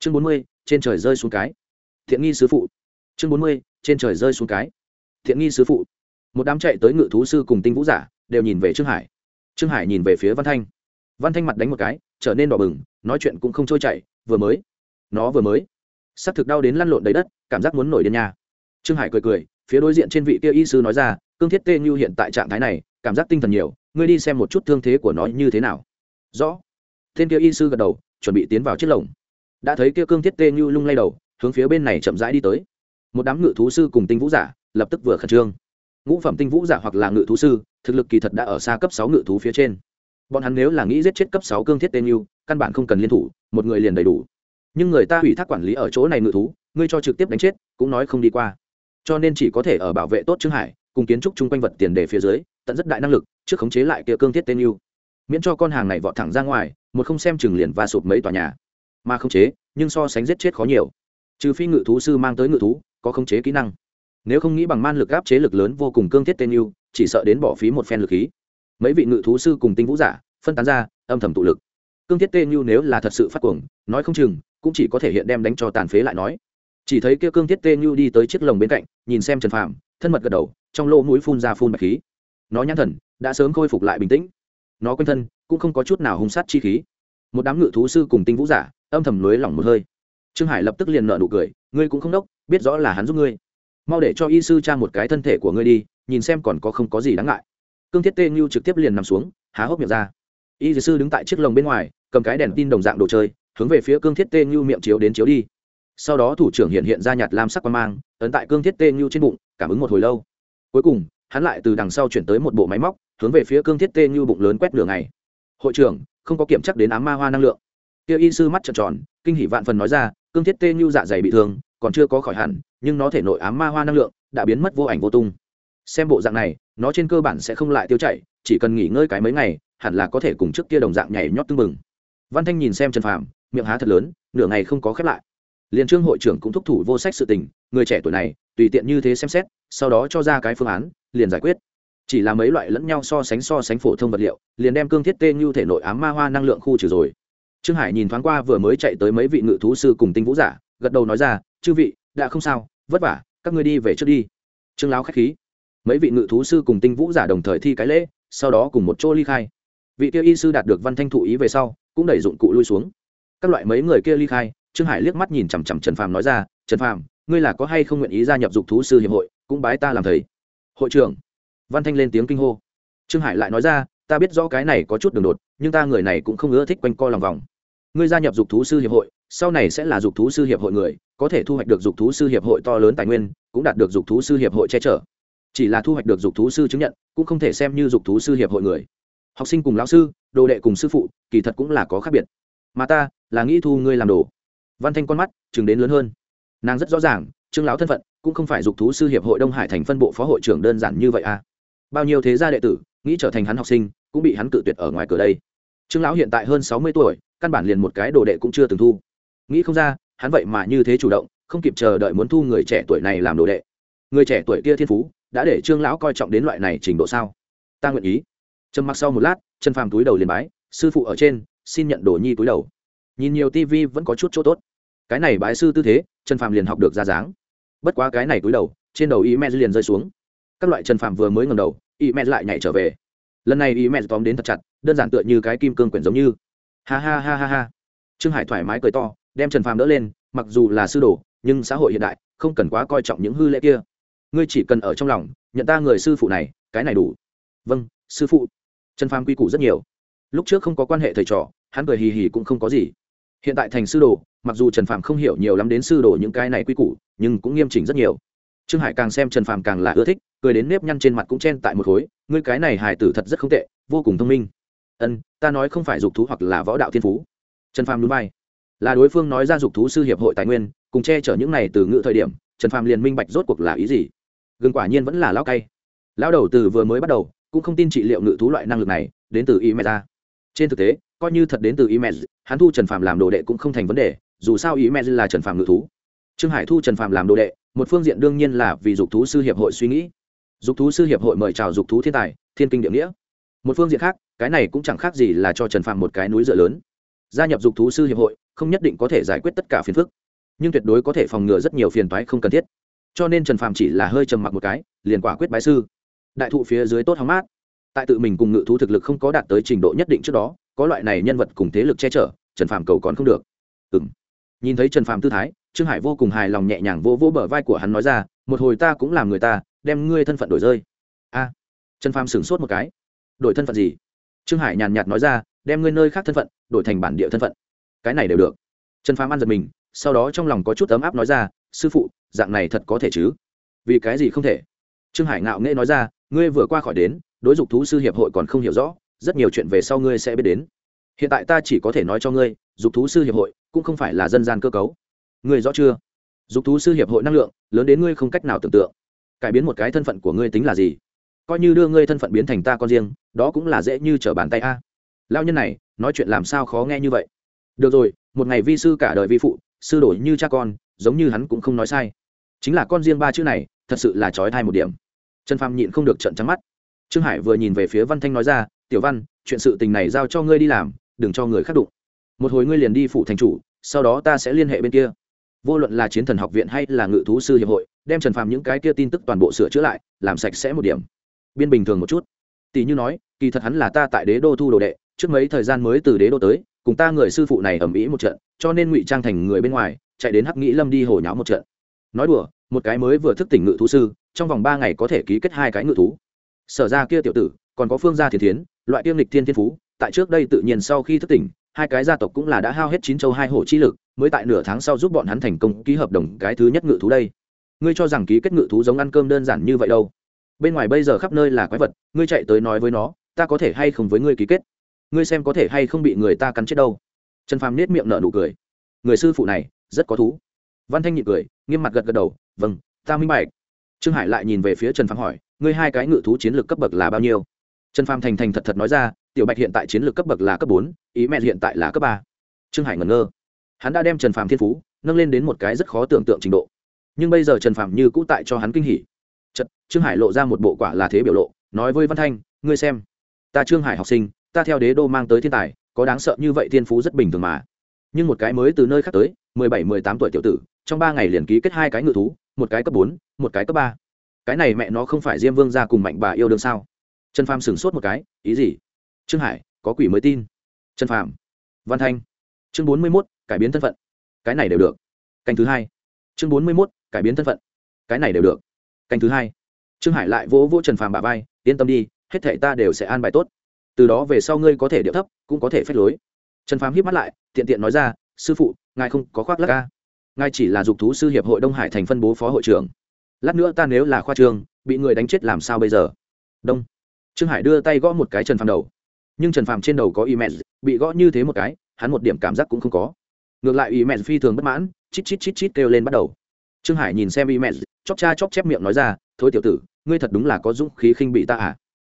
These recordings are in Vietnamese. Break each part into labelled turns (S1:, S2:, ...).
S1: chương bốn mươi, trên trời rơi xuống cái. Thiện nghi sứ phụ. Chương bốn mươi, trên trời rơi xuống cái. Thiện nghi sứ phụ. Một đám chạy tới ngự thú sư cùng tinh vũ giả, đều nhìn về trương hải. Trương hải nhìn về phía văn thanh. Văn thanh mặt đánh một cái, trở nên đỏ bừng, nói chuyện cũng không trôi chảy, vừa mới. Nó vừa mới. S ắ c thực đau đến lăn lộn đầy đất, cảm giác muốn nổi điên nhà trương hải cười cười, phía đối diện trên vị kia y sư nói ra, cương thiết tê như hiện tại trạng thái này, cảm giác tinh thần nhiều, ngươi đi xem một chút thương thế của nó như thế nào. Rõ. Tên kia y sư gật đầu, chuẩn bị tiến vào chiếc lồng đã thấy kia cương thiết tê như lung lay đầu, hướng phía bên này chậm rãi đi tới. Một đám ngự thú sư cùng tinh vũ giả lập tức vừa khẩn trương. Ngũ phẩm tinh vũ giả hoặc là ngự thú sư, thực lực kỳ thật đã ở xa cấp sáu ngự thú phía trên. Bọn hắn nếu là nghĩ giết chết cấp sáu cương thiết tên yêu căn bản không cần liên thủ, một người liền đầy đủ. Nhưng người ta hủy thác quản lý ở chỗ này ngự thú, ngươi cho trực tiếp đánh chết, cũng nói không đi qua. Cho nên chỉ có thể ở bảo vệ tốt trương hải, cùng kiến trúc chung quanh vật tiền đề phía dưới, tận rất đại năng lực, trước khống chế lại kia cương thiết tên yêu miễn cho con hàng này vọt thẳng ra ngoài, một không xem chừng liền và sụp mấy tòa nhà mà khống chế, nhưng so sánh giết chết khó nhiều. Trừ phi ngự thú sư mang tới ngự thú, có khống chế kỹ năng. Nếu không nghĩ bằng man lực áp chế lực lớn vô cùng cương thiết tên yêu, chỉ sợ đến bỏ phí một phen lực khí. Mấy vị ngự thú sư cùng tinh vũ giả, phân tán ra, âm thầm tụ lực. Cương thiết tên yêu nếu là thật sự phát cuồng, nói không chừng, cũng chỉ có thể hiện đem đánh cho tàn phế lại nói. Chỉ thấy kia cương thiết tên yêu đi tới chiếc lồng bên cạnh, nhìn xem trần phàm, thân mật gật đầu, trong lỗ mũi phun ra phun bạch khí. Nó nhãn thần đã sớm khôi phục lại bình tĩnh. Nó quanh thân cũng không có chút nào hung sát chi khí. Một đám ngự thú sư cùng tinh vũ giả âm thầm lưới lỏng một hơi. Trương hải lập tức liền nợ nụ cười, ngươi cũng không đốc, biết rõ là hắn giúp ngươi. Mau để cho y sư tra một cái thân thể của ngươi đi, nhìn xem còn có không có gì đáng ngại. Cương thiết tê như trực tiếp liền nằm xuống, há hốc miệng ra. Y sư đứng tại chiếc lồng bên ngoài, cầm cái đèn tin đồng dạng đồ chơi, hướng về phía cương thiết tê như miệng chiếu đến chiếu đi. Sau đó thủ trưởng hiện hiện ra nhạt lam sắc quan mang, ấn tại cương thiết tê như trên bụng, cảm ứng một hồi lâu. Cuối cùng, hắn lại từ đằng sau chuyển tới một bộ máy móc, hướng về phía cương thiết tê như bụng lớn quét đường này hội trưởng, không có kiểm chắc đến ám ma hoa năng lượng kia y sư mắt trợn tròn, kinh hỉ vạn phần nói ra, cương thiết tê như dạ dày bị thương, còn chưa có khỏi hẳn, nhưng nó thể nội ám ma hoa năng lượng, đã biến mất vô ảnh vô tung. Xem bộ dạng này, nó trên cơ bản sẽ không lại tiêu chảy, chỉ cần nghỉ ngơi cái mấy ngày, hẳn là có thể cùng trước kia đồng dạng nhảy nhót tương mừng văn thanh nhìn xem trần phàm, miệng há thật lớn, nửa ngày không có khép lại. Liền trương hội trưởng cũng thúc thủ vô sách sự tình, người trẻ tuổi này, tùy tiện như thế xem xét, sau đó cho ra cái phương án, liền giải quyết. Chỉ là mấy loại lẫn nhau so sánh so sánh phổ thông vật liệu, liền đem cương thiết tê như thể nội ám ma hoa năng lượng khu trừ rồi trương hải nhìn thoáng qua vừa mới chạy tới mấy vị ngự thú sư cùng tinh vũ giả, gật đầu nói ra, chư vị, đã không sao, vất vả, các ngươi đi về trước đi. Trương lão k h á c h khí. Mấy vị ngự thú sư cùng tinh vũ giả đồng thời thi cái lễ, sau đó cùng một chỗ ly khai. Vị kia y sư đạt được văn thanh thụ ý về sau, cũng đẩy dụng cụ lui xuống. Các loại mấy người kia ly khai, trương hải liếc mắt nhìn chằm chằm trần phàm nói ra, trần phàm, ngươi là có hay không nguyện ý gia nhập dục thú sư hiệp hội, cũng bái ta làm thầy. Hội trưởng. Văn thanh lên tiếng kinh hô. Trương hải lại nói ra, ta biết rõ cái này có chút đường đột, nhưng ta người này cũng không ưa thích quanh co lòng vòng ngươi gia nhập dục thú sư hiệp hội, sau này sẽ là dục thú sư hiệp hội người, có thể thu hoạch được dục thú sư hiệp hội to lớn tài nguyên, cũng đạt được dục thú sư hiệp hội che chở. Chỉ là thu hoạch được dục thú sư chứng nhận, cũng không thể xem như dục thú sư hiệp hội người. Học sinh cùng lão sư, đồ đệ cùng sư phụ, kỳ thật cũng là có khác biệt. Mà ta, là nghĩ thu ngươi làm đồ. Văn thanh con mắt, chừng đến lớn hơn. Nàng rất rõ ràng, trương lão thân phận, cũng không phải dục thú sư hiệp hội đông hải thành phân bộ phó hội trưởng đơn giản như vậy à. Bao nhiêu thế gia đệ tử, nghĩ trở thành hắn học sinh, cũng bị hắn cự tuyệt ở ngoài cửa đây. Trương lão hiện tại hơn sáu mươi tuổi căn bản liền một cái đồ đệ cũng chưa từng thu. Nghĩ không ra, hắn vậy mà như thế chủ động, không kịp chờ đợi muốn thu người trẻ tuổi này làm đồ đệ. Người trẻ tuổi kia thiên phú, đã để trương lão coi trọng đến loại này trình độ sao? Ta nguyện ý. Trầm mặc sau một lát chân phàm túi đầu liền bái, sư phụ ở trên, xin nhận đồ nhi túi đầu. Nhìn nhiều tivi vẫn có chút chỗ tốt. Cái này bái sư tư thế, trần phàm liền học được ra dáng. Bất quá cái này túi đầu, trên đầu y mẹ liền rơi xuống. Các loại trần phàm vừa mới ngầm đầu, y mẹ lại nhảy trở về. Lần này y mẹ tóm đến thật chặt, đơn giản tựa như cái kim cương quyển giống như ha ha ha ha ha. Trương hải thoải mái cười to, đem trần phàm đỡ lên, mặc dù là sư đồ, nhưng xã hội hiện đại, không cần quá coi trọng những hư lễ kia. Ngươi chỉ cần ở trong lòng, nhận ta người sư phụ này, cái này đủ. Vâng sư phụ. Trần phàm quy củ rất nhiều. Lúc trước không có quan hệ thầy trò, hắn cười hì hì cũng không có gì. Hiện tại thành sư đồ, mặc dù trần phàm không hiểu nhiều lắm đến sư đồ những cái này quy củ, nhưng cũng nghiêm chỉnh rất nhiều. Trương hải càng xem trần phàm càng là ưa thích, cười đến nếp nhăn trên mặt cũng chen tại một khối, ngươi cái này Hải tử thật rất không tệ, vô cùng thông minh ân, ta nói không phải dục thú hoặc là võ đạo thiên phú. Trần phàm núi bay là đối phương nói ra dục thú sư hiệp hội tài nguyên, cùng che chở những này từ ngữ thời điểm, trần phàm liền minh bạch rốt cuộc là ý gì. Gừng quả nhiên vẫn là lao cay. Lao đầu từ vừa mới bắt đầu, cũng không tin trị liệu ngự thú loại năng lực này, đến từ y mẹ ra. Trên thực tế, coi như thật đến từ y mẹ hắn thu trần phàm làm đồ đệ cũng không thành vấn đề, dù sao y mẹ là trần phàm ngự thú. Trương hải thu trần phàm làm đồ đệ, một phương diện đương nhiên là vì dục thú sư hiệp hội suy nghĩ. Dục thú sư hiệp hội mời chào dục thú thiên tài, thiên kinh địa nghĩa. Một phương diện khác cái này cũng chẳng khác gì là cho trần phàm một cái núi dựa lớn. Gia nhập dục thú sư hiệp hội, không nhất định có thể giải quyết tất cả phiền phức, nhưng tuyệt đối có thể phòng ngừa rất nhiều phiền toái không cần thiết. Cho nên trần phàm chỉ là hơi trầm mặc một cái, liền quả quyết bái sư. Đại thụ phía dưới tốt hóng mát. Tại tự mình cùng ngự thú thực lực không có đạt tới trình độ nhất định trước đó, có loại này nhân vật cùng thế lực che chở, trần phàm cầu còn không được. Ừng nhìn thấy trần phàm tư thái, trương hải vô cùng hài lòng nhẹ nhàng vô vô bờ vai của hắn nói ra, một hồi ta cũng làm người ta, đem ngươi thân phận đổi rơi. A. Trần phàm sửng sốt một cái. Đổi thân phận gì? Trương hải nhàn nhạt nói ra, đem ngươi nơi khác thân phận, đổi thành bản địa thân phận. Cái này đều được. Trần phàm ăn giật mình, sau đó trong lòng có chút ấm áp nói ra, sư phụ, dạng này thật có thể chứ? Vì cái gì không thể? Trương hải ngạo nghễ nói ra, ngươi vừa qua khỏi đến, đối dục thú sư hiệp hội còn không hiểu rõ, rất nhiều chuyện về sau ngươi sẽ biết đến. Hiện tại ta chỉ có thể nói cho ngươi, dục thú sư hiệp hội cũng không phải là dân gian cơ cấu. Ngươi rõ chưa? Dục thú sư hiệp hội năng lượng, lớn đến ngươi không cách nào tưởng tượng. Cải biến một cái thân phận của ngươi tính là gì? Coi như đưa ngươi thân phận biến thành ta con riêng, đó cũng là dễ như trở bàn tay a. Lao nhân này, nói chuyện làm sao khó nghe như vậy? Được rồi, một ngày vi sư cả đời vi phụ, sư đổi như cha con, giống như hắn cũng không nói sai. Chính là con riêng ba chữ này, thật sự là trói thai một điểm. Trần phàm nhịn không được trận trắng mắt. Trương hải vừa nhìn về phía văn thanh nói ra, tiểu văn, chuyện sự tình này giao cho ngươi đi làm, đừng cho người khác đụng. Một hồi ngươi liền đi phụ thành chủ, sau đó ta sẽ liên hệ bên kia. Vô luận là chiến thần học viện hay là ngự thú sư hiệp hội, đem trần phàm những cái kia tin tức toàn bộ sửa chữa lại, làm sạch sẽ một điểm biên bình thường một chút. Tỷ như nói, kỳ thật hắn là ta tại đế đô thu đồ đệ, trước mấy thời gian mới từ đế đô tới, cùng ta người sư phụ này ầm ĩ một trận, cho nên ngụy trang thành người bên ngoài, chạy đến hắc nghĩ lâm đi hồ nháo một trận. Nói đùa, một cái mới vừa thức tỉnh ngự thú sư, trong vòng ba ngày có thể ký kết hai cái ngự thú. Sở ra kia tiểu tử, còn có phương gia thiên thiến, loại tiêm lịch thiên thiên phú, tại trước đây tự nhiên sau khi thức tỉnh, hai cái gia tộc cũng là đã hao hết chín châu hai hổ chi lực, mới tại nửa tháng sau giúp bọn hắn thành công ký hợp đồng cái thứ nhất ngự thú đây. Ngươi cho rằng ký kết ngự thú giống ăn cơm đơn giản như vậy đâu? Bên ngoài bây giờ khắp nơi là quái vật, ngươi chạy tới nói với nó, ta có thể hay không với ngươi ký kết? Ngươi xem có thể hay không bị người ta cắn chết đâu. Trần phàm nết miệng nở nụ cười. Người sư phụ này, rất có thú. Văn thanh nhị cười, nghiêm mặt gật gật đầu vâng ta minh bạch. Trương hải lại nhìn về phía trần phàm hỏi, ngươi hai cái ngự thú chiến lược cấp bậc là bao nhiêu? Trần phàm thành thành thật thật nói ra, tiểu bạch hiện tại chiến lược cấp bậc là cấp bốn, ý mẹ hiện tại là cấp ba. Trương hải ngẩn ngơ. Hắn đã đem trần phàm thiên phú, nâng lên đến một cái rất khó tưởng tượng trình độ. Nhưng bây giờ trần phàm như cũ tại cho hắn kinh hỉ. Chật, trương hải lộ ra một bộ quả là thế biểu lộ nói với văn thanh ngươi xem ta trương hải học sinh ta theo đế đô mang tới thiên tài có đáng sợ như vậy thiên phú rất bình thường mà. Nhưng một cái mới từ nơi khác tới mười bảy mười tám tuổi tiểu tử trong ba ngày liền ký kết hai cái ngự thú một cái cấp bốn một cái cấp ba. Cái này mẹ nó không phải diêm vương ra cùng mạnh bà yêu đương sao? Trần phàm sửng sốt một cái ý gì? Trương hải có quỷ mới tin. Trần phàm văn thanh chương bốn mươi mốt cải biến thân phận. Cái này đều được. Canh thứ hai chương bốn mươi mốt cải biến thân phận. Cái này đều được canh thứ hai. Trương hải lại vỗ vỗ trần phàm bà vai, yên tâm đi, hết thể ta đều sẽ an bài tốt. Từ đó về sau ngươi có thể điệu thấp, cũng có thể phép lối. Trần phàm hít mắt lại, tiện tiện nói ra, sư phụ, ngài không có khoác lắc ca ngài chỉ là dục thú sư hiệp hội đông hải thành phân bố phó hội trưởng. Lát nữa ta nếu là khoa trường, bị người đánh chết làm sao bây giờ? Đông. Trương hải đưa tay gõ một cái trần phàm đầu. Nhưng trần phàm trên đầu có email, bị gõ như thế một cái, hắn một điểm cảm giác cũng không có. Ngược lại email phi thường bất mãn, chít chít chít chít kêu lên bắt đầu trương hải nhìn xem email chóc cha chóc chép miệng nói ra, thôi tiểu tử, ngươi thật đúng là có dũng khí khinh bị ta à?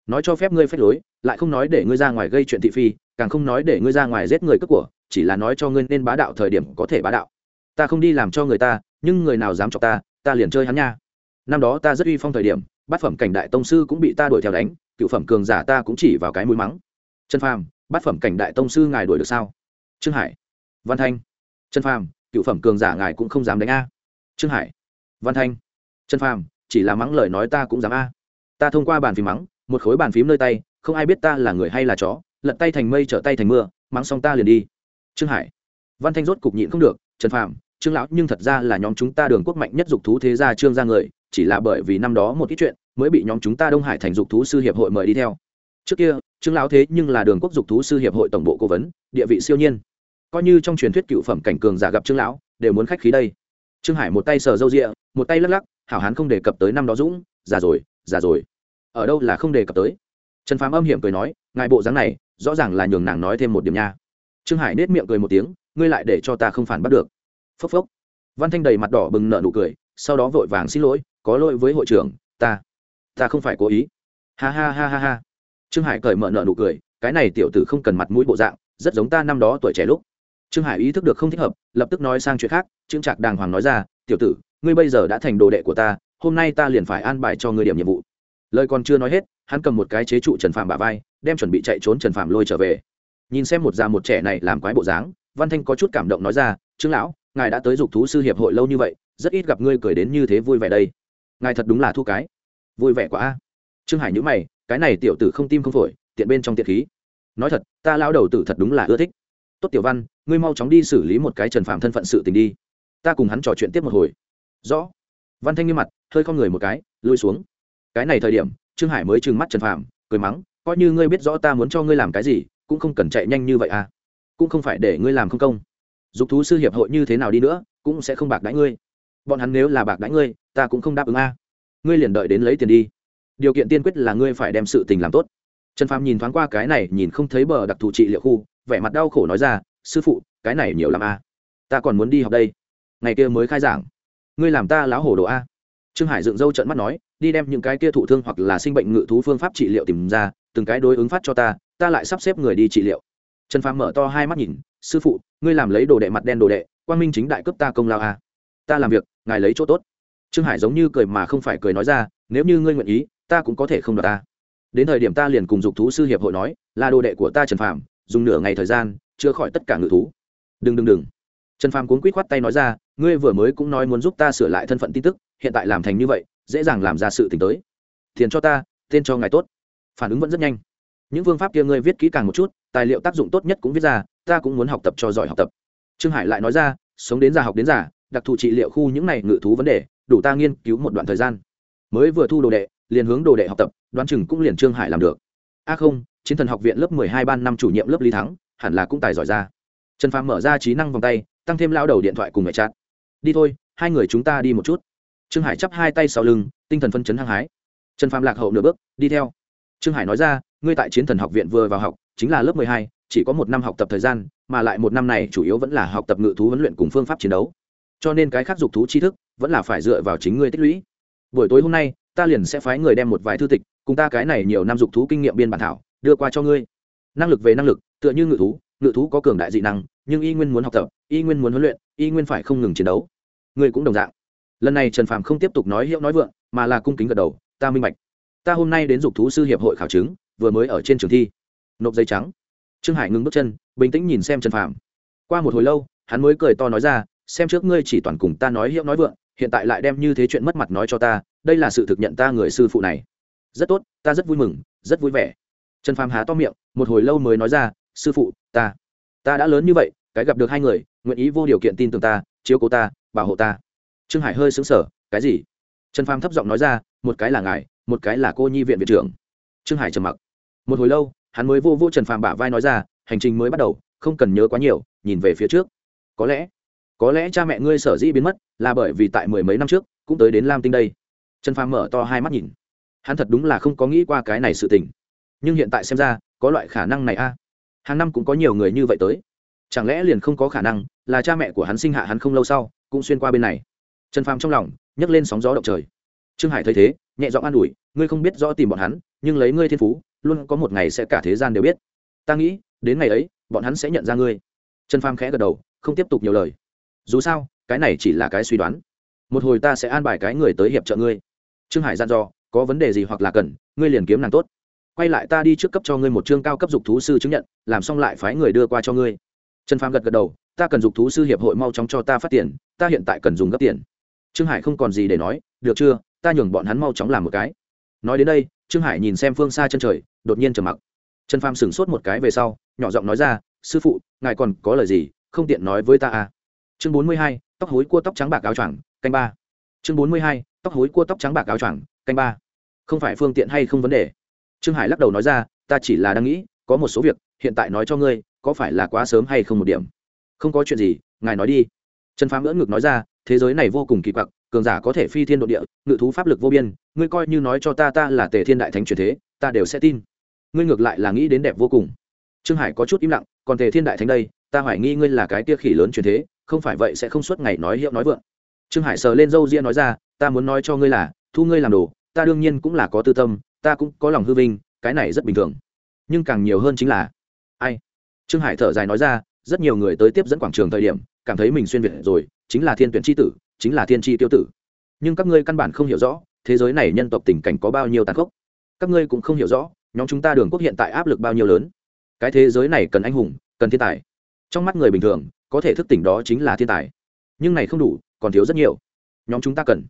S1: Nói cho phép ngươi phép lối, lại không nói để ngươi ra ngoài gây chuyện thị phi, càng không nói để ngươi ra ngoài giết người cướp của, chỉ là nói cho ngươi nên bá đạo thời điểm có thể bá đạo. Ta không đi làm cho người ta, nhưng người nào dám chọc ta ta liền chơi hắn nha. Năm đó ta rất uy phong thời điểm, bát phẩm cảnh đại tông sư cũng bị ta đuổi theo đánh, cựu phẩm cường giả ta cũng chỉ vào cái mũi mắng. Trần phàm, bát phẩm cảnh đại tông sư ngài đuổi được sao? Trương hải. Văn thanh. Trần phàm, cựu phẩm cường giả ngài cũng không dám đánh a trương hải. Văn thanh. Trần phàm, chỉ là mắng lời nói ta cũng dám a. Ta thông qua bàn phím mắng, một khối bàn phím nơi tay, không ai biết ta là người hay là chó, lật tay thành mây, trở tay thành mưa, mắng xong ta liền đi. Trương hải. Văn thanh rốt cục nhịn không được, trần phàm, trương lão, nhưng thật ra là nhóm chúng ta đường quốc mạnh nhất dục thú thế gia trương gia người, chỉ là bởi vì năm đó một ít chuyện, mới bị nhóm chúng ta đông hải thành dục thú sư hiệp hội mời đi theo. Trước kia, trương lão thế nhưng là đường quốc dục thú sư hiệp hội tổng bộ cố vấn, địa vị siêu nhiên. Coi như trong truyền thuyết cựu phẩm cảnh cường giả gặp trương lão, đều muốn khách khí đây trương hải một tay sờ râu rịa, một tay lắc lắc, hảo hán không đề cập tới năm đó dũng, già rồi già rồi. Ở đâu là không đề cập tới? Trần phám âm hiểm cười nói, ngài bộ dáng này, rõ ràng là nhường nàng nói thêm một điểm nha. Trương hải nết miệng cười một tiếng, ngươi lại để cho ta không phản bắt được. Phốc phốc. Văn thanh đầy mặt đỏ bừng nợ nụ cười, sau đó vội vàng xin lỗi, có lỗi với hội trưởng, ta ta không phải cố ý. Ha ha ha ha ha. Trương hải cởi mở nợ nụ cười, cái này tiểu tử không cần mặt mũi bộ dạng, rất giống ta năm đó tuổi trẻ lúc trương hải ý thức được không thích hợp, lập tức nói sang chuyện khác, trương trạc đàng hoàng nói ra, tiểu tử, ngươi bây giờ đã thành đồ đệ của ta, hôm nay ta liền phải an bài cho ngươi điểm nhiệm vụ. Lời còn chưa nói hết, hắn cầm một cái chế trụ trần phạm bả vai, đem chuẩn bị chạy trốn trần phạm lôi trở về. Nhìn xem một già một trẻ này làm quái bộ dáng, văn thanh có chút cảm động nói ra, trương lão, ngài đã tới dục thú sư hiệp hội lâu như vậy, rất ít gặp ngươi cười đến như thế vui vẻ đây. Ngài thật đúng là thu cái. Vui vẻ quá a. Trương hải nhữ mày, cái này tiểu tử không tim không phổi, tiện bên trong tiện khí. Nói thật, ta lão đầu tử thật đúng là ưa thích. Tốt tiểu văn ngươi mau chóng đi xử lý một cái trần phạm thân phận sự tình đi. Ta cùng hắn trò chuyện tiếp một hồi. Rõ. Văn thanh nghiêm mặt, hơi con người một cái lui xuống. Cái này thời điểm, trương hải mới trừng mắt trần phạm cười mắng, coi như ngươi biết rõ ta muốn cho ngươi làm cái gì, cũng không cần chạy nhanh như vậy à. Cũng không phải để ngươi làm không công. Dục thú sư hiệp hội như thế nào đi nữa, cũng sẽ không bạc đãi ngươi. Bọn hắn nếu là bạc đãi ngươi, ta cũng không đáp ứng a. Ngươi liền đợi đến lấy tiền đi. Điều kiện tiên quyết là ngươi phải đem sự tình làm tốt. Trần phàm nhìn thoáng qua cái này, nhìn không thấy bờ đặc thù trị liệu khu, vẻ mặt đau khổ nói ra sư phụ, cái này nhiều làm a à. ta còn muốn đi học đây. Ngày kia mới khai giảng. Ngươi làm ta láo hổ đồ a. Trương hải dựng râu trận mắt nói, đi đem những cái kia thụ thương hoặc là sinh bệnh ngự thú phương pháp trị liệu tìm ra, từng cái đối ứng phát cho ta ta lại sắp xếp người đi trị liệu. Trần phàm mở to hai mắt nhìn, sư phụ, ngươi làm lấy đồ đệ mặt đen đồ đệ Quan minh chính đại cấp ta công lao a. Ta làm việc, ngài lấy chỗ tốt. Trương hải giống như cười mà không phải cười nói ra, nếu như ngươi nguyện ý, ta cũng có thể không đoạt ta. Đến thời điểm ta liền cùng dục thú sư hiệp hội nói, là đồ đệ của ta trần phàm, dùng nửa ngày thời gian chưa khỏi tất cả ngự thú. Đừng đừng đừng. Trần phàm cuốn quýt khoát tay nói ra, ngươi vừa mới cũng nói muốn giúp ta sửa lại thân phận tin tức, hiện tại làm thành như vậy, dễ dàng làm ra sự t ì n h tới. Tiền cho ta, tên cho ngài tốt. Phản ứng vẫn rất nhanh. Những phương pháp kia ngươi viết kỹ càng một chút, tài liệu tác dụng tốt nhất cũng viết ra, ta cũng muốn học tập cho giỏi học tập. Trương hải lại nói ra, sống đến già học đến già, đặc thù trị liệu khu những này ngự thú vấn đề, đủ ta nghiên cứu một đoạn thời gian. Mới vừa thu đồ đệ, liền hướng đồ đệ học tập, đoán chừng cũng liền trương hải làm được. A không, chiến thần học viện lớp mười hai ban năm chủ nhiệm lớp lý thắng hẳn là cũng tài giỏi ra. Trần phàm mở ra trí năng vòng tay, tăng thêm lao đầu điện thoại cùng mẹ chát đi thôi, hai người chúng ta đi một chút. Trương hải chắp hai tay sau lưng, tinh thần phân chấn hăng hái. Trần phàm lạc hậu nửa bước, đi theo. Trương hải nói ra, ngươi tại chiến thần học viện vừa vào học, chính là lớp mười hai, chỉ có một năm học tập thời gian, mà lại một năm này chủ yếu vẫn là học tập ngự thú huấn luyện cùng phương pháp chiến đấu. Cho nên cái khác dục thú tri thức vẫn là phải dựa vào chính ngươi tích lũy. Buổi tối hôm nay, ta liền sẽ phái người đem một vài thư tịch, cùng ta cái này nhiều năm dục thú kinh nghiệm biên bản thảo, đưa qua cho ngươi năng lực về năng lực, tựa như ngự thú ngự thú có cường đại dị năng, nhưng y nguyên muốn học tập, y nguyên muốn huấn luyện, y nguyên phải không ngừng chiến đấu. Ngươi cũng đồng dạng. Lần này trần phàm không tiếp tục nói hiệu nói vượng, mà là cung kính gật đầu, ta minh bạch. Ta hôm nay đến dục thú sư hiệp hội khảo chứng, vừa mới ở trên trường thi. Nộp giấy trắng. Trương hải ngừng bước chân, bình tĩnh nhìn xem trần phàm. Qua một hồi lâu, hắn mới cười to nói ra, xem trước ngươi chỉ toàn cùng ta nói hiệu nói vượng, hiện tại lại đem như thế chuyện mất mặt nói cho ta, đây là sự thực nhận ta người sư phụ này. Rất tốt, ta rất vui mừng, rất vui vẻ trần phàm há to miệng, một hồi lâu mới nói ra, sư phụ, ta ta đã lớn như vậy, cái gặp được hai người, nguyện ý vô điều kiện tin tưởng ta, chiếu cố ta, bảo hộ ta. Trương hải hơi xứng sở cái gì? Trần phàm thấp giọng nói ra, một cái là ngài, một cái là cô nhi viện viện trưởng. Trương hải trầm mặc. Một hồi lâu, hắn mới vô vô trần phàm bả vai nói ra, hành trình mới bắt đầu, không cần nhớ quá nhiều, nhìn về phía trước. Có lẽ có lẽ cha mẹ ngươi sở dĩ biến mất, là bởi vì tại mười mấy năm trước, cũng tới đến lam tinh đây. Trần phàm mở to hai mắt nhìn. Hắn thật đúng là không có nghĩ qua cái này sự tình nhưng hiện tại xem ra, có loại khả năng này a. Hàng năm cũng có nhiều người như vậy tới. Chẳng lẽ liền không có khả năng là cha mẹ của hắn sinh hạ hắn không lâu sau, cũng xuyên qua bên này? Trần phàm trong lòng nhấc lên sóng gió động trời. Trương hải thấy thế, nhẹ giọng an ủi, ngươi không biết rõ tìm bọn hắn, nhưng lấy ngươi thiên phú, luôn có một ngày sẽ cả thế gian đều biết. Ta nghĩ, đến ngày ấy, bọn hắn sẽ nhận ra ngươi. Trần phàm khẽ gật đầu, không tiếp tục nhiều lời. Dù sao, cái này chỉ là cái suy đoán. Một hồi ta sẽ an bài cái người tới hiệp trợ ngươi. Trương hải gian dò, có vấn đề gì hoặc là cần, ngươi liền kiếm nàng tốt quay lại ta đi trước cấp cho ngươi một chương cao cấp dục thú sư chứng nhận, làm xong lại phái người đưa qua cho ngươi. Trần phàm gật gật đầu, ta cần dục thú sư hiệp hội mau chóng cho ta phát tiền, ta hiện tại cần dùng gấp tiền. Trương hải không còn gì để nói, được chưa, ta nhường bọn hắn mau chóng làm một cái. Nói đến đây, trương hải nhìn xem phương xa chân trời, đột nhiên trầm mặc. Trần phàm sửng sốt một cái về sau, nhỏ giọng nói ra, sư phụ, ngài còn có lời gì, không tiện nói với ta à? Chương bốn mươi hai, tóc hối cua tóc trắng bạc áo choàng, canh ba. Chương bốn mươi hai, tóc hối cua tóc trắng bạc áo choàng, canh ba. Không phải phương tiện hay không vấn đề trương hải lắc đầu nói ra, ta chỉ là đang nghĩ, có một số việc, hiện tại nói cho ngươi, có phải là quá sớm hay không một điểm? Không có chuyện gì, ngài nói đi. Trần phàm ngỡ ngực nói ra, thế giới này vô cùng kỳ quặc, cường giả có thể phi thiên độ địa, ngự thú pháp lực vô biên, ngươi coi như nói cho ta ta là tề thiên đại thánh truyền thế, ta đều sẽ tin. Ngươi ngược lại là nghĩ đến đẹp vô cùng. Trương hải có chút im lặng, còn tề thiên đại thánh đây, ta hoài nghi ngươi là cái tia khỉ lớn truyền thế, không phải vậy sẽ không suốt ngày nói hiệu nói vượng. Trương hải sờ lên râu ria nói ra, ta muốn nói cho ngươi là, thu ngươi làm đồ, ta đương nhiên cũng là có tư tâm ta cũng có lòng hư vinh, cái này rất bình thường. Nhưng càng nhiều hơn chính là, ai? Trương hải thở dài nói ra, rất nhiều người tới tiếp dẫn quảng trường thời điểm, cảm thấy mình xuyên việt rồi, chính là thiên tuyển tri tử, chính là thiên tri tiêu tử. Nhưng các ngươi căn bản không hiểu rõ, thế giới này nhân tộc tình cảnh có bao nhiêu tàn khốc. Các ngươi cũng không hiểu rõ, nhóm chúng ta đường quốc hiện tại áp lực bao nhiêu lớn. Cái thế giới này cần anh hùng, cần thiên tài. Trong mắt người bình thường, có thể thức tỉnh đó chính là thiên tài. Nhưng này không đủ, còn thiếu rất nhiều. Nhóm chúng ta cần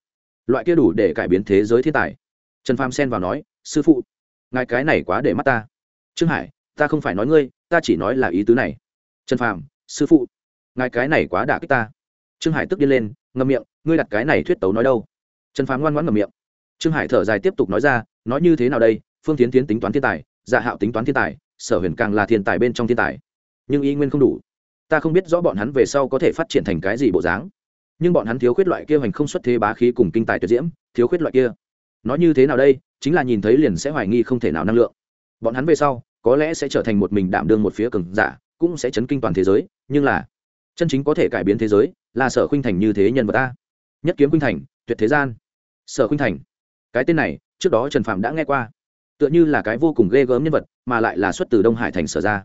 S1: loại kia đủ để cải biến thế giới thiên tài. Trần pham xen vào nói sư phụ, ngài cái này quá để mắt ta. Trương hải, ta không phải nói ngươi, ta chỉ nói là ý tứ này. Trần phàm, sư phụ, ngài cái này quá đả kích ta. Trương hải tức điên lên, ngậm miệng, ngươi đặt cái này thuyết tấu nói đâu? Trần phàm ngoan ngoãn ngậm miệng. Trương hải thở dài tiếp tục nói ra, nói như thế nào đây? Phương tiến tiến tính toán thiên tài dạ hạo tính toán thiên tài, sở huyền càng là thiên tài bên trong thiên tài. Nhưng y nguyên không đủ. Ta không biết rõ bọn hắn về sau có thể phát triển thành cái gì bộ dáng. Nhưng bọn hắn thiếu khuyết loại kia hoành không xuất thế bá khí cùng kinh tài tuyệt diễm, thiếu khuyết loại kia nói như thế nào đây, chính là nhìn thấy liền sẽ hoài nghi không thể nào năng lượng. Bọn hắn về sau, có lẽ sẽ trở thành một mình đảm đương một phía cường giả, cũng sẽ chấn kinh toàn thế giới, nhưng là, chân chính có thể cải biến thế giới, là sở khuynh thành như thế nhân vật ta. Nhất kiếm khuynh thành, tuyệt thế gian. Sở khuynh thành. Cái tên này, trước đó trần phạm đã nghe qua. Tựa như là cái vô cùng ghê gớm nhân vật, mà lại là xuất từ đông hải thành sở ra.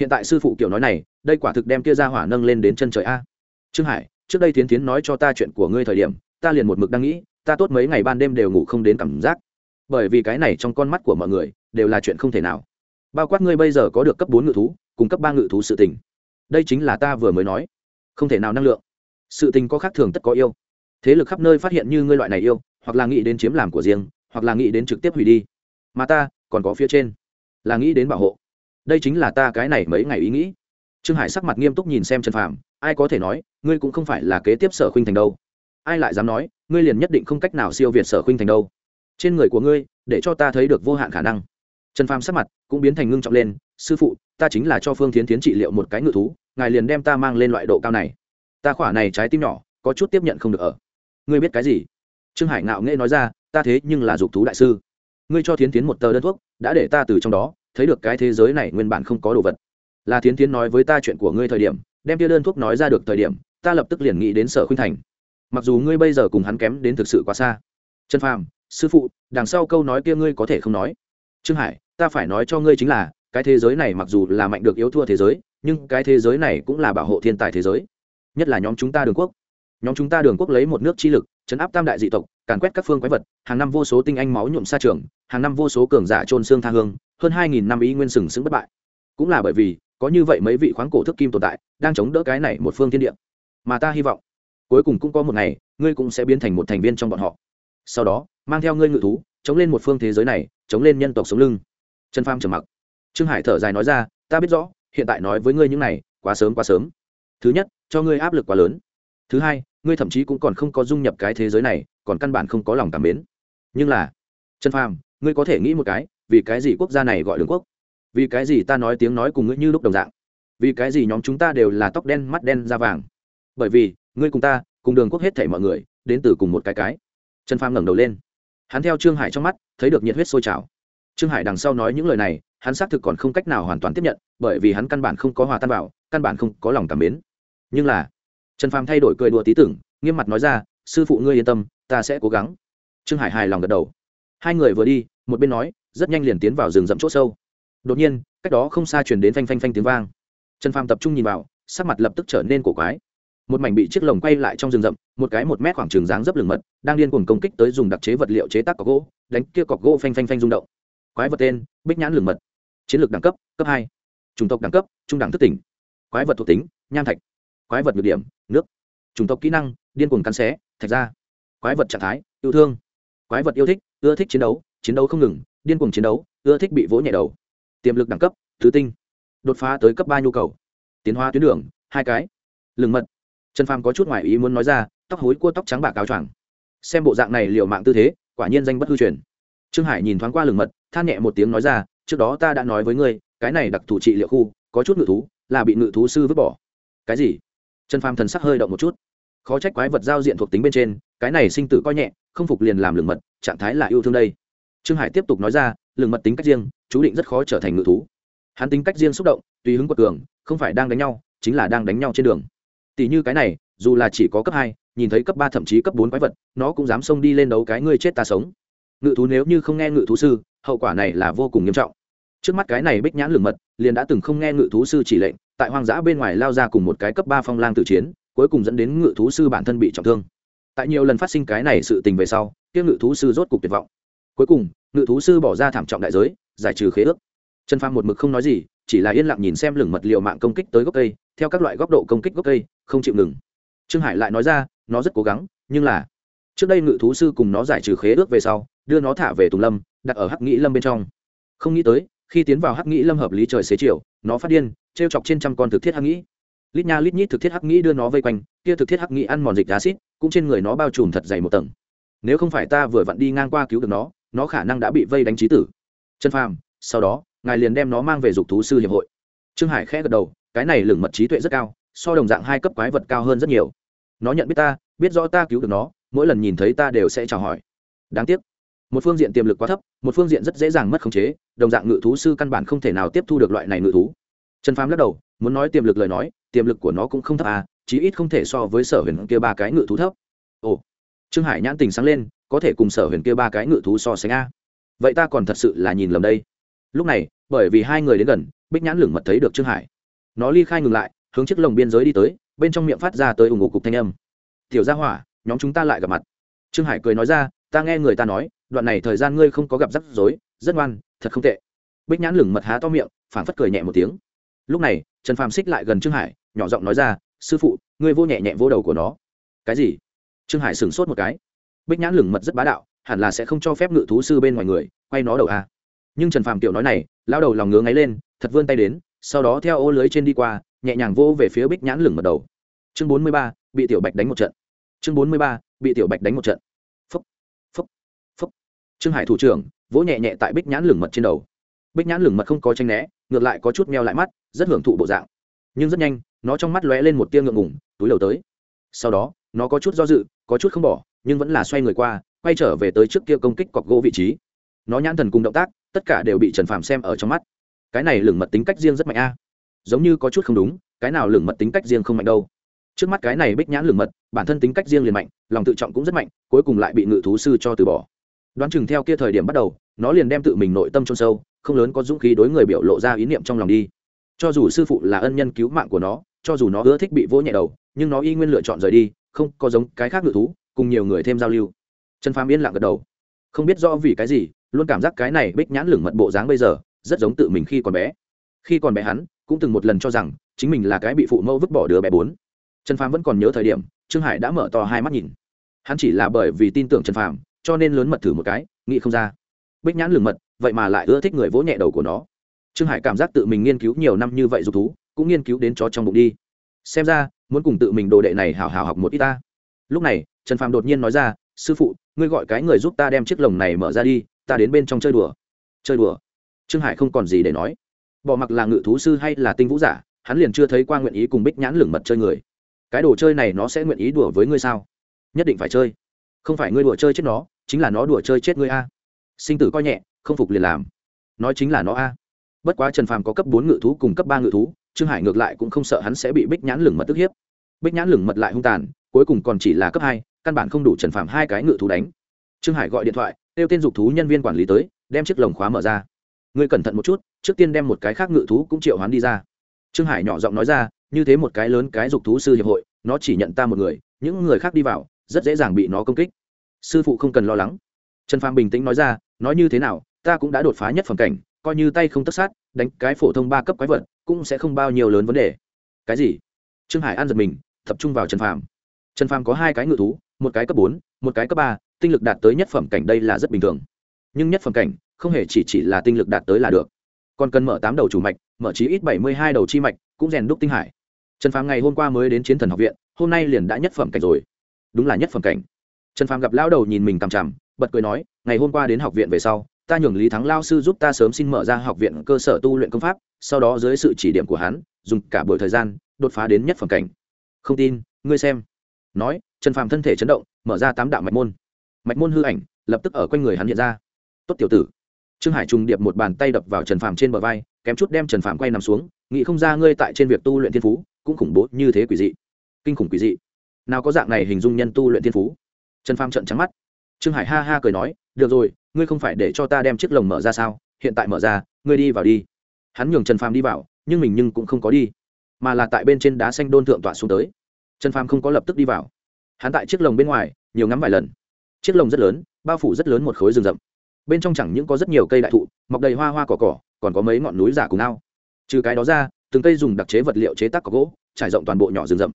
S1: Hiện tại sư phụ kiểu nói này, đây quả thực đem kia ra hỏa nâng lên đến chân trời a. Trương hải, trước đây tiến tiến nói cho ta chuyện của ngươi thời điểm, ta liền một mực đang nghĩ ta tốt mấy ngày ban đêm đều ngủ không đến cảm giác. Bởi vì cái này trong con mắt của mọi người đều là chuyện không thể nào. Bao quát ngươi bây giờ có được cấp bốn ngự thú, cùng cấp ba ngự thú sự tình. Đây chính là ta vừa mới nói. Không thể nào năng lượng. Sự tình có khác thường tất có yêu. Thế lực khắp nơi phát hiện như ngươi loại này yêu, hoặc là nghĩ đến chiếm làm của riêng, hoặc là nghĩ đến trực tiếp hủy đi. Mà ta còn có phía trên, là nghĩ đến bảo hộ. Đây chính là ta cái này mấy ngày ý nghĩ. Trương hải sắc mặt nghiêm túc nhìn xem trần phàm, ai có thể nói, ngươi cũng không phải là kế tiếp sở khuynh thành đâu ai lại dám nói, ngươi liền nhất định không cách nào siêu việt sở khuynh thành đâu. Trên người của ngươi, để cho ta thấy được vô hạn khả năng. Trần phàm sắc mặt cũng biến thành ngưng trọng lên, sư phụ, ta chính là cho phương tiến tiến trị liệu một cái ngự thú, ngài liền đem ta mang lên loại độ cao này. Ta khỏa này trái tim nhỏ, có chút tiếp nhận không được ở. Ngươi biết cái gì? Trương hải ngạo nghễ nói ra, ta thế nhưng là dục thú đại sư. Ngươi cho thiến tiến một tờ đơn thuốc, đã để ta từ trong đó, thấy được cái thế giới này nguyên bản không có đồ vật. Là thiến tiến nói với ta chuyện của ngươi thời điểm, đem tia đơn thuốc nói ra được thời điểm, ta lập tức liền nghĩ đến sở khuynh thành mặc dù ngươi bây giờ cùng hắn kém đến thực sự quá xa. Trần phàm, sư phụ, đằng sau câu nói kia ngươi có thể không nói. Trương hải, ta phải nói cho ngươi chính là, cái thế giới này mặc dù là mạnh được yếu thua thế giới, nhưng cái thế giới này cũng là bảo hộ thiên tài thế giới. Nhất là nhóm chúng ta đường quốc. Nhóm chúng ta đường quốc lấy một nước chi lực, chấn áp tam đại dị tộc, càn quét các phương quái vật, hàng năm vô số tinh anh máu nhuộm xa trường, hàng năm vô số cường giả trôn xương tha hương, hơn hai nghìn năm ý nguyên sừng sững bất bại. Cũng là bởi vì, có như vậy mấy vị khoáng cổ thức kim tồn tại, đang chống đỡ cái này một phương thiên địa. Mà ta hy vọng cuối cùng cũng có một ngày, ngươi cũng sẽ biến thành một thành viên trong bọn họ. Sau đó, mang theo ngươi ngự thú, chống lên một phương thế giới này, chống lên nhân tộc sống lưng. Trần pham trầm mặc. Trương hải thở dài nói ra, ta biết rõ, hiện tại nói với ngươi những này, quá sớm quá sớm. Thứ nhất, cho ngươi áp lực quá lớn. Thứ hai, ngươi thậm chí cũng còn không có dung nhập cái thế giới này, còn căn bản không có lòng cảm mến. Nhưng là, trần phàm, ngươi có thể nghĩ một cái, vì cái gì quốc gia này gọi đường quốc? Vì cái gì ta nói tiếng nói cùng ngươi như lúc đồng dạng? Vì cái gì nhóm chúng ta đều là tóc đen, mắt đen, da vàng? Bởi vì ngươi cùng ta, cùng đường quốc hết thảy mọi người, đến từ cùng một cái cái. Trần phàm ngẩng đầu lên. Hắn theo trương hải trong mắt, thấy được nhiệt huyết sôi trào. Trương hải đằng sau nói những lời này, hắn xác thực còn không cách nào hoàn toàn tiếp nhận, bởi vì hắn căn bản không có hòa tan vào, căn bản không có lòng cảm mến. Nhưng là, trần phàm thay đổi cười đùa tí tưởng, nghiêm mặt nói ra, sư phụ ngươi yên tâm, ta sẽ cố gắng. Trương hải hài lòng gật đầu. Hai người vừa đi, một bên nói, rất nhanh liền tiến vào rừng rậm c h ỗ sâu. Đột nhiên, cách đó không xa chuyển đến phanh phanh phanh tiếng vang. Trần phàm tập trung nhìn vào, sắc mặt lập tức trở nên cổ quái một mảnh bị chiếc lồng quay lại trong rừng rậm, một cái một mét khoảng trường dáng dấp lừng mật, đang điên cuồng công kích tới dùng đặc chế vật liệu chế tác cọc gỗ, đánh kia cọc gỗ phanh phanh phanh rung động. Quái vật tên, bích nhãn lừng mật. Chiến lược đẳng cấp cấp hai. Chủng tộc đẳng cấp, trung đẳng thức tỉnh. Quái vật thuộc tính, nham thạch. Quái vật nhược điểm, nước. Chủng tộc kỹ năng, điên cuồng cắn xé, thạch ra quái vật trạng thái, yêu thương. Quái vật yêu thích, ưa thích chiến đấu chiến đấu không ngừng, điên cuồng chiến đấu, ưa thích bị vỗ nhẹ đầu. Tiềm lực đẳng cấp, thứ tinh. Đột phá tới cấp ba nhu cầu. Tiến hóa tuyến đường, hai cái. Lừng mật trần phàm có chút ngoài ý muốn nói ra, tóc hối cua tóc trắng bạc áo choàng. Xem bộ dạng này liệu mạng tư thế, quả nhiên danh bất hư truyền. Trương hải nhìn thoáng qua lừng mật, than nhẹ một tiếng nói ra, trước đó ta đã nói với ngươi, cái này đặc thù trị liệu khu, có chút ngự thú, là bị ngự thú sư vứt bỏ. Cái gì? Trần phàm thần sắc hơi động một chút. Khó trách quái vật giao diện thuộc tính bên trên, cái này sinh tử coi nhẹ, không phục liền làm lừng mật, trạng thái là yêu thương đây. Trương hải tiếp tục nói ra lừng mật tính cách riêng, chú định rất khó trở thành ngự thú. Hắn tính cách riêng xúc động, tùy hứng quật cường, không phải đang đánh nhau, chính là đang đánh nhau trên đường tỷ như cái này, dù là chỉ có cấp hai, nhìn thấy cấp ba thậm chí cấp bốn quái vật, nó cũng dám xông đi lên đấu cái ngươi chết ta sống. Ngự thú nếu như không nghe ngự thú sư, hậu quả này là vô cùng nghiêm trọng. Trước mắt cái này bích nhãn lường mật, liền đã từng không nghe ngự thú sư chỉ lệnh, tại hoang dã bên ngoài lao ra cùng một cái cấp ba phong lang tử chiến, cuối cùng dẫn đến ngự thú sư bản thân bị trọng thương. Tại nhiều lần phát sinh cái này sự tình về sau, kia ngự thú sư rốt cục tuyệt vọng. Cuối cùng, ngự thú sư bỏ ra thảm trọng đại giới, giải trừ khế ước. Trần phàm một mực không nói gì, chỉ là yên lặng nhìn xem lửng mật liệu mạng công kích tới gốc cây, theo các loại góc độ công kích gốc cây không chịu ngừng. Trương hải lại nói ra, nó rất cố gắng, nhưng là trước đây ngự thú sư cùng nó giải trừ khế ước về sau, đưa nó thả về tùng lâm, đặt ở hắc nghĩ lâm bên trong. Không nghĩ tới, khi tiến vào hắc nghĩ lâm hợp lý trời xế chiều, nó phát điên t r e o chọc trên trăm con thực thiết hắc nghĩ lít nha lít nhít thực thiết hắc nghĩ đưa nó vây quanh, kia thực thiết hắc nghĩ ăn mòn dịch acid cũng trên người nó bao trùm thật dày một tầng. Nếu không phải ta vừa vặn đi ngang qua cứu được nó nó khả năng đã bị vây đánh trí tử. Chân phàm, sau đó, ngài liền đem nó mang về dục thú sư hiệp hội. Trương hải khẽ gật đầu, cái này lửng mật trí tuệ rất cao so đồng dạng hai cấp quái vật cao hơn rất nhiều. Nó nhận biết ta, biết rõ ta cứu được nó, mỗi lần nhìn thấy ta đều sẽ chào hỏi. Đáng tiếc, một phương diện tiềm lực quá thấp, một phương diện rất dễ dàng mất khống chế, đồng dạng ngự thú sư căn bản không thể nào tiếp thu được loại này ngự thú. Trần phàm lắc đầu, muốn nói tiềm lực lời nói, tiềm lực của nó cũng không thấp à chí ít không thể so với sở huyền kia ba cái ngự thú thấp. Ồ, trương hải nhãn tình sáng lên, có thể cùng sở huyền kia ba cái ngự thú so sánh a. Vậy ta còn thật sự là nhìn lầm đây. Lúc này, bởi vì hai người đến gần, bích nhãn lửng mật thấy được trương hải. Nó ly khai ngừng lại hướng chiếc lồng biên giới đi tới, bên trong miệng phát ra tới ủng hộ cục thanh âm. Tiểu gia hỏa, nhóm chúng ta lại gặp mặt. Trương hải cười nói ra, ta nghe người ta nói, đoạn này thời gian ngươi không có gặp rắc rối, rất ngoan, thật không tệ. Bích nhãn lửng mật há to miệng, phảng phất cười nhẹ một tiếng. Lúc này, trần phàm xích lại gần trương hải, nhỏ giọng nói ra, sư phụ, ngươi vô nhẹ nhẹ vô đầu của nó. Cái gì? Trương hải sửng sốt một cái. Bích nhãn lửng mật rất bá đạo, hẳn là sẽ không cho phép ngự thú sư bên ngoài người, quay nó đầu à? Nhưng trần phàm tiểu nói này lao đầu lòng ngứa ngáy lên, thật vươn tay đến, sau đó theo ô lưới trên đi qua nhẹ nhàng vỗ về phía bích nhãn lửng mật đầu. Chương bốn mươi ba, bị tiểu bạch đánh một trận. Chương bốn mươi ba, bị tiểu bạch đánh một trận. Phúc phúc phúc. Trương hải thủ trưởng, vỗ nhẹ nhẹ tại bích nhãn lửng mật trên đầu. Bích nhãn lửng mật không có tranh né, ngược lại có chút meo lại mắt, rất hưởng thụ bộ dạng. Nhưng rất nhanh, nó trong mắt lóe lên một tia ngượng ngủng túi đầu tới. Sau đó, nó có chút do dự, có chút không bỏ, nhưng vẫn là xoay người qua, quay trở về tới trước kia công kích cọc gỗ vị trí. Nó nhãn thần cùng động tác, tất cả đều bị trần phàm xem ở trong mắt. Cái này lửng mật tính cách riêng rất mạnh a giống như có chút không đúng, cái nào lường mật tính cách riêng không mạnh đâu. Trước mắt cái này bích nhãn lường mật, bản thân tính cách riêng liền mạnh, lòng tự trọng cũng rất mạnh, cuối cùng lại bị ngự thú sư cho từ bỏ. Đoán chừng theo kia thời điểm bắt đầu, nó liền đem tự mình nội tâm trong sâu, không lớn có dũng khí đối người biểu lộ ra ý niệm trong lòng đi. Cho dù sư phụ là ân nhân cứu mạng của nó, cho dù nó ưa thích bị vỗ nhẹ đầu, nhưng nó y nguyên lựa chọn rời đi, không có giống cái khác ngự thú, cùng nhiều người thêm giao lưu. Trần phàm yên lặng gật đầu. Không biết do vì cái gì, luôn cảm giác cái này bích nhãn lửng mật bộ dáng bây giờ, rất giống tự mình khi còn bé. Khi còn bé hắn cũng từng một lần cho rằng chính mình là cái bị phụ mẫu vứt bỏ đứa bé bốn. Trần phàm vẫn còn nhớ thời điểm, trương hải đã mở to hai mắt nhìn. Hắn chỉ là bởi vì tin tưởng trần phàm, cho nên lớn mật thử một cái, nghĩ không ra. Bích nhãn lửng mật, vậy mà lại ưa thích người vỗ nhẹ đầu của nó. Trương hải cảm giác tự mình nghiên cứu nhiều năm như vậy dục thú, cũng nghiên cứu đến chó trong bụng đi. Xem ra, muốn cùng tự mình đồ đệ này hào hào học một ít ta. Lúc này, trần phàm đột nhiên nói ra, sư phụ, ngươi gọi cái người giúp ta đem chiếc lồng này mở ra đi, ta đến bên trong chơi đùa. Chơi đùa? Trương hải không còn gì để nói bỏ mặc là ngự thú sư hay là tinh vũ giả, hắn liền chưa thấy qua nguyện ý cùng bích nhãn lửng mật chơi người. Cái đồ chơi này nó sẽ nguyện ý đùa với ngươi sao? Nhất định phải chơi. Không phải ngươi đùa chơi chết nó, chính là nó đùa chơi chết ngươi a. Sinh tử coi nhẹ, không phục liền làm. Nói chính là nó a. Bất quá trần phàm có cấp bốn ngự thú cùng cấp ba ngự thú, trương hải ngược lại cũng không sợ hắn sẽ bị bích nhãn lửng mật tức hiếp. Bích nhãn lửng mật lại hung tàn, cuối cùng còn chỉ là cấp hai, căn bản không đủ trần phàm hai cái ngự thú đánh. Trương hải gọi điện thoại, kêu tên dục thú nhân viên quản lý tới, đem chiếc lồng khóa mở ra. Ngươi cẩn thận một chút trước tiên đem một cái khác ngự thú cũng triệu hoán đi ra. Trương hải nhỏ giọng nói ra, như thế một cái lớn cái dục thú sư hiệp hội, nó chỉ nhận ta một người, những người khác đi vào, rất dễ dàng bị nó công kích. Sư phụ không cần lo lắng. Trần phàm bình tĩnh nói ra, nói như thế nào, ta cũng đã đột phá nhất phẩm cảnh, coi như tay không tất sát, đánh cái phổ thông ba cấp quái vật, cũng sẽ không bao nhiêu lớn vấn đề. Cái gì? Trương hải an giật mình, tập trung vào trần phàm. Trần phàm có hai cái ngự thú, một cái cấp bốn, một cái cấp ba, tinh lực đạt tới nhất phẩm cảnh đây là rất bình thường. Nhưng nhất phẩm cảnh, không hề chỉ chỉ là tinh lực đạt tới là được còn cần mở tám đầu chủ mạch, mở chí ít bảy mươi hai đầu chi mạch, cũng rèn đúc tinh hải. Trần phàm ngày hôm qua mới đến chiến thần học viện, hôm nay liền đã nhất phẩm cảnh rồi. Đúng là nhất phẩm cảnh. Trần phàm gặp lão đầu nhìn mình cằm chằm, bật cười nói, ngày hôm qua đến học viện về sau, ta nhường lý thắng lao sư giúp ta sớm xin mở ra học viện cơ sở tu luyện công pháp, sau đó dưới sự chỉ điểm của hắn, dùng cả buổi thời gian, đột phá đến nhất phẩm cảnh. Không tin, ngươi xem. Nói, trần phàm thân thể chấn động, mở ra tám đạo mạch môn. Mạch môn hư ảnh lập tức ở quanh người hắn hiện ra. Tốt tiểu tử trương hải trùng điệp một bàn tay đập vào trần phàm trên bờ vai, kém chút đem trần phàm quay nằm xuống, nghĩ không ra ngươi tại trên việc tu luyện thiên phú, cũng khủng bố như thế quỷ dị. Kinh khủng quỷ dị. Nào có dạng này hình dung nhân tu luyện thiên phú? Trần phàm trợn trắng mắt. Trương hải ha ha cười nói, được rồi, ngươi không phải để cho ta đem chiếc lồng mở ra sao? Hiện tại mở ra, ngươi đi vào đi. Hắn nhường trần phàm đi vào, nhưng mình nhưng cũng không có đi, mà là tại bên trên đá xanh đôn thượng tọa xuống tới. Trần phàm không có lập tức đi vào. Hắn tại chiếc lồng bên ngoài, nhiều ngắm vài lần. Chiếc lồng rất lớn, bao phủ rất lớn một khối rừng rậm bên trong chẳng những có rất nhiều cây đại thụ, mọc đầy hoa hoa cỏ cỏ, còn có mấy ngọn núi giả cùng ao. Trừ cái đó ra, từng cây dùng đặc chế vật liệu chế tác có gỗ, trải rộng toàn bộ nhỏ rừng rậm.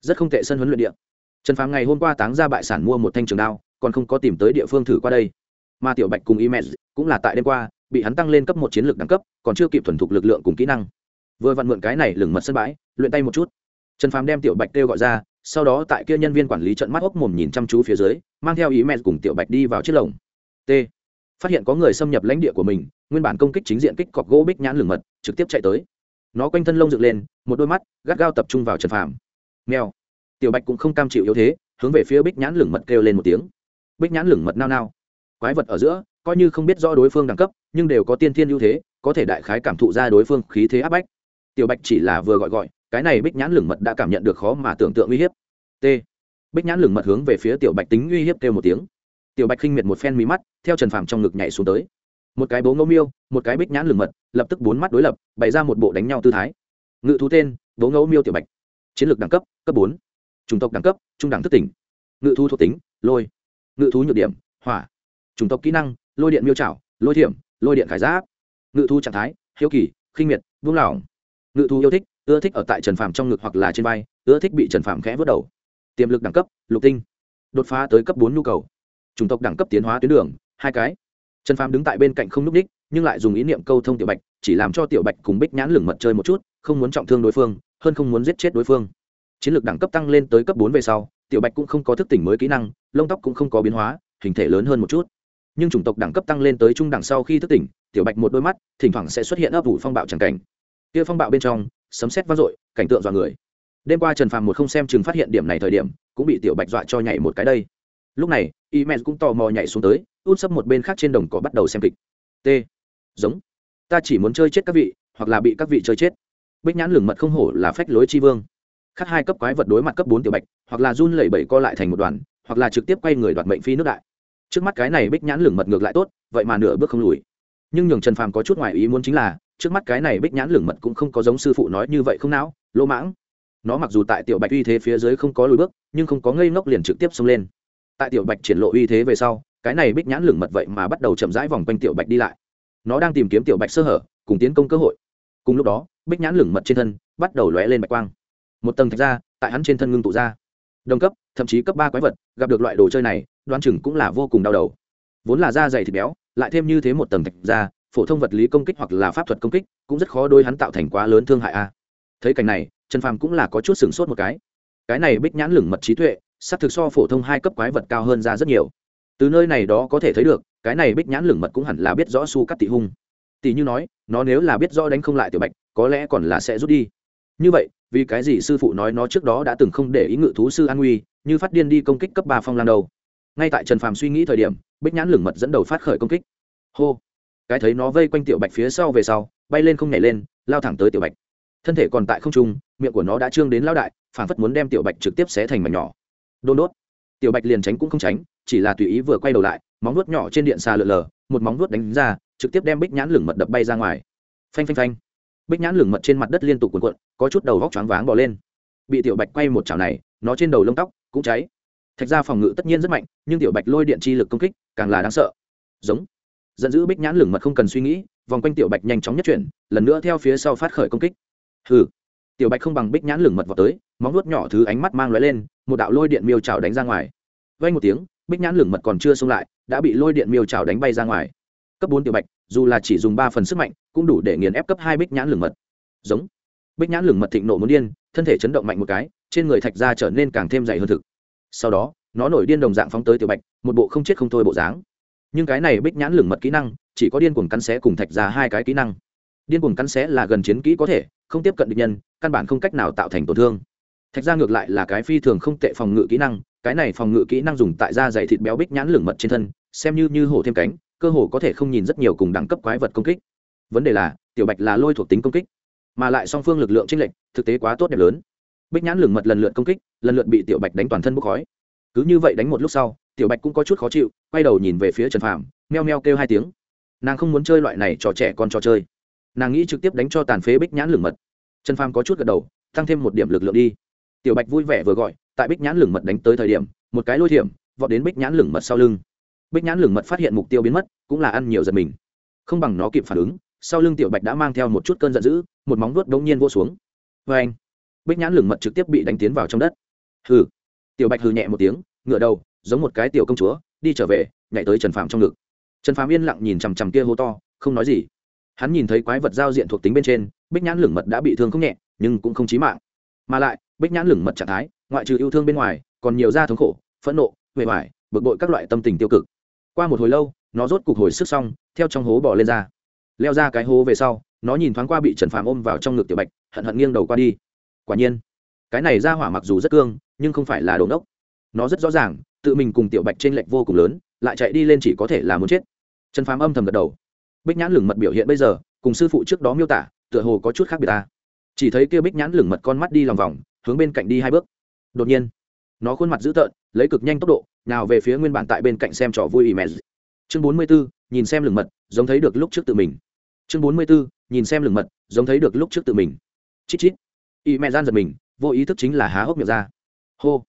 S1: Rất không tệ sân huấn luyện địa. Trần phàm ngày hôm qua táng ra bại sản mua một thanh trường đao, còn không có tìm tới địa phương thử qua đây. Mà tiểu bạch cùng y mẹ cũng là tại đêm qua, bị hắn tăng lên cấp một chiến lược đẳng cấp, còn chưa kịp thuần thục lực lượng cùng kỹ năng. Vừa vặn mượn cái này lửng mật sân bãi, luyện tay một chút. Trần phàm đem tiểu bạch kêu gọi ra, sau đó tại kia nhân viên quản lý trận mắt ốc mồm nhìn chăm chú phía dưới, mang theo ý mẹ cùng tiểu bạch đi vào chiếc lồng. T phát hiện có người xâm nhập lãnh địa của mình, nguyên bản công kích chính diện kích cọc gỗ bích nhãn lửng mật, trực tiếp chạy tới. Nó quanh thân lông dựng lên, một đôi mắt gắt gao tập trung vào trần phàm. Mèo. Tiểu bạch cũng không cam chịu yếu thế, hướng về phía bích nhãn lửng mật kêu lên một tiếng. Bích nhãn lửng mật nao nao. Quái vật ở giữa, coi như không biết rõ đối phương đẳng cấp, nhưng đều có tiên thiên ưu thế, có thể đại khái cảm thụ ra đối phương khí thế áp bách. Tiểu bạch chỉ là vừa gọi gọi, cái này bích nhãn lửng mật đã cảm nhận được khó mà tưởng tượng uy hiếp. T. Bích nhãn lửng mật hướng về phía tiểu bạch tính uy hiếp kêu một tiếng tiểu bạch khinh miệt một phen mí mắt, theo trần phàm trong ngực nhảy xuống tới. Một cái bố ngẫu miêu, một cái bích nhãn lửng mật, lập tức bốn mắt đối lập, bày ra một bộ đánh nhau tư thái. Ngự thú tên, bố ngẫu miêu tiểu bạch. Chiến lược đẳng cấp cấp bốn. Chủng tộc đẳng cấp, trung đẳng thức tỉnh. Ngự thú thuộc tính, lôi. Ngự thú nhược điểm, hỏa. Chủng tộc kỹ năng, lôi điện miêu trảo, lôi thiểm, lôi điện khải giáp. Ngự thú trạng thái, hiếu kỳ, khinh miệt, buông lỏng. Ngự thú yêu thích, ưa thích ở tại trần phàm trong ngực hoặc là trên vai, ưa thích bị trần phàm khẽ vớt đầu. Tiềm lực đẳng cấp, lục tinh. Đột phá tới cấp bốn nhu cầu chủng tộc đẳng cấp tiến hóa tuyến đường, hai cái. Trần phàm đứng tại bên cạnh không n ú c ních, nhưng lại dùng ý niệm câu thông tiểu bạch, chỉ làm cho tiểu bạch cùng bích nhãn lửng mật chơi một chút, không muốn trọng thương đối phương, hơn không muốn giết chết đối phương. Chiến lược đẳng cấp tăng lên tới cấp bốn về sau, tiểu bạch cũng không có thức tỉnh mới kỹ năng, lông tóc cũng không có biến hóa, hình thể lớn hơn một chút. Nhưng chủng tộc đẳng cấp tăng lên tới trung đẳng sau khi thức tỉnh, tiểu bạch một đôi mắt, thỉnh thoảng sẽ xuất hiện ấp ủ phong bạo tràng cảnh. Kia phong bạo bên trong, sấm xét vang dội, cảnh tượng dọa người. Đêm qua trần phàm một không xem chừng phát hiện điểm này thời điểm, cũng bị tiểu bạch dọa cho nhảy một cái đây. Lúc này y mẹ cũng tò mò nhảy xuống tới, út sấp một bên khác trên đồng cỏ bắt đầu xem kịch. T. Giống. Ta chỉ muốn chơi chết các vị, hoặc là bị các vị chơi chết. Bích nhãn lửng mật không hổ là phách lối chi vương. Khắc hai cấp quái vật đối mặt cấp bốn tiểu bạch, hoặc là run lẩy bẩy co lại thành một đoàn, hoặc là trực tiếp quay người đoạt mệnh phi nước đại. Trước mắt cái này bích nhãn lửng mật ngược lại tốt, vậy mà nửa bước không lùi. Nhưng nhường trần phàm có chút ngoài ý muốn chính là, trước mắt cái này bích nhãn lửng mật cũng không có giống sư phụ nói như vậy không não, lỗ mãng. Nó mặc dù tại tiểu bạch uy thế phía dưới không có lùi bước, nhưng không có ngây ngốc liền trực tiếp xông lên tại tiểu bạch triển lộ uy thế về sau, cái này bích nhãn lửng mật vậy mà bắt đầu chậm rãi vòng quanh tiểu bạch đi lại. Nó đang tìm kiếm tiểu bạch sơ hở, cùng tiến công cơ hội. Cùng lúc đó, bích nhãn lửng mật trên thân bắt đầu lóe lên bạch quang. Một tầng thạch ra, tại hắn trên thân ngưng tụ ra. Đồng cấp, thậm chí cấp ba quái vật, gặp được loại đồ chơi này, đoán chừng cũng là vô cùng đau đầu. Vốn là da dày thịt béo, lại thêm như thế một tầng thạch ra, phổ thông vật lý công kích hoặc là pháp thuật công kích, cũng rất khó đôi hắn tạo thành quá lớn thương hại a. Thấy cảnh này, trần phàm cũng là có chút sửng sốt một cái. Cái này bích nhãn lửng mật trí tuệ sắc thực so phổ thông hai cấp quái vật cao hơn ra rất nhiều. Từ nơi này đó có thể thấy được, cái này bích nhãn lửng mật cũng hẳn là biết rõ su cắt tị hung. Tỷ như nói, nó nếu là biết rõ đánh không lại tiểu bạch, có lẽ còn là sẽ rút đi. Như vậy, vì cái gì sư phụ nói nó trước đó đã từng không để ý ngự thú sư an nguy như phát điên đi công kích cấp ba phong lan đầu. Ngay tại trần phàm suy nghĩ thời điểm, bích nhãn lửng mật dẫn đầu phát khởi công kích. Hô! Cái thấy nó vây quanh tiểu bạch phía sau về sau, bay lên không nhảy lên, lao thẳng tới tiểu bạch. Thân thể còn tại không trung, miệng của nó đã trương đến lao đại phản phất muốn đem tiểu bạch trực tiếp xé thành mảnh nhỏ đôn đốt. Tiểu bạch liền tránh cũng không tránh, chỉ là tùy ý vừa quay đầu lại, móng nuốt nhỏ trên điện xa lượn lờ một móng nuốt đánh ra, trực tiếp đem bích nhãn lửng mật đập bay ra ngoài. Phanh phanh phanh. Bích nhãn lửng mật trên mặt đất liên tục cuộn cuộn, có chút đầu vóc choáng váng bỏ lên. Bị tiểu bạch quay một chảo này, nó trên đầu lông tóc cũng cháy. Thạch ra phòng ngự tất nhiên rất mạnh, nhưng tiểu bạch lôi điện chi lực công kích càng là đáng sợ. Giống. Giận dữ bích nhãn lửng mật không cần suy nghĩ, vòng quanh tiểu bạch nhanh chóng nhất chuyển, lần nữa theo phía sau phát khởi công kích. Hừ tiểu bạch không bằng bích nhãn lửng mật vào tới, móng nuốt nhỏ thứ ánh mắt mang lóe lên, một đạo lôi điện miêu trào đánh ra ngoài. Vay một tiếng, bích nhãn lửng mật còn chưa xông lại, đã bị lôi điện miêu trào đánh bay ra ngoài. Cấp bốn tiểu bạch, dù là chỉ dùng ba phần sức mạnh, cũng đủ để nghiền ép cấp hai bích nhãn lửng mật. Giống. Bích nhãn lửng mật thịnh nộ muốn điên, thân thể chấn động mạnh một cái, trên người thạch ra trở nên càng thêm dày hơn thực. Sau đó, nó nổi điên đồng dạng phóng tới tiểu bạch, một bộ không chết không thôi bộ dáng. Nhưng cái này bích nhãn lửng mật kỹ năng, chỉ có điên cuồng cắn xé cùng thạch ra hai cái kỹ năng điên cuồng cắn xé là gần chiến kỹ có thể, không tiếp cận địch nhân, căn bản không cách nào tạo thành tổn thương. Thạch ra ngược lại là cái phi thường không tệ phòng ngự kỹ năng, cái này phòng ngự kỹ năng dùng tại da dày thịt béo bích nhãn lửng mật trên thân, xem như như hổ thêm cánh, cơ hồ có thể không nhìn rất nhiều cùng đẳng cấp quái vật công kích. Vấn đề là, tiểu bạch là lôi thuộc tính công kích, mà lại song phương lực lượng chênh lệch, thực tế quá tốt đẹp lớn. Bích nhãn lửng mật lần lượt công kích, lần lượt bị tiểu bạch đánh toàn thân bốc khói. Cứ như vậy đánh một lúc sau, tiểu bạch cũng có chút khó chịu, quay đầu nhìn về phía trần phàm, meo meo kêu hai tiếng. Nàng không muốn chơi loại này trò trẻ con trò chơi nàng nghĩ trực tiếp đánh cho tàn phế bích nhãn lửng mật trần phàm có chút gật đầu tăng thêm một điểm lực lượng đi tiểu bạch vui vẻ vừa gọi tại bích nhãn lửng mật đánh tới thời điểm một cái lôi thiểm vọt đến bích nhãn lửng mật sau lưng bích nhãn lửng mật phát hiện mục tiêu biến mất cũng là ăn nhiều giật mình không bằng nó kịp phản ứng sau lưng tiểu bạch đã mang theo một chút cơn giận dữ một móng vuốt đống nhiên vô xuống vê anh bích nhãn lửng mật trực tiếp bị đánh tiến vào trong đất hừ tiểu bạch hừ nhẹ một tiếng ngựa đầu giống một cái tiểu công chúa đi trở về nhảy tới trần phàm trong ngực trần phàm yên lặng nhìn chằm chằm kia hô to không nói gì hắn nhìn thấy quái vật giao diện thuộc tính bên trên, bích nhãn lửng mật đã bị thương không nhẹ, nhưng cũng không chí mạng. Mà lại, bích nhãn lửng mật trạng thái, ngoại trừ yêu thương bên ngoài, còn nhiều da thống khổ, phẫn nộ huệ vải bực bội các loại tâm tình tiêu cực. Qua một hồi lâu, nó rốt cục hồi sức xong, theo trong hố bỏ lên ra. Leo ra cái hố về sau, nó nhìn thoáng qua bị trần phàm ôm vào trong ngực tiểu bạch, hận hận nghiêng đầu qua đi. Quả nhiên, cái này ra hỏa mặc dù rất cương, nhưng không phải là đồn đốc nó rất rõ ràng, tự mình cùng tiểu bạch t r ê n lệch vô cùng lớn, lại chạy đi lên chỉ có thể là muốn chết. Trần phàm âm thầm gật đầu bích nhãn lửng mật biểu hiện bây giờ, cùng sư phụ trước đó miêu tả, tựa hồ có chút khác biệt ta. Chỉ thấy kia bích nhãn lửng mật con mắt đi lòng vòng, hướng bên cạnh đi hai bước. Đột nhiên, nó khuôn mặt dữ tợn, lấy cực nhanh tốc độ, nào về phía nguyên bản tại bên cạnh xem trò vui ỉ mẹ chương bốn mươi bốn nhìn xem lửng mật, giống thấy được lúc trước tự mình. Chương bốn mươi bốn nhìn xem lửng mật, giống thấy được lúc trước tự mình. Chít chít. Ỉ mẹ gian giật mình, vô ý thức chính là há hốc miệng ra. Hô.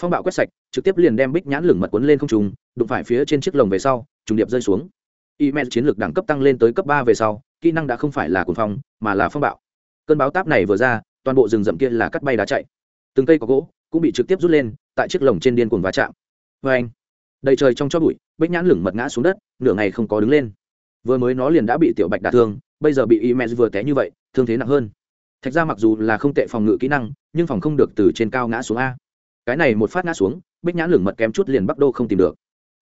S1: Phong bạo quét sạch, trực tiếp liền đem bích nhãn lửng mật quấn lên không trùng đụng phải phía trên chiếc lồng về sau, trùng điệp rơi xuống y mẹ chiến lược đẳng cấp tăng lên tới cấp ba về sau, kỹ năng đã không phải là cuồng phong, mà là phong bạo. Cơn báo táp này vừa ra, toàn bộ rừng rậm kia là cắt bay đá chạy. Từng cây có gỗ cũng bị trực tiếp rút lên, tại chiếc lồng trên điên cuồng va chạm. Vê anh, đầy trời trong cho bụi, bích nhãn lửng mật ngã xuống đất, nửa ngày không có đứng lên. Vừa mới nó liền đã bị tiểu bạch đả thương, bây giờ bị y mẹ vừa té như vậy, thương thế nặng hơn. Thạch ra mặc dù là không tệ phòng ngự kỹ năng, nhưng phòng không được từ trên cao ngã xuống a. Cái này một phát ngã xuống, bích nhãn lửng mật kém chút liền bắc đô không tìm được.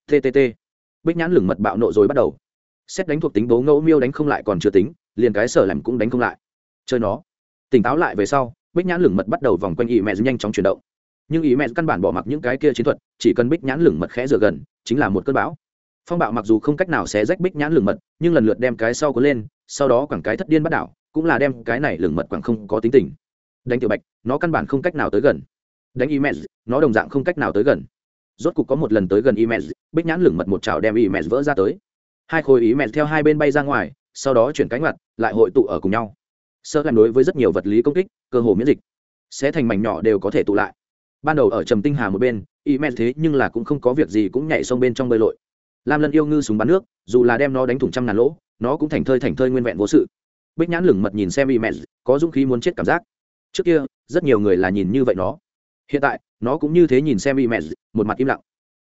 S1: Ttt bích nhãn lửng mật bạo nộ rồi bắt đầu xét đánh thuộc tính bố ngẫu miêu đánh không lại còn chưa tính, liền cái sở làm cũng đánh không lại. Chơi nó. Tỉnh táo lại về sau, bích nhãn lửng mật bắt đầu vòng quanh ý mẹ nhanh chóng chuyển động. Nhưng ý mẹ căn bản bỏ mặc những cái kia chiến thuật, chỉ cần bích nhãn lửng mật khẽ rửa gần, chính là một cơn bão. Phong bạo mặc dù không cách nào xé rách bích nhãn lửng mật, nhưng lần lượt đem cái sau có lên, sau đó quảng cái thất điên bắt đảo, cũng là đem cái này lửng mật quảng không có tính tình. Đánh tiểu bạch, nó căn bản không cách nào tới gần. Đánh email nó đồng dạng không cách nào tới gần. Rốt cục có một lần tới gần email bích nhãn lửng mật một chảo đem email vỡ ra tới hai khối ý email theo hai bên bay ra ngoài, sau đó chuyển cánh mặt lại hội tụ ở cùng nhau. Sơ làm đối với rất nhiều vật lý công kích, cơ hồ miễn dịch. Sẽ thành mảnh nhỏ đều có thể tụ lại. Ban đầu ở trầm tinh hà một bên, ý email thế nhưng là cũng không có việc gì cũng nhảy xông bên trong bơi lội. Lam lân yêu ngư súng bắn nước, dù là đem nó đánh thủng trăm ngàn lỗ, nó cũng thành thơi thành thơi nguyên vẹn vô sự. Bích nhãn lửng mật nhìn xem email có dũng khí muốn chết cảm giác. Trước kia, rất nhiều người là nhìn như vậy nó. Hiện tại, nó cũng như thế nhìn xem y mẹ một mặt im lặng.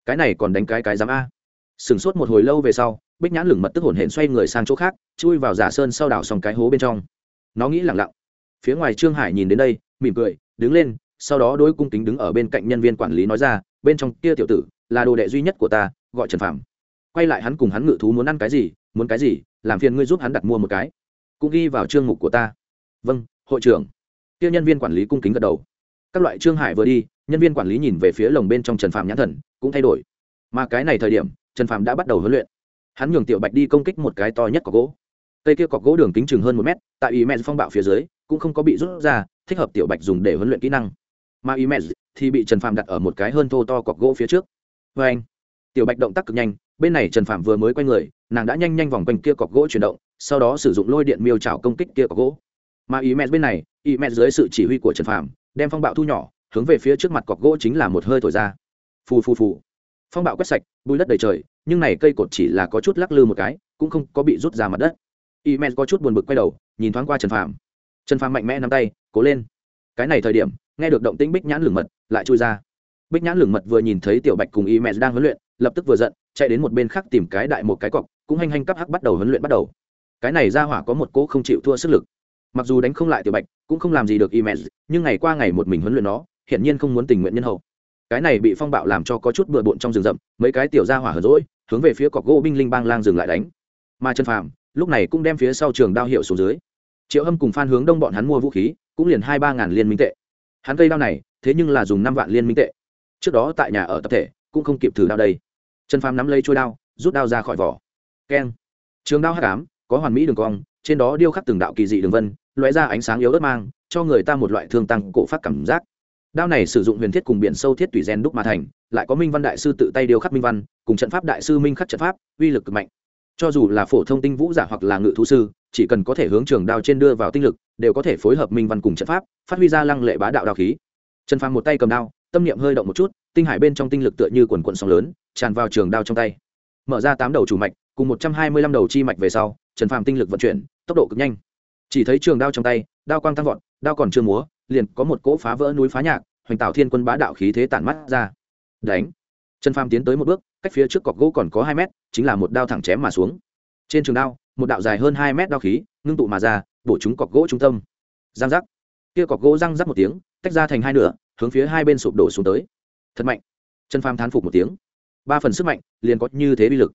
S1: Cái này còn đánh cái cái dám a. Sửng sốt một hồi lâu về sau bích nhãn lửng mật tức hổn hển xoay người sang chỗ khác, chui vào giả sơn sau đảo xong cái hố bên trong. Nó nghĩ lẳng lặng. Phía ngoài trương hải nhìn đến đây, mỉm cười, đứng lên, sau đó đôi cung kính đứng ở bên cạnh nhân viên quản lý nói ra, bên trong kia tiểu tử là đồ đệ duy nhất của ta, gọi trần phạm quay lại hắn cùng hắn ngự thú muốn ăn cái gì, muốn cái gì, làm phiền ngươi giúp hắn đặt mua một cái. Cũng ghi vào chương mục của ta. Vâng hội trưởng. Kia nhân viên quản lý cung kính gật đầu. Các loại trương hải vừa đi, nhân viên quản lý nhìn về phía lồng bên trong trần phạm nhãn thần, cũng thay đổi. Mà cái này thời điểm, trần phạm đã bắt đầu huấn luyện hắn nhường tiểu bạch đi công kích một cái to nhất cọc gỗ. Cây kia cọc gỗ đường kính chừng hơn một mét, tại ý mẹ phong bạo phía dưới, cũng không có bị rút ra, thích hợp tiểu bạch dùng để huấn luyện kỹ năng. Mà ý mẹ thì bị trần phạm đặt ở một cái hơn thô to cọc gỗ phía trước. Vê anh, tiểu bạch động tác cực nhanh, bên này trần phạm vừa mới quay người, nàng đã nhanh nhanh vòng quanh kia cọc gỗ chuyển động, sau đó sử dụng lôi điện miêu trào công kích kia cọc gỗ. Mà ý mẹ bên này ý mẹ dưới sự chỉ huy của trần phạm đem phong bạo thu nhỏ, hướng về phía trước mặt cọc gỗ chính là một hơi thổi ra. Phù phù phù. Phong bạo quét sạch, bùi đất đầy trời nhưng này cây cột chỉ là có chút lắc lư một cái, cũng không có bị rút ra mặt đất. Y men có chút buồn bực quay đầu, nhìn thoáng qua trần phàm. Trần phàm mạnh mẽ nắm tay, cố lên. Cái này thời điểm, nghe được động tĩnh bích nhãn lửng mật, lại chui ra. Bích nhãn lửng mật vừa nhìn thấy tiểu bạch cùng y men đang huấn luyện, lập tức vừa giận, chạy đến một bên khác tìm cái đại một cái cọc, cũng hanh hanh cắp hắc bắt đầu huấn luyện bắt đầu. Cái này ra hỏa có một cỗ không chịu thua sức lực. Mặc dù đánh không lại tiểu bạch, cũng không làm gì được y men nhưng ngày qua ngày một mình huấn luyện nó, hiển nhiên không muốn tình nguyện nhân hậu. Cái này bị phong bạo làm cho có chút bừa bộn trong rừng rậm, mấy cái tiểu ra hỏa hở rỗi hướng về phía cọc gỗ binh linh bang lang dừng lại đánh. Mà trần phàm lúc này cũng đem phía sau trường đao hiệu xuống dưới. Triệu hâm cùng phan hướng đông bọn hắn mua vũ khí, cũng liền hai ba ngàn liên minh tệ. Hắn cây đao này, thế nhưng là dùng năm vạn liên minh tệ. Trước đó tại nhà ở tập thể, cũng không kịp thử đao đây. Trần phàm nắm lấy trôi đao, rút đao ra khỏi vỏ. Keng. Trường đao h tám có hoàn mỹ đường cong, trên đó điêu khắc từng đạo kỳ dị đường vân loé ra ánh sáng yếu ớt mang, cho người ta một loại thương tăng cổ phát cảm giác. Đao này sử dụng huyền thiết cùng biển sâu thiết tùy gen đúc mà thành lại có minh văn đại sư tự tay điêu khắc minh văn, cùng trận pháp đại sư minh khắc trận pháp, uy lực cực mạnh. Cho dù là phổ thông tinh vũ giả hoặc là ngự thú sư, chỉ cần có thể hướng trường đao trên đưa vào tinh lực, đều có thể phối hợp minh văn cùng trận pháp, phát huy ra lăng lệ bá đạo đao khí. Trần phàm một tay cầm đao, tâm niệm hơi động một chút, tinh hải bên trong tinh lực tựa như quần quận sóng lớn, tràn vào trường đao trong tay. Mở ra tám đầu chủ mạch, cùng một trăm hai mươi lăm đầu chi mạch về sau, trần phàm tinh lực vận chuyển, tốc độ cực nhanh. Chỉ thấy trường đao trong tay, đao quang tăng vọt, đao còn chưa múa, liền có một cỗ phá vỡ núi phá nhạc, hoành tạo thiên quân bá đạo khí thế tản mắt ra đánh. Trần phàm tiến tới một bước cách phía trước cọc gỗ còn có hai mét chính là một đao thẳng chém mà xuống. Trên trường đao một đạo dài hơn hai mét đao khí ngưng tụ mà ra bổ trúng cọc gỗ trung tâm. Giang giác. Kia cọc gỗ răng rắc một tiếng tách ra thành hai nửa hướng phía hai bên sụp đổ xuống tới. Thật mạnh. Trần phàm thán phục một tiếng. Ba phần sức mạnh liền có như thế bi lực.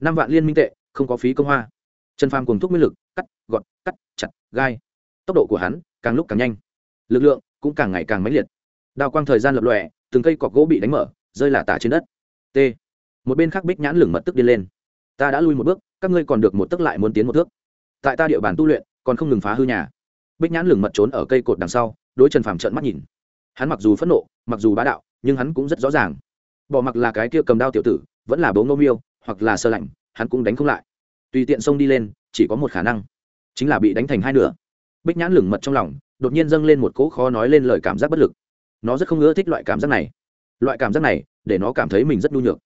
S1: Năm vạn liên minh tệ không có phí công hoa. Trần phàm cùng thúc nguyên lực cắt gọn, cắt chặt gai. Tốc độ của hắn càng lúc càng nhanh. Lực lượng cũng càng ngày càng mãnh liệt. Đao quang thời gian lập lòe từng cây cọc gỗ bị đánh mở rơi lả tả trên đất. T. Một bên khác bích nhãn lửng mật tức đi lên. Ta đã lui một bước, các ngươi còn được một tức lại muốn tiến một thước. Tại ta địa bàn tu luyện, còn không ngừng phá hư nhà. Bích nhãn lửng mật trốn ở cây cột đằng sau, đối trần phàm trợn mắt nhìn. Hắn mặc dù phẫn nộ, mặc dù bá đạo, nhưng hắn cũng rất rõ ràng. Bỏ mặc là cái kia cầm đao tiểu tử, vẫn là bố ngô miêu, hoặc là sơ lạnh, hắn cũng đánh không lại. Tùy tiện xông đi lên, chỉ có một khả năng, chính là bị đánh thành hai nửa. Bích nhãn lửng mật trong lòng, đột nhiên dâng lên một cỗ khó nói lên lời cảm giác bất lực. Nó rất không ưa thích loại cảm giác này loại cảm giác này để nó cảm thấy mình rất nhu nhược.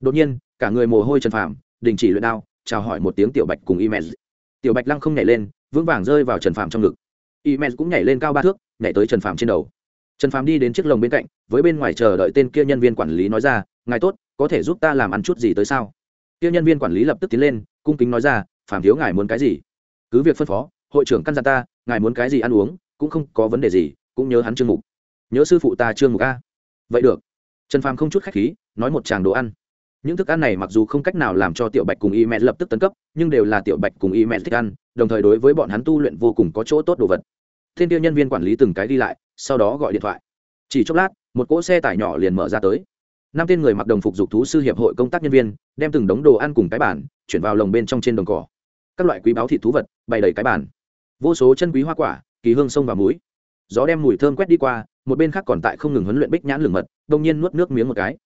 S1: Đột nhiên, cả người mồ hôi trần phàm, đình chỉ luyện đao, chào hỏi một tiếng tiểu bạch cùng imen tiểu bạch lăng không nhảy lên, vững vàng rơi vào trần phàm trong ngực. Imen cũng nhảy lên cao ba thước, nhảy tới trần phàm trên đầu. Trần phàm đi đến chiếc lồng bên cạnh, với bên ngoài chờ đợi tên kia nhân viên quản lý nói ra, ngài tốt, có thể giúp ta làm ăn chút gì tới sao? Kia nhân viên quản lý lập tức tiến lên, cung kính nói ra, phàm thiếu ngài muốn cái gì? Cứ việc phân phó, hội trưởng căn dặn ta, ngài muốn cái gì ăn uống, cũng không có vấn đề gì, cũng nhớ hắn trương mục. Nhớ sư phụ ta trương mục a. Vậy được trần phàm không chút khách khí, nói một tràng đồ ăn. Những thức ăn này mặc dù không cách nào làm cho tiểu bạch cùng y mẹ lập tức tấn cấp, nhưng đều là tiểu bạch cùng y mẹ thích ăn, đồng thời đối với bọn hắn tu luyện vô cùng có chỗ tốt đồ vật. Thiên tiêu nhân viên quản lý từng cái đi lại, sau đó gọi điện thoại. Chỉ chốc lát, một cỗ xe tải nhỏ liền mở ra tới. Năm tên người mặc đồng phục dục thú sư hiệp hội công tác nhân viên, đem từng đống đồ ăn cùng cái bản chuyển vào lồng bên trong trên đồng cỏ. Các loại quý báo thịt thú vật, bày đầy cái bản vô số chân quý hoa quả, kỳ hương sông và muối gió đem mùi thơm quét đi qua, một bên khác còn tại không ngừng huấn luyện bích nhãn lửng mật, đông nhiên nuốt nước miếng một cái.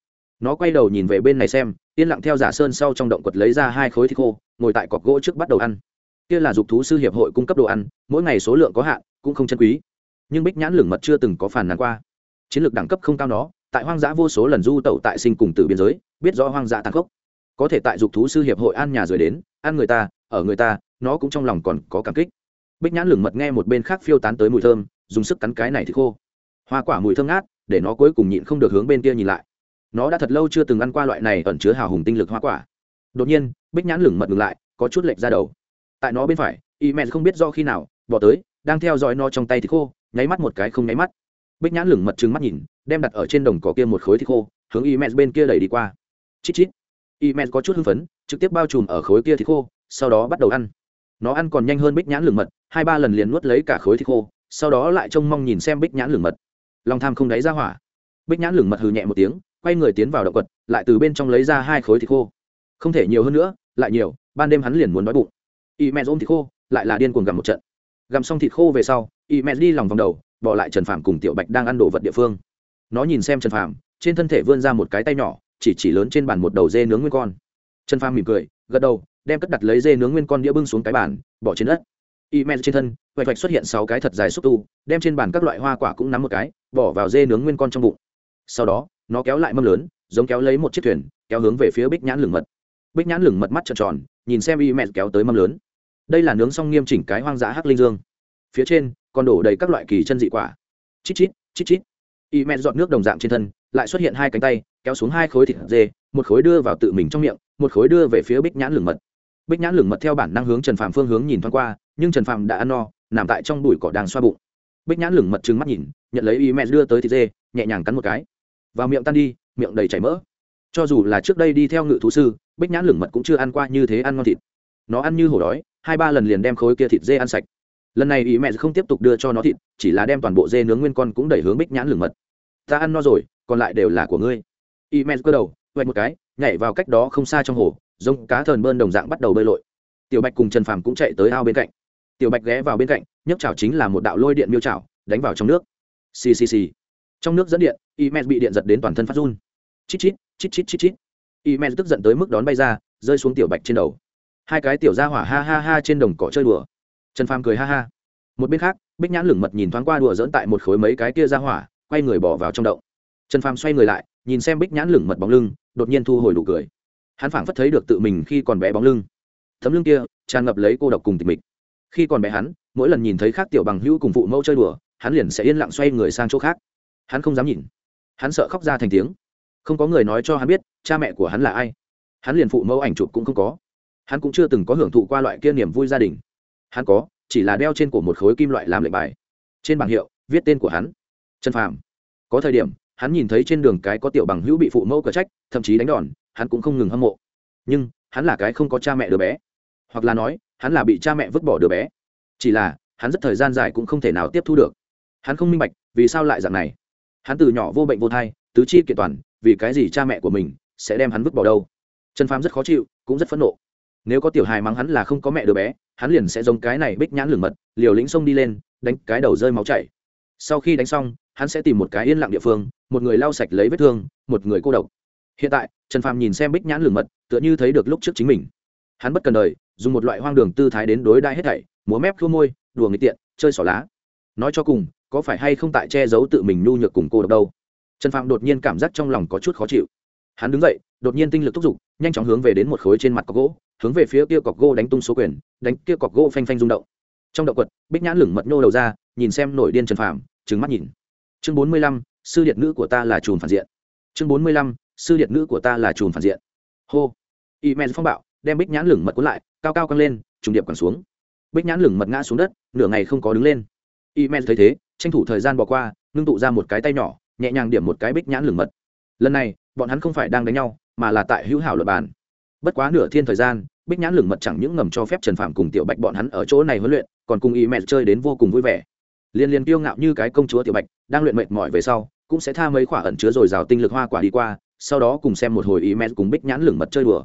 S1: Nó quay đầu nhìn về bên này xem, yên lặng theo giả sơn sau trong động quật lấy ra hai khối thịt khô, ngồi tại cọc gỗ trước bắt đầu ăn. Kia là dục thú sư hiệp hội cung cấp đồ ăn, mỗi ngày số lượng có hạn, cũng không chân quý. Nhưng bích nhãn lửng mật chưa từng có phản nàn qua. Chiến lược đẳng cấp không cao nó, tại hoang dã vô số lần du tẩu tại sinh cùng từ biên giới, biết rõ hoang dã tàn khốc. Có thể tại dục thú sư hiệp hội an nhà rời đến, ăn người ta, ở người ta, nó cũng trong lòng còn có cảm kích bích nhãn lửng mật nghe một bên khác phiêu tán tới mùi thơm, dùng sức cắn cái này thì khô. Hoa quả mùi thơm ngát, để nó cuối cùng nhịn không được hướng bên kia nhìn lại. Nó đã thật lâu chưa từng ăn qua loại này ẩn chứa hào hùng tinh lực hoa quả. Đột nhiên, bích nhãn lửng mật ngừng lại, có chút lệch ra đầu. Tại nó bên phải, y mẹ không biết do khi nào, bỏ tới, đang theo dõi nó trong tay thì khô, nháy mắt một cái không nháy mắt. Bích nhãn lửng mật trừng mắt nhìn, đem đặt ở trên đồng cỏ kia một khối thì khô, hướng y mẹ bên kia đẩy đi qua. Chít chít. Y mẹ có chút hưng phấn, trực tiếp bao trùm ở khối kia thì khô, sau đó bắt đầu ăn nó ăn còn nhanh hơn bích nhãn lửng mật, hai ba lần liền nuốt lấy cả khối thịt khô, sau đó lại trông mong nhìn xem bích nhãn lửng mật. Lòng tham không đáy ra hỏa. Bích nhãn lửng mật hừ nhẹ một tiếng, quay người tiến vào động quật, lại từ bên trong lấy ra hai khối thịt khô. Không thể nhiều hơn nữa, lại nhiều, ban đêm hắn liền muốn đói bụng. Y mẹ ôm thịt khô, lại là điên cuồng gặm một trận. Gặm xong thịt khô về sau, y mẹ đi lòng vòng đầu, bỏ lại trần phàm cùng tiểu bạch đang ăn đồ vật địa phương. Nó nhìn xem trần phàm, trên thân thể vươn ra một cái tay nhỏ, chỉ chỉ lớn trên bàn một đầu dê nướng nguyên con. Trần phàm mỉm cười, gật đầu đem cất đặt lấy dê nướng nguyên con đĩa bưng xuống cái bàn, bỏ trên đất. Y men trên thân vạch vạch xuất hiện sáu cái thật dài xúc tu, đem trên bàn các loại hoa quả cũng nắm một cái, bỏ vào dê nướng nguyên con trong bụng. Sau đó, nó kéo lại mâm lớn, giống kéo lấy một chiếc thuyền, kéo hướng về phía bích nhãn lửng mật. Bích nhãn lửng mật mắt tròn tròn, nhìn xem y mẹ kéo tới mâm lớn. Đây là nướng xong nghiêm chỉnh cái hoang dã hắc linh dương. Phía trên, còn đổ đầy các loại kỳ chân dị quả. Chít chít chít chít. Y mẹ dọn nước đồng dạng trên thân, lại xuất hiện hai cánh tay, kéo xuống hai khối thịt dê, một khối đưa vào tự mình trong miệng, một khối đưa về phía bích nhãn lửng mật bích nhãn lửng mật theo bản năng hướng trần phạm phương hướng nhìn thoáng qua, nhưng trần phạm đã ăn no, nằm tại trong bụi cỏ đang xoa bụng. Bích nhãn lửng mật trừng mắt nhìn, nhận lấy y mẹ đưa tới thịt dê, nhẹ nhàng cắn một cái. Vào miệng tan đi, miệng đầy chảy mỡ. Cho dù là trước đây đi theo ngự thú sư, bích nhãn lửng mật cũng chưa ăn qua như thế ăn ngon thịt. Nó ăn như hổ đói, hai ba lần liền đem khối kia thịt dê ăn sạch. Lần này ý mẹ không tiếp tục đưa cho nó thịt, chỉ là đem toàn bộ dê nướng nguyên con cũng đẩy hướng bích nhãn lửng mật. Ta ăn no rồi, còn lại đều là của ngươi. Ý mẹ cơ đầu quay một cái, nhảy vào cách đó không xa trong hồ giống cá thờn bơn đồng dạng bắt đầu bơi lội. Tiểu bạch cùng trần phàm cũng chạy tới ao bên cạnh. Tiểu bạch ghé vào bên cạnh, nhấc chảo chính là một đạo lôi điện miêu chảo, đánh vào trong nước. Xì xì xì. Trong nước dẫn điện imes bị điện giật đến toàn thân phát run. Chít chít chít chít chít chít. Imes tức giận tới mức đón bay ra, rơi xuống tiểu bạch trên đầu. Hai cái tiểu ra hỏa ha ha ha trên đồng cỏ chơi đùa. Trần phàm cười ha ha. Một bên khác, bích nhãn lửng mật nhìn thoáng qua đùa dỡn tại một khối mấy cái kia ra hỏa, quay người bỏ vào trong động. Trần phàm xoay người lại, nhìn xem bích nhãn lửng mật bóng lưng, đột nhiên thu hồi đủ cười hắn phảng phất thấy được tự mình khi còn bé bóng lưng. Tấm lưng kia, tràn ngập lấy cô độc cùng tịch mịch. Khi còn bé hắn, mỗi lần nhìn thấy khác tiểu bằng hữu cùng phụ mẫu chơi đùa, hắn liền sẽ yên lặng xoay người sang chỗ khác. Hắn không dám nhìn. Hắn sợ khóc ra thành tiếng. Không có người nói cho hắn biết, cha mẹ của hắn là ai. Hắn liền phụ mẫu ảnh chụp cũng không có. Hắn cũng chưa từng có hưởng thụ qua loại kia niềm vui gia đình. Hắn có, chỉ là đeo trên cổ một khối kim loại làm lệnh bài. Trên bảng hiệu, viết tên của hắn. Trần phàm. Có thời điểm, hắn nhìn thấy trên đường cái có tiểu bằng hữu bị phụ mẫu cờ trách, thậm chí đánh đòn hắn cũng không ngừng hâm mộ. Nhưng, hắn là cái không có cha mẹ đứa bé. Hoặc là nói, hắn là bị cha mẹ vứt bỏ đứa bé. Chỉ là, hắn rất thời gian dài cũng không thể nào tiếp thu được. Hắn không minh bạch, vì sao lại dạng này. Hắn từ nhỏ vô bệnh vô thai, tứ chi kiện toàn, vì cái gì cha mẹ của mình sẽ đem hắn vứt bỏ đâu? Trần phàm rất khó chịu, cũng rất phẫn nộ. Nếu có tiểu hài mắng hắn là không có mẹ đứa bé, hắn liền sẽ giống cái này bích nhãn lửng mật, liều lĩnh sông đi lên, đánh cái đầu rơi máu chảy. Sau khi đánh xong, hắn sẽ tìm một cái yên lặng địa phương, một người lau sạch lấy vết thương, một người cô độc hiện tại, trần phàm nhìn xem bích nhãn lửng mật, tựa như thấy được lúc trước chính mình. Hắn bất cần đời, dùng một loại hoang đường tư thái đến đối đãi hết thảy, múa mép khua môi, đùa người tiện, chơi xỏ lá. Nói cho cùng, có phải hay không tại che giấu tự mình nhu nhược cùng cô độc đâu? Trần phạm đột nhiên cảm giác trong lòng có chút khó chịu. Hắn đứng dậy, đột nhiên tinh lực thúc giục, nhanh chóng hướng về đến một khối trên mặt cọc gỗ, hướng về phía kia cọc gỗ đánh tung số quyền, đánh kia cọc gỗ phanh phanh rung động. Trong động quật, bích nhãn lửng mật nhô đầu ra, nhìn xem nổi điên trần phạm trừng mắt nhìn. Chương bốn mươi lăm, sư điện nữ của ta là chùm phản diện. Chương bốn mươi lăm sư điệt nữ của ta là chùm phản diện. Hô. Y men phong bạo, đem bích nhãn lửng mật cuốn lại, cao cao căng lên, trùng điệp còn xuống. Bích nhãn lửng mật ngã xuống đất, nửa ngày không có đứng lên. Y men thấy thế, tranh thủ thời gian bỏ qua, ngưng tụ ra một cái tay nhỏ, nhẹ nhàng điểm một cái bích nhãn lửng mật. Lần này, bọn hắn không phải đang đánh nhau, mà là tại hữu hảo luật bàn. Bất quá nửa thiên thời gian, bích nhãn lửng mật chẳng những ngầm cho phép trần phạm cùng tiểu bạch bọn hắn ở chỗ này huấn luyện, còn cùng y mẹ chơi đến vô cùng vui vẻ. Liên liên kiêu ngạo như cái công chúa tiểu bạch, đang luyện mệt mỏi về sau, cũng sẽ tha mấy quả ẩn chứa rồi rào tinh lực hoa quả đi qua sau đó cùng xem một hồi y mẹ cùng bích nhãn lửng mật chơi đùa.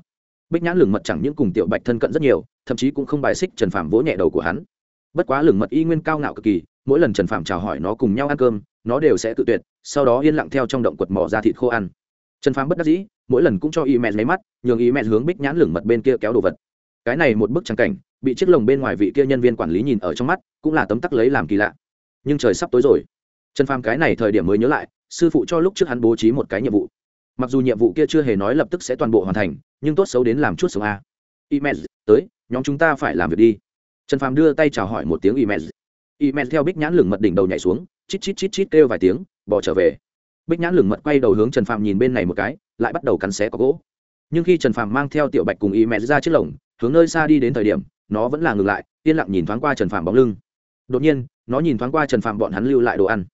S1: Bích nhãn lửng mật chẳng những cùng tiểu bạch thân cận rất nhiều, thậm chí cũng không bài xích trần phạm vỗ nhẹ đầu của hắn. Bất quá lửng mật y nguyên cao ngạo cực kỳ, mỗi lần trần phạm chào hỏi nó cùng nhau ăn cơm, nó đều sẽ tự tuyệt, sau đó yên lặng theo trong động quật mỏ ra thịt khô ăn. Trần phàm bất đắc dĩ, mỗi lần cũng cho y mẹ lấy mắt, nhường y mẹ hướng bích nhãn lửng mật bên kia kéo đồ vật. Cái này một bức trắng cảnh, bị chiếc lồng bên ngoài vị kia nhân viên quản lý nhìn ở trong mắt, cũng là tấm tắc lấy làm kỳ lạ. Nhưng trời sắp tối rồi. Trần phàm cái này thời điểm mới nhớ lại, sư phụ cho lúc trước hắn bố trí một cái nhiệm vụ mặc dù nhiệm vụ kia chưa hề nói lập tức sẽ toàn bộ hoàn thành, nhưng tốt xấu đến làm chút sống a. Email tới, nhóm chúng ta phải làm việc đi. Trần phàm đưa tay chào hỏi một tiếng email email theo bích nhãn lửng mật đỉnh đầu nhảy xuống, chít chít chít chít kêu vài tiếng, bỏ trở về. Bích nhãn lửng mật quay đầu hướng trần phàm nhìn bên này một cái, lại bắt đầu cắn xé có gỗ. Nhưng khi trần phàm mang theo tiểu bạch cùng y mẹ ra chiếc lồng, hướng nơi xa đi đến thời điểm, nó vẫn là ngừng lại, yên lặng nhìn thoáng qua trần phàm bóng lưng. Đột nhiên, nó nhìn thoáng qua trần phàm bọn hắn lưu lại đồ ăn.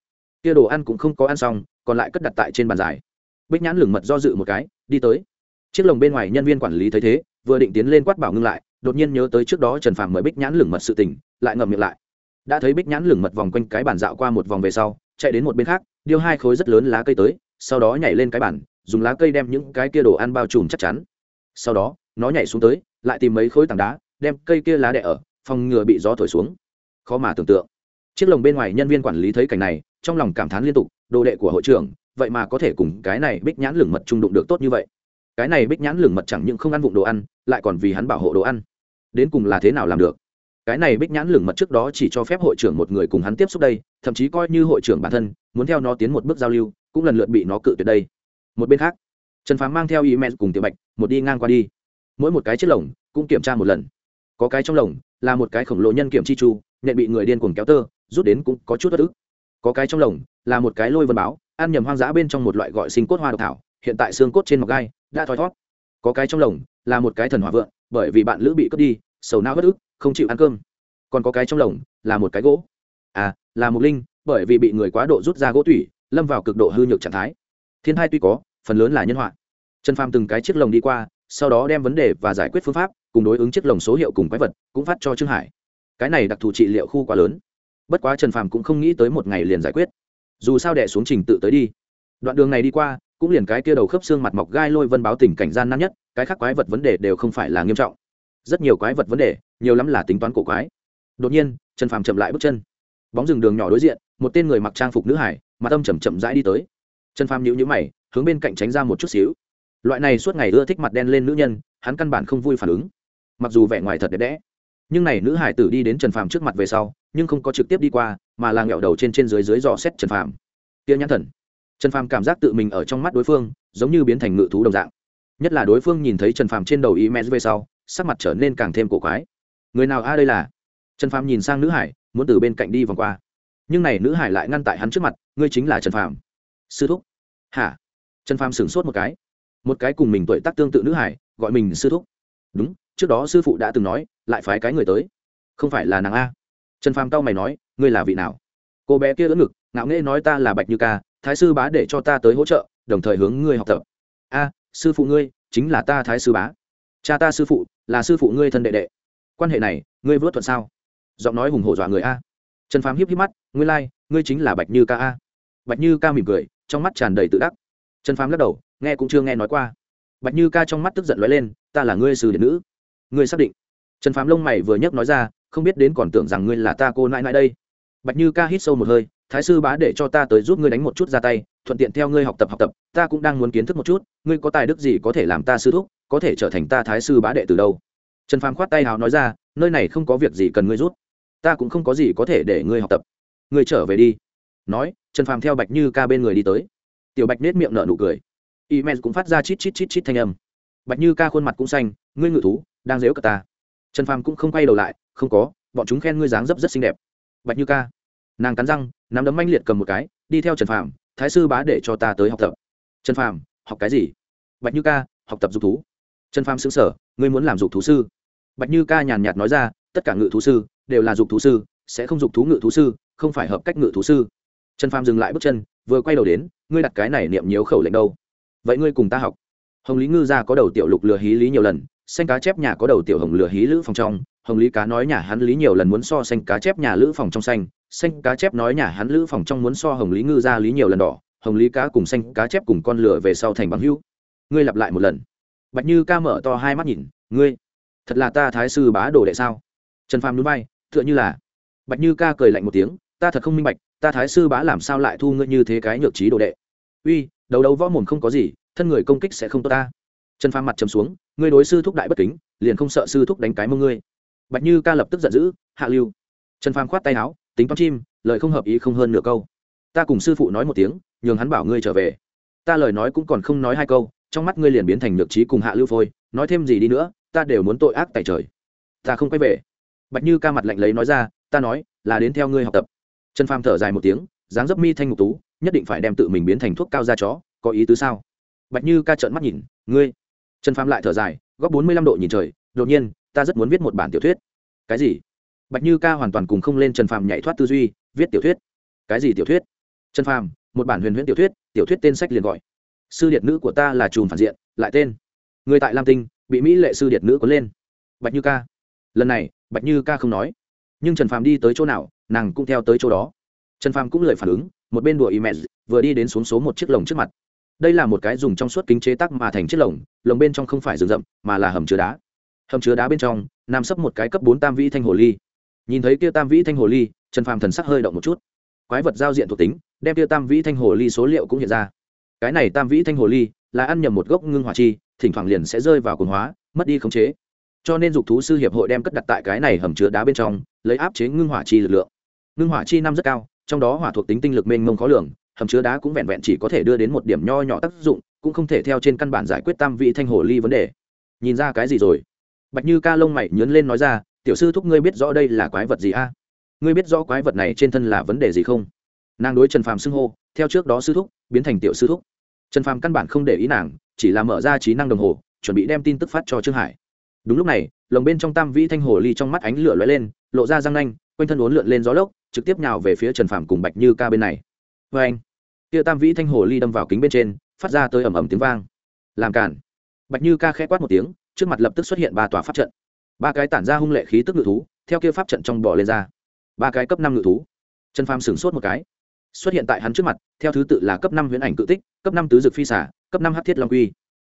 S1: Kia đồ ăn cũng không có ăn xong, còn lại cất đặt tại trên bàn dài bích nhãn lửng mật do dự một cái, đi tới. Chiếc lồng bên ngoài nhân viên quản lý thấy thế, vừa định tiến lên quát bảo ngưng lại, đột nhiên nhớ tới trước đó trần phàm mời bích nhãn lửng mật sự tình, lại ngậm miệng lại. Đã thấy bích nhãn lửng mật vòng quanh cái bàn dạo qua một vòng về sau, chạy đến một bên khác điêu hai khối rất lớn lá cây tới, sau đó nhảy lên cái bàn, dùng lá cây đem những cái kia đồ ăn bao trùm chắc chắn. Sau đó, nó nhảy xuống tới, lại tìm mấy khối tảng đá, đem cây kia lá đẻ ở, phòng ngừa bị gió thổi xuống. Khó mà tưởng tượng. Chiếc lồng bên ngoài nhân viên quản lý thấy cảnh này, trong lòng cảm thán liên tục, đồ đệ của hội trưởng vậy mà có thể cùng cái này bích nhãn lửng mật trung đụng được tốt như vậy. Cái này bích nhãn lửng mật chẳng những không ăn vụng đồ ăn, lại còn vì hắn bảo hộ đồ ăn. Đến cùng là thế nào làm được? Cái này bích nhãn lửng mật trước đó chỉ cho phép hội trưởng một người cùng hắn tiếp xúc đây, thậm chí coi như hội trưởng bản thân, muốn theo nó tiến một bước giao lưu, cũng lần lượt bị nó cự tuyệt đây. Một bên khác, trần phám mang theo y mẹ cùng tiểu bạch, một đi ngang qua đi. Mỗi một cái chiếc lồng cũng kiểm tra một lần. Có cái trong lồng là một cái khổng lồ nhân kiểm chi chu nhận bị người điên cuồng kéo tơ, rút đến cũng có chút bất ức. Có cái trong lồng là một cái lôi vân báo ăn nhầm hoang dã bên trong một loại gọi sinh cốt hoa độc thảo, hiện tại xương cốt trên mọc gai, đã thoi thót. Có cái trong lồng, là một cái thần hỏa vượng, bởi vì bạn lữ bị cướp đi, sầu não bất ức, không chịu ăn cơm. Còn có cái trong lồng, là một cái gỗ. À là một linh, bởi vì bị người quá độ rút ra gỗ tủy, lâm vào cực độ hư nhược trạng thái. Thiên hai tuy có, phần lớn là nhân họa. Trần phàm từng cái chiếc lồng đi qua, sau đó đem vấn đề và giải quyết phương pháp, cùng đối ứng chiếc lồng số hiệu cùng quái vật, cũng phát cho trương hải. Cái này đặc thù trị liệu khu quá lớn. Bất quá trần phàm cũng không nghĩ tới một ngày liền giải quyết dù sao đẻ xuống trình tự tới đi. Đoạn đường này đi qua, cũng liền cái kia đầu khớp xương mặt mọc gai lôi vân báo tình cảnh gian nan nhất, cái khác quái vật vấn đề đều không phải là nghiêm trọng. Rất nhiều quái vật vấn đề, nhiều lắm là tính toán cổ quái. Đột nhiên, trần phàm chậm lại bước chân. Bóng rừng đường nhỏ đối diện, một tên người mặc trang phục nữ hải, mặt âm chầm chậm rãi đi tới. Trần phàm nhíu nhíu mày, hướng bên cạnh tránh ra một chút xíu. Loại này suốt ngày ưa thích mặt đen lên nữ nhân, hắn căn bản không vui phản ứng. Mặc dù vẻ ngoài thật đẹp đẽ nhưng này nữ hải tử đi đến trần phàm trước mặt về sau, nhưng không có trực tiếp đi qua, mà là nghẹo đầu trên trên dưới dưới dò xét trần phàm. Tia nhãn thần. Trần phàm cảm giác tự mình ở trong mắt đối phương, giống như biến thành ngự thú đồng dạng. Nhất là đối phương nhìn thấy trần phàm trên đầu email về sau, sắc mặt trở nên càng thêm cổ quái. Người nào a đây là? Trần phàm nhìn sang nữ hải, muốn từ bên cạnh đi vòng qua. Nhưng này nữ hải lại ngăn tại hắn trước mặt, ngươi chính là trần phàm. Sư thúc. Hả? Trần phàm sửng sốt một cái. Một cái cùng mình tuổi tác tương tự nữ hải, gọi mình sư thúc. Đúng trước đó sư phụ đã từng nói lại phái cái người tới. Không phải là nàng a. Trần phàm tao mày nói ngươi là vị nào? Cô bé kia đỡ ngực ngạo nghễ nói ta là bạch như ca thái sư bá để cho ta tới hỗ trợ đồng thời hướng ngươi học tập. A sư phụ ngươi chính là ta thái sư bá. Cha ta sư phụ là sư phụ ngươi thân đệ đệ. Quan hệ này ngươi vớt thuận sao? Giọng nói hùng hổ dọa người a. Trần phàm hiếp hiếp mắt ngươi lai、like, ngươi chính là bạch như ca a. Bạch như ca mỉm cười trong mắt tràn đầy tự đắc. Trần phàm lắc đầu nghe cũng chưa nghe nói qua. Bạch như ca trong mắt tức giận lóe lên ta là ngươi sư điện nữ ngươi xác định. Trần phàm lông mày vừa nhấc nói ra, không biết đến còn tưởng rằng ngươi là ta cô nãi nãi đây. Bạch như ca hít sâu một hơi, thái sư bá để cho ta tới giúp ngươi đánh một chút ra tay, thuận tiện theo ngươi học tập học tập, ta cũng đang muốn kiến thức một chút, ngươi có tài đức gì có thể làm ta sư thúc, có thể trở thành ta thái sư bá đệ từ đâu? Trần phàm khoát tay hào nói ra, nơi này không có việc gì cần ngươi rút ta cũng không có gì có thể để ngươi học tập. Ngươi trở về đi. Nói, trần phàm theo bạch như ca bên người đi tới. Tiểu bạch nết miệng nở nụ cười. Y men cũng phát ra chít chít chít chít thanh âm. Bạch như ca khuôn mặt cũng xanh, ngươi ngự thú đang dếu cả ta. Trần phàm cũng không quay đầu lại, không có, bọn chúng khen ngươi dáng dấp rất xinh đẹp. Bạch như ca. Nàng cắn răng, nắm đấm manh liệt cầm một cái, đi theo trần phàm, thái sư bá để cho ta tới học tập. Trần phàm, học cái gì? Bạch như ca, học tập dục thú. Trần phàm xứng sở ngươi muốn làm dục thú sư? Bạch như ca nhàn nhạt nói ra, tất cả ngự thú sư đều là dục thú sư, sẽ không dục thú ngự thú sư, không phải hợp cách ngự thú sư. Trần phàm dừng lại bước chân, vừa quay đầu đến, ngươi đặt cái này niệm nhiều khẩu lệnh đâu? Vậy ngươi cùng ta học. Hồng lý ngư gia có đầu tiểu lục lừa hí lý nhiều lần xanh cá chép nhà có đầu tiểu hồng lừa hí lữ phòng trong, hồng lý cá nói nhà hắn lý nhiều lần muốn so xanh cá chép nhà lữ phòng trong xanh xanh cá chép nói nhà hắn lữ phòng trong muốn so hồng lý ngư ra lý nhiều lần đỏ, hồng lý cá cùng xanh cá chép cùng con lửa về sau thành bằng hữu. Ngươi lặp lại một lần. Bạch như ca mở to hai mắt nhìn, ngươi, thật là ta thái sư bá đồ đệ sao? Trần phàm núi bay tựa như là. Bạch như ca cười lạnh một tiếng, ta thật không minh bạch, ta thái sư bá làm sao lại thu ngươi như thế cái nhược trí đồ đệ? Uy đầu đầu võ mồm không có gì, thân người công kích sẽ không tốt ta. Trần phàm mặt trầm xuống ngươi đối sư thúc đại bất kính, liền không sợ sư thúc đánh cái mông ngươi. Bạch như ca lập tức giận dữ, hạ lưu. Trần phàm khoát tay áo, tính toán chim, lời không hợp ý không hơn nửa câu. Ta cùng sư phụ nói một tiếng, nhường hắn bảo ngươi trở về. Ta lời nói cũng còn không nói hai câu, trong mắt ngươi liền biến thành nhược trí cùng hạ lưu phôi, nói thêm gì đi nữa, ta đều muốn tội ác tại trời. Ta không quay về. Bạch như ca mặt lạnh lấy nói ra, ta nói, là đến theo ngươi học tập. Trần phàm thở dài một tiếng, dáng dấp mi thanh ngục tú, nhất định phải đem tự mình biến thành thuốc cao da chó, có ý tứ sao? Bạch như ca trợn mắt nhìn, ngươi trần phàm lại thở dài, góc bốn mươi lăm độ nhìn trời, đột nhiên, ta rất muốn viết một bản tiểu thuyết. Cái gì? Bạch như ca hoàn toàn cùng không lên trần phàm nhảy thoát tư duy, viết tiểu thuyết. Cái gì tiểu thuyết? Trần phàm, một bản huyền huyễn tiểu thuyết tiểu thuyết tên sách liền gọi. Sư điệt nữ của ta là chùm phản diện, lại tên. Người tại lam tinh, bị mỹ lệ sư điệt nữ có lên. Bạch như ca. Lần này, bạch như ca không nói. Nhưng trần phàm đi tới chỗ nào, nàng cũng theo tới chỗ đó. Trần phàm cũng lời phản ứng, một bên đùa email vừa đi đến xuống số một chiếc lồng trước mặt đây là một cái dùng trong suốt kính chế tác mà thành chiếc lồng lồng bên trong không phải rừng rậm, mà là hầm chứa đá. Hầm chứa đá bên trong, nằm sấp một cái cấp bốn tam vĩ thanh hồ ly. Nhìn thấy kia tam vĩ thanh hồ ly, trần phàm thần sắc hơi động một chút. Quái vật giao diện thuộc tính, đem kia tam vĩ thanh hồ ly số liệu cũng hiện ra. Cái này tam vĩ thanh hồ ly là ăn nhầm một gốc ngưng hỏa chi, thỉnh thoảng liền sẽ rơi vào cồn hóa, mất đi khống chế. Cho nên dục thú sư hiệp hội đem cất đặt tại cái này hầm chứa đá bên trong, lấy áp chế ngưng hỏa chi lực lượng. Ngưng hỏa chi năm rất cao, trong đó hỏa thuộc tính tinh lực mênh mông khó lường hầm chứa đá cũng vẹn vẹn chỉ có thể đưa đến một điểm nho nhỏ tác dụng, cũng không thể theo trên căn bản giải quyết tam vị thanh hồ ly vấn đề. Nhìn ra cái gì rồi? Bạch như ca lông mày nhớn lên nói ra, tiểu sư thúc ngươi biết rõ đây là quái vật gì a? Ngươi biết rõ quái vật này trên thân là vấn đề gì không? Nàng đối trần phàm xưng hô, theo trước đó sư thúc, biến thành tiểu sư thúc. Trần phàm căn bản không để ý nàng, chỉ là mở ra trí năng đồng hồ, chuẩn bị đem tin tức phát cho trương hải. Đúng lúc này, lồng bên trong tam vĩ thanh hồ ly trong mắt ánh lửa lóe lên, lộ ra răng nanh, quanh thân uốn lượn lên gió lốc, trực tiếp nhào về phía trần phàm cùng bạch như ca bên này vê anh, kia tam vĩ thanh hồ ly đâm vào kính bên trên, phát ra tới ầm ầm tiếng vang. Làm cản bạch như ca khẽ quát một tiếng, trước mặt lập tức xuất hiện ba tòa pháp trận. Ba cái tản ra hung lệ khí tức ngự thú, theo kia pháp trận trong bò lên ra. Ba cái cấp năm ngự thú. Trần phàm sửng sốt một cái. Xuất hiện tại hắn trước mặt, theo thứ tự là cấp năm huyễn ảnh cự tích, cấp năm tứ dực phi xả cấp năm hát thiết long quy.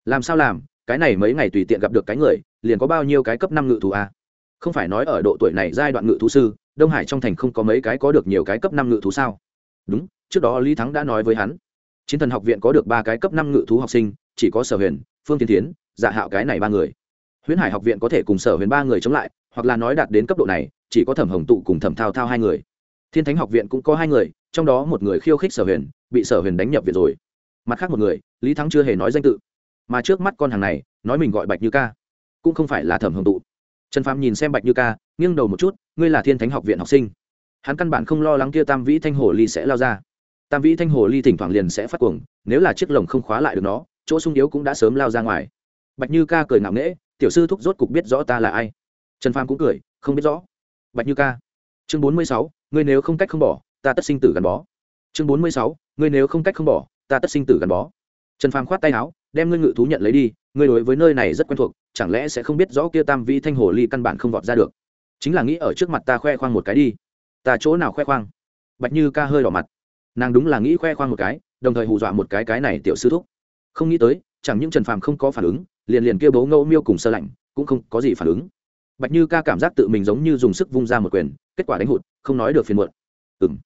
S1: Làm sao làm? Cái này mấy ngày tùy tiện gặp được cái người, liền có bao nhiêu cái cấp năm ngự thú à? không phải nói ở độ tuổi này giai đoạn ngự thú sư, đông hải trong thành không có mấy cái có được nhiều cái cấp năm ngự thú sao? Đúng trước đó lý thắng đã nói với hắn, chiến thần học viện có được ba cái cấp năm ngự thú học sinh, chỉ có sở huyền, phương tiến tiến dạ hạo cái này ba người. Huyễn hải học viện có thể cùng sở huyền ba người chống lại, hoặc là nói đạt đến cấp độ này, chỉ có thẩm hồng tụ cùng thẩm thao thao hai người. Thiên thánh học viện cũng có hai người, trong đó một người khiêu khích sở huyền, bị sở huyền đánh nhập viện rồi. Mặt khác một người, lý thắng chưa hề nói danh tự. Mà trước mắt con hàng này, nói mình gọi bạch như ca, cũng không phải là thẩm hồng tụ. Trần phàm nhìn xem bạch như ca, nghiêng đầu một chút, ngươi là thiên thánh học viện học sinh. Hắn căn bản không lo lắng kia tam vĩ thanh hồ ly sẽ lao ra tam vĩ thanh hồ ly thỉnh thoảng liền sẽ phát cuồng, nếu là chiếc lồng không khóa lại được nó, chỗ sung yếu cũng đã sớm lao ra ngoài. Bạch như ca cười ngạo nghễ, tiểu sư thúc rốt cục biết rõ ta là ai. Trần phàm cũng cười, không biết rõ. Bạch như ca. Chương bốn mươi sáu, ngươi nếu không cách không bỏ, ta tất sinh tử gắn bó. Chương bốn mươi sáu, ngươi nếu không cách không bỏ, ta tất sinh tử gắn bó. Trần phàm khoát tay áo, đem ngươi ngự thú nhận lấy đi, ngươi đối với nơi này rất quen thuộc, chẳng lẽ sẽ không biết rõ kia tam vĩ thanh hồ ly căn bản không vọt ra được? Chính là nghĩ ở trước mặt ta khoe khoang một cái đi. Ta chỗ nào khoe khoang? Bạch như ca hơi đỏ mặt nàng đúng là nghĩ khoe khoang một cái, đồng thời hù dọa một cái cái này tiểu sư thúc. Không nghĩ tới, chẳng những trần phàm không có phản ứng, liền liền kia bố ngẫu miêu cùng sơ lạnh cũng không có gì phản ứng. Bạch như ca cảm giác tự mình giống như dùng sức vung ra một quyền, kết quả đánh hụt, không nói được phiền muộn. Ừng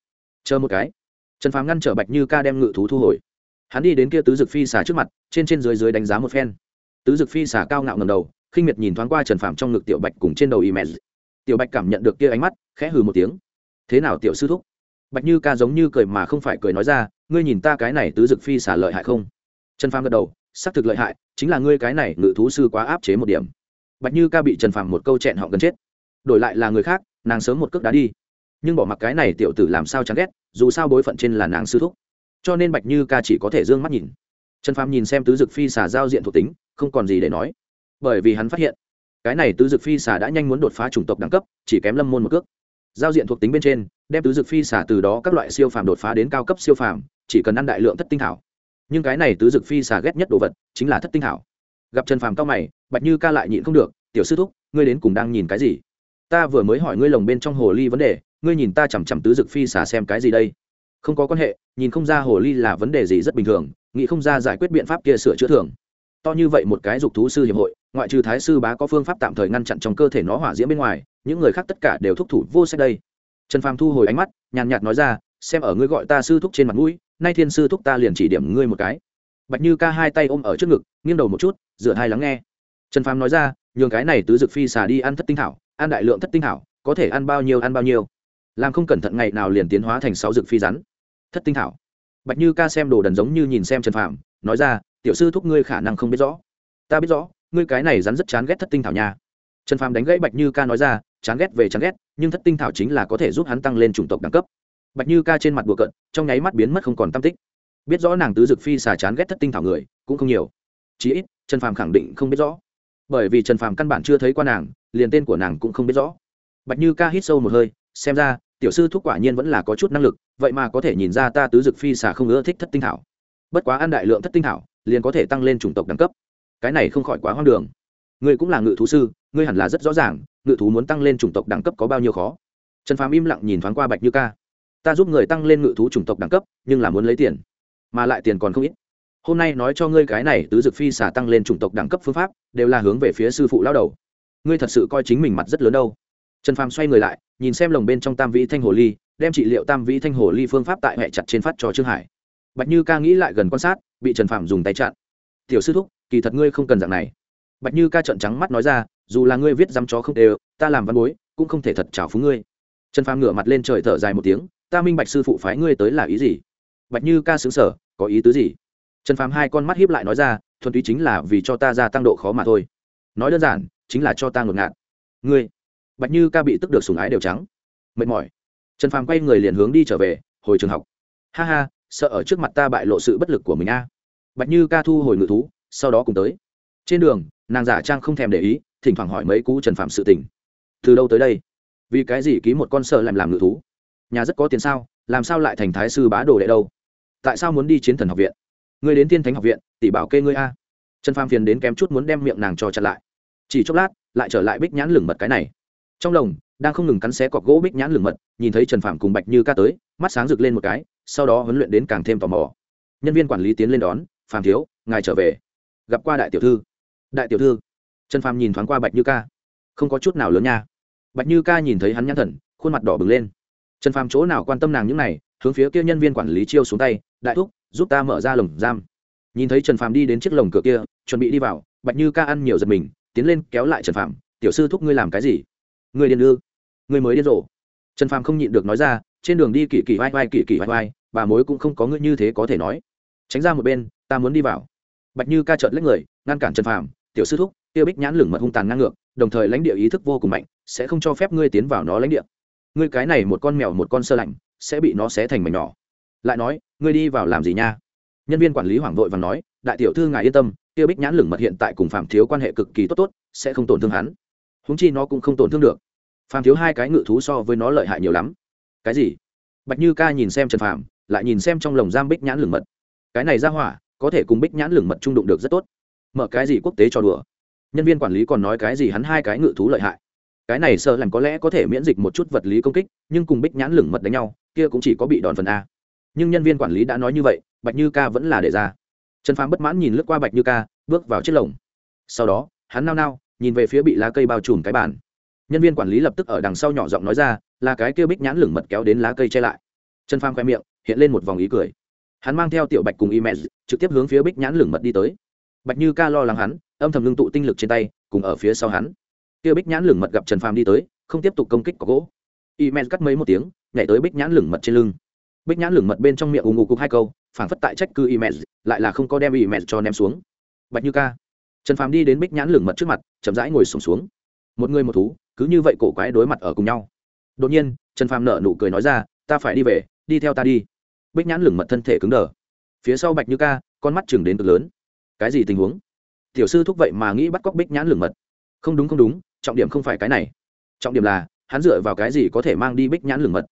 S1: chờ một cái. Trần phàm ngăn trở bạch như ca đem ngự thú thu hồi. Hắn đi đến kia tứ dực phi xà trước mặt, trên trên dưới dưới đánh giá một phen. Tứ dực phi xà cao ngạo ngầm đầu, khinh miệt nhìn thoáng qua trần phàm trong ngực tiểu bạch cùng trên đầu y mẹ tiểu bạch cảm nhận được kia ánh mắt, khẽ hừ một tiếng. Thế nào tiểu sư thúc? Bạch như ca giống như cười mà không phải cười nói ra, ngươi nhìn ta cái này tứ dực phi xả lợi hại không? Trần phàm gật đầu, xác thực lợi hại, chính là ngươi cái này ngự thú sư quá áp chế một điểm. Bạch như ca bị trần phàm một câu chẹn họ gần chết. Đổi lại là người khác, nàng sớm một cước đá đi. Nhưng bỏ mặc cái này tiểu tử làm sao chán ghét, dù sao bối phận trên là nàng sư thúc. Cho nên bạch như ca chỉ có thể d ư ơ n g mắt nhìn. Trần phàm nhìn xem tứ dực phi xả giao diện thuộc tính, không còn gì để nói. Bởi vì hắn phát hiện, cái này tứ dực phi xả đã nhanh muốn đột phá chủng tộc đẳng cấp, chỉ kém lâm môn một cước giao diện thuộc tính bên trên, đem tứ dực phi xả từ đó các loại siêu phàm đột phá đến cao cấp siêu phàm, chỉ cần ăn đại lượng thất tinh thảo. Nhưng cái này tứ dực phi xả ghét nhất đồ vật chính là thất tinh thảo. Gặp trần phàm cao mày, bạch như ca lại nhịn không được, tiểu sư thúc, ngươi đến cùng đang nhìn cái gì? Ta vừa mới hỏi ngươi lồng bên trong hồ ly vấn đề, ngươi nhìn ta chằm chằm tứ dực phi xả xem cái gì đây? Không có quan hệ, nhìn không ra hồ ly là vấn đề gì rất bình thường, nghĩ không ra giải quyết biện pháp kia sửa chữa thường. To như vậy một cái dục thú sư hiệp hội, ngoại trừ thái sư bá có phương pháp tạm thời ngăn chặn trong cơ thể nó hỏa diễm bên ngoài những người khác tất cả đều thúc thủ vô sách đây. Trần phàm thu hồi ánh mắt, nhàn nhạt nói ra, xem ở ngươi gọi ta sư thúc trên mặt mũi, nay thiên sư thúc ta liền chỉ điểm ngươi một cái. Bạch như ca hai tay ôm ở trước ngực, nghiêng đầu một chút dựa hai lắng nghe. Trần phàm nói ra, nhường cái này tứ dực phi xà đi ăn thất tinh thảo, ăn đại lượng thất tinh thảo, có thể ăn bao nhiêu ăn bao nhiêu. Làm không cẩn thận ngày nào liền tiến hóa thành sáu dực phi rắn. Thất tinh thảo. Bạch như ca xem đồ đần giống như nhìn xem trần phàm, nói ra, tiểu sư thúc ngươi khả năng không biết rõ. Ta biết rõ, ngươi cái này rắn rất chán ghét thất tinh thảo nha trần phàm đánh gãy bạch như ca nói ra, chán ghét về chán ghét, nhưng thất tinh thảo chính là có thể giúp hắn tăng lên chủng tộc đẳng cấp. Bạch như ca trên mặt bùa cận trong nháy mắt biến mất không còn tam tích. Biết rõ nàng tứ dực phi xà chán ghét thất tinh thảo người, cũng không nhiều. Chí ít, trần phàm khẳng định không biết rõ. Bởi vì trần phàm căn bản chưa thấy qua nàng, liền tên của nàng cũng không biết rõ. Bạch như ca hít sâu một hơi, xem ra, tiểu sư thuốc quả nhiên vẫn là có chút năng lực, vậy mà có thể nhìn ra ta tứ dực phi xà không ưa thích thất tinh thảo. Bất quá ăn đại lượng thất tinh thảo, liền có thể tăng lên chủng tộc đẳng cấp. Cái này không khỏi quá hoang đường. Ngươi cũng là ngự thú sư ngươi hẳn là rất rõ ràng, ngự thú muốn tăng lên chủng tộc đẳng cấp có bao nhiêu khó. Trần phàm im lặng nhìn thoáng qua bạch như ca. Ta giúp người tăng lên ngự thú chủng tộc đẳng cấp, nhưng là muốn lấy tiền, mà lại tiền còn không ít. Hôm nay nói cho ngươi cái này, tứ dực phi xả tăng lên chủng tộc đẳng cấp phương pháp, đều là hướng về phía sư phụ lao đầu. Ngươi thật sự coi chính mình mặt rất lớn đâu. Trần phàm xoay người lại, nhìn xem lồng bên trong tam vĩ thanh hồ ly, đem trị liệu tam vĩ thanh hồ ly phương pháp tại hệ chặt trên phát cho trương hải. Bạch như ca nghĩ lại gần quan sát, bị trần phàm dùng tay chặn. Tiểu sư thúc, kỳ thật ngươi không cần dạng này bạch như ca trận trắng mắt nói ra, dù là ngươi viết dăm chó không đều, ta làm văn bối, cũng không thể thật trào phú ngươi. Trần phàm ngửa mặt lên trời thở dài một tiếng, ta minh bạch sư phụ phái ngươi tới là ý gì? Bạch như ca xứng sở có ý tứ gì? Trần phàm hai con mắt hiếp lại nói ra, thuần túy chính là vì cho ta ra tăng độ khó mà thôi. Nói đơn giản, chính là cho ta ngột ngạt. Ngươi? Bạch như ca bị tức được sùng ái đều trắng. Mệt mỏi. Trần phàm quay người liền hướng đi trở về, hồi trường học. Ha ha, sợ ở trước mặt ta bại lộ sự bất lực của mình a. Bạch như ca thu hồi ngự thú, sau đó cùng tới. Trên đường nàng giả trang không thèm để ý, thỉnh thoảng hỏi mấy cú trần phạm sự tình. Từ đâu tới đây? Vì cái gì ký một con sợ làm làm ngự thú? Nhà rất có tiền sao, làm sao lại thành thái sư bá đồ đệ đâu? Tại sao muốn đi chiến thần học viện? Ngươi đến thiên thánh học viện, tỷ bảo kê ngươi a. Trần phàm phiền đến kém chút muốn đem miệng nàng cho chặt lại. Chỉ chốc lát, lại trở lại bích nhãn lửng mật cái này. Trong lồng, đang không ngừng cắn xé cọc gỗ bích nhãn lửng mật, nhìn thấy trần phàm cùng bạch như ca tới, mắt sáng rực lên một cái, sau đó huấn luyện đến càng thêm tò mò. Nhân viên quản lý tiến lên đón, phàm thiếu, ngài trở về. Gặp qua đại tiểu thư đại tiểu thư, trần phàm nhìn thoáng qua bạch như ca. Không có chút nào lớn nha. Bạch như ca nhìn thấy hắn nhãn thần, khuôn mặt đỏ bừng lên. Trần phàm chỗ nào quan tâm nàng những này, hướng phía kia nhân viên quản lý chiêu xuống tay, đại thúc, giúp ta mở ra lồng giam. Nhìn thấy trần phàm đi đến chiếc lồng cửa kia, chuẩn bị đi vào, bạch như ca ăn nhiều giật mình, tiến lên kéo lại trần phàm, tiểu sư thúc ngươi làm cái gì? Người điên ư? Người mới điên rồ. Trần phàm không nhịn được nói ra, trên đường đi kỳ kỳ vai vai kỳ kỳ vai vai, bà mối cũng không có ngươi như thế có thể nói. Tránh ra một bên, ta muốn đi vào. Bạch như ca trợt lấy người, ngăn cản trần phàm tiểu sư thúc tiêu bích nhãn lửng mật hung tàn ngang ngược, đồng thời lãnh địa ý thức vô cùng mạnh, sẽ không cho phép ngươi tiến vào nó lãnh địa. Ngươi cái này một con mèo một con sơ lạnh, sẽ bị nó xé thành mảnh nhỏ. Lại nói, ngươi đi vào làm gì nha? Nhân viên quản lý hoảng vội và nói, đại tiểu thư ngài yên tâm tiêu bích nhãn lửng mật hiện tại cùng phạm thiếu quan hệ cực kỳ tốt tốt, sẽ không tổn thương hắn. Húng chi nó cũng không tổn thương được. Phạm thiếu hai cái ngự thú so với nó lợi hại nhiều lắm. Cái gì? Bạch như ca nhìn xem trần phạm lại nhìn xem trong lồng giam bích nhãn lửng mật. Cái này ra hỏa, có thể cùng bích nhãn lửng mật trung đụng được rất tốt mở cái gì quốc tế cho đùa. Nhân viên quản lý còn nói cái gì hắn hai cái ngự thú lợi hại. Cái này sợ làm có lẽ có thể miễn dịch một chút vật lý công kích, nhưng cùng bích nhãn lửng mật đánh nhau, kia cũng chỉ có bị đòn phần a. Nhưng nhân viên quản lý đã nói như vậy, bạch như ca vẫn là để ra. Trần phám bất mãn nhìn lướt qua bạch như ca, bước vào chiếc lồng. Sau đó, hắn nao nao, nhìn về phía bị lá cây bao trùm cái bàn. Nhân viên quản lý lập tức ở đằng sau nhỏ giọng nói ra, là cái kia bích nhãn lửng mật kéo đến lá cây che lại. Trần phàm khoe miệng, hiện lên một vòng ý cười. Hắn mang theo tiểu bạch cùng email trực tiếp hướng phía bích nhãn lửng mật đi tới bạch như ca lo lắng hắn âm thầm ngưng tụ tinh lực trên tay cùng ở phía sau hắn. Kia bích nhãn lửng mật gặp trần phàm đi tới không tiếp tục công kích có gỗ. Email cắt mấy một tiếng nhảy tới bích nhãn lửng mật trên lưng. Bích nhãn lửng mật bên trong miệng ù ngụ cục hai câu phản phất tại trách cư email lại là không có đem y men cho ném xuống. Bạch như ca. Trần phàm đi đến bích nhãn lửng mật trước mặt chậm rãi ngồi sùng xuống, xuống một người một thú cứ như vậy cổ quái đối mặt ở cùng nhau. Đột nhiên trần phàm nở nụ cười nói ra ta phải đi về đi theo ta đi. Bích nhãn lửng mật thân thể cứng đờ. Phía sau bạch như ca con mắt chừng đến cực lớn cái gì tình huống? Tiểu sư thúc vậy mà nghĩ bắt cóc bích nhãn lường mật. Không đúng không đúng, trọng điểm không phải cái này. Trọng điểm là, hắn dựa vào cái gì có thể mang đi bích nhãn lường mật?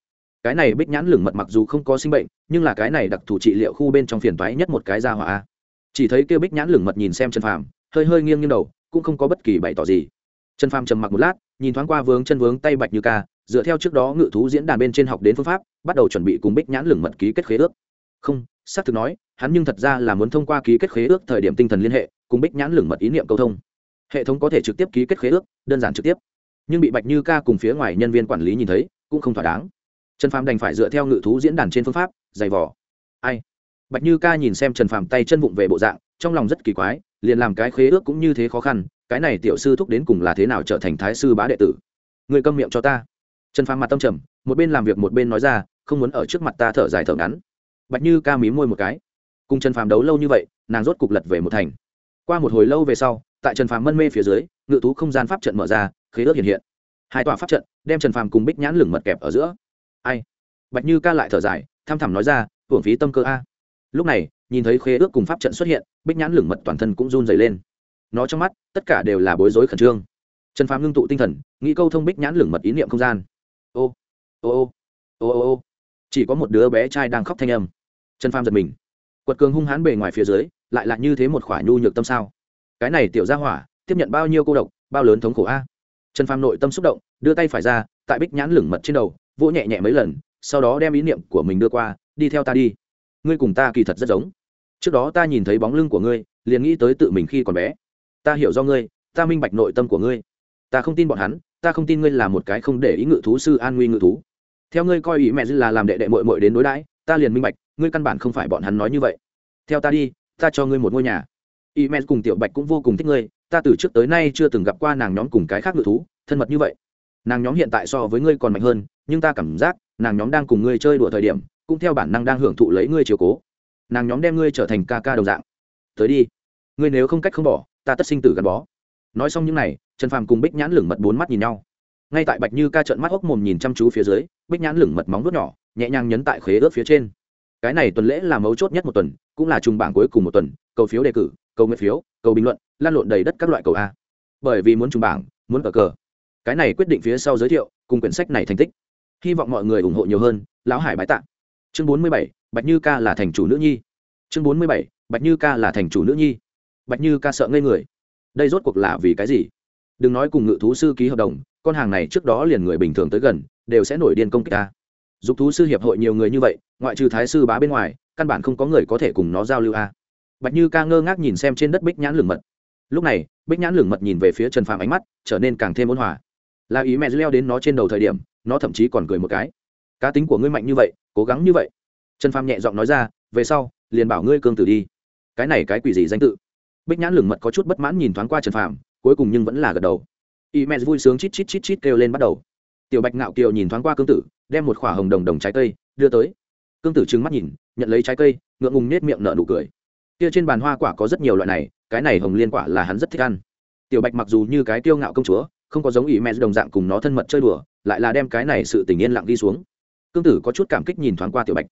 S1: Cái này bích nhãn lửng mật mặc dù không có sinh bệnh, nhưng là cái này đặc thù trị liệu khu bên trong phiền toái nhất một cái ra hỏa chỉ thấy kêu bích nhãn lửng mật nhìn xem trần phàm, hơi hơi nghiêng nghiêng đầu, cũng không có bất kỳ bày tỏ gì. Trần phàm trầm mặc một lát, nhìn thoáng qua vướng chân vướng tay bạch như ca, dựa theo trước đó ngự thú diễn đàn bên trên học đến phương pháp, bắt đầu chuẩn bị cùng bích nhãn lửng mật ký kết khế ước. Không, xác thực nói hắn nhưng thật ra là muốn thông qua ký kết khế ước thời điểm tinh thần liên hệ, cùng bích nhãn lửng mật ý niệm câu thông. Hệ thống có thể trực tiếp ký kết khế ước, đơn giản trực tiếp. Nhưng bị bạch như ca cùng phía ngoài nhân viên quản lý nhìn thấy, cũng không thỏa đáng. Trần phàm đành phải dựa theo ngự thú diễn đàn trên phương pháp dày vỏ ai? Bạch như ca nhìn xem trần phàm tay chân vụng về bộ dạng, trong lòng rất kỳ quái, liền làm cái khế ước cũng như thế khó khăn, cái này tiểu sư thúc đến cùng là thế nào trở thành thái sư bá đệ tử? Người câm miệng cho ta. Trần phàm mặt tâm trầm, một bên làm việc một bên nói ra, không muốn ở trước mặt ta thở dài thở ngắn. Bạch như ca mí môi một cái cùng trần phàm đấu lâu như vậy, nàng rốt cục lật về một thành. Qua một hồi lâu về sau, tại trần phàm mân mê phía dưới, ngự thú không gian pháp trận mở ra, khế ước hiện hiện. Hai tòa pháp trận đem trần phàm cùng bích nhãn lửng mật kẹp ở giữa. Ai? Bạch như ca lại thở dài, tham thẳm nói ra, hưởng phí tâm cơ a. Lúc này, nhìn thấy khế ước cùng pháp trận xuất hiện, bích nhãn lửng mật toàn thân cũng run dày lên. Nó trong mắt, tất cả đều là bối rối khẩn trương. Trần phàm ngưng tụ tinh thần, nghĩ câu thông bích nhãn lửng mật ý niệm không gian. Ô ô ô ô ô ô. Chỉ có một đứa bé trai đang khóc thanh âm. Trần phàm giật mình quật cường hung hãn bề ngoài phía dưới, lại là như thế một khoả nhu nhược tâm sao? Cái này tiểu ra hỏa, tiếp nhận bao nhiêu cô độc, bao lớn thống khổ a? Trần phàm nội tâm xúc động, đưa tay phải ra, tại bích nhãn lửng mật trên đầu, vỗ nhẹ nhẹ mấy lần, sau đó đem ý niệm của mình đưa qua, đi theo ta đi. Ngươi cùng ta kỳ thật rất giống. Trước đó ta nhìn thấy bóng lưng của ngươi, liền nghĩ tới tự mình khi còn bé. Ta hiểu do ngươi, ta minh bạch nội tâm của ngươi. Ta không tin bọn hắn, ta không tin ngươi là một cái không để ý ngự thú sư an nguy ngự thú. Theo ngươi coi ý mẹ dư là làm đệ đệ mội mội đến đối đãi, ta liền minh bạch ngươi căn bản không phải bọn hắn nói như vậy. Theo ta đi, ta cho ngươi một ngôi nhà. Y mẹ cùng tiểu bạch cũng vô cùng thích ngươi, ta từ trước tới nay chưa từng gặp qua nàng nhóm cùng cái khác ngự thú, thân mật như vậy. Nàng nhóm hiện tại so với ngươi còn mạnh hơn, nhưng ta cảm giác, nàng nhóm đang cùng ngươi chơi đùa thời điểm, cũng theo bản năng đang hưởng thụ lấy ngươi chiều cố. Nàng nhóm đem ngươi trở thành ca ca đồng dạng. Tới đi. Ngươi nếu không cách không bỏ, ta tất sinh tử gắn bó. Nói xong những n à y trần phàm cùng bích nhãn lửng mật bốn mắt nhìn nhau. Ngay tại bạch như ca trợn mắt hốc mồm nhìn chăm chú phía dưới, bích nhãn lửng mật móng vuốt nhỏ, nhẹ nhàng nhấn tại khế ướt phía trên cái này tuần lễ là mấu chốt nhất một tuần, cũng là trùng bảng cuối cùng một tuần, cầu phiếu đề cử, cầu nguyện phiếu, cầu bình luận, lan lộn đầy đất các loại cầu a. Bởi vì muốn trùng bảng, muốn cờ cờ. Cái này quyết định phía sau giới thiệu, cùng quyển sách này thành tích. Hy vọng mọi người ủng hộ nhiều hơn, lão hải bái tạng chương bốn mươi bảy, bạch như ca là thành chủ nữ nhi. Chương bốn mươi bảy, bạch như ca là thành chủ nữ nhi. Bạch như ca sợ ngây người. Đây rốt cuộc là vì cái gì? Đừng nói cùng ngự thú sư ký hợp đồng, con hàng này trước đó liền người bình thường tới gần, đều sẽ nổi điên công kích ta dục thú sư hiệp hội nhiều người như vậy, ngoại trừ thái sư bá bên ngoài, căn bản không có người có thể cùng nó giao lưu a. Bạch như ca ngơ ngác nhìn xem trên đất bích nhãn lửng mật. Lúc này, bích nhãn lửng mật nhìn về phía trần Phàm ánh mắt, trở nên càng thêm ôn hòa. Là ý mẹ leo đến nó trên đầu thời điểm, nó thậm chí còn cười một cái. Cá tính của ngươi mạnh như vậy, cố gắng như vậy. Trần phàm nhẹ giọng nói ra, về sau, liền bảo ngươi cương tử đi. Cái này cái quỷ gì danh tự? Bích nhãn lửng mật có chút bất mãn nhìn thoáng qua trần phàm, cuối cùng nhưng vẫn là gật đầu. Ý mẹ vui sướng chít chít chít chít kêu lên bắt đầu tiểu bạch ngạo kiều nhìn thoáng qua cương tử, đem một khỏa hồng đồng đồng trái cây đưa tới. Cương tử trừng mắt nhìn, nhận lấy trái cây, ngượng ngùng nết miệng nở nụ cười. Kia trên bàn hoa quả có rất nhiều loại này, cái này hồng liên quả là hắn rất thích ăn. Tiểu bạch mặc dù như cái tiêu ngạo công chúa, không có giống ý mẹ đồng dạng cùng nó thân mật chơi đùa, lại là đem cái này sự tình yên lặng đi xuống. Cương tử có chút cảm kích nhìn thoáng qua tiểu bạch.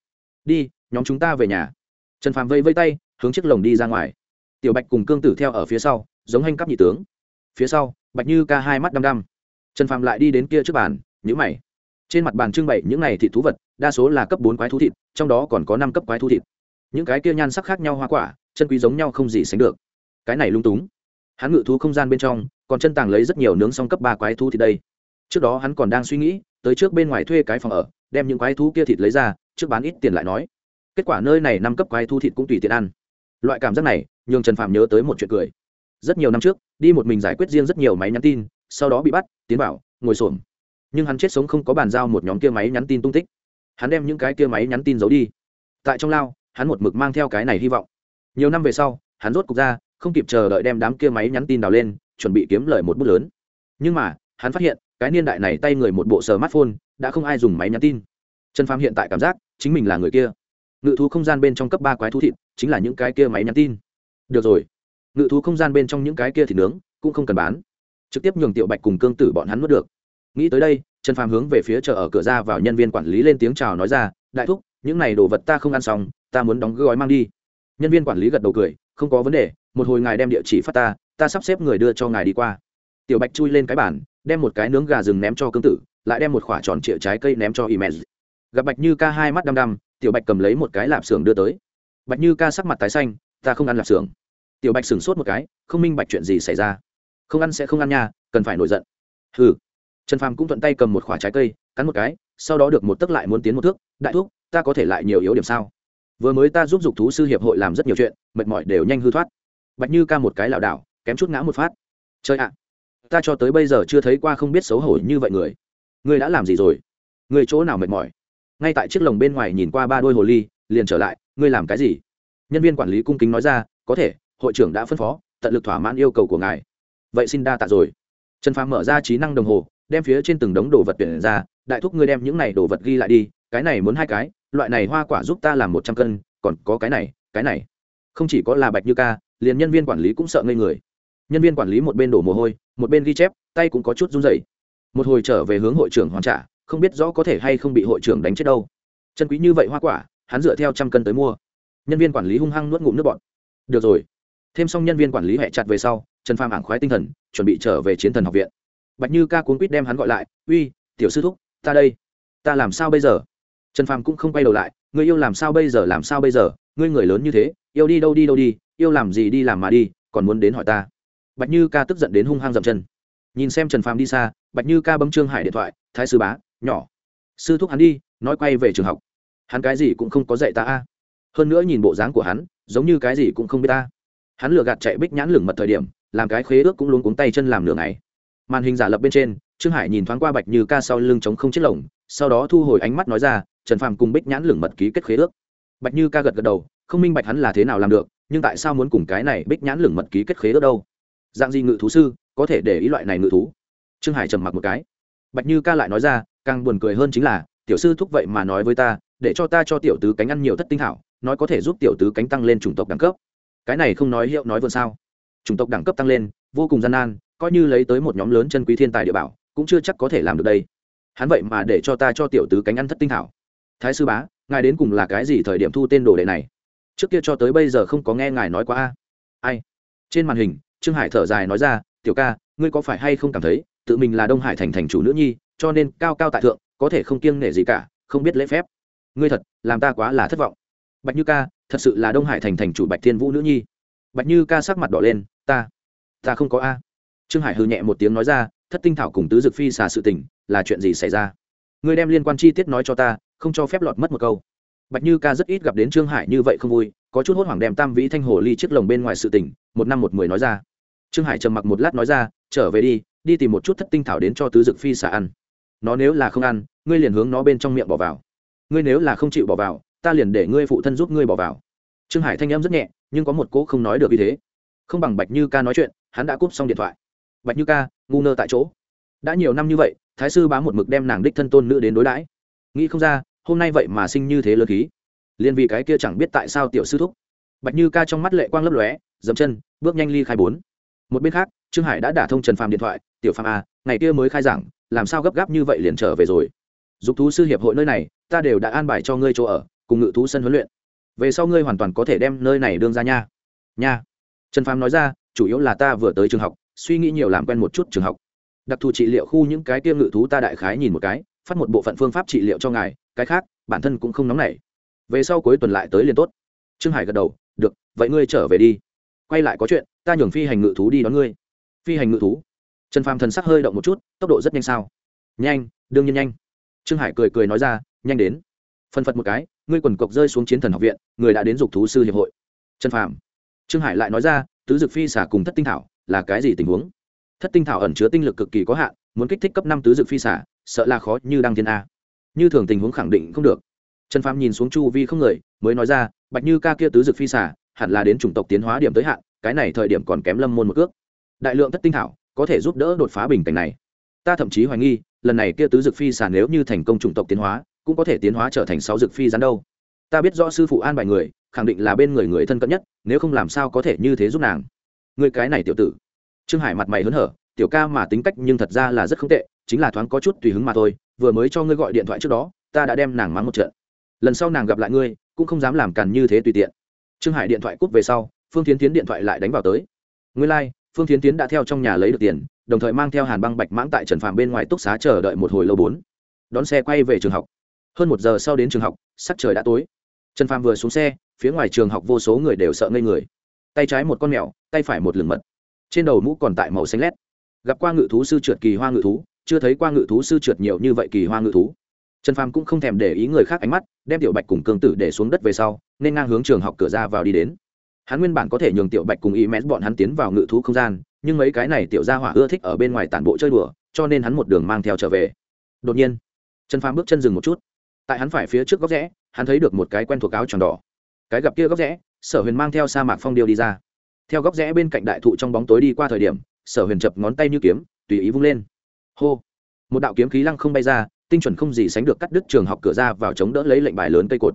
S1: Đi, nhóm chúng ta về nhà. Trần phàm vây vây tay, hướng chiếc lồng đi ra ngoài. Tiểu bạch cùng cương tử theo ở phía sau, giống hành cắp nhị tướng. Phía sau, bạch như ca hai mắt đăm đăm. Trần phàm lại đi đến kia trước bàn nhữ mày. Trên mặt bàn trưng bày những này thịt thú vật, đa số là cấp bốn quái thú thịt, trong đó còn có năm cấp quái thú thịt. Những cái kia nhan sắc khác nhau hoa quả, chân quý giống nhau không gì sánh được. Cái này lung túng. Hắn ngự thú không gian bên trong, còn chân tàng lấy rất nhiều nướng xong cấp ba quái thú thịt đây. Trước đó hắn còn đang suy nghĩ, tới trước bên ngoài thuê cái phòng ở, đem những quái thú kia thịt lấy ra, trước bán ít tiền lại nói. Kết quả nơi này năm cấp quái thú thịt cũng tùy tiện ăn. Loại cảm giác này, nhường trần phạm nhớ tới một chuyện cười. Rất nhiều năm trước, đi một mình giải quyết riêng rất nhiều máy nhắn tin, sau đó bị bắt, tiến bảo, ngồi xổm nhưng hắn chết sống không có bàn giao một nhóm kia máy nhắn tin tung tích. Hắn đem những cái kia máy nhắn tin giấu đi. Tại trong lao, hắn một mực mang theo cái này hy vọng. Nhiều năm về sau, hắn rốt cục ra, không kịp chờ đợi đem đám kia máy nhắn tin đào lên, chuẩn bị kiếm lời một bút lớn. Nhưng mà, hắn phát hiện, cái niên đại này tay người một bộ smartphone, đã không ai dùng máy nhắn tin. Trần phàm hiện tại cảm giác, chính mình là người kia. Ngự thú không gian bên trong cấp ba quái thú thịt, chính là những cái kia máy nhắn tin. Được rồi. Ngự thú không gian bên trong những cái kia thịt nướng, cũng không cần bán. Trực tiếp nhường tiểu bạch cùng cương tử bọn hắn mất được nghĩ tới đây, trần phàm hướng về phía chợ ở cửa ra vào nhân viên quản lý lên tiếng chào nói ra, đại thúc, những này đồ vật ta không ăn xong, ta muốn đóng gói mang đi. Nhân viên quản lý gật đầu cười, không có vấn đề, một hồi ngài đem địa chỉ phát ta ta sắp xếp người đưa cho ngài đi qua. Tiểu bạch chui lên cái bản đem một cái nướng gà rừng ném cho cương tử, lại đem một khoả tròn trịa trái cây ném cho imed gặp bạch như ca hai mắt đăm đăm, tiểu bạch cầm lấy một cái lạp xưởng đưa tới. Bạch như ca sắc mặt tái xanh, ta không ăn lạp xưởng. Tiểu bạch sửng sốt một cái, không minh bạch chuyện gì xảy ra. Không ăn sẽ không ăn nha, cần phải nổi giận. Ừ trần phàm cũng thuận tay cầm một khoả trái cây, cắn một cái, sau đó được một tấc lại muốn tiến một thước, đại thuốc ta có thể lại nhiều yếu điểm sao? Vừa mới ta giúp dục thú sư hiệp hội làm rất nhiều chuyện, mệt mỏi đều nhanh hư thoát. Bạch như ca một cái lảo đảo, kém chút ngã một phát. Chơi ạ, ta cho tới bây giờ chưa thấy qua không biết xấu hổ như vậy người. Ngươi đã làm gì rồi? Ngươi chỗ nào mệt mỏi? Ngay tại chiếc lồng bên ngoài nhìn qua ba đôi hồ ly, liền trở lại, ngươi làm cái gì? Nhân viên quản lý cung kính nói ra, có thể, hội trưởng đã phân phó, tận lực thỏa mãn yêu cầu của ngài. Vậy xin đa tạ rồi. Trần phàm mở ra trí năng đồng hồ đem phía trên từng đống đồ vật tuyển ra, đại thúc ngươi đem những này đồ vật ghi lại đi, cái này muốn hai cái, loại này hoa quả giúp ta làm một trăm cân, còn có cái này cái này. Không chỉ có là bạch như ca, liền nhân viên quản lý cũng sợ ngây người. Nhân viên quản lý một bên đổ mồ hôi, một bên ghi chép, tay cũng có chút run rẩy. Một hồi trở về hướng hội trưởng hoàn trả, không biết rõ có thể hay không bị hội trưởng đánh chết đâu. Chân quý như vậy hoa quả, hắn dựa theo trăm cân tới mua. Nhân viên quản lý hung hăng nuốt ngụm nước bọt. Được rồi. Thêm xong nhân viên quản lý hẹ chặt về sau, trần phàm ảng khoái tinh thần, chuẩn bị trở về chiến thần học viện bạch như ca cuốn quýt đem hắn gọi lại, uy, tiểu sư thúc, ta đây. Ta làm sao bây giờ? Trần phàm cũng không quay đầu lại người yêu làm sao bây giờ, làm sao bây giờ? Ngươi người lớn như thế, yêu đi đâu đi đâu đi, yêu làm gì đi làm mà đi, còn muốn đến hỏi ta. Bạch như ca tức giận đến hung hăng dậm chân. Nhìn xem trần phàm đi xa, bạch như ca bấm trương hải điện thoại, thái sư bá, nhỏ. Sư thúc hắn đi, nói quay về trường học. Hắn cái gì cũng không có dạy ta a. Hơn nữa nhìn bộ dáng của hắn, giống như cái gì cũng không biết ta. Hắn lừa gạt chạy bích nhãn lửng mật thời điểm, làm cái khế ước cũng luôn cuống tay chân làm nửa ngày màn hình giả lập bên trên, trương hải nhìn thoáng qua bạch như ca sau lưng chống không chiếc lồng, sau đó thu hồi ánh mắt nói ra, trần phàm cùng bích nhãn lửng mật ký kết khế ước. Bạch như ca gật gật đầu, không minh bạch hắn là thế nào làm được, nhưng tại sao muốn cùng cái này bích nhãn lửng mật ký kết khế ước đâu? Dạng gì ngự thú sư, có thể để ý loại này ngự thú? Trương hải trầm mặc một cái. Bạch như ca lại nói ra, càng buồn cười hơn chính là, tiểu sư thúc vậy mà nói với ta, để cho ta cho tiểu tứ cánh ăn nhiều thất tinh thảo nói có thể giúp tiểu tứ cánh tăng lên chủng tộc đẳng cấp. Cái này không nói hiệu nói vượt sao? Chủng tộc đẳng cấp tăng lên, vô cùng gian nan coi như lấy tới một nhóm lớn chân quý thiên tài địa bảo, cũng chưa chắc có thể làm được đây. Hắn vậy mà để cho ta cho tiểu tứ cánh ăn thất tinh thảo. Thái sư bá, ngài đến cùng là cái gì thời điểm thu tên đồ đệ này? Trước kia cho tới bây giờ không có nghe ngài nói qua a. Ai? Trên màn hình, trương hải thở dài nói ra, tiểu ca, ngươi có phải hay không cảm thấy, tự mình là đông hải thành thành chủ nữ nhi, cho nên cao cao tại thượng, có thể không kiêng nể gì cả, không biết lễ phép. Ngươi thật, làm ta quá là thất vọng. Bạch như ca, thật sự là đông hải thành thành chủ bạch thiên vũ nữ nhi. Bạch như ca sắc mặt đỏ lên, ta ta không có a trương hải hư nhẹ một tiếng nói ra, thất tinh thảo cùng tứ dực phi xà sự tình, là chuyện gì xảy ra? Ngươi đem liên quan chi tiết nói cho ta, không cho phép lọt mất một câu. Bạch như ca rất ít gặp đến trương hải như vậy không vui, có chút hốt hoảng đem tam vĩ thanh hồ ly chiếc lồng bên ngoài sự tình, một năm một mười nói ra. Trương hải trầm mặc một lát nói ra, trở về đi đi tìm một chút thất tinh thảo đến cho tứ dực phi xà ăn. Nó nếu là không ăn, ngươi liền hướng nó bên trong miệng bỏ vào. Ngươi nếu là không chịu bỏ vào, ta liền để ngươi phụ thân giúp ngươi bỏ vào. Trương hải thanh em rất nhẹ, nhưng có một cỗ không nói được như thế. Không bằng bạch như ca nói chuyện, hắn đã cúp xong điện thoại bạch như ca, ngu ngơ tại chỗ. Đã nhiều năm như vậy, thái sư bá một mực đem nàng đích thân tôn nữ đến đối đãi. Nghĩ không ra, hôm nay vậy mà sinh như thế lớn khí. Liền vì cái kia chẳng biết tại sao tiểu sư thúc. Bạch như ca trong mắt lệ quang lấp lóe, dậm chân, bước nhanh ly khai bốn. Một bên khác, trương hải đã đả thông trần phàm điện thoại, tiểu phàm à ngày kia mới khai giảng, làm sao gấp gáp như vậy liền trở về rồi? Dục thú sư hiệp hội nơi này, ta đều đã an bài cho ngươi chỗ ở, cùng ngự thú sân huấn luyện. Về sau ngươi hoàn toàn có thể đem nơi này đương ra nha. Nha. Trần phàm nói ra, chủ yếu là ta vừa tới trường học suy nghĩ nhiều làm quen một chút trường học. Đặc thù trị liệu khu những cái tiêm ngự thú ta đại khái nhìn một cái, phát một bộ phận phương pháp trị liệu cho ngài, cái khác, bản thân cũng không nóng nảy. Về sau cuối tuần lại tới liền tốt. Trương hải gật đầu, được, vậy ngươi trở về đi. Quay lại có chuyện, ta nhường phi hành ngự thú đi đón ngươi. Phi hành ngự thú? Trần phàm thần sắc hơi động một chút, tốc độ rất nhanh sao? Nhanh, đương nhiên nhanh. Trương hải cười cười nói ra, nhanh đến. Phân phật một cái, ngươi quần cộc rơi xuống chiến thần học viện, người đã đến dục thú sư hiệp hội. Trần phàm, trương hải lại nói ra, tứ dực phi xả cùng thất tinh thảo là cái gì tình huống? Thất tinh thảo ẩn chứa tinh lực cực kỳ có hạn, muốn kích thích cấp năm tứ dực phi xả, sợ là khó như đăng thiên a. Như thường tình huống khẳng định không được. Trần phàm nhìn xuống chu vi không người, mới nói ra, bạch như ca kia tứ dực phi xả, hẳn là đến chủng tộc tiến hóa điểm tới hạn, cái này thời điểm còn kém lâm môn một cước. Đại lượng thất tinh thảo, có thể giúp đỡ đột phá bình cảnh này. Ta thậm chí hoài nghi, lần này kia tứ dực phi xả nếu như thành công chủng tộc tiến hóa, cũng có thể tiến hóa trở thành sáu dực phi rắn đâu. Ta biết rõ sư phụ an bài người, khẳng định là bên người người thân cận nhất, nếu không làm sao có thể như thế giúp nàng người cái này tiểu tử. Trương hải mặt mày hớn hở tiểu ca mà tính cách nhưng thật ra là rất không tệ chính là thoáng có chút tùy hứng mà thôi vừa mới cho ngươi gọi điện thoại trước đó ta đã đem nàng mắng một trận. Lần sau nàng gặp lại ngươi cũng không dám làm càn như thế tùy tiện. Trương hải điện thoại cút về sau phương tiến tiến điện thoại lại đánh vào tới. Nguyên lai、like, phương tiến tiến đã theo trong nhà lấy được tiền đồng thời mang theo hàn băng bạch mãng tại trần phàm bên ngoài túc xá chờ đợi một hồi lâu bốn. Đón xe quay về trường học. Hơn một giờ sau đến trường học sắc trời đã tối. Trần phàm vừa xuống xe phía ngoài trường học vô số người đều sợ ngây người tay trái một con mèo, tay phải một lửng mật. Trên đầu mũ còn tại màu xanh lét. Gặp qua ngự thú sư trượt kỳ hoa ngự thú, chưa thấy qua ngự thú sư trượt nhiều như vậy kỳ hoa ngự thú. Trần phàm cũng không thèm để ý người khác ánh mắt, đem tiểu bạch cùng cương tử để xuống đất về sau, nên ngang hướng trường học cửa ra vào đi đến. Hắn nguyên bản có thể nhường tiểu bạch cùng ý mén bọn hắn tiến vào ngự thú không gian, nhưng mấy cái này tiểu gia hỏa ưa thích ở bên ngoài tản bộ chơi đùa, cho nên hắn một đường mang theo trở về. Đột nhiên, trần phàm bước chân dừng một chút. Tại hắn phải phía trước góc rẽ, hắn thấy được một cái quen thuộc áo tròn đỏ. Cái gặp kia góc rẽ sở huyền mang theo sa mạc phong điêu đi ra. Theo góc rẽ bên cạnh đại thụ trong bóng tối đi qua thời điểm sở huyền chập ngón tay như kiếm tùy ý vung lên. Hô! Một đạo kiếm khí lăng không bay ra tinh chuẩn không gì sánh được cắt đứt trường học cửa ra vào chống đỡ lấy lệnh bài lớn cây cột.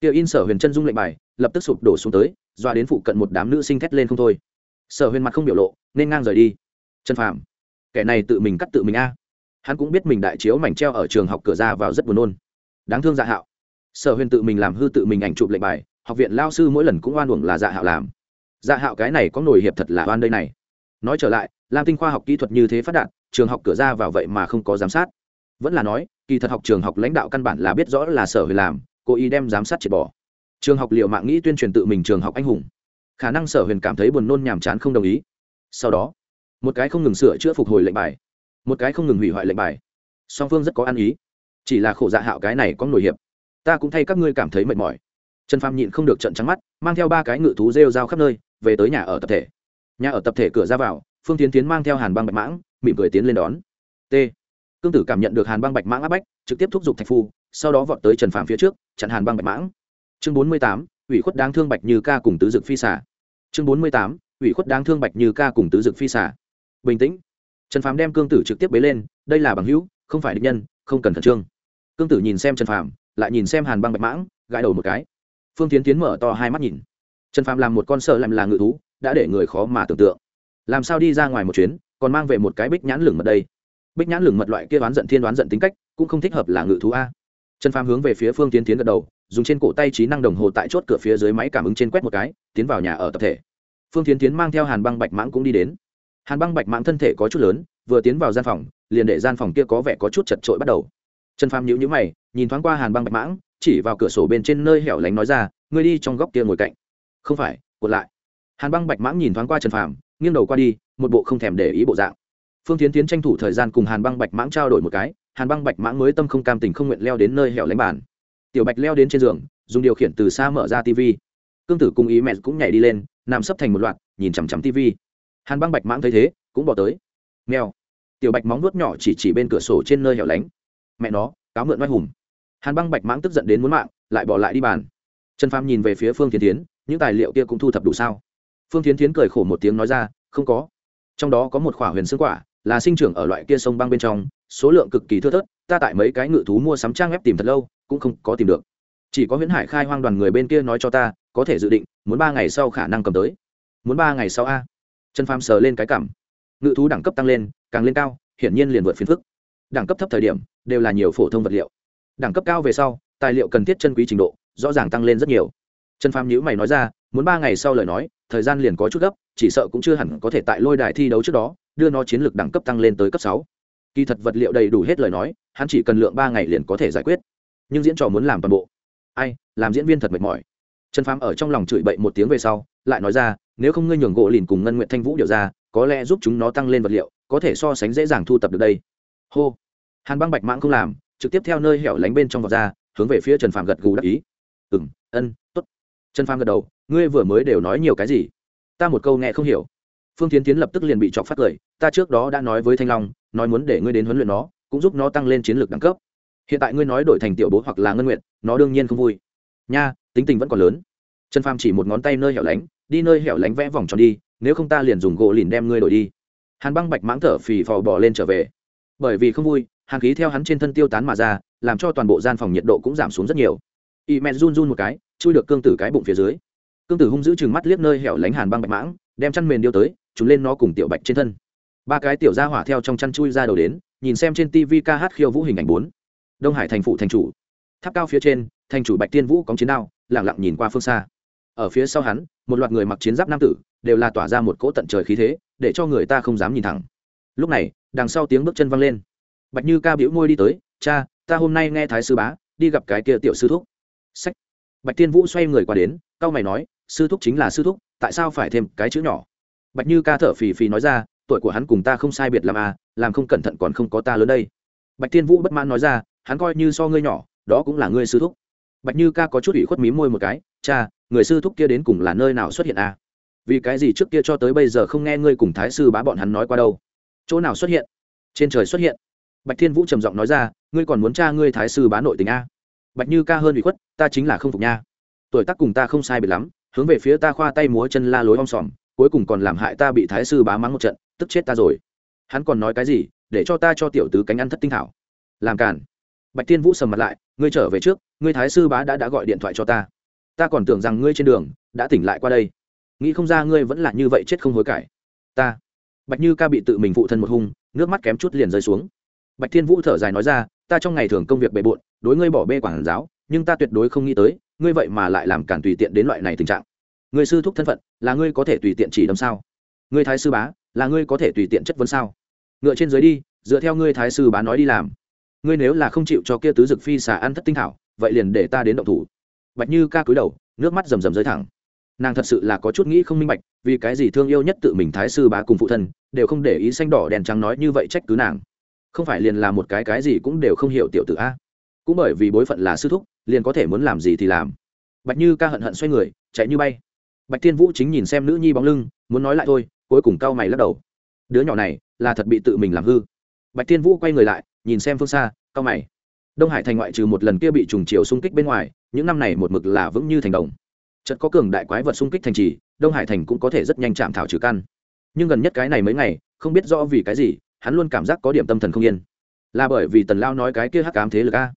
S1: Tiêu in sở huyền chân dung lệnh bài lập tức sụp đổ xuống tới doa đến phụ cận một đám nữ sinh thét lên không thôi. Sở huyền mặt không biểu lộ nên ngang rời đi. Chân Phạm, kẻ này tự mình cắt tự mình a. Hắn cũng biết mình đại chiếu mảnh treo ở trường học cửa ra vào rất buồn nôn. Đáng thương dạ hạo. Sở huyền tự mình làm hư tự mình ảnh chụp lệnh bài học viện lao sư mỗi lần cũng oan uổng là dạ hạo làm. Dạ hạo cái này có nổi hiệp thật là oan đây này. Nói trở lại, lam tinh khoa học kỹ thuật như thế phát đạt, trường học cửa ra vào vậy mà không có giám sát. Vẫn là nói, kỳ thật học trường học lãnh đạo căn bản là biết rõ là sở huyền làm, cố ý đem giám sát triệt bỏ. Trường học liệu mạng nghĩ tuyên truyền tự mình trường học anh hùng. Khả năng sở huyền cảm thấy buồn nôn nhàm chán không đồng ý. Sau đó, một cái không ngừng sửa chữa phục hồi lệnh bài. Một cái không ngừng hủy hoại lệnh bài. Song phương rất có ăn ý. Chỉ là khổ dạ hạo cái này có nổi hiệp. Ta cũng thay các ngươi cảm thấy mệt mỏi trần phàm nhịn không được trận trắng mắt, mang theo ba cái ngự thú rêu rao khắp nơi, về tới nhà ở tập thể. Nhà ở tập thể cửa ra vào, phương tiến tiến mang theo hàn băng bạch mãng, mỉm cười tiến lên đón. T. Cương tử cảm nhận được hàn băng bạch mãng áp bách, trực tiếp thúc giục thạch phu, sau đó vọt tới trần phàm phía trước, chặn hàn băng bạch mãng. Chương bốn mươi tám, ủy khuất đáng thương bạch như ca cùng tứ dực phi xả chương bốn mươi tám, ủy khuất đáng thương bạch như ca cùng tứ dực phi xả bình tĩnh. Trần phàm đem cương tử trực tiếp bế lên, đây là bằng hữu, không phải địch nhân, không cần khẩn trương. Cương tử nhìn xem trần phàm, lại nhìn xem hàn băng bạch mãng, gãi đầu một cái phương tiến tiến mở to hai mắt nhìn. Trần phàm làm một con sợ làm là ngự thú, đã để người khó mà tưởng tượng. Làm sao đi ra ngoài một chuyến, còn mang về một cái bích nhãn lửng mật đây? Bích nhãn lửng mật loại kia đoán giận thiên đoán giận tính cách, cũng không thích hợp là ngự thú a. Trần phàm hướng về phía phương tiến tiến gật đầu, dùng trên cổ tay trí năng đồng hồ tại chốt cửa phía dưới máy cảm ứng trên quét một cái, tiến vào nhà ở tập thể. Phương tiến tiến mang theo hàn băng bạch mãng cũng đi đến. Hàn băng bạch mãng thân thể có chút lớn, vừa tiến vào gian phòng, liền để gian phòng kia có vẻ có chút chật trội bắt đầu. Trần phàm nhíu nhíu mày, nhìn thoáng qua hàn băng bạch mãng chỉ vào cửa sổ bên trên nơi hẻo lánh nói ra, ngươi đi trong góc kia ngồi cạnh. Không phải cột lại. Hàn băng bạch mãng nhìn thoáng qua trần phàm, nghiêng đầu qua đi, một bộ không thèm để ý bộ dạng. Phương tiến tiến tranh thủ thời gian cùng hàn băng bạch mãng trao đổi một cái, hàn băng bạch mãng mới tâm không cam tình không nguyện leo đến nơi hẻo lánh bàn. Tiểu bạch leo đến trên giường, dùng điều khiển từ xa mở ra tv cương tử cùng ý mẹ cũng nhảy đi lên, nằm sấp thành một loạt, nhìn chằm chằm tv hàn băng bạch mãng thấy thế, cũng bỏ tới. Mèo. Tiểu bạch móng nuốt nhỏ chỉ chỉ bên cửa sổ trên nơi hẻo lánh. Mẹ nó, cáo mượn oai hùng hàn băng bạch mãng tức giận đến muốn mạng, lại bỏ lại đi bàn. Trần phàm nhìn về phía phương tiến tiến những tài liệu kia cũng thu thập đủ sao? Phương tiến tiến cười khổ một tiếng nói ra, không có. Trong đó có một khoả huyền xương quả, là sinh trưởng ở loại kia sông băng bên trong, số lượng cực kỳ thưa thớt, ta tại mấy cái ngự thú mua sắm trang web tìm thật lâu, cũng không có tìm được. Chỉ có huyễn hải khai hoang đoàn người bên kia nói cho ta, có thể dự định, muốn ba ngày sau khả năng cầm tới. Muốn ba ngày sau a? Trần phàm sờ lên cái cảm. Ngự thú đẳng cấp tăng lên, càng lên cao, hiển nhiên liền vượt phiền phức. Đẳng cấp thấp thời điểm, đều là nhiều phổ thông vật liệu đẳng cấp cao về sau, tài liệu cần thiết chân quý trình độ, rõ ràng tăng lên rất nhiều. Trần phàm nhữ mày nói ra, muốn ba ngày sau lời nói, thời gian liền có chút gấp, chỉ sợ cũng chưa hẳn có thể tại lôi đài thi đấu trước đó, đưa nó chiến lược đẳng cấp tăng lên tới cấp sáu. Kỳ thật vật liệu đầy đủ hết lời nói, hắn chỉ cần lượng ba ngày liền có thể giải quyết. Nhưng diễn trò muốn làm toàn bộ. Ai, làm diễn viên thật mệt mỏi. Trần phàm ở trong lòng chửi bậy một tiếng về sau, lại nói ra, nếu không ngươi nhường gỗ lìn cùng ngân nguyện thanh vũ điều ra, có lẽ giúp chúng nó tăng lên vật liệu, có thể so sánh dễ dàng thu tập được đây. Hô. Hàn băng bạch mãng không làm trực tiếp theo nơi hẻo lánh bên trong vọt ra, hướng về phía trần phàm gật gù đắc ý. Ừ m ân t ố t trần phàm gật đầu, ngươi vừa mới đều nói nhiều cái gì? Ta một câu nghe không hiểu. Phương tiến tiến lập tức liền bị chọc phát cười ta trước đó đã nói với thanh long, nói muốn để ngươi đến huấn luyện nó, cũng giúp nó tăng lên chiến lược đẳng cấp. Hiện tại ngươi nói đổi thành tiểu bố hoặc là ngân nguyện nó đương nhiên không vui. Nha, tính tình vẫn còn lớn. Trần phàm chỉ một ngón tay nơi hẻo lánh, đi nơi hẻo lánh vẽ vòng tròn đi, nếu không ta liền dùng gỗ lìn đem ngươi đổi đi. Hàn băng bạch mãng thở phì phò bỏ lên trở về. Bởi vì không vui Hàng khí theo hắn trên thân tiêu tán mà ra, làm cho toàn bộ gian phòng nhiệt độ cũng giảm xuống rất nhiều. Y mẹ run run một cái, chui được cương tử cái bụng phía dưới. Cương tử hung giữ chừng mắt liếc nơi hẻo lánh hàn băng bạch mãng, đem chăn mền điêu tới chúng lên nó cùng tiểu bạch trên thân. Ba cái tiểu ra hỏa theo trong chăn chui ra đầu đến, nhìn xem trên tv ca hát khiêu vũ hình ảnh bốn. Đông hải thành phụ thành chủ. Tháp cao phía trên, thành chủ bạch tiên vũ có chiến đao lẳng lặng nhìn qua phương xa. Ở phía sau hắn, một loạt người mặc chiến giáp nam tử, đều là tỏa ra một cỗ tận trời khí thế, để cho người ta không dám nhìn thẳng. Lúc này, đằng sau tiếng bước chân văng lên bạch như ca biểu môi đi tới, cha, ta hôm nay nghe thái sư bá, đi gặp cái kia tiểu sư thúc. Sách bạch tiên vũ xoay người qua đến cao mày nói, sư thúc chính là sư thúc, tại sao phải thêm cái chữ nhỏ? Bạch như ca thở phì phì nói ra, tuổi của hắn cùng ta không sai biệt làm à làm không cẩn thận còn không có ta lớn đây. Bạch tiên vũ bất mãn nói ra, hắn coi như so ngươi nhỏ, đó cũng là ngươi sư thúc. Bạch như ca có chút ủy khuất mí môi một cái, cha, người sư thúc kia đến cùng là nơi nào xuất hiện à? Vì cái gì trước kia cho tới bây giờ không nghe ngươi cùng thái sư bá bọn hắn nói qua đâu? Chỗ nào xuất hiện? Trên trời xuất hiện bạch thiên vũ trầm giọng nói ra, ngươi còn muốn cha ngươi thái sư bá nội tình a? Bạch như ca hơn bị khuất, ta chính là không phục nha. Tuổi tác cùng ta không sai biệt lắm, hướng về phía ta khoa tay múa chân la lối om sòm, cuối cùng còn làm hại ta bị thái sư bá mắng một trận, tức chết ta rồi. Hắn còn nói cái gì? Để cho ta cho tiểu tứ cánh ăn thất tinh thảo. Làm cản bạch thiên vũ sầm mặt lại, ngươi trở về trước, ngươi thái sư bá đã đã gọi điện thoại cho ta. Ta còn tưởng rằng ngươi trên đường đã tỉnh lại qua đây. Nghĩ không ra ngươi vẫn là như vậy chết không hối cải. Ta. Bạch như ca bị tự mình phụ thân một hung, nước mắt kém chút liền rơi xuống bạch thiên vũ thở dài nói ra, ta trong ngày thường công việc bề bộn, đối ngươi bỏ bê quản giáo, nhưng ta tuyệt đối không nghĩ tới, ngươi vậy mà lại làm cản tùy tiện đến loại này tình trạng. Ngươi sư thúc thân phận, là ngươi có thể tùy tiện chỉ đâm sao? Ngươi thái sư bá, là ngươi có thể tùy tiện chất vấn sao? Ngựa trên dưới đi, dựa theo ngươi thái sư bá nói đi làm. Ngươi nếu là không chịu cho kia tứ dực phi xà ăn thất tinh thảo, vậy liền để ta đến động thủ. Bạch như ca cúi đầu, nước mắt rầm rầm rơi thẳng. Nàng thật sự là có chút nghĩ không minh bạch, vì cái gì thương yêu nhất tự mình thái sư bá cùng phụ thân, đều không để ý xanh đỏ đèn trắng nói như vậy trách cứ nàng không phải liền là một cái cái gì cũng đều không hiểu tiểu tử a. Cũng bởi vì bối phận là sư thúc, liền có thể muốn làm gì thì làm. Bạch như ca hận hận xoay người, chạy như bay. Bạch thiên vũ chính nhìn xem nữ nhi bóng lưng, muốn nói lại thôi, cuối cùng cau mày lắc đầu. Đứa nhỏ này, là thật bị tự mình làm hư. Bạch thiên vũ quay người lại, nhìn xem phương xa, cau mày. Đông hải thành ngoại trừ một lần kia bị trùng chiều xung kích bên ngoài, những năm này một mực là vững như thành đồng. Chợt có cường đại quái vật xung kích thành trì, đông hải thành cũng có thể rất nhanh chạm thảo trừ căn. Nhưng gần nhất cái này mấy ngày, không biết rõ vì cái gì hắn luôn cảm giác có điểm tâm thần không yên. Là bởi vì tần lao nói cái kia hắc ám thế lực a.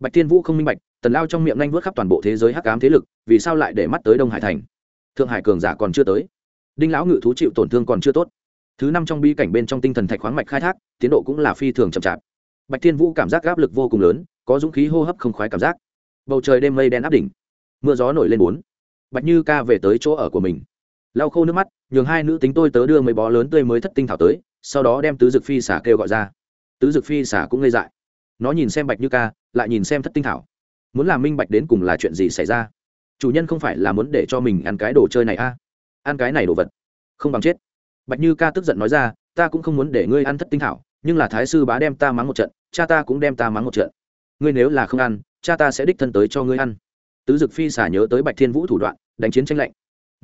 S1: Bạch thiên vũ không minh bạch, tần lao trong miệng nhanh vớt khắp toàn bộ thế giới hắc ám thế lực, vì sao lại để mắt tới đông hải thành? Thượng hải cường giả còn chưa tới. Đinh lão ngự thú chịu tổn thương còn chưa tốt. Thứ năm trong bi cảnh bên trong tinh thần thạch khoáng mạch khai thác, tiến độ cũng là phi thường chậm chạp. Bạch thiên vũ cảm giác áp lực vô cùng lớn, có dũng khí hô hấp không khoái cảm giác. Bầu trời đêm mây đen áp đỉnh, mưa gió nổi lên bốn. Bạch như ca về tới chỗ ở của mình. Lau khô nước mắt, nhường hai nữ tính tôi tớ đưa mấy bó lớn tươi mới thất tinh thảo tới sau đó đem tứ dực phi xả kêu gọi ra. Tứ dực phi xả cũng ngây dại. Nó nhìn xem bạch như ca, lại nhìn xem thất tinh thảo. Muốn làm minh bạch đến cùng là chuyện gì xảy ra? Chủ nhân không phải là muốn để cho mình ăn cái đồ chơi này a à? ăn cái này đồ vật. Không bằng chết. Bạch như ca tức giận nói ra, ta cũng không muốn để ngươi ăn thất tinh thảo, nhưng là thái sư bá đem ta mắng một trận, cha ta cũng đem ta mắng một trận. Ngươi nếu là không ăn, cha ta sẽ đích thân tới cho ngươi ăn. Tứ dực phi xả nhớ tới bạch thiên vũ thủ đoạn, đánh chiến tranh lạnh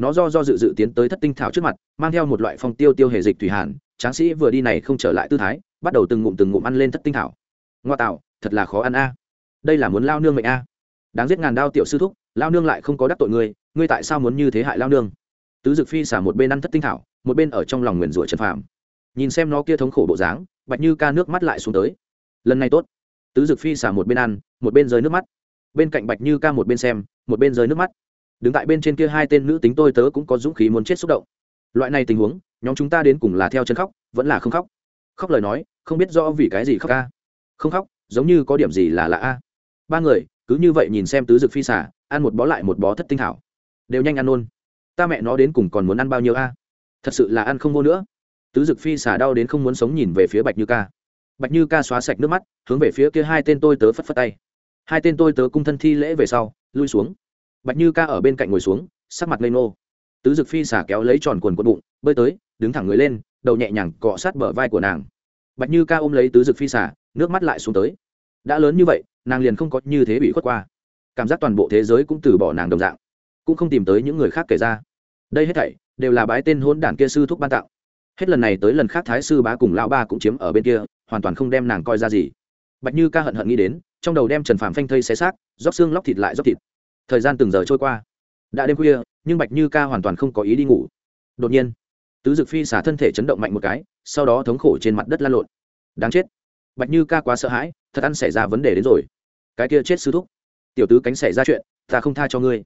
S1: nó do do dự dự tiến tới thất tinh thảo trước mặt, mang theo một loại phong tiêu tiêu hề dịch thủy hàn, tráng sĩ vừa đi này không trở lại tư thái, bắt đầu từng ngụm từng ngụm ăn lên thất tinh thảo. Ngoa tạo, thật là khó ăn a. Đây là muốn lao nương mệnh a. Đáng giết ngàn đao tiểu sư thúc, lao nương lại không có đắc tội ngươi ngươi tại sao muốn như thế hại lao nương? Tứ dực phi xả một bên ăn thất tinh thảo, một bên ở trong lòng nguyền rủa trần phàm. Nhìn xem nó kia thống khổ bộ dáng, bạch như ca nước mắt lại xuống tới. Lần này tốt. Tứ dực phi xả một bên ăn, một bên rơi nước mắt. Bên cạnh bạch như ca một bên xem, một bên rơi nước mắt đứng tại bên trên kia hai tên nữ tính tôi tớ cũng có dũng khí muốn chết xúc động. Loại này tình huống, nhóm chúng ta đến cùng là theo chân khóc, vẫn là không khóc? Khóc lời nói, không biết rõ vì cái gì khóc ca không khóc, giống như có điểm gì là lạ a. Ba người, cứ như vậy nhìn xem tứ dực phi xả ăn một bó lại một bó thất tinh thảo đều nhanh ăn luôn. Ta mẹ nó đến cùng còn muốn ăn bao nhiêu a? Thật sự là ăn không vô nữa. Tứ dực phi xả đau đến không muốn sống nhìn về phía bạch như ca. Bạch như ca xóa sạch nước mắt, hướng về phía kia hai tên tôi tớ phất phất tay. Hai tên tôi tớ cung thân thi lễ về sau, lui xuống bạch như ca ở bên cạnh ngồi xuống, sắc mặt lây nô tứ dực phi xả kéo lấy tròn quần quần bụng, bơi tới, đứng thẳng người lên, đầu nhẹ nhàng cọ sát bờ vai của nàng. Bạch như ca ôm lấy tứ dực phi xả, nước mắt lại xuống tới. Đã lớn như vậy, nàng liền không có như thế bị khuất qua. Cảm giác toàn bộ thế giới cũng từ bỏ nàng đồng dạng. Cũng không tìm tới những người khác kể ra. Đây hết thảy đều là bái tên hôn đản kia sư thúc ban tặng hết lần này tới lần khác thái sư bá cùng lão ba cũng chiếm ở bên kia, hoàn toàn không đem nàng coi ra gì. Bạch như ca hận hận nghĩ đến, trong đầu đem trần phàm phanh thây xé xác róc xương lóc thịt lại róc thịt thời gian từng giờ trôi qua. Đã đêm khuya, nhưng bạch như ca hoàn toàn không có ý đi ngủ. Đột nhiên, tứ dực phi xả thân thể chấn động mạnh một cái, sau đó thống khổ trên mặt đất lan lộn. Đáng chết. Bạch như ca quá sợ hãi, thật ăn xảy ra vấn đề đến rồi. Cái kia chết sư thúc. Tiểu tứ cánh xảy ra chuyện, ta không tha cho ngươi.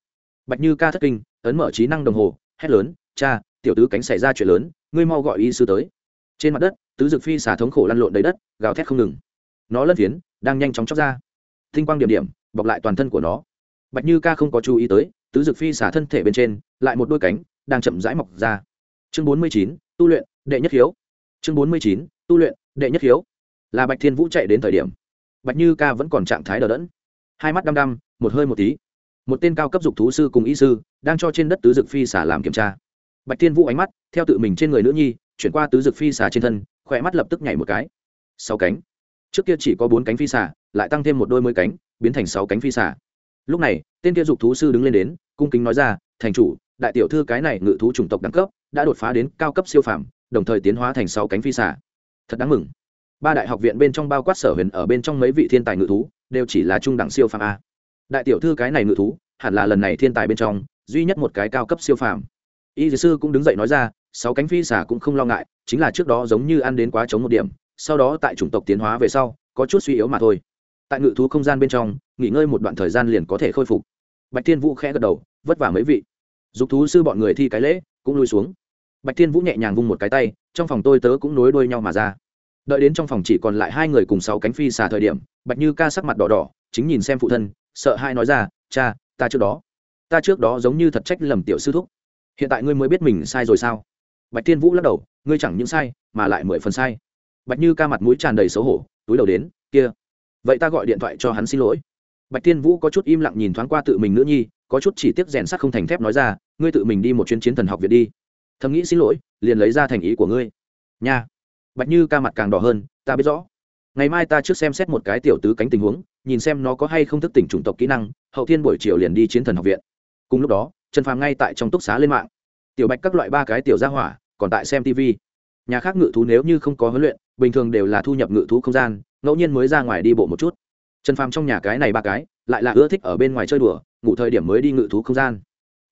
S1: Bạch như ca thất kinh, ấn mở trí năng đồng hồ, hét lớn, cha, tiểu tứ cánh xảy ra chuyện lớn, ngươi mau gọi y sư tới. Trên mặt đất, tứ dực phi xả thống khổ lăn lộn đầy đất, gào thét không ngừng. Nó lân phiến, đang nhanh chóng chóc ra. Tinh quang điểm điểm, bọc lại toàn thân của nó bạch như ca không có chú ý tới, tứ dực phi xả thân thể bên trên, lại một đôi cánh đang chậm rãi mọc ra. Chương bốn mươi chín, tu luyện, đệ nhất hiếu. Chương bốn mươi chín, tu luyện, đệ nhất hiếu. Là bạch thiên vũ chạy đến thời điểm. Bạch như ca vẫn còn trạng thái đờ đẫn. Hai mắt đăm đăm, một hơi một tí. Một tên cao cấp dục thú sư cùng y sư đang cho trên đất tứ dực phi xả làm kiểm tra. Bạch thiên vũ ánh mắt, theo tự mình trên người nữ nhi, chuyển qua tứ dực phi xả trên thân, khỏe mắt lập tức nhảy một cái. Sáu cánh. Trước kia chỉ có bốn cánh phi xả, lại tăng thêm một đôi mươi cánh, biến thành sáu cánh phi xả lúc này, tên kia dục thú sư đứng lên đến, cung kính nói ra, thành chủ, đại tiểu thư cái này ngự thú chủng tộc đẳng cấp, đã đột phá đến cao cấp siêu phàm, đồng thời tiến hóa thành sáu cánh phi xả thật đáng mừng. Ba đại học viện bên trong bao quát sở huyền ở bên trong mấy vị thiên tài ngự thú, đều chỉ là trung đẳng siêu phàm a. Đại tiểu thư cái này ngự thú, hẳn là lần này thiên tài bên trong, duy nhất một cái cao cấp siêu phàm. Y dì sư cũng đứng dậy nói ra, sáu cánh phi xả cũng không lo ngại, chính là trước đó giống như ăn đến quá chống một điểm, sau đó tại chủng tộc tiến hóa về sau, có chút suy yếu mà thôi. Tại ngự thú không gian bên trong nghỉ ngơi một đoạn thời gian liền có thể khôi phục. Bạch thiên vũ khẽ gật đầu, vất vả mấy vị. Dục thú sư bọn người thi cái lễ, cũng lui xuống. Bạch thiên vũ nhẹ nhàng vung một cái tay, trong phòng tôi tớ cũng nối đuôi nhau mà ra. Đợi đến trong phòng chỉ còn lại hai người cùng sáu cánh phi xả thời điểm, bạch như ca sắc mặt đỏ đỏ, chính nhìn xem phụ thân, sợ hai nói ra, cha, ta trước đó, ta trước đó giống như thật trách lầm tiểu sư thúc. Hiện tại ngươi mới biết mình sai rồi sao? Bạch thiên vũ lắc đầu, ngươi chẳng những sai, mà lại mười phần sai. Bạch như ca mặt mũi tràn đầy xấu hổ, túi đầu đến, kia, vậy ta gọi điện thoại cho hắn xin lỗi bạch thiên vũ có chút im lặng nhìn thoáng qua tự mình nữ nhi, có chút chỉ tiếc rèn sắt không thành thép nói ra, ngươi tự mình đi một chuyến chiến thần học viện đi. Thầm nghĩ xin lỗi, liền lấy ra thành ý của ngươi. Nha. Bạch như ca mặt càng đỏ hơn, ta biết rõ. Ngày mai ta trước xem xét một cái tiểu tứ cánh tình huống, nhìn xem nó có hay không thức tỉnh chủng tộc kỹ năng, hậu thiên buổi chiều liền đi chiến thần học viện. Cùng lúc đó, trần phàm ngay tại trong túc xá lên mạng. Tiểu bạch các loại ba cái tiểu gia hỏa, còn tại xem tv nhà khác ngự thú nếu như không có huấn luyện, bình thường đều là thu nhập ngự thú không gian, ngẫu nhiên mới ra ngoài đi bộ một chút trần phàm trong nhà cái này ba cái, lại là ưa thích ở bên ngoài chơi đùa, ngủ thời điểm mới đi ngự thú không gian.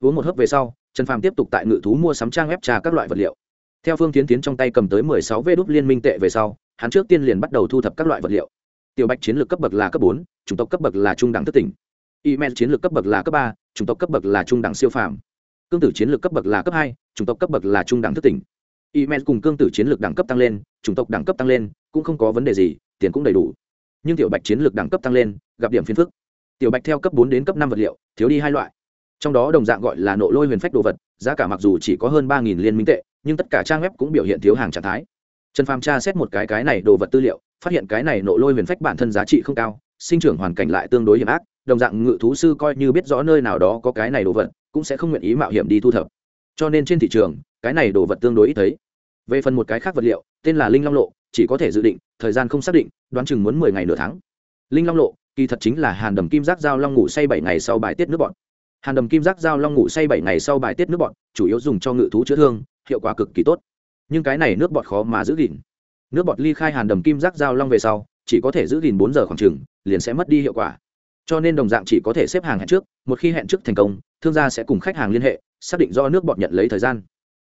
S1: Uống một hớp về sau, trần phàm tiếp tục tại ngự thú mua sắm trang ép trà các loại vật liệu. Theo phương tiến tiến trong tay cầm tới mười sáu vê đúc liên minh tệ về sau, hắn trước tiên liền bắt đầu thu thập các loại vật liệu. Tiểu bạch chiến lược cấp bậc là cấp bốn, chủng tộc cấp bậc là trung đẳng thất tỉnh. Email chiến lược cấp bậc là cấp ba, chủng tộc cấp bậc là trung đẳng siêu phàm. Cương tử chiến lược cấp bậc là cấp hai, chủng tộc cấp bậc là trung đẳng thất tỉnh. Email cùng cương tử chiến lược đẳng cấp tăng lên, chủng tộc đẳng cấp tăng lên, cũng không có vấn đề gì, tiền cũng đầy đủ nhưng tiểu bạch chiến lược đẳng cấp tăng lên, gặp điểm phiền phức. Tiểu bạch theo cấp bốn đến cấp năm vật liệu, thiếu đi hai loại. Trong đó đồng dạng gọi là nộ lôi huyền phách đồ vật, giá cả mặc dù chỉ có hơn ba liên minh tệ, nhưng tất cả trang web cũng biểu hiện thiếu hàng trạng thái. Trần phàm tra xét một cái cái này đồ vật tư liệu, phát hiện cái này nộ lôi huyền phách bản thân giá trị không cao, sinh trưởng hoàn cảnh lại tương đối hiểm ác, đồng dạng ngự thú sư coi như biết rõ nơi nào đó có cái này đồ vật, cũng sẽ không nguyện ý mạo hiểm đi thu thập. Cho nên trên thị trường, cái này đồ vật tương đối ít thấy. Về phần một cái khác vật liệu, tên là linh long lộ chỉ có thể dự định, thời gian không xác định, đoán chừng muốn mười ngày nửa tháng. Linh long lộ, kỳ thật chính là hàn đầm kim giác giao long ngủ say bảy ngày sau bài tiết nước bọn hàn đầm kim giác giao long ngủ say bảy ngày sau bài tiết nước bọn chủ yếu dùng cho ngự thú chữa thương, hiệu quả cực kỳ tốt. Nhưng cái này nước bọt khó mà giữ gìn. Nước bọt ly khai hàn đầm kim giác giao long về sau, chỉ có thể giữ gìn bốn giờ khoảng chừng, liền sẽ mất đi hiệu quả. Cho nên đồng dạng chỉ có thể xếp hàng hẹn trước, một khi hẹn trước thành công, thương gia sẽ cùng khách hàng liên hệ, xác định do nước bọt nhận lấy thời gian.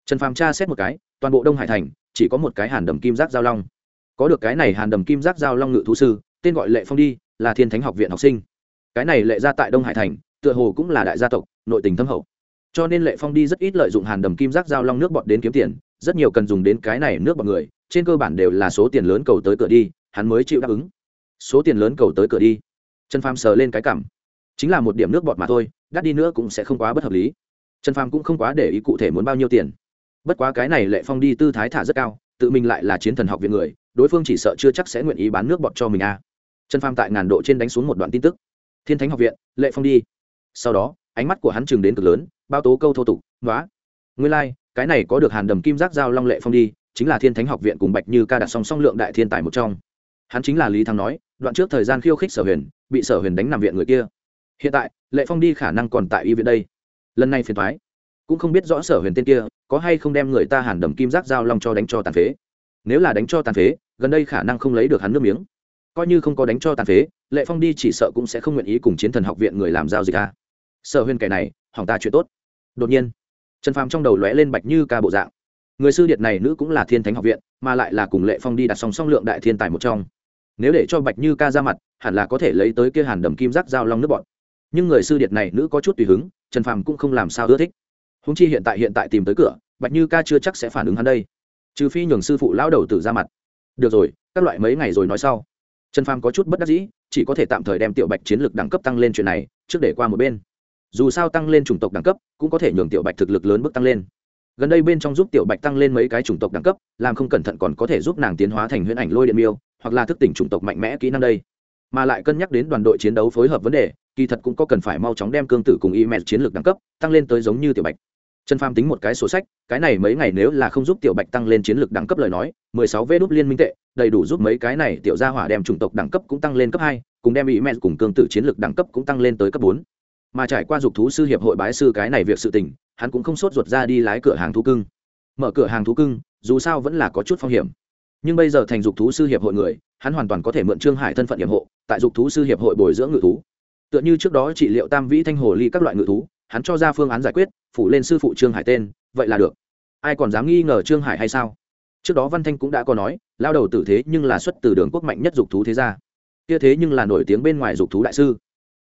S1: Trần phàm tra xét một cái, toàn bộ đông hải thành, chỉ có một cái hàn đầm kim giác giao long có được cái này hàn đầm kim giác giao long ngự thú sư, tên gọi lệ phong đi, là thiên thánh học viện học sinh. Cái này lệ ra tại đông hải thành, tựa hồ cũng là đại gia tộc, nội tình thâm hậu. Cho nên lệ phong đi rất ít lợi dụng hàn đầm kim giác giao long nước bọt đến kiếm tiền, rất nhiều cần dùng đến cái này nước bọt người, trên cơ bản đều là số tiền lớn cầu tới cửa đi, hắn mới chịu đáp ứng. Số tiền lớn cầu tới cửa đi. Trần pham sờ lên cái cảm. Chính là một điểm nước bọt mà thôi, đắt đi nữa cũng sẽ không quá bất hợp lý. Trần pham cũng không quá để ý cụ thể muốn bao nhiêu tiền. Bất quá cái này lệ phong đi tư thái thả rất cao, tự mình lại là chiến thần học viện người đối phương chỉ sợ chưa chắc sẽ nguyện ý bán nước bọt cho mình a à. trần phàm tại ngàn độ trên đánh xuống một đoạn tin tức. Thiên thánh học viện lệ phong đi. Sau đó ánh mắt của hắn chừng đến cực lớn bao tố câu thô tục nói nguyên lai、like, cái này có được hàn đầm kim giác giao long lệ phong đi chính là thiên thánh học viện cùng bạch như ca đặt song song lượng đại thiên tài một trong. Hắn chính là lý thắng nói đoạn trước thời gian khiêu khích sở huyền bị sở huyền đánh nằm viện người kia. Hiện tại lệ phong đi khả năng còn tại y viện đây. Lần này phiền thoái cũng không biết rõ sở huyền tên kia có hay không đem người ta hàn đầm kim giác giao long cho đánh cho tàn phế nếu là đánh cho tàn phế, gần đây khả năng không lấy được hắn nước miếng. Coi như không có đánh cho tàn phế, lệ phong đi chỉ sợ cũng sẽ không nguyện ý cùng chiến thần học viện người làm giao dịch a sở huyền kẻ này, hỏng ta chuyện tốt. Đột nhiên, trần phàm trong đầu lóe lên bạch như ca bộ dạng. Người sư điệt này nữ cũng là thiên thánh học viện, mà lại là cùng lệ phong đi đặt song song lượng đại thiên tài một trong. Nếu để cho bạch như ca ra mặt, hẳn là có thể lấy tới kia hàn đầm kim giác giao long nước bọn. Nhưng người sư điệt này nữ có chút tùy hứng, trần phàm cũng không làm sao ưa thích. Húng chi hiện tại hiện tại tìm tới cửa, bạch như ca chưa chắc sẽ phản ứng hắn đây trừ phi nhường sư phụ lão đầu tử ra mặt. Được rồi, các loại mấy ngày rồi nói sau. Trần phàm có chút bất đắc dĩ, chỉ có thể tạm thời đem tiểu bạch chiến lược đẳng cấp tăng lên chuyện này, trước để qua một bên. Dù sao tăng lên chủng tộc đẳng cấp, cũng có thể nhường tiểu bạch thực lực lớn bước tăng lên. Gần đây bên trong giúp tiểu bạch tăng lên mấy cái chủng tộc đẳng cấp, làm không cẩn thận còn có thể giúp nàng tiến hóa thành huyễn ảnh lôi điện miêu, hoặc là thức tỉnh chủng tộc mạnh mẽ kỹ năng đây. Mà lại cân nhắc đến đoàn đội chiến đấu phối hợp vấn đề, kỳ thật cũng có cần phải mau chóng đem cương tử cùng y mẹ chiến lược đẳng cấp tăng lên tới giống như tiểu bạch trần pham tính một cái sổ sách, cái này mấy ngày nếu là không giúp tiểu bạch tăng lên chiến lược đẳng cấp lời nói, mười sáu vê đốt liên minh tệ, đầy đủ giúp mấy cái này tiểu gia hỏa đem chủng tộc đẳng cấp cũng tăng lên cấp hai, cùng đem ý mẹ cùng cương tử chiến lược đẳng cấp cũng tăng lên tới cấp bốn. Mà trải qua dục thú sư hiệp hội bái sư cái này việc sự tình, hắn cũng không sốt ruột ra đi lái cửa hàng thú cưng. Mở cửa hàng thú cưng, dù sao vẫn là có chút phong hiểm. Nhưng bây giờ thành dục thú sư hiệp hội người, hắn hoàn toàn có thể mượn trương hải thân phận hiệp hộ, tại dục thú sư hiệp hội bồi dưỡng ngự thú. Tựa như trước đó trị liệu tam vĩ thanh hồ ly các loại ngự thú hắn cho ra phương án giải quyết, phủ lên sư phụ trương hải tên, vậy là được. Ai còn dám nghi ngờ trương hải hay sao? Trước đó văn thanh cũng đã có nói, lao đầu tử thế nhưng là xuất từ đường quốc mạnh nhất dục thú thế gia. Kia thế nhưng là nổi tiếng bên ngoài dục thú đại sư.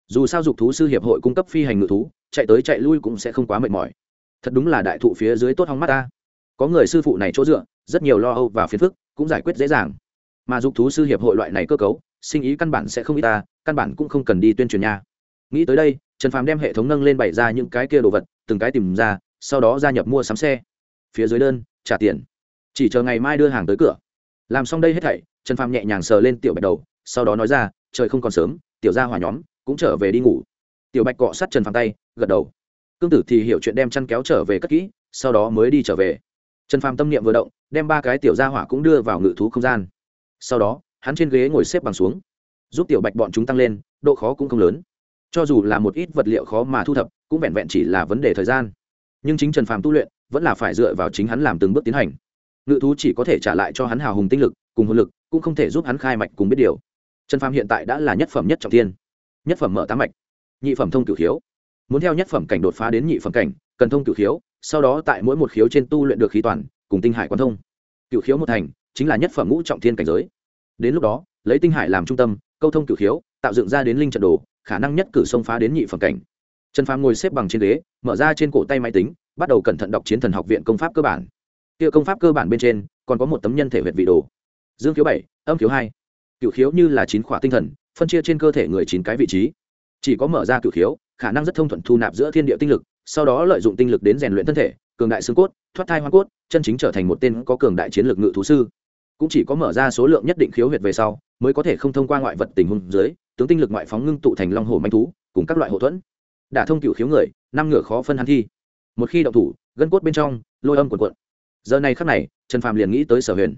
S1: Dù sao dục thú sư hiệp hội cung cấp phi hành ngự thú, chạy tới chạy lui cũng sẽ không quá mệt mỏi. Thật đúng là đại thụ phía dưới tốt hóng mắt ta. Có người sư phụ này chỗ dựa, rất nhiều lo âu và phiền phức, cũng giải quyết dễ dàng. Mà dục thú sư hiệp hội loại này cơ cấu, sinh ý căn bản sẽ không ít ta, căn bản cũng không cần đi tuyên truyền nha. Nghĩ tới đây trần phàm đem hệ thống nâng lên bày ra những cái kia đồ vật, từng cái tìm ra, sau đó gia nhập mua sắm xe. Phía dưới đơn, trả tiền. Chỉ chờ ngày mai đưa hàng tới cửa. Làm xong đây hết thảy, trần phàm nhẹ nhàng sờ lên tiểu bạch đầu, sau đó nói ra, trời không còn sớm, tiểu ra hỏa nhóm cũng trở về đi ngủ. Tiểu bạch cọ sát trần phàm tay, gật đầu. Cương tử thì hiểu chuyện đem chăn kéo trở về cất kỹ, sau đó mới đi trở về. Trần phàm tâm niệm vừa động, đem ba cái tiểu gia hỏa cũng đưa vào ngự thú không gian. Sau đó, hắn trên ghế ngồi xếp bằng xuống, giúp tiểu bạch bọn chúng tăng lên, độ khó cũng không lớn cho dù là một ít vật liệu khó mà thu thập, cũng vẹn vẹn chỉ là vấn đề thời gian. Nhưng chính trần phàm tu luyện, vẫn là phải dựa vào chính hắn làm từng bước tiến hành. Ngự thú chỉ có thể trả lại cho hắn hào hùng tinh lực, cùng hồn lực, cũng không thể giúp hắn khai mạch cùng biết điều. Trần phàm hiện tại đã là nhất phẩm nhất trọng tiên nhất phẩm mở tám mạch, nhị phẩm thông cửu khiếu. Muốn theo nhất phẩm cảnh đột phá đến nhị phẩm cảnh, cần thông cửu khiếu, sau đó tại mỗi một khiếu trên tu luyện được khí toàn, cùng tinh hải quan thông. Cửu khiếu một thành, chính là nhất phẩm ngũ trọng thiên cảnh giới. Đến lúc đó, lấy tinh hải làm trung tâm, câu thông cửu khiếu tạo dựng ra đến linh trận đồ, khả năng nhất cử xông phá đến nhị phẩm cảnh. Trần phàm ngồi xếp bằng trên ghế, mở ra trên cổ tay máy tính, bắt đầu cẩn thận đọc chiến thần học viện công pháp cơ bản. Kia công pháp cơ bản bên trên, còn có một tấm nhân thể huyệt vị đồ. Dương khiếu bảy, âm khiếu hai. Cựu khiếu như là chín khỏa tinh thần, phân chia trên cơ thể người chín cái vị trí. Chỉ có mở ra cựu khiếu, khả năng rất thông thuận thu nạp giữa thiên địa tinh lực, sau đó lợi dụng tinh lực đến rèn luyện thân thể, cường đại xương cốt, thoát thai hoa cốt, chân chính trở thành một tên có cường đại chiến lược ngự thú sư. Cũng chỉ có mở ra số lượng nhất định khiếu huyệt về sau, mới có thể không thông qua ngoại vật tình huống dưới tướng tinh lực ngoại phóng ngưng tụ thành long hồ manh thú, cùng các loại hậu thuẫn. Đả thông cựu khiếu người, năm ngựa khó phân hắn thi. Một khi động thủ, gân cốt bên trong, lôi âm cuộn cuộn. Giờ này khắc này, trần phàm liền nghĩ tới sở huyền.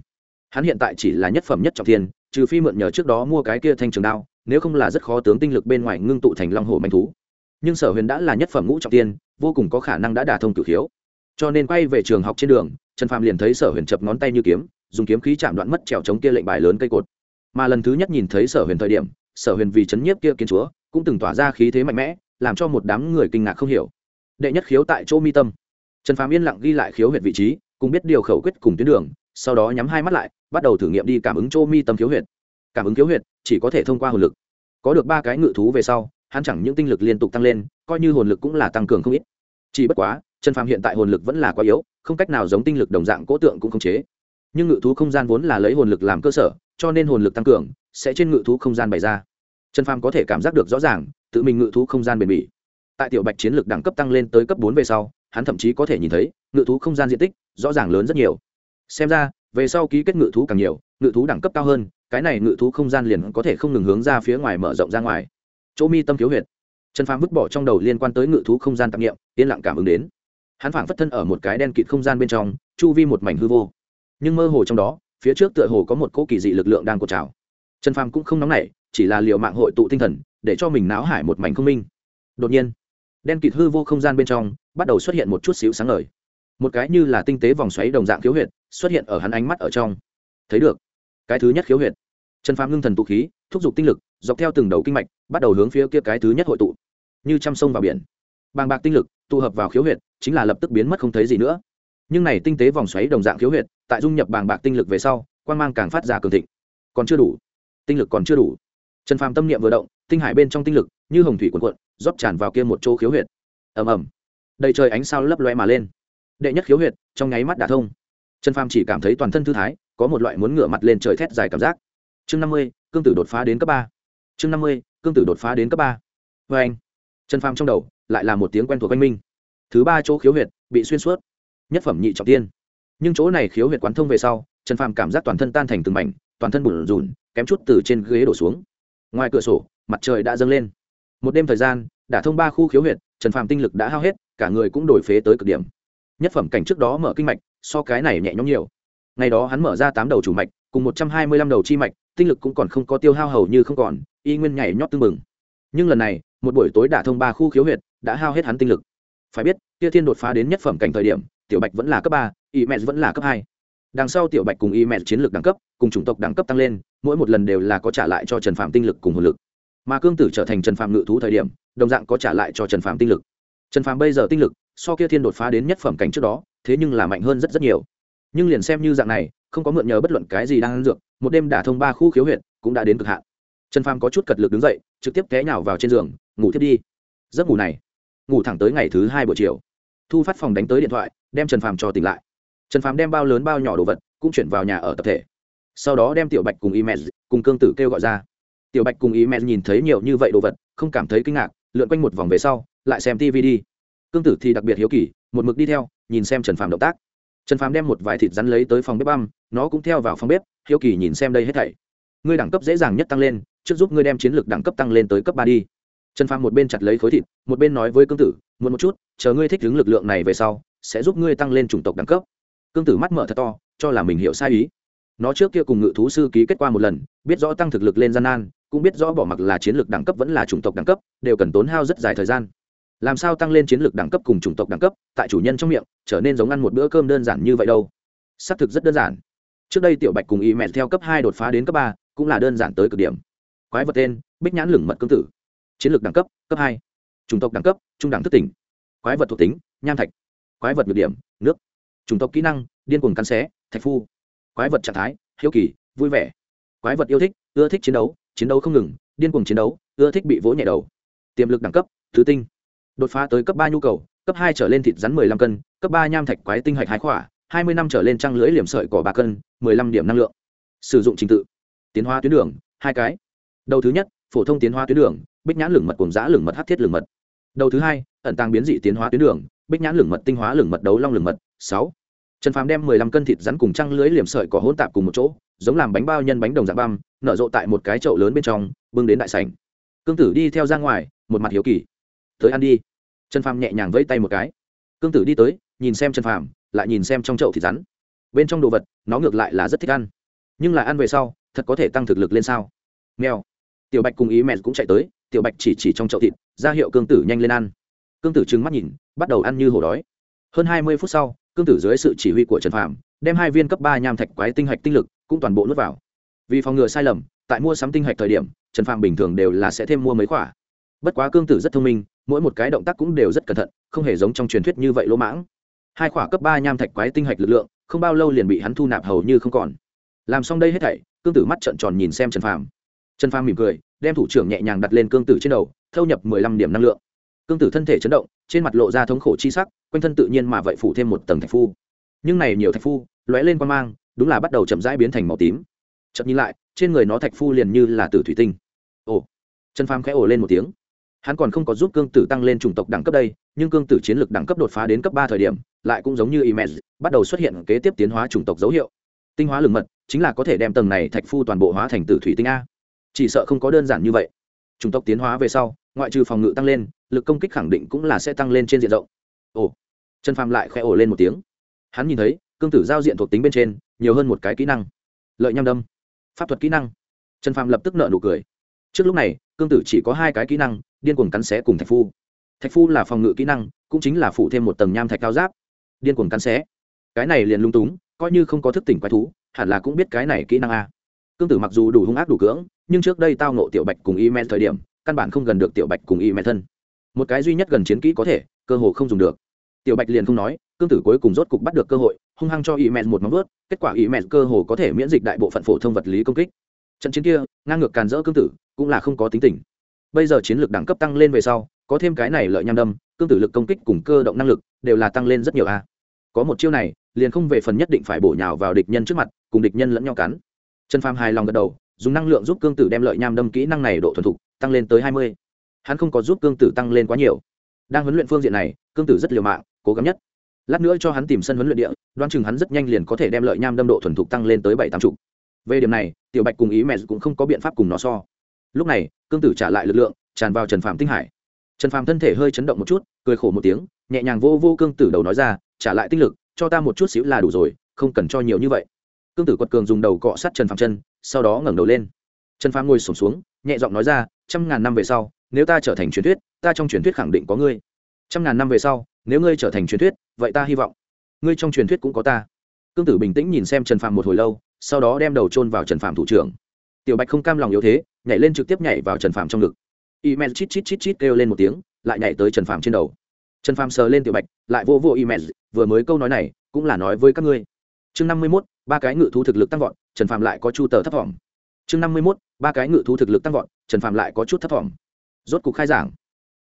S1: Hắn hiện tại chỉ là nhất phẩm nhất trọng thiên, trừ phi mượn nhờ trước đó mua cái kia thanh trường đao, nếu không là rất khó tướng tinh lực bên ngoài ngưng tụ thành long hồ manh thú. Nhưng sở huyền đã là nhất phẩm ngũ trọng tiên vô cùng có khả năng đã đả thông cửu khiếu. Cho nên quay về trường học trên đường, trần phạm liền thấy sở huyền chập ngón tay như kiếm, dùng kiếm khí chạm đoạn mất trèo chống kia lệnh bài lớn cây cột. Mà lần thứ nhất nhìn thấy sở huyền thời điểm sở huyền vì chấn nhiếp kia kiến chúa, cũng từng tỏa ra khí thế mạnh mẽ, làm cho một đám người kinh ngạc không hiểu. Đệ nhất khiếu tại chỗ mi tâm. Trần Phàm yên lặng ghi lại khiếu huyệt vị trí, cùng biết điều khẩu quyết cùng tuyến đường, sau đó nhắm hai mắt lại, bắt đầu thử nghiệm đi cảm ứng chỗ mi tâm khiếu huyệt. Cảm ứng khiếu huyệt, chỉ có thể thông qua hồn lực. Có được ba cái ngự thú về sau, hắn chẳng những tinh lực liên tục tăng lên, coi như hồn lực cũng là tăng cường không ít. Chỉ bất quá, trần phàm hiện tại hồn lực vẫn là quá yếu, không cách nào giống tinh lực đồng dạng cố tượng cũng không chế. Nhưng ngự thú không gian vốn là lấy hồn lực làm cơ sở cho nên hồn lực tăng cường sẽ trên ngự thú không gian bày ra. Trần phàm có thể cảm giác được rõ ràng, tự mình ngự thú không gian bền bỉ. Tại tiểu bạch chiến lược đẳng cấp tăng lên tới cấp bốn về sau, hắn thậm chí có thể nhìn thấy, ngự thú không gian diện tích rõ ràng lớn rất nhiều. Xem ra, về sau ký kết ngự thú càng nhiều, ngự thú đẳng cấp cao hơn, cái này ngự thú không gian liền có thể không ngừng hướng ra phía ngoài mở rộng ra ngoài. Chỗ mi tâm thiếu huyệt. Trần phàm vứt bỏ trong đầu liên quan tới ngự thú không gian tạp nghiệm, yên lặng cảm ứng đến. Hắn phảng phất thân ở một cái đen kịt không gian bên trong, chu vi một mảnh hư vô. Nhưng mơ hồ trong đó phía trước tựa hồ có một cỗ kỳ dị lực lượng đang cột trào. Trần phàm cũng không nóng nảy, chỉ là liệu mạng hội tụ tinh thần, để cho mình náo hải một mảnh không minh. Đột nhiên, đen kịt hư vô không gian bên trong bắt đầu xuất hiện một chút xíu sáng ngời. Một cái như là tinh tế vòng xoáy đồng dạng khiếu huyệt xuất hiện ở hắn ánh mắt ở trong. Thấy được, cái thứ nhất khiếu huyệt. Trần phàm ngưng thần tụ khí, thúc giục tinh lực, dọc theo từng đầu kinh mạch, bắt đầu hướng phía kia cái thứ nhất hội tụ. Như chăm sông vào biển. Bàng bạc tinh lực tụ hợp vào khiếu huyệt, chính là lập tức biến mất không thấy gì nữa nhưng này tinh tế vòng xoáy đồng dạng khiếu huyệt, tại dung nhập bàng bạc tinh lực về sau quan mang càng phát ra cường thịnh. Còn chưa đủ. Tinh lực còn chưa đủ. Trần phàm tâm niệm vừa động, tinh hải bên trong tinh lực, như hồng thủy cuộn cuộn, rót tràn vào kia một chỗ khiếu huyệt. Ầm ầm. Đầy trời ánh sao lấp loe mà lên. Đệ nhất khiếu huyệt, trong nháy mắt đả thông. Trần phàm chỉ cảm thấy toàn thân thư thái, có một loại muốn ngửa mặt lên trời thét dài cảm giác. Chương năm mươi, cương tử đột phá đến cấp ba. Chương năm mươi, cương tử đột phá đến cấp ba. Vê anh trần phàm trong đầu, lại là một tiếng quen thuộc anh minh thứ ba chỗ khiếu huyệt, bị xuyên suốt nhất phẩm nhị trọng tiên. Nhưng chỗ này khiếu huyệt quán thông về sau, trần phàm cảm giác toàn thân tan thành từng mảnh, toàn thân bùn rùn, kém chút từ trên ghế đổ xuống. Ngoài cửa sổ, mặt trời đã dâng lên. Một đêm thời gian, đã thông ba khu khiếu huyệt, trần phàm tinh lực đã hao hết, cả người cũng đổi phế tới cực điểm. Nhất phẩm cảnh trước đó mở kinh mạch, so cái này nhẹ nhõm nhiều. Ngày đó hắn mở ra tám đầu chủ mạch, cùng một trăm hai mươi lăm đầu chi mạch, tinh lực cũng còn không có tiêu hao hầu như không còn, y nguyên nhảy nhót tưng bừng. Nhưng lần này, một buổi tối đả thông ba khu khiếu huyệt, đã hao hết hắn tinh lực. Phải biết, kia thiên đột phá đến nhất phẩm cảnh thời điểm tiểu bạch vẫn là cấp ba, y mẹ vẫn là cấp hai. Đằng sau tiểu bạch cùng y mẹ chiến lược đẳng cấp, cùng chủng tộc đẳng cấp tăng lên, mỗi một lần đều là có trả lại cho trần phạm tinh lực cùng hồn lực. Mà cương tử trở thành trần phạm ngự thú thời điểm, đồng dạng có trả lại cho trần phạm tinh lực. Trần phạm bây giờ tinh lực, so kia thiên đột phá đến nhất phẩm cảnh trước đó, thế nhưng là mạnh hơn rất rất nhiều. Nhưng liền xem như dạng này, không có mượn nhờ bất luận cái gì đang ăn dược, một đêm đả thông ba khu khiếu huyện cũng đã đến cực hạn. Trần Phạm có chút cật lực đứng dậy, trực tiếp té nhào vào trên giường, ngủ thiết đi. Giấc ngủ này, ngủ thẳng tới ngày thứ hai buổi chiều. Thu phát phòng đánh tới điện thoại đem trần phàm cho tỉnh lại. Trần phàm đem bao lớn bao nhỏ đồ vật cũng chuyển vào nhà ở tập thể. Sau đó đem tiểu bạch cùng email cùng cương tử kêu gọi ra. Tiểu bạch cùng email nhìn thấy nhiều như vậy đồ vật, không cảm thấy kinh ngạc, lượn quanh một vòng về sau, lại xem tv đi. Cương tử thì đặc biệt hiếu kỳ, một mực đi theo, nhìn xem trần phàm động tác. Trần phàm đem một vài thịt rắn lấy tới phòng bếp băm, nó cũng theo vào phòng bếp, hiếu kỳ nhìn xem đây hết thảy. Ngươi đẳng cấp dễ dàng nhất tăng lên, trước giúp ngươi đem chiến lược đẳng cấp tăng lên tới cấp ba đi. Trần phàm một bên chặt lấy khối thịt, một bên nói với cương tử muốn một chút, chờ ngươi thích ứng lực lượng này về sau sẽ giúp ngươi tăng lên chủng tộc đẳng cấp. Cương tử mắt mở thật to, cho là mình hiểu sai ý. Nó trước kia cùng ngự thú sư ký kết qua một lần, biết rõ tăng thực lực lên gian nan, cũng biết rõ bỏ mặc là chiến lược đẳng cấp vẫn là chủng tộc đẳng cấp, đều cần tốn hao rất dài thời gian. Làm sao tăng lên chiến lược đẳng cấp cùng chủng tộc đẳng cấp, tại chủ nhân trong miệng, trở nên giống ăn một bữa cơm đơn giản như vậy đâu. Xác thực rất đơn giản. Trước đây tiểu bạch cùng y mẹ theo cấp hai đột phá đến cấp ba, cũng là đơn giản tới cực điểm. Quái vật tên, bích nhãn lửng mật cương tử. Chiến lược đẳng cấp cấp hai. Chủng tộc đẳng cấp, trung đẳng thức tỉnh. Quái vật thuộc tính, nham thạch quái vật nhược điểm, nước, chủng tộc kỹ năng, điên cuồng cắn xé, thạch phu, quái vật trạng thái, hiếu kỳ, vui vẻ. Quái vật yêu thích, ưa thích chiến đấu chiến đấu không ngừng, điên cuồng chiến đấu, ưa thích bị vỗ nhẹ đầu. Tiềm lực đẳng cấp, thứ tinh. Đột phá tới cấp ba nhu cầu, cấp hai trở lên thịt rắn mười lăm cân, cấp ba nham thạch quái tinh hạch hai khỏa, hai mươi năm trở lên trăng lưỡi liềm sợi cỏ ba cân, mười lăm điểm năng lượng. Sử dụng trình tự, tiến hóa tuyến đường, hai cái. Đầu thứ nhất, phổ thông tiến hóa tuyến đường, bích nhãn lửng mật cùng giã lửng mật hát thiết lửng mật. Đầu thứ hai, ẩn tàng biến dị tiến hóa tuyến đường bích nhãn lửng mật, tinh hóa lửng mật, đấu long lửng mật. Sáu. Trần phàm đem mười lăm cân thịt rắn cùng trăng lưới liềm sợi cỏ hỗn tạp cùng một chỗ, giống làm bánh bao nhân bánh đồng dạng băm, nở rộ tại một cái chậu lớn bên trong, bưng đến đại sảnh. Cương tử đi theo ra ngoài, một mặt hiếu kỳ. Tới ăn đi. Trần phàm nhẹ nhàng vẫy tay một cái. Cương tử đi tới, nhìn xem trần phàm, lại nhìn xem trong chậu thịt rắn. Bên trong đồ vật, nó ngược lại là rất thích ăn. Nhưng là ăn về sau, thật có thể tăng thực lực lên sao? Nghèo tiểu bạch cùng ý mẹ cũng chạy tới, tiểu bạch chỉ chỉ trong chậu thịt, ra hiệu cương tử nhanh lên ăn cương tử trừng mắt nhìn bắt đầu ăn như hổ đói. Hơn hai mươi phút sau cương tử dưới sự chỉ huy của trần phạm, đem hai viên cấp ba nham thạch quái tinh hạch tinh lực cũng toàn bộ nuốt vào. Vì phòng ngừa sai lầm tại mua sắm tinh hạch thời điểm trần phạm bình thường đều là sẽ thêm mua mấy khoả bất quá cương tử rất thông minh mỗi một cái động tác cũng đều rất cẩn thận không hề giống trong truyền thuyết như vậy lỗ mãng. Hai khỏa cấp ba nham thạch quái tinh hạch lực lượng không bao lâu liền bị hắn thu nạp hầu như không còn. Làm xong đây hết thảy cương tử mắt trợn tròn nhìn xem trần phàm. Trần phàm mỉm cười đem thủ trưởng nhẹ nhàng đặt lên cương tử trên đầu thâu nhập mười lăm điểm năng lượng cương tử thân thể chấn động, trên mặt lộ ra thống khổ chi sắc, quanh thân tự nhiên mà vậy phủ thêm một tầng thạch phu. Nhưng này nhiều thạch phu, lóe lên quan mang, đúng là bắt đầu chậm rãi biến thành màu tím. Chậm nhìn lại, trên người nó thạch phu liền như là tử thủy tinh. Ồ, trần phàm khẽ ồ lên một tiếng. Hắn còn không có giúp cương tử tăng lên chủng tộc đẳng cấp đây, nhưng cương tử chiến lược đẳng cấp đột phá đến cấp ba thời điểm, lại cũng giống như imes, bắt đầu xuất hiện kế tiếp tiến hóa chủng tộc dấu hiệu. Tinh hóa lừng mật, chính là có thể đem tầng này thạch phu toàn bộ hóa thành tử thủy tinh a. Chỉ sợ không có đơn giản như vậy. Chủng tộc tiến hóa về sau, ngoại trừ phòng ngự tăng lên lực công kích khẳng định cũng là sẽ tăng lên trên diện rộng. Ồ, trần phàm lại khẽ ồ lên một tiếng. Hắn nhìn thấy, cương tử giao diện thuộc tính bên trên, nhiều hơn một cái kỹ năng. Lợi nham đâm. Pháp thuật kỹ năng. Trần phàm lập tức nợ nụ cười. Trước lúc này, cương tử chỉ có hai cái kỹ năng, điên cuồng cắn xé cùng thạch phu. Thạch phu là phòng ngự kỹ năng, cũng chính là phủ thêm một tầng nham thạch cao giáp. Điên cuồng cắn xé. Cái này liền lung túng, coi như không có thức tỉnh quái thú, hẳn là cũng biết cái này kỹ năng a. Cương tử mặc dù đủ hung ác đủ cưỡng, nhưng trước đây tao nộ tiểu bạch cùng y men thời điểm, căn bản không gần được tiểu bạch cùng y men thân một cái duy nhất gần chiến kỹ có thể, cơ hồ không dùng được. Tiểu bạch liền không nói, cương tử cuối cùng rốt cục bắt được cơ hội, hung hăng cho y mẹ một móng vớt kết quả y mẹ cơ hồ có thể miễn dịch đại bộ phận phổ thông vật lý công kích. Trận chiến kia, ngang ngược càn rỡ cương tử, cũng là không có tính tình. Bây giờ chiến lược đẳng cấp tăng lên về sau, có thêm cái này lợi nham đâm, cương tử lực công kích cùng cơ động năng lực đều là tăng lên rất nhiều a. Có một chiêu này, liền không về phần nhất định phải bổ nhào vào địch nhân trước mặt, cùng địch nhân lẫn nhau cắn. Trần phàm hài lòng gật đầu, dùng năng lượng giúp cương tử đem lợi nham đâm kỹ năng này độ thuần thục, tăng lên tới hai mươi hắn không có giúp cương tử tăng lên quá nhiều. Đang huấn luyện phương diện này, cương tử rất liều mạng, cố gắng nhất. Lát nữa cho hắn tìm sân huấn luyện địa đoan chừng hắn rất nhanh liền có thể đem lợi nham đâm độ thuần thục tăng lên tới bảy tám chục. Về điểm này, tiểu bạch cùng ý mẹ cũng không có biện pháp cùng nó so. Lúc này, cương tử trả lại lực lượng, tràn vào trần phạm tinh hải. Trần phạm thân thể hơi chấn động một chút, cười khổ một tiếng, nhẹ nhàng vô vô cương tử đầu nói ra, trả lại tinh lực, cho ta một chút xíu là đủ rồi, không cần cho nhiều như vậy. Cương tử quật cường dùng đầu cọ sát trần phạm chân, sau đó ngẩng đầu lên. Trần phạm ngồi sổm xuống, nhẹ giọng nói ra, trăm ngàn năm về sau nếu ta trở thành truyền thuyết, ta trong truyền thuyết khẳng định có ngươi. Trăm ngàn năm về sau, nếu ngươi trở thành truyền thuyết, vậy ta hy vọng ngươi trong truyền thuyết cũng có ta. Cương tử bình tĩnh nhìn xem trần phạm một hồi lâu, sau đó đem đầu chôn vào trần phạm thủ trưởng. Tiểu bạch không cam lòng yếu thế, nhảy lên trực tiếp nhảy vào trần phạm trong ngực. Mèn chít chít chít chít kêu lên một tiếng, lại nhảy tới trần phạm trên đầu. Trần phạm sờ lên tiểu bạch, lại vô vô email, vừa mới câu nói này, cũng là nói với các ngươi. Chương năm mươi mốt, ba cái ngự thú thực lực tăng vọt, trần phạm lại có chu tờ thấp thỏm chương năm mươi mốt, ba cái ngự thú thực lực tăng vọt, trần phạm lại có chút thấp thỏm rốt cục khai giảng.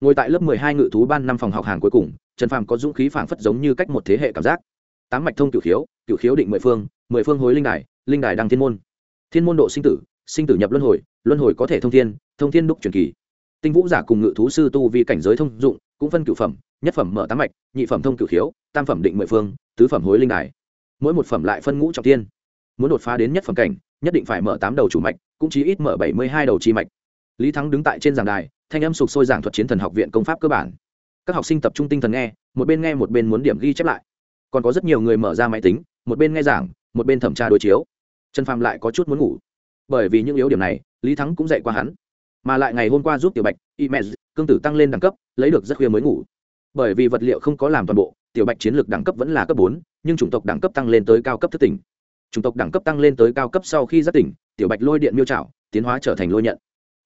S1: Ngồi tại lớp mười hai ngự thú ban năm phòng học hàng cuối cùng, trần Phàm có dũng khí phảng phất giống như cách một thế hệ cảm giác. Tám mạch thông cửu khiếu cửu khiếu định mười phương mười phương hối linh đài linh đài đăng thiên môn. Thiên môn độ sinh tử sinh tử nhập luân hồi luân hồi có thể thông thiên thông thiên đúc truyền kỳ. Tinh vũ giả cùng ngự thú sư tu vi cảnh giới thông dụng, cũng phân cửu phẩm, nhất phẩm mở tám mạch, nhị phẩm thông cửu khiếu, tam phẩm định mười phương, tứ phẩm hối linh đài. Mỗi một phẩm lại phân ngũ trọng tiên muốn đột phá đến nhất phẩm cảnh, nhất định phải mở tám đầu chủ mạch, cũng chí ít mở bảy mươi hai đầu chi mạch. Lý thắng đứng tại trên giảng đài thanh âm sục sôi giảng thuật chiến thần học viện công pháp cơ bản. Các học sinh tập trung tinh thần nghe, một bên nghe một bên muốn điểm ghi chép lại. Còn có rất nhiều người mở ra máy tính, một bên nghe giảng, một bên thẩm tra đối chiếu. Trần phàm lại có chút muốn ngủ. Bởi vì những yếu điểm này, lý thắng cũng dạy qua hắn. Mà lại ngày hôm qua giúp tiểu bạch imez cương tử tăng lên đẳng cấp, lấy được rất khuya mới ngủ. Bởi vì vật liệu không có làm toàn bộ, tiểu bạch chiến lược đẳng cấp vẫn là cấp bốn, nhưng chủng tộc đẳng cấp tăng lên tới cao cấp thất tỉnh. Chủng tộc đẳng cấp tăng lên tới cao cấp sau khi giác tỉnh, tiểu bạch lôi điện miêu trảo, tiến hóa trở thành lôi nhận.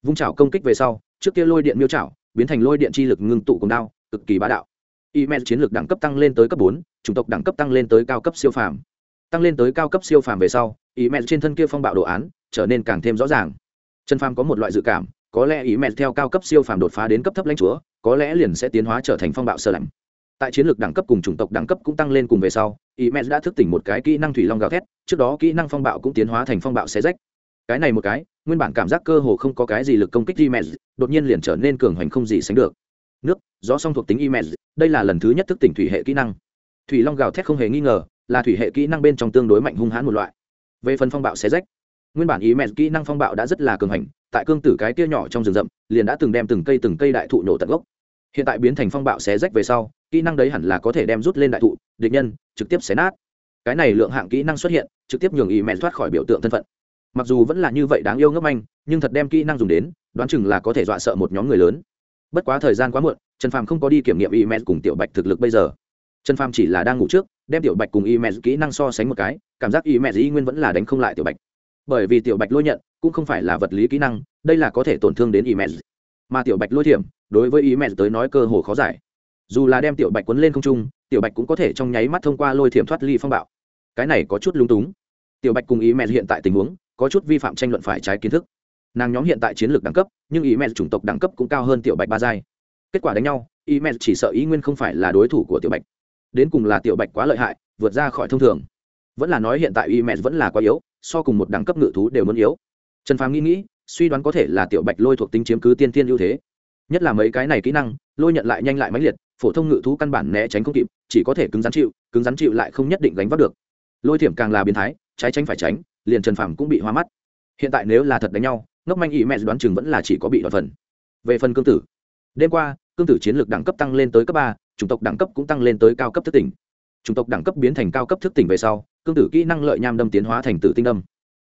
S1: Vung trảo công kích về sau trước kia lôi điện miêu trảo, biến thành lôi điện chi lực ngưng tụ cùng đao, cực kỳ bá đạo. Imez chiến lược đẳng cấp tăng lên tới cấp bốn, chủng tộc đẳng cấp tăng lên tới cao cấp siêu phàm. Tăng lên tới cao cấp siêu phàm về sau ý mẹ trên thân kia phong bạo đồ án trở nên càng thêm rõ ràng. Trần phàm có một loại dự cảm, có lẽ ý mẹ theo cao cấp siêu phàm đột phá đến cấp thấp lãnh chúa, có lẽ liền sẽ tiến hóa trở thành phong bạo sơ lạnh. Tại chiến lược đẳng cấp cùng chủng tộc đẳng cấp cũng tăng lên cùng về sau ý mẹ đã thức tỉnh một cái kỹ năng thủy long gào thét, trước đó kỹ năng phong bạo cũng tiến hóa thành phong bạo xé rách cái này một cái nguyên bản cảm giác cơ hồ không có cái gì lực công kích image đột nhiên liền trở nên cường hoành không gì sánh được. Nước, gió song thuộc tính image đây là lần thứ nhất thức tỉnh thủy hệ kỹ năng. Thủy long gào thét không hề nghi ngờ, là thủy hệ kỹ năng bên trong tương đối mạnh hung hãn một loại về phần phong bạo xé rách nguyên bản ý kỹ năng phong bạo đã rất là cường hành tại cương tử cái kia nhỏ trong rừng rậm liền đã từng đem từng cây từng cây đại thụ nổ tận gốc hiện tại biến thành phong bạo xé rách về sau kỹ năng đấy hẳn là có thể đem rút lên đại thụ địch nhân trực tiếp xé nát cái này lượng hạng kỹ năng xuất hiện trực tiếp nhường ý mẹ thoát khỏi biểu tượng thân phận mặc dù vẫn là như vậy đáng yêu ngấp anh nhưng thật đem kỹ năng dùng đến, đoán chừng là có thể dọa sợ một nhóm người lớn. Bất quá thời gian quá muộn, trần phàm không có đi kiểm nghiệm Y mẹ cùng tiểu bạch thực lực bây giờ. Trần phàm chỉ là đang ngủ trước, đem tiểu bạch cùng y mẹ kỹ năng so sánh một cái, cảm giác y mẹ y nguyên vẫn là đánh không lại tiểu bạch. Bởi vì tiểu bạch lôi nhận, cũng không phải là vật lý kỹ năng, đây là có thể tổn thương đến y mẹ mà tiểu bạch lôi thiểm, đối với y mẹ tới nói cơ hồ khó giải. Dù là đem tiểu bạch quấn lên không trung, tiểu bạch cũng có thể trong nháy mắt thông qua lôi thiểm thoát ly phong bạo. Cái này có chút lung túng. Tiểu bạch cùng Y mẹ hiện tại tình huống có chút vi phạm tranh luận phải trái kiến thức. Nàng nhóm hiện tại chiến lược đẳng cấp, nhưng ý mẹ chủng tộc đẳng cấp cũng cao hơn tiểu bạch ba giai. Kết quả đánh nhau y mẹ chỉ sợ ý nguyên không phải là đối thủ của tiểu bạch. Đến cùng là tiểu bạch quá lợi hại, vượt ra khỏi thông thường. Vẫn là nói hiện tại y mẹ vẫn là quá yếu, so cùng một đẳng cấp ngự thú đều muốn yếu. Trần phàm nghĩ nghĩ, suy đoán có thể là tiểu bạch lôi thuộc tính chiếm cứ tiên tiên ưu thế. Nhất là mấy cái này kỹ năng, lôi nhận lại nhanh lại mãnh liệt, phổ thông ngự thú căn bản né tránh không kịp, chỉ có thể cứng rắn chịu, cứng rắn chịu lại không nhất định gánh vác được. Lôi thiểm càng là biến thái trái tránh phải tránh, liền trần phàm cũng bị hoa mắt. Hiện tại nếu là thật đánh nhau, ngốc manh ý mẹ đoán chừng vẫn là chỉ có bị đoạt phần. Về phần cương tử, đêm qua, cương tử chiến lược đẳng cấp tăng lên tới cấp ba, chủng tộc đẳng cấp cũng tăng lên tới cao cấp thức tỉnh. Chủng tộc đẳng cấp biến thành cao cấp thức tỉnh về sau, cương tử kỹ năng lợi nham đâm tiến hóa thành tử tinh đâm.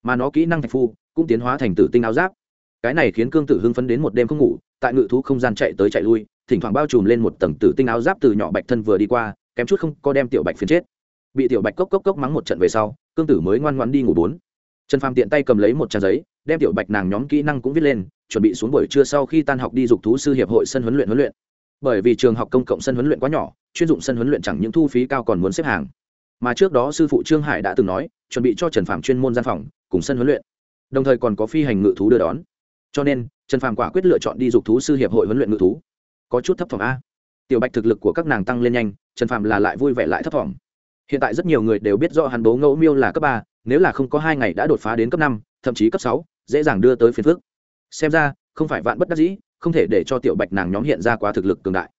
S1: Mà nó kỹ năng thạch phu cũng tiến hóa thành tử tinh áo giáp. Cái này khiến cương tử hưng phấn đến một đêm không ngủ, tại ngự thú không gian chạy tới chạy lui, thỉnh thoảng bao trùm lên một tầng tử tinh áo giáp từ nhỏ bạch thân vừa đi qua, kém chút không có đem tiểu bạch phiến chết. Bị tiểu bạch cốc cốc cốc mắng một trận về sau cương tử mới ngoan ngoan đi ngủ bốn. Trần phàm tiện tay cầm lấy một trang giấy, đem tiểu bạch nàng nhóm kỹ năng cũng viết lên, chuẩn bị xuống buổi trưa sau khi tan học đi dục thú sư hiệp hội sân huấn luyện huấn luyện. Bởi vì trường học công cộng sân huấn luyện quá nhỏ, chuyên dụng sân huấn luyện chẳng những thu phí cao còn muốn xếp hàng. Mà trước đó sư phụ trương hải đã từng nói, chuẩn bị cho trần Phàm chuyên môn gian phòng, cùng sân huấn luyện. Đồng thời còn có phi hành ngự thú đưa đón. Cho nên, trần Phàm quả quyết lựa chọn đi dục thú sư hiệp hội huấn luyện ngự thú. Có chút thấp thỏm a. Tiểu bạch thực lực của các nàng tăng lên nhanh, trần Phàm là lại vui vẻ lại thấp thỏm hiện tại rất nhiều người đều biết rõ hắn bố ngẫu miêu là cấp ba, nếu là không có hai ngày đã đột phá đến cấp năm, thậm chí cấp sáu, dễ dàng đưa tới phiền phước xem ra, không phải vạn bất đắc dĩ, không thể để cho tiểu bạch nàng nhóm hiện ra quá thực lực cường đại.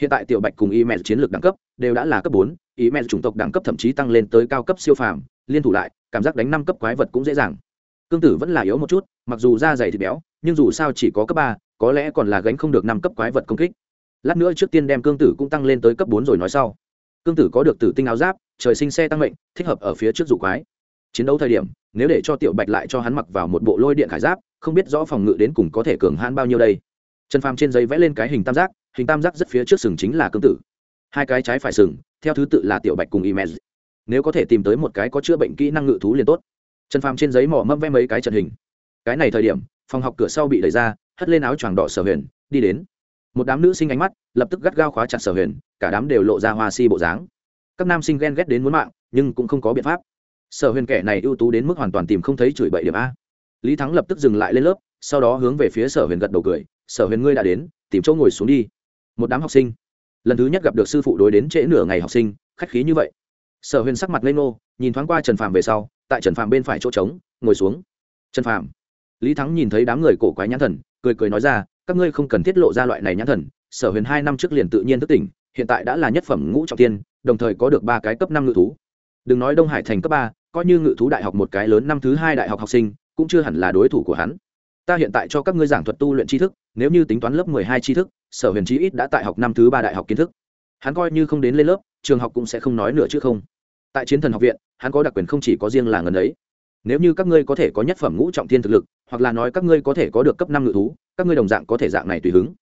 S1: Hiện tại tiểu bạch cùng y mẹ chiến lược đẳng cấp đều đã là cấp bốn y mẹ chủng tộc đẳng cấp thậm chí tăng lên tới cao cấp siêu phàm, liên thủ lại, cảm giác đánh năm cấp quái vật cũng dễ dàng. Cương tử vẫn là yếu một chút, mặc dù da dày thịt béo, nhưng dù sao chỉ có cấp ba, có lẽ còn là gánh không được năm cấp quái vật công kích. Lát nữa trước tiên đem cương tử cũng tăng lên tới cấp bốn rồi nói sau cương tử có được tử tinh áo giáp, trời sinh xe tăng mệnh, thích hợp ở phía trước dụ quái. Chiến đấu thời điểm, nếu để cho tiểu bạch lại cho hắn mặc vào một bộ lôi điện khải giáp, không biết rõ phòng ngự đến cùng có thể cường hãn bao nhiêu đây. Trần phàm trên giấy vẽ lên cái hình tam giác, hình tam giác rất phía trước sừng chính là cương tử. Hai cái trái phải sừng, theo thứ tự là tiểu bạch cùng imez nếu có thể tìm tới một cái có chữa bệnh kỹ năng ngự thú liền tốt. Trần phàm trên giấy mỏ mâm vẽ mấy cái trận hình. Cái này thời điểm, phòng học cửa sau bị đẩy ra, hất lên áo choàng đỏ sở huyền, đi đến một đám nữ sinh ánh mắt lập tức gắt gao khóa chặt sở huyền, cả đám đều lộ ra hoa si bộ dáng. Các nam sinh ghen ghét đến muốn mạng, nhưng cũng không có biện pháp. Sở huyền kẻ này ưu tú đến mức hoàn toàn tìm không thấy chửi bậy điểm a. Lý thắng lập tức dừng lại lên lớp, sau đó hướng về phía sở huyền gật đầu cười, sở huyền ngươi đã đến, tìm chỗ ngồi xuống đi. Một đám học sinh. Lần thứ nhất gặp được sư phụ đối đến trễ nửa ngày học sinh, khách khí như vậy. Sở huyền sắc mặt lên ngô, nhìn thoáng qua trần phàm về sau, tại trần phàm bên phải chỗ trống, ngồi xuống. Trần phàm. Lý thắng nhìn thấy đám người cổ quái nhãn thần, cười cười nói ra các ngươi không cần tiết lộ ra loại này nhãn thần, sở huyền hai năm trước liền tự nhiên thức tỉnh, hiện tại đã là nhất phẩm ngũ trọng tiên, đồng thời có được ba cái cấp năm ngự thú. Đừng nói đông hải thành cấp ba, coi như ngự thú đại học một cái lớn năm thứ hai đại học học sinh, cũng chưa hẳn là đối thủ của hắn. Ta hiện tại cho các ngươi giảng thuật tu luyện tri thức, nếu như tính toán lớp mười hai tri thức, sở huyền trí ít đã tại học năm thứ ba đại học kiến thức. Hắn coi như không đến lên lớp, trường học cũng sẽ không nói nữa chứ không. Tại chiến thần học viện, hắn có đặc quyền không chỉ có riêng là ngần ấy. Nếu như các ngươi có thể có nhất phẩm ngũ trọng thiên thực lực, hoặc là nói các ngươi có thể có được cấp năm ngự thú các ngươi đồng dạng có thể dạng này tùy hứng.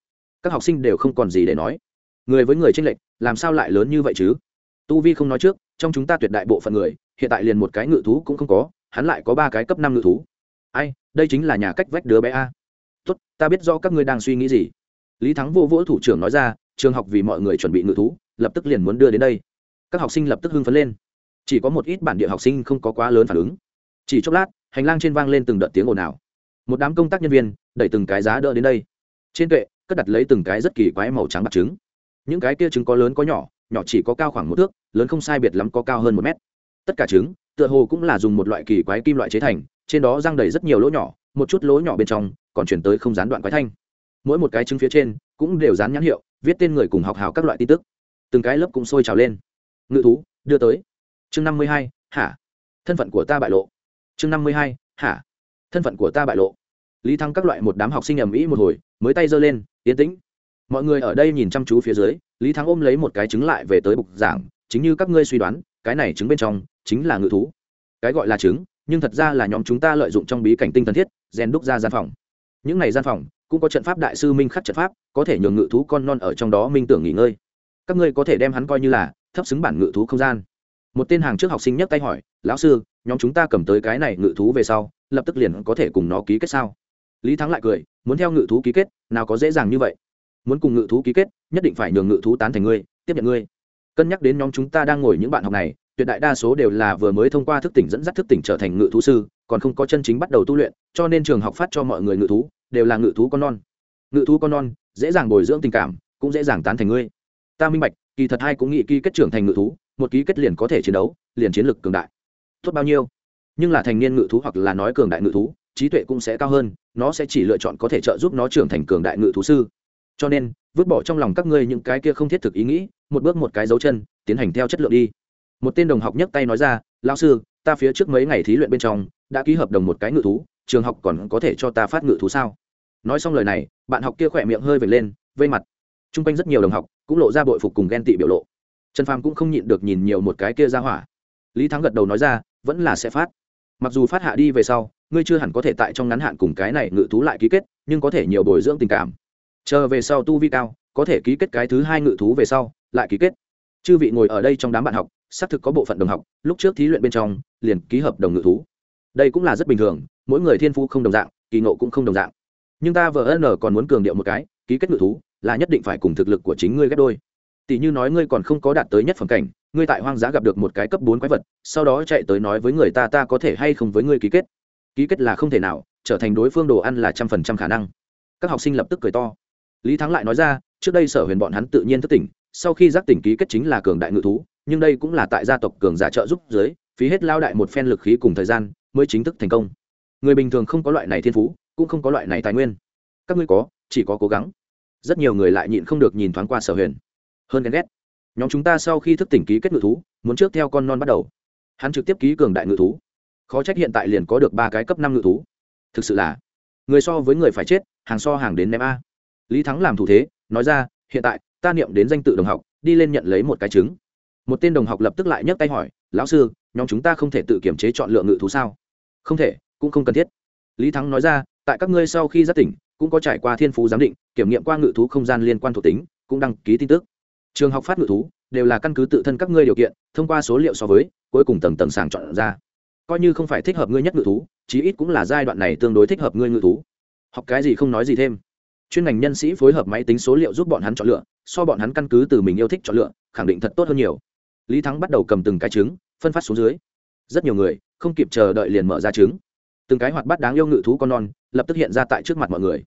S1: Các học sinh đều không còn gì để nói. Người với người tranh lệch, làm sao lại lớn như vậy chứ? Tu vi không nói trước, trong chúng ta tuyệt đại bộ phận người, hiện tại liền một cái ngự thú cũng không có, hắn lại có ba cái cấp năm ngự thú. Ai, đây chính là nhà cách vách đứa bé a. Tốt, ta biết rõ các ngươi đang suy nghĩ gì. Lý thắng vô vỗ thủ trưởng nói ra, trường học vì mọi người chuẩn bị ngự thú, lập tức liền muốn đưa đến đây. Các học sinh lập tức hưng phấn lên. Chỉ có một ít bản địa học sinh không có quá lớn phản ứng. Chỉ chốc lát, hành lang trên vang lên từng đợt tiếng ồn ào. Một đám công tác nhân viên đẩy từng cái giá đỡ đến đây. Trên kệ, cất đặt lấy từng cái rất kỳ quái màu trắng bạc trứng. Những cái kia trứng có lớn có nhỏ nhỏ chỉ có cao khoảng một thước, lớn không sai biệt lắm có cao hơn một mét. Tất cả trứng, tựa hồ cũng là dùng một loại kỳ quái kim loại chế thành, trên đó răng đầy rất nhiều lỗ nhỏ, một chút lỗ nhỏ bên trong còn chuyển tới không gián đoạn quái thanh. Mỗi một cái trứng phía trên cũng đều dán nhãn hiệu, viết tên người cùng học hào các loại tin tức. Từng cái lớp cũng sôi trào lên. Ngự thú, đưa tới. Chương năm mươi hai, hả? Thân phận của ta bại lộ. Chương năm mươi hai, hả? Thân phận của ta bại lộ lý thăng các loại một đám học sinh ầm ĩ một hồi, mới tay giơ lên, yên tĩnh. Mọi người ở đây nhìn chăm chú phía dưới, lý thắng ôm lấy một cái trứng lại về tới bục giảng, chính như các ngươi suy đoán, cái này trứng bên trong chính là ngự thú. Cái gọi là trứng, nhưng thật ra là nhóm chúng ta lợi dụng trong bí cảnh tinh thần thiết, rèn đúc ra gian phòng. Những này gian phòng cũng có trận pháp đại sư minh khắc trận pháp, có thể nhường ngự thú con non ở trong đó minh tưởng nghỉ ngơi. Các ngươi có thể đem hắn coi như là thấp xứng bản ngự thú không gian. Một tên hàng trước học sinh nhấc tay hỏi, lão sư, nhóm chúng ta cầm tới cái này ngự thú về sau, lập tức liền có thể cùng nó ký kết sao? Lý thắng lại cười, muốn theo ngự thú ký kết, nào có dễ dàng như vậy. Muốn cùng ngự thú ký kết, nhất định phải nhường ngự thú tán thành ngươi, tiếp nhận ngươi. Cân nhắc đến nhóm chúng ta đang ngồi những bạn học này, tuyệt đại đa số đều là vừa mới thông qua thức tỉnh dẫn dắt thức tỉnh trở thành ngự thú sư, còn không có chân chính bắt đầu tu luyện, cho nên trường học phát cho mọi người ngự thú, đều là ngự thú con non. Ngự thú con non, dễ dàng bồi dưỡng tình cảm, cũng dễ dàng tán thành ngươi. Ta minh bạch, kỳ thật hai cũng nghĩ ký kết trưởng thành ngự thú, một ký kết liền có thể chiến đấu, liền chiến lực cường đại. Tốt bao nhiêu? Nhưng là thành niên ngự thú hoặc là nói cường đại ngự thú trí tuệ cũng sẽ cao hơn, nó sẽ chỉ lựa chọn có thể trợ giúp nó trưởng thành cường đại ngự thú sư. Cho nên, vứt bỏ trong lòng các ngươi những cái kia không thiết thực ý nghĩ, một bước một cái dấu chân, tiến hành theo chất lượng đi. Một tên đồng học nhấc tay nói ra lao sư, ta phía trước mấy ngày thí luyện bên trong, đã ký hợp đồng một cái ngự thú, trường học còn có thể cho ta phát ngự thú sao? Nói xong lời này, bạn học kia khỏe miệng hơi vệt lên, vây mặt. T r u n g quanh rất nhiều đồng học cũng lộ ra bội phục cùng ghen tị biểu lộ. Trần phàm cũng không nhịn được nhìn nhiều một cái kia ra hỏa. Lý thắng gật đầu nói ra, vẫn là sẽ phát. Mặc dù phát hạ đi về sau ngươi chưa hẳn có thể tại trong ngắn hạn cùng cái này ngự thú lại ký kết, nhưng có thể nhiều bồi dưỡng tình cảm. Chờ về sau tu vi cao, có thể ký kết cái thứ hai ngự thú về sau, lại ký kết. Chư vị ngồi ở đây trong đám bạn học, xác thực có bộ phận đồng học, lúc trước thí luyện bên trong, liền ký hợp đồng ngự thú. Đây cũng là rất bình thường, mỗi người thiên phú không đồng dạng, kỳ nộ cũng không đồng dạng. Nhưng ta vợ n còn muốn cường điệu một cái, ký kết ngự thú, là nhất định phải cùng thực lực của chính ngươi ghép đôi. Tỷ như nói ngươi còn không có đạt tới nhất phẩm cảnh, ngươi tại hoang dã gặp được một cái cấp bốn quái vật, sau đó chạy tới nói với người ta ta có thể hay không với ngươi ký kết ký kết là không thể nào, trở thành đối phương đồ ăn là trăm phần trăm khả năng. Các học sinh lập tức cười to. Lý thắng lại nói ra, trước đây sở huyền bọn hắn tự nhiên thức tỉnh, sau khi giác tỉnh ký kết chính là cường đại ngự thú, nhưng đây cũng là tại gia tộc cường giả trợ giúp dưới, phí hết lao đại một phen lực khí cùng thời gian, mới chính thức thành công. Người bình thường không có loại này thiên phú, cũng không có loại này tài nguyên. Các ngươi có, chỉ có cố gắng. Rất nhiều người lại nhịn không được nhìn thoáng qua sở huyền. Hơn ghen ghét. Nhóm chúng ta sau khi thức tỉnh ký kết ngự thú, muốn trước theo con non bắt đầu. Hắn trực tiếp ký cường đại ngự thú khó trách hiện tại liền có được ba cái cấp năm ngự thú. Thực sự là, người so với người phải chết, hàng so hàng đến ném a. Lý thắng làm thủ thế, nói ra, hiện tại, ta niệm đến danh tự đồng học, đi lên nhận lấy một cái trứng. Một tên đồng học lập tức lại nhấc tay hỏi, lão sư, nhóm chúng ta không thể tự kiểm chế chọn lựa ngự thú sao? Không thể, cũng không cần thiết. Lý thắng nói ra, tại các ngươi sau khi giác tỉnh, cũng có trải qua thiên phú giám định, kiểm nghiệm qua ngự thú không gian liên quan thuộc tính, cũng đăng ký tin tức. Trường học phát ngự thú, đều là căn cứ tự thân các ngươi điều kiện, thông qua số liệu so với, cuối cùng tầng tầng sàng chọn ra coi như không phải thích hợp ngươi nhất ngự thú, chí ít cũng là giai đoạn này tương đối thích hợp ngươi ngự thú. Học cái gì không nói gì thêm. Chuyên ngành nhân sĩ phối hợp máy tính số liệu giúp bọn hắn chọn lựa, so bọn hắn căn cứ từ mình yêu thích chọn lựa, khẳng định thật tốt hơn nhiều. Lý thắng bắt đầu cầm từng cái trứng, phân phát xuống dưới. Rất nhiều người không kịp chờ đợi liền mở ra trứng. Từng cái hoạt bát đáng yêu ngự thú con non lập tức hiện ra tại trước mặt mọi người.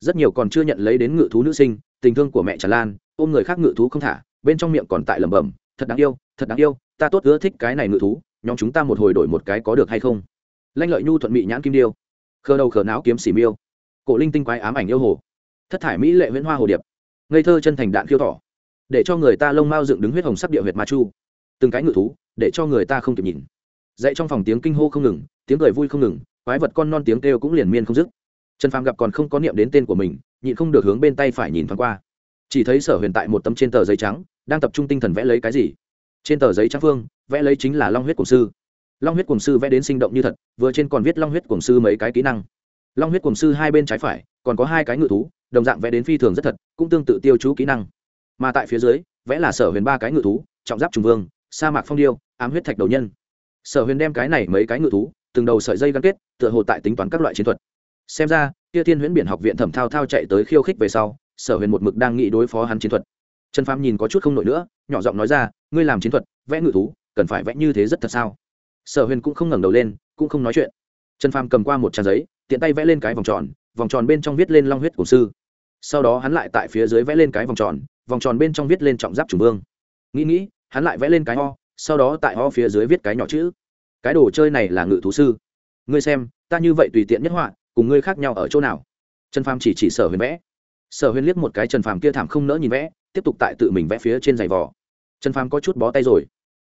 S1: Rất nhiều còn chưa nhận lấy đến ngự thú nữ sinh, tình thương của mẹ tràn lan, ôm người khác ngự thú không thả, bên trong miệng còn tại lẩm bẩm, thật đáng yêu, thật đáng yêu, ta tốt ưa thích cái này ngự thú nhóm chúng ta một hồi đổi một cái có được hay không? Lanh lợi nhu thuận mị nhãn kim điêu. Khờ đầu khờ não kiếm xỉ miêu. Cổ linh tinh quái ám ảnh yêu hồ. Thất thải mỹ lệ nguyễn hoa hồ điệp. Ngây thơ chân thành đạn khiêu thỏ. Để cho người ta lông mao dựng đứng huyết hồng sắc địa huyệt ma chu. Từng cái ngự thú, để cho người ta không kịp nhìn. Dậy trong phòng tiếng kinh hô không ngừng, tiếng cười vui không ngừng, quái vật con non tiếng kêu cũng liền miên không dứt. Trần phàm gặp còn không có niệm đến tên của mình, nhịn không được hướng bên tay phải nhìn thoáng qua. Chỉ thấy sở huyền tại một tấm trên tờ giấy trắng, đang tập trung tinh thần vẽ lấy cái gì? Trên tờ giấy trang phương, vẽ lấy chính là long huyết cổng sư. Long huyết cổng sư vẽ đến sinh động như thật, vừa trên còn viết long huyết cổng sư mấy cái kỹ năng. Long huyết cổng sư hai bên trái phải, còn có hai cái ngự thú, đồng dạng vẽ đến phi thường rất thật, cũng tương tự tiêu chú kỹ năng. Mà tại phía dưới, vẽ là sở huyền ba cái ngự thú, trọng giáp trùng vương, sa mạc phong điêu, ám huyết thạch đầu nhân. Sở huyền đem cái này mấy cái ngự thú, từng đầu sợi dây gắn kết, tựa hồ tại tính toán các loại chiến thuật. Xem ra, kia thiên huyễn biển học viện thẩm thao thao chạy tới khiêu khích về sau, sở huyền một mực đang nghĩ đối phó hắn chiến thuật. Trần phàm nhìn có chút không nổi nữa, nhỏ giọng nói ra ngươi làm chiến thuật, vẽ ngự thú, cần phải vẽ như thế rất thật sao? Sở huyền cũng không ngẩng đầu lên, cũng không nói chuyện. Trần phàm cầm qua một trang giấy, tiện tay vẽ lên cái vòng tròn vòng tròn bên trong viết lên long huyết cổ sư. Sau đó hắn lại tại phía dưới vẽ lên cái vòng tròn vòng tròn bên trong viết lên trọng giáp chủ vương. Nghĩ nghĩ, hắn lại vẽ lên cái ho sau đó tại ho phía dưới viết cái nhỏ chữ. Cái đồ chơi này là ngự thú sư. Ngươi xem, ta như vậy tùy tiện nhất họa, cùng ngươi khác nhau ở chỗ nào? Trần phàm chỉ chỉ sở huyền vẽ. Sở huyền liếc một cái trần phàm kia thảm không nỡ nhìn vẽ, tiếp tục tại tự mình vẽ phía trên giày vò trần phàm có chút bó tay rồi.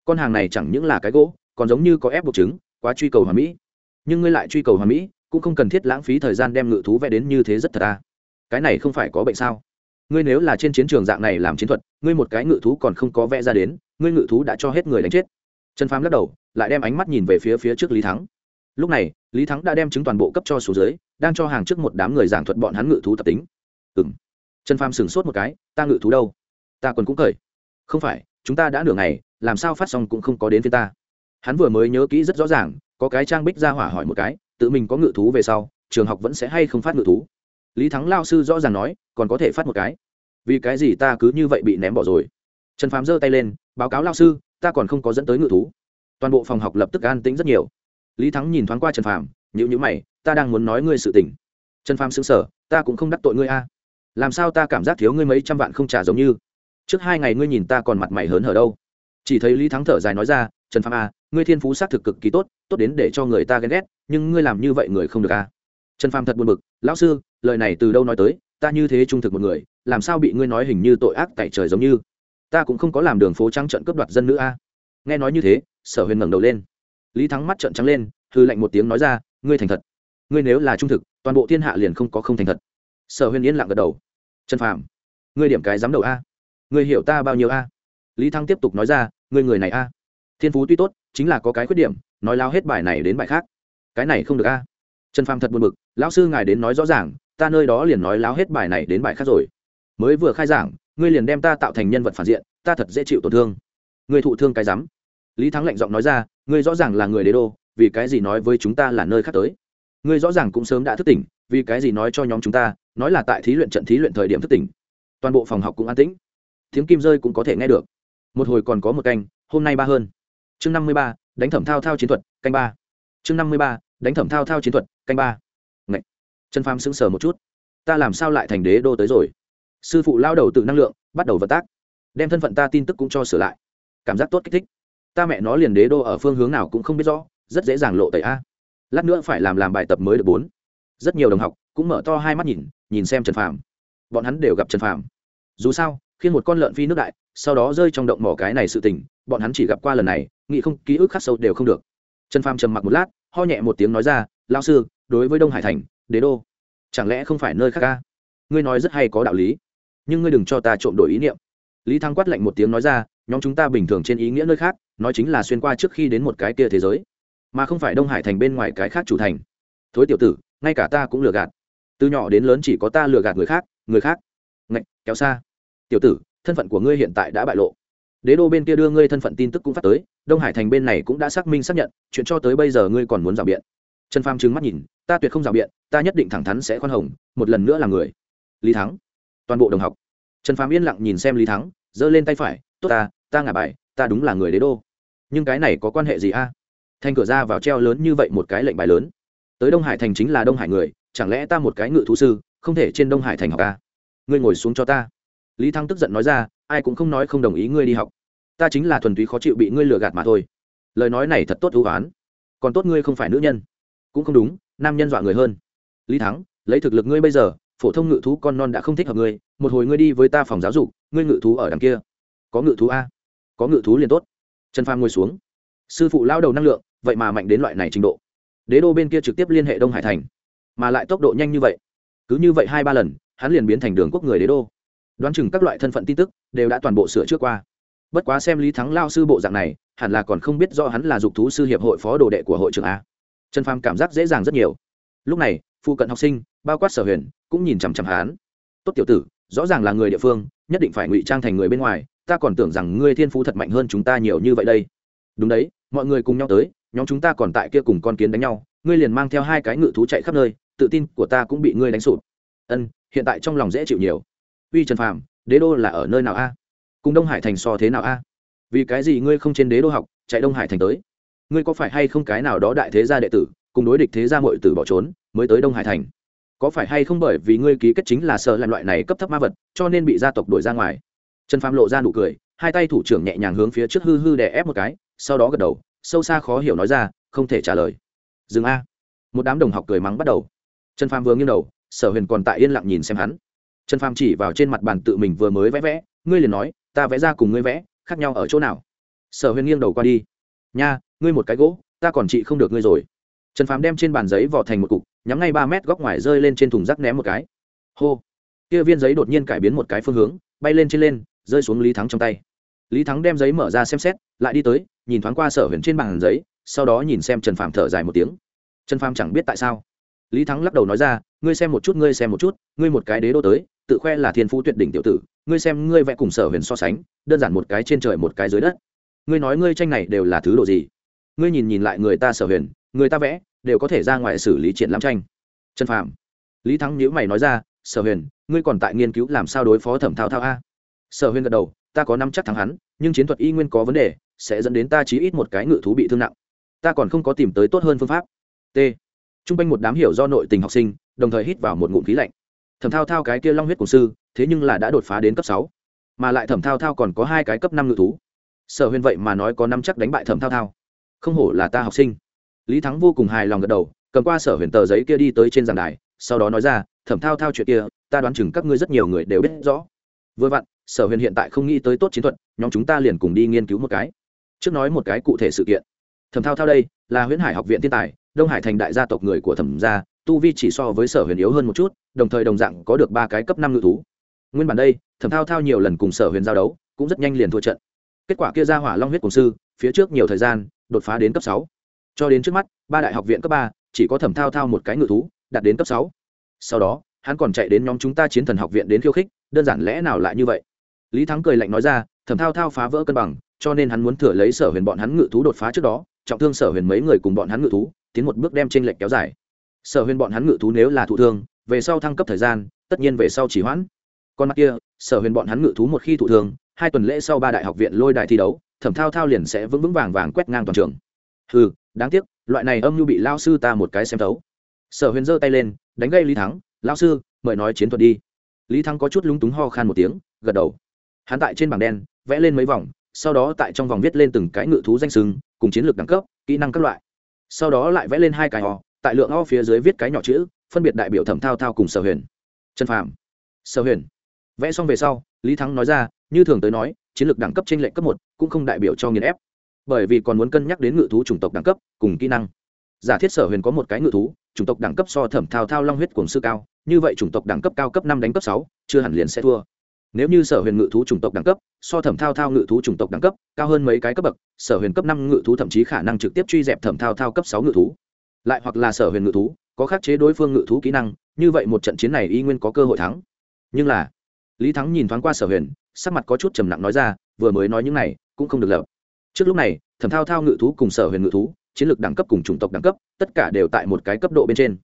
S1: Con hàng này chẳng những là cái gỗ, còn giống như có ép buộc trứng, quá truy cầu hoàn mỹ. Nhưng ngươi lại truy cầu hoàn mỹ, cũng không cần thiết lãng phí thời gian đem ngự thú vẽ đến như thế rất thật ta cái này không phải có bệnh sao? Ngươi nếu là trên chiến trường dạng này làm chiến thuật, ngươi một cái ngự thú còn không có vẽ ra đến, ngươi ngự thú đã cho hết người đánh chết. Trần phàm lắc đầu, lại đem ánh mắt nhìn về phía phía trước lý thắng. Lúc này, lý thắng đã đem chứng toàn bộ cấp cho số dưới, đang cho hàng trước một đám người giảng thuật bọn hắn ngự thú tập tính. Ừ m trần phàm sửng sốt một cái, ta ngự thú đâu? Ta còn cũng cởi. Không phải chúng ta đã nửa ngày, làm sao phát xong cũng không có đến phía ta. Hắn vừa mới nhớ kỹ rất rõ ràng, có cái trang bích ra hỏa hỏi một cái, tự mình có ngự thú về sau, trường học vẫn sẽ hay không phát ngự thú? Lý thắng lao sư rõ ràng nói, còn có thể phát một cái. Vì cái gì ta cứ như vậy bị ném bỏ rồi? Trần phàm giơ tay lên, báo cáo lao sư, ta còn không có dẫn tới ngự thú. Toàn bộ phòng học lập tức an tĩnh rất nhiều. Lý thắng nhìn thoáng qua trần phàm nhữ nhữ mày, ta đang muốn nói ngươi sự tình. Trần phàm xứng sở ta cũng không đắc tội ngươi a. Làm sao ta cảm giác thiếu ngươi mấy trăm vạn không trả giống như? Trước hai ngày ngươi nhìn ta còn mặt mày hớn hở đâu. Chỉ thấy lý thắng thở dài nói ra, trần phạm a à, ngươi thiên phú xác thực cực kỳ tốt tốt đến để cho người ta ghen ghét, nhưng ngươi làm như vậy người không được a trần phạm thật buồn bực, lão sư, lời này từ đâu nói tới? Ta như thế trung thực một người, làm sao bị ngươi nói hình như tội ác tại trời giống như? Ta cũng không có làm đường phố trắng trận cướp đoạt dân nữ a nghe nói như thế, sở huyền ngẩng đầu lên. Lý thắng mắt trận trắng lên hư lạnh một tiếng nói ra, ngươi thành thật. Ngươi nếu là trung thực, toàn bộ thiên hạ liền không có không thành thật. Sở huyền yên lặng gật đầu. Trần phạm ngươi điểm cái dám đầu a Người hiểu ta bao nhiêu a? Lý Thăng tiếp tục nói ra người người này a. Thiên phú tuy tốt, chính là có cái khuyết điểm, nói lao hết bài này đến bài khác. Cái này không được a. Trần phàm thật buồn bực, lão sư ngài đến nói rõ ràng, ta nơi đó liền nói lao hết bài này đến bài khác rồi. Mới vừa khai giảng, ngươi liền đem ta tạo thành nhân vật phản diện, ta thật dễ chịu tổn thương. Ngươi thụ thương cái rắm. Lý thắng lạnh giọng nói ra, ngươi rõ ràng là người đế đô, vì cái gì nói với chúng ta là nơi khác tới? Ngươi rõ ràng cũng sớm đã thức tỉnh, vì cái gì nói cho nhóm chúng ta, nói là tại thí luyện trận thí luyện thời điểm thức tỉnh. Toàn bộ phòng học cũng an tĩnh tiếng kim rơi cũng có thể nghe được. Một hồi còn có một canh, hôm nay ba hơn. Chương năm mươi ba, đánh thẩm thao thao chiến thuật, canh ba. Chương năm mươi ba, đánh thẩm thao thao chiến thuật, canh ba. Ngậy. trần phàm sững sờ một chút. Ta làm sao lại thành đế đô tới rồi? Sư phụ lao đầu tự năng lượng, bắt đầu vận tác. Đem thân phận ta tin tức cũng cho sửa lại. Cảm giác tốt kích thích. Ta mẹ nó liền đế đô ở phương hướng nào cũng không biết rõ, rất dễ dàng lộ tẩy a. Lát nữa phải làm làm bài tập mới được bốn. Rất nhiều đồng học cũng mở to hai mắt nhìn nhìn xem trần phàm. Bọn hắn đều gặp trần phàm. Dù sao khiến một con lợn phi nước đại, sau đó rơi trong động mỏ cái này sự tình, bọn hắn chỉ gặp qua lần này, nghĩ không, ký ức khắc sâu đều không được. Trần phàm trầm mặc một lát, ho nhẹ một tiếng nói ra lao sư, đối với đông hải thành, đế đô, chẳng lẽ không phải nơi khác ca? Ngươi nói rất hay có đạo lý, nhưng ngươi đừng cho ta trộm đổi ý niệm. Lý thăng quát lạnh một tiếng nói ra, nhóm chúng ta bình thường trên ý nghĩa nơi khác, nói chính là xuyên qua trước khi đến một cái kia thế giới, mà không phải đông hải thành bên ngoài cái khác chủ thành. Thối tiểu tử, ngay cả ta cũng lừa gạt. Từ nhỏ đến lớn chỉ có ta lừa gạt người khác người khác. Ngạch, kéo xa tiểu tử, thân phận của ngươi hiện tại đã bại lộ. Đế đô bên kia đưa ngươi thân phận tin tức cũng phát tới, đông hải thành bên này cũng đã xác minh xác nhận, chuyện cho tới bây giờ ngươi còn muốn rào biện. Trần pham trừng mắt nhìn, ta tuyệt không rào biện, ta nhất định thẳng thắn sẽ khoan hồng, một lần nữa là người. Lý thắng. Toàn bộ đồng học. Trần phàm yên lặng nhìn xem lý thắng, giơ lên tay phải, tốt ta ta ngả bài, ta đúng là người đế đô. Nhưng cái này có quan hệ gì a? Thành cửa ra vào treo lớn như vậy một cái lệnh bài lớn. Tới đông hải thành chính là đông hải người, chẳng lẽ ta một cái ngự thú sư, không thể trên đông hải thành học a? Ngươi ngồi xuống cho ta lý thăng tức giận nói ra, ai cũng không nói không đồng ý ngươi đi học. Ta chính là thuần túy khó chịu bị ngươi lừa gạt mà thôi. Lời nói này thật tốt ưu oán. Còn tốt ngươi không phải nữ nhân. Cũng không đúng, nam nhân dọa người hơn. Lý thắng lấy thực lực ngươi bây giờ, phổ thông ngự thú con non đã không thích hợp ngươi. Một hồi ngươi đi với ta phòng giáo dục, ngươi ngự thú ở đằng kia. Có ngự thú a. Có ngự thú liền tốt. Trần phàm ngồi xuống. Sư phụ lao đầu năng lượng, vậy mà mạnh đến loại này trình độ. Đế đô bên kia trực tiếp liên hệ đông hải thành, mà lại tốc độ nhanh như vậy. Cứ như vậy hai ba lần, hắn liền biến thành đường quốc người đế đô đoán chừng các loại thân phận tin tức đều đã toàn bộ sửa trước qua. Bất quá xem lý thắng lao sư bộ dạng này, hẳn là còn không biết do hắn là dục thú sư hiệp hội phó đồ đệ của hội trưởng a. Trần phàm cảm giác dễ dàng rất nhiều. Lúc này, phụ cận học sinh, bao quát sở huyền, cũng nhìn chằm chằm hắn. Tốt tiểu tử, rõ ràng là người địa phương, nhất định phải ngụy trang thành người bên ngoài, ta còn tưởng rằng ngươi thiên phú thật mạnh hơn chúng ta nhiều như vậy đây. Đúng đấy, mọi người cùng nhau tới, nhóm chúng ta còn tại kia cùng con kiến đánh nhau, ngươi liền mang theo hai cái ngự thú chạy khắp nơi, tự tin của ta cũng bị ngươi đánh sụp. Ân, hiện tại trong lòng dễ chịu nhiều uy trần phàm, đế đô là ở nơi nào a? Cùng đông hải thành so thế nào a? Vì cái gì ngươi không trên đế đô học, chạy đông hải thành tới? Ngươi có phải hay không cái nào đó đại thế gia đệ tử, cùng đối địch thế gia mội tử bỏ trốn, mới tới đông hải thành? Có phải hay không bởi vì ngươi ký kết chính là sợ làm loại này cấp thấp ma vật, cho nên bị gia tộc đuổi ra ngoài? Trần phàm lộ ra nụ cười, hai tay thủ trưởng nhẹ nhàng hướng phía trước hư hư đè ép một cái, sau đó gật đầu, sâu xa khó hiểu nói ra, không thể trả lời. Dừng a. Một đám đồng học cười mắng bắt đầu. Trần phàm vừa nghiêng đầu, sở huyền còn tại yên lặng nhìn xem hắn trần phàm chỉ vào trên mặt bàn tự mình vừa mới vẽ vẽ, ngươi liền nói, ta vẽ ra cùng ngươi vẽ, khác nhau ở chỗ nào? Sở huyền nghiêng đầu qua đi. Nha, ngươi một cái gỗ, ta còn trị không được ngươi rồi. Trần phàm đem trên bàn giấy vỏ thành một cục, nhắm ngay ba mét góc ngoài rơi lên trên thùng rác ném một cái. Hô! Kia viên giấy đột nhiên cải biến một cái phương hướng, bay lên trên lên, rơi xuống lý thắng trong tay. Lý thắng đem giấy mở ra xem xét, lại đi tới, nhìn thoáng qua sở huyền trên bàn giấy, sau đó nhìn xem trần phàm thở dài một tiếng. Trần phàm chẳng biết tại sao. Lý thắng lắc đầu nói ra, ngươi xem một chút, ngươi xem một chút, ngươi một cái đế đô tới tự khoe là thiên phú tuyệt đỉnh tiểu tử ngươi xem ngươi vẽ cùng sở huyền so sánh đơn giản một cái trên trời một cái dưới đất. Ngươi nói ngươi tranh này đều là thứ đồ gì? Ngươi nhìn nhìn lại người ta sở huyền người ta vẽ đều có thể ra ngoài xử lý triển lãm tranh. Trần Phạm, lý thắng nhữ mày nói ra sở huyền ngươi còn tại nghiên cứu làm sao đối phó thẩm thao thao a? Sở huyền gật đầu ta có năm chắc thắng hắn nhưng chiến thuật y nguyên có vấn đề sẽ dẫn đến ta chí ít một cái ngự thú bị thương nặng. Ta còn không có tìm tới tốt hơn phương pháp. T. T r u n g quanh một đám hiểu do nội tình học sinh đồng thời hít vào một ngụm khí lạnh thẩm thao thao cái kia long huyết cổ sư, thế nhưng là đã đột phá đến cấp sáu, mà lại thẩm thao thao còn có hai cái cấp năm ngự thú. Sở huyền vậy mà nói có năm chắc đánh bại thẩm thao thao. Không hổ là ta học sinh. Lý thắng vô cùng hài lòng gật đầu, cầm qua sở huyền tờ giấy kia đi tới trên giảng đài, sau đó nói ra, thẩm thao thao chuyện kia, ta đoán chừng các ngươi rất nhiều người đều biết rõ. Vừa vặn, sở huyền hiện tại không nghĩ tới tốt chiến thuật, nhóm chúng ta liền cùng đi nghiên cứu một cái. Trước nói một cái cụ thể sự kiện. Thẩm thao thao đây, là huyễn hải học viện thiên tài, đông hải thành đại gia tộc người của thẩm gia, tu vi chỉ so với sở huyền yếu hơn một chút đồng thời đồng dạng có được ba cái cấp năm ngự thú. Nguyên bản đây, thẩm thao thao nhiều lần cùng sở huyền giao đấu, cũng rất nhanh liền thua trận. Kết quả kia ra hỏa long huyết cùng sư, phía trước nhiều thời gian, đột phá đến cấp sáu. Cho đến trước mắt, ba đại học viện cấp ba, chỉ có thẩm thao thao một cái ngự thú, đạt đến cấp sáu. Sau đó, hắn còn chạy đến nhóm chúng ta chiến thần học viện đến khiêu khích, đơn giản lẽ nào lại như vậy? Lý thắng cười lạnh nói ra, thẩm thao thao phá vỡ cân bằng, cho nên hắn muốn thừa lấy sở huyền bọn hắn ngự thú đột phá trước đó, trọng thương sở huyền mấy người cùng bọn hắn ngự thú, tiến một bước đem t r ê n lệch kéo dài. Sở huyền bọn hắn ngự thú nếu là thụ thương về sau thăng cấp thời gian, tất nhiên về sau chỉ hoãn. Con mặt kia, sở huyền bọn hắn ngự thú một khi thụ thường hai tuần lễ sau ba đại học viện lôi đài thi đấu, thẩm thao thao liền sẽ vững vững vàng vàng quét ngang toàn trường. Ừ đáng tiếc, loại này âm nhu bị lao sư ta một cái xem thấu. Sở huyền giơ tay lên, đánh gây lý thắng lao sư, mời nói chiến thuật đi. Lý thắng có chút lúng túng ho khan một tiếng, gật đầu. Hắn tại trên bảng đen, vẽ lên mấy vòng, sau đó tại trong vòng viết lên từng cái ngự thú danh sừng cùng chiến lược đẳng cấp, kỹ năng các loại. Sau đó lại vẽ lên hai cái ho tại lượng o phía dưới viết cái nhỏ chữ phân biệt đại biểu thẩm thao thao cùng sở huyền trần phạm, sở huyền vẽ xong về sau lý thắng nói ra như thường tới nói chiến lược đẳng cấp trên lệnh cấp một cũng không đại biểu cho nghiền ép bởi vì còn muốn cân nhắc đến ngự thú chủng tộc đẳng cấp cùng kỹ năng giả thiết sở huyền có một cái ngự thú chủng tộc đẳng cấp so thẩm thao thao long huyết cùng sư cao như vậy chủng tộc đẳng cấp cao cấp năm đánh cấp sáu chưa hẳn liền sẽ thua nếu như sở huyền ngự thú chủng tộc đẳng cấp so thẩm thao thao ngự thú chủng tộc đẳng cấp cao hơn mấy cái cấp bậc sở huyền cấp năm ngự thú thậm chí khả năng trực tiếp truy dẹp thẩm thao thao cấp sáu ngự thú lại hoặc là sở huyền ngự thú có khắc chế đối phương ngự thú kỹ năng, như vậy một trận chiến này y nguyên có cơ hội thắng. Nhưng là, lý thắng nhìn thoáng qua sở huyền, sắc mặt có chút trầm nặng nói ra, vừa mới nói những này, cũng không được lập. Trước lúc này, thẩm thao thao ngự thú cùng sở huyền ngự thú, chiến lược đẳng cấp cùng chủng tộc đẳng cấp, tất cả đều tại một cái cấp độ bên trên.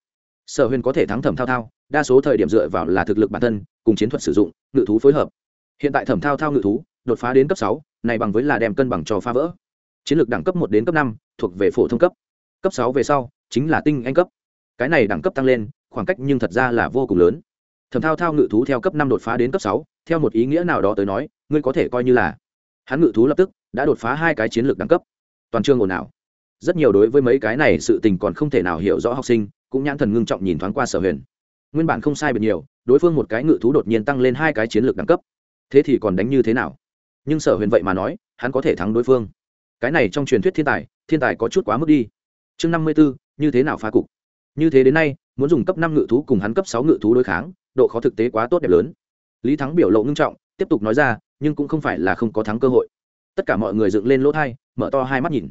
S1: Sở huyền có thể thắng thẩm thao thao, đa số thời điểm dựa vào là thực lực bản thân, cùng chiến thuật sử dụng, ngự thú phối hợp. Hiện tại thẩm thao thao ngự thú, đột phá đến cấp sáu, này bằng với là đem cân bằng cho phá vỡ. Chiến lược đẳng cấp một đến cấp năm, thuộc về phổ thông cấp. Cấp sáu về sau, chính là tinh anh cấp cái này đẳng cấp tăng lên, khoảng cách nhưng thật ra là vô cùng lớn. Thẩm thao thao ngự thú theo cấp năm đột phá đến cấp sáu, theo một ý nghĩa nào đó tới nói, ngươi có thể coi như là hắn ngự thú lập tức đã đột phá hai cái chiến lược đẳng cấp. Toàn trường ồn ào. Rất nhiều đối với mấy cái này sự tình còn không thể nào hiểu rõ học sinh, cũng nhãn thần ngưng trọng nhìn thoáng qua sở huyền. Nguyên bản không sai biệt nhiều, đối phương một cái ngự thú đột nhiên tăng lên hai cái chiến lược đẳng cấp. Thế thì còn đánh như thế nào? Nhưng sở huyền vậy mà nói, hắn có thể thắng đối phương. Cái này trong truyền thuyết thiên tài thiên tài có chút quá mức đi. Chương năm mươi bốn như thế nào phá cục? Như thế đến nay, muốn dùng cấp năm ngự thú cùng hắn cấp sáu ngự thú đối kháng, độ khó thực tế quá tốt đẹp lớn. Lý thắng biểu lộ ngưng trọng, tiếp tục nói ra, nhưng cũng không phải là không có thắng cơ hội. Tất cả mọi người dựng lên lỗ thai, mở to hai mắt nhìn.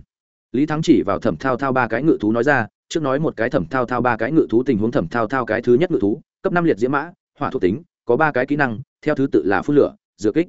S1: Lý thắng chỉ vào thẩm thao thao ba cái ngự thú nói ra, trước nói một cái thẩm thao thao ba cái ngự thú tình huống thẩm thao thao cái thứ nhất ngự thú, cấp năm liệt diễm mã, hỏa thuộc tính, có ba cái kỹ năng, theo thứ tự là phun lửa dựa kích,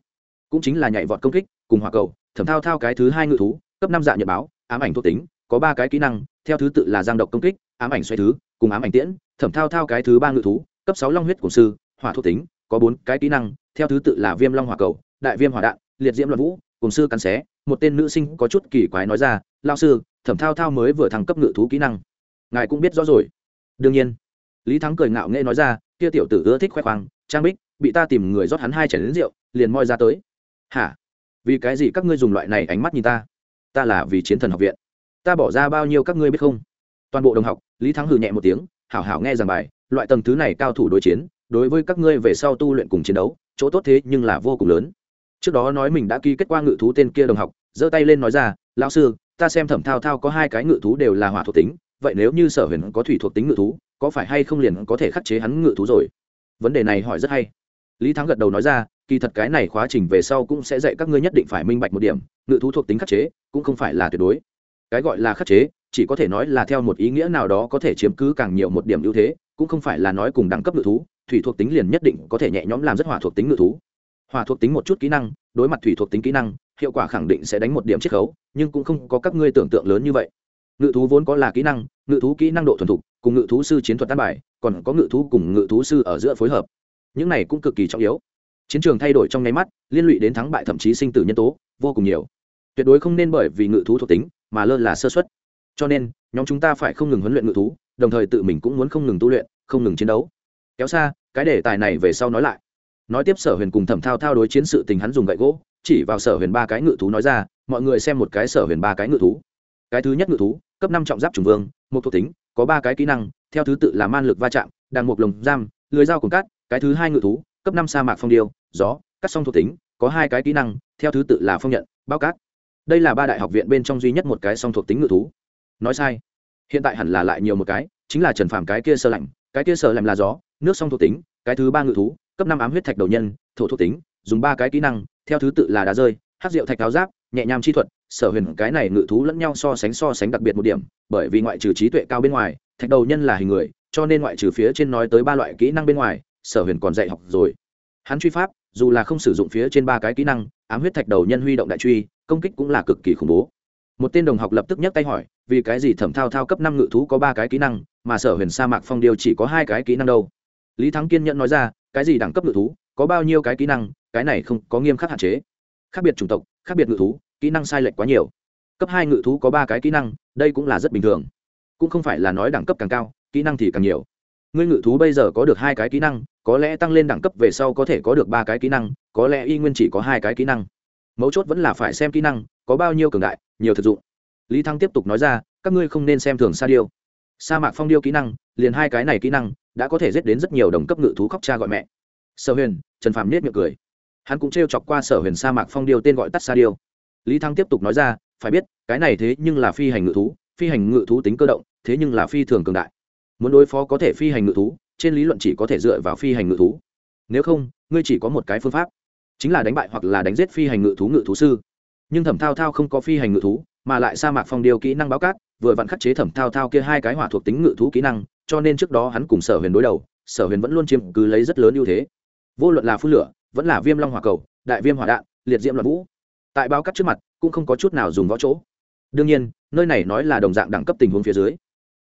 S1: cũng chính là nhảy vọt công kích, cùng hỏa cầu, thẩm thao thao cái thứ hai ngự thú, cấp năm dạ nhật báo, ám ảnh thuộc tính, có ba cái kỹ năng, theo thứ tự là giang độc công kích ám ảnh xoay thứ, cùng ám ảnh tiễn, thẩm thao thao cái thứ ba ngự thú, cấp sáu long huyết cổ sư, hỏa thuộc tính, có bốn cái kỹ năng, theo thứ tự là viêm long hỏa cầu, đại viêm hỏa đạn, liệt diễm loạn vũ, cùng sư cắn xé, một tên nữ sinh có chút kỳ quái nói ra lao sư, thẩm thao thao mới vừa thăng cấp ngự thú kỹ năng. Ngài cũng biết rõ rồi. Đương nhiên, lý thắng cười ngạo nghễ nói ra, kia tiểu tử ưa thích khoe khoang, trang bích, bị ta tìm người rót hắn hai chảy đến rượu, liền moi ra tới. Hả? Vì cái gì các ngươi dùng loại này ánh mắt nhìn ta? Ta là vì chiến thần học viện. Ta bỏ ra bao nhiêu các ngươi biết không? Toàn bộ đồng học lý thắng hừ nhẹ một tiếng, hảo hảo nghe giảng bài, loại tầng thứ này cao thủ đối chiến, đối với các ngươi về sau tu luyện cùng chiến đấu, chỗ tốt thế nhưng là vô cùng lớn. Trước đó nói mình đã ký kết qua ngự thú tên kia đồng học, giơ tay lên nói ra, lão sư, ta xem thẩm thao thao có hai cái ngự thú đều là hỏa thuộc tính, vậy nếu như sở huyền có thủy thuộc tính ngự thú, có phải hay không liền có thể khắc chế hắn ngự thú rồi? Vấn đề này hỏi rất hay. Lý thắng gật đầu nói ra, kỳ thật cái này khóa trình về sau cũng sẽ dạy các ngươi nhất định phải minh bạch một điểm, ngự thú thuộc tính khắc chế cũng không phải là tuyệt đối cái gọi là khắc chế, chỉ có thể nói là theo một ý nghĩa nào đó có thể chiếm cứ càng nhiều một điểm ưu thế, cũng không phải là nói cùng đẳng cấp ngự thú, thủy thuộc tính liền nhất định có thể nhẹ nhõm làm rất hỏa thuộc tính ngự thú. Hỏa thuộc tính một chút kỹ năng, đối mặt thủy thuộc tính kỹ năng, hiệu quả khẳng định sẽ đánh một điểm chiết khấu, nhưng cũng không có các ngươi tưởng tượng lớn như vậy. Ngự thú vốn có là kỹ năng, ngự thú kỹ năng độ thuần thục, cùng ngự thú sư chiến thuật tan bài, còn có ngự thú cùng ngự thú sư ở giữa phối hợp. Những này cũng cực kỳ trọng yếu. Chiến trường thay đổi trong nháy mắt, liên lụy đến thắng bại thậm chí sinh tử nhân tố, vô cùng nhiều. Tuyệt đối không nên bởi vì ngự thú thuộc tính mà lơ là sơ xuất cho nên, nhóm chúng ta phải không ngừng huấn luyện ngự thú, đồng thời tự mình cũng muốn không ngừng tu luyện, không ngừng chiến đấu. Kéo xa, cái đề tài này về sau nói lại. Nói tiếp sở huyền cùng thẩm thao thao đối chiến sự tình hắn dùng gậy gỗ, chỉ vào sở huyền ba cái ngự thú nói ra, mọi người xem một cái sở huyền ba cái ngự thú. Cái thứ nhất ngự thú, cấp năm trọng giáp trùng vương, một thuộc tính, có ba cái kỹ năng, theo thứ tự là man lực va chạm, đàn mục lồng giam, lưới dao cùng cát, cái thứ hai ngự thú, cấp năm sa mạc phong điêu, gió, cắt song thuộc tính, có hai cái kỹ năng, theo thứ tự là phong nhận, bao cát đây là ba đại học viện bên trong duy nhất một cái song thuộc tính ngự thú. Nói sai. Hiện tại hẳn là lại nhiều một cái, chính là trần phàm cái kia sơ lạnh, cái kia sơ lạnh là gió, nước song thuộc tính, cái thứ ba ngự thú, cấp năm ám huyết thạch đầu nhân, thổ thuộc tính, dùng ba cái kỹ năng, theo thứ tự là đá rơi hát rượu thạch áo giáp, nhẹ nhàng chi thuật, sở huyền cái này ngự thú lẫn nhau so sánh so sánh đặc biệt một điểm, bởi vì ngoại trừ trí tuệ cao bên ngoài, thạch đầu nhân là hình người, cho nên ngoại trừ phía trên nói tới ba loại kỹ năng bên ngoài, sở huyền còn dạy học rồi. Hắn truy pháp dù là không sử dụng phía trên ba cái kỹ năng, ám huyết thạch đầu nhân huy động đại truy, công kích cũng là cực kỳ khủng bố. Một tên đồng học lập tức nhắc tay hỏi, vì cái gì thẩm thao thao cấp năm ngự thú có ba cái kỹ năng, mà sở huyền sa mạc phong điêu chỉ có hai cái kỹ năng đâu? Lý thắng kiên nhẫn nói ra, cái gì đẳng cấp ngự thú, có bao nhiêu cái kỹ năng, cái này không có nghiêm khắc hạn chế. Khác biệt chủng tộc, khác biệt ngự thú, kỹ năng sai lệch quá nhiều. Cấp hai ngự thú có ba cái kỹ năng, đây cũng là rất bình thường. Cũng không phải là nói đẳng cấp càng cao, kỹ năng thì càng nhiều ngươi ngự thú bây giờ có được hai cái kỹ năng, có lẽ tăng lên đẳng cấp về sau có thể có được ba cái kỹ năng, có lẽ y nguyên chỉ có hai cái kỹ năng. Mấu chốt vẫn là phải xem kỹ năng, có bao nhiêu cường đại, nhiều thực dụng. Lý thăng tiếp tục nói ra, các ngươi không nên xem thường sa điêu. Sa mạc phong điêu kỹ năng, liền hai cái này kỹ năng, đã có thể giết đến rất nhiều đồng cấp ngự thú khóc cha gọi mẹ. Sở huyền, trần phạm nết miệng cười. Hắn cũng t chọc qua sở huyền sa mạc phong điêu tên gọi tắt sa điêu. Lý thăng tiếp tục nói ra, phải biết, cái này thế nhưng là phi hành ngự thú, phi hành ngự thú tính cơ động, thế nhưng là phi thường cường đại muốn đối phó có thể phi hành ngự thú, trên lý luận chỉ có thể dựa vào phi hành ngự thú. Nếu không, ngươi chỉ có một cái phương pháp, chính là đánh bại hoặc là đánh giết phi hành ngự thú ngự thú sư. Nhưng thẩm thao thao không có phi hành ngự thú, mà lại sa mạc phong điều kỹ năng báo cát, vừa vặn khắc chế thẩm thao thao kia hai cái hỏa thuộc tính ngự thú kỹ năng, cho nên trước đó hắn cùng sở huyền đối đầu, sở huyền vẫn luôn chiếm cứ lấy rất lớn ưu thế. Vô luận là phun lửa, vẫn là viêm long hỏa cầu, đại viêm hỏa đạn, liệt diễm loạn vũ. Tại báo cát trước mặt, cũng không có chút nào dùng võ chỗ. Đương nhiên, nơi này nói là đồng dạng đẳng cấp tình huống phía dưới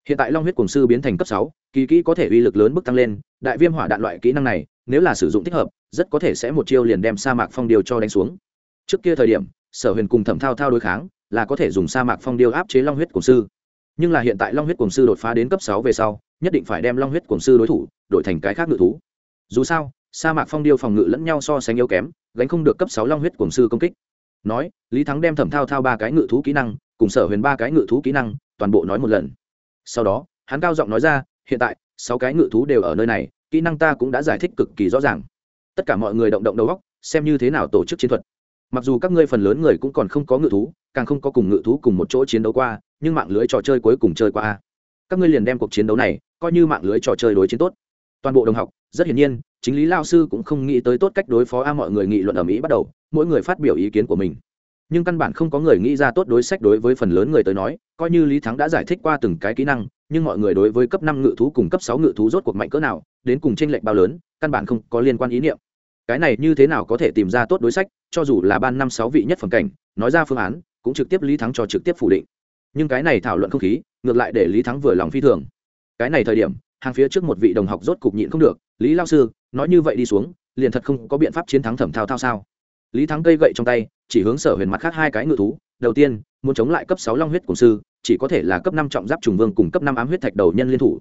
S1: hiện tại long huyết cổng sư biến thành cấp sáu, kỳ kỹ có thể uy lực lớn bước tăng lên, đại viêm hỏa đạn loại kỹ năng này, nếu là sử dụng thích hợp, rất có thể sẽ một chiêu liền đem sa mạc phong điêu cho đánh xuống. Trước kia thời điểm, sở huyền cùng thẩm thao thao đối kháng, là có thể dùng sa mạc phong điêu áp chế long huyết cổng sư. Nhưng là hiện tại long huyết cổng sư đột phá đến cấp sáu về sau, nhất định phải đem long huyết cổng sư đối thủ, đổi thành cái khác ngự thú. Dù sao, sa mạc phong điêu phòng ngự lẫn nhau so sánh yếu kém, gánh không được cấp sáu long huyết cổng sư công kích. Nói, lý thắng đem thẩm thao thao ba cái ngự thú kỹ năng, cùng sở huyền ba cái ngự thú kỹ năng, toàn bộ nói một lần sau đó, hắn cao giọng nói ra, hiện tại, sáu cái ngự thú đều ở nơi này, kỹ năng ta cũng đã giải thích cực kỳ rõ ràng. Tất cả mọi người động động đầu góc xem như thế nào tổ chức chiến thuật. Mặc dù các ngươi phần lớn người cũng còn không có ngự thú, càng không có cùng ngự thú cùng một chỗ chiến đấu qua, nhưng mạng lưới trò chơi cuối cùng chơi qua các ngươi liền đem cuộc chiến đấu này coi như mạng lưới trò chơi đối chiến tốt. Toàn bộ đồng học, rất hiển nhiên, chính lý lao sư cũng không nghĩ tới tốt cách đối phó a mọi người nghị luận ở mỹ bắt đầu, mỗi người phát biểu ý kiến của mình nhưng căn bản không có người nghĩ ra tốt đối sách đối với phần lớn người tới nói, coi như lý thắng đã giải thích qua từng cái kỹ năng, nhưng mọi người đối với cấp năm ngự thú cùng cấp sáu ngự thú rốt cuộc mạnh cỡ nào, đến cùng tranh lệch bao lớn, căn bản không có liên quan ý niệm. Cái này như thế nào có thể tìm ra tốt đối sách, cho dù là ban năm sáu vị nhất phẩm cảnh, nói ra phương án, cũng trực tiếp lý thắng cho trực tiếp phủ định. Nhưng cái này thảo luận không khí, ngược lại để lý thắng vừa lòng phi thường. Cái này thời điểm, hàng phía trước một vị đồng học rốt cục nhịn không được, lý lao sư, nói như vậy đi xuống, liền thật không có biện pháp chiến thắng thẩm thao thao sao? Lý thắng cây gậy trong tay chỉ hướng sở huyền mặt khác hai cái ngự thú. Đầu tiên, muốn chống lại cấp sáu long huyết cổng sư, chỉ có thể là cấp năm trọng giáp trùng vương cùng cấp năm ám huyết thạch đầu nhân liên thủ.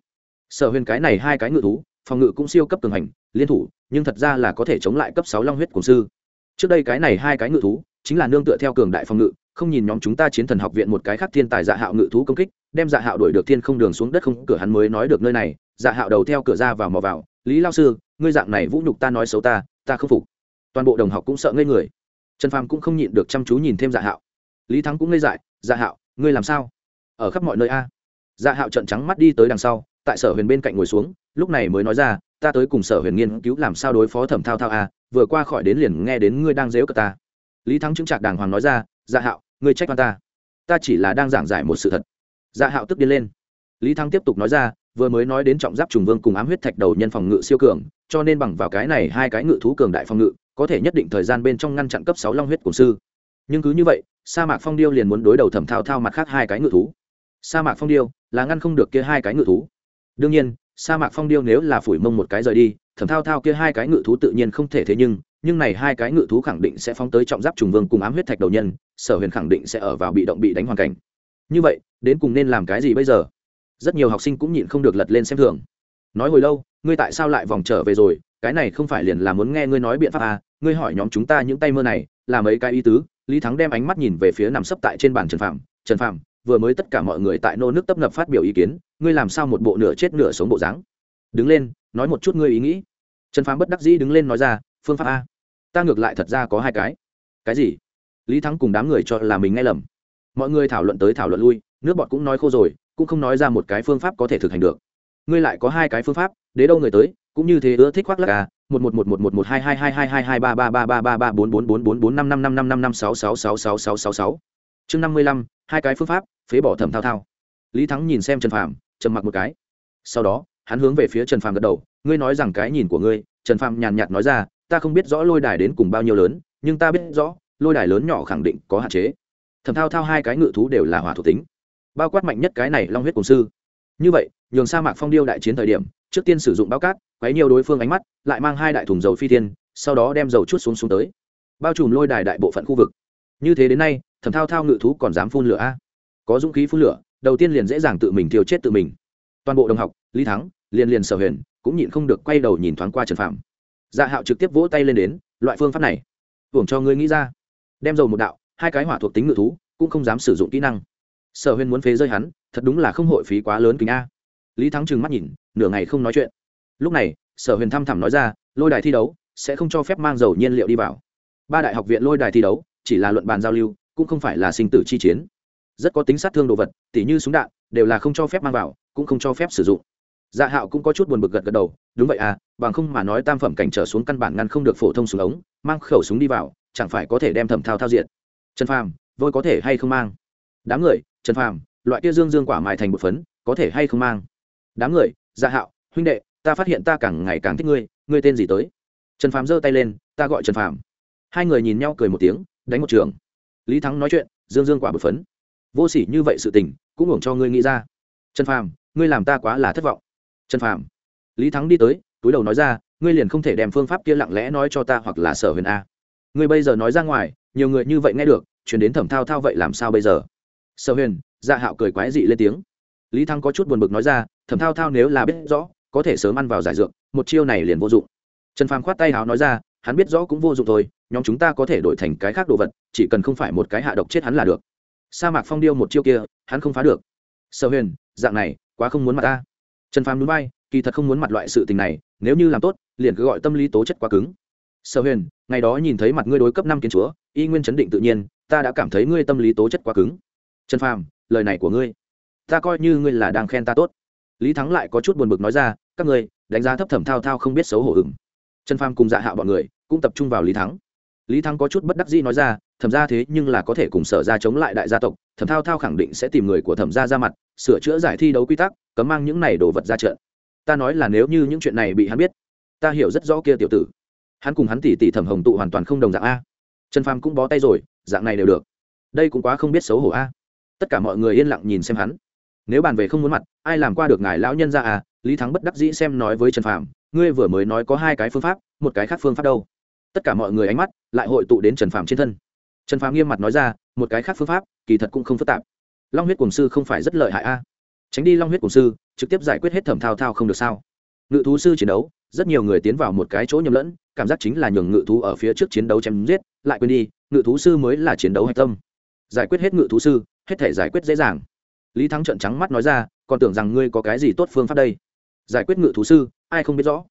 S1: Sở huyền cái này hai cái ngự thú, phòng ngự cũng siêu cấp cường hành, liên thủ, nhưng thật ra là có thể chống lại cấp sáu long huyết cổng sư. Trước đây cái này hai cái ngự thú, chính là nương tựa theo cường đại phòng ngự, không nhìn nhóm chúng ta chiến thần học viện một cái khác thiên tài dạ hạo ngự thú công kích, đem dạ hạo đuổi được thiên không đường xuống đất không, cửa hắn mới nói được nơi này. Dạ hạo đầu theo cửa ra vào mò vào, lý lao sư, ngươi dạng này vũ nhục ta nói xấu ta ta không phục. Toàn bộ đồng học cũng sợ ngây người trần phàm cũng không nhịn được chăm chú nhìn thêm dạ hạo. Lý thắng cũng ngây dại dạ hạo, ngươi làm sao? Ở khắp mọi nơi a. Dạ hạo trận trắng mắt đi tới đằng sau, tại sở huyền bên cạnh ngồi xuống, lúc này mới nói ra, ta tới cùng sở huyền nghiên cứu làm sao đối phó thẩm thao thao a, vừa qua khỏi đến liền nghe đến ngươi đang dếu cờ ta. Lý thắng chứng trạc đàng hoàng nói ra dạ hạo, ngươi trách ta. Ta chỉ là đang giảng giải một sự thật. Dạ hạo tức điên lên. Lý thắng tiếp tục nói ra vừa mới nói đến trọng giáp trùng vương cùng ám huyết thạch đầu nhân phòng ngự siêu cường, cho nên bằng vào cái này hai cái ngự thú cường đại phòng ngự, có thể nhất định thời gian bên trong ngăn chặn cấp sáu long huyết cổ sư. Nhưng cứ như vậy, sa mạc phong điêu liền muốn đối đầu thẩm thao thao mặt khác hai cái ngự thú. Sa mạc phong điêu là ngăn không được kia hai cái ngự thú. Đương nhiên, sa mạc phong điêu nếu là phủi mông một cái rời đi, thẩm thao thao kia hai cái ngự thú tự nhiên không thể thế nhưng nhưng này hai cái ngự thú khẳng định sẽ phóng tới trọng giáp trùng vương cùng ám huyết thạch đầu nhân, sở huyền khẳng định sẽ ở vào bị động bị đánh hoàn cảnh. Như vậy, đến cùng nên làm cái gì bây giờ? Rất nhiều học sinh cũng nhịn không được lật lên xem thường. Nói hồi lâu, ngươi tại sao lại vòng trở về rồi? Cái này không phải liền là muốn nghe ngươi nói biện pháp à? Ngươi hỏi nhóm chúng ta những tay mơ này, là mấy cái ý tứ? Lý thắng đem ánh mắt nhìn về phía nằm sấp tại trên bàn trần phạm trần phạm vừa mới tất cả mọi người tại nô nước tấp nập phát biểu ý kiến, ngươi làm sao một bộ nửa chết nửa sống bộ dáng? Đứng lên, nói một chút ngươi ý nghĩ. Trần phạm bất đắc dĩ đứng lên nói ra, phương pháp a. Ta ngược lại thật ra có hai cái. Cái gì? Lý thắng cùng đám người cho là mình nghe lầm. Mọi người thảo luận tới thảo luận lui, nước bọt cũng nói khô rồi cũng không nói ra một cái phương pháp có thể thực hành được. Ngươi lại có hai cái phương pháp, đế đâu người tới, cũng như thế ưa thích khoác lắc à một một một một một một hai hai hai hai hai hai ba ba ba ba ba ba bốn bốn bốn bốn bốn năm năm năm năm năm năm sáu sáu sáu sáu sáu sáu sáu. Chương năm mươi lăm, hai cái phương pháp, phế bỏ thẩm thao thao. Lý thắng nhìn xem trần phàm, trầm mặc một cái. Sau đó, hắn hướng về phía trần phàm gật đầu, ngươi nói rằng cái nhìn của ngươi, trần phàm nhàn nhạt nói ra, ta không biết rõ lôi đài đến cùng bao nhiêu lớn, nhưng ta biết rõ, lôi đài lớn nhỏ khẳng định có hạn chế. Thẩm thao thao hai cái ngự thú đều là hỏa thuộc tính bao quát mạnh nhất cái này long huyết cùng sư. Như vậy, nhường sa mạc phong điêu đại chiến thời điểm, trước tiên sử dụng bao cát, quấy nhiều đối phương ánh mắt, lại mang hai đại thùng dầu phi thiên, sau đó đem dầu chút xuống xuống tới. Bao trùm lôi đài đại bộ phận khu vực. Như thế đến nay, thẩm thao thao ngự thú còn dám phun lửa a? Có dũng khí phun lửa, đầu tiên liền dễ dàng tự mình thiêu chết tự mình. Toàn bộ đồng học, lý thắng, liền liền sở huyền, cũng nhịn không được quay đầu nhìn thoáng qua trần phạm dạ hạo trực tiếp vỗ tay lên đến, loại phương pháp này, hưởng cho ngươi nghĩ ra. Đem dầu một đạo, hai cái hỏa thuộc tính ngự thú, cũng không dám sử dụng kỹ năng sở huyền muốn phế rơi hắn, thật đúng là không hội phí quá lớn kính a. Lý thắng trừng mắt nhìn, nửa ngày không nói chuyện. Lúc này, sở huyền thăm thẳm nói ra, lôi đài thi đấu sẽ không cho phép mang dầu nhiên liệu đi vào. Ba đại học viện lôi đài thi đấu, chỉ là luận bàn giao lưu, cũng không phải là sinh tử chi chiến. Rất có tính sát thương đồ vật, tỉ như súng đạn, đều là không cho phép mang vào, cũng không cho phép sử dụng. Dạ hạo cũng có chút buồn bực gật gật đầu, đúng vậy à bằng không mà nói tam phẩm cảnh trở xuống căn bản ngăn không được phổ thông súng ống, mang khẩu súng đi vào, chẳng phải có thể đem thẩm thao thao diện trần phàm, vôi có thể hay không mang? Đám người, trần phàm, loại kia dương dương quả mài thành một phấn, có thể hay không mang? Đám người Gia hạo, huynh đệ, ta phát hiện ta càng ngày càng thích ngươi ngươi tên gì tới? Trần phàm giơ tay lên, ta gọi trần phàm. Hai người nhìn nhau cười một tiếng, đánh một trường. Lý thắng nói chuyện, dương dương quả bột phấn. Vô s ỉ như vậy sự tình, cũng hưởng cho ngươi nghĩ ra. Trần phàm, ngươi làm ta quá là thất vọng. Trần phàm. Lý thắng đi tới, túi đầu nói ra, ngươi liền không thể đem phương pháp kia lặng lẽ nói cho ta hoặc là sở huyền a. Ngươi bây giờ nói ra ngoài, nhiều người như vậy nghe được, chuyển đến thẩm thao thao vậy làm sao bây giờ? Sở huyền dạ hạo cười quái dị lên tiếng. Lý Thăng có chút buồn bực nói ra, thẩm thao thao nếu là biết rõ, có thể sớm ăn vào giải dược, một chiêu này liền vô dụng. Trần phàm khoát tay háo nói ra, hắn biết rõ cũng vô dụng thôi, nhóm chúng ta có thể đổi thành cái khác đồ vật, chỉ cần không phải một cái hạ độc chết hắn là được. Sa mạc phong điêu một chiêu kia, hắn không phá được. Sở huyền, dạng này, quá không muốn mặt ta. Trần phàm núi bay, kỳ thật không muốn mặt loại sự tình này, nếu như làm tốt, liền cứ gọi tâm lý tố chất quá cứng. Sở huyền, ngày đó nhìn thấy mặt ngươi đối cấp năm kiến chúa, y nguyên chấn định tự nhiên, ta đã cảm thấy ngươi tâm lý tố chất quá cứng trần phàm, lời này của ngươi, ta coi như ngươi là đang khen ta tốt. Lý thắng lại có chút buồn bực nói ra, các ngươi, đánh giá thấp thẩm thao thao không biết xấu hổ ửng. Trần phàm cùng dạ hạo bọn người cũng tập trung vào lý thắng. Lý thắng có chút bất đắc dĩ nói ra, thẩm ra thế nhưng là có thể cùng sở ra chống lại đại gia tộc, thẩm thao thao khẳng định sẽ tìm người của thẩm ra ra mặt, sửa chữa giải thi đấu quy tắc, cấm mang những này đồ vật ra trận ta nói là nếu như những chuyện này bị hắn biết, ta hiểu rất rõ kia tiểu tử. Hắn cùng hắn tỷ tỷ thẩm hồng tụ hoàn toàn không đồng dạng a. Trần phàm cũng bó tay rồi, dạng này đều được. Đây cũng quá không biết xấu hổ a tất cả mọi người yên lặng nhìn xem hắn. Nếu bàn về không muốn mặt, ai làm qua được ngài lão nhân ra à? Lý thắng bất đắc dĩ xem nói với trần phàm, ngươi vừa mới nói có hai cái phương pháp, một cái khác phương pháp đâu? Tất cả mọi người ánh mắt lại hội tụ đến trần phàm trên thân. Trần phàm nghiêm mặt nói ra, một cái khác phương pháp, kỳ thật cũng không phức tạp. Long huyết cùng sư không phải rất lợi hại a. Tránh đi long huyết cùng sư, trực tiếp giải quyết hết thẩm thao thao không được sao? Ngự thú sư chiến đấu, rất nhiều người tiến vào một cái chỗ nhầm lẫn, cảm giác chính là nhường ngự thú ở phía trước chiến đấu chém giết, lại quên đi, ngự thú sư mới là chiến đấu hạch tâm. Giải quyết hết ngự thú sư hết thể giải quyết dễ dàng. Lý thắng trợn trắng mắt nói ra, còn tưởng rằng ngươi có cái gì tốt phương pháp đây? Giải quyết ngự thú sư, ai không biết rõ.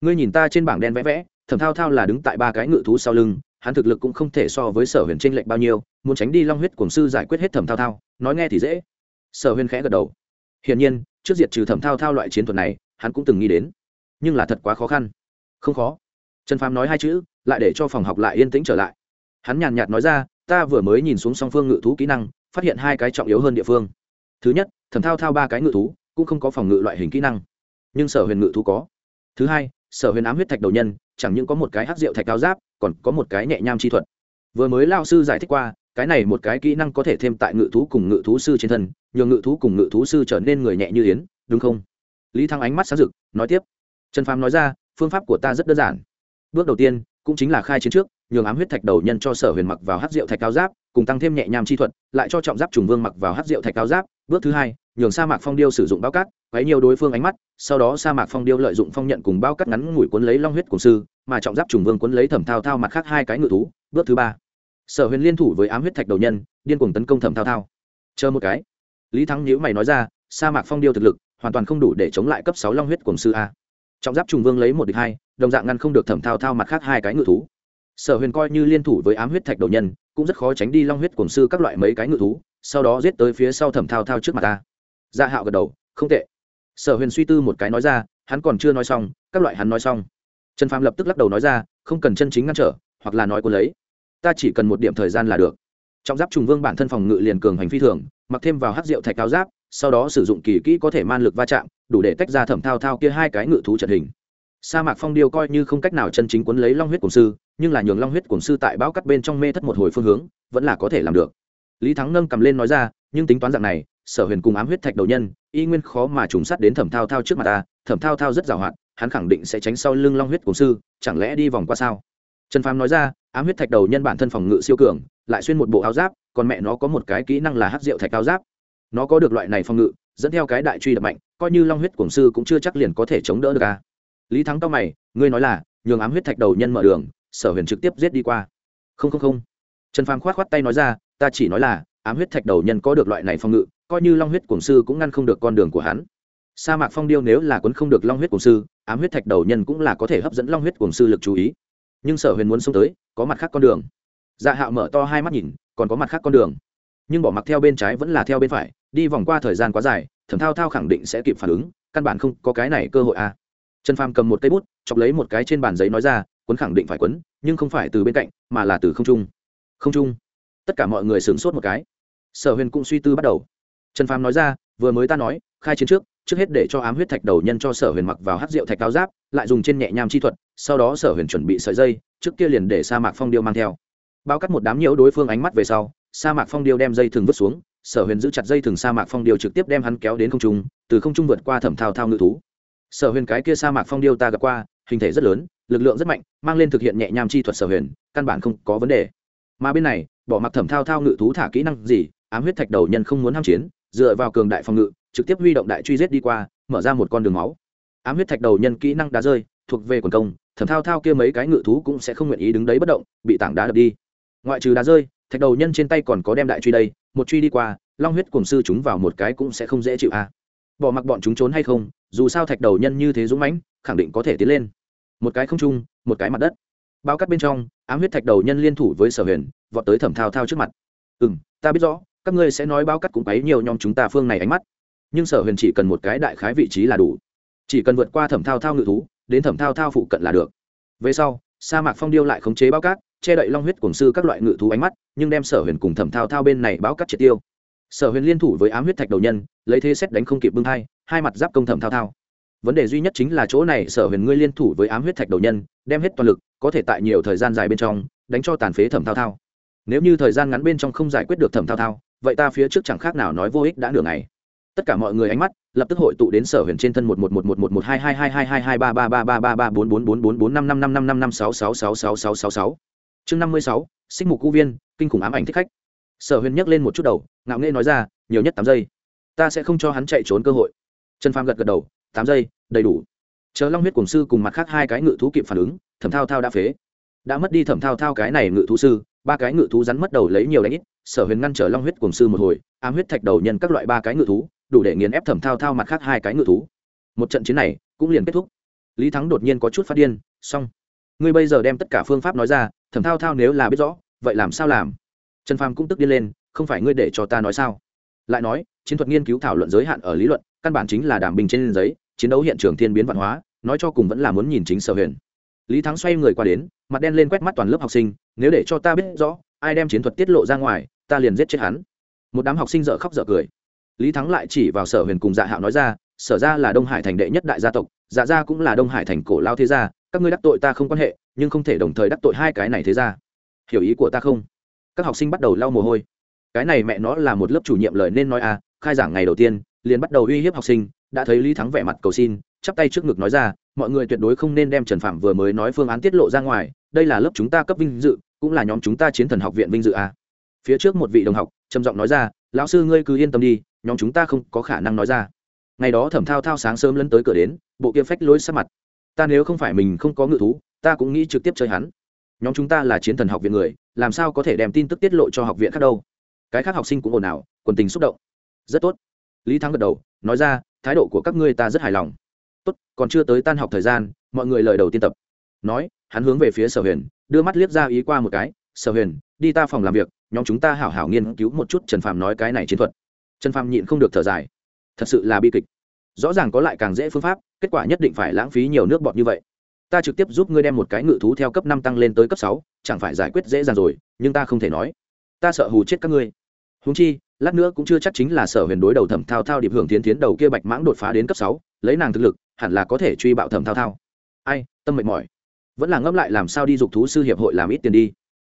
S1: Ngươi nhìn ta trên bảng đen vẽ vẽ, thẩm thao thao là đứng tại ba cái ngự thú sau lưng, hắn thực lực cũng không thể so với sở huyền tranh lệch bao nhiêu, muốn tránh đi long huyết cổng sư giải quyết hết thẩm thao thao, nói nghe thì dễ. Sở huyền khẽ gật đầu. Hiển nhiên, trước diệt trừ thẩm thao thao loại chiến thuật này, hắn cũng từng nghĩ đến. Nhưng là thật quá khó khăn. Không khó. Trần phàm nói hai chữ, lại để cho phòng học lại yên tĩnh trở lại. Hắn nhàn nhạt nói ra, ta vừa mới nhìn xuống song phương ngự thú kỹ năng phát hiện hai cái trọng yếu hơn địa phương. Thứ nhất, thẩm thao thao ba cái ngự thú, cũng không có phòng ngự loại hình kỹ năng. Nhưng sở huyền ngự thú có. Thứ hai, sở huyền ám huyết thạch đầu nhân, chẳng những có một cái hát rượu thạch cao giáp, còn có một cái nhẹ nham chi thuật. Vừa mới lao sư giải thích qua, cái này một cái kỹ năng có thể thêm tại ngự thú cùng ngự thú sư trên thân nhường ngự thú cùng ngự thú sư trở nên người nhẹ như yến, đúng không? Lý thăng ánh mắt sáng rực, nói tiếp. Trần phàm nói ra, phương pháp của ta rất đơn giản. Bước đầu tiên, cũng chính là khai chiến trước, nhường ám huyết thạch đầu nhân cho sở huyền mặc vào hát rượu thạch cao giáp cùng tăng thêm nhẹ nhàng chi thuật, lại cho trọng giáp trùng vương mặc vào hát rượu thạch cao giáp. Bước thứ hai, nhường sa mạc phong điêu sử dụng bao cát, quấy nhiều đối phương ánh mắt, sau đó sa mạc phong điêu lợi dụng phong nhận cùng bao cát ngắn ngủi cuốn lấy long huyết cùng sư, mà trọng giáp trùng vương cuốn lấy thẩm thao thao mặt khác hai cái ngự thú. Bước thứ ba, sở huyền liên thủ với ám huyết thạch đầu nhân, điên cuồng tấn công thẩm thao thao. Chờ một cái, lý thắng nhữ mày nói ra, sa mạc phong điêu thực lực, hoàn toàn không đủ để chống lại cấp sáu long huyết cùng sư a. Trọng giáp trùng vương lấy một địch hai, đồng dạng ngăn không được thẩm thao thao mặt khác hai cái ngự thú sở huyền coi như liên thủ với ám huyết thạch đầu nhân, cũng rất khó tránh đi long huyết Cổn sư các loại mấy cái ngự thú, sau đó giết tới phía sau thẩm thao thao trước mặt ta. Dạ hạo gật đầu, không tệ. Sở huyền suy tư một cái nói ra, hắn còn chưa nói xong, các loại hắn nói xong. Trần phàm lập tức lắc đầu nói ra, không cần chân chính ngăn trở, hoặc là nói cô lấy. Ta chỉ cần một điểm thời gian là được. Trọng giáp trùng vương bản thân phòng ngự liền cường hành phi thường, mặc thêm vào hát rượu thạch cao giáp, sau đó sử dụng kỳ kỹ có thể man lực va chạm, đủ để tách ra thẩm thao thao kia hai cái ngự thú trận hình. Sa mạc phong điêu coi như không cách nào chân chính quấn lấy long huyết cổng sư nhưng là nhường long huyết cổng sư tại bão cắt bên trong mê thất một hồi phương hướng, vẫn là có thể làm được. Lý thắng nâng cầm lên nói ra, nhưng tính toán dạng này, sở huyền cùng ám huyết thạch đầu nhân, y nguyên khó mà trùng sát đến thẩm thao thao trước mặt ta, thẩm thao thao rất giàu hạn, hắn khẳng định sẽ tránh sau lưng long huyết cổng sư, chẳng lẽ đi vòng qua sao? Trần phàm nói ra, ám huyết thạch đầu nhân bản thân phòng ngự siêu cường, lại xuyên một bộ áo giáp, còn mẹ nó có một cái kỹ năng là hát rượu thạch áo giáp. Nó có được loại này phòng ngự, dẫn theo cái đại truy đập mạnh, coi như long huyết cổng sư cũng chưa chắc liền có thể chống đỡ được à. lý thắng tao mày, ngươi nói là, nhường ám huyết thạch đầu nhân mở đường sở huyền trực tiếp giết đi qua. Không không không. Trần phàm k h o á t k h o á t tay nói ra, ta chỉ nói là, ám huyết thạch đầu nhân có được loại này phòng ngự, coi như long huyết cổng sư cũng ngăn không được con đường của hắn. Sa mạc phong điêu nếu là quấn không được long huyết cổng sư, ám huyết thạch đầu nhân cũng là có thể hấp dẫn long huyết cổng sư lực chú ý. Nhưng sở huyền muốn xông tới, có mặt khác con đường. Dạ hạo mở to hai mắt nhìn, còn có mặt khác con đường. Nhưng bỏ mặc theo bên trái vẫn là theo bên phải, đi vòng qua thời gian quá dài, thẩm thao thao khẳng định sẽ kịp phản ứng, căn bản không có cái này cơ hội à. trần phàm cầm một cây bút, chọc lấy một cái trên bàn giấy nói ra quấn khẳng định phải quấn, nhưng không phải từ bên cạnh, mà là từ không trung. Không trung. Tất cả mọi người sửng sốt một cái. Sở huyền cũng suy tư bắt đầu. Trần phàm nói ra, vừa mới ta nói, khai chiến trước trước hết để cho ám huyết thạch đầu nhân cho sở huyền mặc vào hát rượu thạch cao giáp, lại dùng trên nhẹ nham chi thuật, sau đó sở huyền chuẩn bị sợi dây, trước kia liền để sa mạc phong điêu mang theo. Bao cắt một đám nhiễu đối phương ánh mắt về sau, sa mạc phong điêu đem dây thừng vứt xuống, sở huyền giữ chặt dây thừng sa mạc phong điêu trực tiếp đem hắn kéo đến không trung, từ không trung vượt qua thẩm thao thao ngự thú. Sở huyền cái kia sa mạc phong điêu ta gặp qua hình thể rất lớn, lực lượng rất mạnh, mang lên thực hiện nhẹ nham chi thuật sở huyền, căn bản không có vấn đề. Mà bên này, bỏ mặc thẩm thao thao ngự thú thả kỹ năng gì, ám huyết thạch đầu nhân không muốn ham chiến, dựa vào cường đại phòng ngự, trực tiếp huy động đại truy giết đi qua, mở ra một con đường máu. Ám huyết thạch đầu nhân kỹ năng đá rơi, thuộc về quần công, thẩm thao thao kia mấy cái ngự thú cũng sẽ không nguyện ý đứng đấy bất động, bị tảng đá đập đi. Ngoại trừ đá rơi, thạch đầu nhân trên tay còn có đem đại truy đây, một truy đi qua, long huyết cùng sư chúng vào một cái cũng sẽ không dễ chịu à. bỏ mặc bọn chúng trốn hay không, dù sao thạch đầu nhân như thế dũng mãnh, khẳng định có thể tiến lên một cái không trung một cái mặt đất. Bao cắt bên trong ám huyết thạch đầu nhân liên thủ với sở huyền vọt tới thẩm thao thao trước mặt. Ừ m ta biết rõ các ngươi sẽ nói bao cắt cũng ấy nhiều nhóm chúng ta phương này ánh mắt. Nhưng sở huyền chỉ cần một cái đại khái vị trí là đủ. Chỉ cần vượt qua thẩm thao thao ngự thú đến thẩm thao thao phụ cận là được. Về sau sa mạc phong điêu lại khống chế bao cát che đậy long huyết cổng sư các loại ngự thú ánh mắt nhưng đem sở huyền cùng thẩm thao thao bên này báo cắt triệt tiêu. Sở huyền liên thủ với ám huyết thạch đầu nhân lấy thế xét đánh không kịp bưng thai, hai mặt giáp công thẩm thao thao vấn đề duy nhất chính là chỗ này sở huyền ngươi liên thủ với ám huyết thạch đầu nhân, đem hết toàn lực, có thể tại nhiều thời gian dài bên trong, đánh cho tàn phế thẩm thao thao. Nếu như thời gian ngắn bên trong không giải quyết được thẩm thao thao, vậy ta phía trước chẳng khác nào nói vô ích đã nửa ngày. Tất cả mọi người ánh mắt, lập tức hội tụ đến sở huyền trên thân một một một một một một hai hai hai hai hai hai ba ba ba ba ba ba bốn bốn bốn bốn bốn năm năm năm năm năm năm sáu sáu sáu sáu sáu sáu sáu. Chương năm mươi sáu, xích mục cũ viên, kinh khủng ám ảnh thích khách. Sở huyền nhấc lên một chút đầu, ngạo nghễ nói ra, nhiều nhất tám giây, ta sẽ không cho hắn chạy trốn cơ hội. Trần phàm gật gật đầu tám giây, đầy đủ. Chờ long huyết cổng sư cùng mặt khác hai cái ngự thú kịp phản ứng, thẩm thao thao đã phế. Đã mất đi thẩm thao thao cái này ngự thú sư, ba cái ngự thú rắn mất đầu lấy nhiều đánh ít, sở huyền ngăn trở long huyết cổng sư một hồi, ám huyết thạch đầu nhân các loại ba cái ngự thú, đủ để nghiền ép thẩm thao thao mặt khác hai cái ngự thú. Một trận chiến này cũng liền kết thúc. Lý thắng đột nhiên có chút phát điên, xong. Ngươi bây giờ đem tất cả phương pháp nói ra, thẩm thao thao nếu là biết rõ, vậy làm sao làm? Trần phàm cũng tức điên lên, không phải ngươi để cho ta nói sao? Lại nói, chiến thuật nghiên cứu thảo luận giới hạn ở lý luận, căn bản chính là đảm bình trên giấy chiến đấu hiện trường thiên biến văn hóa, nói cho cùng vẫn là muốn nhìn chính sở huyền. Lý thắng xoay người qua đến, mặt đen lên quét mắt toàn lớp học sinh, nếu để cho ta biết rõ, ai đem chiến thuật tiết lộ ra ngoài, ta liền giết chết hắn. Một đám học sinh dở khóc dở cười. Lý thắng lại chỉ vào sở huyền cùng dạ hạo nói ra, sở ra là đông hải thành đệ nhất đại gia tộc dạ ra cũng là đông hải thành cổ lao thế gia, các ngươi đắc tội ta không quan hệ, nhưng không thể đồng thời đắc tội hai cái này thế gia. Hiểu ý của ta không? Các học sinh bắt đầu lau mồ hôi. Cái này mẹ nó là một lớp chủ nhiệm lời nên nói à khai giảng ngày đầu tiên, liền bắt đầu uy hiếp học sinh đã thấy lý thắng vẻ mặt cầu xin, chắp tay trước ngực nói ra, mọi người tuyệt đối không nên đem trần phạm vừa mới nói phương án tiết lộ ra ngoài, đây là lớp chúng ta cấp vinh dự, cũng là nhóm chúng ta chiến thần học viện vinh dự à. Phía trước một vị đồng học trầm giọng nói ra, lão sư ngươi cứ yên tâm đi, nhóm chúng ta không có khả năng nói ra. Ngày đó thẩm thao thao sáng sớm lấn tới cửa đến, bộ kia phách lối sát mặt. Ta nếu không phải mình không có ngự thú, ta cũng nghĩ trực tiếp chơi hắn. Nhóm chúng ta là chiến thần học viện người, làm sao có thể đem tin tức tiết lộ cho học viện khác đâu? Cái khác học sinh cũng ồn ào, quần tình xúc động. Rất tốt. Lý thắng gật đầu, nói ra thái độ của các ngươi ta rất hài lòng. Tốt, còn chưa tới tan học thời gian, mọi người lời đầu tiên tập. Nói, hắn hướng về phía sở huyền, đưa mắt liếc ra ý qua một cái, sở huyền, đi ta phòng làm việc, nhóm chúng ta hảo hảo nghiên cứu một chút trần phàm nói cái này chiến thuật. Trần phàm nhịn không được thở dài. Thật sự là bi kịch. Rõ ràng có lại càng dễ phương pháp, kết quả nhất định phải lãng phí nhiều nước bọt như vậy. Ta trực tiếp giúp ngươi đem một cái ngự thú theo cấp năm tăng lên tới cấp sáu, chẳng phải giải quyết dễ dàng rồi, nhưng ta không thể nói. Ta sợ hù chết các ngươi. Húng chi lát nữa cũng chưa chắc chính là sở huyền đối đầu thẩm thao thao điệp hưởng tiến tiến đầu kia bạch mãng đột phá đến cấp sáu, lấy nàng thực lực, hẳn là có thể truy bạo thẩm thao thao. Ai, tâm mệt mỏi. Vẫn là ngẫm lại làm sao đi dục thú sư hiệp hội làm ít tiền đi.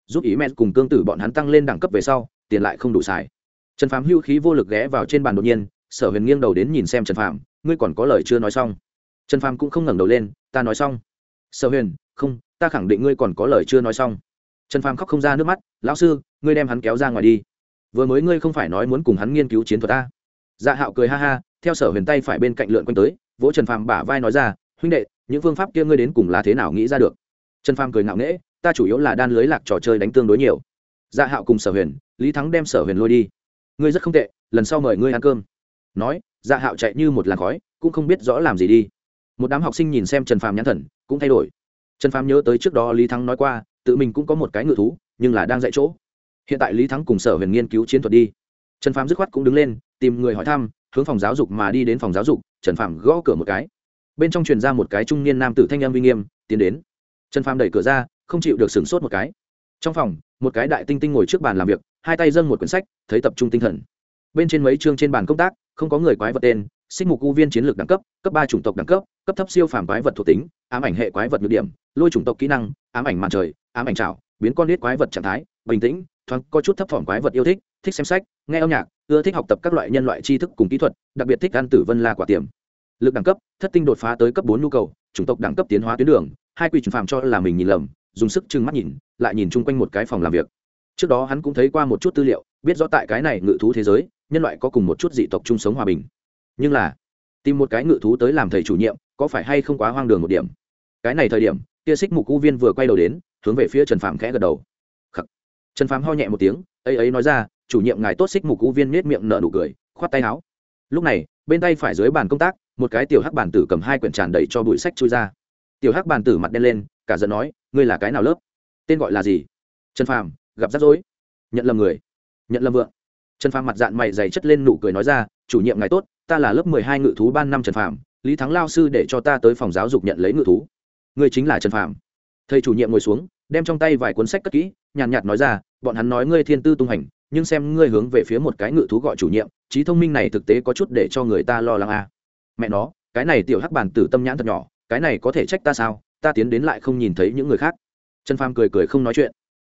S1: Giúp ý mẹ cùng cương tử bọn hắn tăng lên đẳng cấp về sau, tiền lại không đủ xài. Trần phàm hưu khí vô lực ghé vào trên bàn đột nhiên, sở huyền nghiêng đầu đến nhìn xem trần phàm, ngươi còn có lời chưa nói xong. Trần phàm cũng không ngẩng đầu lên, ta nói xong. Sở huyền, không, ta khẳng định ngươi còn có lời chưa nói xong. Trần phàm khóc không ra nước mắt, lão sư, ngươi đem hắn kéo ra ngoài đi vừa mới ngươi không phải nói muốn cùng hắn nghiên cứu chiến thuật ta. Dạ hạo cười ha ha, theo sở huyền tay phải bên cạnh lượn quanh tới, vỗ trần phàm bả vai nói ra, huynh đệ, những phương pháp kia ngươi đến cùng là thế nào nghĩ ra được? Trần phàm cười ngạo nghễ, ta chủ yếu là đan lưới lạc trò chơi đánh tương đối nhiều. Dạ hạo cùng sở huyền, lý thắng đem sở huyền lôi đi. Ngươi rất không tệ, lần sau mời ngươi ăn cơm. Nói dạ hạo chạy như một làn khói, cũng không biết rõ làm gì đi. Một đám học sinh nhìn xem trần phàm nhãn thần, cũng thay đổi. Trần phàm nhớ tới trước đó lý thắng nói qua, tự mình cũng có một cái ngự thú, nhưng là đang dạy chỗ hiện tại lý thắng cùng sở huyền nghiên cứu chiến thuật đi trần phàm dứt khoát cũng đứng lên tìm người hỏi thăm hướng phòng giáo dục mà đi đến phòng giáo dục trần phàm gõ cửa một cái bên trong truyền ra một cái trung niên nam tử thanh em uy nghiêm tiến đến trần phàm đẩy cửa ra không chịu được sửng sốt một cái trong phòng một cái đại tinh tinh ngồi trước bàn làm việc hai tay dâng một quyển sách thấy tập trung tinh thần bên trên mấy chương trên bàn công tác không có người quái vật tên sinh mục u viên chiến lược đẳng cấp cấp ba chủng tộc đẳng cấp cấp thấp siêu phàm quái vật thuộc tính ám ảnh hệ quái vật nhược điểm lôi chủng tộc kỹ năng ám ảnh màn trời ám ảnh trào biến con nết quái vật trạng thái bình tĩnh thoáng có chút thấp thỏm quái vật yêu thích thích xem sách, nghe âm nhạc, ưa thích học tập các loại nhân loại tri thức cùng kỹ thuật, đặc biệt thích ăn tử vân la quả tiềm. Lực đẳng cấp, thất tinh đột phá tới cấp bốn nhu cầu, chủng tộc đẳng cấp tiến hóa tuyến đường, hai quy trừng phạm cho là mình nhìn lầm, dùng sức trừng mắt nhìn, lại nhìn chung quanh một cái phòng làm việc. Trước đó hắn cũng thấy qua một chút tư liệu, biết rõ tại cái này ngự thú thế giới, nhân loại có cùng một chút dị tộc chung sống hòa bình. Nhưng là, tìm một cái ngự thú tới làm thầy chủ nhiệm, có phải hay không quá hoang đường một điểm? Cái này thời điểm Tia xích mục u viên vừa quay đầu đến, hướng về phía trần phạm khẽ gật đầu trần phám ho nhẹ một tiếng, ấy ấy nói ra, chủ nhiệm ngài tốt xích mục u viên nết miệng nở nụ cười, khoát tay áo. Lúc này, bên tay phải dưới bàn công tác, một cái tiểu hắc bản tử cầm hai quyển tràn đầy cho bụi sách chui ra. Tiểu hắc bản tử mặt đen lên, cả giận nói, ngươi là cái nào lớp? Tên gọi là gì? Trần phàm, gặp rắc rối. Nhận lầm người, nhận lầm vượng. Trần phàm mặt dạng mày dày chất lên nụ cười nói ra, chủ nhiệm ngài tốt, ta là lớp mười hai ngự thú ban năm trần phàm, lý thắng lao sư để cho ta tới phòng giáo dục nhận lấy ngự thú. Ngươi chính là trần phàm. Thầy chủ nhiệm ngồi xuống đem trong tay vài cuốn sách cất kỹ, nhàn nhạt nói ra, bọn hắn nói ngươi thiên tư tung hành, nhưng xem ngươi hướng về phía một cái ngự thú gọi chủ nhiệm, trí thông minh này thực tế có chút để cho người ta lo lắng à. mẹ nó, cái này tiểu hắc bản tử tâm nhãn thật nhỏ, cái này có thể trách ta sao? Ta tiến đến lại không nhìn thấy những người khác. Trần phàm cười cười không nói chuyện.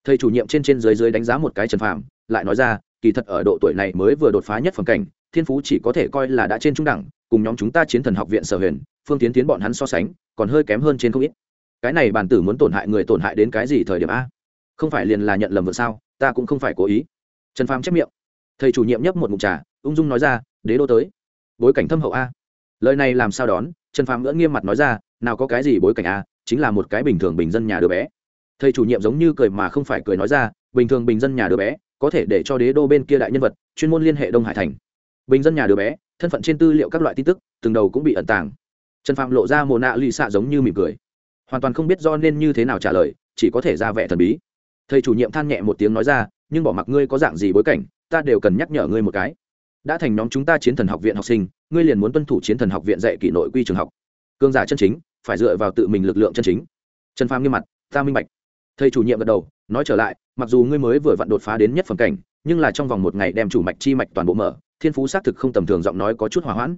S1: Thầy chủ nhiệm trên trên dưới dưới đánh giá một cái trần phàm, lại nói ra, kỳ thật ở độ tuổi này mới vừa đột phá nhất phẩm cảnh, thiên phú chỉ có thể coi là đã trên trung đẳng, cùng nhóm chúng ta chiến thần học viện sở huyền, phương tiến tiến bọn hắn so sánh, còn hơi kém hơn trên không ít cái này bản tử muốn tổn hại người tổn hại đến cái gì thời điểm a? Không phải liền là nhận lầm vợ sao? Ta cũng không phải cố ý. Trần phàm chép miệng. Thầy chủ nhiệm nhấp một mục trà, ung dung nói ra, đế đô tới. Bối cảnh thâm hậu a. Lời này làm sao đón? Trần phàm ngỡ nghiêm mặt nói ra, nào có cái gì bối cảnh a, chính là một cái bình thường bình dân nhà đứa bé. Thầy chủ nhiệm giống như cười mà không phải cười nói ra, bình thường bình dân nhà đứa bé, có thể để cho đế đô bên kia đại nhân vật, chuyên môn liên hệ đông hải thành. Bình dân nhà đứa bé, thân phận trên tư liệu các loại tin tức, từng đầu cũng bị ẩn tàng. Trần phạm lộ ra mồ nạ lì xạ giống như mỉm cười hoàn toàn không biết do nên như thế nào trả lời, chỉ có thể ra vẻ thần bí. Thầy chủ nhiệm than nhẹ một tiếng nói ra, nhưng bỏ mặc ngươi có dạng gì bối cảnh, ta đều cần nhắc nhở ngươi một cái. Đã thành nhóm chúng ta chiến thần học viện học sinh, ngươi liền muốn tuân thủ chiến thần học viện dạy kỷ nội quy trường học. Cương giả chân chính, phải dựa vào tự mình lực lượng chân chính. Trần phàm nghiêm mặt, ta minh bạch. Thầy chủ nhiệm gật đầu, nói trở lại, mặc dù ngươi mới vừa vặn đột phá đến nhất phẩm cảnh, nhưng là trong vòng một ngày đem chủ mạch chi mạch toàn bộ mở, thiên phú xác thực không tầm thường giọng nói có chút hỏa hoãn.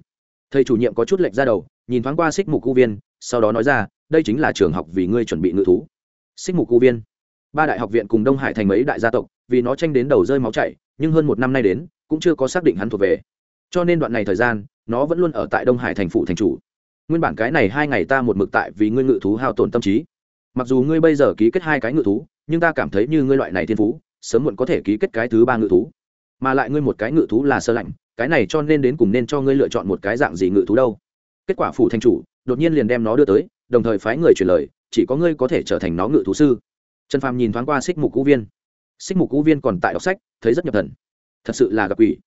S1: Thầy chủ nhiệm có chút lệch ra đầu, nhìn thoáng qua xích mục u viên, sau đó nói ra đây chính là trường học vì ngươi chuẩn bị ngự thú. Xích mục cụ viên. Ba đại học viện cùng đông hải thành mấy đại gia tộc, vì nó tranh đến đầu rơi máu chảy, nhưng hơn một năm nay đến, cũng chưa có xác định hắn thuộc về. Cho nên đoạn này thời gian, nó vẫn luôn ở tại đông hải thành phủ thành chủ. Nguyên bản cái này hai ngày ta một mực tại vì ngươi ngự thú hao tổn tâm trí. Mặc dù ngươi bây giờ ký kết hai cái ngự thú, nhưng ta cảm thấy như ngươi loại này thiên phú, sớm muộn có thể ký kết cái thứ ba ngự thú. Mà lại ngươi một cái ngự thú là sơ lạnh, cái này cho nên đến cùng nên cho ngươi lựa chọn một cái dạng gì ngự thú đâu. Kết quả phủ thành chủ, đột nhiên liền đem nó đưa tới đồng thời phái người truyền lời, chỉ có ngươi có thể trở thành nó ngự thú sư. Trần phàm nhìn thoáng qua xích mục cũ viên. Xích mục cũ viên còn tại đọc sách, thấy rất nhập thần. Thật sự là gặp quỷ.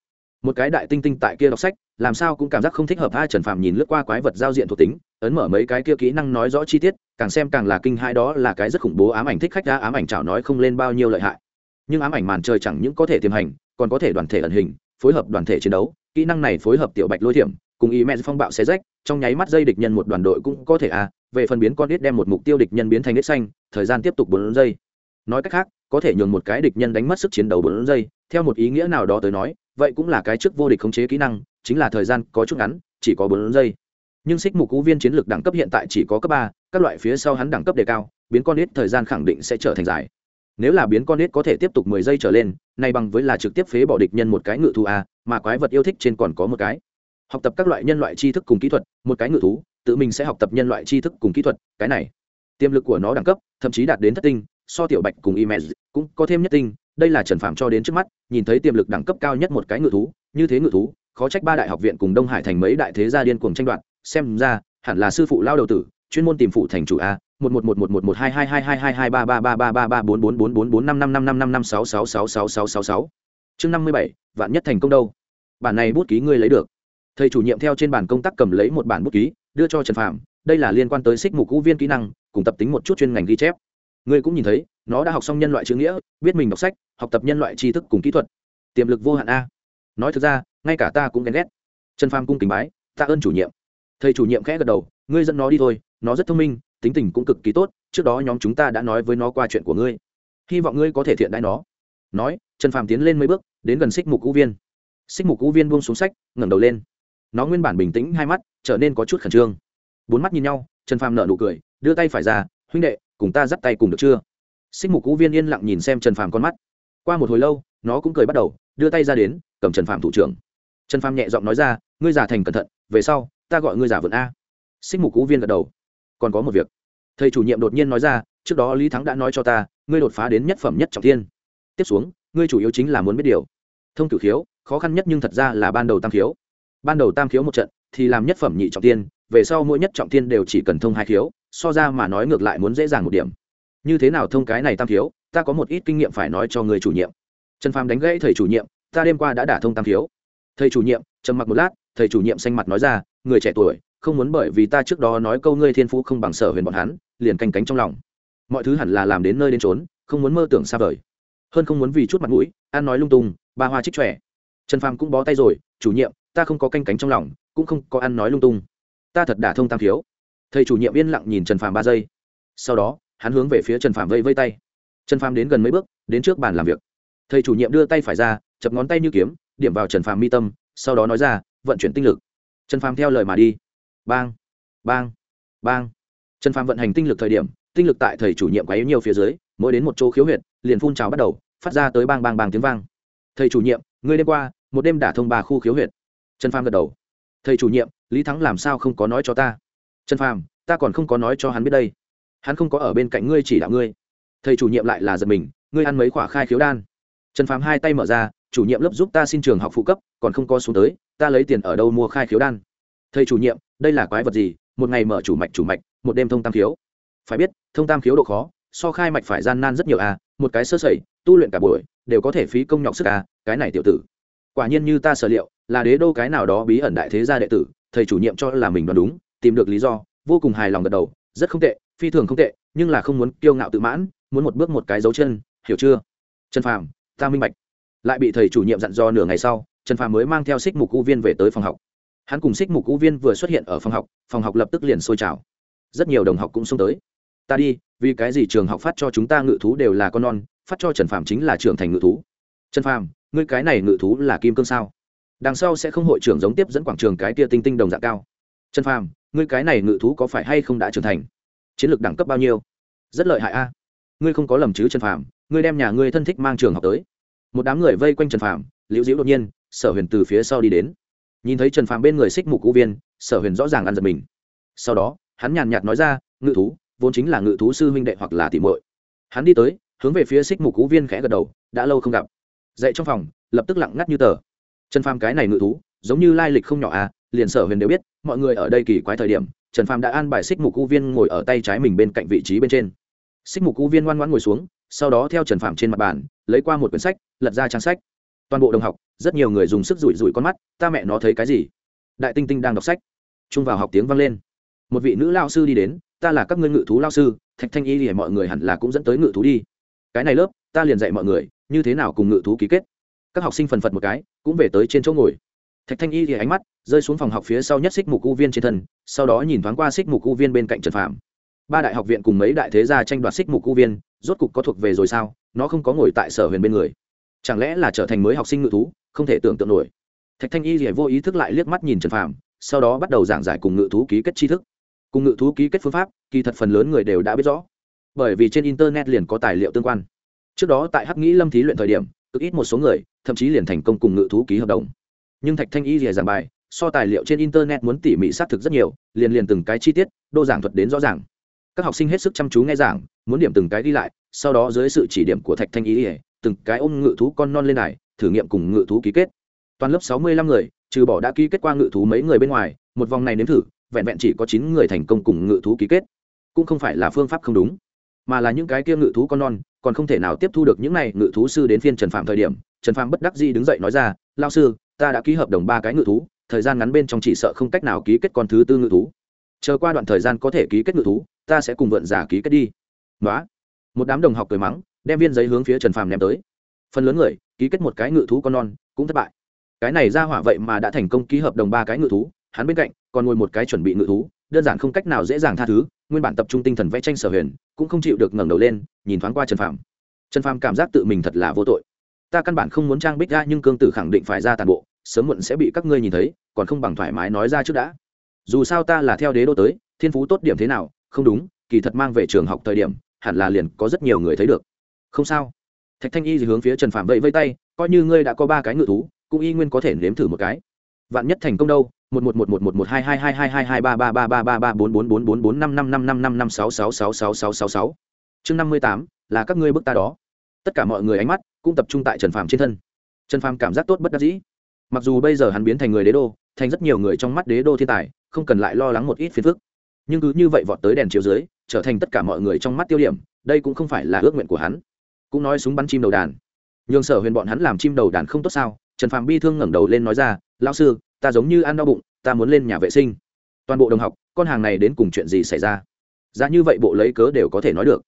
S1: Một cái đại tinh tinh tại kia đọc sách, làm sao cũng cảm giác không thích hợp hai trần phàm nhìn lướt qua quái vật giao diện thuộc tính, ấn mở mấy cái kia kỹ năng nói rõ chi tiết, càng xem càng là kinh hai đó là cái rất khủng bố ám ảnh thích khách ra, ám ảnh chảo nói không lên bao nhiêu lợi hại. Nhưng ám ảnh màn trời chẳng những có thể tiềm hành, còn có thể đoàn thể ẩn hình, phối hợp đoàn thể chiến đấu, kỹ năng này phối hợp tiểu bạch lôi thiểm cùng ý mẹ phong bạo xé rách, trong nháy mắt dây địch nhân một đoàn đội cũng có thể à về phần biến con ít đem một mục tiêu địch nhân biến thành ít xanh, thời gian tiếp tục bốn giây. Nói cách khác, có thể nhường một cái địch nhân đánh mất sức chiến đấu bốn giây, theo một ý nghĩa nào đó tới nói, vậy cũng là cái trước vô địch khống chế kỹ năng, chính là thời gian có chút ngắn, chỉ có bốn giây. Nhưng xích mục cú viên chiến lược đẳng cấp hiện tại chỉ có cấp ba, các loại phía sau hắn đẳng cấp đề cao, biến con ít thời gian khẳng định sẽ trở thành dài. Nếu là biến con ít có thể tiếp tục mười giây trở lên, nay bằng với là trực tiếp phế bỏ địch nhân một cái ngự thu a à, mà quái vật yêu thích trên còn có một cái học tập các loại nhân loại tri thức cùng kỹ thuật, một cái ngự thú, tự mình sẽ học tập nhân loại tri thức cùng kỹ thuật, cái này. Tiềm lực của nó đẳng cấp, thậm chí đạt đến thất tinh, so tiểu bạch cùng image cũng có thêm nhất tinh, đây là trần phạm cho đến trước mắt, nhìn thấy tiềm lực đẳng cấp cao nhất một cái ngự thú, như thế ngự thú, khó trách ba đại học viện cùng đông hải thành mấy đại thế gia điên cuồng tranh đoạt, xem ra, hẳn là sư phụ lao đầu tử, chuyên môn tìm phụ thành chủ a, một một một một một một hai hai hai hai hai hai ba ba ba ba ba ba bốn bốn bốn bốn bốn năm năm năm năm năm năm sáu sáu sáu sáu sáu sáu sáu. Chương năm mươi bảy, vạn nhất thành công đâu? Bản này bút ký ngươi lấy được thầy chủ nhiệm theo trên bản công tác cầm lấy một bản bút ký, đưa cho trần phạm đây là liên quan tới xích mục cũ viên kỹ năng, cùng tập tính một chút chuyên ngành ghi chép. Ngươi cũng nhìn thấy, nó đã học xong nhân loại chữ nghĩa, biết mình đọc sách, học tập nhân loại tri thức cùng kỹ thuật. Tiềm lực vô hạn a. Nói thực ra, ngay cả ta cũng ghen ghét. Trần pham cung kính bái ta ơn chủ nhiệm. Thầy chủ nhiệm khẽ gật đầu, ngươi dẫn nó đi thôi, nó rất thông minh, tính tình cũng cực kỳ tốt, trước đó nhóm chúng ta đã nói với nó qua chuyện của ngươi. Hy vọng ngươi có thể thiện đãi nó. Nói, trần phàm tiến lên mấy bước, đến gần xích mục cũ viên. Xích mục cũ viên buông xuống sách, ngẩng đầu lên nó nguyên bản bình tĩnh hai mắt trở nên có chút khẩn trương. Bốn mắt nhìn nhau, trần phàm nở nụ cười, đưa tay phải ra, huynh đệ, cùng ta dắt tay cùng được chưa? Xích mục cũ viên yên lặng nhìn xem trần phàm con mắt. Qua một hồi lâu, nó cũng cười bắt đầu, đưa tay ra đến, cầm trần phàm thủ trưởng. Trần phàm nhẹ giọng nói ra, ngươi giả thành cẩn thận, về sau, ta gọi ngươi giả vượn a. Xích mục cũ viên gật đầu. Còn có một việc. Thầy chủ nhiệm đột nhiên nói ra, trước đó lý thắng đã nói cho ta, ngươi đột phá đến nhất phẩm nhất trọng thiên. Tiếp xuống, ngươi chủ yếu chính là muốn biết điều. Thông cửu khiếu, khó khăn nhất nhưng thật ra là ban đầu tam khiếu ban đầu tam khiếu một trận, thì làm nhất phẩm nhị trọng tiên, về sau mỗi nhất trọng tiên đều chỉ cần thông hai khiếu, so ra mà nói ngược lại muốn dễ dàng một điểm. Như thế nào thông cái này tam khiếu, ta có một ít kinh nghiệm phải nói cho người chủ nhiệm. Trần phàm đánh gãy thầy chủ nhiệm, ta đêm qua đã đả thông tam khiếu. Thầy chủ nhiệm, trầm mặc một lát, thầy chủ nhiệm xanh mặt nói ra, người trẻ tuổi, không muốn bởi vì ta trước đó nói câu ngươi thiên phú không bằng sở huyền bọn hắn, liền canh cánh trong lòng. Mọi thứ hẳn là làm đến nơi đến trốn không muốn mơ tưởng xa vời. Hơn không muốn vì chút mặt mũi, ăn nói lung tung, ba hoa trích trẻ. Trần phàm cũng bó tay rồi, chủ nhiệm ta không có canh cánh trong lòng, cũng không có ăn nói lung tung. Ta thật đả thông tam thiếu. Thầy chủ nhiệm yên lặng nhìn trần phàm ba giây. Sau đó, hắn hướng về phía trần phàm vây vây tay. Trần phàm đến gần mấy bước, đến trước bàn làm việc. Thầy chủ nhiệm đưa tay phải ra, chập ngón tay như kiếm, điểm vào trần phàm mi tâm, sau đó nói ra, vận chuyển tinh lực. Trần phàm theo lời mà đi. Bang bang bang. Trần phàm vận hành tinh lực thời điểm, tinh lực tại thầy chủ nhiệm quá yếu nhiều phía dưới, mỗi đến một chỗ khiếu huyệt, liền phun trào bắt đầu, phát ra tới bang bang bang tiếng vang. Thầy chủ nhiệm ngươi đêm qua, một đêm đả thông ba khu khiếu huyệt trần phàm gật đầu. Thầy chủ nhiệm, lý thắng làm sao không có nói cho ta? Trần phàm, ta còn không có nói cho hắn biết đây. Hắn không có ở bên cạnh ngươi chỉ đạo ngươi. Thầy chủ nhiệm lại là giật mình, ngươi ăn mấy quả khai khiếu đan? Trần phàm hai tay mở ra, chủ nhiệm lớp giúp ta xin trường học phụ cấp, còn không có xuống tới, ta lấy tiền ở đâu mua khai khiếu đan? Thầy chủ nhiệm, đây là quái vật gì? Một ngày mở chủ mạch chủ mạch, một đêm thông tam khiếu. Phải biết, thông tam khiếu độ khó, so khai mạch phải gian nan rất nhiều à một cái sơ sẩy, tu luyện cả buổi, đều có thể phí công nhọc sức à cái này tiểu tử. Quả nhiên như ta sở liệu là đế đô cái nào đó bí ẩn đại thế gia đệ tử, thầy chủ nhiệm cho là mình đoán đúng, tìm được lý do, vô cùng hài lòng gật đầu, rất không tệ, phi thường không tệ, nhưng là không muốn kiêu ngạo tự mãn, muốn một bước một cái dấu chân, hiểu chưa? Trần phàm, ta minh bạch. Lại bị thầy chủ nhiệm dặn dò nửa ngày sau, trần phàm mới mang theo xích mục u viên về tới phòng học. Hắn cùng xích mục u viên vừa xuất hiện ở phòng học phòng học lập tức liền sôi trào. Rất nhiều đồng học cũng xông tới. Ta đi, vì cái gì trường học phát cho chúng ta ngự thú đều là con non, phát cho trần phàm chính là trưởng thành ngự thú. Trần phàm, ngươi cái này ngự thú là kim cương sao? Đằng sau sẽ không hội trưởng giống tiếp dẫn quảng trường cái kia tinh tinh đồng dạng cao. Trần phàm, ngươi cái này ngự thú có phải hay không đã trưởng thành? Chiến lược đẳng cấp bao nhiêu? Rất lợi hại a. Ngươi không có lầm chứ trần phàm, ngươi đem nhà ngươi thân thích mang trường học tới. Một đám người vây quanh trần phàm, liễu diễu đột nhiên, sở huyền từ phía sau đi đến. Nhìn thấy trần phàm bên người xích mục cũ viên, sở huyền rõ ràng ăn giật mình. Sau đó, hắn nhàn nhạt nói ra, ngự thú, vốn chính là ngự thú sư huynh đệ hoặc là tỉ muội. Hắn đi tới, hướng về phía xích mục cũ viên khẽ gật đầu, đã lâu không gặp. Dậy trong phòng, lập tức lặng ngắt như tờ trần phàm cái này ngự thú, giống như lai lịch không nhỏ à liền sở huyền đều biết, mọi người ở đây kỳ quái thời điểm, trần phàm đã an bài xích mục u viên ngồi ở tay trái mình bên cạnh vị trí bên trên. Xích mục u viên ngoan ngoãn ngồi xuống, sau đó theo trần phàm trên mặt bàn, lấy qua một quyển sách, lật ra trang sách. Toàn bộ đồng học, rất nhiều người dùng sức rủi rủi con mắt, ta mẹ nó thấy cái gì? Đại tinh tinh đang đọc sách. Trung vào học tiếng vang lên. Một vị nữ lao sư đi đến, ta là các ngươi ngự thú lao sư, thạch thanh y thì mọi người hẳn là cũng dẫn tới ngự thú đi. Cái này lớp, ta liền dạy mọi người, như thế nào cùng ngự thú ký kết. Các học sinh phần phật một cái cũng về tới trên chỗ ngồi. Thạch thanh y thì ánh mắt rơi xuống phòng học phía sau nhất xích mục u viên trên thân, sau đó nhìn thoáng qua xích mục u viên bên cạnh trần phạm ba đại học viện cùng mấy đại thế gia tranh đoạt xích mục u viên, rốt cục có thuộc về rồi sao, nó không có ngồi tại sở huyền bên người. Chẳng lẽ là trở thành mới học sinh ngự thú, không thể tưởng tượng nổi. Thạch thanh y thì vô ý thức lại liếc mắt nhìn trần phạm sau đó bắt đầu giảng giải cùng ngự thú ký kết tri thức. Cùng ngự thú ký kết phương pháp, kỳ thật phần lớn người đều đã biết rõ. Bởi vì trên internet liền có tài liệu tương quan. Trước đó tại hắc nghĩ lâm thí luyện thời điểm, cực ít một số người thậm chí liền thành công cùng ngự thú ký hợp đồng. Nhưng thạch thanh y rìa giảng bài, so tài liệu trên internet muốn tỉ mỉ xác thực rất nhiều, liền liền từng cái chi tiết, đô giảng thuật đến rõ ràng. Các học sinh hết sức chăm chú nghe giảng, muốn điểm từng cái đi lại, sau đó dưới sự chỉ điểm của thạch thanh y rìa từng cái ôm ngự thú con non lên này thử nghiệm cùng ngự thú ký kết. Toàn lớp sáu mươi lăm người, trừ bỏ đã ký kết qua ngự thú mấy người bên ngoài, một vòng này nếm thử, vẹn vẹn chỉ có chín người thành công cùng ngự thú ký kết. Cũng không phải là phương pháp không đúng, mà là những cái kia ngự thú con non, còn không thể nào tiếp thu được những này ngự thú sư đến phiên trần phạm thời điểm trần phàm bất đắc dĩ đứng dậy nói ra lao sư, ta đã ký hợp đồng ba cái ngự thú, thời gian ngắn bên trong chỉ sợ không cách nào ký kết con thứ tư ngự thú. Chờ qua đoạn thời gian có thể ký kết ngự thú, ta sẽ cùng vượn giả ký kết đi. Nói một đám đồng học cười mắng, đem viên giấy hướng phía trần phàm ném tới. Phần lớn người, ký kết một cái ngự thú con non, cũng thất bại. Cái này ra hỏa vậy mà đã thành công ký hợp đồng ba cái ngự thú, hắn bên cạnh còn ngồi một cái chuẩn bị ngự thú, đơn giản không cách nào dễ dàng tha thứ, nguyên bản tập trung tinh thần vẽ tranh sở huyền, cũng không chịu được ngẩng đầu lên, nhìn thoáng qua trần phàm. Trần phàm cảm giác tự mình thật là vô tội ta căn bản không muốn trang bích ra, nhưng cương tử khẳng định phải ra tàn bộ, sớm muộn sẽ bị các ngươi nhìn thấy, còn không bằng thoải mái nói ra trước đã. Dù sao ta là theo đế đô tới, thiên phú tốt điểm thế nào, không đúng, kỳ thật mang về trường học thời điểm, hẳn là liền có rất nhiều người thấy được. Không sao. Thạch thanh y thì hướng phía trần phạm vẫy vây tay, coi như ngươi đã có ba cái ngự thú, cũng y nguyên có thể nếm thử một cái. Vạn nhất thành công đâu, một một một một một một hai hai hai hai hai hai ba ba ba ba ba ba bốn bốn bốn bốn bốn năm năm năm năm năm năm sáu sáu sáu sáu sáu sáu sáu. Chương năm mươi tám, là các ngươi bức ta đó. Tất cả mọi người ánh mắt cũng tập trung tại trần phàm trên thân. Trần phàm cảm giác tốt bất đắc dĩ. Mặc dù bây giờ hắn biến thành người đế đô, thành rất nhiều người trong mắt đế đô thiên tài, không cần lại lo lắng một ít phiền phức. Nhưng cứ như vậy vọt tới đèn chiếu dưới, trở thành tất cả mọi người trong mắt tiêu điểm, đây cũng không phải là ước nguyện của hắn. Cũng nói súng bắn chim đầu đàn. Nhường sở huyền bọn hắn làm chim đầu đàn không tốt sao? Trần phàm bi thương ngẩng đầu lên nói ra, lão sư, ta giống như ăn đau bụng, ta muốn lên nhà vệ sinh. Toàn bộ đồng học, con hàng này đến cùng chuyện gì xảy ra? Ra như vậy bộ lấy cớ đều có thể nói được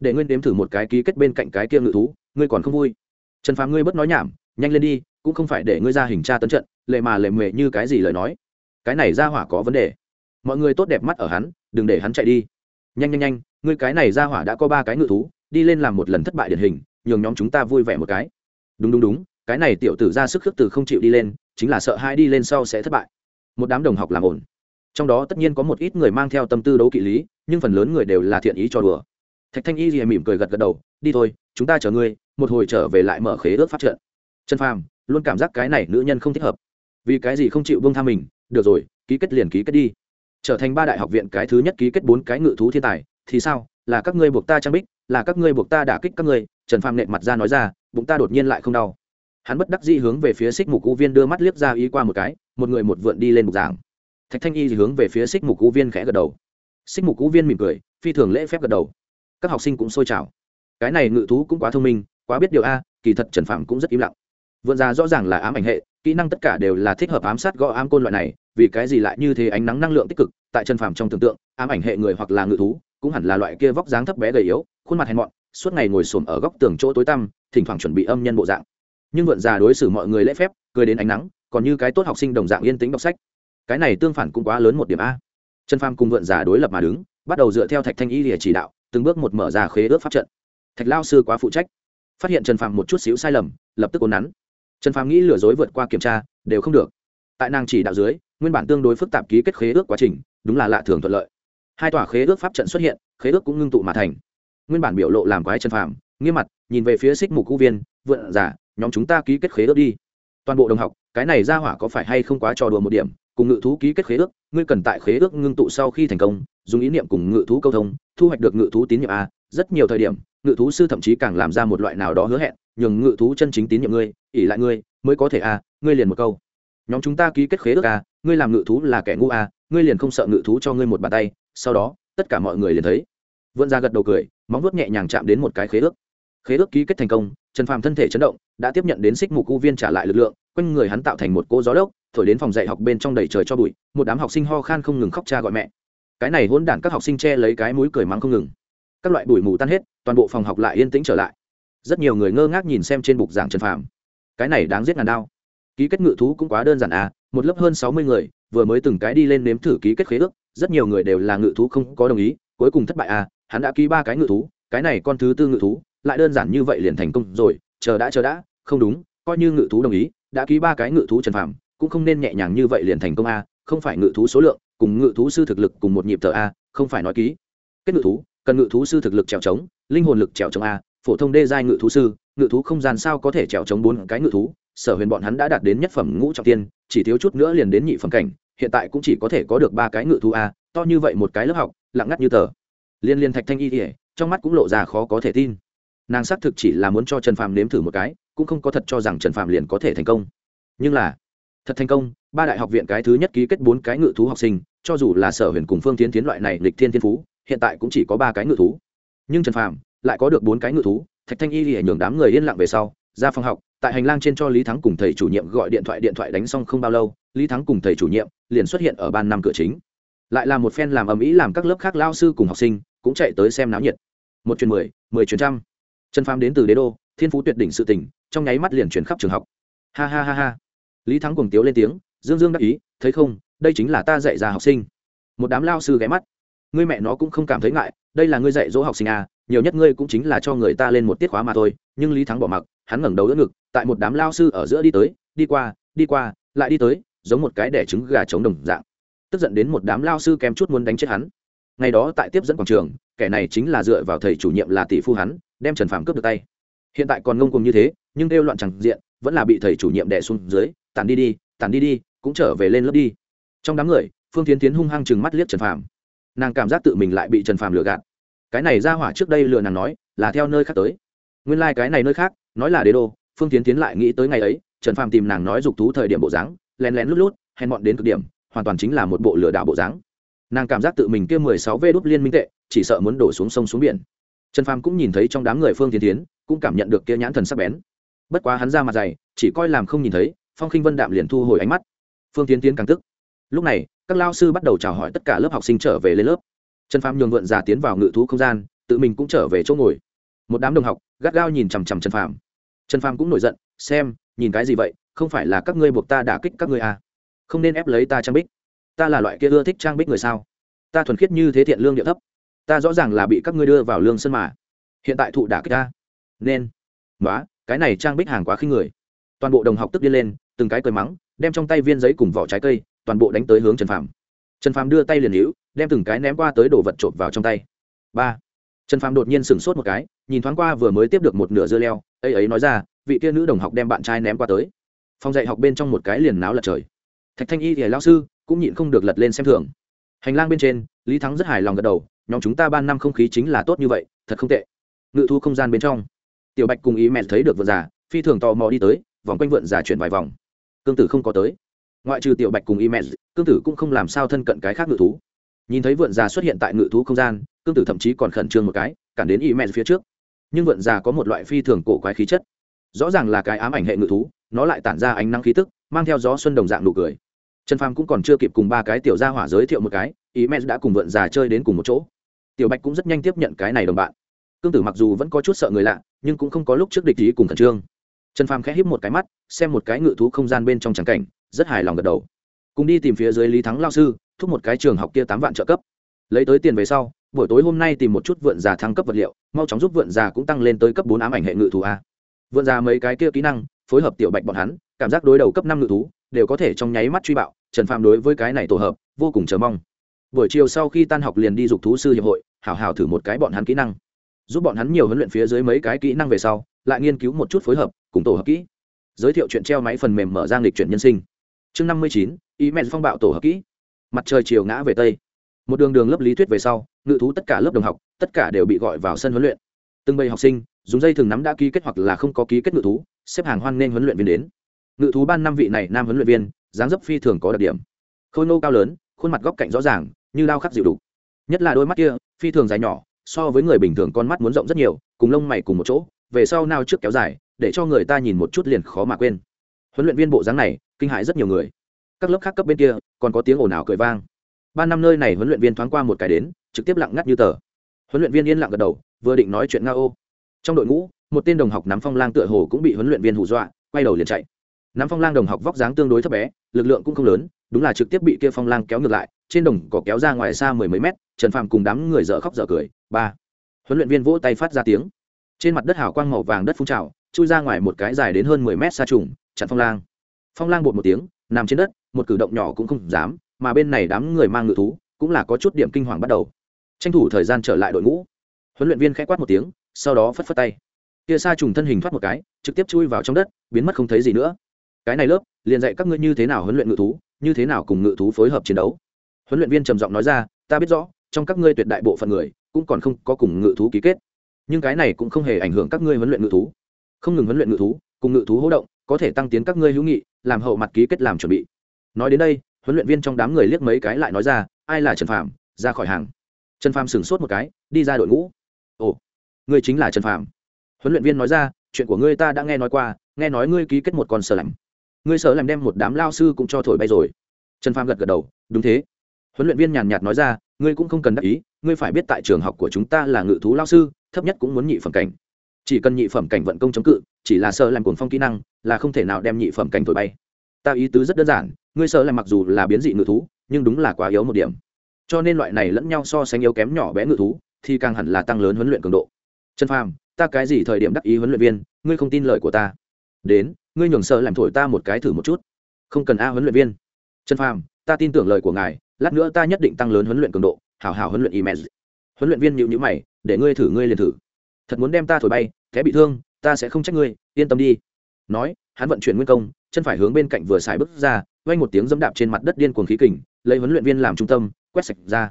S1: để nguyên đếm thử một cái ký kết bên cạnh cái kia ngự thú, ngươi còn không vui. Trần phàm ngươi bất nói nhảm, nhanh lên đi, cũng không phải để ngươi ra hình tra tấn trận, lệ mà lệ mề như cái gì lời nói. Cái này ra hỏa có vấn đề. Mọi người tốt đẹp mắt ở hắn, đừng để hắn chạy đi. Nhanh nhanh nhanh, ngươi cái này ra hỏa đã có ba cái ngự thú, đi lên làm một lần thất bại điển hình, nhường nhóm chúng ta vui vẻ một cái. Đúng đúng đúng, cái này tiểu tử ra sức khước từ không chịu đi lên, chính là sợ hai đi lên sau sẽ thất bại. Một đám đồng học làm ổn trong đó tất nhiên có một ít người mang theo tâm tư đấu kỵ lý, nhưng phần lớn người đều là thiện ý cho đùa thạch thanh y gì mỉm cười gật gật đầu, đi thôi, chúng ta chờ ngươi, một hồi trở về lại mở khế ước phát trận. Trần phàm luôn cảm giác cái này nữ nhân không thích hợp. Vì cái gì không chịu vương tha mình, được rồi, ký kết liền ký kết đi. Trở thành ba đại học viện cái thứ nhất ký kết bốn cái ngự thú thiên tài, thì sao? Là các ngươi buộc ta trang bích, là các ngươi buộc ta đả kích các ngươi, trần phàm nện mặt ra nói ra, bụng ta đột nhiên lại không đau. Hắn bất đắc dĩ hướng về phía xích mục u viên đưa mắt liếc ra ý qua một cái, một người một vượn đi lên bục giảng. Thạch thanh y hướng về phía xích mục u viên khẽ gật đầu. Xích mục u viên mỉm cười, phi thường lễ phép gật đầu các học sinh cũng sôi trào. Cái này ngự thú cũng quá thông minh, quá biết điều a, kỳ thật trần phạm cũng rất im lặng. Vượn già rõ ràng là ám ảnh hệ, kỹ năng tất cả đều là thích hợp ám sát gõ ám côn loại này, vì cái gì lại như thế ánh nắng năng lượng tích cực, tại trần phạm trong tưởng tượng, ám ảnh hệ người hoặc là ngự thú, cũng hẳn là loại kia vóc dáng thấp bé gầy yếu, khuôn mặt hèn mọn, suốt ngày ngồi xổm ở góc tường chỗ tối tăm, thỉnh thoảng chuẩn bị âm nhân bộ dạng. Nhưng vượn già đối xử mọi người lễ phép, cười đến ánh nắng, còn như cái tốt học sinh đồng dạng yên tĩnh đọc sách. Cái này tương phản cũng quá lớn một điểm a. Trần phàm cùng vượn già đối lập mà đứng, bắt đầu dựa theo thạch thanh y để chỉ đạo từng bước một mở ra khế ước pháp trận. Thạch lao sư quá phụ trách. Phát hiện trần phàm một chút xíu sai lầm, lập tức ôn nắn. Trần phàm nghĩ lừa dối vượt qua kiểm tra, đều không được. Tại nàng chỉ đạo dưới, nguyên bản tương đối phức tạp ký kết khế ước quá trình, đúng là lạ thường thuận lợi. Hai tòa khế ước pháp trận xuất hiện, khế ước cũng ngưng tụ mà thành. Nguyên bản biểu lộ làm quái trần phàm, nghiêm mặt, nhìn về phía xích mục khu viên, vượn giả, nhóm chúng ta ký kết khế ước đi. Toàn bộ đồng học, cái này ra hỏa có phải hay không quá trò đùa một điểm, cùng ngự thú ký kết khế ước, ngươi cần tại khế ước ngưng tụ sau khi thành công dùng ý niệm cùng ngự thú câu thông, thu hoạch được ngự thú tín nhiệm a, rất nhiều thời điểm, ngự thú sư thậm chí càng làm ra một loại nào đó hứa hẹn, nhường ngự thú chân chính tín nhiệm ngươi ỉ lại ngươi, mới có thể a, ngươi liền một câu. Nhóm chúng ta ký kết khế ước a, ngươi làm ngự thú là kẻ ngu a, ngươi liền không sợ ngự thú cho ngươi một bàn tay, sau đó, tất cả mọi người liền thấy. Vươn ra gật đầu cười, móng vuốt nhẹ nhàng chạm đến một cái khế ước. Khế ước ký kết thành công, trần phàm thân thể chấn động, đã tiếp nhận đến xích mục u viên trả lại lực lượng, quanh người hắn tạo thành một cô gió lốc, thổi đến phòng dạy học bên trong đầy trời cho bụi, một đám học sinh ho khan không ngừng khóc cha gọi mẹ cái này hôn đản các học sinh che lấy cái mũi cười mắng không ngừng. Các loại bụi mù tan hết, toàn bộ phòng học lại yên tĩnh trở lại. Rất nhiều người ngơ ngác nhìn xem trên bục giảng trần phàm. Cái này đáng giết ngàn đao. Ký kết ngự thú cũng quá đơn giản à một lớp hơn sáu mươi người, vừa mới từng cái đi lên nếm thử ký kết khế ước, rất nhiều người đều là ngự thú không có đồng ý, cuối cùng thất bại à hắn đã ký ba cái ngự thú, cái này con thứ tư ngự thú, lại đơn giản như vậy liền thành công rồi, chờ đã chờ đã, không đúng, coi như ngự thú đồng ý, đã ký ba cái ngự thú trần phàm, cũng không nên nhẹ nhàng như vậy liền thành công a không phải ngự thú số lượng cùng ngự thú sư thực lực cùng một nhịp thở a, không phải nói ký. Kết ngự thú, cần ngự thú sư thực lực trèo trống, linh hồn lực trèo trống a, phổ thông đê giai ngự thú sư, ngự thú không gian sao có thể trèo trống bốn cái ngự thú? Sở huyền bọn hắn đã đạt đến nhất phẩm ngũ trọng tiên, chỉ thiếu chút nữa liền đến nhị phẩm cảnh, hiện tại cũng chỉ có thể có được ba cái ngự thú a, to như vậy một cái lớp học, lặng ngắt như tờ. Liên liên thạch thanh y ỉa trong mắt cũng lộ ra khó có thể tin. Nàng xác thực chỉ là muốn cho trần phàm nếm thử một cái, cũng không có thật cho rằng trần phàm liền có thể thành công. Nhưng là, thật thành công ba đại học viện cái thứ nhất ký kết bốn cái ngự thú học sinh, cho dù là sở huyền cùng phương tiến tiến loại này lịch thiên thiên phú, hiện tại cũng chỉ có ba cái ngự thú. Nhưng trần phàm lại có được bốn cái ngự thú, thạch thanh y thì nhường đám người yên lặng về sau, ra phòng học, tại hành lang trên cho lý thắng cùng thầy chủ nhiệm gọi điện thoại điện thoại đánh xong không bao lâu, lý thắng cùng thầy chủ nhiệm liền xuất hiện ở ban năm cửa chính. Lại là một phen làm ầm ĩ làm các lớp khác lao sư cùng học sinh cũng chạy tới xem náo nhiệt. Một chuyến mười mười chuyến trăm. Trần phàm đến từ đế đô, thiên phú tuyệt đỉnh sự tình, trong nháy mắt liền chuyển khắp trường học. Ha ha ha ha. Lý thắng cùng tiếu lên tiếng dương dương đắc ý, thấy không, đây chính là ta dạy ra học sinh. Một đám lao sư ghé mắt. Ngươi mẹ nó cũng không cảm thấy ngại, đây là ngươi dạy dỗ học sinh à nhiều nhất ngươi cũng chính là cho người ta lên một tiết khóa mà thôi. Nhưng lý thắng bỏ mặc, hắn ngẩng đầu đỡ ngực, tại một đám lao sư ở giữa đi tới, đi qua đi qua, lại đi tới, giống một cái đẻ trứng gà trống đồng dạng. Tức giận đến một đám lao sư kèm chút muốn đánh chết hắn. Ngày đó tại tiếp dẫn quảng trường, kẻ này chính là dựa vào thầy chủ nhiệm là tỷ phu hắn, đem trần phàm cướp được tay. Hiện tại còn ngông cùng như thế, nhưng kêu loạn chẳng diện, vẫn là bị thầy chủ nhiệm đẻ xuống dưới tàn đi đi tàn đi đi cũng trở về lên lớp đi. Trong đám người, phương tiến tiến hung hăng chừng mắt liếc trần phàm. Nàng cảm giác tự mình lại bị trần phàm lừa gạt. Cái này ra hỏa trước đây lừa nàng nói, là theo nơi khác tới. Nguyên lai、like、cái này nơi khác, nói là đế đô, phương tiến tiến lại nghĩ tới ngày ấy, trần phàm tìm nàng nói dục thú thời điểm bộ dáng, lén lén lút lút, hèn mọn đến cực điểm, hoàn toàn chính là một bộ lừa đảo bộ dáng. Nàng cảm giác tự mình kia mười sáu vê đốt liên minh tệ, chỉ sợ muốn đổ xuống sông xuống biển. Trần phàm cũng nhìn thấy trong đám người phương tiến tiến, cũng cảm nhận được kia nhãn thần sắc bén. Bất quá hắn ra mặt dày, chỉ coi làm không nhìn thấy, phong khinh vân đạm liền thu hồi ánh mắt phương tiến tiến càng tức. Lúc này, các lao sư bắt đầu chào hỏi tất cả lớp học sinh trở về lên lớp. Trần phàm nhường vượn già tiến vào ngự thú không gian, tự mình cũng trở về chỗ ngồi. Một đám đồng học, gắt gao nhìn chằm chằm trần phàm. Trần phàm cũng nổi giận, xem, nhìn cái gì vậy? Không phải là các ngươi buộc ta đả kích các ngươi à? Không nên ép lấy ta trang bích. Ta là loại kia ưa thích trang bích người sao? Ta thuần khiết như thế thiện lương địa thấp. Ta rõ ràng là bị các ngươi đưa vào lương sân mà. Hiện tại thụ đả kích ta. Nên. Nói cái này trang bích hàng quá khinh người. Toàn bộ đồng học tức điên lên, từng cái cười mắng đem trong tay viên giấy cùng vỏ trái cây, toàn bộ đánh tới hướng trần phàm. Trần phàm đưa tay liền hữu đem từng cái ném qua tới đồ vật trộm vào trong tay. Ba. Trần phàm đột nhiên sửng sốt một cái, nhìn thoáng qua vừa mới tiếp được một nửa dưa leo, ấy ấy nói ra, vị kia nữ đồng học đem bạn trai ném qua tới. Phòng dạy học bên trong một cái liền náo lật trời. Thạch thanh y thì lao sư cũng nhịn không được lật lên xem thường. Hành lang bên trên, lý thắng rất hài lòng gật đầu, nhóm chúng ta ban năm không khí chính là tốt như vậy, thật không tệ. Ngự thu không gian bên trong, tiểu bạch cùng ý mẹ thấy được vượn già, phi thường tò mò đi tới, vòng quanh vượn già chuyển vài vòng cương tử không có tới. Ngoại trừ tiểu bạch cùng ý mẹ cương tử cũng không làm sao thân cận cái khác ngự thú. Nhìn thấy vượn già xuất hiện tại ngự thú không gian, cương tử thậm chí còn khẩn trương một cái, cản đến ý mẹ phía trước. Nhưng vượn già có một loại phi thường cổ quái khí chất. Rõ ràng là cái ám ảnh hệ ngự thú, nó lại tản ra ánh nắng khí tức, mang theo gió xuân đồng dạng nụ cười. Trần phàm cũng còn chưa kịp cùng ba cái tiểu gia hỏa giới thiệu một cái ý mẹ đã cùng vượn già chơi đến cùng một chỗ. Tiểu bạch cũng rất nhanh tiếp nhận cái này đồng bạn. Cương tử mặc dù vẫn có chút sợ người lạ, nhưng cũng không có lúc trước địch ý cùng khẩn trương trần phàm khẽ híp một cái mắt, xem một cái ngự thú không gian bên trong tràng cảnh, rất hài lòng gật đầu. Cùng đi tìm phía dưới lý thắng lao sư, thúc một cái trường học kia tám vạn trợ cấp. Lấy tới tiền về sau, buổi tối hôm nay tìm một chút vượn già thăng cấp vật liệu, mau chóng giúp vượn già cũng tăng lên tới cấp bốn ám ảnh hệ ngự thú a. Vượn già mấy cái kia kỹ năng, phối hợp tiểu bạch bọn hắn, cảm giác đối đầu cấp năm ngự thú, đều có thể trong nháy mắt truy bạo, trần phàm đối với cái này tổ hợp, vô cùng chờ mong. Buổi chiều sau khi tan học liền đi dục thú sư hiệp hội, hảo hảo thử một cái bọn hắn kỹ năng. Giúp bọn hắn nhiều huấn luyện phía dưới mấy cái kỹ năng về sau, lại nghiên cứu một chút phối hợp cùng tổ hợp kỹ. Giới thiệu chuyện treo máy phần mềm mở ra lịch chuyển nhân sinh. Chương năm mươi chín ý mẹ phong bạo tổ hợp kỹ. Mặt trời chiều ngã về tây. Một đường đường lớp lý thuyết về sau, ngự thú tất cả lớp đồng học, tất cả đều bị gọi vào sân huấn luyện. Từng bầy học sinh, dùng dây thường nắm đã ký kết hoặc là không có ký kết ngự thú, xếp hàng hoan nghênh huấn luyện viên đến. Ngự thú ban năm vị này nam huấn luyện viên, dáng dấp phi thường có đặc điểm. Khôi nô cao lớn, khuôn mặt góc cạnh rõ ràng, như lao khắc dịu đục nhất là đôi mắt kia, phi thường dài nhỏ, so với người bình thường con mắt muốn rộng rất nhiều, cùng lông mày cùng một chỗ, về sau nào trước kéo dài để cho người ta nhìn một chút liền khó mà quên. Huấn luyện viên bộ dáng này, kinh hại rất nhiều người. Các lớp khác cấp bên kia, còn có tiếng ồn ào cười vang. Ba năm nơi này huấn luyện viên thoáng qua một cái đến, trực tiếp lặng ngắt như tờ. Huấn luyện viên yên lặng gật đầu, vừa định nói chuyện nga ô trong đội ngũ, một tên đồng học nắm phong lang tựa hồ cũng bị huấn luyện viên hù dọa, quay đầu liền chạy. Nắm phong lang đồng học vóc dáng tương đối thấp bé, lực lượng cũng không lớn, đúng là trực tiếp bị kia phong lang kéo ngược lại, trên đồng cỏ kéo ra ngoài xa mười mấy mét, trần phàm cùng đám người dở khóc dở cười. Ba. Huấn luyện viên vỗ tay phát ra tiếng. Trên mặt đất hào quang màu vàng đất phun trào chui ra ngoài một cái dài đến hơn mười mét xa trùng, chặn phong lang. Phong lang bột một tiếng, nằm trên đất, một cử động nhỏ cũng không dám, mà bên này đám người mang ngự thú, cũng là có chút điểm kinh hoàng bắt đầu. Tranh thủ thời gian trở lại đội ngũ. Huấn luyện viên khẽ quát một tiếng, sau đó phất phất tay. Kia sa trùng thân hình thoát một cái, trực tiếp chui vào trong đất, biến mất không thấy gì nữa. Cái này lớp, liền dạy các ngươi như thế nào huấn luyện ngự thú, như thế nào cùng ngự thú phối hợp chiến đấu. Huấn luyện viên trầm giọng nói ra, ta biết rõ, trong các ngươi tuyệt đại bộ phận người, cũng còn không có cùng ngự thú ký kết. Nhưng cái này cũng không hề ảnh hưởng các ngươi huấn luyện ngự thú không ngừng huấn luyện ngự thú, cùng ngự thú hỗ động, có thể tăng tiến các ngươi hữu nghị, làm hậu mặt ký kết làm chuẩn bị. Nói đến đây, huấn luyện viên trong đám người liếc mấy cái lại nói ra, ai là trần phạm ra khỏi hàng. Trần phạm sửng sốt một cái, đi ra đội ngũ. Ồ, ngươi chính là trần phạm huấn luyện viên nói ra, chuyện của ngươi ta đã nghe nói qua, nghe nói ngươi ký kết một con sở lạnh. Ngươi sở làm đem một đám lao sư cũng cho thổi bay rồi. Trần phạm gật gật đầu, đúng thế. Huấn luyện viên nhàn nhạt nói ra, ngươi cũng không cần đắc ý, ngươi phải biết tại trường học của chúng ta là ngự thú lao sư, thấp nhất cũng muốn nhị phẩm cảnh chỉ cần nhị phẩm cảnh vận công chống cự, chỉ là sợ làm cuồng phong kỹ năng, là không thể nào đem nhị phẩm cảnh thổi bay. Ta ý tứ rất đơn giản, ngươi sợ là mặc dù là biến dị ngự thú, nhưng đúng là quá yếu một điểm. Cho nên loại này lẫn nhau so sánh yếu kém nhỏ bé ngự thú, thì càng hẳn là tăng lớn huấn luyện cường độ. Trần phàm, ta cái gì thời điểm đắc ý huấn luyện viên, ngươi không tin lời của ta. Đến, ngươi nhường sợ làm thổi ta một cái thử một chút. Không cần a huấn luyện viên. Trần phàm, ta tin tưởng lời của ngài, lát nữa ta nhất định tăng lớn huấn luyện cường độ, hảo hảo huấn luyện email huấn luyện viên nhịu nhữ mày, để ngươi thử, ngươi liền thử. Thật muốn đem ta thổi bay thế bị thương, ta sẽ không trách ngươi, yên tâm đi. Nói, hắn vận chuyển nguyên công, chân phải hướng bên cạnh vừa xài bước ra, vang một tiếng dẫm đạp trên mặt đất điên cuồng khí kình, lấy huấn luyện viên làm trung tâm, quét sạch ra.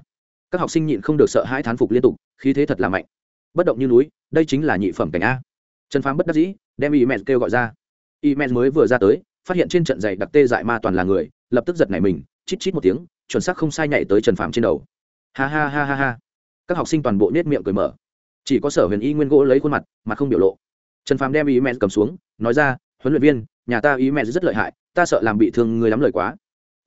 S1: Các học sinh nhịn không được sợ hãi thán phục liên tục, khí thế thật là mạnh. Bất động như núi, đây chính là nhị phẩm cảnh a. Trần phám bất đắc dĩ, đem y mẹ kêu gọi ra. Y mẹ mới vừa ra tới, phát hiện trên trận giày đặc tê dại ma toàn là người, lập tức giật nảy mình, chít chít một tiếng, chuẩn xác không sai nhảy tới trần phàm trên đầu. Ha ha ha ha ha. Các học sinh toàn bộ nết miệng cười mở chỉ có sở huyền y nguyên gỗ lấy khuôn mặt, mà không biểu lộ. Trần phàm đem ý mẹ cầm xuống, nói ra, huấn luyện viên, nhà ta ý mẹ rất lợi hại, ta sợ làm bị thương ngươi lắm lời quá.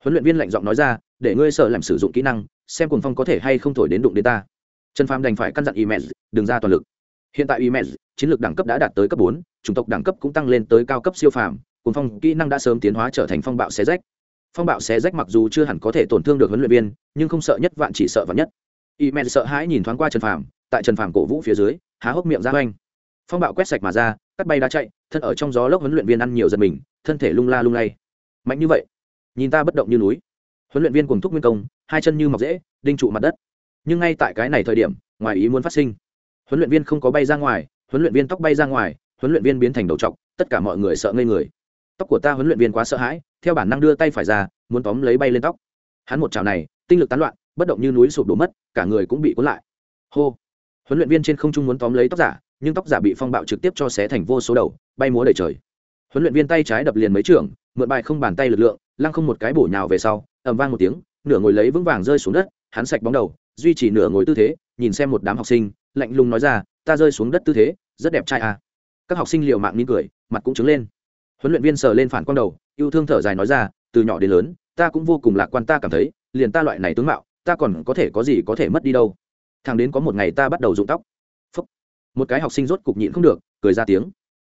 S1: Huấn luyện viên lạnh giọng nói ra, để ngươi sợ làm sử dụng kỹ năng, xem cùng phong có thể hay không thổi đến đụng đến ta. Trần phàm đành phải căn dặn ý mẹ, đừng ra toàn lực. Hiện tại ý mẹ, chiến lược đẳng cấp đã đạt tới cấp bốn, chủng tộc đẳng cấp cũng tăng lên tới cao cấp siêu phàm cùng phong kỹ năng đã sớm tiến hóa trở thành phong bạo xé rách. Phong bạo xé rách mặc dù chưa hẳn có thể tổn thương được huấn luyện viên, nhưng không sợ nhất vạn chỉ sợ vạn nhất. Y men sợ hãi nhìn thoáng qua trần phàm tại trần phàm cổ vũ phía dưới, há hốc miệng ra oanh phong bạo quét sạch mà ra, cắt bay đá chạy, thân ở trong gió lốc huấn luyện viên ăn nhiều giật mình, thân thể lung la lung lay. Mạnh như vậy, nhìn ta bất động như núi. Huấn luyện viên cùng thúc nguyên công, hai chân như mọc dễ đinh trụ mặt đất. Nhưng ngay tại cái này thời điểm, ngoài ý muốn phát sinh. Huấn luyện viên không có bay ra ngoài, huấn luyện viên tóc bay ra ngoài, huấn luyện viên biến thành đầu trọc, tất cả mọi người sợ ngây người. Tóc của ta huấn luyện viên quá sợ hãi, theo bản năng đưa tay phải ra, muốn tóm lấy bay lên tóc. Hắn một chảo này, tinh lực tán loạn, bất động như núi sụp đổ mất, cả người cũng bị cuốn lại. Hô huấn luyện viên trên không trung muốn tóm lấy tóc giả, nhưng tóc giả bị phong bạo trực tiếp cho xé thành vô số đầu, bay múa đầy trời. Huấn luyện viên tay trái đập liền mấy trưởng, mượn bài không bàn tay lực lượng, lăng không một cái bổ nhào về sau, ầm vang một tiếng, nửa ngồi lấy vững vàng rơi xuống đất, hắn sạch bóng đầu, duy trì nửa ngồi tư thế, nhìn xem một đám học sinh, lạnh lùng nói ra, ta rơi xuống đất tư thế, rất đẹp trai à. Các học sinh liệu mạng nín cười, mặt cũng trứng lên. Huấn luyện viên sờ lên phản quang đầu, yêu thương thở dài nói ra, từ nhỏ đến lớn, ta cũng vô cùng lạc quan, ta cảm thấy, liền ta loại này tướng mạo, ta còn có thể có gì có thể mất đi đâu thằng đến có một ngày ta bắt đầu rụng tóc. Phúc. một cái học sinh rốt cục nhịn không được, cười ra tiếng.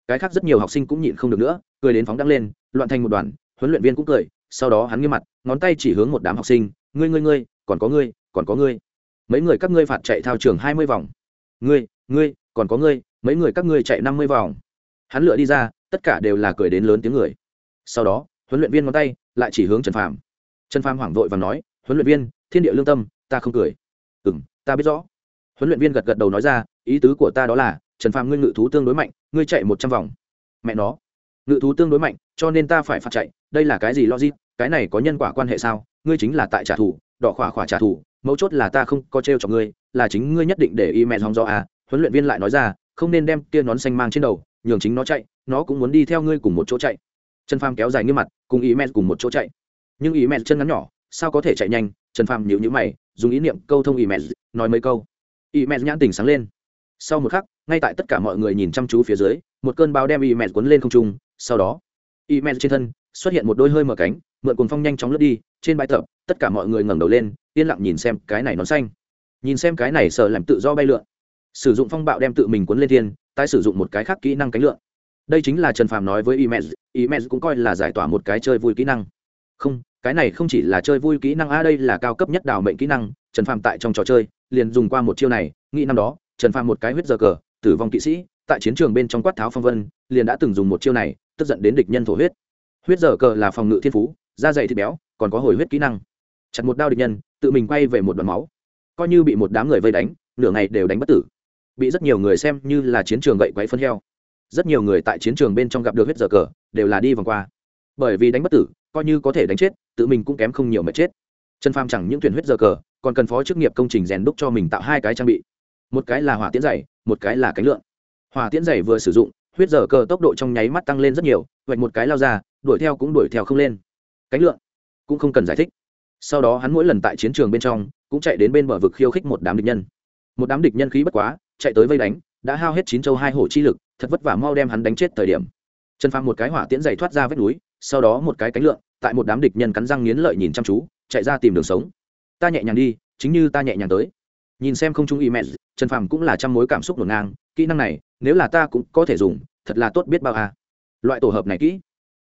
S1: Cái khác rất nhiều học sinh cũng nhịn không được nữa, cười đến phóng đăng lên, loạn thành một đoàn, huấn luyện viên cũng cười, sau đó hắn nghiêm mặt, ngón tay chỉ hướng một đám học sinh, ngươi ngươi ngươi, còn có ngươi, còn có ngươi. Mấy người các ngươi phạt chạy thao trường hai mươi vòng. Ngươi ngươi, còn có ngươi, mấy người các ngươi chạy năm mươi vòng. Hắn lựa đi ra, tất cả đều là cười đến lớn tiếng người. Sau đó, huấn luyện viên ngón tay lại chỉ hướng trần phàm. Trần phàm hoảng vội và nói, huấn luyện viên, thiên địa lương tâm, ta không cười. Ừ m ta biết rõ. Huấn luyện viên gật gật đầu nói ra, ý tứ của ta đó là, trần phàm ngươi ngự thú tương đối mạnh, ngươi chạy một trăm vòng. Mẹ nó. Ngự thú tương đối mạnh, cho nên ta phải phạt chạy, đây là cái gì logic, cái này có nhân quả quan hệ sao? Ngươi chính là tại trả thù, đỏ khỏa khỏa trả thù, mấu chốt là ta không có t r e o cho ngươi, là chính ngươi nhất định để y mẹ hòng do à? Huấn luyện viên lại nói ra, không nên đem kia nón xanh mang trên đầu, nhường chính nó chạy, nó cũng muốn đi theo ngươi cùng một chỗ chạy. Trần phàm kéo dài nghiêm mặt, cùng ý mẹ cùng một chỗ chạy. Nhưng ý mẹ chân ngắn nhỏ, sao có thể chạy nhanh? Trần phàm nhịu nhữ mày dùng ý niệm câu thông ý mẹ nói mấy câu. Ý mẹ nhãn tình sáng lên. Sau một khắc, ngay tại tất cả mọi người nhìn chăm chú phía dưới, một cơn bão đem ý mẹ cuốn lên không trung, sau đó ý mẹ trên thân xuất hiện một đôi hơi mở cánh, mượn cuồng phong nhanh chóng lướt đi, trên bãi tập, tất cả mọi người ngẩng đầu lên, yên lặng nhìn xem cái này nón xanh. Nhìn xem cái này sợ làm tự do bay lượn. Sử dụng phong bạo đem tự mình cuốn lên thiên, tái sử dụng một cái khác kỹ năng cánh lượn. Đây chính là trần phàm nói với imed imed cũng coi là giải tỏa một cái chơi vui kỹ năng không, cái này không chỉ là chơi vui kỹ năng a đây là cao cấp nhất đào mệnh kỹ năng, trần phàm tại trong trò chơi, liền dùng qua một chiêu này, nghĩ năm đó, trần phàm một cái huyết giờ cờ, tử vong kỵ sĩ, tại chiến trường bên trong quát tháo phong vân, liền đã từng dùng một chiêu này, tức giận đến địch nhân thổ huyết. Huyết giờ cờ là phòng ngự thiên phú, da dày thịt béo, còn có hồi huyết kỹ năng. Chặt một đao địch nhân, tự mình quay về một đoạn máu. Coi như bị một đám người vây đánh, nửa ngày đều đánh bất tử. Bị rất nhiều người xem như là chiến trường gậy quấy phân heo. Rất nhiều người tại chiến trường bên trong gặp được huyết giờ cờ, đều là đi vòng qua. Bởi vì đánh bất tử coi như có thể đánh chết, tự mình cũng kém không nhiều mà chết. Trần phàm chẳng những tuyển huyết giờ cờ, còn cần phó chức nghiệp công trình rèn đúc cho mình tạo hai cái trang bị. Một cái là hỏa tiễn dày, một cái là cánh lượn. Hỏa tiễn dày vừa sử dụng, huyết giờ cờ tốc độ trong nháy mắt tăng lên rất nhiều, vạch một cái lao ra, đuổi theo cũng đuổi theo không lên. Cánh lượn cũng không cần giải thích. Sau đó hắn mỗi lần tại chiến trường bên trong, cũng chạy đến bên bờ vực khiêu khích một đám địch nhân. Một đám địch nhân khí bất quá, chạy tới vây đánh, đã hao hết chín châu hai hổ chi lực, thật vất vả mau đem hắn đánh chết thời điểm trần phàm một cái hỏa tiễn dày thoát ra vách núi, sau đó một cái cánh lượn, tại một đám địch nhân cắn răng nghiến lợi nhìn chăm chú, chạy ra tìm đường sống. Ta nhẹ nhàng đi, chính như ta nhẹ nhàng tới. Nhìn xem không trung y mẹ, trần phàm cũng là trăm mối cảm xúc ngổn ngang, kỹ năng này, nếu là ta cũng có thể dùng, thật là tốt biết bao à. loại tổ hợp này kỹ.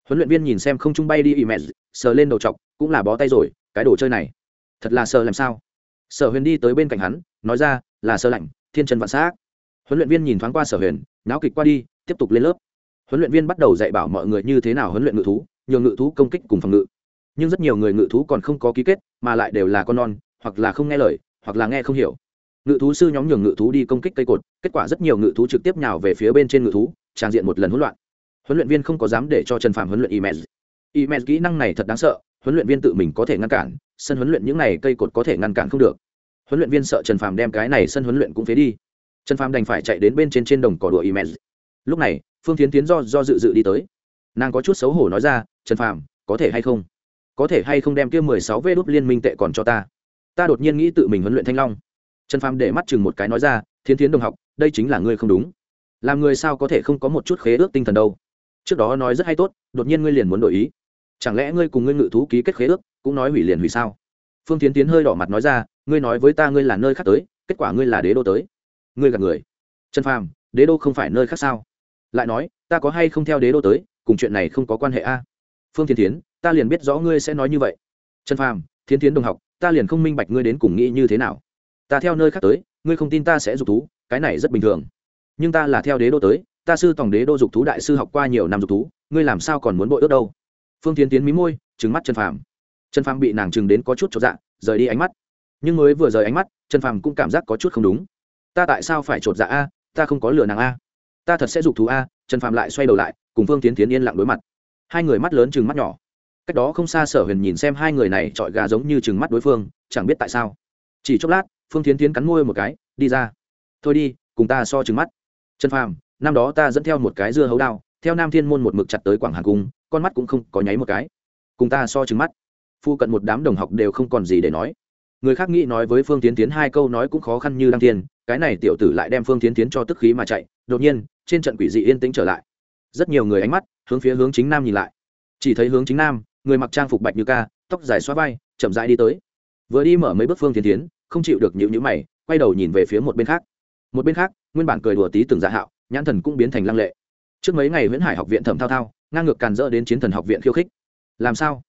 S1: Huấn luyện viên nhìn xem không trung bay đi y mẹ, sờ lên đầu t cũng là bó tay rồi, cái đồ chơi này, thật là sờ làm sao. Sở huyền đi tới bên cạnh hắn, nói ra, là sơ lạnh, thiên trần vạn s huấn luyện viên nhìn thoáng qua sở huyền, náo kịch qua đi, tiếp tục lên lớp huấn luyện viên bắt đầu dạy bảo mọi người như thế nào huấn luyện ngự thú, nhường ngự thú công kích cùng phòng ngự. Nhưng rất nhiều người ngự thú còn không có ký kết, mà lại đều là con non, hoặc là không nghe lời, hoặc là nghe không hiểu. Ngự thú sư nhóm nhường ngự thú đi công kích cây cột, kết quả rất nhiều ngự thú trực tiếp nhào về phía bên trên ngự thú, trang diện một lần hỗn loạn. Huấn luyện viên không có dám để cho trần phạm huấn luyện email email kỹ năng này thật đáng sợ, huấn luyện viên tự mình có thể ngăn cản, sân huấn luyện những này cây cột có thể ngăn cản không được. Huấn luyện viên sợ trần Phạm đem cái này sân huấn luyện cũng phế đi. Trần Phạm đành phải chạy đến bên trên trên đồng cỏ đùa email lúc này, phương tiến tiến do do dự dự đi tới. Nàng có chút xấu hổ nói ra, trần phàm, có thể hay không? Có thể hay không đem kia mười sáu vê đốt liên minh tệ còn cho ta? Ta đột nhiên nghĩ tự mình huấn luyện thanh long. Trần phàm để mắt chừng một cái nói ra, thiến thiến đồng học, đây chính là ngươi không đúng. Làm người sao có thể không có một chút khế ước tinh thần đâu? Trước đó nói rất hay tốt, đột nhiên ngươi liền muốn đổi ý. Chẳng lẽ ngươi cùng ngươi ngự thú ký kết khế ước, cũng nói hủy liền hủy sao? Phương tiến tiến hơi đỏ mặt nói ra, ngươi nói với ta ngươi là nơi khác tới, kết quả ngươi là đế đô tới. Ngươi gạt người. Trần phàm, đế đô không phải nơi khác sao? Lại nói, ta có hay không theo đế đô tới, cùng chuyện này không có quan hệ a? Phương tiến tiến ta liền biết rõ ngươi sẽ nói như vậy. Trần phàm thiến tiến đồng học, ta liền không minh bạch ngươi đến cùng nghĩ như thế nào. Ta theo nơi khác tới, ngươi không tin ta sẽ dục thú, cái này rất bình thường. Nhưng ta là theo đế đô tới, ta sư tổng đế đô dục thú đại sư học qua nhiều năm dục thú, ngươi làm sao còn muốn bội ước đâu? Phương tiến tiến mí môi trứng mắt trần phàm. Trần phàm bị nàng chừng đến có chút cho dạ rời đi ánh mắt. Nhưng mới vừa rời ánh mắt, trần phàm cũng cảm giác có chút không đúng. Ta tại sao phải chột dạ a? Ta không có lừa nàng a ta thật sẽ dục thú a, trần phạm lại xoay đầu lại, cùng phương tiến tiến yên lặng đối mặt. Hai người mắt lớn chừng mắt nhỏ. Cách đó không xa sở huyền nhìn xem hai người này trọi gà giống như chừng mắt đối phương, chẳng biết tại sao. Chỉ chốc lát, phương tiến tiến cắn môi một cái, đi ra. Thôi đi, cùng ta so chừng mắt. Trần phàm, năm đó ta dẫn theo một cái dưa hấu đao, theo nam thiên môn một mực chặt tới quảng hàn cung, con mắt cũng không có nháy một cái. Cùng ta so chừng mắt. Phu cận một đám đồng học đều không còn gì để nói. Người khác nghĩ nói với phương tiến tiến hai câu nói cũng khó khăn như đăng tiên cái này tiểu tử lại đem phương tiến tiến cho tức khí mà chạy, đột nhiên, trên trận quỷ dị yên tĩnh trở lại. Rất nhiều người ánh mắt, hướng phía hướng chính nam nhìn lại. Chỉ thấy hướng chính nam, người mặc trang phục bạch như ca, tóc dài xoa vai, chậm rãi đi tới. Vừa đi mở mấy bước phương tiến tiến, không chịu được nhịu nhữ mày, quay đầu nhìn về phía một bên khác. Một bên khác, nguyên bản cười đùa tí từng dạ hạo, nhãn thần cũng biến thành lăng lệ. Trước mấy ngày nguyễn hải học viện thẩm thao thao, ngang ngược càn rỡ đến chiến thần học viện khiêu khích. Làm sao?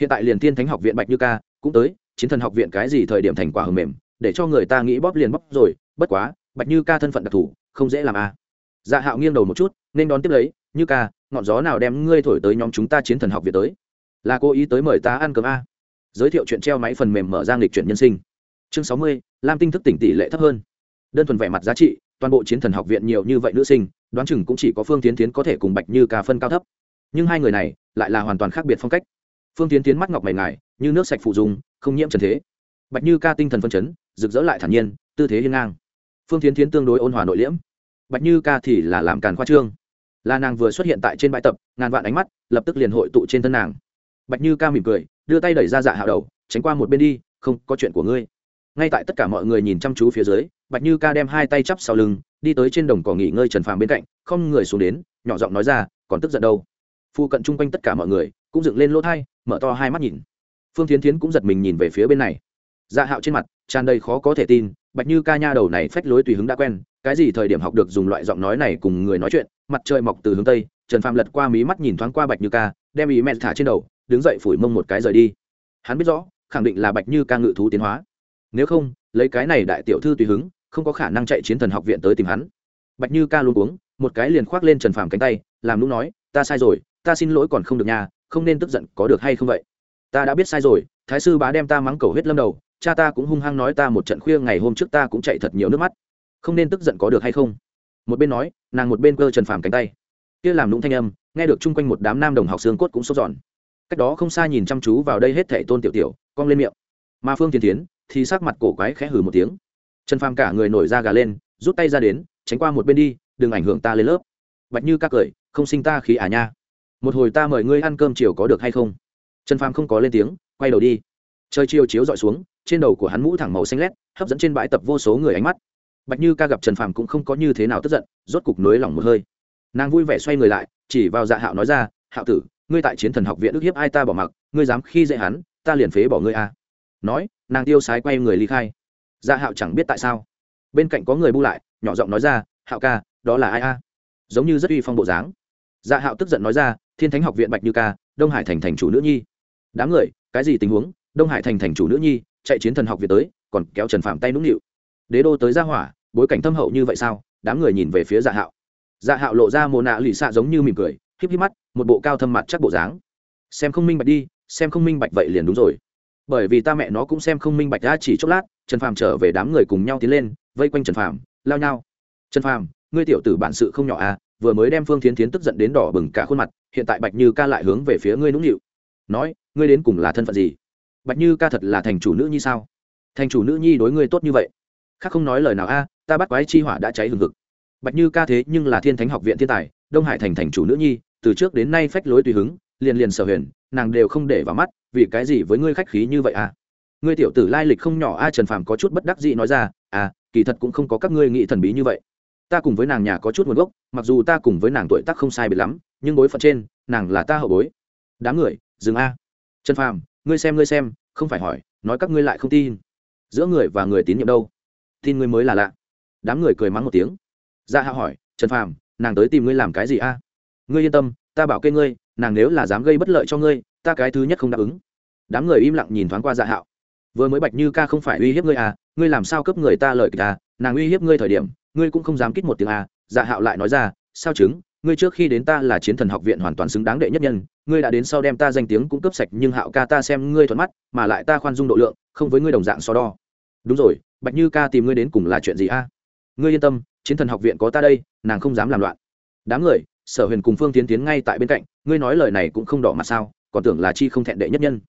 S1: Hiện tại liền Thiên thánh học viện bạch như ca cũng tới, chiến thần học viện cái gì thời điểm thành quả hầm mềm, để cho người ta nghĩ bóp liền bóp rồi bất quá, bạch như ca thân phận đặc thù, không dễ làm a à. dạ hạo nghiêng đầu một chút, nên đón tiếp lấy, như ca, ngọn gió nào đem ngươi thổi tới nhóm chúng ta chiến thần học viện tới? Là cô ý tới mời ta ăn cơm a giới thiệu chuyện treo máy phần mềm mở ra lịch chuyển nhân sinh. Chương sáu mươi, lam tinh thức tỉnh tỷ lệ thấp hơn. Đơn thuần vẻ mặt giá trị, toàn bộ chiến thần học viện nhiều như vậy nữ sinh, đoán chừng cũng chỉ có phương tiến tiến có thể cùng bạch như ca phân cao thấp. Nhưng hai người này, lại là hoàn toàn khác biệt phong cách. Phương tiến tiến mắt ngọc mày ngài, như nước sạch phụ dùng không nhiễm trần thế. Bạch như ca tinh thần phân chấn, rực rỡ lại thản nhiên, tư thế hiên ngang phương tiến tiến tương đối ôn hòa nội liễm. Bạch như ca thì là làm càn khoa trương. Là nàng vừa xuất hiện tại trên bãi tập, ngàn vạn ánh mắt lập tức liền hội tụ trên thân nàng. Bạch như ca mỉm cười, đưa tay đẩy ra dạ hạo đầu, tránh qua một bên đi, không có chuyện của ngươi. Ngay tại tất cả mọi người nhìn chăm chú phía dưới, bạch như ca đem hai tay chắp sau lưng, đi tới trên đồng cỏ nghỉ ngơi trần phàm bên cạnh, không người xuống đến, nhỏ giọng nói ra, còn tức giận đâu? Phu cận chung quanh tất cả mọi người cũng dựng lên lỗ thai, mở to hai mắt nhìn. Phương tiến tiến cũng giật mình nhìn về phía bên này. Dạ hạo trên mặt tràn đầy khó có thể tin bạch như ca nha đầu này phách lối tùy hứng đã quen, cái gì thời điểm học được dùng loại giọng nói này cùng người nói chuyện, mặt trời mọc từ hướng tây, trần phàm lật qua mí mắt nhìn thoáng qua bạch như ca, đem ý mẹ thả trên đầu, đứng dậy phủi mông một cái rời đi. Hắn biết rõ, khẳng định là bạch như ca ngự thú tiến hóa. Nếu không, lấy cái này đại tiểu thư tùy hứng, không có khả năng chạy chiến thần học viện tới tìm hắn. Bạch như ca luôn uống một cái liền khoác lên trần phàm cánh tay, làm lúc nói, ta sai rồi, ta xin lỗi còn không được nhà không nên tức giận, có được hay không vậy? Ta đã biết sai rồi, thái sư bá đem ta mắng cầu hết lâm đầu cha ta cũng hung hăng nói ta một trận khuya ngày hôm trước ta cũng chạy thật nhiều nước mắt. Không nên tức giận có được hay không? Một bên nói, nàng một bên cơ trần phàm cánh tay. Kia làm lũng thanh âm, nghe được chung quanh một đám nam đồng học xương cốt cũng sốt giòn cách đó không xa nhìn chăm chú vào đây hết thảy tôn tiểu tiểu, cong lên miệng. Mà phương thiên tiến thì sắc mặt cổ quái khẽ hừ một tiếng. Trần phàm cả người nổi da gà lên, rút tay ra đến, tránh qua một bên đi, đừng ảnh hưởng ta lên lớp. Bạch như các cười, không sinh ta khí à nha. Một hồi ta mời ngươi ăn cơm chiều có được hay không? Trần phàm không có lên tiếng, quay đầu đi trời chiều chiếu dọi xuống, trên đầu của hắn mũ thẳng màu xanh lét, hấp dẫn trên bãi tập vô số người ánh mắt. Bạch như ca gặp trần phàm cũng không có như thế nào tức giận, rốt cục nối lỏng một hơi. Nàng vui vẻ xoay người lại, chỉ vào dạ hạo nói ra, hạo tử, ngươi tại chiến thần học viện ức hiếp ai ta bỏ mặc, ngươi dám khi dễ hắn, ta liền phế bỏ ngươi a à. nói, nàng tiêu sái quay người ly khai. Dạ hạo chẳng biết tại sao. Bên cạnh có người bu lại, nhỏ giọng nói ra, hạo ca, đó là ai a? Giống như rất uy phong bộ dáng. Dạ hạo tức giận nói ra, thiên thánh học viện bạch như ca, đông hải thành thành chủ nữ nhi. Đám người, cái gì tình huống? Đông hải thành thành chủ nữ nhi, chạy chiến thần học viện tới, còn kéo trần phạm tay nũng nịu. Đế đô tới ra hỏa, bối cảnh thâm hậu như vậy sao? Đám người nhìn về phía dạ hạo. Dạ hạo lộ ra mồ nạ lì xạ giống như mỉm cười, híp híp mắt, một bộ cao thâm mặt chắc bộ dáng. Xem không minh bạch đi, xem không minh bạch vậy liền đúng rồi. Bởi vì ta mẹ nó cũng xem không minh bạch đã chỉ chốc lát, trần phàm trở về đám người cùng nhau tiến lên, vây quanh trần phàm, lao nhau. Trần phàm, ngươi tiểu tử bản sự không nhỏ à vừa mới đem phương thiến thiến tức giận đến đỏ bừng cả khuôn mặt, hiện tại bạch như ca lại hướng về phía ngươi nũng nịu. Nói, ngươi đến cùng là thân phận gì? Bạch như ca thật là thành chủ nữ nhi sao? Thành chủ nữ nhi đối ngươi tốt như vậy? Khác không nói lời nào a, ta bắt quái chi hỏa đã cháy hừng hực. Bạch như ca thế nhưng là thiên thánh học viện thiên tài, đông hải thành thành chủ nữ nhi, từ trước đến nay phách lối tùy hứng, liền liền sở huyền, nàng đều không để vào mắt, vì cái gì với ngươi khách khí như vậy à ngươi tiểu tử lai lịch không nhỏ a, trần phàm có chút bất đắc dĩ nói ra à kỳ thật cũng không có các ngươi nghĩ thần bí như vậy. Ta cùng với nàng nhà có chút nguồn gốc, mặc dù ta cùng với nàng tuổi tác không sai biệt lắm, nhưng bối phận trên, nàng là ta hậu bối. Đám người, dừng a. Trần phàm ngươi xem ngươi xem, không phải hỏi, nói các ngươi lại không tin. Giữa người và người tín nhiệm đâu? Tin ngươi mới là lạ. Đám người cười mắng một tiếng. Ra hạ hỏi, trần phàm, nàng tới tìm ngươi làm cái gì a? Ngươi yên tâm, ta bảo kê ngươi, nàng nếu là dám gây bất lợi cho ngươi, ta cái thứ nhất không đáp ứng. Đám người im lặng nhìn thoáng qua dạ hạo vừa mới bạch như ca không phải uy hiếp ngươi à ngươi làm sao cấp người ta lợi kịch à nàng uy hiếp ngươi thời điểm, ngươi cũng không dám kích một tiếng à dạ hạo lại nói ra, sao chứng ngươi trước khi đến ta là chiến thần học viện hoàn toàn xứng đáng đệ nhất nhân, ngươi đã đến sau đem ta danh tiếng cũng cấp sạch nhưng hạo ca ta xem ngươi thuận mắt, mà lại ta khoan dung độ lượng, không với ngươi đồng dạng so đo. Đúng rồi, bạch như ca tìm ngươi đến cùng là chuyện gì a? À? ngươi yên tâm, chiến thần học viện có ta đây, nàng không dám làm loạn. Đám người, sở huyền cùng phương tiến tiến ngay tại bên cạnh, ngươi nói lời này cũng không đỏ mặt sao, còn tưởng là chi không thẹn đệ nhất nhân.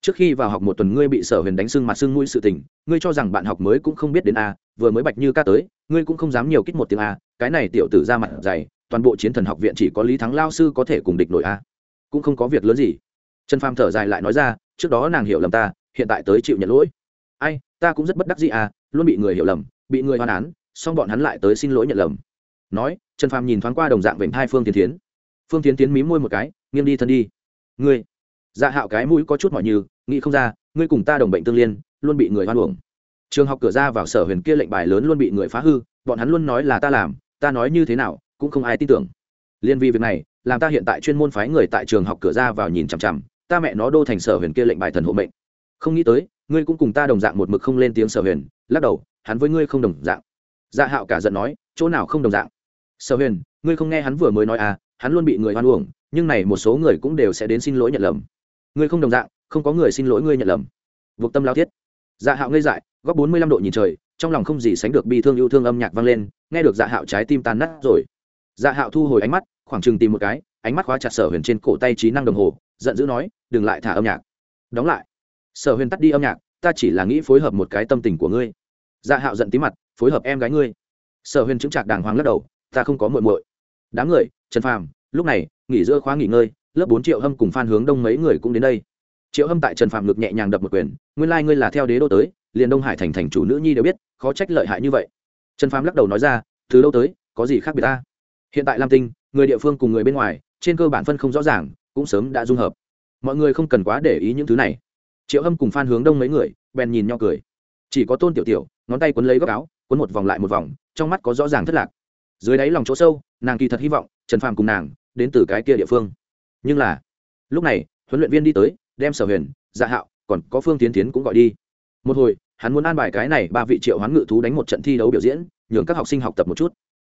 S1: Trước khi vào học một tuần ngươi bị sở huyền đánh sưng mặt sưng mũi sự tình, ngươi cho rằng bạn học mới cũng không biết đến a, vừa mới bạch như ca tới, ngươi cũng không dám nhiều kích một tiếng a, cái này tiểu tử ra mặt dày toàn bộ chiến thần học viện chỉ có lý thắng lao sư có thể cùng địch nổi a. Cũng không có việc lớn gì. Trần phàm thở dài lại nói ra, trước đó nàng hiểu lầm ta, hiện tại tới chịu nhận lỗi. Ai, ta cũng rất bất đắc gì à luôn bị người hiểu lầm, bị người hoan án, xong bọn hắn lại tới xin lỗi nhận lầm. Nói, trần phàm nhìn thoáng qua đồng dạng vệnh hai phương tiến tiến phương tiến tiến mí môi một cái, nghiêng đi thân đi. Ngươi dạ hạo cái mũi có chút mọi như nghĩ không ra, ngươi cùng ta đồng bệnh tương liên, luôn bị người hoan uổng. Trường học cửa ra vào sở huyền kia lệnh bài lớn luôn bị người phá hư, bọn hắn luôn nói là ta làm, ta nói như thế nào cũng không ai tin tưởng. Liên vi việc này, làm ta hiện tại chuyên môn phái người tại trường học cửa ra vào nhìn chằm chằm, ta mẹ nó đô thành sở huyền kia lệnh bài thần hộ mệnh. Không nghĩ tới, ngươi cũng cùng ta đồng dạng một mực không lên tiếng sở huyền, lắc đầu, hắn với ngươi không đồng dạng. Dạ hạo cả giận nói, chỗ nào không đồng dạng? Sở huyền, ngươi không nghe hắn vừa mới nói à hắn luôn bị người hoan uổng, nhưng này một số người cũng đều sẽ đến xin lỗi nhận lầm. Ngươi không đồng dạng, không có người xin lỗi ngươi nhận lầm. Vục tâm lao thiết. Dạ hạo ngây dại, góc bốn mươi lăm độ nhìn trời, trong lòng không gì sánh được bi thương, yêu thương âm nhạc vang lên, nghe được dạ hạo trái tim tan nát rồi dạ hạo thu hồi ánh mắt, khoảng chừng tìm một cái, ánh mắt khóa chặt sở huyền trên cổ tay trí năng đồng hồ, giận dữ nói, đừng lại thả âm nhạc. Đóng lại. Sở huyền tắt đi âm nhạc, ta chỉ là nghĩ phối hợp một cái tâm tình của ngươi. Dạ hạo giận tí mặt, phối hợp em gái ngươi. Sở huyền chứng trạc đàng hoàng lắc đầu, ta không có muội muội. Đám người, trần phàm, lúc này, nghỉ giữa khóa nghỉ ngơi, lớp bốn triệu hâm cùng phan hướng đông mấy người cũng đến đây. Triệu hâm tại trần phàm ngực nhẹ nhàng đập một quyền, nguyên lai、like、ngươi là theo đế đô tới, liền đông hải thành thành chủ nữ nhi đều biết, khó trách lợi hại như vậy. Trần phàm lắc đầu nói ra, từ đâu tới, có gì khác biệt ta? Hiện tại lam tinh, người địa phương cùng người bên ngoài, trên cơ bản phân không rõ ràng, cũng sớm đã dung hợp. Mọi người không cần quá để ý những thứ này. Triệu hâm cùng phan hướng đông mấy người, bèn nhìn nhau cười. Chỉ có tôn tiểu tiểu, ngón tay quấn lấy góc áo, quấn một vòng lại một vòng, trong mắt có rõ ràng thất lạc. Dưới đáy lòng chỗ sâu, nàng kỳ thật hy vọng, trần phàm cùng nàng, đến từ cái kia địa phương. Nhưng là, lúc này, huấn luyện viên đi tới, đem sở huyền dạ hạo, còn có phương tiến tiến cũng gọi đi. Một hồi, hắn muốn an bài cái này ba vị triệu hoán ngự thú đánh một trận thi đấu biểu diễn, nhường các học sinh học tập một chút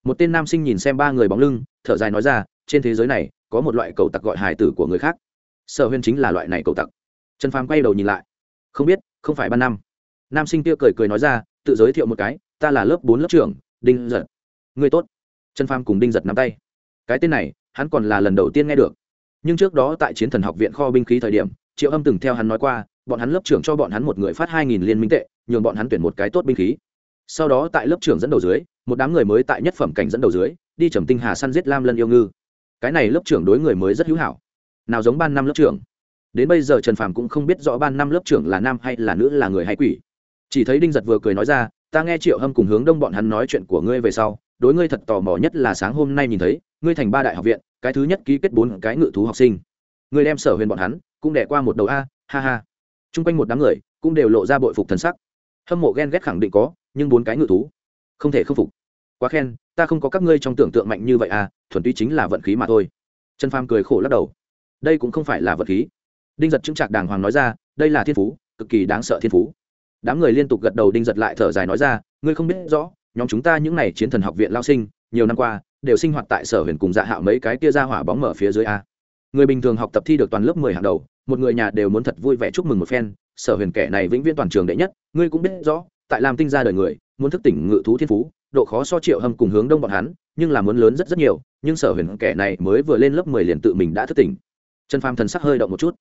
S1: một tên nam sinh nhìn xem ba người bóng lưng, thở dài nói ra, trên thế giới này, có một loại cầu tặc gọi hải tử của người khác. Sở huyên chính là loại này cầu tặc. Trần phàm quay đầu nhìn lại. Không biết, không phải ban năm. Nam sinh kia cười cười nói ra, tự giới thiệu một cái, ta là lớp bốn lớp trưởng, đinh giật. Người tốt. Trần phàm cùng đinh giật nắm tay. Cái tên này, hắn còn là lần đầu tiên nghe được. Nhưng trước đó tại chiến thần học viện kho binh khí thời điểm, triệu âm từng theo hắn nói qua, bọn hắn lớp trưởng cho bọn hắn một người phát hai nghìn liên minh tệ, nhường bọn hắn tuyển một cái tốt binh khí. Sau đó tại lớp trưởng dẫn đầu dưới một đám người mới tại nhất phẩm cảnh dẫn đầu dưới, đi trầm tinh hà săn giết lam lân yêu ngư. Cái này lớp trưởng đối người mới rất hữu hảo. Nào giống ban năm lớp trưởng. Đến bây giờ trần phàm cũng không biết rõ ban năm lớp trưởng là nam hay là nữ là người hay quỷ. Chỉ thấy đinh giật vừa cười nói ra, ta nghe triệu hâm cùng hướng đông bọn hắn nói chuyện của ngươi về sau, đối ngươi thật tò mò nhất là sáng hôm nay nhìn thấy, ngươi thành ba đại học viện, cái thứ nhất ký kết bốn cái ngự thú học sinh. Ngươi đem sở huyền bọn hắn, cũng đẻ qua một đầu a, ha ha. T r u n g quanh một đám người cũng đều lộ ra bội phục thần sắc. Hâm mộ ghen ghét khẳng định có, nhưng bốn cái ngự thú không thể khâm phục. Quá khen, ta không có các ngươi trong tưởng tượng mạnh như vậy à thuần túy chính là vận khí mà thôi. Trần phàm cười khổ lắc đầu. Đây cũng không phải là vận khí. Đinh giật chứng trạc đàng hoàng nói ra, đây là thiên phú, cực kỳ đáng sợ thiên phú. Đám người liên tục gật đầu, đinh giật lại thở dài nói ra, ngươi không biết rõ, nhóm chúng ta những n à y chiến thần học viện lao sinh, nhiều năm qua, đều sinh hoạt tại sở huyền cùng dạ hạo mấy cái kia ra hỏa bóng mở phía dưới a. Người bình thường học tập thi được toàn lớp mười hàng đầu, một người nhà đều muốn thật vui vẻ chúc mừng một phen, sở huyền kẻ này vĩnh viễn toàn trường đệ nhất, ngươi cũng biết rõ tại làm tinh ra đời người, muốn thức tỉnh ngự thú thiên phú, độ khó so triệu hâm cùng hướng đông bọn hắn, nhưng là muốn lớn rất rất nhiều, nhưng sở huyền kẻ này mới vừa lên lớp mười liền tự mình đã thức tỉnh. Trần phàm thần sắc hơi động một chút.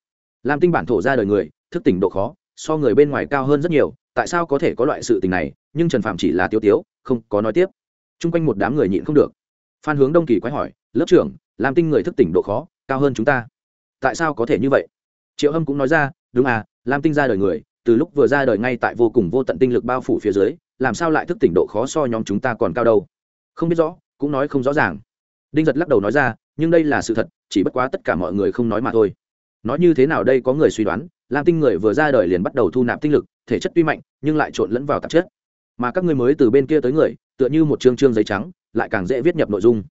S1: Làm tinh bản thổ ra đời người, thức tỉnh độ khó, so người bên ngoài cao hơn rất nhiều, tại sao có thể có loại sự tình này, nhưng trần phàm chỉ là tiêu tiếu, không có nói tiếp. T r u n g quanh một đám người nhịn không được. Phan hướng đông kỳ quái hỏi, lớp trưởng, làm tinh người thức tỉnh độ khó, cao hơn chúng ta? Tại sao có thể như vậy? Triệu hâm cũng nói ra, đúng à lam tinh ra đời người từ lúc vừa ra đời ngay tại vô cùng vô tận tinh lực bao phủ phía dưới, làm sao lại thức tỉnh độ khó so nhóm chúng ta còn cao đâu? Không biết rõ, cũng nói không rõ ràng. Đinh giật lắc đầu nói ra, nhưng đây là sự thật, chỉ bất quá tất cả mọi người không nói mà thôi. Nói như thế nào đây có người suy đoán, lam tinh người vừa ra đời liền bắt đầu thu nạp tinh lực, thể chất tuy mạnh, nhưng lại trộn lẫn vào tạp chất. Mà các ngươi mới từ bên kia tới người, tựa như một chương chương giấy trắng, lại càng dễ viết nhập nội dung.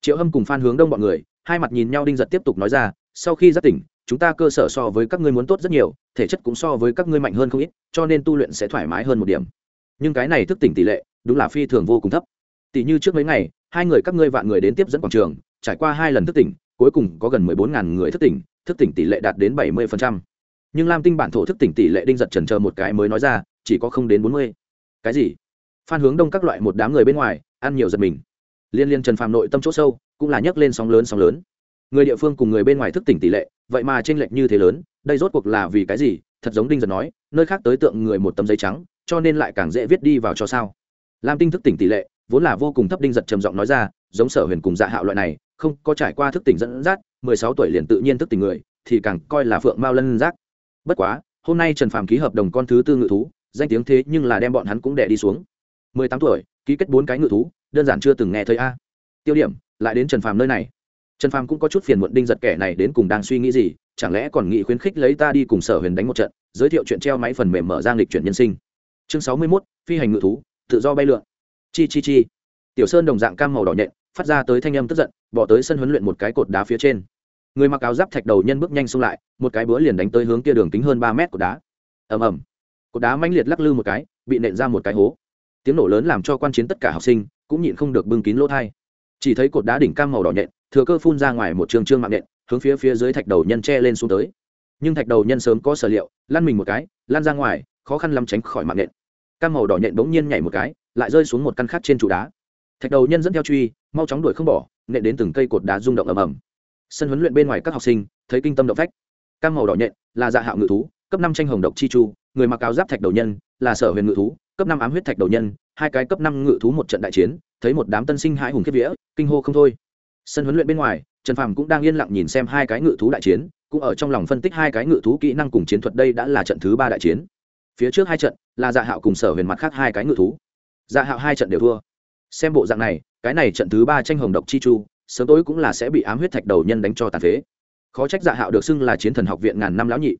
S1: Triệu hâm cùng phan hướng đông bọn người, hai mặt nhìn nhau đinh giật tiếp tục nói ra, sau khi giác tỉnh chúng ta cơ sở so với các ngươi muốn tốt rất nhiều, thể chất cũng so với các ngươi mạnh hơn không ít, cho nên tu luyện sẽ thoải mái hơn một điểm. Nhưng cái này thức tỉnh tỷ lệ, đúng là phi thường vô cùng thấp. Tỷ như trước mấy ngày, hai người các ngươi vạn người đến tiếp dẫn quảng trường, trải qua hai lần thức tỉnh, cuối cùng có gần mười bốn ngàn người thức tỉnh thức tỉnh tỷ lệ đạt đến bảy mươi phần trăm. Nhưng lam tinh bản thổ thức tỉnh tỷ lệ đinh giật trần chờ một cái mới nói ra, chỉ có không đến bốn mươi. Cái gì? Phan hướng đông các loại một đám người bên ngoài, ăn nhiều giật mình. Liên liên trần phàm nội tâm chỗ sâu, cũng là nhấc lên sóng lớn sóng lớn. Người địa phương cùng người bên ngoài thức tỉnh tỷ lệ vậy mà trên lệch như thế lớn, đây rốt cuộc là vì cái gì? Thật giống đinh giật nói, nơi khác tới tượng người một tấm giấy trắng, cho nên lại càng dễ viết đi vào cho sao. Lam tinh thức tỉnh tỷ lệ, vốn là vô cùng thấp, đinh giật trầm giọng nói ra, giống sở huyền cùng dạ hạo loại này, không có trải qua thức tỉnh dẫn dắt, mười sáu tuổi liền tự nhiên thức tỉnh người, thì càng coi là phượng mao lân giác. Bất quá, hôm nay trần phàm ký hợp đồng con thứ tư ngự thú, danh tiếng thế nhưng là đem bọn hắn cũng đẻ đi xuống. mười tám tuổi, ký kết bốn cái ngự thú, đơn giản chưa từng nghe thấy a. Tiêu điểm, lại đến trần phàm nơi này trần phàm cũng có chút phiền muộn đinh giật kẻ này đến cùng đang suy nghĩ gì, chẳng lẽ còn nghĩ khuyến khích lấy ta đi cùng sở huyền đánh một trận, giới thiệu chuyện treo máy phần mềm mở giang lịch chuyển nhân sinh. Chương sáu mươi mốt, phi hành ngự thú, tự do bay lượn. Chi chi chi. Tiểu sơn đồng dạng cam màu đỏ nhện, phát ra tới thanh âm tức giận, bỏ tới sân huấn luyện một cái cột đá phía trên. Người mặc áo giáp thạch đầu nhân bước nhanh xông lại, một cái búa liền đánh tới hướng kia đường kính hơn ba mét của đá. Ầm ầm. Cột đá mãnh liệt lắc lư một cái, bị nện ra một cái hố. Tiếng nổ lớn làm cho quan chiến tất cả học sinh cũng nhịn không được bưng kín lỗ thai chỉ thấy cột đá đỉnh cam màu đỏ nhện thừa cơ phun ra ngoài một trường trương mạng nện, hướng phía phía dưới thạch đầu nhân che lên xuống tới. Nhưng thạch đầu nhân sớm có sở liệu, lăn mình một cái, lăn ra ngoài, khó khăn lắm tránh khỏi mạng nhện cam màu đỏ nhện bỗng nhiên nhảy một cái, lại rơi xuống một căn khác trên trụ đá. Thạch đầu nhân dẫn theo truy, mau chóng đuổi không bỏ, nện đến từng cây cột đá rung động ầm ầm. Sân huấn luyện bên ngoài các học sinh, thấy kinh tâm động phách. Cam màu đỏ nhện, là dạ hạo ngự thú, cấp năm tranh hồng độc chi chu, người mặc áo giáp thạch đầu nhân, là sở huyền ngự thú, cấp năm ám huyết thạch đầu nhân, hai cái cấp năm ngự thú một trận đại chiến, thấy một đám tân sinh hãi hùng kiếp vĩa kinh hô không thôi sân huấn luyện bên ngoài, trần phàm cũng đang yên lặng nhìn xem hai cái ngự thú đại chiến, cũng ở trong lòng phân tích hai cái ngự thú kỹ năng cùng chiến thuật đây đã là trận thứ ba đại chiến. Phía trước hai trận, là dạ hạo cùng sở huyền mặt khác hai cái ngự thú. Dạ hạo hai trận đều thua. Xem bộ dạng này, cái này trận thứ ba tranh hồng độc chi chu, sớm tối cũng là sẽ bị ám huyết thạch đầu nhân đánh cho tàn phế. Khó trách dạ hạo được xưng là chiến thần học viện ngàn năm lão nhị.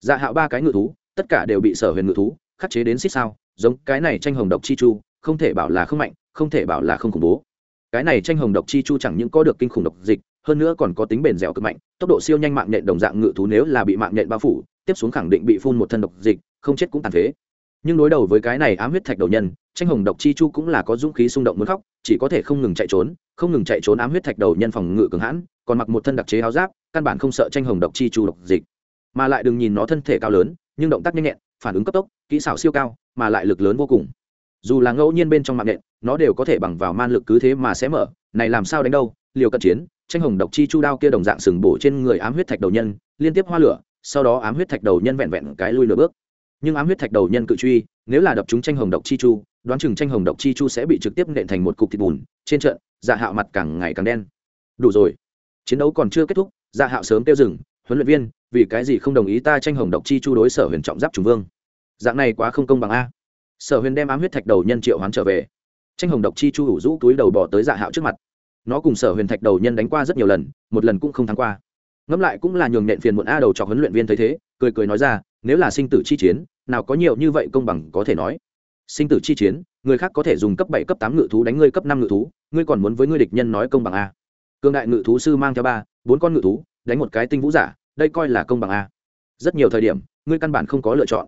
S1: Dạ hạo ba cái ngự thú, tất cả đều bị sở huyền ngự thú, khắc chế đến xích sao, giống cái này tranh hồng độc chi chu, không thể bảo là không mạnh, không thể bảo là không khủng bố cái này tranh hồng độc chi chu chẳng những có được kinh khủng độc dịch, hơn nữa còn có tính bền dẻo cực mạnh, tốc độ siêu nhanh mạng nhện đồng dạng ngự thú nếu là bị mạng nhện bao phủ, tiếp xuống khẳng định bị phun một thân độc dịch, không chết cũng tàn phế. Nhưng đối đầu với cái này ám huyết thạch đầu nhân, tranh hồng độc chi chu cũng là có dũng khí xung động muốn khóc, chỉ có thể không ngừng chạy trốn, không ngừng chạy trốn ám huyết thạch đầu nhân phòng ngự cường hãn, còn mặc một thân đặc chế áo giáp, căn bản không sợ tranh hồng độc chi chu độc dịch. Mà lại đừng nhìn nó thân thể cao lớn, nhưng động tác nhanh nhẹn, phản ứng cấp tốc, kỹ xảo siêu cao, mà lại lực lớn vô cùng. Dù là ngẫu nhiên bên trong mạng nhện nó đều có thể bằng vào man lực cứ thế mà sẽ mở. Này làm sao đánh đâu? Liều cận chiến, tranh hồng độc chi chu đao kia đồng dạng sừng bổ trên người ám huyết thạch đầu nhân, liên tiếp hoa lửa, sau đó ám huyết thạch đầu nhân vẹn vẹn cái lui nửa bước. Nhưng ám huyết thạch đầu nhân cự truy, nếu là đập chúng tranh hồng độc chi chu, đoán chừng tranh hồng độc chi chu sẽ bị trực tiếp nện thành một cục thịt bùn, trên trận dạ hạo mặt càng ngày càng đen. Đủ rồi. Chiến đấu còn chưa kết thúc dạ hạo sớm tiêu dừng, huấn luyện viên, vì cái gì không đồng ý ta tranh hồng độc chi chu đối sở huyền trọng giáp trùng vương? Dạng này quá không công bằng a. Sở huyền đem ám huyết thạch đầu nhân triệu hoán trở về tranh hồng độc chi chu hủ rũ túi đầu bỏ tới dạ hạo trước mặt. Nó cùng sở huyền thạch đầu nhân đánh qua rất nhiều lần, một lần cũng không thắng qua. Ngẫm lại cũng là nhường nện phiền muộn a đầu cho huấn luyện viên thấy thế, cười cười nói ra, nếu là sinh tử chi chiến, nào có nhiều như vậy công bằng có thể nói. Sinh tử chi chiến, người khác có thể dùng cấp bảy, cấp tám ngự thú đánh ngươi cấp năm ngự thú, ngươi còn muốn với ngươi địch nhân nói công bằng a. Cương đại ngự thú sư mang theo ba, bốn con ngự thú, đánh một cái tinh vũ giả, đây coi là công bằng a. Rất nhiều thời điểm, ngươi căn bản không có lựa chọn.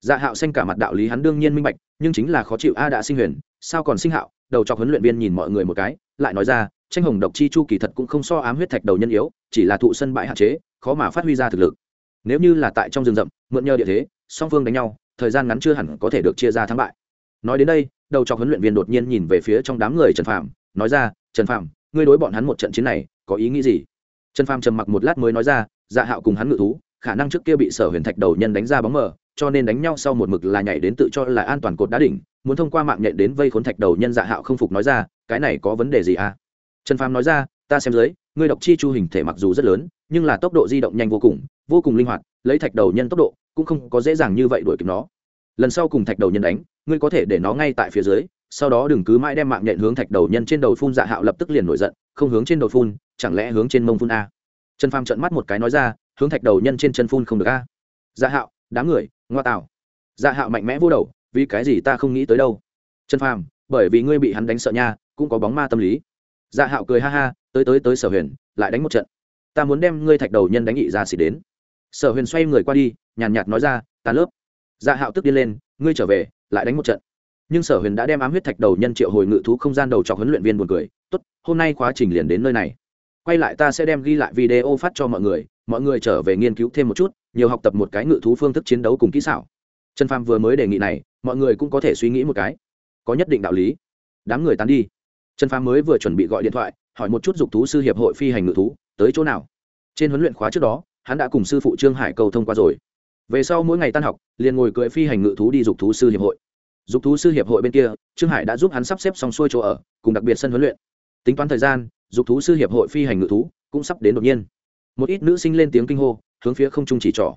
S1: Dạ hạo xanh cả mặt đạo lý hắn đương nhiên minh bạch, nhưng chính là khó chịu a đã sinh huyền sao còn sinh hạo? Đầu cho huấn luyện viên nhìn mọi người một cái, lại nói ra, tranh hồng độc chi chu kỳ thật cũng không so ám huyết thạch đầu nhân yếu, chỉ là thụ sân bãi hạn chế, khó mà phát huy ra thực lực. Nếu như là tại trong rừng rậm, mượn nhờ địa thế, song phương đánh nhau, thời gian ngắn chưa hẳn có thể được chia ra thắng bại. Nói đến đây, đầu cho huấn luyện viên đột nhiên nhìn về phía trong đám người trần phạm nói ra, trần phạm ngươi đối bọn hắn một trận chiến này, có ý nghĩ gì? Trần phạm trầm mặc một lát mới nói ra dạ hạo cùng hắn ngự thú, khả năng trước kia bị sở huyền thạch đầu nhân đánh ra bóng mờ, cho nên đánh nhau sau một mực là nhảy đến tự cho là an toàn cột đá đỉnh muốn thông qua mạng nhện đến vây khốn thạch đầu nhân dạ hạo không phục nói ra, cái này có vấn đề gì à? Trần phàm nói ra, ta xem dưới, ngươi độc chi chu hình thể mặc dù rất lớn, nhưng là tốc độ di động nhanh vô cùng vô cùng linh hoạt, lấy thạch đầu nhân tốc độ, cũng không có dễ dàng như vậy đuổi kịp nó. Lần sau cùng thạch đầu nhân đánh, ngươi có thể để nó ngay tại phía dưới, sau đó đừng cứ mãi đem mạng nhện hướng thạch đầu nhân trên đầu phun dạ hạo lập tức liền nổi giận, không hướng trên đầu phun, chẳng lẽ hướng trên mông phun a? Trần phàm trợn mắt một cái nói ra, hướng thạch đầu nhân trên chân phun không được a. Dạ hạo, đám người, ngoa tạo dạ hạo mạnh mẽ vô đầu vì cái gì ta không nghĩ tới đâu? Trần phàm, bởi vì ngươi bị hắn đánh sợ nha, cũng có bóng ma tâm lý. Dạ hạo cười ha ha, tới tới tới sở huyền, lại đánh một trận. Ta muốn đem ngươi thạch đầu nhân đánh nghị ra xỉ đến. Sở huyền xoay người qua đi, nhàn nhạt nói ra tàn lớp. Dạ hạo tức điên lên, ngươi trở về, lại đánh một trận. Nhưng sở huyền đã đem ám huyết thạch đầu nhân triệu hồi ngự thú không gian đầu cho huấn luyện viên buồn cười, tốt, hôm nay quá trình liền đến nơi này. Quay lại ta sẽ đem ghi lại video phát cho mọi người mọi người trở về nghiên cứu thêm một chút, nhiều học tập một cái ngự thú phương thức chiến đấu cùng kỹ xảo. Trần phàm vừa mới đề nghị này mọi người cũng có thể suy nghĩ một cái. Có nhất định đạo lý. Đám người tán đi. Trần phàm mới vừa chuẩn bị gọi điện thoại, hỏi một chút dục thú sư hiệp hội phi hành ngự thú, tới chỗ nào? Trên huấn luyện khóa trước đó, hắn đã cùng sư phụ trương hải cầu thông qua rồi. Về sau mỗi ngày tan học, liền ngồi cưỡi phi hành ngự thú đi dục thú sư hiệp hội. Dục thú sư hiệp hội bên kia, trương hải đã giúp hắn sắp xếp xong xuôi chỗ ở, cùng đặc biệt sân huấn luyện. Tính toán thời gian, dục thú sư hiệp hội phi hành ngự thú cũng sắp đến đột nhiên. Một ít nữ sinh lên tiếng kinh hô, hướng phía không trung chỉ trỏ.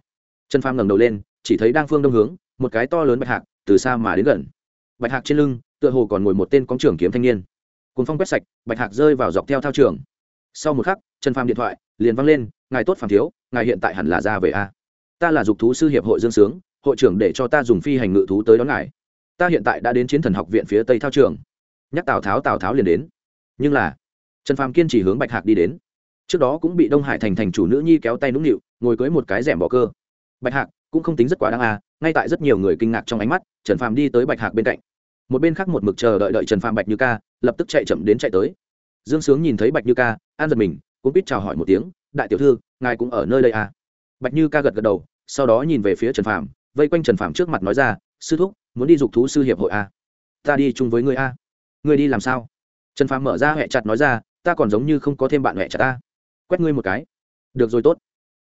S1: Trần phàm ngẩng đầu lên, chỉ thấy đang phương đông hướng, một cái to lớn bạch hạc từ xa mà đến gần. Bạch hạc trên lưng, tựa hồ còn ngồi một tên cóng trưởng kiếm thanh niên. Cùng phong quét sạch, bạch hạc rơi vào dọc theo thao trường. Sau một khắc, trần phàm điện thoại, liền văng lên, ngài tốt phàm thiếu, ngài hiện tại hẳn là ra về a. Ta là dục thú sư hiệp hội dương sướng, hội trưởng để cho ta dùng phi hành ngự thú tới đón ngài. Ta hiện tại đã đến chiến thần học viện phía tây thao trường. Nhắc tào tháo tào tháo liền đến. Nhưng là, trần phàm kiên trì hướng bạch hạc đi đến. Trước đó cũng bị đông hải thành thành chủ nữ nhi kéo tay nũng nịu, ngồi cưới một cái rẻm bỏ cơ. Bạch hạc, cũng không tính rất quá đáng à ngay tại rất nhiều người kinh ngạc trong ánh mắt, trần phàm đi tới bạch hạc bên cạnh. Một bên khác một mực chờ đợi đợi trần phàm bạch như ca, lập tức chạy chậm đến chạy tới. Dương sướng nhìn thấy bạch như ca, an giật mình cũng biết chào hỏi một tiếng, đại tiểu thư, ngài cũng ở nơi đây à? Bạch như ca gật gật đầu, sau đó nhìn về phía trần phàm, vây quanh trần phàm trước mặt nói ra, sư thúc, muốn đi dục thú sư hiệp hội à? ta đi chung với ngươi à? ngươi đi làm sao? Trần phàm mở ra hẹ chặt nói ra, ta còn giống như không có thêm bạn hẹ chặt ta. Quét ngươi một cái. Được rồi, tốt.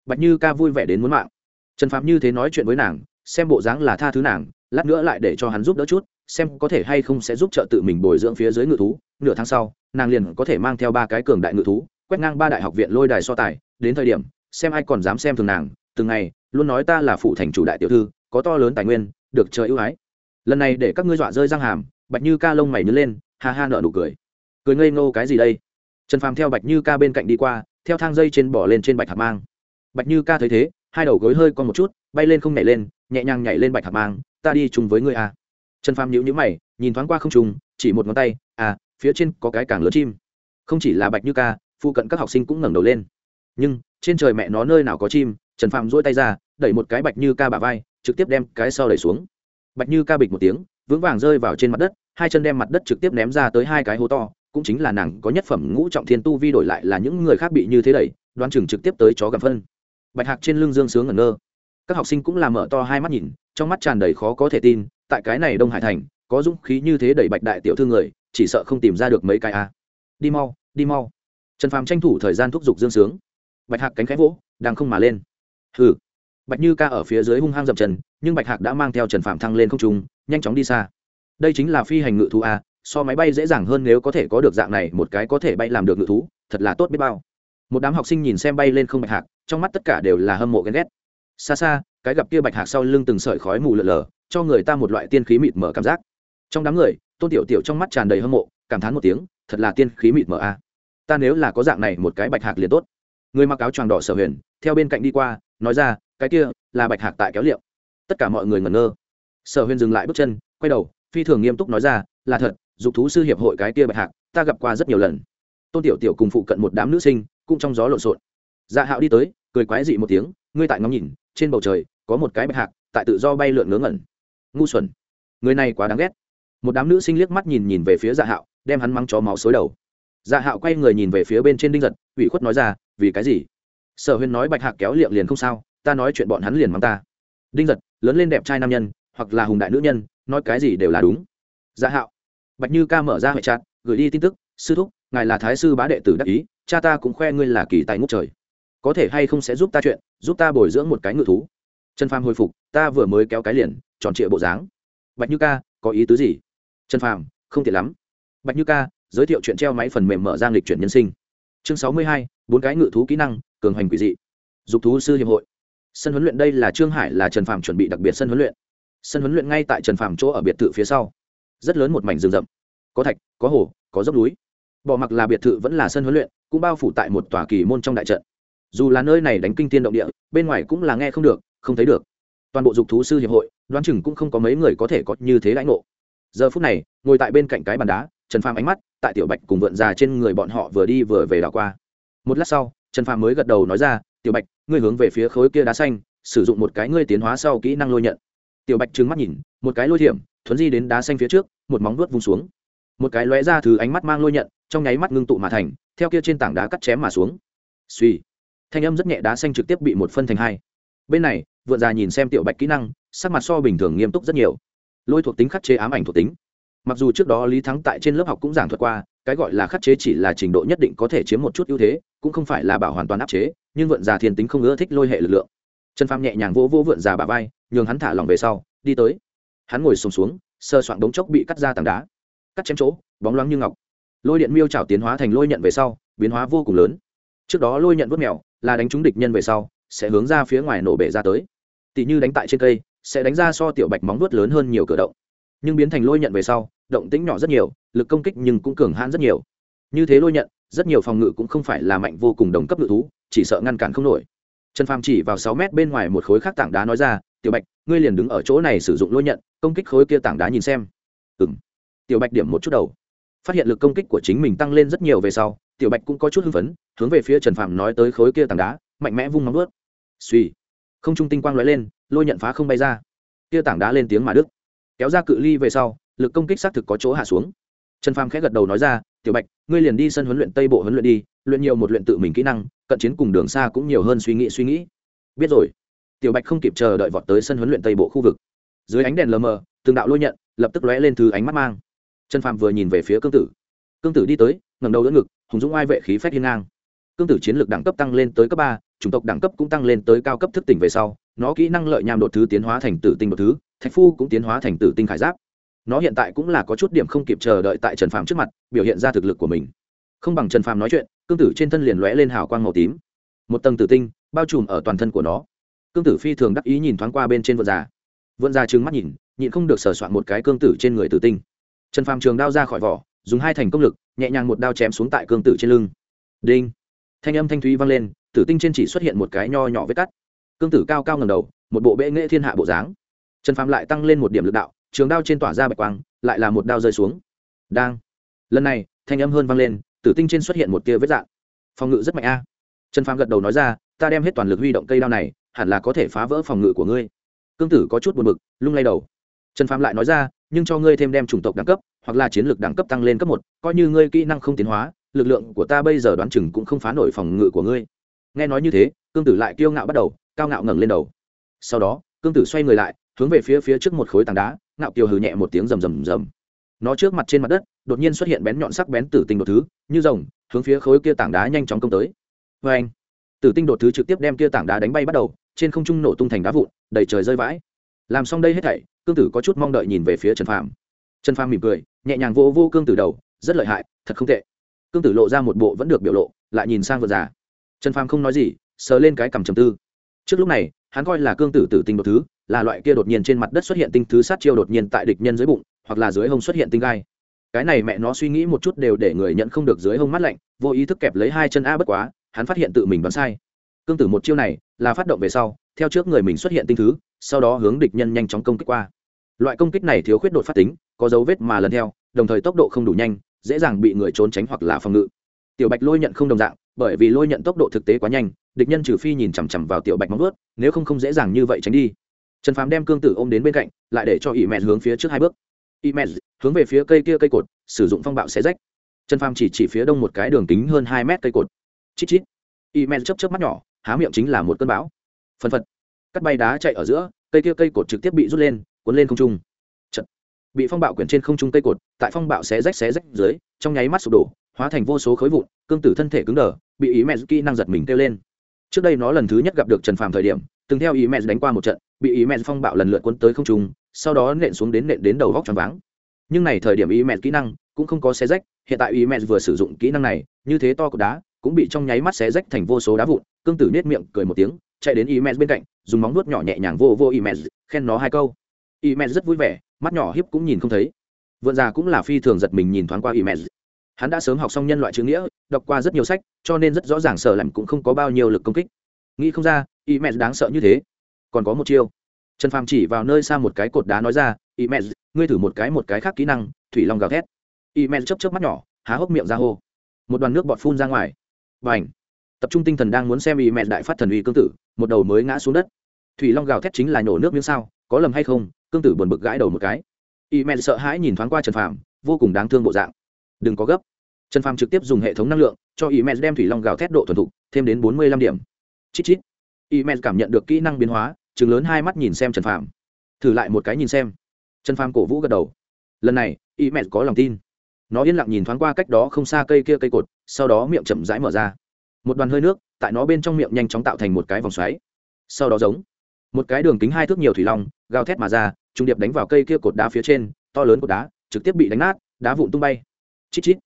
S1: Bạch như ca vui vẻ đến muốn mạng. Trần Phàm như thế nói chuyện với nàng xem bộ dáng là tha thứ nàng, lát nữa lại để cho hắn giúp đỡ chút, xem có thể hay không sẽ giúp trợ tự mình bồi dưỡng phía dưới ngự thú. Nửa tháng sau, nàng liền có thể mang theo ba cái cường đại ngự thú, quét ngang ba đại học viện lôi đài so tài. Đến thời điểm, xem ai còn dám xem thường nàng, từng ngày, luôn nói ta là phụ thành chủ đại tiểu thư, có to lớn tài nguyên, được trời ưu ái. Lần này để các ngươi dọa rơi răng hàm, bạch như ca lông mày nhớ lên, ha ha nợ nụ cười. Cười ngây ngô cái gì đây? Trần phàm theo bạch như ca bên cạnh đi qua, theo thang dây trên bỏ lên trên bạch hạt mang. Bạch như ca thấy thế hai đầu gối hơi con một chút, bay lên không nhảy lên, nhẹ nhàng nhảy lên bạch hạt mang, ta đi chung với ngươi à. trần phàm nhíu nhíu mày, nhìn thoáng qua không trùng chỉ một ngón tay à phía trên có cái càng lớn chim. Không chỉ là bạch như ca, phụ cận các học sinh cũng ngẩng đầu lên. Nhưng, trên trời mẹ nó nơi nào có chim, trần phàm dỗi tay ra, đẩy một cái bạch như ca bả vai, trực tiếp đem cái sau đẩy xuống. Bạch như ca bịch một tiếng, vững vàng rơi vào trên mặt đất, hai chân đem mặt đất trực tiếp ném ra tới hai cái hố to, cũng chính là nàng có nhất phẩm ngũ trọng thiên tu vi đổi lại là những người khác bị như thế đẩy Đoan chừng trực tiếp tới chó gặm phân bạch hạc trên lưng dương sướng ngẩn ngơ. Các học sinh cũng làm mở to hai mắt nhìn, trong mắt tràn đầy khó có thể tin, tại cái này đông hải thành, có dũng khí như thế đẩy bạch đại tiểu thư người, chỉ sợ không tìm ra được mấy cái a. Đi mau đi mau. Trần phàm tranh thủ thời gian thúc giục dương sướng. Bạch hạc cánh khẽ vỗ, đang không mà lên. Hừ. Bạch như ca ở phía dưới hung hăng dập trần nhưng bạch hạc đã mang theo trần Phàm thăng lên không trung, nhanh chóng đi xa. Đây chính là phi hành ngự thú a, so máy bay dễ dàng hơn nếu có thể có được dạng này, một cái có thể bay làm được ngự thú, thật là tốt biết bao một đám học sinh nhìn xem bay lên không bạch hạc, trong mắt tất cả đều là hâm mộ ghen ghét. Xa xa, cái gặp kia bạch hạc sau lưng từng sợi khói mù lợn lờ cho người ta một loại tiên khí mịt mở cảm giác. Trong đám người, tôn tiểu tiểu trong mắt tràn đầy hâm mộ, cảm thán một tiếng, thật là tiên khí mịt mở a. Ta nếu là có dạng này một cái bạch hạc liền tốt. Người mặc áo choàng đỏ sở huyền, theo bên cạnh đi qua, nói ra, cái kia là bạch hạc tại kéo liệu. Tất cả mọi người ngẩn ngơ. Sở huyền dừng lại bước chân, quay đầu, phi thường nghiêm túc nói ra, là thật, dục thú sư hiệp hội cái kia bạch hạc, ta gặp qua rất nhiều lần. Tôn tiểu tiểu cùng phụ cận một đám nữ sinh cũng trong gió lộn xộn. Dạ hạo đi tới, cười quái dị một tiếng, ngươi tại ngắm nhìn, trên bầu trời, có một cái bạch hạc, tại tự do bay lượn ngớ ngẩn. Ngu xuẩn. Người này quá đáng ghét. Một đám nữ sinh liếc mắt nhìn nhìn về phía dạ hạo, đem hắn mắng chó máu xối đầu. Dạ hạo quay người nhìn về phía bên trên đinh giật, ủy khuất nói ra, vì cái gì? Sở huyên nói bạch hạc kéo liệng liền không sao, ta nói chuyện bọn hắn liền mắng ta. Đinh giật, lớn lên đẹp trai nam nhân, hoặc là hùng đại nữ nhân, nói cái gì đều là đúng. Dạ hạo, bạch như ca mở ra hệ chặt gửi đi tin tức, sư thúc, ngài là thái sư bá đệ tử đắc ý cha ta cũng khoe ngươi là kỳ tài ngút trời. Có thể hay không sẽ giúp ta chuyện, giúp ta bồi dưỡng một cái ngự thú. Trần phàm hồi phục, ta vừa mới kéo cái liền, tròn trịa bộ dáng. Bạch như ca, có ý tứ gì? Trần phàm, không tiện lắm. Bạch như ca, giới thiệu chuyện treo máy phần mềm mở ra lịch chuyển nhân sinh. Chương sáu mươi hai, bốn cái ngự thú kỹ năng, cường hành quỷ dị. Dục thú sư hiệp hội. Sân huấn luyện đây là trương hải là trần phàm chuẩn bị đặc biệt sân huấn luyện. Sân huấn luyện ngay tại trần phàm chỗ ở biệt thự phía sau. Rất lớn một mảnh rừng rậm. Có thạch, có hồ, có dốc núi. Bỏ mặc là biệt thự vẫn là sân huấn luyện cũng bao phủ tại một tòa kỳ môn trong đại trận. Dù là nơi này đánh kinh tiên động địa, bên ngoài cũng là nghe không được, không thấy được. Toàn bộ dục thú sư hiệp hội, đoán chừng cũng không có mấy người có thể có như thế lãnh ngộ. Giờ phút này, ngồi tại bên cạnh cái bàn đá, trần phàm ánh mắt, tại tiểu bạch cùng vượn già trên người bọn họ vừa đi vừa về đảo qua. Một lát sau, trần phàm mới gật đầu nói ra, tiểu bạch, ngươi hướng về phía khối kia đá xanh, sử dụng một cái ngươi tiến hóa sau kỹ năng lôi nhận. Tiểu bạch trừng mắt nhìn, một cái lôi thiểm, thuấn di đến đá xanh phía trước, một móng vuốt vung xuống. Một cái lóe ra thứ ánh mắt mang lôi nhận, trong nháy mắt ngưng tụ mà thành theo kia trên tảng đá cắt chém mà xuống. Suy thanh âm rất nhẹ đá xanh trực tiếp bị một phân thành hai. Bên này vượn già nhìn xem tiểu bạch kỹ năng sắc mặt so bình thường nghiêm túc rất nhiều. Lôi thuộc tính khắc chế ám ảnh thuộc tính. Mặc dù trước đó lý thắng tại trên lớp học cũng giảng thuật qua cái gọi là khắc chế chỉ là trình độ nhất định có thể chiếm một chút ưu thế cũng không phải là bảo hoàn toàn áp chế nhưng vượn già thiên tính không ưa thích lôi hệ lực lượng. Trần phàm nhẹ nhàng vỗ vỗ vượn già bà vai nhường hắn thả lỏng về sau đi tới. Hắn ngồi sùng xuống, xuống sơ soạn đống chốc bị cắt ra tảng đá. Cắt chém chỗ bóng loáng như ngọc lôi điện miêu trảo tiến hóa thành lôi nhận về sau, biến hóa vô cùng lớn. Trước đó lôi nhận vớt mèo, là đánh trúng địch nhân về sau, sẽ hướng ra phía ngoài nổ bể ra tới. Tỷ như đánh tại trên cây, sẽ đánh ra so tiểu bạch móng vuốt lớn hơn nhiều cửa động. Nhưng biến thành lôi nhận về sau, động tĩnh nhỏ rất nhiều, lực công kích nhưng cũng cường hãn rất nhiều. Như thế lôi nhận, rất nhiều phòng ngự cũng không phải là mạnh vô cùng đồng cấp ngự thú, chỉ sợ ngăn cản không nổi. Trần phàm chỉ vào sáu mét bên ngoài một khối khác tảng đá nói ra, tiểu bạch, ngươi liền đứng ở chỗ này sử dụng lôi nhận, công kích khối kia tảng đá nhìn xem. Ừ m tiểu bạch điểm một chút đầu phát hiện lực công kích của chính mình tăng lên rất nhiều về sau, tiểu bạch cũng có chút hưng phấn, hướng về phía trần phàm nói tới khối kia tảng đá, mạnh mẽ vung nóng ướt suy, không trung tinh quang lóe lên, lôi nhận phá không bay ra. Kia tảng đá lên tiếng mà đức kéo ra cự ly về sau, lực công kích xác thực có chỗ hạ xuống. Trần phàm khẽ gật đầu nói ra, tiểu bạch, ngươi liền đi sân huấn luyện tây bộ huấn luyện đi, luyện nhiều một luyện tự mình kỹ năng, cận chiến cùng đường xa cũng nhiều hơn suy nghĩ suy nghĩ. Biết rồi. Tiểu bạch không kịp chờ đợi vọt tới sân huấn luyện tây bộ khu vực. Dưới ánh đèn lờ mờ, từng đạo lôi nhận lập tức lóe lên thứ ánh mắt mang trần phàm vừa nhìn về phía cương tử. Cương tử đi tới ngầm đầu đỡ ngực, hùng dũng ai vệ khí phép hiên ngang. Cương tử chiến lược đẳng cấp tăng lên tới cấp ba, chủng tộc đẳng cấp cũng tăng lên tới cao cấp thức tỉnh về sau, nó kỹ năng lợi nham đột thứ tiến hóa thành tử tinh đột thứ, thạch phu cũng tiến hóa thành tử tinh khải giáp. Nó hiện tại cũng là có chút điểm không kịp chờ đợi tại trần phàm trước mặt, biểu hiện ra thực lực của mình. Không bằng trần phàm nói chuyện, cương tử trên thân liền lóe lên hào quang màu tím. Một tầng tử tinh bao trùm ở toàn thân của nó. Cương tử phi thường đắc ý nhìn thoáng qua bên trên vượn già. Vượn già trừng mắt nhìn, nhịn không được sờ soạn một cái cương tử trên người tử tinh trần phàm trường đao ra khỏi vỏ, dùng hai thành công lực, nhẹ nhàng một đao chém xuống tại cương tử trên lưng. Đinh! Thanh âm thanh thúy vang lên, tử tinh trên chỉ xuất hiện một cái nho nhỏ vết cắt. Cương tử cao cao ngầm đầu, một bộ bệ nghệ thiên hạ bộ dáng. Trần phàm lại tăng lên một điểm lực đạo, trường đao trên tỏa ra bạch quang, lại là một đao rơi xuống. Đang! Lần này, thanh âm hơn vang lên, tử tinh trên xuất hiện một tia vết dạng. Phòng ngự rất mạnh a. Trần phàm gật đầu nói ra, ta đem hết toàn lực huy động cây đao này, hẳn là có thể phá vỡ phòng ngự của ngươi. Cương tử có chút buồn bực, lung lay đầu. Trần phàm lại nói ra nhưng cho ngươi thêm đem chủng tộc đẳng cấp, hoặc là chiến lược đẳng cấp tăng lên cấp một, coi như ngươi kỹ năng không tiến hóa, lực lượng của ta bây giờ đoán chừng cũng không phá nổi phòng ngự của ngươi. Nghe nói như thế, cương tử lại kiêu ngạo bắt đầu, cao ngạo ngẩng lên đầu. Sau đó, cương tử xoay người lại, hướng về phía phía trước một khối tảng đá, ngạo kiều hừ nhẹ một tiếng rầm rầm rầm. Nó trước mặt trên mặt đất, đột nhiên xuất hiện bén nhọn sắc bén tử tinh đột thứ, như rồng, hướng phía khối kia tảng đá nhanh chóng công tới. Vê anh tử tinh đột thứ trực tiếp đem kia tảng đá đánh bay bắt đầu, trên không trung nổ tung thành đá vụn, đầy trời rơi vãi. Làm xong đây hết thảy cương tử có chút mong đợi nhìn về phía trần phàm trần phàm mỉm cười nhẹ nhàng vô vô cương tử đầu rất lợi hại thật không tệ cương tử lộ ra một bộ vẫn được biểu lộ lại nhìn sang vợ già trần phàm không nói gì sờ lên cái cằm trầm tư trước lúc này hắn coi là cương tử tử tinh đột thứ là loại kia đột nhiên trên mặt đất xuất hiện tinh thứ sát chiêu đột nhiên tại địch nhân dưới bụng hoặc là dưới hông xuất hiện tinh gai cái này mẹ nó suy nghĩ một chút đều để người nhận không được dưới hông mắt lạnh vô ý thức kẹp lấy hai chân a bất quá hắn phát hiện tự mình đoán sai cương tử một chiêu này là phát động về sau, theo trước người mình xuất hiện tinh thứ, sau đó hướng địch nhân nhanh chóng công kích qua. Loại công kích này thiếu khuyết đột phát tính, có dấu vết mà lần theo, đồng thời tốc độ không đủ nhanh, dễ dàng bị người trốn tránh hoặc là phòng ngự. Tiểu bạch lôi nhận không đồng dạng, bởi vì lôi nhận tốc độ thực tế quá nhanh, địch nhân trừ phi nhìn chằm chằm vào tiểu bạch móng vớt nếu không không dễ dàng như vậy tránh đi. Trần phàm đem cương tử ôm đến bên cạnh, lại để cho ỷ mẹ hướng phía trước hai bước. Ỷ mẹ hướng về phía cây kia cây cột, sử dụng phong bạo xé rách. Trần phàm chỉ chỉ phía đông một cái đường kính hơn hai mét cây cột. Chít chít. Ỷ mẹ chấp chấp mắt nhỏ há miệng chính là một cơn bão. Phân phật, cắt bay đá chạy ở giữa, cây kia cây cột trực tiếp bị rút lên, cuốn lên không trung. Chật. bị phong bạo quyển trên không trung cây cột, tại phong bạo xé rách xé rách dưới, trong nháy mắt sụp đổ, hóa thành vô số khối vụn, cương tử thân thể cứng đờ, bị ý mẹ kỹ năng giật mình kêu lên. Trước đây nó lần thứ nhất gặp được trần phàm thời điểm, từng theo ý mẹ đánh qua một trận, bị ý mẹ phong bạo lần lượt cuốn tới không trung, sau đó nện xuống đến nện đến đầu góc tròn váng. Nhưng này thời điểm ý mẹ kỹ năng cũng không có xé rách, hiện tại ý mẹ vừa sử dụng kỹ năng này, như thế to của đá cũng bị trong nháy mắt xé rách thành vô số đá vụn, cương tử nết miệng cười một tiếng, chạy đến imes mẹ bên cạnh, dùng móng nuốt nhỏ nhẹ nhàng vô vô imes mẹ khen nó hai câu. Imes mẹ rất vui vẻ, mắt nhỏ hiếp cũng nhìn không thấy. Vượn già cũng là phi thường giật mình nhìn thoáng qua imes. Mẹ hắn đã sớm học xong nhân loại chữ nghĩa, đọc qua rất nhiều sách, cho nên rất rõ ràng sở lạnh cũng không có bao nhiêu lực công kích. Nghĩ không ra, imes mẹ đáng sợ như thế. Còn có một chiêu. Trần phàm chỉ vào nơi xa một cái cột đá nói ra, imes mẹ ngươi thử một cái một cái khác kỹ năng, thủy long gào thét. Imes mẹ chấp chấp mắt nhỏ, há hốc miệng ra hô. Một đoàn nước bọt phun ra ngoài và tập trung tinh thần đang muốn xem y mẹ đại phát thần uy cương tử, một đầu mới ngã xuống đất. Thủy long gào thét chính là nhổ nước miếng sao, có lầm hay không? Cương tử buồn bực gãi đầu một cái. Y mẹ sợ hãi nhìn thoáng qua trần phàm, vô cùng đáng thương bộ dạng. Đừng có gấp. Trần phàm trực tiếp dùng hệ thống năng lượng, cho y mẹ đem thủy long gào thét độ thuần thục, thêm đến bốn mươi lăm điểm. Chít chít. Y mẹ cảm nhận được kỹ năng biến hóa chừng lớn hai mắt nhìn xem trần phàm. Thử lại một cái nhìn xem. Trần phàm cổ vũ gật đầu. Lần này, y mẹ có lòng tin. Nó yên lặng nhìn thoáng qua cách đó không xa cây kia cây cột sau đó miệng chậm rãi mở ra. Một đoàn hơi nước tại nó bên trong miệng nhanh chóng tạo thành một cái vòng xoáy. Sau đó giống một cái đường kính hai thước nhiều thủy long, gào thét mà ra trung điệp đánh vào cây kia cột đá phía trên, to lớn cột đá, trực tiếp bị đánh nát, đá vụn tung bay. Chít chít.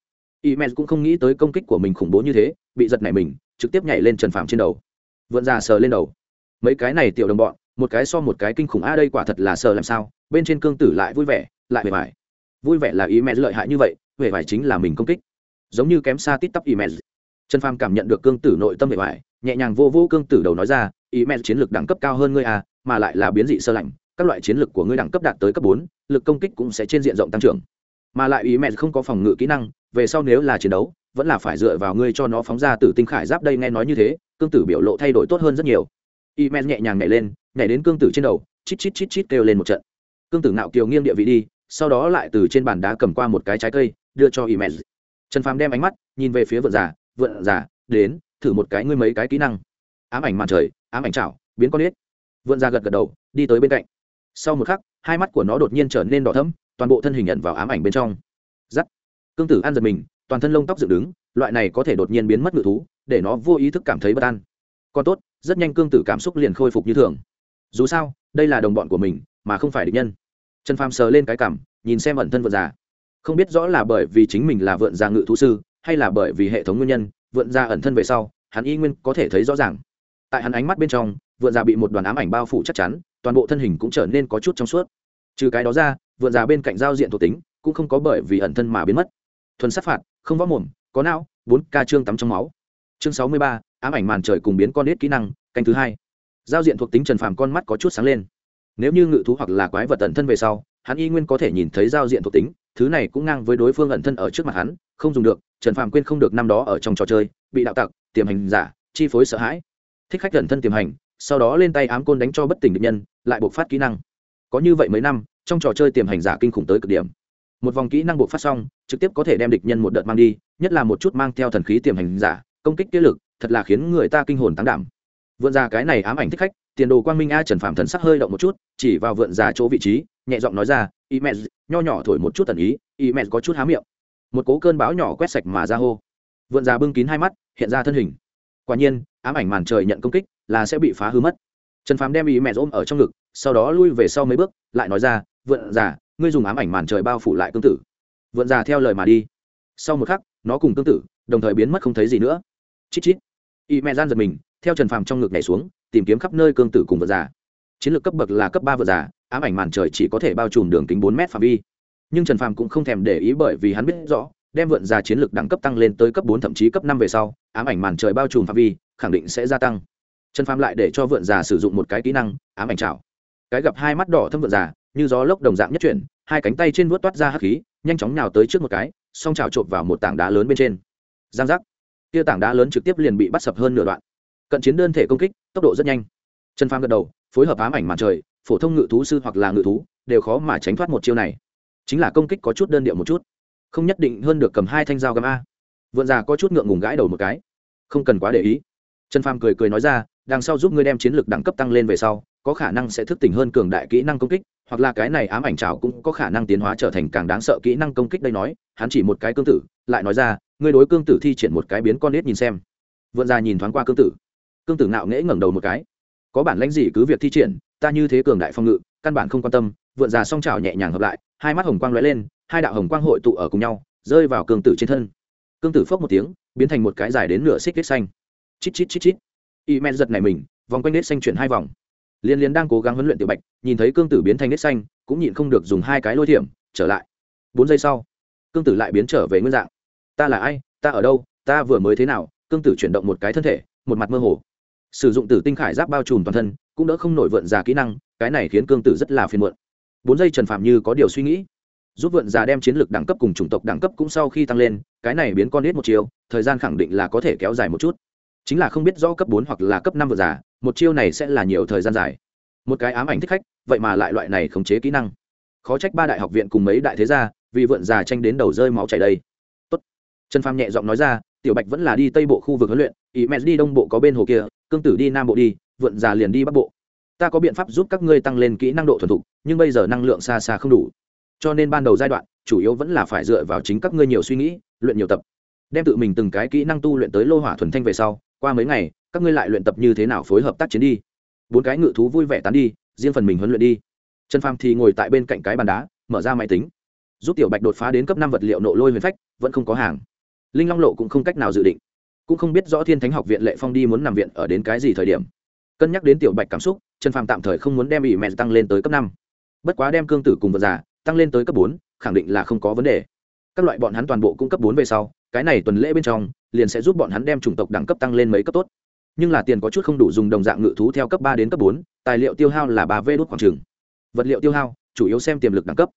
S1: Y mẹ cũng không nghĩ tới công kích của mình khủng bố như thế, bị giật nảy mình, trực tiếp nhảy lên trần phàm trên đầu. Vượn ra sờ lên đầu. Mấy cái này tiểu đồng bọn, một cái so một cái kinh khủng, a, đây quả thật là sờ làm sao? Bên trên cương tử lại vui vẻ, lại vẻ vải. Vui vẻ là ý mẹ lợi hại như vậy, vẻ vải chính là mình công kích giống như kém xa tít tắp ý trần phàm cảm nhận được cương tử nội tâm bề ngoài, nhẹ nhàng vô vô cương tử đầu nói ra ý chiến lược đẳng cấp cao hơn ngươi à mà lại là biến dị sơ lạnh các loại chiến lược của ngươi đẳng cấp đạt tới cấp bốn lực công kích cũng sẽ trên diện rộng tăng trưởng. Mà lại ý mẹ không có phòng ngự kỹ năng về sau nếu là chiến đấu vẫn là phải dựa vào ngươi cho nó phóng ra từ tinh khải giáp đây nghe nói như thế cương tử biểu lộ thay đổi tốt hơn rất nhiều. Y men nhẹ nhàng nhảy lên nhảy đến cương tử trên đầu chít chít chít chít kêu lên một trận. Cương tử nạo kiều nghiêng địa vị đi sau đó lại từ trên bàn đá cầm qua một cái trái cây đưa cho y men trần phàm đem ánh mắt nhìn về phía vợ già vợ già, đến, thử một cái ngươi mấy cái kỹ năng. Ám ảnh màn trời, ám ảnh chảo, biến con ếch vượn già gật gật đầu, đi tới bên cạnh. Sau một khắc, hai mắt của nó đột nhiên trở nên đỏ thẫm, toàn bộ thân hình nhận vào ám ảnh bên trong. Giắt. Cương tử ăn giật mình, toàn thân lông tóc dựng đứng, loại này có thể đột nhiên biến mất ngự thú, để nó vô ý thức cảm thấy bất an. Còn tốt, rất nhanh cương tử cảm xúc liền khôi phục như thường. Dù sao, đây là đồng bọn của mình, mà không phải địch nhân. Trần phàm sờ lên cái cảm, nhìn xem ẩn thân vượn già không biết rõ là bởi vì chính mình là vượn già ngự thú sư, hay là bởi vì hệ thống nguyên nhân, vượn già ẩn thân về sau, hắn y nguyên có thể thấy rõ ràng. Tại hắn ánh mắt bên trong, vượn già bị một đoàn ám ảnh bao phủ chắc chắn, toàn bộ thân hình cũng trở nên có chút trong suốt. Trừ cái đó ra, vượn già bên cạnh giao diện thuộc tính, cũng không có bởi vì ẩn thân mà biến mất. Thuần sát phạt, không võ mồm, có não, bốn ca chương tắm trong máu. Chương sáu mươi ba, ám ảnh màn trời cùng biến con nết kỹ năng, canh thứ hai. Giao diện thuộc tính trần phàm con mắt có chút sáng lên. Nếu như ngự thú hoặc là quái vật ẩn thân về sau, hắn y nguyên có thể nhìn thấy giao diện thuộc tính thứ này cũng ngang với đối phương ẩn thân ở trước mặt hắn, không dùng được, trần phàm quên không được năm đó ở trong trò chơi, bị đạo tặc, tiềm hành giả, chi phối sợ hãi. Thích khách ẩn thân tiềm hành, sau đó lên tay ám côn đánh cho bất tỉnh địch nhân, lại buộc phát kỹ năng. Có như vậy mấy năm, trong trò chơi tiềm hành giả kinh khủng tới cực điểm. Một vòng kỹ năng buộc phát xong, trực tiếp có thể đem địch nhân một đợt mang đi, nhất là một chút mang theo thần khí tiềm hành giả, công kích kế lực, thật là khiến người ta kinh hồn tăng đảm. Vượn ra cái này ám ảnh thích khách, tiền đồ quang minh a trần phạm thần sắc hơi động một chút, chỉ vào vượn ra chỗ vị trí, nhẹ giọng nói ra y mẹ nho nhỏ thổi một chút tần ý, y mẹ có chút há miệng. Một cố cơn bão nhỏ quét sạch mà ra hô. Vượn già bưng kín hai mắt, hiện ra thân hình. Quả nhiên, ám ảnh màn trời nhận công kích là sẽ bị phá hư mất. Trần phàm đem y mẹ ôm ở trong ngực, sau đó lui về sau mấy bước, lại nói ra, vượn già, ngươi dùng ám ảnh màn trời bao phủ lại cương tử. Vượn già theo lời mà đi. Sau một khắc, nó cùng cương tử đồng thời biến mất không thấy gì nữa. Chít chít. Y mẹ gian giật mình, theo trần phàm trong ngực nhảy xuống, tìm kiếm khắp nơi cương tử cùng vượn già chiến lược cấp bậc là cấp ba vượn già, ám ảnh màn trời chỉ có thể bao trùm đường kính bốn mét phạm vi. Nhưng trần phàm cũng không thèm để ý bởi vì hắn biết rõ, đem vượn già chiến lược đẳng cấp tăng lên tới cấp bốn thậm chí cấp năm về sau, ám ảnh màn trời bao trùm phạm vi, khẳng định sẽ gia tăng. Trần phàm lại để cho vượn già sử dụng một cái kỹ năng, ám ảnh trào cái gặp hai mắt đỏ thâm vượn già, như gió lốc đồng dạng nhất chuyển, hai cánh tay trên vuốt toát ra hắc khí, nhanh chóng nhào tới trước một cái, song trào trộm vào một tảng đá lớn bên trên. Giang giác. Kia tảng đá lớn trực tiếp liền bị bắt sập hơn nửa đoạn. Cận chiến đơn thể công kích, tốc độ rất nhanh. Trần phàm gật đầu phối hợp ám ảnh mặt trời, phổ thông ngự thú sư hoặc là ngự thú, đều khó mà tránh thoát một chiêu này. Chính là công kích có chút đơn điệu một chút. Không nhất định hơn được cầm hai thanh dao găm a. Vượn già có chút ngượng ngùng gãi đầu một cái. Không cần quá để ý. Trần phàm cười cười nói ra, đằng sau giúp ngươi đem chiến lược đẳng cấp tăng lên về sau, có khả năng sẽ thức tỉnh hơn cường đại kỹ năng công kích, hoặc là cái này ám ảnh trào cũng có khả năng tiến hóa trở thành càng đáng sợ kỹ năng công kích đây nói, hắn chỉ một cái cương tử, lại nói ra, ngươi đối cương tử thi triển một cái biến con nết nhìn xem. Vượn già nhìn thoáng qua cương tử. Cương tử ngạo nghễ ngẩng đầu một cái có bản lãnh gì cứ việc thi triển, ta như thế cường đại phong ngự, căn bản không quan tâm, vượn già song trào nhẹ nhàng hợp lại, hai mắt hồng quang lóe lên, hai đạo hồng quang hội tụ ở cùng nhau, rơi vào cương tử trên thân. Cương tử phốc một tiếng, biến thành một cái dài đến nửa xích kết xanh. Chít chít chít chít. Y men giật này mình, vòng quanh nết xanh chuyển hai vòng. Liên liên đang cố gắng huấn luyện tiểu bạch, nhìn thấy cương tử biến thành nết xanh, cũng nhịn không được dùng hai cái lôi thiểm, trở lại. Bốn giây sau, cương tử lại biến trở về nguyên dạng. Ta là ai? Ta ở đâu? Ta vừa mới thế nào? Cương tử chuyển động một cái thân thể, một mặt mơ hồ sử dụng tử tinh khải giáp bao trùm toàn thân, cũng đỡ không nổi vượn già kỹ năng, cái này khiến cương tử rất là phiền muộn. Bốn giây trần phạm như có điều suy nghĩ. Giúp vượn già đem chiến lược đẳng cấp cùng chủng tộc đẳng cấp cũng sau khi tăng lên, cái này biến con ít một chiều, thời gian khẳng định là có thể kéo dài một chút. Chính là không biết rõ cấp bốn hoặc là cấp năm vượn già, một chiêu này sẽ là nhiều thời gian dài. Một cái ám ảnh thích khách, vậy mà lại loại này khống chế kỹ năng. Khó trách ba đại học viện cùng mấy đại thế gia, vì vượn già tranh đến đầu rơi máu chảy đây. Tốt. trần phàm nhẹ giọng nói ra tiểu bạch vẫn là đi tây bộ khu vực huấn luyện, ý mẹ đi đông bộ có bên hồ kia, cương tử đi nam bộ đi, vượn già liền đi bắc bộ. Ta có biện pháp giúp các ngươi tăng lên kỹ năng độ thuần thục, nhưng bây giờ năng lượng xa xa không đủ. Cho nên ban đầu giai đoạn, chủ yếu vẫn là phải dựa vào chính các ngươi nhiều suy nghĩ, luyện nhiều tập. Đem tự mình từng cái kỹ năng tu luyện tới lô hỏa thuần thanh về sau, qua mấy ngày, các ngươi lại luyện tập như thế nào phối hợp tác chiến đi. Bốn cái ngự thú vui vẻ tán đi, riêng phần mình huấn luyện đi. Trần phàm thì ngồi tại bên cạnh cái bàn đá, mở ra máy tính. Giúp tiểu bạch đột phá đến cấp năm vật liệu nộ lôi huyền phách, vẫn không có hàng linh long lộ cũng không cách nào dự định cũng không biết rõ thiên thánh học viện lệ phong đi muốn nằm viện ở đến cái gì thời điểm cân nhắc đến tiểu bạch cảm xúc trần phàm tạm thời không muốn đem ỷ mẹ tăng lên tới cấp năm bất quá đem cương tử cùng vật giả tăng lên tới cấp bốn khẳng định là không có vấn đề các loại bọn hắn toàn bộ cung cấp bốn về sau cái này tuần lễ bên trong liền sẽ giúp bọn hắn đem chủng tộc đẳng cấp tăng lên mấy cấp tốt nhưng là tiền có chút không đủ dùng đồng dạng ngự thú theo cấp ba đến cấp bốn tài liệu tiêu hao là ba vê đốt khoảng trường vật liệu tiêu hao chủ yếu xem tiềm lực đẳng cấp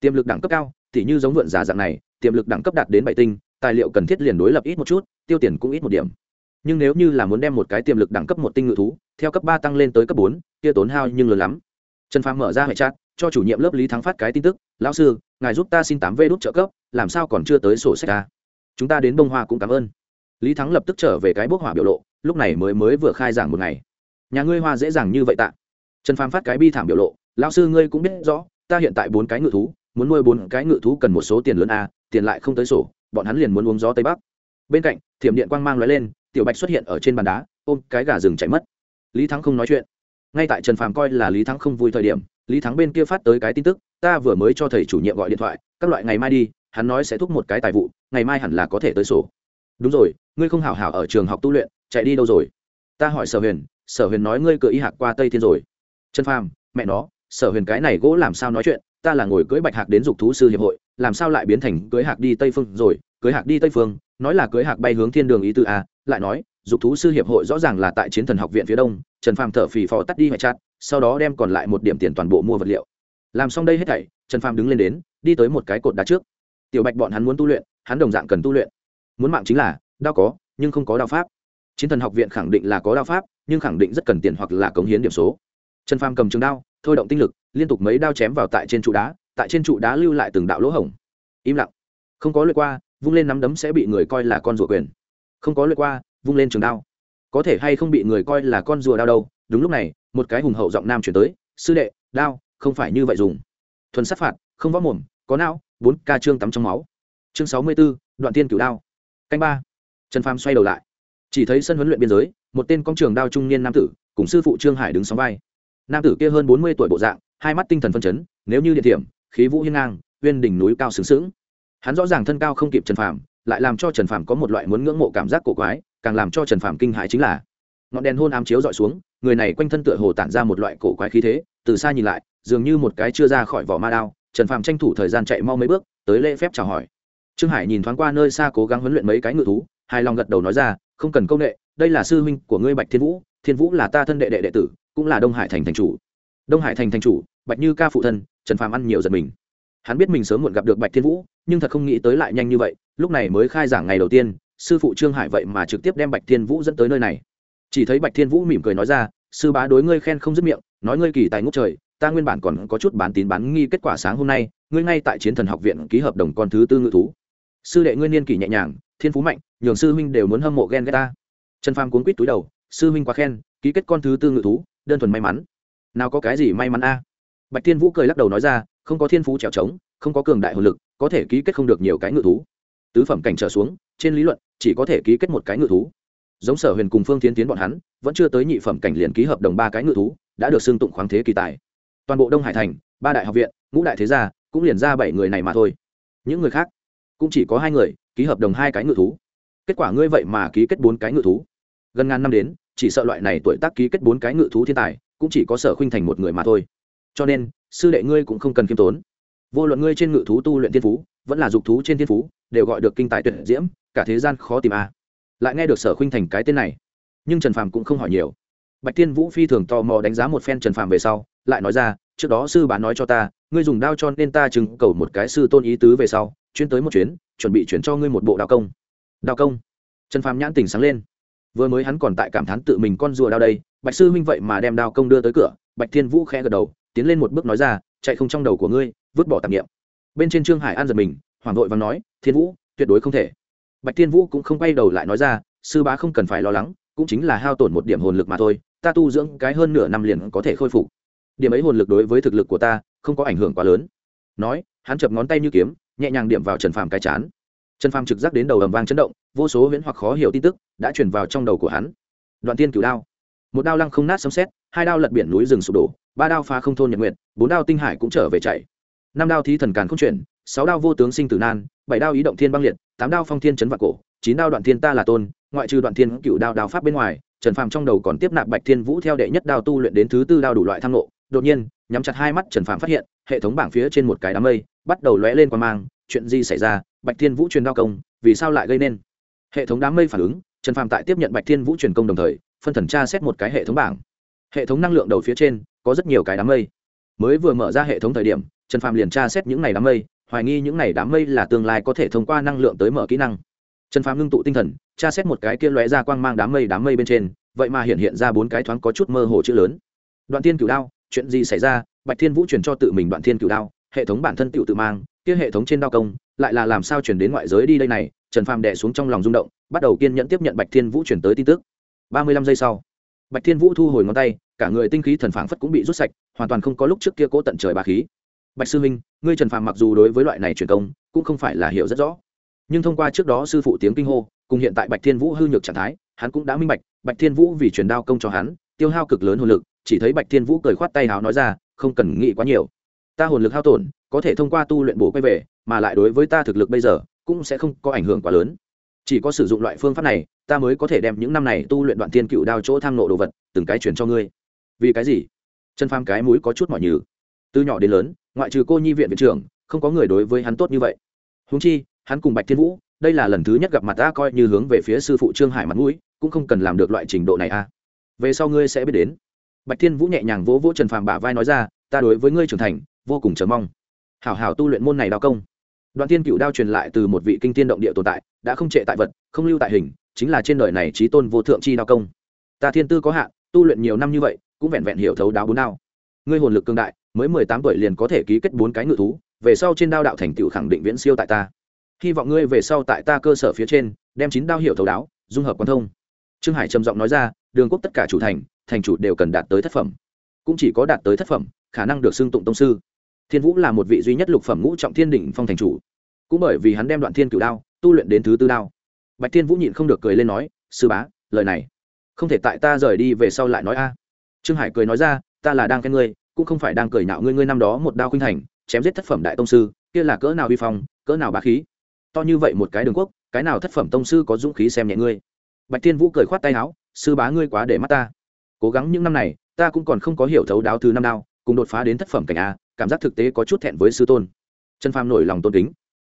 S1: tiềm lực đẳng cấp cao thì như giống vượn giả dạng này tiềm lực đẳng cấp đạt đến bảy tinh tài liệu cần thiết liền đối lập ít một chút, tiêu tiền cũng ít một điểm. Nhưng nếu như là muốn đem một cái tiềm lực đẳng cấp một tinh ngự thú, theo cấp ba tăng lên tới cấp bốn, kia tốn hao nhưng lớn lắm. Trần phàm mở ra hệ chat, cho chủ nhiệm lớp lý thắng phát cái tin tức, lão sư, ngài giúp ta xin tám v đốt trợ cấp, làm sao còn chưa tới sổ sách ta chúng ta đến bông hoa cũng cảm ơn. Lý thắng lập tức trở về cái bốc hỏa biểu lộ, lúc này mới mới vừa khai giảng một ngày. Nhà ngươi hoa dễ dàng như vậy tạ. Trần phàm phát cái bi thảm biểu lộ, lão sư ngươi cũng biết rõ, ta hiện tại bốn cái ngự thú, muốn nuôi bốn cái ngự thú cần một số tiền lớn a tiền lại không tới sổ bọn hắn liền muốn uống gió tây bắc. Bên cạnh, thiểm điện quang mang lóe lên, tiểu bạch xuất hiện ở trên bàn đá, ôm cái gà rừng chạy mất. Lý thắng không nói chuyện. Ngay tại trần phàm coi là lý thắng không vui thời điểm, lý thắng bên kia phát tới cái tin tức, ta vừa mới cho thầy chủ nhiệm gọi điện thoại, các loại ngày mai đi, hắn nói sẽ thúc một cái tài vụ, ngày mai hẳn là có thể tới sổ. Đúng rồi, ngươi không hảo hảo ở trường học tu luyện, chạy đi đâu rồi? Ta hỏi sở huyền sở huyền nói ngươi cựa y hạc qua tây thiên rồi. Trần phàm, mẹ nó, sở huyền cái này gỗ làm sao nói chuyện, ta là ngồi cưỡi bạch hạc đến dục thú sư hiệp hội làm sao lại biến thành cưới hạc đi tây phương rồi, cưới hạc đi tây phương, nói là cưới hạc bay hướng thiên đường ý tư a lại nói, dục thú sư hiệp hội rõ ràng là tại chiến thần học viện phía đông, trần phàm thở phì phò tắt đi hoại chặt sau đó đem còn lại một điểm tiền toàn bộ mua vật liệu. Làm xong đây hết thảy, trần phàm đứng lên đến, đi tới một cái cột đá trước. Tiểu bạch bọn hắn muốn tu luyện, hắn đồng dạng cần tu luyện. Muốn mạng chính là, đao có, nhưng không có đao pháp. Chiến thần học viện khẳng định là có đao pháp, nhưng khẳng định rất cần tiền hoặc là cống hiến điểm số. Trần phàm cầm trường đao, thôi động tinh lực, liên tục mấy đao chém vào tại trên trụ đá tại trên trụ đá lưu lại từng đạo lỗ hổng. Im lặng. Không có lượt qua, vung lên nắm đấm sẽ bị người coi là con rùa quyền. Không có lượt qua, vung lên trường đao. Có thể hay không bị người coi là con rùa đao đâu? Đúng lúc này, một cái hùng hậu giọng nam chuyển tới, sư đệ, đao, không phải như vậy dùng. Thuần sát phạt, không võ mồm, có não, bốn ca trương tắm trong máu. Chương sáu mươi b ố đoạn tiên cửu đao. Canh ba. Trần pham xoay đầu lại. Chỉ thấy sân huấn luyện biên giới, một tên công trường đao trung niên nam tử cùng sư phụ trương hải đứng sóng vai. Nam tử kia hơn bốn mươi tuổi bộ dạng, hai mắt tinh thần phân chấn, nếu như địa điểm khí vũ hiên ngang, uyên đỉnh núi cao sướng sướng hắn rõ ràng thân cao không kịp trần phàm, lại làm cho trần phàm có một loại muốn ngưỡng mộ cảm giác cổ quái, càng làm cho trần phàm kinh hãi chính là, ngọn đèn hôn ám chiếu dọi xuống, người này quanh thân tựa hồ tản ra một loại cổ quái khí thế, từ xa nhìn lại, dường như một cái chưa ra khỏi vỏ ma đao. Trần phàm tranh thủ thời gian chạy mau mấy bước, tới lễ phép chào hỏi. Trương hải nhìn thoáng qua nơi xa cố gắng huấn luyện mấy cái ngự thú, hài lòng gật đầu nói ra, không cần công nghệ, đây là sư huynh của ngươi bạch thiên vũ thiên vũ là ta thân đệ đệ đệ tử, cũng là đông hải thành thành chủ. Đông hải thành thành chủ, bạch như ca phụ thân trần phàm ăn nhiều giật mình. Hắn biết mình sớm muộn gặp được bạch thiên vũ, nhưng thật không nghĩ tới lại nhanh như vậy, lúc này mới khai giảng ngày đầu tiên, sư phụ trương hải vậy mà trực tiếp đem bạch thiên vũ dẫn tới nơi này. Chỉ thấy bạch thiên vũ mỉm cười nói ra, sư bá đối ngươi khen không dứt miệng, nói ngươi kỳ tài ngốc trời, ta nguyên bản còn có chút bán tín bán nghi kết quả sáng hôm nay, ngươi ngay tại chiến thần học viện ký hợp đồng con thứ tư ngự thú. Sư đệ ngươi niên kỷ nhẹ nhàng, thiên phú mạnh, nhường sư huynh đều muốn hâm mộ ghen ghét ta. Trần phàm cuốn quýt túi đầu, sư huynh quá khen, ký kết con thứ tư ngự thú, đơn thuần may mắn. Nào có cái gì may mắn a? Bạch thiên vũ cười lắc đầu nói ra, không có thiên phú trèo trống, không có cường đại hồn lực, có thể ký kết không được nhiều cái ngự thú. Tứ phẩm cảnh trở xuống, trên lý luận, chỉ có thể ký kết một cái ngự thú. Giống sở huyền cùng phương tiến tiến bọn hắn, vẫn chưa tới nhị phẩm cảnh liền ký hợp đồng ba cái ngự thú, đã được xưng tụng khoáng thế kỳ tài. Toàn bộ đông hải thành, ba đại học viện, ngũ đại thế gia, cũng liền ra bảy người này mà thôi. Những người khác, cũng chỉ có hai người, ký hợp đồng hai cái ngự thú. Kết quả ngươi vậy mà ký kết bốn cái ngự thú. Gần ngàn năm đến, chỉ sợ loại này tuổi tác ký kết bốn cái ngự thú thiên tài, cũng chỉ có sở khuynh thành một người mà thôi cho nên, sư đệ ngươi cũng không cần khiêm tốn. Vô luận ngươi trên ngự thú tu luyện thiên phú, vẫn là dục thú trên thiên phú, đều gọi được kinh tài tuyệt diễm, cả thế gian khó tìm a à. lại nghe được sở khuynh thành cái tên này, nhưng trần phàm cũng không hỏi nhiều. Bạch tiên vũ phi thường tò mò đánh giá một phen trần phàm về sau, lại nói ra, trước đó sư bá nói cho ta, ngươi dùng đao cho nên ta chứng cầu một cái sư tôn ý tứ về sau, chuyên tới một chuyến, chuẩn bị chuyển cho ngươi một bộ đao công. Đao công? Trần phàm nhãn tỉnh sáng lên. Vừa mới hắn còn tại cảm thán tự mình con rùa đao đây, bạch sư huynh vậy mà đem đao công đưa tới cửa, bạch thiên vũ khẽ gật đầu tiến lên một bước nói ra, chạy không trong đầu của ngươi, vứt bỏ tạp nghiệm bên trên trương hải an giật mình hoàng vội và nói, thiên vũ, tuyệt đối không thể. Bạch thiên vũ cũng không quay đầu lại nói ra, sư bá không cần phải lo lắng, cũng chính là hao tổn một điểm hồn lực mà thôi, ta tu dưỡng cái hơn nửa năm liền có thể khôi phục. Điểm ấy hồn lực đối với thực lực của ta, không có ảnh hưởng quá lớn. Nói, hắn chập ngón tay như kiếm, nhẹ nhàng điểm vào trần phàm cái chán. Trần phàm trực giác đến đầu ầm vang chấn động, vô số huyễn hoặc khó hiểu tin tức đã chuyển vào trong đầu của hắn. Đoạn tiên cửu đao. Một đao lăng không nát sấm xét hai đao lật biển núi rừng sụp đổ ba đao phá không thôn nhật nguyệt, bốn đao tinh hải cũng trở về chạy. Năm đao thí thần càn không chuyển, sáu đao vô tướng sinh tử nan, bảy đao ý động thiên băng liệt, tám đao phong thiên chấn vạn cổ, chín đao đoạn thiên ta là tôn, ngoại trừ đoạn thiên cựu đao đao pháp bên ngoài, trần phàm trong đầu còn tiếp nạp bạch thiên vũ theo đệ nhất đao tu luyện đến thứ tư đao đủ loại tham lộ đột nhiên, nhắm chặt hai mắt, trần phàm phát hiện, hệ thống bảng phía trên một cái đám mây bắt đầu lóe lên qua mang, chuyện gì xảy ra? Bạch thiên vũ truyền đao công, vì sao lại gây nên? Hệ thống đám mây phản ứng, trần phàm tại tiếp nhận bạch thiên vũ truyền công đồng thời, phân thần tra xét một cái hệ thống bảng. Hệ thống năng lượng đầu phía trên có rất nhiều cái đám mây. Mới vừa mở ra hệ thống thời điểm, trần phàm liền tra xét những này đám mây, hoài nghi những này đám mây là tương lai có thể thông qua năng lượng tới mở kỹ năng. Trần phàm ngưng tụ tinh thần, tra xét một cái kia lóe ra quang mang đám mây đám mây bên trên, vậy mà hiện hiện ra bốn cái thoáng có chút mơ hồ chữ lớn. Đoạn thiên cửu đao, chuyện gì xảy ra? Bạch thiên vũ truyền cho tự mình đoạn thiên cửu đao, hệ thống bản thân tự tự mang, kia hệ thống trên đao công, lại là làm sao chuyển đến ngoại giới đi đây này? Trần phàm đẻ xuống trong lòng rung động, bắt đầu kiên nhẫn tiếp nhận bạch thiên vũ chuyển tới tin tức. Ba mươi lăm giây sau, bạch thiên vũ thu hồi ngón tay cả người tinh khí thần phảng phất cũng bị rút sạch, hoàn toàn không có lúc trước kia cố tận trời bà khí. Bạch sư minh ngươi trần phàm mặc dù đối với loại này truyền công, cũng không phải là hiểu rất rõ. Nhưng thông qua trước đó sư phụ tiếng kinh hô, cùng hiện tại bạch thiên vũ hư nhược trạng thái, hắn cũng đã minh bạch bạch thiên vũ vì truyền đao công cho hắn, tiêu hao cực lớn hồn lực, chỉ thấy bạch thiên vũ cười khoát tay háo nói ra, không cần nghĩ quá nhiều. Ta hồn lực hao tổn, có thể thông qua tu luyện bổ quay về, mà lại đối với ta thực lực bây giờ, cũng sẽ không có ảnh hưởng quá lớn. Chỉ có sử dụng loại phương pháp này, ta mới có thể đem những năm này tu luyện đoạn thiên cựu đao chỗ tham nộ đồ vật, từng cái chuyển cho ngươi vì cái gì? Chân pham cái mũi có chút mỏi nhừ. Từ nhỏ đến lớn, ngoại trừ cô nhi viện viện trưởng, không có người đối với hắn tốt như vậy. Húng chi, hắn cùng bạch thiên vũ, đây là lần thứ nhất gặp mặt ta coi như hướng về phía sư phụ trương hải mặt mũi, cũng không cần làm được loại trình độ này a về sau ngươi sẽ biết đến. Bạch thiên vũ nhẹ nhàng vỗ vỗ trần phàm bả vai nói ra, ta đối với ngươi trưởng thành, vô cùng chờ mong. Hảo hảo tu luyện môn này đao công. Đoạn tiên cựu đao truyền lại từ một vị kinh tiên động địa tồn tại, đã không trệ tại vật, không lưu tại hình, chính là trên đời này trí tôn vô thượng chi đao công. Ta thiên tư có hạn, tu luyện nhiều năm như vậy cũng vẹn vẹn hiểu thấu đáo bốn đao. Ngươi hồn lực cương đại, mới mười tám tuổi liền có thể ký kết bốn cái ngự thú, về sau trên đao đạo thành tựu khẳng định viễn siêu tại ta. Hy vọng ngươi về sau tại ta cơ sở phía trên, đem chín đao hiểu thấu đáo, dung hợp quan thông. Trương hải trầm giọng nói ra, đường quốc tất cả chủ thành thành chủ đều cần đạt tới thất phẩm. Cũng chỉ có đạt tới thất phẩm, khả năng được xưng tụng tông sư. Thiên vũ là một vị duy nhất lục phẩm ngũ trọng thiên đỉnh phong thành chủ. Cũng bởi vì hắn đem đoạn thiên cửu đao, tu luyện đến thứ tư đao. Bạch thiên vũ nhịn không được cười lên nói, sư bá, lời này không thể tại ta rời đi về sau lại nói a trương hải cười nói ra, ta là đang khen ngươi, cũng không phải đang cười nạo ngươi ngươi năm đó một đao khuynh thành, chém giết thất phẩm đại tông sư, kia là cỡ nào vi phong, cỡ nào bá khí. To như vậy một cái đường quốc, cái nào thất phẩm tông sư có dũng khí xem nhẹ ngươi? Bạch thiên vũ cười khoát tay áo, sư bá ngươi quá để mắt ta. Cố gắng những năm này, ta cũng còn không có hiểu thấu đáo thứ năm đao, cùng đột phá đến thất phẩm cảnh a, cảm giác thực tế có chút thẹn với sư tôn. Trần phàm nổi lòng tôn kính.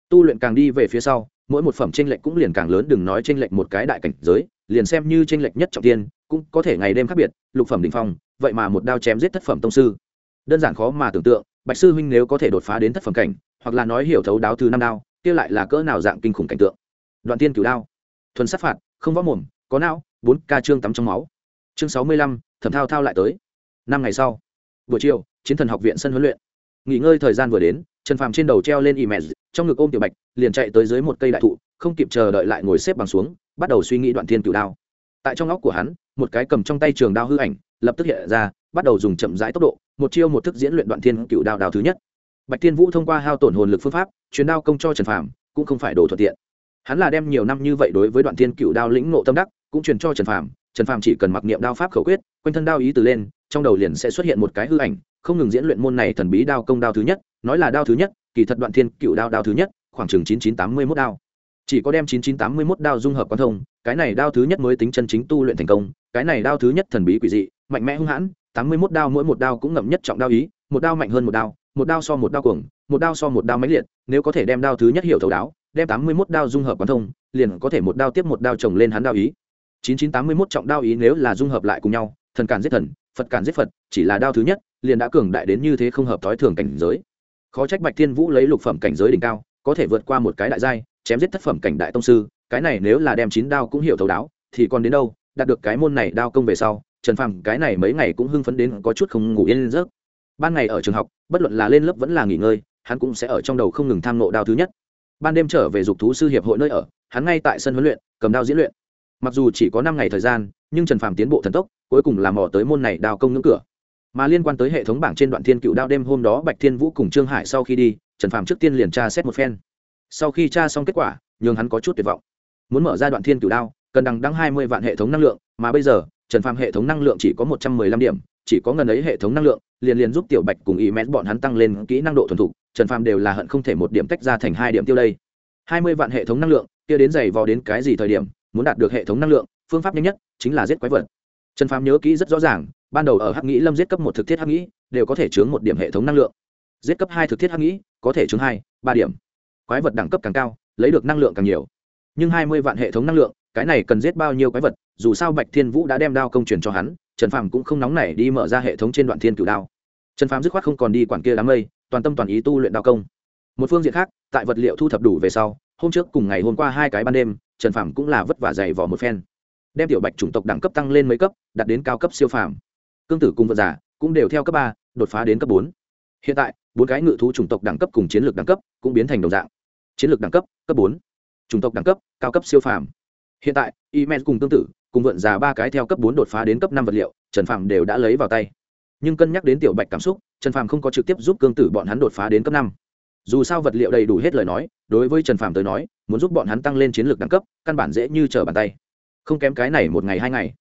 S1: Tu luyện càng đi về phía sau, mỗi một phẩm tranh lệch cũng liền càng lớn, đừng nói tranh lệch một cái đại cảnh giới, liền xem như tranh lệch nhất trọng tiên, cũng có thể ngày đêm khác biệt, lục phẩm đỉnh phong vậy mà một đao chém giết thất phẩm tông sư. Đơn giản khó mà tưởng tượng, bạch sư huynh nếu có thể đột phá đến thất phẩm cảnh, hoặc là nói hiểu thấu đáo thứ năm đao, kia lại là cỡ nào dạng kinh khủng cảnh tượng. Đoạn tiên cửu đao. Thuần sát phạt, không võ mồm, có não, bốn ca trương tắm trong máu. Chương sáu mươi lăm, thẩm thao thao lại tới. Năm ngày sau, buổi chiều, chiến thần học viện sân huấn luyện. Nghỉ ngơi thời gian vừa đến, trần phàm trên đầu treo lên email, trong ngực ôm tiểu bạch, liền chạy tới dưới một cây đại thụ, không kịp chờ đợi lại ngồi xếp bằng xuống, bắt đầu suy nghĩ đoạn thiên cửu đao. Tại trong óc của hắn, một cái cầm trong tay trường đao hư ảnh lập tức hiện ra, bắt đầu dùng chậm rãi tốc độ, một chiêu một thức diễn luyện đoạn thiên cựu đao đao thứ nhất. Bạch thiên vũ thông qua hao tổn hồn lực phương pháp, truyền đao công cho trần phàm, cũng không phải đồ thuận tiện. Hắn là đem nhiều năm như vậy đối với đoạn thiên cựu đao lĩnh ngộ tâm đắc, cũng truyền cho trần phàm. Trần phàm chỉ cần mặc niệm đao pháp khẩu quyết, quanh thân đao ý từ lên, trong đầu liền sẽ xuất hiện một cái hư ảnh, không ngừng diễn luyện môn này thần bí đao công đao thứ nhất, nói là đao thứ nhất, kỳ thật đoạn thiên cựu đao đao thứ nhất, khoảng chừng chín chín tám mươi mốt đao. Chỉ có đem chín chín tám mươi mốt đao dung hợp quan thông, cái này đao thứ nhất mới tính chân chính tu luyện thành công, cái này đao thứ nhất thần bí quỷ dị mạnh mẽ hung hãn, tám mươi mốt đao mỗi một đao cũng ngậm nhất trọng đao ý, một đao mạnh hơn một đao một đao so một đao cuồng, một đao so một đao máy liệt, nếu có thể đem đao thứ nhất hiểu thấu đáo, đem tám mươi mốt đao dung hợp quan thông, liền có thể một đao tiếp một đao chồng lên hắn đao ý. chín chín tám mươi mốt trọng đao ý nếu là dung hợp lại cùng nhau, thần cản giết thần, phật cản giết phật, chỉ là đao thứ nhất, liền đã cường đại đến như thế không hợp thói thường cảnh giới. Khó trách bạch thiên vũ lấy lục phẩm cảnh giới đỉnh cao, có thể vượt qua một cái đại giai, chém giết thất phẩm cảnh đại tông sư, cái này nếu là đem chín đao cũng hiểu thấu đáo, thì còn đến đâu, đạt được cái môn này đao công về sau trần phàm cái này mấy ngày cũng hưng phấn đến có chút không ngủ yên giấc. Ban ngày ở trường học, bất luận là lên lớp vẫn là nghỉ ngơi, hắn cũng sẽ ở trong đầu không ngừng tham nộ đao thứ nhất. Ban đêm trở về dục thú sư hiệp hội nơi ở, hắn ngay tại sân huấn luyện, cầm đao diễn luyện. Mặc dù chỉ có năm ngày thời gian, nhưng trần phàm tiến bộ thần tốc, cuối cùng làm mò tới môn này đao công ngưỡng cửa. Mà liên quan tới hệ thống bảng trên đoạn thiên cựu đao đêm hôm đó bạch thiên vũ cùng trương hải sau khi đi, trần phàm trước tiên liền tra xét một phen. Sau khi tra xong kết quả, nhường hắn có chút tuyệt vọng. Muốn mở ra đoạn thiên cựu đao, cần đằng đăng hai mươi vạn hệ thống năng lượng, mà bây giờ trần phàm hệ thống năng lượng chỉ có một trăm mười lăm điểm, chỉ có ngần ấy hệ thống năng lượng, liền liền giúp tiểu bạch cùng Y mét bọn hắn tăng lên kỹ năng độ thuần thục, trần phàm đều là hận không thể một điểm tách ra thành hai điểm tiêu đây. hai mươi vạn hệ thống năng lượng, kia đến giày vò đến cái gì thời điểm, muốn đạt được hệ thống năng lượng, phương pháp nhanh nhất chính là giết quái vật. Trần phàm nhớ kỹ rất rõ ràng, ban đầu ở hắc nghĩ lâm giết cấp một thực thiết hắc nghĩ, đều có thể chướng một điểm hệ thống năng lượng. Giết cấp hai thực thiết hắc nghĩ, có thể chướng hai, ba điểm. Quái vật đẳng cấp càng cao, lấy được năng lượng càng nhiều. Nhưng hai mươi vạn hệ thống năng lượng cái này cần giết bao nhiêu quái vật, dù sao bạch thiên vũ đã đem đao công truyền cho hắn, trần phàm cũng không nóng nảy đi mở ra hệ thống trên đoạn thiên cửu đao. Trần phàm dứt khoát không còn đi quản kia đám mây, toàn tâm toàn ý tu luyện đao công. Một phương diện khác, tại vật liệu thu thập đủ về sau, hôm trước cùng ngày hôm qua hai cái ban đêm, trần phàm cũng là vất vả dày vỏ một phen. Đem tiểu bạch chủng tộc đẳng cấp tăng lên mấy cấp, đạt đến cao cấp siêu phàm. Cương tử cùng vật giả cũng đều theo cấp ba, đột phá đến cấp bốn. Hiện tại, bốn cái ngự thú chủng tộc đẳng cấp cùng chiến lược đẳng cấp cũng biến thành đồng dạng. Chiến lược đẳng cấp cấp bốn. Chủng tộc đẳng cấp, cao cấp siêu phàm hiện tại, imen cùng tương tự, cùng vượn già ba cái theo cấp bốn đột phá đến cấp năm vật liệu, trần phàm đều đã lấy vào tay. Nhưng cân nhắc đến tiểu bạch cảm xúc, trần phàm không có trực tiếp giúp cương tử bọn hắn đột phá đến cấp năm. Dù sao vật liệu đầy đủ hết lời nói, đối với trần phàm tới nói, muốn giúp bọn hắn tăng lên chiến lược đẳng cấp, căn bản dễ như trở bàn tay. Không kém cái này một ngày hai ngày.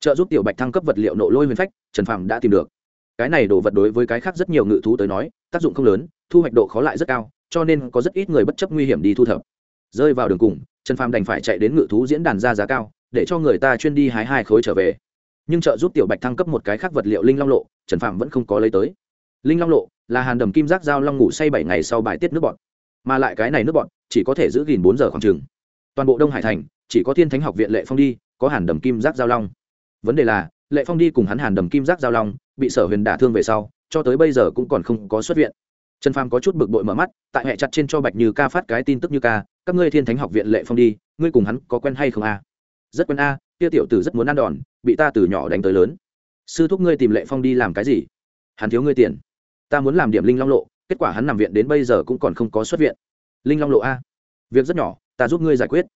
S1: Trợ giúp tiểu bạch thăng cấp vật liệu nộ lôi huyền phách, trần phàm đã tìm được. Cái này đồ vật đối với cái khác rất nhiều ngự thú tới nói, tác dụng không lớn, thu hoạch độ khó lại rất cao, cho nên có rất ít người bất chấp nguy hiểm đi thu thập. Rơi vào đường cùng trần phàm đành phải chạy đến ngự thú diễn đàn ra giá cao, để cho người ta chuyên đi hái hai khối trở về. Nhưng trợ giúp tiểu bạch thăng cấp một cái khác vật liệu linh long lộ, trần phàm vẫn không có lấy tới. Linh long lộ là hàn đầm kim giác giao long ngủ say bảy ngày sau bài tiết nước bọn mà lại cái này nước bọn chỉ có thể giữ gìn bốn giờ khoảng trường. toàn bộ đông hải thành chỉ có thiên thánh học viện lệ phong đi có hàn đầm kim giác giao long. Vấn đề là, lệ phong đi cùng hắn hàn đầm kim giác giao long bị sở huyền đả thương về sau, cho tới bây giờ cũng còn không có xuất viện. Trần phàm có chút bực bội mở mắt, tại hệ chặt trên cho bạch như ca phát cái tin tức như ca các ngươi thiên thánh học viện lệ phong đi ngươi cùng hắn có quen hay không a? Rất quen a à, kia tiểu tử rất muốn ăn đòn bị ta từ nhỏ đánh tới lớn. Sư thúc ngươi tìm lệ phong đi làm cái gì? Hắn thiếu ngươi tiền. Ta muốn làm điểm linh long lộ kết quả hắn nằm viện đến bây giờ cũng còn không có xuất viện. Linh long lộ a việc rất nhỏ ta giúp ngươi giải quyết.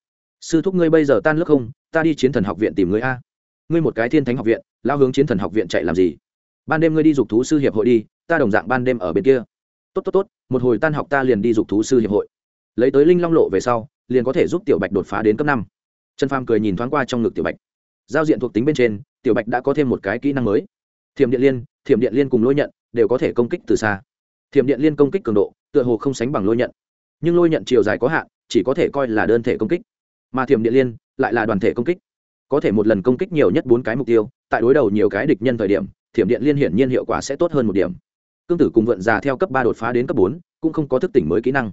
S1: Sư thúc ngươi bây giờ tan lớp không ta đi chiến thần học viện tìm ngươi a. Ngươi một cái thiên thánh học viện lao hướng chiến thần học viện chạy làm gì? Ban đêm ngươi đi dục thú sư hiệp hội đi ta đồng dạng ban đêm ở bên kia. Tốt tốt tốt một hồi tan học ta liền đi dục thú sư hiệp hội lấy tới linh long lộ về sau, liền có thể giúp tiểu bạch đột phá đến cấp năm. Trần phàm cười nhìn thoáng qua trong ngực tiểu bạch. Giao diện thuộc tính bên trên, tiểu bạch đã có thêm một cái kỹ năng mới. Thiểm điện liên, thiểm điện liên cùng lôi nhận đều có thể công kích từ xa. Thiểm điện liên công kích cường độ, tựa hồ không sánh bằng lôi nhận. Nhưng lôi nhận chiều dài có hạn, chỉ có thể coi là đơn thể công kích. Mà thiểm điện liên lại là đoàn thể công kích. Có thể một lần công kích nhiều nhất bốn cái mục tiêu, tại đối đầu nhiều cái địch nhân thời điểm, thiểm điện liên hiển nhiên hiệu quả sẽ tốt hơn một điểm. Cương tử cùng vượn già theo cấp ba đột phá đến cấp bốn, cũng không có thức tỉnh mới kỹ năng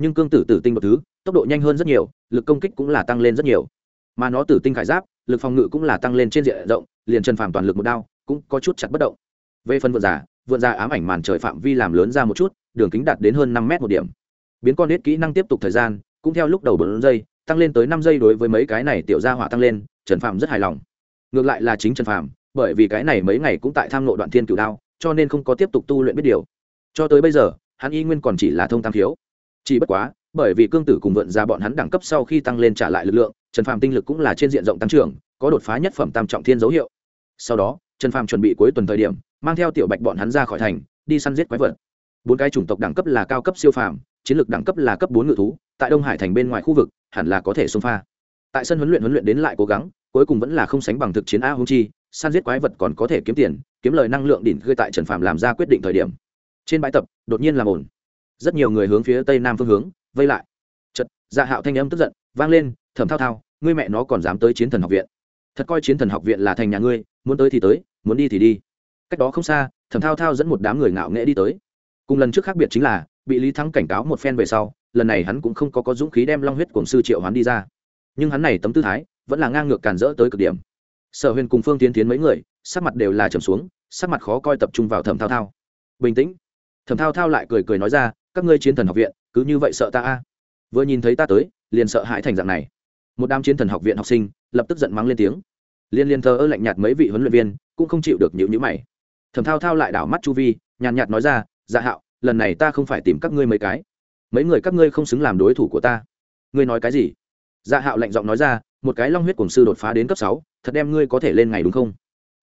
S1: nhưng cương tử tử tinh một thứ, tốc độ nhanh hơn rất nhiều, lực công kích cũng là tăng lên rất nhiều. Mà nó tử tinh khải giáp, lực phòng ngự cũng là tăng lên trên diện rộng, liền trần phàm toàn lực một đao, cũng có chút chặt bất động. Về phần vượn giả vượn giả ám ảnh màn trời phạm vi làm lớn ra một chút, đường kính đạt đến hơn năm mét một điểm. Biến con nết kỹ năng tiếp tục thời gian, cũng theo lúc đầu bốn giây, tăng lên tới năm giây đối với mấy cái này tiểu gia hỏa tăng lên, trần phạm rất hài lòng. Ngược lại là chính trần phạm bởi vì cái này mấy ngày cũng tại tham lộ đoạn thiên cửu đao, cho nên không có tiếp tục tu luyện biết điều. Cho tới bây giờ, hắn y nguyên còn chỉ là thông tam thiếu chỉ bất quá, bởi vì cương tử cùng vượn ra bọn hắn đẳng cấp sau khi tăng lên trả lại lực lượng, trần phàm tinh lực cũng là trên diện rộng tăng trưởng, có đột phá nhất phẩm tam trọng thiên dấu hiệu. Sau đó, trần phàm chuẩn bị cuối tuần thời điểm, mang theo tiểu bạch bọn hắn ra khỏi thành, đi săn giết quái vật. Bốn cái chủng tộc đẳng cấp là cao cấp siêu phàm, chiến lược đẳng cấp là cấp bốn ngự thú, tại đông hải thành bên ngoài khu vực, hẳn là có thể xông pha. Tại sân huấn luyện huấn luyện đến lại cố gắng, cuối cùng vẫn là không sánh bằng thực chiến a hung chi, săn giết quái vật còn có thể kiếm tiền, kiếm lời năng lượng đỉnh gây tại trần phàm làm ra quyết định thời điểm. Trên bãi tập, đột nhiên làm ổn rất nhiều người hướng phía tây nam phương hướng, vây lại. Chật dạ hạo thanh âm tức giận, vang lên thẩm thao thao, ngươi mẹ nó còn dám tới chiến thần học viện. Thật coi chiến thần học viện là thành nhà ngươi, muốn tới thì tới, muốn đi thì đi. Cách đó không xa thẩm thao thao dẫn một đám người ngạo nghễ đi tới. Cùng lần trước khác biệt chính là, bị lý thắng cảnh cáo một phen về sau, lần này hắn cũng không có có dũng khí đem long huyết cổng sư triệu hoán đi ra. Nhưng hắn này tấm tư thái, vẫn là ngang ngược càn rỡ tới cực điểm. Sở huyền cùng phương tiến tiến mấy người, sắc mặt đều là trầm xuống, sắc mặt khó coi tập trung vào thẩm thao thao. Bình tĩnh. Thẩm thao thao lại cười cười nói ra các ngươi chiến thần học viện, cứ như vậy sợ ta a? Vừa nhìn thấy ta tới, liền sợ hãi thành dạng này. Một đám chiến thần học viện học sinh, lập tức giận mắng lên tiếng. Liên liên thờ ơ lạnh nhạt mấy vị huấn luyện viên, cũng không chịu được nhịu nhữ mày. Thẩm thao thao lại đảo mắt chu vi, nhàn nhạt nói ra dạ hạo, lần này ta không phải tìm các ngươi mấy cái. Mấy người các ngươi không xứng làm đối thủ của ta. Ngươi nói cái gì? Dạ hạo lạnh giọng nói ra, một cái long huyết cổng sư đột phá đến cấp sáu, thật đem ngươi có thể lên ngày đúng không?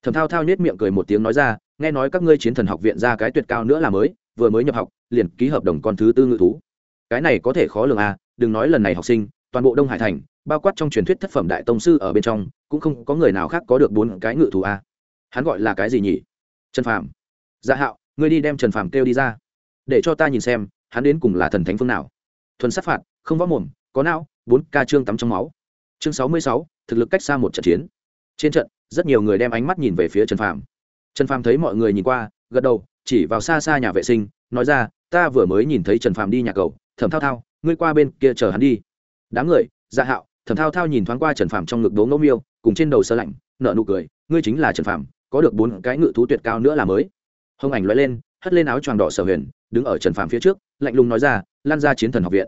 S1: Thẩm thao thao nhết miệng cười một tiếng nói ra, nghe nói các ngươi chiến thần học viện ra cái tuyệt cao nữa là mới vừa mới nhập học liền ký hợp đồng con thứ tư ngự thú. Cái này có thể khó lường à đừng nói lần này học sinh toàn bộ đông hải thành bao quát trong truyền thuyết thất phẩm đại tông sư ở bên trong cũng không có người nào khác có được bốn cái ngự thú à. hắn gọi là cái gì nhỉ? Trần Phạm, dạ hạo ngươi đi đem trần Phạm kêu đi ra. Để cho ta nhìn xem hắn đến cùng là thần thánh phương nào. Thuần sát phạt không võ mồm có não bốn ca trương tắm trong máu. Chương sáu mươi sáu thực lực cách xa một trận chiến. Trên trận rất nhiều người đem ánh mắt nhìn về phía trần phàm. Trần phàm thấy mọi người nhìn qua gật đầu, chỉ vào xa xa nhà vệ sinh, nói ra, ta vừa mới nhìn thấy trần phàm đi nhà cầu thẩm thao thao, ngươi qua bên kia chờ hắn đi. Đám người dạ hạo, thẩm thao thao nhìn thoáng qua trần phàm trong ngực đố ngẫu miêu, cùng trên đầu sơ lạnh nợ nụ cười, ngươi chính là trần phàm, có được bốn cái ngự thú tuyệt cao nữa là mới. Hông ảnh loại lên, hất lên áo choàng đỏ sở huyền, đứng ở trần phàm phía trước, lạnh lùng nói ra, lan ra chiến thần học viện.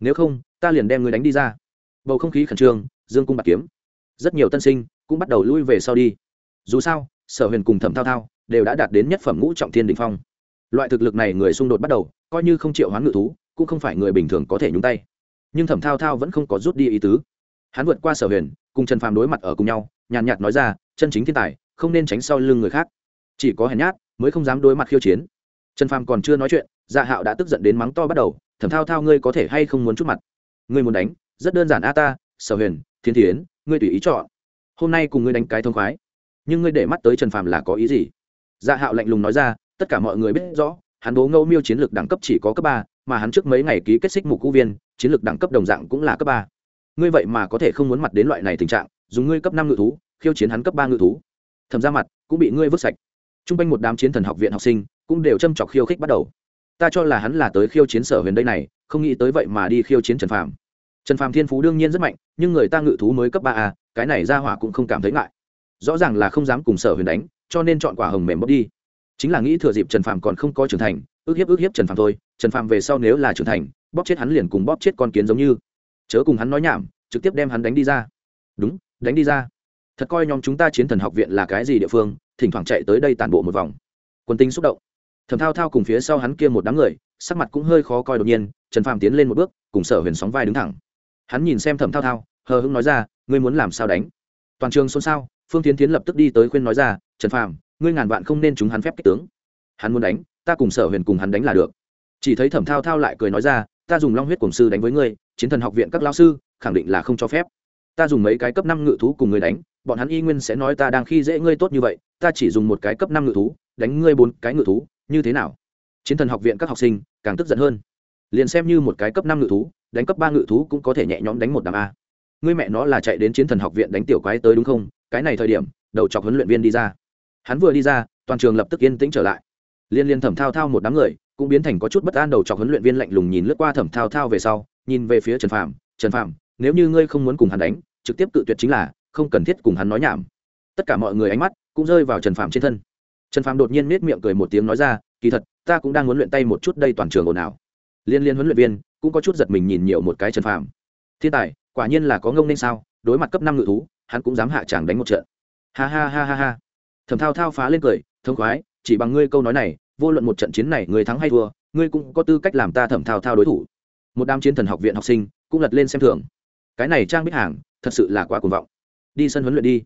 S1: Nếu không, ta liền đem ngươi đánh đi ra. Bầu không khí khẩn trương, dương cung bạc kiếm. Rất nhiều tân sinh cũng bắt đầu lui về sau đi. Dù sao, sở huyền cùng thẩm thao thao đều đã đạt đến nhất phẩm ngũ trọng thiên đình phong. Loại thực lực này người xung đột bắt đầu, coi như không triệu hoán ngự thú, cũng không phải người bình thường có thể nhúng tay. Nhưng thẩm thao thao vẫn không có rút đi ý tứ. Hắn vượt qua sở huyền, cùng trần phàm đối mặt ở cùng nhau, nhàn nhạt nói ra, chân chính thiên tài, không nên tránh sau lưng người khác. Chỉ có hèn nhát mới không dám đối mặt khiêu chiến. Trần phàm còn chưa nói chuyện dạ hạo đã tức giận đến mắng to bắt đầu, thẩm thao thao ngươi có thể hay không muốn chút mặt? Ngươi muốn đánh, rất đơn giản a ta, sở huyền, thiên thiến, ngươi tùy ý chọn. Hôm nay cùng ngươi đánh cái thông khoái. Nhưng ngươi để mắt tới trần phàm là có ý gì? Dạ hạo lạnh lùng nói ra, tất cả mọi người biết rõ, hắn bố ngẫu miêu chiến lược đẳng cấp chỉ có cấp ba, mà hắn trước mấy ngày ký kết xích mục cũ viên, chiến lược đẳng cấp đồng dạng cũng là cấp ba. Ngươi vậy mà có thể không muốn mặt đến loại này tình trạng, dùng ngươi cấp năm ngự thú, khiêu chiến hắn cấp ba ngự thú. Thầm ra mặt, cũng bị ngươi vứt sạch. T r u n g quanh một đám chiến thần học viện học sinh, cũng đều châm chọc khiêu khích bắt đầu. Ta cho là hắn là tới khiêu chiến sở huyền đây này, không nghĩ tới vậy mà đi khiêu chiến trần phàm. Trần phàm thiên phú đương nhiên rất mạnh, nhưng người ta ngự thú mới cấp ba a cái này ra hỏa cũng không cảm thấy ngại. Rõ ràng là không dám cùng sở huyền đánh cho nên chọn quả hồng mềm bốc đi. Chính là nghĩ thừa dịp trần phàm còn không có trưởng thành, ước hiếp ước hiếp trần phàm thôi, trần phàm về sau nếu là trưởng thành, bóp chết hắn liền cùng bóp chết con kiến giống như. Chớ cùng hắn nói nhảm, trực tiếp đem hắn đánh đi ra. Đúng, đánh đi ra. Thật coi nhóm chúng ta chiến thần học viện là cái gì địa phương, thỉnh thoảng chạy tới đây tàn bộ một vòng. Quân tinh xúc động. Thầm thao thao cùng phía sau hắn kia một đám người, sắc mặt cũng hơi khó coi đột nhiên, trần phàm tiến lên một bước, cùng sở huyền sóng vai đứng thẳng. Hắn nhìn xem thầm thao thao, hờ hững nói ra, ngươi muốn làm sao đánh? Toàn trường xôn xao phương tiến tiến lập tức đi tới khuyên nói ra, trần phàm, ngươi ngàn vạn không nên chúng hắn phép kích tướng. Hắn muốn đánh, ta cùng sở huyền cùng hắn đánh là được. Chỉ thấy thẩm thao thao lại cười nói ra, ta dùng long huyết cổng sư đánh với ngươi, chiến thần học viện các lao sư, khẳng định là không cho phép. Ta dùng mấy cái cấp năm ngự thú cùng ngươi đánh, bọn hắn y nguyên sẽ nói ta đang khi dễ ngươi tốt như vậy, ta chỉ dùng một cái cấp năm ngự thú, đánh ngươi bốn cái ngự thú, như thế nào? Chiến thần học viện các học sinh càng tức giận hơn. Liền xem như một cái cấp năm ngự thú, đánh cấp ba ngự thú cũng có thể nhẹ nhõm đánh một đám a. Ngươi mẹ nó là chạy đến chiến thần học viện đánh tiểu quái tới đúng không? Cái này thời điểm, đầu chọc huấn luyện viên đi ra. Hắn vừa đi ra, toàn trường lập tức yên tĩnh trở lại. Liên liên thẩm thao thao một đám người, cũng biến thành có chút bất an đầu chọc huấn luyện viên lạnh lùng nhìn lướt qua thẩm thao thao về sau, nhìn về phía trần phạm trần phạm nếu như ngươi không muốn cùng hắn đánh, trực tiếp tự tuyệt chính là, không cần thiết cùng hắn nói nhảm. Tất cả mọi người ánh mắt cũng rơi vào trần phạm trên thân. Trần phạm đột nhiên nết miệng cười một tiếng nói ra, kỳ thật, ta cũng đang muốn luyện tay một chút đây toàn trường ồn ào. Liên liên huấn luyện viên cũng có chút giật mình nhìn nhiều một cái trần phạm thiên tài, quả nhiên là có ngông nên sao? Đối mặt cấp năm ngự thú hắn cũng dám hạ chàng đánh một trận. Ha ha ha ha ha. Thẩm thao thao phá lên cười, thông khoái, chỉ bằng ngươi câu nói này, vô luận một trận chiến này người thắng hay thua, ngươi cũng có tư cách làm ta thẩm thao thao đối thủ. Một đám chiến thần học viện học sinh cũng lật lên xem thường. Cái này trang bích hàng, thật sự là quá cuồng vọng. Đi sân huấn luyện đi.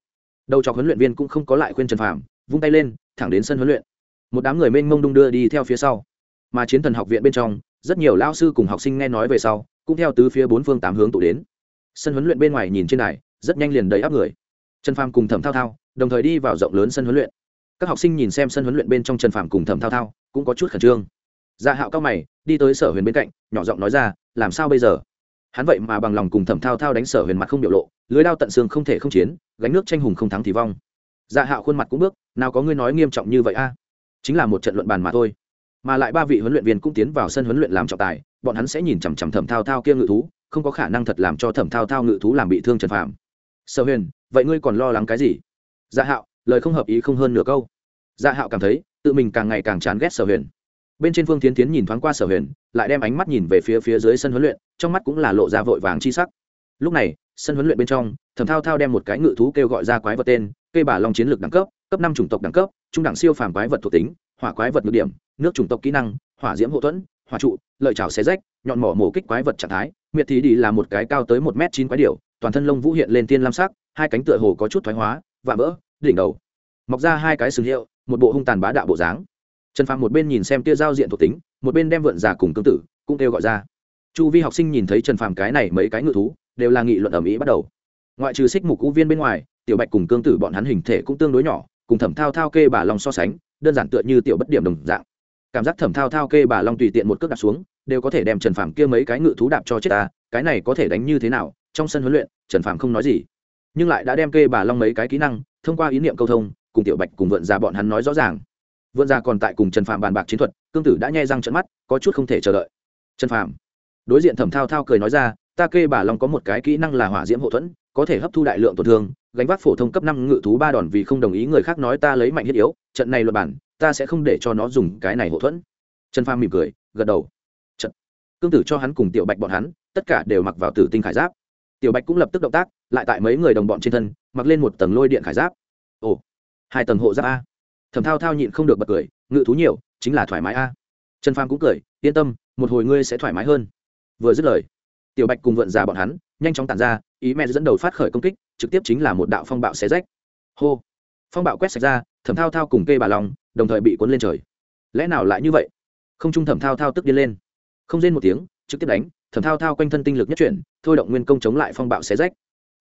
S1: Đầu chọc huấn luyện viên cũng không có lại khuyên trần phàm, vung tay lên, thẳng đến sân huấn luyện. Một đám người mênh mông đung đưa đi theo phía sau. Mà chiến thần học viện bên trong, rất nhiều lao sư cùng học sinh nghe nói về sau, cũng theo tứ phía bốn phương tám hướng tụ đến. Sân huấn luyện bên ngoài nhìn trên này rất nhanh liền đầy áp người. Trần phàm cùng thẩm thao thao đồng thời đi vào rộng lớn sân huấn luyện. Các học sinh nhìn xem sân huấn luyện bên trong trần phàm cùng thẩm thao thao cũng có chút khẩn trương. Dạ hạo cao mày, đi tới sở huyền bên cạnh, nhỏ giọng nói ra, làm sao bây giờ? Hắn vậy mà bằng lòng cùng thẩm thao thao đánh sở huyền mặt không biểu lộ, lưới đao tận xương không thể không chiến, gánh nước tranh hùng không thắng thì vong. Dạ hạo khuôn mặt cũng bước, nào có ngươi nói nghiêm trọng như vậy a? Chính là một trận luận bàn mà thôi. Mà lại ba vị huấn luyện viên cũng tiến vào sân huấn luyện làm trọng tài, bọn hắn sẽ nhìn chằm chằm thẩm thao thao kia ngự thú, không có khả năng thật làm cho thẩm thao thao ngự thú làm bị thương trần phạm sở huyền, vậy ngươi còn lo lắng cái gì? Dạ hạo, lời không hợp ý không hơn nửa câu. Dạ hạo cảm thấy, tự mình càng ngày càng chán ghét sở huyền. Bên trên phương tiến tiến nhìn thoáng qua sở huyền, lại đem ánh mắt nhìn về phía phía dưới sân huấn luyện, trong mắt cũng là lộ ra vội vàng chi sắc. Lúc này, sân huấn luyện bên trong, thẩm thao thao đem một cái ngự thú kêu gọi ra quái vật tên cây bà long chiến lược đẳng cấp cấp năm chủng tộc đẳng cấp, trung đẳng siêu phàm quái vật thuộc tính, hỏa quái vật ngược điểm, nước chủng tộc kỹ năng, hỏa diễm hậu thuẫn, hỏa trụ, lợi trào xé rách, nhọn mỏ mổ kích quái vật trạng thái, miệt thì đi là một cái cao tới một m chín quái điệu toàn thân lông vũ hiện lên tiên lam sắc, hai cánh tựa hồ có chút thoái hóa và vỡ, đỉnh đầu. Mọc ra hai cái sừng hiệu, một bộ hung tàn bá đạo bộ dáng. Trần phàm một bên nhìn xem tia giao diện thuộc tính, một bên đem vượn giả cùng cương tử cũng kêu gọi ra. Chu vi học sinh nhìn thấy trần phàm cái này mấy cái ngự thú, đều là nghị luận ở mỹ bắt đầu. Ngoại trừ xích mục cũ viên bên ngoài, tiểu bạch cùng cương tử bọn hắn hình thể cũng tương đối nhỏ, cùng thẩm thao thao kê bà long so sánh, đơn giản tựa như tiểu bất điểm đồng dạng. Cảm giác thẩm thao thao kê bà long tùy tiện một cước đạp xuống, đều có thể đem trần phàm kia mấy cái ngự thú đạp cho chết ta, cái này có thể đánh như thế nào, trong sân huấn luyện trần phàm không nói gì, nhưng lại đã đem kê bà long mấy cái kỹ năng, thông qua ý niệm câu thông, cùng tiểu bạch cùng vượn ra bọn hắn nói rõ ràng. Vượn ra còn tại cùng trần phạm bàn bạc chiến thuật, cương tử đã nhai răng trận mắt, có chút không thể chờ đợi. Trần phạm đối diện thẩm thao thao cười nói ra, ta kê bà long có một cái kỹ năng là hỏa diễm hậu thuẫn, có thể hấp thu đại lượng tổn thương, gánh vác phổ thông cấp năm ngự thú ba đòn vì không đồng ý người khác nói ta lấy mạnh thiết yếu, trận này luật bản, ta sẽ không để cho nó dùng cái này hậu thuẫn. Trần phàm mỉm cười, gật đầu. Trận cương tử cho hắn cùng tiểu bạch bọn hắn, tất cả đều mặc vào tử tinh khải giáp tiểu bạch cũng lập tức động tác, lại tại mấy người đồng bọn trên thân, mặc lên một tầng lôi điện khải giáp. Ồ, hai tầng hộ giáp a. Thẩm thao thao nhịn không được bật cười, ngự thú nhiều, chính là thoải mái a. Trần phàm cũng cười, yên tâm, một hồi ngươi sẽ thoải mái hơn. Vừa dứt lời, tiểu bạch cùng vượn già bọn hắn, nhanh chóng tản ra, ý mẹ dẫn đầu phát khởi công kích, trực tiếp chính là một đạo phong bạo xé rách. Hô, phong bạo quét sạch ra, thẩm thao thao cùng cây bà lòng, đồng thời bị cuốn lên trời. Lẽ nào lại như vậy? Không trung thẩm thao thao tức điên lên. Không rên một tiếng, trực tiếp đánh thẩm thao thao quanh thân tinh lực nhất chuyển, thôi động nguyên công chống lại phong bạo xé rách.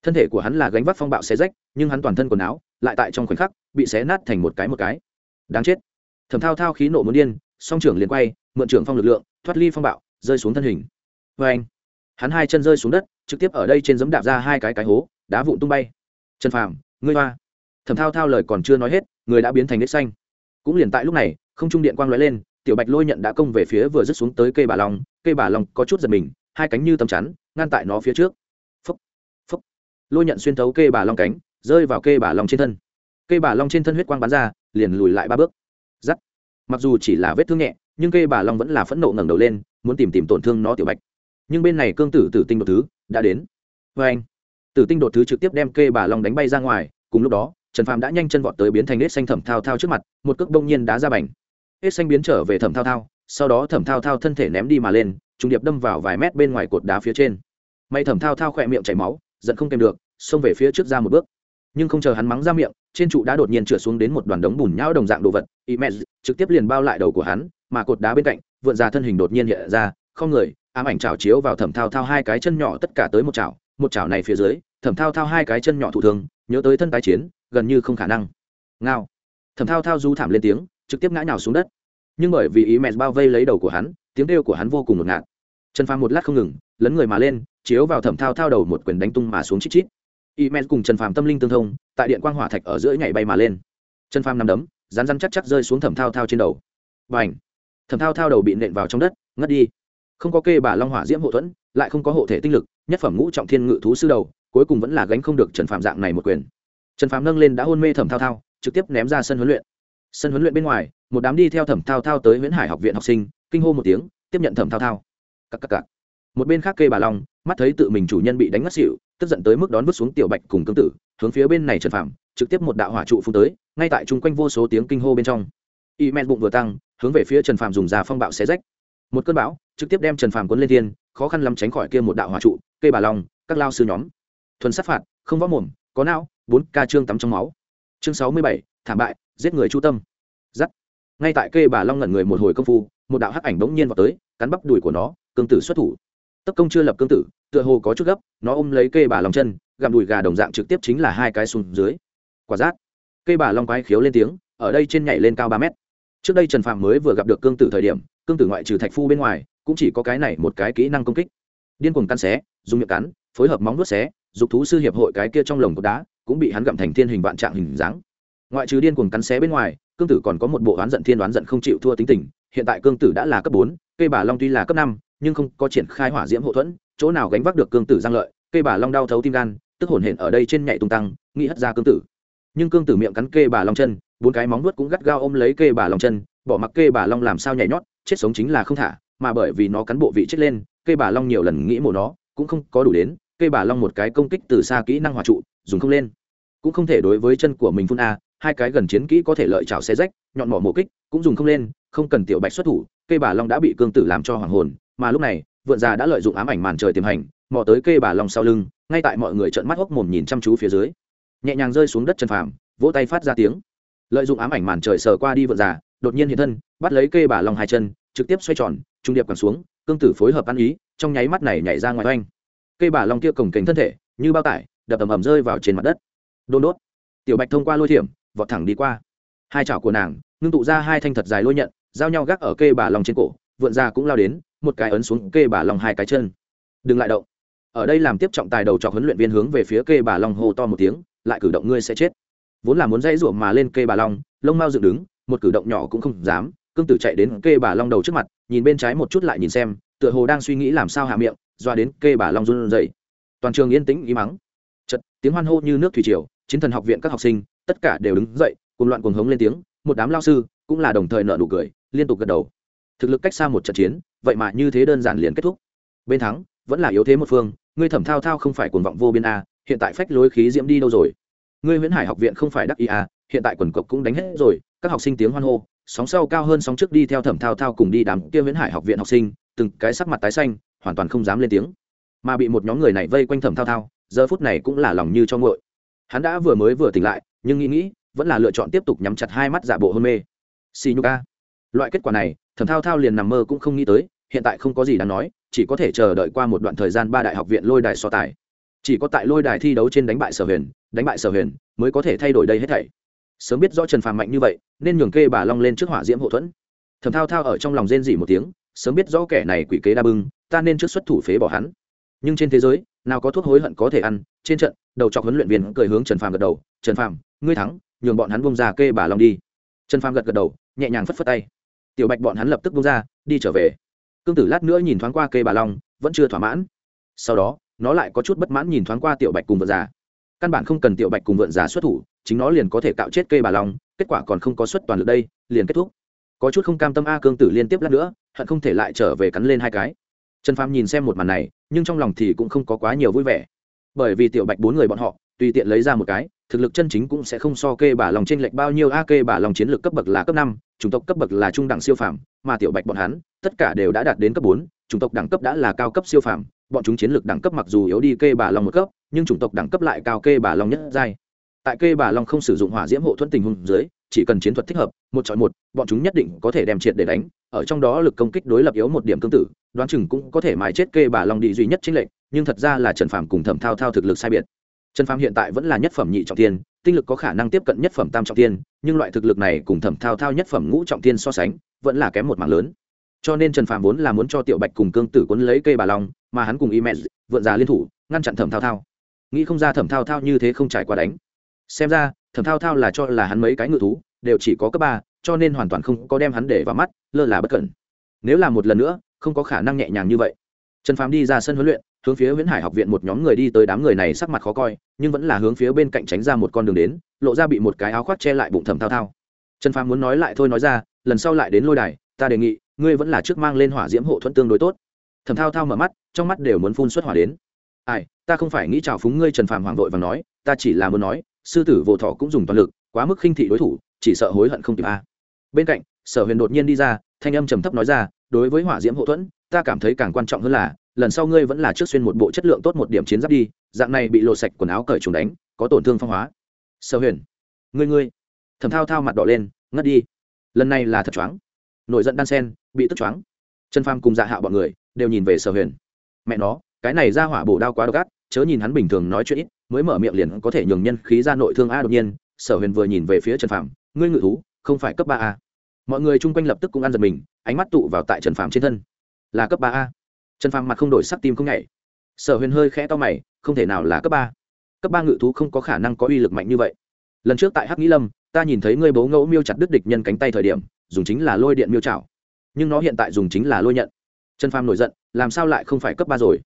S1: Thân thể của hắn là gánh vác phong bạo xé rách, nhưng hắn toàn thân quần áo lại tại trong khoảnh khắc bị xé nát thành một cái một cái. Đáng chết. Thẩm thao thao khí nộ muốn điên, song trưởng liền quay, mượn trưởng phong lực lượng, thoát ly phong bạo, rơi xuống thân hình. Vê anh, hắn hai chân rơi xuống đất, trực tiếp ở đây trên giấm đạp ra hai cái cái hố, đá vụn tung bay. Trần phàm, ngươi hoa. Thẩm thao thao lời còn chưa nói hết, người đã biến thành nếp xanh. Cũng liền tại lúc này, không trung điện quang lóe lên, tiểu bạch lôi nhận đã công về phía vừa rứt xuống tới cây bà long, cây bà long có chút giật mình hai cánh như tầm chắn, ngăn tại nó phía trước. Phấp phấp lôi nhận xuyên thấu kê bà long cánh, rơi vào kê bà long trên thân. Kê bà long trên thân huyết quang bắn ra, liền lùi lại ba bước. Giắt. Mặc dù chỉ là vết thương nhẹ, nhưng kê bà long vẫn là phẫn nộ ngẩng đầu lên, muốn tìm tìm tổn thương nó tiểu bạch. Nhưng bên này cương tử tử tinh đột thứ đã đến. Vê anh, tử tinh đột thứ trực tiếp đem kê bà long đánh bay ra ngoài, cùng lúc đó, trần phàm đã nhanh chân vọt tới biến thành nết xanh thẩm thao thao trước mặt, một cước đông nhiên đá ra bành. Nết xanh biến trở về thẩm thao thao, sau đó thẩm thao thao thân thể ném đi mà lên trùng điệp đâm vào vài mét bên ngoài cột đá phía trên. May thẩm thao thao khỏe miệng chảy máu, giận không kèm được, xông về phía trước ra một bước. Nhưng không chờ hắn mắng ra miệng, trên trụ đá đột nhiên trượt xuống đến một đoàn đống bùn nhão đồng dạng đồ vật. Y mẹ trực tiếp liền bao lại đầu của hắn, mà cột đá bên cạnh, vượn ra thân hình đột nhiên hiện ra, không người, ám ảnh chảo chiếu vào thẩm thao thao hai cái chân nhỏ tất cả tới một chảo. Một chảo này phía dưới, thẩm thao thao hai cái chân nhỏ thụ thương, nhớ tới thân tái chiến, gần như không khả năng. Ngao. Thẩm thao thao du thảm lên tiếng, trực tiếp ngã nhào xuống đất. Nhưng bởi vì ý mẹ bao vây lấy đầu của hắn, tiếng kêu của hắn vô cùng ngột ngạt trần phàm một lát không ngừng, lấn người mà lên, chiếu vào thẩm thao thao đầu một quyền đánh tung mà xuống chít chít. Y men cùng trần phàm tâm linh tương thông, tại điện quang hỏa thạch ở giữa nhảy bay mà lên. Trần phàm nằm đấm rán rán chắc chắc rơi xuống thẩm thao thao trên đầu. Và ảnh thẩm thao thao đầu bị nện vào trong đất, ngất đi. Không có kê bà long hỏa diễm hộ thuẫn, lại không có hộ thể tinh lực, nhất phẩm ngũ trọng thiên ngự thú sư đầu, cuối cùng vẫn là gánh không được trần phàm dạng này một quyền. Trần phàm nâng lên đã hôn mê thẩm thao thao, trực tiếp ném ra sân huấn luyện. Sân huấn luyện bên ngoài, một đám đi theo thẩm thao thao tới nguyễn hải học viện học sinh, kinh hô một tiếng, tiếp nhận thẩm thao thao cặc cặc cặc. Một bên khác kê bà long mắt thấy tự mình chủ nhân bị đánh ngất xỉu tức giận tới mức đón vứt xuống tiểu bạch cùng cương tử hướng phía bên này trần phạm, trực tiếp một đạo hỏa trụ phun tới ngay tại chung quanh vô số tiếng kinh hô bên trong. Y men bụng vừa tăng hướng về phía trần phạm dùng da phong bạo xé rách. Một cơn bão trực tiếp đem trần phạm cuốn lên thiên khó khăn lắm tránh khỏi kia một đạo hỏa trụ cây bà long các lao sư nhóm. Thuần sát phạt không võ mồm có não bốn ca trương tắm trong máu. Chương sáu mươi bảy thảm bại giết người chu tâm. Giắt. Ngay tại cây bà long ngẩn người một hồi công phu một đạo hắc ảnh bỗng nhiên vào tới cắn bắp đùi của nó cương tử xuất thủ. Tấp công chưa lập cương tử, tựa hồ có chút gấp, nó ôm lấy cây bà long chân, gặm đùi gà đồng dạng trực tiếp chính là hai cái xuống dưới. Quả rát cây bà long quái khiếu lên tiếng, ở đây trên nhảy lên cao ba mét. Trước đây trần phạm mới vừa gặp được cương tử thời điểm, cương tử ngoại trừ thạch phu bên ngoài, cũng chỉ có cái này một cái kỹ năng công kích. Điên cuồng căn xé, dùng miệng cắn, phối hợp móng nuốt xé, dục thú sư hiệp hội cái kia trong lồng cột đá, cũng bị hắn gặm thành thiên hình vạn trạng hình dáng. Ngoại trừ điên cuồng cắn xé bên ngoài, cương tử còn có một bộ oán giận thiên đoán giận không chịu thua tính tình, hiện tại cương tử đã là cấp bốn cây bà long tuy là cấp năm nhưng không có triển khai hỏa diễm hậu thuẫn, chỗ nào gánh vác được cương tử giang lợi cây bà long đau thấu tim gan, tức hồn hển ở đây trên nhảy tung tăng, nghĩ hất ra cương tử. Nhưng cương tử miệng cắn kê bà long chân, bốn cái móng nuốt cũng gắt gao ôm lấy kê bà long chân, bỏ mặc kê bà long làm sao nhảy nhót, chết sống chính là không thả, mà bởi vì nó cắn bộ vị chết lên, kê bà long nhiều lần nghĩ mổ nó, cũng không có đủ đến, kê bà long một cái công kích từ xa kỹ năng hòa trụ, dùng không lên. Cũng không thể đối với chân của mình phun a, hai cái gần chiến kỹ có thể lợi chảo xe rách, nhọn mỏ mổ kích, cũng dùng không lên, không cần tiểu bạch xuất thủ cây bà long đã bị cương tử làm cho hoàng hồn mà lúc này, vượn già đã lợi dụng ám ảnh màn trời tiềm hành, mò tới cây bà long sau lưng, ngay tại mọi người trợn mắt hốc mồm nhìn chăm chú phía dưới. Nhẹ nhàng rơi xuống đất chân phàm, vỗ tay phát ra tiếng. Lợi dụng ám ảnh màn trời sờ qua đi vượn già, đột nhiên hiện thân, bắt lấy cây bà long hai chân, trực tiếp xoay tròn, trung điệp cầm xuống, cương tử phối hợp ăn ý, trong nháy mắt này nhảy ra ngoài oanh. Cây bà long kia cổng kềnh thân thể, như bao tải, đập ầm ầm rơi vào trên mặt đất. Đôn đốt. Tiểu bạch thông qua lôi thiểm, vọt thẳng đi qua. Hai chảo của nàng, ngưng tụ ra hai thanh thật dài lôi nhận, giao nhau gác ở cây bà long trên cổ, vượn ra cũng lao đến một cái ấn xuống kê bà long hai cái chân. Đừng lại động. Ở đây làm tiếp trọng tài đầu trọc huấn luyện viên hướng về phía kê bà long hô to một tiếng, lại cử động ngươi sẽ chết. Vốn là muốn dãy ruộng mà lên kê bà long, lông mau dựng đứng, một cử động nhỏ cũng không dám. Cương tử chạy đến kê bà long đầu trước mặt, nhìn bên trái một chút lại nhìn xem, tựa hồ đang suy nghĩ làm sao hạ miệng, doa đến kê bà long run rẩy. Toàn trường yên tĩnh ý mắng. Chật tiếng hoan hô như nước thủy triều, chiến thần học viện các học sinh, tất cả đều đứng dậy, cùng loạn cuồng hống lên tiếng, một đám lao sư, cũng là đồng thời nợ nụ cười, liên tục gật đầu. Thực lực cách xa một trận chiến vậy mà như thế đơn giản liền kết thúc. Bên thắng, vẫn là yếu thế một phương, ngươi thẩm thao thao không phải cuồng vọng vô biên a, hiện tại phách lối khí diễm đi đâu rồi? Ngươi huyễn hải học viện không phải đắc ý a, hiện tại quần cộc cũng đánh hết rồi, các học sinh tiếng hoan hô, sóng sau cao hơn sóng trước đi theo thẩm thao thao cùng đi đám kia huyễn hải học viện học sinh, từng cái sắc mặt tái xanh, hoàn toàn không dám lên tiếng. Mà bị một nhóm người này vây quanh thẩm thao thao, giờ phút này cũng là lòng như cho ngội hắn đã vừa mới vừa tỉnh lại, nhưng nghĩ nghĩ, vẫn là lựa chọn tiếp tục nhắm chặt hai mắt giả bộ hôn mê. Xì nhục a. Loại kết quả này, thẩm thao thao liền nằm mơ cũng không nghĩ tới hiện tại không có gì đáng nói, chỉ có thể chờ đợi qua một đoạn thời gian ba đại học viện lôi đài so tài. Chỉ có tại lôi đài thi đấu trên đánh bại sở huyền, đánh bại sở huyền mới có thể thay đổi đây hết thảy. Sớm biết rõ trần phàm mạnh như vậy, nên nhường kê bà long lên trước hỏa diễm hậu thuẫn. Thầm thao thao ở trong lòng rên dỉ một tiếng, sớm biết rõ kẻ này quỷ kế đa bưng, ta nên trước xuất thủ phế bỏ hắn. Nhưng trên thế giới, nào có thuốc hối hận có thể ăn, trên trận, đầu chọc huấn luyện viên cười hướng trần phàm gật đầu, trần phàm, ngươi thắng, nhường bọn hắn bông ra kê bà long đi. Trần phàm gật gật đầu, nhẹ nhàng phất phất tay. Tiểu bạch bọn hắn lập tức bông ra, đi trở về cương tử lát nữa nhìn thoáng qua kê bà long, vẫn chưa thỏa mãn. Sau đó, nó lại có chút bất mãn nhìn thoáng qua tiểu bạch cùng vợ già. Căn bản không cần tiểu bạch cùng vượn già xuất thủ, chính nó liền có thể cạo chết cây bà long, kết quả còn không có xuất toàn lực đây, liền kết thúc. Có chút không cam tâm a, cương tử liên tiếp lát nữa, hận không thể lại trở về cắn lên hai cái. Trần phàm nhìn xem một màn này, nhưng trong lòng thì cũng không có quá nhiều vui vẻ. Bởi vì tiểu bạch bốn người bọn họ, tùy tiện lấy ra một cái, thực lực chân chính cũng sẽ không so kê bà lòng trên lệch bao nhiêu a, kê bà lòng chiến lược cấp bậc là cấp năm chủng tộc cấp bậc là trung đẳng siêu phàm mà tiểu bạch bọn hắn tất cả đều đã đạt đến cấp bốn chủng tộc đẳng cấp đã là cao cấp siêu phàm bọn chúng chiến lược đẳng cấp mặc dù yếu đi kê bà long một cấp nhưng chủng tộc đẳng cấp lại cao kê bà long nhất giai. Tại kê bà long không sử dụng hỏa diễm hộ thuẫn tình huống dưới chỉ cần chiến thuật thích hợp một chọi một bọn chúng nhất định có thể đem triệt để đánh ở trong đó lực công kích đối lập yếu một điểm tương tự đoán chừng cũng có thể mài chết kê bà long đi duy nhất chính lệnh nhưng thật ra là trần phàm cùng thẩm thao thao thực lực sai biệt. Trần phàm hiện tại vẫn là nhất phẩm nhị trọng thiên, tinh lực có khả năng tiếp cận nhất phẩm tam trọng tiên, nhưng loại thực lực này cùng thẩm thao thao nhất phẩm ngũ trọng tiên so sánh, vẫn là kém một mảng lớn. Cho nên trần Phạm vốn là muốn cho tiểu bạch cùng cương tử quấn lấy cây bà long, mà hắn cùng y mẹ vượn già liên thủ, ngăn chặn thẩm thao thao. Nghĩ không ra thẩm thao thao như thế không trải qua đánh. Xem ra, thẩm thao thao là cho là hắn mấy cái ngự thú, đều chỉ có cấp ba, cho nên hoàn toàn không có đem hắn để vào mắt, lơ là bất cẩn. Nếu là một lần nữa, không có khả năng nhẹ nhàng như vậy. Trần Phạm đi ra sân huấn luyện hướng phía viễn hải học viện một nhóm người đi tới đám người này sắc mặt khó coi, nhưng vẫn là hướng phía bên cạnh tránh ra một con đường đến, lộ ra bị một cái áo khoác che lại bụng thầm thao thao. Trần phàm muốn nói lại thôi nói ra, lần sau lại đến lôi đài, ta đề nghị, ngươi vẫn là trước mang lên hỏa diễm hộ thuẫn tương đối tốt. Thầm thao thao mở mắt, trong mắt đều muốn phun xuất hỏa đến. Ai, ta không phải nghĩ chào phúng ngươi, trần phàm hoàng vội và nói, ta chỉ là muốn nói, sư tử vô thọ cũng dùng toàn lực, quá mức khinh thị đối thủ, chỉ sợ hối hận không kịp a. À. Bên cạnh, sở huyền đột nhiên đi ra, thanh âm trầm thấp nói ra, đối với hỏa diễm hộ thuẫn, ta cảm thấy càng quan trọng hơn là lần sau ngươi vẫn là trước xuyên một bộ chất lượng tốt một điểm chiến giáp đi, dạng này bị lộ sạch quần áo cởi trùng đánh, có tổn thương phong hóa. Sở huyền, ngươi ngươi. Thầm thao thao mặt đỏ lên, ngất đi. Lần này là thật choáng. Nổi giận đan sen, bị tức choáng. Chân pham cùng dạ hạ bọn người đều nhìn về sở huyền. Mẹ nó, cái này ra hỏa bổ đao quá độc ác, chớ nhìn hắn bình thường nói chuyện ít, mới mở miệng liền có thể nhường nhân khí ra nội thương a đột nhiên. Sở huyền vừa nhìn về phía trần phạm ngươi ngự thú, không phải cấp ba a. Mọi người chung quanh lập tức cũng ăn giật mình, ánh mắt tụ vào tại trần phạm trên thân. Là cấp ba a trần phàm mặt không đổi sắc tim không nhảy. Sở huyền hơi khẽ to mày, không thể nào là cấp ba. Cấp ba ngự thú không có khả năng có uy lực mạnh như vậy. Lần trước tại hắc nghĩ lâm, ta nhìn thấy ngươi bố ngẫu miêu chặt đứt địch nhân cánh tay thời điểm, dùng chính là lôi điện miêu chảo. Nhưng nó hiện tại dùng chính là lôi nhận. Trần phàm nổi giận, làm sao lại không phải cấp ba rồi?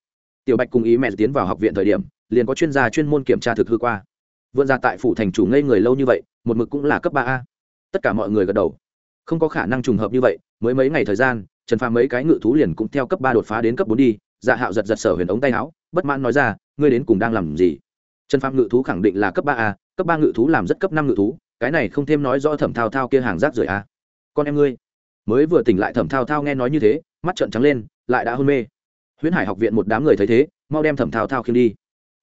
S1: Tiểu bạch cùng ý mẹ tiến vào học viện thời điểm, liền có chuyên gia chuyên môn kiểm tra thực hư qua. Vượn ra tại phủ thành chủ ngây người lâu như vậy, một mực cũng là cấp ba a. Tất cả mọi người gật đầu. Không có khả năng trùng hợp như vậy, mới mấy ngày thời gian trần phàm mấy cái ngự thú liền cũng theo cấp ba đột phá đến cấp bốn đi dạ hạo giật giật sở huyền ống tay áo, bất mãn nói ra, ngươi đến cùng đang làm gì? Trần phàm ngự thú khẳng định là cấp ba a, cấp ba ngự thú làm rất cấp năm ngự thú, cái này không thêm nói do thẩm thao thao kia hàng rác rưởi a. Con em ngươi. Mới vừa tỉnh lại thẩm thao thao nghe nói như thế, mắt trợn trắng lên, lại đã hôn mê. Huyễn hải học viện một đám người thấy thế, mau đem thẩm thao thao khiêng đi.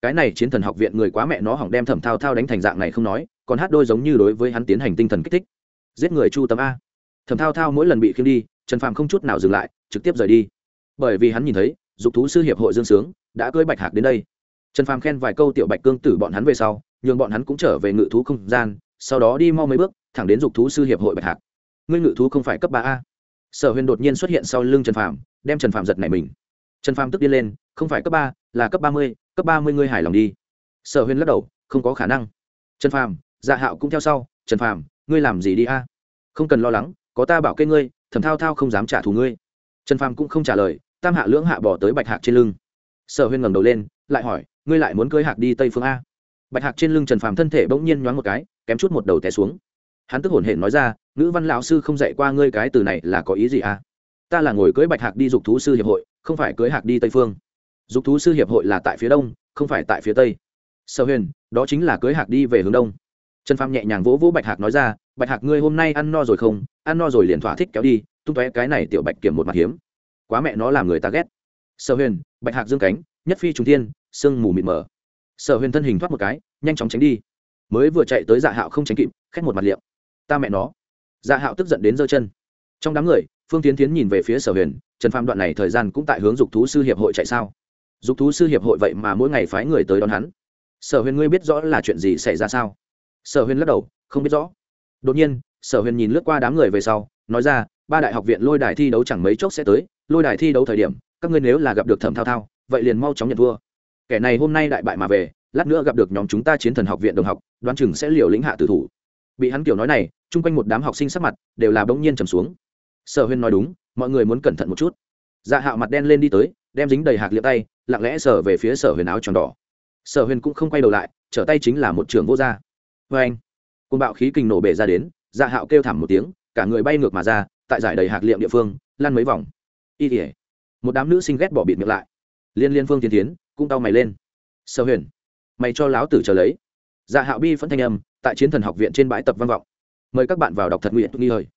S1: Cái này chiến thần học viện người quá mẹ nó hỏng đem thẩm thao thao đánh thành dạng này không nói, còn hát đôi giống như đối với hắn tiến hành tinh thần kích thích. Giết người chu tấm a. Thẩm thao thao mỗi lần bị khiêng đi trần phàm không chút nào dừng lại, trực tiếp rời đi. Bởi vì hắn nhìn thấy, dục thú sư hiệp hội dương sướng đã cưới bạch hạc đến đây. Trần phàm khen vài câu tiểu bạch cương tử bọn hắn về sau, nhường bọn hắn cũng trở về ngự thú không gian, sau đó đi mau mấy bước, thẳng đến dục thú sư hiệp hội bạch hạc. Ngươi ngự thú không phải cấp ba a. Sở huyền đột nhiên xuất hiện sau lưng trần phàm, đem trần phàm giật này mình. Trần phàm tức đi lên, không phải cấp ba, là cấp ba mươi, cấp ba mươi ngươi hài lòng đi. Sở huyền lắc đầu, không có khả năng. Trần phàm dạ hạo cũng theo sau, trần phàm, ngươi làm gì đi a? Không cần lo lắng, có ta bảo kê ngươi thẩm thao thao không dám trả thù ngươi. Trần phàm cũng không trả lời, tam hạ lưỡng hạ bỏ tới bạch hạc trên lưng. Sở huyên ngẩng đầu lên, lại hỏi, ngươi lại muốn cưới hạc đi tây phương a? Bạch hạc trên lưng trần phàm thân thể bỗng nhiên nhoáng một cái, kém chút một đầu té xuống. Hắn tức hổn hển nói ra nữ văn lão sư không dạy qua ngươi cái từ này là có ý gì a? Ta là ngồi cưới bạch hạc đi dục thú sư hiệp hội, không phải cưới hạc đi tây phương. Dục thú sư hiệp hội là tại phía đông, không phải tại phía tây. Sở huyền đó chính là cưới hạc đi về hướng đông trần phàm nhẹ nhàng vỗ vỗ bạch hạc nói ra, bạch hạc, ngươi hôm nay ăn no rồi không? Ăn no rồi liền thỏa thích kéo đi, tung tóe cái này tiểu bạch kiểm một mặt hiếm. Quá mẹ nó làm người ta ghét. Sở huyền, bạch hạc dương cánh, nhất phi trung thiên, sương mù mịt mờ. Sở huyền thân hình thoát một cái, nhanh chóng tránh đi. Mới vừa chạy tới dạ hạo không tránh kịp khét một mặt liệm. Ta mẹ nó. Dạ hạo tức giận đến giơ chân. Trong đám người, phương tiến tiến nhìn về phía sở huyền, trần phạm đoạn này thời gian cũng tại hướng dục thú sư hiệp hội chạy sao? Dục thú sư hiệp hội vậy mà mỗi ngày phái người tới đón hắn. Sở huyền ngươi biết rõ là chuyện gì xảy ra sao? Sở huyền lắc đầu, không biết rõ. Đột nhiên, sở huyền nhìn lướt qua đám người về sau, nói ra, ba đại học viện lôi đài thi đấu chẳng mấy chốc sẽ tới, lôi đài thi đấu thời điểm, các ngươi nếu là gặp được thẩm thao thao, vậy liền mau chóng nhận thua. Kẻ này hôm nay đại bại mà về, lát nữa gặp được nhóm chúng ta chiến thần học viện đồng học, đoán chừng sẽ liều lĩnh hạ tử thủ. Bị hắn kiểu nói này, chung quanh một đám học sinh sắc mặt đều là bỗng nhiên trầm xuống. Sở huyên nói đúng, mọi người muốn cẩn thận một chút. Dạ hạo mặt đen lên đi tới, đem dính đầy hạc liệm tay, lặng lẽ sở về phía sở huyền áo tròn đỏ. Sở huyền cũng không quay đầu lại, trở tay chính là một trường vô gia vê anh, côn bạo khí kình nổ bể ra đến dạ hạo kêu thảm một tiếng, cả người bay ngược mà ra, tại giải đầy hạt liệm địa phương, lăn mấy vòng. Y tỉa một đám nữ sinh ghét bỏ bịt miệng lại. Liên liên phương tiến tiến, cũng tao mày lên. Sở huyền, mày cho láo tử chờ lấy. Dạ hạo bi phẫn thanh âm, tại chiến thần học viện trên bãi tập văn vọng. Mời các bạn vào đọc thật nguyện nghi hơi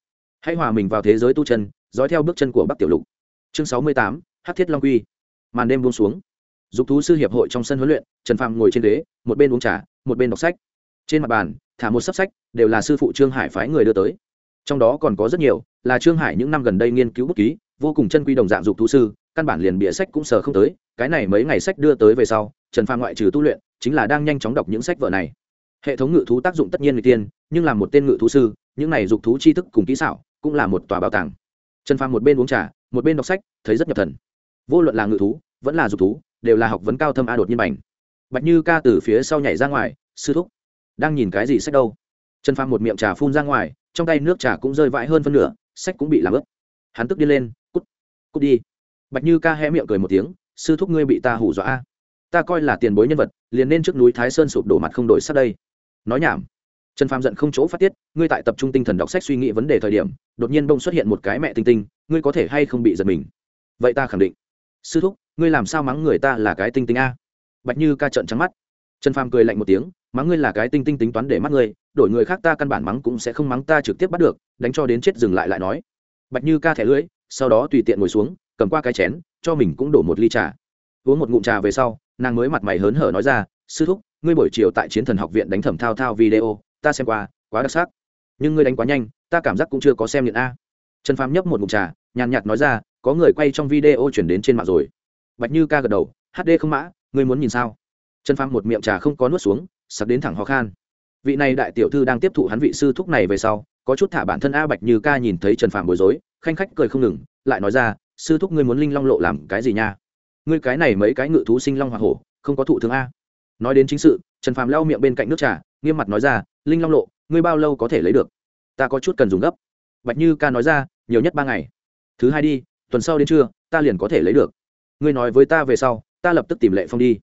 S1: hãy hòa mình vào thế giới tu chân, dõi theo bước chân của bắc tiểu lục. Chương sáu mươi tám hát thiết long quy. Màn đêm buông xuống. Dục thú sư hiệp hội trong sân huấn luyện, trần phàm ngồi trên ghế, một bên uống trà, một bên đọc sách trên mặt bàn, thả một sắp sách, đều là sư phụ trương hải phái người đưa tới. Trong đó còn có rất nhiều, là trương hải những năm gần đây nghiên cứu bút ký, vô cùng chân quy đồng dạng dục thú sư, căn bản liền bịa sách cũng sờ không tới, cái này mấy ngày sách đưa tới về sau, trần pha ngoại trừ tu luyện, chính là đang nhanh chóng đọc những sách vở này. Hệ thống ngự thú tác dụng tất nhiên người tiên, nhưng là một tên ngự thú sư, những này dục thú tri thức cùng kỹ xảo, cũng là một tòa bảo tàng. Trần pha một bên uống trà, một bên đọc sách, thấy rất nhập thần. Vô luận là ngự thú, vẫn là dục thú, đều là học vấn cao thâm a đột nhiên bành. Bạch như ca từ phía sau nhảy ra ngoài, sư thúc đang nhìn cái gì sách đâu? Trần phàm một miệng trà phun ra ngoài, trong tay nước trà cũng rơi vãi hơn phân nửa, sách cũng bị làm ướt. Hắn tức đi lên, cút cút đi. Bạch như ca hé miệng cười một tiếng, sư thúc ngươi bị ta hủ dọa ta coi là tiền bối nhân vật, liền nên trước núi thái sơn sụp đổ mặt không đổi sát đây. Nói nhảm. Trần phàm giận không chỗ phát tiết, ngươi tại tập trung tinh thần đọc sách suy nghĩ vấn đề thời điểm, đột nhiên bông xuất hiện một cái mẹ tinh tinh, ngươi có thể hay không bị giật mình? Vậy ta khẳng định. Sư thúc, ngươi làm sao mắng người ta là cái tinh tinh a? Bạch như ca trận trắng mắt. Trần phàm cười lạnh một tiếng mắng ngươi là cái tinh tinh tính toán để mắt ngươi, đổi người khác ta căn bản mắng cũng sẽ không mắng ta trực tiếp bắt được, đánh cho đến chết dừng lại lại nói. Bạch như ca thẻ lưỡi, sau đó tùy tiện ngồi xuống, cầm qua cái chén, cho mình cũng đổ một ly trà. Uống một ngụm trà về sau, nàng mới mặt mày hớn hở nói ra, sư thúc, ngươi buổi chiều tại chiến thần học viện đánh thẩm thao thao video, ta xem qua, quá đặc sắc. Nhưng ngươi đánh quá nhanh, ta cảm giác cũng chưa có xem điện a. Trần phàm nhấp một ngụm trà, nhàn nhạt nói ra, có người quay trong video chuyển đến trên mạng rồi. Bạch như ca gật đầu hd không mã, ngươi muốn nhìn sao? Trần phàm một miệng trà không có nuốt xuống sặc đến thẳng ho khan. Vị này đại tiểu thư đang tiếp thụ hắn vị sư thúc này về sau, có chút thả bản thân a bạch như ca nhìn thấy trần phàm bối rối, khanh khách cười không ngừng, lại nói ra, sư thúc ngươi muốn linh long lộ làm cái gì nha? Ngươi cái này mấy cái ngự thú sinh long hoa hổ, không có thụ thương a. Nói đến chính sự, trần phàm lau miệng bên cạnh nước trà, nghiêm mặt nói ra, linh long lộ, ngươi bao lâu có thể lấy được? Ta có chút cần dùng gấp. Bạch như ca nói ra, nhiều nhất ba ngày. Thứ hai đi, tuần sau đến trưa, ta liền có thể lấy được. Ngươi nói với ta về sau, ta lập tức tìm lệ phong đi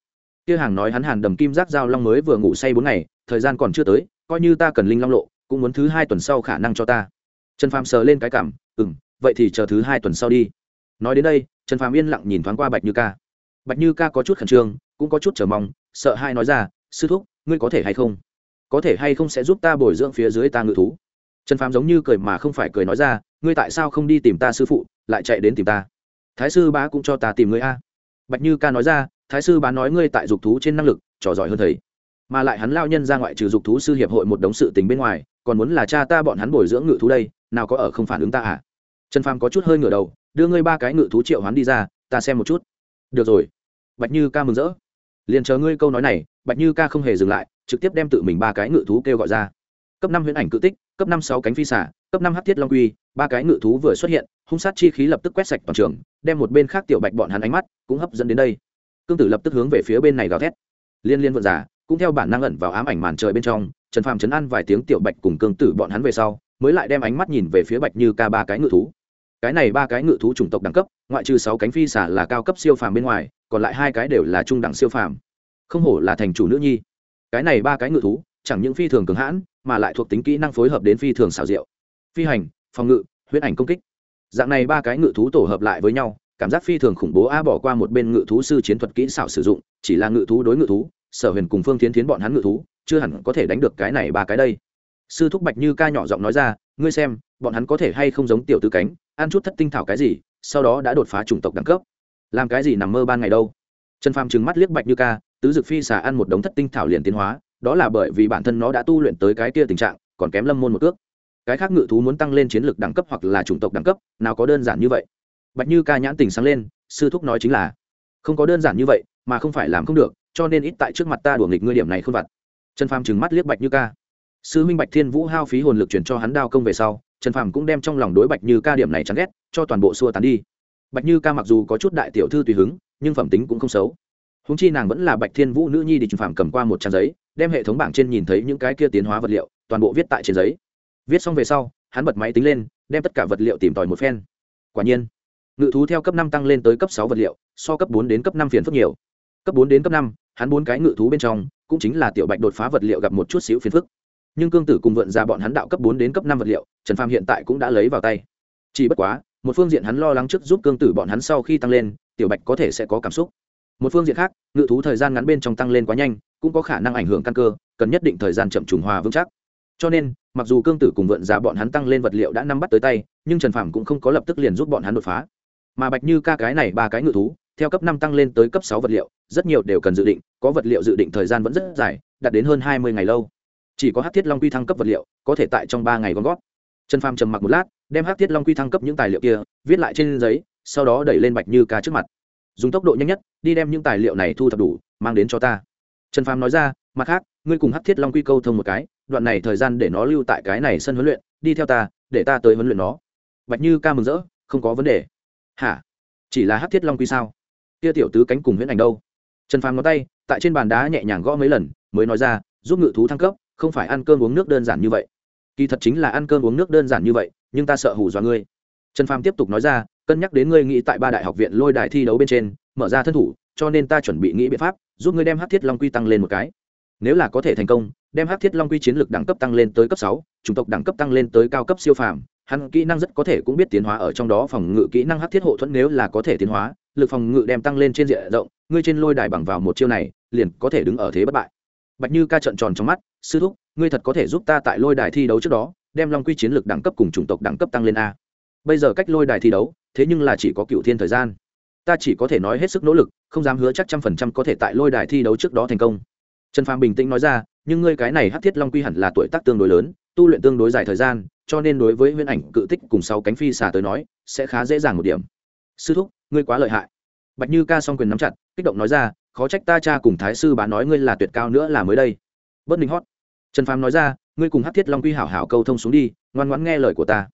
S1: kia hàng nói hắn hàn đầm kim giác giao long mới vừa ngủ say bốn ngày, thời gian còn chưa tới, coi như ta cần linh long lộ, cũng muốn thứ hai tuần sau khả năng cho ta. Trần phàm sờ lên cái cảm ừ m vậy thì chờ thứ hai tuần sau đi. Nói đến đây, trần phàm yên lặng nhìn thoáng qua bạch như ca. Bạch như ca có chút khẩn trương, cũng có chút chờ mong, sợ hai nói ra, sư thúc, ngươi có thể hay không? Có thể hay không sẽ giúp ta bồi dưỡng phía dưới ta ngự thú? Trần phàm giống như cười mà không phải cười nói ra, ngươi tại sao không đi tìm ta sư phụ, lại chạy đến tìm ta? Thái sư bá cũng cho ta tìm ngươi a bạch như ca nói ra, thái sư bán nói ngươi tại dục thú trên năng lực, trò giỏi hơn thầy. Mà lại hắn lao nhân ra ngoại trừ dục thú sư hiệp hội một đống sự tình bên ngoài, còn muốn là cha ta bọn hắn bồi dưỡng ngự thú đây, nào có ở không phản ứng ta à? Trần phàm có chút hơi ngửa đầu, đưa ngươi ba cái ngự thú triệu hoán đi ra, ta xem một chút. Được rồi. Bạch như ca mừng rỡ. Liền chờ ngươi câu nói này, bạch như ca không hề dừng lại, trực tiếp đem tự mình ba cái ngự thú kêu gọi ra. Cấp năm huyễn ảnh cự tích, cấp năm sáu cánh phi xả, cấp năm hát thiết long quy ba cái ngự thú vừa xuất hiện, hung sát chi khí lập tức quét sạch toàn trường, đem một bên khác tiểu bạch bọn hắn ánh mắt cũng hấp dẫn đến đây. Cương tử lập tức hướng về phía bên này gào thét. Liên liên vượt giả, cũng theo bản năng ẩn vào ám ảnh màn trời bên trong, trần phàm chấn ăn vài tiếng tiểu bạch cùng cương tử bọn hắn về sau, mới lại đem ánh mắt nhìn về phía bạch như ca ba cái ngự thú. Cái này ba cái ngự thú chủng tộc đẳng cấp, ngoại trừ sáu cánh phi xả là cao cấp siêu phàm bên ngoài, còn lại hai cái đều là trung đẳng siêu phàm. Không hổ là thành chủ nữ nhi. Cái này ba cái ngự thú, chẳng những phi thường cường hãn, mà lại thuộc tính kỹ năng phối hợp đến phi thường xảo diệu. Phi hành phòng ngự, huyết ảnh công kích. Dạng này ba cái ngự thú tổ hợp lại với nhau, cảm giác phi thường khủng bố a bỏ qua một bên ngự thú sư chiến thuật kỹ xảo sử dụng, chỉ là ngự thú đối ngự thú, sở huyền cùng phương tiến tiến bọn hắn ngự thú, chưa hẳn có thể đánh được cái này ba cái đây. Sư thúc bạch như ca nhỏ giọng nói ra, ngươi xem, bọn hắn có thể hay không giống tiểu tư cánh, ăn chút thất tinh thảo cái gì, sau đó đã đột phá chủng tộc đẳng cấp. Làm cái gì nằm mơ ban ngày đâu? Trần phàm trừng mắt liếc bạch như ca, tứ dực phi xà ăn một đống thất tinh thảo liền tiến hóa, đó là bởi vì bản thân nó đã tu luyện tới cái kia tình trạng, còn kém lâm môn một cước cái khác ngự thú muốn tăng lên chiến lược đẳng cấp hoặc là chủng tộc đẳng cấp, nào có đơn giản như vậy. Bạch như ca nhãn tình sáng lên, sư thúc nói chính là, không có đơn giản như vậy, mà không phải làm không được, cho nên ít tại trước mặt ta đùa nghịch ngươi điểm này không vặt. Trần phàm trừng mắt liếc bạch như ca. Sư Minh bạch thiên vũ hao phí hồn lực chuyển cho hắn đao công về sau, trần phàm cũng đem trong lòng đối bạch như ca điểm này chán ghét, cho toàn bộ xua tán đi. Bạch như ca mặc dù có chút đại tiểu thư tùy hứng, nhưng phẩm tính cũng không xấu. Húng chi nàng vẫn là bạch thiên vũ nữ nhi đi trần phàm cầm qua một trang giấy, đem hệ thống bảng trên nhìn thấy những cái kia tiến hóa vật liệu, toàn bộ viết tại trên giấy viết xong về sau, hắn bật máy tính lên, đem tất cả vật liệu tìm tòi một phen. Quả nhiên, ngự thú theo cấp năm tăng lên tới cấp sáu vật liệu, so cấp bốn đến cấp năm phiền phức nhiều. Cấp bốn đến cấp năm, hắn bốn cái ngự thú bên trong, cũng chính là tiểu bạch đột phá vật liệu gặp một chút xíu phiền phức. Nhưng cương tử cùng vượn ra bọn hắn đạo cấp bốn đến cấp năm vật liệu, trần phàm hiện tại cũng đã lấy vào tay. Chỉ bất quá, một phương diện hắn lo lắng trước giúp cương tử bọn hắn sau khi tăng lên, tiểu bạch có thể sẽ có cảm xúc. Một phương diện khác, ngự thú thời gian ngắn bên trong tăng lên quá nhanh, cũng có khả năng ảnh hưởng căn cơ, cần nhất định thời gian chậm trùng hòa vững chắc cho nên, mặc dù cương tử cùng vượn ra bọn hắn tăng lên vật liệu đã nắm bắt tới tay, nhưng trần phàm cũng không có lập tức liền giúp bọn hắn đột phá. Mà bạch như ca cái này ba cái ngự thú, theo cấp năm tăng lên tới cấp sáu vật liệu, rất nhiều đều cần dự định, có vật liệu dự định thời gian vẫn rất dài, đạt đến hơn hai mươi ngày lâu. Chỉ có hát thiết long quy thăng cấp vật liệu, có thể tại trong ba ngày gom gót trần phàm trầm mặc một lát, đem hát thiết long quy thăng cấp những tài liệu kia, viết lại trên giấy, sau đó đẩy lên bạch như ca trước mặt. Dùng tốc độ nhanh nhất, đi đem những tài liệu này thu thập đủ, mang đến cho ta. Trần phàm nói ra, mặt khác, ngươi cùng hát thiết long quy câu thông một cái đoạn này thời gian để nó lưu tại cái này sân huấn luyện, đi theo ta, để ta tới huấn luyện nó. Bạch như ca mừng rỡ, không có vấn đề. Hả? Chỉ là hát thiết long quy sao? Kia tiểu tứ cánh cùng huyễn ảnh đâu? Trần phàm ngón tay, tại trên bàn đá nhẹ nhàng gõ mấy lần, mới nói ra, giúp ngự thú thăng cấp, không phải ăn cơm uống nước đơn giản như vậy. Kỳ thật chính là ăn cơm uống nước đơn giản như vậy, nhưng ta sợ hù dọa ngươi. Trần phàm tiếp tục nói ra, cân nhắc đến ngươi nghĩ tại ba đại học viện lôi đài thi đấu bên trên, mở ra thân thủ, cho nên ta chuẩn bị nghĩ biện pháp, giúp ngươi đem hát thiết long quy tăng lên một cái nếu là có thể thành công, đem hát thiết long quy chiến lược đẳng cấp tăng lên tới cấp sáu, chủng tộc đẳng cấp tăng lên tới cao cấp siêu phàm, hắn kỹ năng rất có thể cũng biết tiến hóa ở trong đó phòng ngự kỹ năng hát thiết hộ thuẫn nếu là có thể tiến hóa, lực phòng ngự đem tăng lên trên diện rộng, ngươi trên lôi đài bằng vào một chiêu này, liền có thể đứng ở thế bất bại. Bạch như ca trận tròn trong mắt, sư thúc, ngươi thật có thể giúp ta tại lôi đài thi đấu trước đó, đem long quy chiến lược đẳng cấp cùng chủng tộc đẳng cấp tăng lên a. Bây giờ cách lôi đài thi đấu, thế nhưng là chỉ có cựu thiên thời gian. Ta chỉ có thể nói hết sức nỗ lực, không dám hứa chắc trăm phần trăm có thể tại lôi đài thi đấu trước đó thành công trần phàm bình tĩnh nói ra, nhưng ngươi cái này hát thiết long quy hẳn là tuổi tác tương đối lớn, tu luyện tương đối dài thời gian, cho nên đối với huyễn ảnh cự tích cùng sáu cánh phi xà tới nói, sẽ khá dễ dàng một điểm. Sư thúc, ngươi quá lợi hại. Bạch như ca s o n g quyền nắm chặt, kích động nói ra, khó trách ta cha cùng thái sư bá nói ngươi là tuyệt cao nữa là mới đây. Bất ninh hót. Trần phàm nói ra, ngươi cùng hát thiết long quy hảo hảo câu thông xuống đi, ngoan ngoãn nghe lời của ta.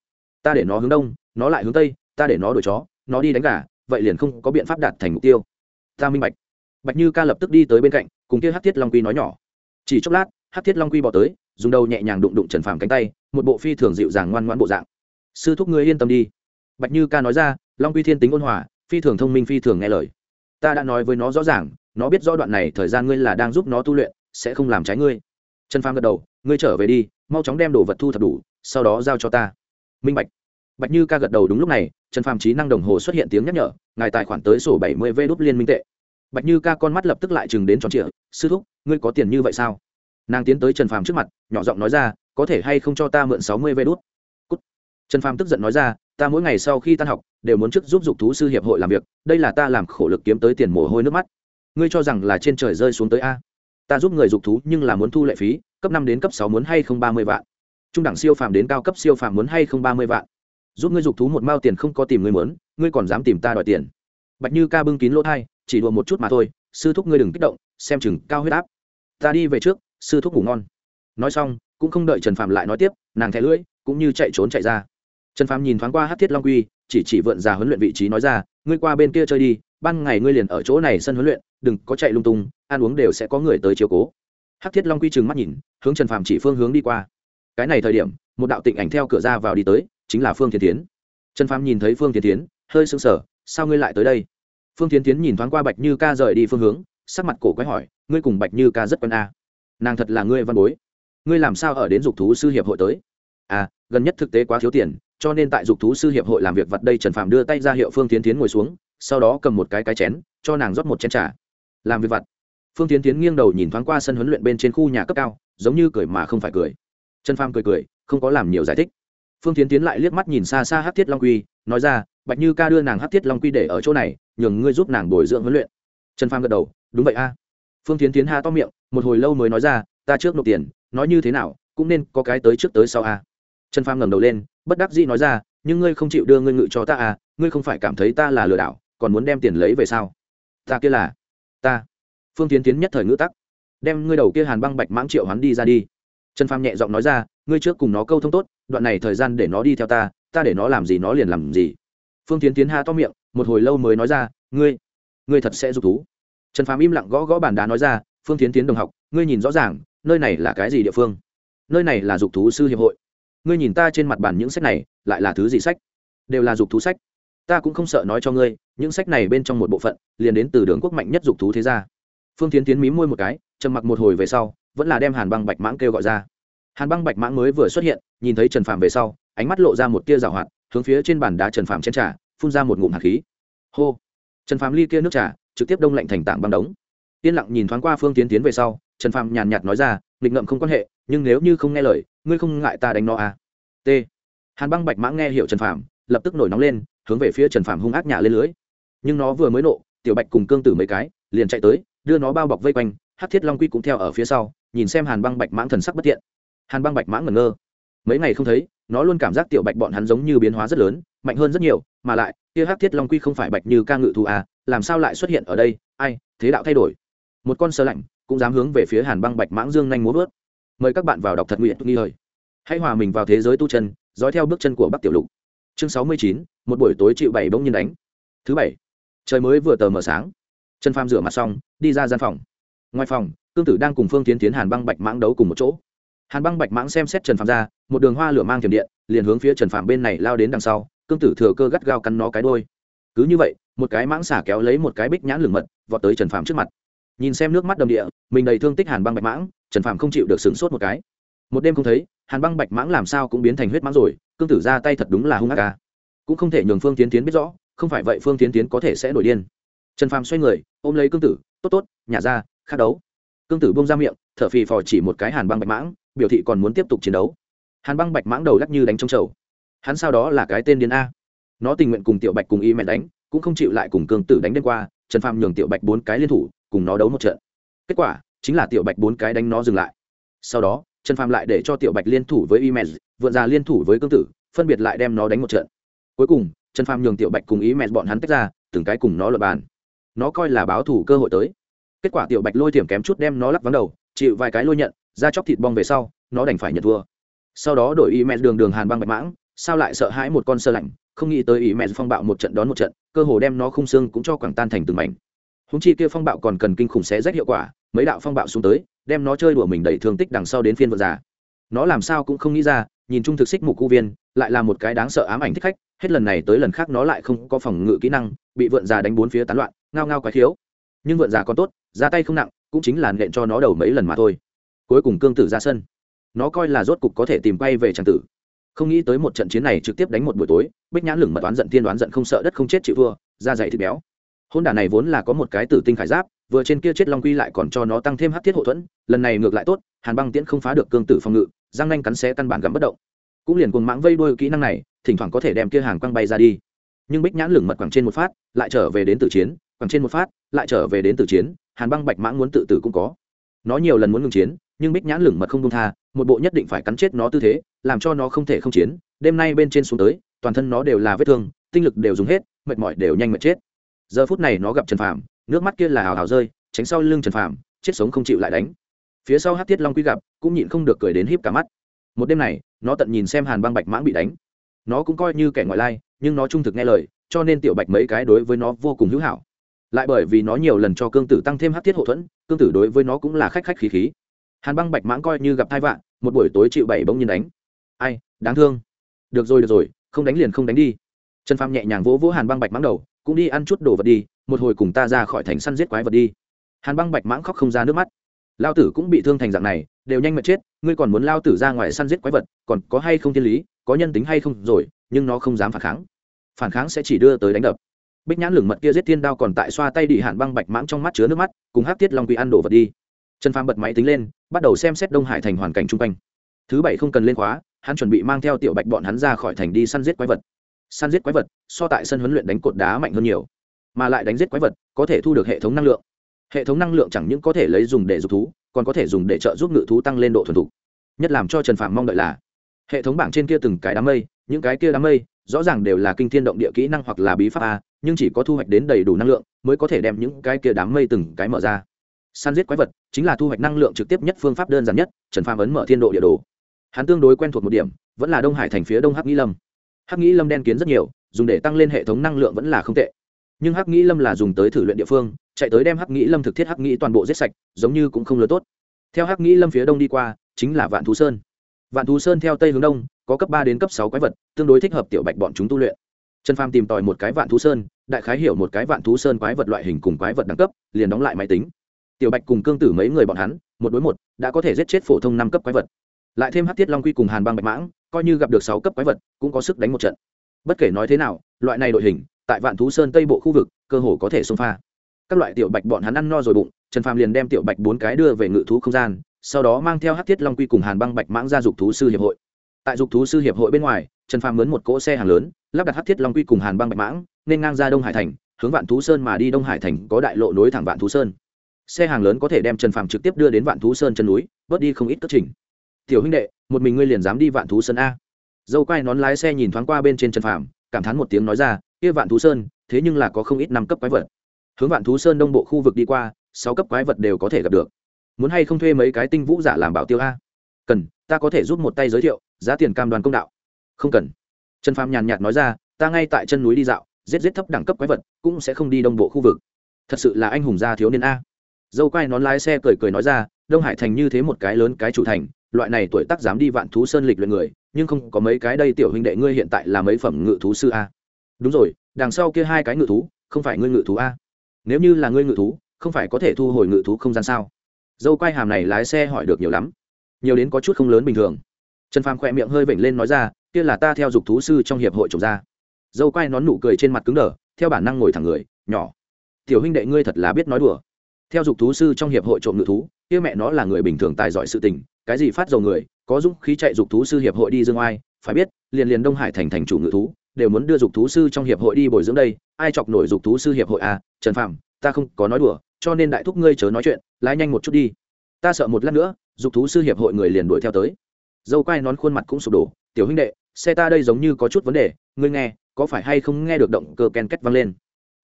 S1: Ta để nó hướng đông, nó lại hướng tây, ta để nó đuổi chó, nó đi đánh gà, vậy liền không có biện pháp đạt thành mục tiêu. Ta minh bạch. Bạch như ca lập tức đi tới bên cạnh cùng kia hát thiết long quy nói nhỏ. Chỉ chốc lát, hát thiết long quy bỏ tới, dùng đầu nhẹ nhàng đụng đụng trần phàm cánh tay, một bộ phi thường dịu dàng ngoan ngoãn bộ dạng. Sư thúc ngươi yên tâm đi. Bạch như ca nói ra, long quy thiên tính ôn hòa, phi thường thông minh phi thường nghe lời. Ta đã nói với nó rõ ràng, nó biết rõ đoạn này thời gian ngươi là đang giúp nó tu luyện, sẽ không làm trái ngươi. Trần phàm gật đầu, ngươi trở về đi, mau chóng đem đồ vật thu thập đủ, sau đó giao cho ta. Minh bạch. Bạch như ca gật đầu đúng lúc này, trần phàm trí năng đồng hồ xuất hiện tiếng nhắc nhở, ngài tài khoản tới sổ bảy mươi v đốt liên minh tệ bạch như ca con mắt lập tức lại chừng đến tròn trịa, sư thúc, ngươi có tiền như vậy sao? Nàng tiến tới trần phàm trước mặt, nhỏ giọng nói ra, có thể hay không cho ta mượn sáu mươi vé Cút. trần phàm tức giận nói ra, ta mỗi ngày sau khi tan học, đều muốn trước giúp dục thú sư hiệp hội làm việc, đây là ta làm khổ lực kiếm tới tiền mồ hôi nước mắt. Ngươi cho rằng là trên trời rơi xuống tới a. Ta giúp người dục thú nhưng là muốn thu lệ phí, cấp năm đến cấp sáu muốn hay không ba mươi vạn? Trung đẳng siêu phàm đến cao cấp siêu phàm muốn hay không ba mươi vạn? Giúp ngươi dục thú một mao tiền không có tìm ngươi muốn, ngươi còn dám tìm ta đòi tiền. Bạch như ca bưng kín lỗ thai chỉ đùa một chút mà thôi, sư thúc ngươi đừng kích động, xem chừng cao huyết áp. Ta đi về trước, sư thúc ngủ ngon. Nói xong, cũng không đợi trần phạm lại nói tiếp, nàng thẻ lưỡi, cũng như chạy trốn chạy ra. Trần phạm nhìn thoáng qua hát thiết long quy, chỉ chỉ vượn ra huấn luyện vị trí nói ra, ngươi qua bên kia chơi đi, ban ngày ngươi liền ở chỗ này sân huấn luyện, đừng có chạy lung tung, ăn uống đều sẽ có người tới chiều cố. Hát thiết long quy trừng mắt nhìn, hướng trần phạm chỉ phương hướng đi qua. Cái này thời điểm, một đạo tịnh ảnh theo cửa ra vào đi tới, chính là phương thiên tiến trần phạm nhìn thấy phương thiên tiến hơi sững sờ, sao ngươi lại tới đây? Phương tiến tiến nhìn thoáng qua bạch như ca rời đi phương hướng, sắc mặt cổ quái hỏi, ngươi cùng bạch như ca rất quen a à. nàng thật là ngươi văn bối. Ngươi làm sao ở đến dục thú sư hiệp hội tới? À gần nhất thực tế quá thiếu tiền, cho nên tại dục thú sư hiệp hội làm việc vật đây trần phạm đưa tay ra hiệu phương tiến tiến ngồi xuống, sau đó cầm một cái cái chén, cho nàng rót một chén trà. Làm việc vặt? Phương tiến tiến nghiêng đầu nhìn thoáng qua sân huấn luyện bên trên khu nhà cấp cao, giống như cười mà không phải cười. Trần Phạm cười cười, không có làm nhiều giải thích. Phương tiến tiến lại liếc mắt nhìn xa xa hát thiết long quy nói ra, bạch như ca đưa nàng hát thiết long quy để ở chỗ này, nhường ngươi giúp nàng bồi dưỡng huấn luyện. Trần phan gật đầu, đúng vậy a. Phương tiến tiến ha to miệng, một hồi lâu mới nói ra, ta trước nộp tiền, nói như thế nào, cũng nên có cái tới trước tới sau a. Trần phan ngẩng đầu lên, bất đắc dĩ nói ra, nhưng ngươi không chịu đưa ngươi ngự cho ta à ngươi không phải cảm thấy ta là lừa đảo, còn muốn đem tiền lấy về sao? Ta kia là, ta. Phương tiến tiến nhất thời ngữ tắc, đem ngươi đầu kia hàn băng bạch mãng triệu hắn đi ra đi. Trần phàm nhẹ giọng nói ra, ngươi trước cùng nó câu thông tốt, đoạn này thời gian để nó đi theo ta ta để nó làm gì nó liền làm gì. Phương tiến tiến ha to miệng, một hồi lâu mới nói ra, ngươi ngươi thật sẽ dục thú. Trần phàm im lặng gõ gõ bàn đá nói ra, phương tiến tiến đồng học, ngươi nhìn rõ ràng, nơi này là cái gì địa phương? Nơi này là dục thú sư hiệp hội. Ngươi nhìn ta trên mặt bàn những sách này, lại là thứ gì sách? Đều là dục thú sách. Ta cũng không sợ nói cho ngươi, những sách này bên trong một bộ phận, liền đến từ đường quốc mạnh nhất dục thú thế gia. Phương tiến tiến mí môi một cái, trầm mặc một hồi về sau, vẫn là đem hàn băng bạch mãng kêu gọi ra. Hàn băng bạch mãng mới vừa xuất hiện, nhìn thấy trần phàm về sau ánh mắt lộ ra một tia rào hoạt, hướng phía trên bàn đá trần phàm chen trà, phun ra một ngụm hạt khí. Hô! Trần phàm ly kia nước trà, trực tiếp đông lạnh thành tảng băng đống. Yên lặng nhìn thoáng qua phương tiến tiến về sau, trần phàm nhàn nhạt nói ra, nghịch ngậm không quan hệ, nhưng nếu như không nghe lời, ngươi không ngại ta đánh nó à. t. Hàn băng bạch mãng nghe hiệu trần phàm, lập tức nổi nóng lên, hướng về phía trần phàm hung ác nhả lên lưới. Nhưng nó vừa mới nộ, tiểu bạch cùng cương tử mấy cái, liền chạy tới, đưa nó bao bọc vây quanh hát thiết long quy cũng theo ở phía sau, nhìn xem hàn băng bạch mãng thần sắc bất thiện. Hàn băng bạch mãng ngẩn ngơ mấy ngày không thấy, nó luôn cảm giác tiểu bạch bọn hắn giống như biến hóa rất lớn, mạnh hơn rất nhiều, mà lại, kia hát thiết long quy không phải bạch như ca ngự thù à làm sao lại xuất hiện ở đây? Ai, thế đạo thay đổi. Một con sơ lạnh, cũng dám hướng về phía hàn băng bạch mãng dương nhanh múa vớt. Mời các bạn vào đọc thật nguyện nghi hơi hãy hòa mình vào thế giới tu chân, dõi theo bước chân của bắc tiểu lục. Chương sáu mươi chín, một buổi tối chịu bảy bỗng nhiên đánh. Thứ bảy, trời mới vừa tờ mờ sáng. Trần pham rửa mặt xong, đi ra gian phòng. Ngoài phòng, cương tử đang cùng phương tiến tiến hàn băng bạch mãng đấu cùng một chỗ hàn băng bạch mãng xem xét trần phàm ra, một đường hoa lửa mang thiểm điện, liền hướng phía trần phàm bên này lao đến đằng sau, cương tử thừa cơ gắt gao cắn nó cái đôi cứ như vậy, một cái mãng xả kéo lấy một cái bích nhãn lửng mật, vọt tới trần phàm trước mặt. Nhìn xem nước mắt đầm địa, mình đầy thương tích hàn băng bạch mãng, trần phàm không chịu được sửng sốt một cái. Một đêm không thấy, hàn băng bạch mãng làm sao cũng biến thành huyết mãng rồi, cương tử ra tay thật đúng là hung ác ca cũng không thể nhường phương tiến tiến biết rõ, không phải vậy phương tiến tiến có thể sẽ nổi điên. Trần phàm xoay người, ôm lấy cương tử, tốt tốt nhả ra, khát đấu. Cương tử bông ra miệng, thở phì phò chỉ một cái hàn băng bạch mãng biểu thị còn muốn tiếp tục chiến đấu. Hàn băng bạch mãng đầu lắc như đánh trong chầu. Hắn sau đó là cái tên điên a. Nó tình nguyện cùng tiểu bạch cùng y mẹ đánh, cũng không chịu lại cùng cương tử đánh đêm qua, trần phàm nhường tiểu bạch bốn cái liên thủ, cùng nó đấu một trận. Kết quả, chính là tiểu bạch bốn cái đánh nó dừng lại. Sau đó, trần phàm lại để cho tiểu bạch liên thủ với y mẹ, vượn ra liên thủ với cương tử, phân biệt lại đem nó đánh một trận. Cuối cùng, trần phàm nhường tiểu bạch cùng ý mẹ bọn hắn tách ra, từng cái cùng nó lập bàn. Nó coi là báo thủ cơ hội tới. Kết quả tiểu bạch lôi tiềm kém chút đem nó lắc vắng đầu, chịu vài cái lôi nhận ra chóc thịt bong về sau, nó đành phải nhận thua. Sau đó đổi y mẹ đường đường hàn băng bạch mãng, sao lại sợ hãi một con sơ lạnh, không nghĩ tới y mẹ phong bạo một trận đón một trận, cơ hồ đem nó khung xương cũng cho quảng tan thành từng mảnh. Húng chi kia phong bạo còn cần kinh khủng xé rách hiệu quả, mấy đạo phong bạo xuống tới, đem nó chơi đùa mình đầy thương tích đằng sau đến phiên vợ già. Nó làm sao cũng không nghĩ ra, nhìn chung thực xích mục cu viên, lại là một cái đáng sợ ám ảnh thích khách, hết lần này tới lần khác nó lại không có phòng ngự kỹ năng, bị vượn già đánh bốn phía tán loạn, ngao ngao quái khiếu. Nhưng vượn già còn tốt, ra tay không nặng, cũng chính là nện cho nó đầu mấy lần mà thôi cuối cùng cương tử ra sân. Nó coi là rốt cục có thể tìm quay về tràng tử. Không nghĩ tới một trận chiến này trực tiếp đánh một buổi tối, bích nhãn lửng mật oán giận tiên đoán giận không sợ đất không chết chịu vua da dày thịt béo. Hôn đả này vốn là có một cái tử tinh khải giáp, vừa trên kia chết long quy lại còn cho nó tăng thêm hát thiết hậu thuẫn, lần này ngược lại tốt, hàn băng tiễn không phá được cương tử phòng ngự, răng nanh cắn xé căn bản gắm bất động. Cũng liền cùng mãng vây đôi kỹ năng này, thỉnh thoảng có thể đem kia hàng quăng bay ra đi. Nhưng bích nhãn lửng mật quẳng trên một phát, lại trở về đến tử chiến, quẳng trên một phát, lại trở về đến tử chiến, hàn băng bạch mãng muốn tự tử cũng có. Nó nhiều lần muốn ngừng chiến nhưng bích nhãn lửng mật không công tha, một bộ nhất định phải cắn chết nó tư thế, làm cho nó không thể không chiến. Đêm nay bên trên xuống tới, toàn thân nó đều là vết thương, tinh lực đều dùng hết, mệt mỏi đều nhanh mệt chết. Giờ phút này nó gặp trần phàm, nước mắt kia là hào hào rơi, tránh sau lưng trần phàm, chết sống không chịu lại đánh. Phía sau hát thiết long quy gặp, cũng nhịn không được cười đến híp cả mắt. Một đêm này, nó tận nhìn xem hàn băng bạch mãng bị đánh. Nó cũng coi như kẻ ngoại lai, nhưng nó trung thực nghe lời, cho nên tiểu bạch mấy cái đối với nó vô cùng hữu hảo. Lại bởi vì nó nhiều lần cho cương tử tăng thêm hát thiết hậu thuẫn, cương tử đối với nó cũng là khách khách khí khí hàn băng bạch mãng coi như gặp thai vạn, một buổi tối chịu bảy bỗng nhiên đánh. Ai, đáng thương. Được rồi được rồi, không đánh liền không đánh đi. Trần phàm nhẹ nhàng vỗ vỗ hàn băng bạch mãng đầu, cũng đi ăn chút đồ vật đi, một hồi cùng ta ra khỏi thành săn giết quái vật đi. Hàn băng bạch mãng khóc không ra nước mắt. Lao tử cũng bị thương thành dạng này, đều nhanh mệt chết, ngươi còn muốn lao tử ra ngoài săn giết quái vật, còn có hay không thiên lý, có nhân tính hay không rồi, nhưng nó không dám phản kháng. Phản kháng sẽ chỉ đưa tới đánh đập. Bích nhãn lửng mật kia giết thiên đao còn tại xoa tay đi hạn băng bạch mãng trong mắt chứa nước mắt, cùng hát tiết long quy ăn đồ vật đi trần phàm bật máy tính lên, bắt đầu xem xét đông hải thành hoàn cảnh chung quanh. Thứ bảy không cần lên khóa, hắn chuẩn bị mang theo tiểu bạch bọn hắn ra khỏi thành đi săn giết quái vật. Săn giết quái vật, so tại sân huấn luyện đánh cột đá mạnh hơn nhiều, mà lại đánh giết quái vật, có thể thu được hệ thống năng lượng. Hệ thống năng lượng chẳng những có thể lấy dùng để dục thú, còn có thể dùng để trợ giúp ngự thú tăng lên độ thuần thục. Nhất làm cho trần phạm mong đợi là, hệ thống bảng trên kia từng cái đám mây, những cái kia đám mây, rõ ràng đều là kinh thiên động địa kỹ năng hoặc là bí pháp a, nhưng chỉ có thu hoạch đến đầy đủ năng lượng, mới có thể đem những cái kia đám mây từng cái mở ra săn giết quái vật chính là thu hoạch năng lượng trực tiếp nhất phương pháp đơn giản nhất, trần phàm ấn mở thiên độ địa đồ. Hắn tương đối quen thuộc một điểm, vẫn là đông hải thành phía đông hắc nghĩ lâm. Hắc nghĩ lâm đen kiến rất nhiều, dùng để tăng lên hệ thống năng lượng vẫn là không tệ. Nhưng hắc nghĩ lâm là dùng tới thử luyện địa phương, chạy tới đem hắc nghĩ lâm thực thiết hắc nghĩ toàn bộ giết sạch, giống như cũng không lớn tốt. Theo hắc nghĩ lâm phía đông đi qua, chính là vạn thú sơn. Vạn thú sơn theo tây hướng đông, có cấp ba đến cấp sáu quái vật, tương đối thích hợp tiểu bạch bọn chúng tu luyện. Trần phàm tìm tòi một cái vạn thú sơn, đại khái hiểu một cái vạn thú sơn quái vật loại hình cùng quái vật đẳng cấp, liền đóng lại máy tính tiểu bạch cùng cương tử mấy người bọn hắn, một đối một, đã có thể giết chết phổ thông năm cấp quái vật. Lại thêm hát thiết long quy cùng hàn băng bạch mãng, coi như gặp được sáu cấp quái vật, cũng có sức đánh một trận. Bất kể nói thế nào, loại này đội hình, tại vạn thú sơn tây bộ khu vực, cơ hồ có thể xông pha. Các loại tiểu bạch bọn hắn ăn no rồi bụng, trần phàm liền đem tiểu bạch bốn cái đưa về ngự thú không gian, sau đó mang theo hát thiết long quy cùng hàn băng bạch mãng ra dục thú sư hiệp hội. Tại dục thú sư hiệp hội bên ngoài, trần phàm mướn một cỗ xe hàng lớn, lắp đặt hát thiết long quy cùng hàn băng bạch mãng, nên ngang ra đông hải thành, hướng vạn thú sơn mà đi đông hải thành có đại lộ nối thẳng vạn thú sơn xe hàng lớn có thể đem trần phàm trực tiếp đưa đến vạn thú sơn chân núi, bớt đi không ít cất trình. Tiểu huynh đệ, một mình ngươi liền dám đi vạn thú sơn a. Dâu quay nón lái xe nhìn thoáng qua bên trên trần phàm, cảm thán một tiếng nói ra, kia vạn thú sơn, thế nhưng là có không ít năm cấp quái vật. Hướng vạn thú sơn đông bộ khu vực đi qua, sáu cấp quái vật đều có thể gặp được. Muốn hay không thuê mấy cái tinh vũ giả làm bảo tiêu a? Cần, ta có thể giúp một tay giới thiệu, giá tiền cam đoàn công đạo. Không cần. Trần phàm nhàn nhạt nói ra, ta ngay tại chân núi đi dạo, giết giết thấp đẳng cấp quái vật, cũng sẽ không đi đông bộ khu vực. Thật sự là anh hùng gia thiếu niên a dâu quay nón lái xe cười cười nói ra, đông hải thành như thế một cái lớn cái chủ thành, loại này tuổi tác dám đi vạn thú sơn lịch luyện người, nhưng không có mấy cái đây tiểu huynh đệ ngươi hiện tại là mấy phẩm ngự thú sư a. Đúng rồi, đằng sau kia hai cái ngự thú, không phải ngươi ngự thú a. Nếu như là ngươi ngự thú, không phải có thể thu hồi ngự thú không gian sao? Dâu quay hàm này lái xe hỏi được nhiều lắm. Nhiều đến có chút không lớn bình thường. Trần phàm khỏe miệng hơi vểnh lên nói ra, kia là ta theo dục thú sư trong hiệp hội trồng ra. Dâu quay nón nụ cười trên mặt cứng đờ, theo bản năng ngồi thẳng người, nhỏ, tiểu huynh đệ ngươi thật là biết nói đùa theo dục thú sư trong hiệp hội trộm ngự thú, kia mẹ nó là người bình thường tài giỏi sự tình, cái gì phát dầu người, có dũng khí chạy dục thú sư hiệp hội đi dương oai, phải biết, liền liền đông hải thành thành chủ ngự thú, đều muốn đưa dục thú sư trong hiệp hội đi bồi dưỡng đây, ai chọc nổi dục thú sư hiệp hội à? Trần phạm ta không có nói đùa, cho nên đại thúc ngươi chớ nói chuyện, lái nhanh một chút đi. Ta sợ một lát nữa, dục thú sư hiệp hội người liền đuổi theo tới. Dâu quai nón khuôn mặt cũng sụp đổ, tiểu huynh đệ, xe ta đây giống như có chút vấn đề, ngươi nghe, có phải hay không nghe được động cơ ken két vang lên?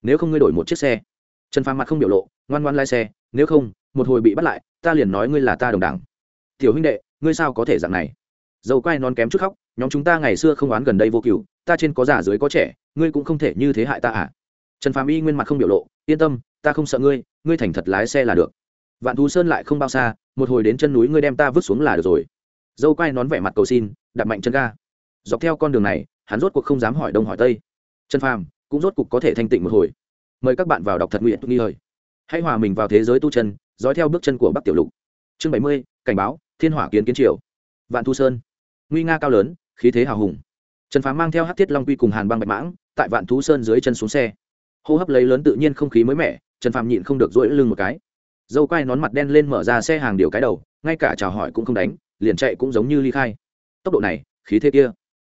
S1: Nếu không ngươi đổi một chiếc xe trần phàm mặt không biểu lộ, ngoan ngoan lái xe, nếu không, một hồi bị bắt lại, ta liền nói ngươi là ta đồng đảng. Tiểu huynh đệ, ngươi sao có thể dạng này? Dầu quai non kém chút khóc, nhóm chúng ta ngày xưa không oán gần đây vô cựu ta trên có già dưới có trẻ, ngươi cũng không thể như thế hại ta à? Trần phàm y nguyên mặt không biểu lộ, yên tâm, ta không sợ ngươi ngươi thành thật lái xe là được. Vạn thú sơn lại không bao xa, một hồi đến chân núi ngươi đem ta vứt xuống là được rồi. Dâu quai nón vẻ mặt cầu xin đặt mạnh chân ga. Dọc theo con đường này, hắn rốt cuộc không dám hỏi đông hỏi tây. Trần phàm cũng rốt cuộc có thể thanh tịnh một hồi mời các bạn vào đọc thật nguyện nghi hời hãy hòa mình vào thế giới tu chân, dõi theo bước chân của bắc tiểu lục. Chương bảy mươi, cảnh báo, thiên hỏa kiến kiến triều. Vạn thu sơn. Nguy nga cao lớn, khí thế hào hùng. Trần phá mang theo hát thiết long quy cùng hàn băng bạch mãng, tại vạn thú sơn dưới chân xuống xe. Hô hấp lấy lớn tự nhiên không khí mới mẻ, trần phàm nhịn không được dỗi lưng một cái. Dâu quai nón mặt đen lên mở ra xe hàng điều cái đầu, ngay cả chào hỏi cũng không đánh, liền chạy cũng giống như ly khai. Tốc độ này, khí thế kia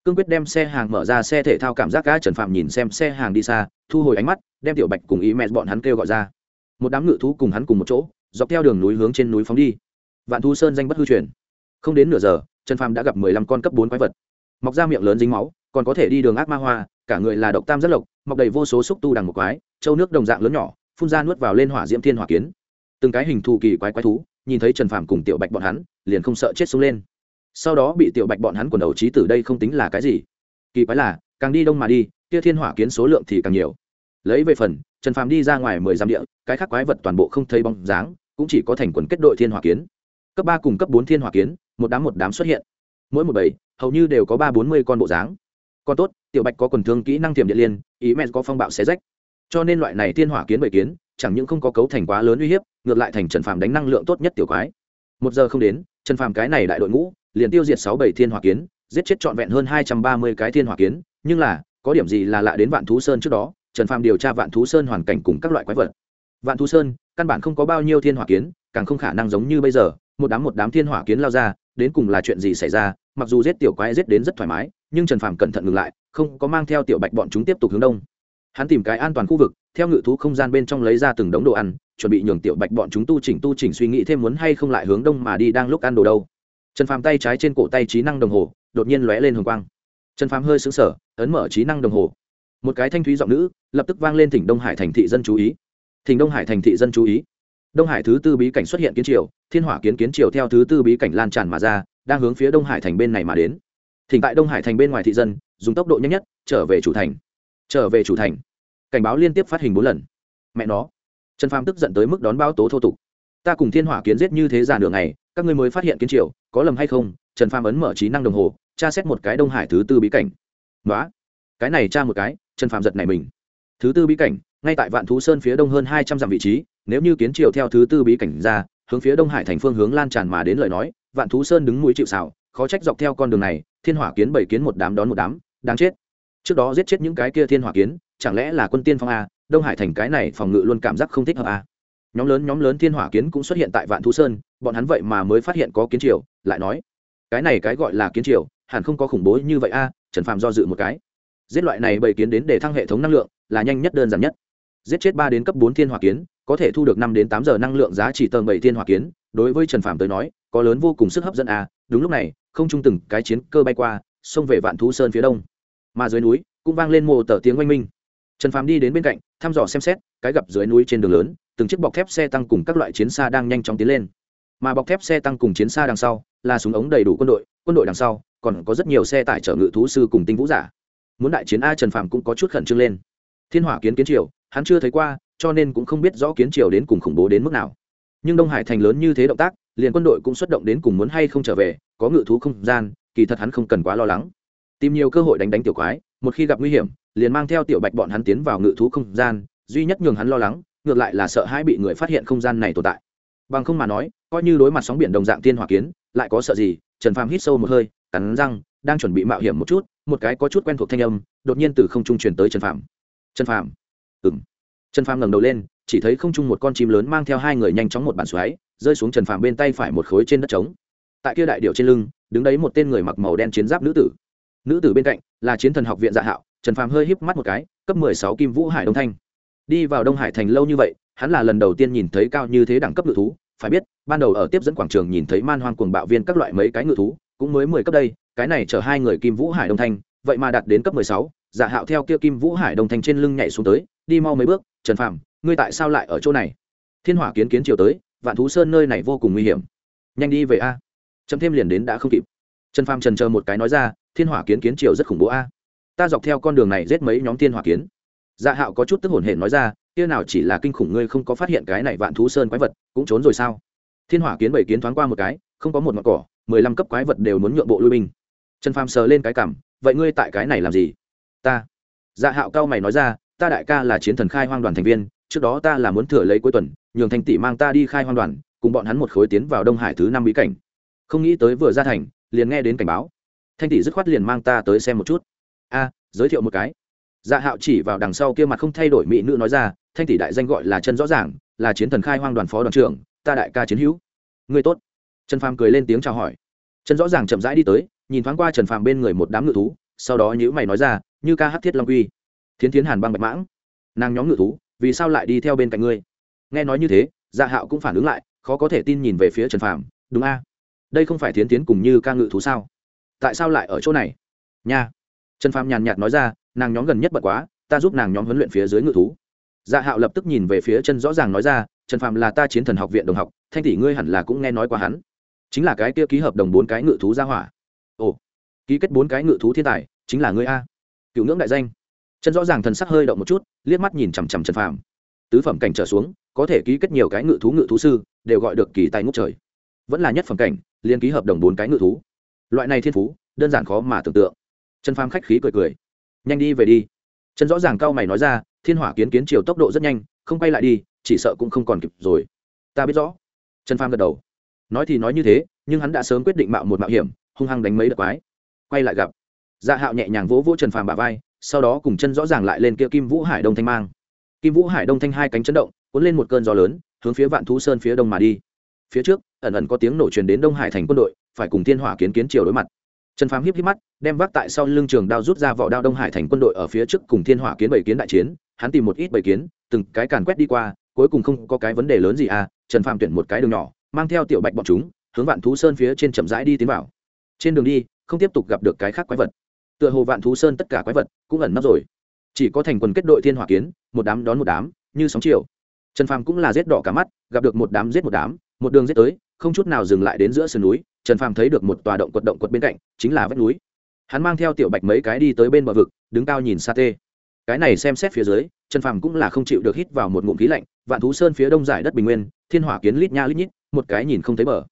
S1: cương quyết đem xe hàng mở ra, xe thể thao cảm giác cá trần phạm nhìn xem xe hàng đi xa, thu hồi ánh mắt, đem tiểu bạch cùng ý mẹ bọn hắn kêu gọi ra. Một đám ngự thú cùng hắn cùng một chỗ, dọc theo đường núi hướng trên núi phóng đi. Vạn thu sơn danh bất hư truyền. Không đến nửa giờ, trần phạm đã gặp mười lăm con cấp bốn quái vật. Mọc ra miệng lớn dính máu, còn có thể đi đường ác ma hoa, cả người là độc tam rất lộc, mọc đầy vô số xúc tu đằng một quái châu nước đồng dạng lớn nhỏ, phun ra nuốt vào lên hỏa diễm thiên hỏa kiến. Từng cái hình thù kỳ quái quái thú, nhìn thấy trần phạm cùng tiểu bạch bọn hắn, liền không sợ chết xuống lên sau đó bị tiểu bạch bọn hắn quần đầu trí tử đây không tính là cái gì. Kỳ quái là, càng đi đông mà đi, kia thiên hỏa kiến số lượng thì càng nhiều. Lấy về phần, trần phàm đi ra ngoài mười dặm địa, cái khác quái vật toàn bộ không thấy bóng dáng, cũng chỉ có thành quần kết đội thiên hỏa kiến. Cấp ba cùng cấp bốn thiên hỏa kiến, một đám một đám xuất hiện. Mỗi một bầy, hầu như đều có ba bốn mươi con bộ dáng. Còn tốt, tiểu bạch có quần thương kỹ năng tiềm điện liên, ý mẹ có phong bạo xé rách. Cho nên loại này thiên hỏa kiến bầy kiến, chẳng những không có cấu thành quá lớn uy hiếp, ngược lại thành trần phàm đánh năng lượng tốt nhất tiểu quái. Một giờ không đến, trần phàm cái này đại đội ngũ liền tiêu diệt sáu bảy thiên hỏa kiến, giết chết trọn vẹn hơn hai trăm ba mươi cái thiên hỏa kiến, nhưng là, có điểm gì là lạ đến vạn thú sơn trước đó? Trần phàm điều tra vạn thú sơn hoàn cảnh cùng các loại quái vật. Vạn thú sơn, căn bản không có bao nhiêu thiên hỏa kiến, càng không khả năng giống như bây giờ, một đám một đám thiên hỏa kiến lao ra, đến cùng là chuyện gì xảy ra? Mặc dù giết tiểu quái giết đến rất thoải mái, nhưng trần phàm cẩn thận ngừng lại, không có mang theo tiểu bạch bọn chúng tiếp tục hướng đông. Hắn tìm cái an toàn khu vực, theo ngự thú không gian bên trong lấy ra từng đống đồ ăn, chuẩn bị nhường tiểu bạch bọn chúng tu chỉnh tu chỉnh suy nghĩ thêm muốn hay không lại hướng đông mà đi đang lúc ăn đồ đâu trần phàm tay trái trên cổ tay trí năng đồng hồ, đột nhiên lóe lên hồng quang. Trần phàm hơi xứng sở ấn mở trí năng đồng hồ. Một cái thanh thúy giọng nữ, lập tức vang lên thỉnh đông hải thành thị dân chú ý. Thỉnh đông hải thành thị dân chú ý. Đông hải thứ tư bí cảnh xuất hiện kiến triều, thiên hỏa kiến kiến triều theo thứ tư bí cảnh lan tràn mà ra, đang hướng phía đông hải thành bên này mà đến. Thỉnh tại đông hải thành bên ngoài thị dân, dùng tốc độ nhanh nhất, trở về chủ thành. Trở về chủ thành. Cảnh báo liên tiếp phát hình bốn lần. Mẹ nó. Trần phàm tức giận tới mức đón báo tố thô tục ta cùng thiên hỏa kiến giết như thế giả nửa ngày, các ngươi mới phát hiện kiến triều, có lầm hay không? Trần phàm ấn mở trí năng đồng hồ, tra xét một cái đông hải thứ tư bí cảnh. Nói cái này tra một cái, trần phàm giật này mình. Thứ tư bí cảnh, ngay tại vạn thú sơn phía đông hơn hai trăm dặm vị trí, nếu như kiến triều theo thứ tư bí cảnh ra, hướng phía đông hải thành phương hướng lan tràn mà đến lời nói, vạn thú sơn đứng mũi chịu xảo khó trách dọc theo con đường này, thiên hỏa kiến bảy kiến một đám đón một đám, đáng chết. Trước đó giết chết những cái kia thiên hỏa kiến, chẳng lẽ là quân tiên phong a? Đông hải thành cái này phòng ngự luôn cảm giác không thích hợp a nhóm lớn nhóm lớn thiên hỏa kiến cũng xuất hiện tại vạn thú sơn, bọn hắn vậy mà mới phát hiện có kiến triều, lại nói, cái này cái gọi là kiến triều, hẳn không có khủng bố như vậy a, trần phàm do dự một cái. Giết loại này bày kiến đến để thăng hệ thống năng lượng, là nhanh nhất, đơn giản nhất. Giết chết ba đến cấp bốn thiên hỏa kiến, có thể thu được năm đến tám giờ năng lượng giá trị tầng bảy thiên hỏa kiến, đối với trần phàm tới nói, có lớn vô cùng sức hấp dẫn a. Đúng lúc này, không trung từng cái chiến cơ bay qua, xông về vạn thú sơn phía đông. Mà dưới núi, cũng vang lên mồ tờ tiếng oanh minh. Trần phàm đi đến bên cạnh, thăm dò xem xét, cái gặp dưới núi trên đường lớn từng chiếc bọc thép xe tăng cùng các loại chiến xa đang nhanh chóng tiến lên. Mà bọc thép xe tăng cùng chiến xa đằng sau là súng ống đầy đủ quân đội quân đội đằng sau còn có rất nhiều xe tải chở ngự thú sư cùng tinh vũ giả. Muốn đại chiến a trần phàm cũng có chút khẩn trương lên. Thiên hỏa kiến kiến triều, hắn chưa thấy qua, cho nên cũng không biết rõ kiến triều đến cùng khủng bố đến mức nào. Nhưng đông hải thành lớn như thế động tác, liền quân đội cũng xuất động đến cùng muốn hay không trở về, có ngự thú không gian, kỳ thật hắn không cần quá lo lắng. Tìm nhiều cơ hội đánh đánh tiểu quái, một khi gặp nguy hiểm, liền mang theo tiểu bạch bọn hắn tiến vào ngự thú không gian, duy nhất nhường hắn lo lắng ngược lại là sợ hãi bị người phát hiện không gian này tồn tại. Bằng không mà nói, coi như đối mặt sóng biển đồng dạng tiên hỏa kiến, lại có sợ gì? Trần phàm hít sâu một hơi, cắn răng, đang chuẩn bị mạo hiểm một chút, một cái có chút quen thuộc thanh âm đột nhiên từ không trung truyền tới trần phàm. Trần phàm. Ừng trần phàm ngẩng đầu lên, chỉ thấy không trung một con chim lớn mang theo hai người nhanh chóng một bản xoáy, rơi xuống trần phàm bên tay phải một khối trên đất trống. Tại kia đại điệu trên lưng, đứng đấy một tên người mặc màu đen chiến giáp nữ tử. Nữ tử bên cạnh là chiến thần học viện dạ hạo, trần phàm hơi híp mắt một cái, cấp mười sáu kim vũ hải đông thanh đi vào đông hải thành lâu như vậy, hắn là lần đầu tiên nhìn thấy cao như thế đẳng cấp ngự thú. Phải biết, ban đầu ở tiếp dẫn quảng trường nhìn thấy man hoang cuồng bạo viên các loại mấy cái ngự thú, cũng mới mười cấp đây, cái này chở hai người kim vũ hải đông thanh, vậy mà đạt đến cấp mười sáu. Dạ hạo theo kia kim vũ hải đông thanh trên lưng nhảy xuống tới, đi mau mấy bước, trần phàm, ngươi tại sao lại ở chỗ này? Thiên hỏa kiến kiến chiều tới, vạn thú sơn nơi này vô cùng nguy hiểm. Nhanh đi về a. Chấm thêm liền đến đã không kịp. Trần phàm trần chờ một cái nói ra, thiên hỏa kiến kiến chiều rất khủng bố a. Ta dọc theo con đường này giết mấy nhóm thiên hỏa kiến dạ hạo có chút tức hổn hển nói ra, kia nào chỉ là kinh khủng ngươi không có phát hiện cái này vạn thú sơn quái vật, cũng trốn rồi sao? Thiên hỏa kiến bảy kiến thoáng qua một cái, không có một mặt cỏ, mười lăm cấp quái vật đều muốn nhượng bộ lui binh. Trần phàm sờ lên cái cảm, vậy ngươi tại cái này làm gì? Ta. Dạ hạo cao mày nói ra, ta đại ca là chiến thần khai hoang đoàn thành viên, trước đó ta là muốn thừa lấy cuối tuần, nhường thành tỷ mang ta đi khai hoang đoàn, cùng bọn hắn một khối tiến vào đông hải thứ năm bí cảnh. Không nghĩ tới vừa ra thành, liền nghe đến cảnh báo. Thanh tỷ dứt khoát liền mang ta tới xem một chút. A, giới thiệu một cái dạ hạo chỉ vào đằng sau kia mặt không thay đổi mỹ nữ nói ra, thanh tỷ đại danh gọi là chân rõ ràng, là chiến thần khai hoang đoàn phó đoàn trưởng, ta đại ca chiến hữu. Người tốt. Trần phàm cười lên tiếng chào hỏi. Chân rõ ràng chậm rãi đi tới, nhìn thoáng qua trần phàm bên người một đám ngự thú, sau đó nhữ mày nói ra, như ca hát thiết long quy. Thiến thiến hàn băng bạch mãng. Nàng nhóm ngự thú, vì sao lại đi theo bên cạnh ngươi? Nghe nói như thế dạ hạo cũng phản ứng lại, khó có thể tin nhìn về phía trần phàm, đúng a. Đây không phải thiến tiến cùng như ca ngự thú sao? Tại sao lại ở chỗ này? Nha. Trần phàm nhàn nhạt nói ra nàng nhóm gần nhất bật quá, ta giúp nàng nhóm huấn luyện phía dưới ngự thú. Dạ hạo lập tức nhìn về phía chân rõ ràng nói ra, trần phàm là ta chiến thần học viện đồng học, thanh tỷ ngươi hẳn là cũng nghe nói qua hắn. Chính là cái kia ký hợp đồng bốn cái ngự thú ra hỏa. Ồ, ký kết bốn cái ngự thú thiên tài, chính là ngươi a. Cựu ngưỡng đại danh. Chân rõ ràng thần sắc hơi động một chút, liếc mắt nhìn chằm chằm trần phàm. Tứ phẩm cảnh trở xuống, có thể ký kết nhiều cái ngự thú ngự thú sư, đều gọi được kỳ tài ngốc trời. Vẫn là nhất phẩm cảnh, liên ký hợp đồng bốn cái ngự thú. Loại này thiên phú, đơn giản khó mà tưởng tượng. Trần phàm khách khí cười cười nhanh đi về đi. Trần rõ ràng cao mày nói ra, thiên hỏa kiến kiến chiều tốc độ rất nhanh, không quay lại đi, chỉ sợ cũng không còn kịp rồi. Ta biết rõ. Trần pham gật đầu. Nói thì nói như thế, nhưng hắn đã sớm quyết định mạo một mạo hiểm, hung hăng đánh mấy đợt quái. Quay lại gặp. Dạ hạo nhẹ nhàng vỗ vỗ trần phàm bả vai, sau đó cùng chân rõ ràng lại lên kia kim vũ hải đông thanh mang. Kim vũ hải đông thanh hai cánh chấn động, cuốn lên một cơn gió lớn, hướng phía vạn thú sơn phía đông mà đi. Phía trước, ẩn ẩn có tiếng nổ truyền đến đông hải thành quân đội, phải cùng thiên hỏa kiến kiến chiều đối mặt trần phàm híp híp mắt, đem vác tại sau lưng trường đao rút ra vỏ đao đông hải thành quân đội ở phía trước cùng thiên hỏa kiến bảy kiến đại chiến. Hắn tìm một ít bảy kiến, từng cái càn quét đi qua, cuối cùng không có cái vấn đề lớn gì à. Trần phàm tuyển một cái đường nhỏ, mang theo tiểu bạch bọn chúng, hướng vạn thú sơn phía trên chậm rãi đi tiến vào. Trên đường đi, không tiếp tục gặp được cái khác quái vật. Tựa hồ vạn thú sơn tất cả quái vật cũng ẩn nấp rồi. Chỉ có thành quần kết đội thiên hỏa kiến, một đám đón một đám, như sóng chiều. Trần phàm cũng là giết đỏ cả mắt, gặp được một đám giết một đám, một đường giết tới, không chút nào dừng lại đến giữa sườn núi trần phàm thấy được một tòa động quật động quật bên cạnh, chính là vách núi. Hắn mang theo tiểu bạch mấy cái đi tới bên bờ vực, đứng cao nhìn xa tê. Cái này xem xét phía dưới, trần phàm cũng là không chịu được hít vào một ngụm khí lạnh, vạn thú sơn phía đông giải đất bình nguyên, thiên hỏa kiến lít nha lít nhít, một cái nhìn không thấy bờ.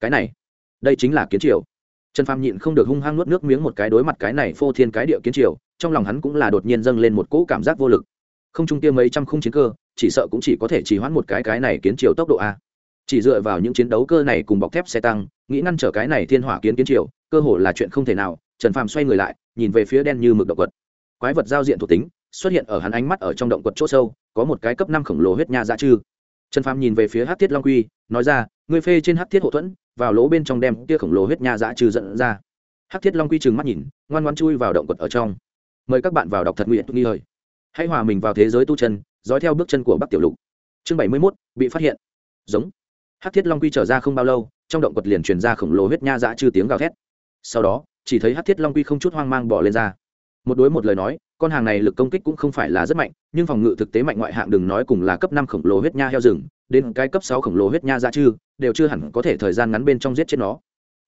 S1: Cái này, đây chính là kiến triều. Trần phàm nhịn không được hung hăng nuốt nước miếng một cái đối mặt cái này phô thiên cái địa kiến triều, trong lòng hắn cũng là đột nhiên dâng lên một cỗ cảm giác vô lực. Không trung kia mấy trăm khung chiến cơ, chỉ sợ cũng chỉ có thể chỉ hoãn một cái cái này kiến triều tốc độ a chỉ dựa vào những chiến đấu cơ này cùng bọc thép xe tăng, nghĩ ngăn trở cái này thiên hỏa kiến kiến triều, cơ hồ là chuyện không thể nào, trần phàm xoay người lại, nhìn về phía đen như mực động quật. Quái vật giao diện thuộc tính, xuất hiện ở hắn ánh mắt ở trong động quật chỗ sâu, có một cái cấp năm khổng lồ huyết nha dã chư. Trần phàm nhìn về phía hát thiết long quy, nói ra, ngươi phê trên hát thiết hậu thuẫn, vào lỗ bên trong đem tia khổng lồ huyết nha dã chư dẫn ra. Hát thiết long quy trừng mắt nhìn, ngoan ngoan chui vào động quật ở trong. Mời các bạn vào đọc thật nguyện, nghi hơi hãy hòa mình vào thế giới tu chân, dõi theo bước chân của bắc tiểu lục. Chương bảy mươi mốt, bị phát hiện. Giống hát thiết long quy trở ra không bao lâu, trong động quật liền truyền ra khổng lồ huyết nha dã chư tiếng gào thét. Sau đó, chỉ thấy hát thiết long quy không chút hoang mang bỏ lên ra. Một đối một lời nói, con hàng này lực công kích cũng không phải là rất mạnh, nhưng phòng ngự thực tế mạnh ngoại hạng đừng nói cùng là cấp năm khổng lồ huyết nha heo rừng, đến cái cấp sáu khổng lồ huyết nha dã chư, đều chưa hẳn có thể thời gian ngắn bên trong giết chết nó.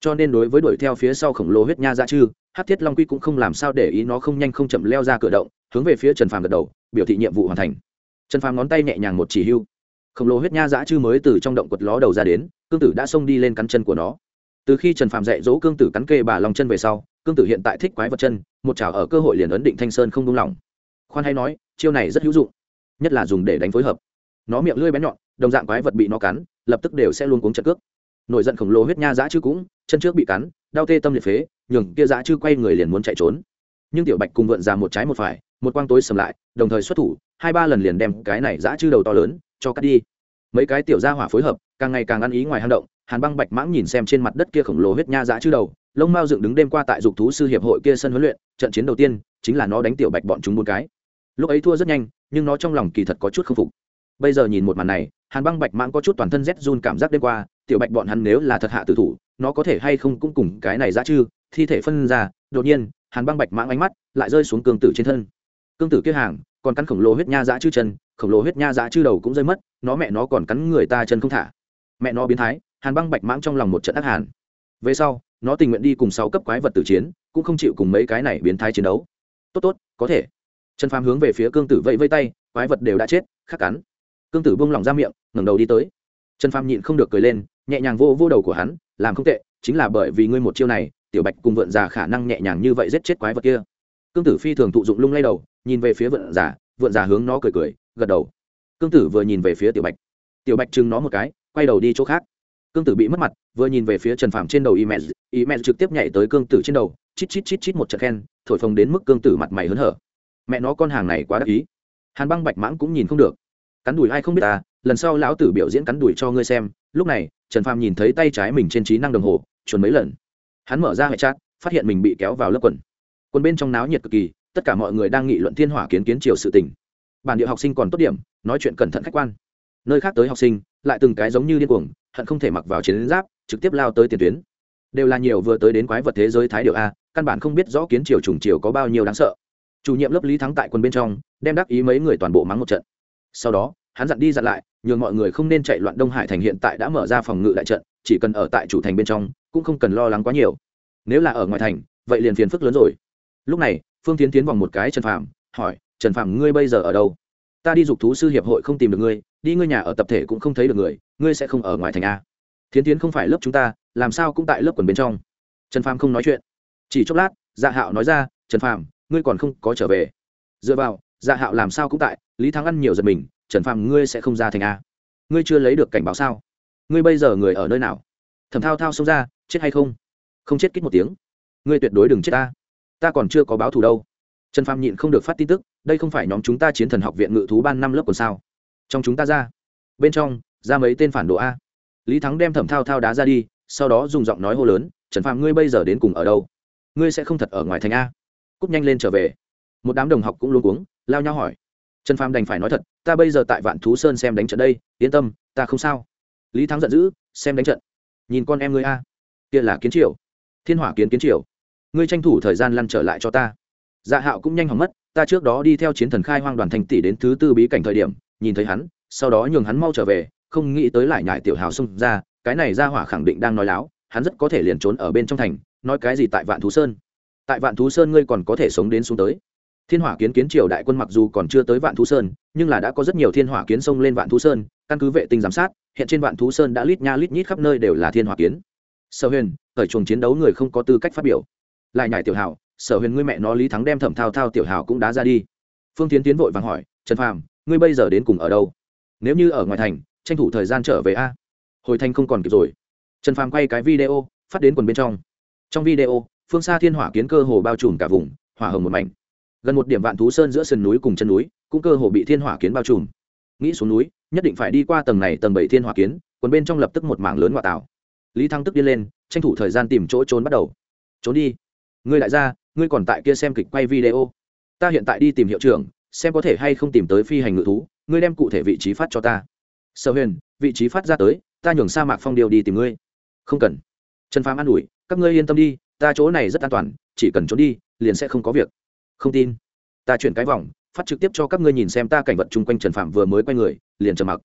S1: Cho nên đối với đuổi theo phía sau khổng lồ huyết nha dã chư hát thiết long quy cũng không làm sao để ý nó không nhanh không chậm leo ra cửa động, hướng về phía trần phàm gật đầu, biểu thị nhiệm vụ hoàn thành. Trần phàm ngón tay nhẹ nhàng một chỉ hưu khổng lồ huyết nha dã chư mới từ trong động quật ló đầu ra đến, cương tử đã xông đi lên cắn chân của nó. Từ khi trần phạm dạy dỗ cương tử cắn kê bà lòng chân về sau, cương tử hiện tại thích quái vật chân, một chảo ở cơ hội liền ấn định thanh sơn không đúng lòng khoan hay nói, chiêu này rất hữu dụng, nhất là dùng để đánh phối hợp. Nó miệng lưỡi bén nhọn, đồng dạng quái vật bị nó cắn, lập tức đều sẽ luôn cuống trận cước. Nổi giận khổng lồ huyết nha dã chư cũng, chân trước bị cắn, đau tê tâm liệt phế, nhường kia dã chư quay người liền muốn chạy trốn. Nhưng tiểu bạch cùng vượn ra một trái một phải, một quang tối sầm lại, đồng thời xuất thủ, hai ba lần liền đem cái này dã chư đầu to lớn cho cắt đi. Mấy cái tiểu gia hỏa phối hợp, càng ngày càng ăn ý ngoài hang động, hàn băng bạch mãng nhìn xem trên mặt đất kia khổng lồ huyết nha dã chứ đầu, lông mao dựng đứng đêm qua tại dục thú sư hiệp hội kia sân huấn luyện, trận chiến đầu tiên chính là nó đánh tiểu bạch bọn chúng một cái. Lúc ấy thua rất nhanh, nhưng nó trong lòng kỳ thật có chút k phục. Bây giờ nhìn một màn này, hàn băng bạch mãng có chút toàn thân rét run cảm giác đêm qua, tiểu bạch bọn hắn nếu là thật hạ tử thủ, nó có thể hay không cũng cùng cái này dã chư, thi thể phân ra. Đột nhiên, hàn băng bạch mãng ánh mắt lại rơi xuống cương tử trên thân. Cương tử kia hàng, còn căn khổng lồ huyết nha dã chư chân khổng lồ huyết nha dã chư đầu cũng rơi mất, nó mẹ nó còn cắn người ta chân không thả. Mẹ nó biến thái, hàn băng bạch mãng trong lòng một trận ác hàn. Về sau, nó tình nguyện đi cùng sáu cấp quái vật tử chiến, cũng không chịu cùng mấy cái này biến thái chiến đấu. Tốt tốt, có thể. Trần phàm hướng về phía cương tử vẫy vây tay, quái vật đều đã chết, khắc cắn. Cương tử buông lỏng ra miệng, ngẩng đầu đi tới. Trần phàm nhịn không được cười lên, nhẹ nhàng vô vô đầu của hắn, làm không tệ, chính là bởi vì ngươi một chiêu này, tiểu bạch cùng vượn già khả năng nhẹ nhàng như vậy giết chết quái vật kia. Cương tử phi thường thụ dụng lung lay đầu, nhìn về phía vượn già vượn già hướng nó cười cười gật đầu. Cương tử vừa nhìn về phía tiểu bạch. Tiểu bạch chừng nó một cái, quay đầu đi chỗ khác. Cương tử bị mất mặt, vừa nhìn về phía trần phàm trên đầu y mẹ y mẹ trực tiếp nhảy tới cương tử trên đầu, chít chít chít chít một trận khen, thổi phồng đến mức cương tử mặt mày hớn hở. Mẹ nó con hàng này quá đắc ý. Hàn băng bạch mãng cũng nhìn không được. Cắn đùi ai không biết ta lần sau lão tử biểu diễn cắn đùi cho ngươi xem. Lúc này, trần phàm nhìn thấy tay trái mình trên trí năng đồng hồ, chuẩn mấy lần. Hắn mở ra hệ chat, phát hiện mình bị kéo vào lớp quần. Quần bên trong náo nhiệt cực kỳ, tất cả mọi người đang nghị luận thiên hỏa kiến kiến triều sự tình bản địa học sinh còn tốt điểm, nói chuyện cẩn thận khách quan. Nơi khác tới học sinh, lại từng cái giống như điên cuồng, hận không thể mặc vào chiến giáp, trực tiếp lao tới tiền tuyến. Đều là nhiều vừa tới đến quái vật thế giới thái điệu a, căn bản không biết rõ kiến triều trùng triều có bao nhiêu đáng sợ. Chủ nhiệm lớp lý thắng tại quân bên trong, đem đắc ý mấy người toàn bộ mắng một trận. Sau đó, hắn dặn đi dặn lại, nhường mọi người không nên chạy loạn đông hải thành hiện tại đã mở ra phòng ngự đại trận, chỉ cần ở tại chủ thành bên trong, cũng không cần lo lắng quá nhiều. Nếu là ở ngoài thành, vậy liền phiền phức lớn rồi. Lúc này, phương tiến tiến vòng một cái chân phạm hỏi trần phạm ngươi bây giờ ở đâu? Ta đi dục thú sư hiệp hội không tìm được ngươi đi ngươi nhà ở tập thể cũng không thấy được người ngươi sẽ không ở ngoài thành a. Thiến tiến không phải lớp chúng ta làm sao cũng tại lớp quần bên trong. Trần Phạm không nói chuyện. Chỉ chốc lát dạ hạo nói ra trần Phạm, ngươi còn không có trở về. Dựa vào dạ hạo làm sao cũng tại lý thắng ăn nhiều giật mình trần Phạm ngươi sẽ không ra thành a. Ngươi chưa lấy được cảnh báo sao? Ngươi bây giờ người ở nơi nào? Thẩm thao thao xông ra chết hay không? Không chết kích một tiếng. Ngươi tuyệt đối đừng chết ta. Ta còn chưa có báo thù đâu. Trần Phạm nhịn không được phát tin tức đây không phải nhóm chúng ta chiến thần học viện ngự thú ban năm lớp còn sao? Trong chúng ta ra. Bên trong, ra mấy tên phản đồ a. Lý thắng đem thẩm thao thao đá ra đi, sau đó dùng giọng nói hô lớn, trần phạm ngươi bây giờ đến cùng ở đâu? Ngươi sẽ không thật ở ngoài thành a. Cúp nhanh lên trở về. Một đám đồng học cũng luôn cuống, lao nhau hỏi. Trần phạm đành phải nói thật, ta bây giờ tại vạn thú sơn xem đánh trận đây, yên tâm, ta không sao. Lý thắng giận dữ, xem đánh trận. Nhìn con em ngươi a. Kia là kiến triều. Thiên hỏa kiến kiến triều. Ngươi tranh thủ thời gian lăn trở lại cho ta dạ hạo cũng nhanh hỏng mất, ta trước đó đi theo chiến thần khai hoang đoàn thành tỷ đến thứ tư bí cảnh thời điểm, nhìn thấy hắn, sau đó nhường hắn mau trở về, không nghĩ tới lại nhải tiểu hào xông ra, cái này ra hỏa khẳng định đang nói láo, hắn rất có thể liền trốn ở bên trong thành, nói cái gì tại vạn thú sơn. Tại vạn thú sơn ngươi còn có thể sống đến xuống tới. Thiên hỏa kiến kiến triều đại quân mặc dù còn chưa tới vạn thú sơn, nhưng là đã có rất nhiều thiên hỏa kiến xông lên vạn thú sơn, căn cứ vệ tinh giám sát, hiện trên vạn thú sơn đã lít nha lít nhít khắp nơi đều là thiên hỏa kiến. Sở huyền ở chuồng chiến đấu người không có tư cách phát biểu. Lại nhải tiểu hào sở huyền ngươi mẹ nó lý thắng đem thẩm thao thao tiểu hào cũng đá ra đi. Phương tiến tiến vội vàng hỏi, trần phàm, ngươi bây giờ đến cùng ở đâu? Nếu như ở ngoài thành, tranh thủ thời gian trở về a. Hồi thanh không còn kịp rồi. Trần phàm quay cái video, phát đến quần bên trong. Trong video, phương xa thiên hỏa kiến cơ hồ bao trùm cả vùng, hỏa hồng một mảnh. Gần một điểm vạn thú sơn giữa sườn núi cùng chân núi, cũng cơ hồ bị thiên hỏa kiến bao trùm. Nghĩ xuống núi, nhất định phải đi qua tầng này tầng bảy thiên hỏa kiến, quần bên trong lập tức một mảng lớn ngoại tảo. Lý thăng tức đi lên, tranh thủ thời gian tìm chỗ trốn bắt đầu. Trốn đi. Ngươi lại ra ngươi còn tại kia xem kịch quay video. Ta hiện tại đi tìm hiệu trưởng, xem có thể hay không tìm tới phi hành ngự thú, ngươi đem cụ thể vị trí phát cho ta. Sở huyền, vị trí phát ra tới, ta nhường sa mạc phong điều đi tìm ngươi. Không cần. Trần phàm an ủi, các ngươi yên tâm đi, ta chỗ này rất an toàn, chỉ cần trốn đi, liền sẽ không có việc. Không tin. Ta chuyển cái vòng, phát trực tiếp cho các ngươi nhìn xem ta cảnh vật chung quanh trần phạm vừa mới quay người, liền trầm mặc.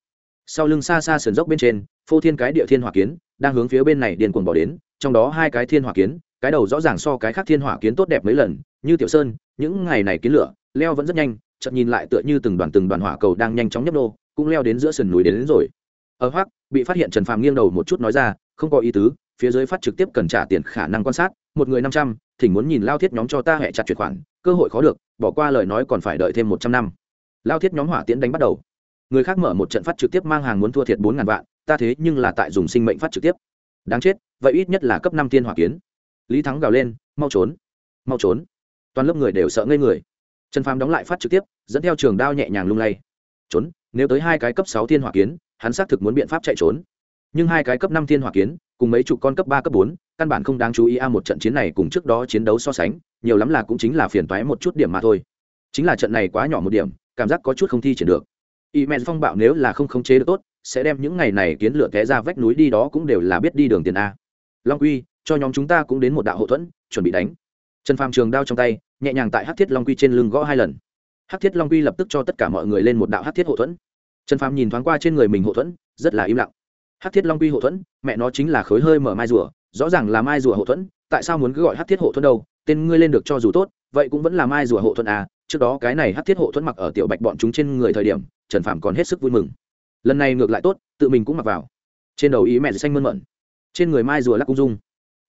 S1: Sau lưng xa xa sườn dốc bên trên, phô thiên cái địa thiên hỏa kiến, đang hướng phía bên này điền cuồng bỏ đến, trong đó hai cái thiên hỏa kiến cái đầu rõ ràng so cái khác thiên hỏa kiến tốt đẹp mấy lần như tiểu sơn những ngày này kiến lửa leo vẫn rất nhanh chậm nhìn lại tựa như từng đoàn từng đoàn hỏa cầu đang nhanh chóng nhấp nô cũng leo đến giữa sườn núi đến, đến rồi. Ở hoắc bị phát hiện trần phàm nghiêng đầu một chút nói ra không có ý tứ phía dưới phát trực tiếp cần trả tiền khả năng quan sát một người năm trăm thỉnh muốn nhìn lao thiết nhóm cho ta hẹ chặt chuyển khoản cơ hội khó được bỏ qua lời nói còn phải đợi thêm một trăm năm. Lao thiết nhóm hỏa tiễn đánh bắt đầu. Người khác mở một trận phát trực tiếp mang hàng muốn thua thiệt bốn ngàn vạn ta thế nhưng là tại dùng sinh mệnh phát trực tiếp. Đáng chết vậy ít nhất là cấp năm tiên hỏa kiến lý thắng gào lên, mau trốn mau trốn. Toàn lớp người đều sợ ngây người. Trần phàm đóng lại phát trực tiếp, dẫn theo trường đao nhẹ nhàng lung lay. Trốn, nếu tới hai cái cấp sáu thiên hỏa kiến, hắn xác thực muốn biện pháp chạy trốn. Nhưng hai cái cấp năm thiên hỏa kiến, cùng mấy chục con cấp ba, cấp bốn, căn bản không đáng chú ý a, một trận chiến này cùng trước đó chiến đấu so sánh, nhiều lắm là cũng chính là phiền toái một chút điểm mà thôi. Chính là trận này quá nhỏ một điểm, cảm giác có chút không thi triển được. Y mẹ phong bạo nếu là không khống chế được tốt, sẽ đem những ngày này kiến lửa té ra vách núi đi đó cũng đều là biết đi đường tiền a. Long quy cho nhóm chúng ta cũng đến một đạo hậu thuẫn, chuẩn bị đánh. Trần phàm trường đao trong tay, nhẹ nhàng tại hát thiết long quy trên lưng gõ hai lần. Hát thiết long quy lập tức cho tất cả mọi người lên một đạo hát thiết hậu thuẫn. Trần phàm nhìn thoáng qua trên người mình hậu thuẫn, rất là im lặng. Hát thiết long quy hậu thuẫn, mẹ nó chính là khối hơi mở mai rùa, rõ ràng là mai rùa hậu thuẫn, tại sao muốn cứ gọi hát thiết hộ thuẫn đâu? Tên ngươi lên được cho dù tốt, vậy cũng vẫn là mai rùa hộ thuẫn à? Trước đó cái này hát thiết hộ thuẫn mặc ở tiểu bạch bọn chúng trên người thời điểm, trần phạm còn hết sức vui mừng. Lần này ngược lại tốt, tự mình cũng mặc vào. Trên đầu ý mẹ xanh mơn mận trên người mai rùa lắc cung dung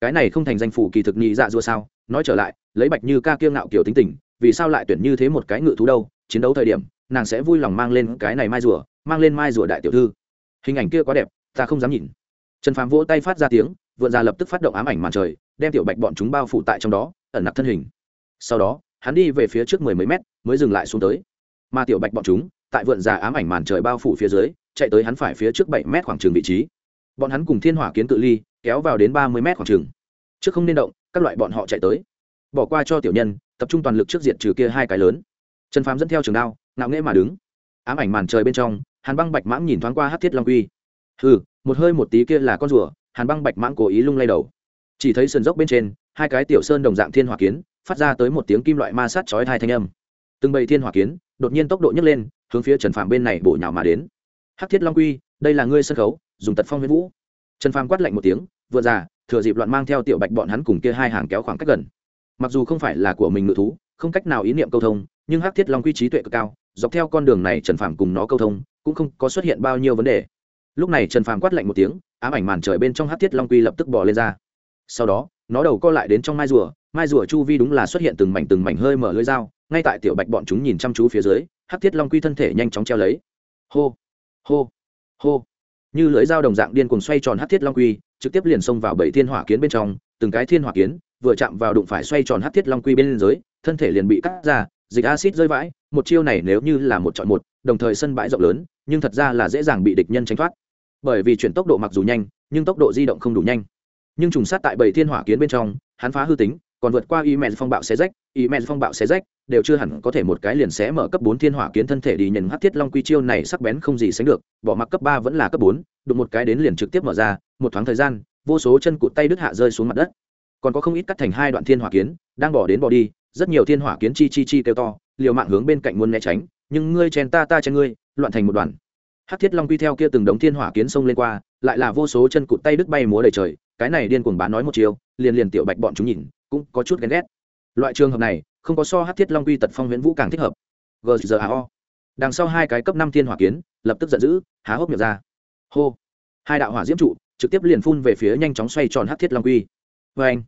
S1: cái này không thành danh phủ kỳ thực nhị dạ dua sao? Nói trở lại, lấy bạch như ca kiêng ngạo kiểu tính tình, vì sao lại tuyển như thế một cái ngự thú đâu? Chiến đấu thời điểm, nàng sẽ vui lòng mang lên cái này mai rùa, mang lên mai rùa đại tiểu thư. Hình ảnh kia quá đẹp, ta không dám nhìn. Trần phàm vỗ tay phát ra tiếng, vượn ra lập tức phát động ám ảnh màn trời, đem tiểu bạch bọn chúng bao phủ tại trong đó, ẩn nặc thân hình. Sau đó, hắn đi về phía trước mười mấy mét, mới dừng lại xuống tới. Mà tiểu bạch bọn chúng, tại vượn già ám ảnh màn trời bao phủ phía dưới, chạy tới hắn phải phía trước bảy mét khoảng trường vị trí bọn hắn cùng thiên hỏa kiến cự ly kéo vào đến ba mươi mét khoảng trường. Trước không nên động, các loại bọn họ chạy tới. Bỏ qua cho tiểu nhân, tập trung toàn lực trước diện trừ kia hai cái lớn. Trần phàm dẫn theo trường đao, ngạo nghễ mà đứng. Ám ảnh màn trời bên trong, hàn băng bạch mãng nhìn thoáng qua hát thiết long quy. Hừ, một hơi một tí kia là con rùa, hàn băng bạch mãng cố ý lung lay đầu. Chỉ thấy sườn dốc bên trên, hai cái tiểu sơn đồng dạng thiên hỏa kiến, phát ra tới một tiếng kim loại ma sát chói hai thanh âm. Từng bầy thiên hỏa kiến, đột nhiên tốc độ nhấc lên, hướng phía trần phạm bên này bổ nhào mà đến. Hắc thiết long quy, đây là ngươi sân khấu dùng tật phong huyễn vũ. Trần phàm quát lạnh một tiếng vừa ra, thừa dịp loạn mang theo tiểu bạch bọn hắn cùng kia hai hàng kéo khoảng cách gần. Mặc dù không phải là của mình ngự thú không cách nào ý niệm câu thông nhưng hắc thiết long quy trí tuệ cực cao dọc theo con đường này trần phàm cùng nó câu thông cũng không có xuất hiện bao nhiêu vấn đề. Lúc này trần phàm quát lạnh một tiếng ám ảnh màn trời bên trong hắc thiết long quy lập tức bỏ lên ra. Sau đó nó đầu co lại đến trong mai rùa mai rùa chu vi đúng là xuất hiện từng mảnh từng mảnh hơi mở lưới dao ngay tại tiểu bạch bọn chúng nhìn chăm chú phía dưới hắc thiết long quy thân thể nhanh chóng treo lấy. Hô hô hô như lưỡi dao đồng dạng điên cuồng xoay tròn hắc thiết long quy, trực tiếp liền xông vào bảy thiên hỏa kiến bên trong, từng cái thiên hỏa kiến vừa chạm vào đụng phải xoay tròn hắc thiết long quy bên dưới, thân thể liền bị cắt ra, dịch acid rơi vãi, một chiêu này nếu như là một chọn một, đồng thời sân bãi rộng lớn, nhưng thật ra là dễ dàng bị địch nhân tránh thoát. Bởi vì chuyển tốc độ mặc dù nhanh, nhưng tốc độ di động không đủ nhanh. Nhưng trùng sát tại bảy thiên hỏa kiến bên trong, hắn phá hư tính còn vượt qua y mèn phong bạo xé rách y mèn phong bạo xé rách đều chưa hẳn có thể một cái liền xé mở cấp bốn thiên hỏa kiến thân thể đi nhận hát thiết long quy chiêu này sắc bén không gì sánh được, bỏ mặc cấp ba vẫn là cấp bốn, đụng một cái đến liền trực tiếp mở ra, một thoáng thời gian, vô số chân cụt tay đứt hạ rơi xuống mặt đất. Còn có không ít cắt thành hai đoạn thiên hỏa kiến, đang bỏ đến bỏ đi, rất nhiều thiên hỏa kiến chi chi chi kêu to, liều mạng hướng bên cạnh muốn né tránh, nhưng ngươi chen ta ta chen ngươi, loạn thành một đoàn. Hát thiết long quy theo kia từng đống thiên hỏa kiến xông lên qua, lại là vô số chân cụt tay đứt bay múa đầy trời, cái này điên cuồng bán nói một chiều liền liền tiểu bạch bọn chúng nhìn cũng có chút ghen ghét. Loại trường hợp này, không có so hát thiết long quy tật phong huyễn vũ càng thích hợp. Gzao đằng sau hai cái cấp năm thiên hỏa kiến, lập tức giận dữ, há hốc miệng ra. Hô. Hai đạo hỏa diễm trụ, trực tiếp liền phun về phía nhanh chóng xoay tròn hát thiết long quy. Vê anh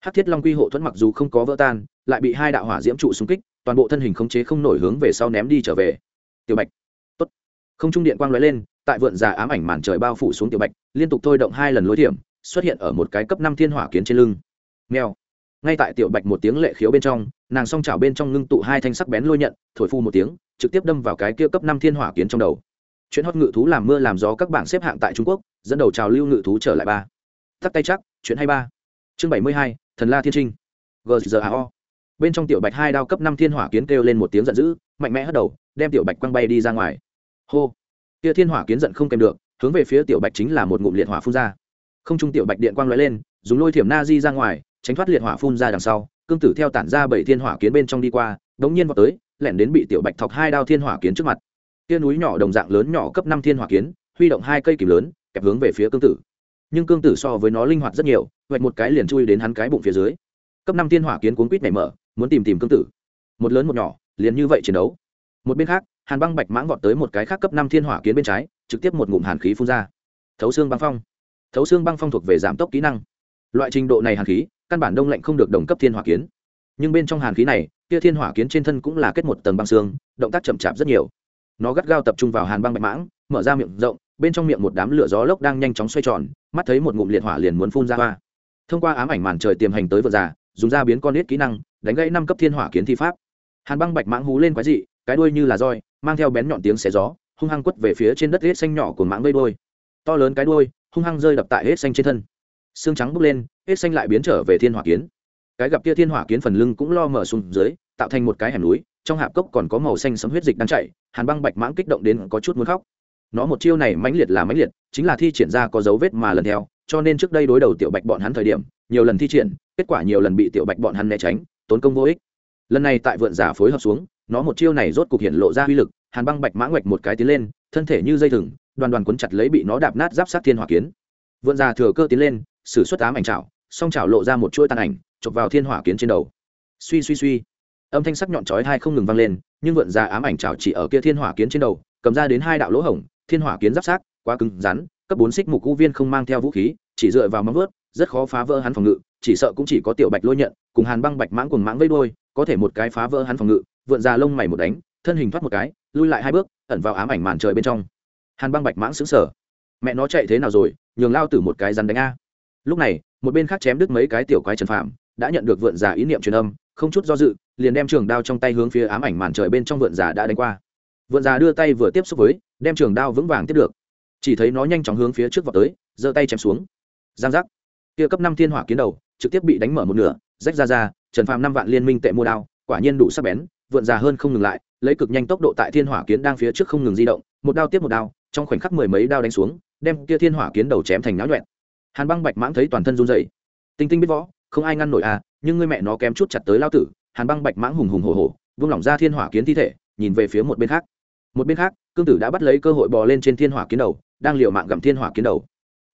S1: hát thiết long quy hộ thuẫn mặc dù không có vỡ tan, lại bị hai đạo hỏa diễm trụ xung kích, toàn bộ thân hình khống chế không nổi hướng về sau ném đi trở về. Tiểu bạch. Tốt. Không trung điện quang lóe lên, tại vượn già ám ảnh màn trời bao phủ xuống tiểu bạch, liên tục thôi động hai lần lối điểm xuất hiện ở một cái cấp năm thiên hỏa kiến trên lưng. Nghèo ngay tại tiểu bạch một tiếng lệ khiếu bên trong, nàng song chảo bên trong ngưng tụ hai thanh sắc bén lôi nhận, thổi phu một tiếng, trực tiếp đâm vào cái kia cấp năm thiên hỏa kiến trong đầu. Chuyện hót ngự thú làm mưa làm gió các bảng xếp hạng tại trung quốc, dẫn đầu trào lưu ngự thú trở lại ba. Tắt tay chắc, chuyện hai ba. Chương bảy mươi hai, thần la thiên trinh. Gzao bên trong tiểu bạch hai đao cấp năm thiên hỏa kiến kêu lên một tiếng giận dữ, mạnh mẽ hất đầu, đem tiểu bạch quăng bay đi ra ngoài. Hô. Kia thiên hỏa kiến giận không kèm được, hướng về phía tiểu bạch chính là một ngụm liệt hỏa phun ra. Không trung tiểu bạch điện quang lóe lên, dùng lôi thiểm na di ra ngoài tránh thoát liệt hỏa phun ra đằng sau, cương tử theo tản ra bảy thiên hỏa kiến bên trong đi qua, đống nhiên vào tới, lẻn đến bị tiểu bạch thọc hai đao thiên hỏa kiến trước mặt. Tia núi nhỏ đồng dạng lớn nhỏ cấp năm thiên hỏa kiến, huy động hai cây kìm lớn, kẹp hướng về phía cương tử. Nhưng cương tử so với nó linh hoạt rất nhiều vạch một cái liền chui đến hắn cái bụng phía dưới. Cấp năm thiên hỏa kiến cuốn quýt nảy mở, muốn tìm tìm cương tử. Một lớn một nhỏ, liền như vậy chiến đấu. Một bên khác, hàn băng bạch mãng vọt tới một cái khác cấp năm thiên hỏa kiến bên trái, trực tiếp một ngụm hàn khí phun ra. Thấu xương băng phong. Thấu xương băng phong thuộc về giảm tốc kỹ năng. Loại trình độ này hàn khí căn bản đông lạnh không được đồng cấp thiên hỏa kiến. Nhưng bên trong hàn khí này, kia thiên hỏa kiến trên thân cũng là kết một tầng băng xương, động tác chậm chạp rất nhiều. Nó gắt gao tập trung vào hàn băng bạch mãng, mở ra miệng rộng, bên trong miệng một đám lửa gió lốc đang nhanh chóng xoay tròn, mắt thấy một ngụm liệt hỏa liền muốn phun ra hoa. Thông qua ám ảnh màn trời tiềm hành tới vợ già, dùng ra biến con nết kỹ năng, đánh gãy năm cấp thiên hỏa kiến thi pháp. Hàn băng bạch mãng hú lên quái dị, cái đuôi như là roi, mang theo bén nhọn tiếng xé gió, hung hăng quất về phía trên đất hết xanh nhỏ của mãng vây đuôi to lớn cái đuôi, hung hăng rơi đập tại hết xanh trên thân. Xương trắng bốc lên hết xanh lại biến trở về thiên hỏa kiến. Cái gặp kia thiên hỏa kiến phần lưng cũng lo mở xuống dưới, tạo thành một cái hẻm núi, trong hạp cốc còn có màu xanh sấm huyết dịch đang chảy hàn băng bạch mãng kích động đến có chút muốn khóc. Nó một chiêu này mãnh liệt là mãnh liệt, chính là thi triển ra có dấu vết mà lần theo, cho nên trước đây đối đầu tiểu bạch bọn hắn thời điểm, nhiều lần thi triển, kết quả nhiều lần bị tiểu bạch bọn hắn né tránh, tốn công vô ích. Lần này tại vượn giả phối hợp xuống, nó một chiêu này rốt cục hiện lộ ra uy lực, hàn băng bạch mã ngoạch một cái tiến lên, thân thể như dây thừng, đoàn đoàn cuốn chặt lấy bị nó đạp nát giáp sát thiên hỏa kiến. Vượn giả thừa cơ tiến lên, sử xuất ám ảnh trảo song chảo lộ ra một chuỗi tàn ảnh, chụp vào thiên hỏa kiến trên đầu. Suy suy suy. Âm thanh sắc nhọn chói hai không ngừng vang lên, nhưng vượn ra ám ảnh chảo chỉ ở kia thiên hỏa kiến trên đầu, cầm ra đến hai đạo lỗ hổng, thiên hỏa kiến giáp sát, quá cứng, rắn, cấp bốn xích mục u viên không mang theo vũ khí, chỉ dựa vào móng vớt rất khó phá vỡ hắn phòng ngự, chỉ sợ cũng chỉ có tiểu bạch lôi nhận, cùng hàn băng bạch mãng cùng mãng vây đôi có thể một cái phá vỡ hắn phòng ngự, vượn ra lông mày một đánh, thân hình thoát một cái, lui lại hai bước, ẩn vào ám ảnh màn trời bên trong. Hàn băng bạch mãng xứng sở mẹ nó chạy thế nào rồi, nhường lao tử một cái rắn đánh a. Lúc này một bên khác chém đứt mấy cái tiểu quái trần phạm đã nhận được vượn giả ý niệm truyền âm, không chút do dự, liền đem trường đao trong tay hướng phía ám ảnh màn trời bên trong vượn giả đã đánh qua. Vượn giả đưa tay vừa tiếp xúc với, đem trường đao vững vàng tiếp được. Chỉ thấy nó nhanh chóng hướng phía trước vào tới, giơ tay chém xuống. Giang giác. Kia cấp năm thiên hỏa kiến đầu, trực tiếp bị đánh mở một nửa, rách ra ra, trần Phạm năm vạn liên minh tệ mua đao, quả nhiên đủ sắc bén, vượn già hơn không ngừng lại, lấy cực nhanh tốc độ tại thiên hỏa kiến đang phía trước không ngừng di động, một đao tiếp một đao, trong khoảnh khắc mười mấy đao đánh xuống, đem kia thiên hỏa kiến đầu chém thành náo nhuẹn hàn băng bạch mãng thấy toàn thân run dậy tinh tinh biết võ, không ai ngăn nổi à nhưng người mẹ nó kém chút chặt tới lao tử. Hàn băng bạch mãng hùng hùng hổ hổ, vung lỏng ra thiên hỏa kiến thi thể, nhìn về phía một bên khác. Một bên khác, cương tử đã bắt lấy cơ hội bò lên trên thiên hỏa kiến đầu, đang liều mạng gặm thiên hỏa kiến đầu.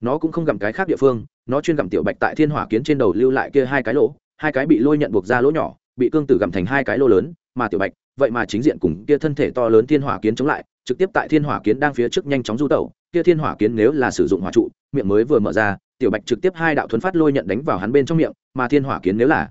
S1: Nó cũng không gặm cái khác địa phương, nó chuyên gặm tiểu bạch tại thiên hỏa kiến trên đầu lưu lại kia hai cái lỗ, hai cái bị lôi nhận buộc ra lỗ nhỏ, bị cương tử gặm thành hai cái lỗ lớn, mà tiểu bạch, vậy mà chính diện cùng kia thân thể to lớn thiên hỏa kiến chống lại, trực tiếp tại thiên hỏa kiến đang phía trước nhanh chóng du tẩu, kia thiên hỏa kiến nếu là sử dụng hỏa trụ, miệng mới vừa mở ra tiểu bạch trực tiếp hai đạo thuấn phát lôi nhận đánh vào hắn bên trong miệng, mà thiên hỏa kiến nếu là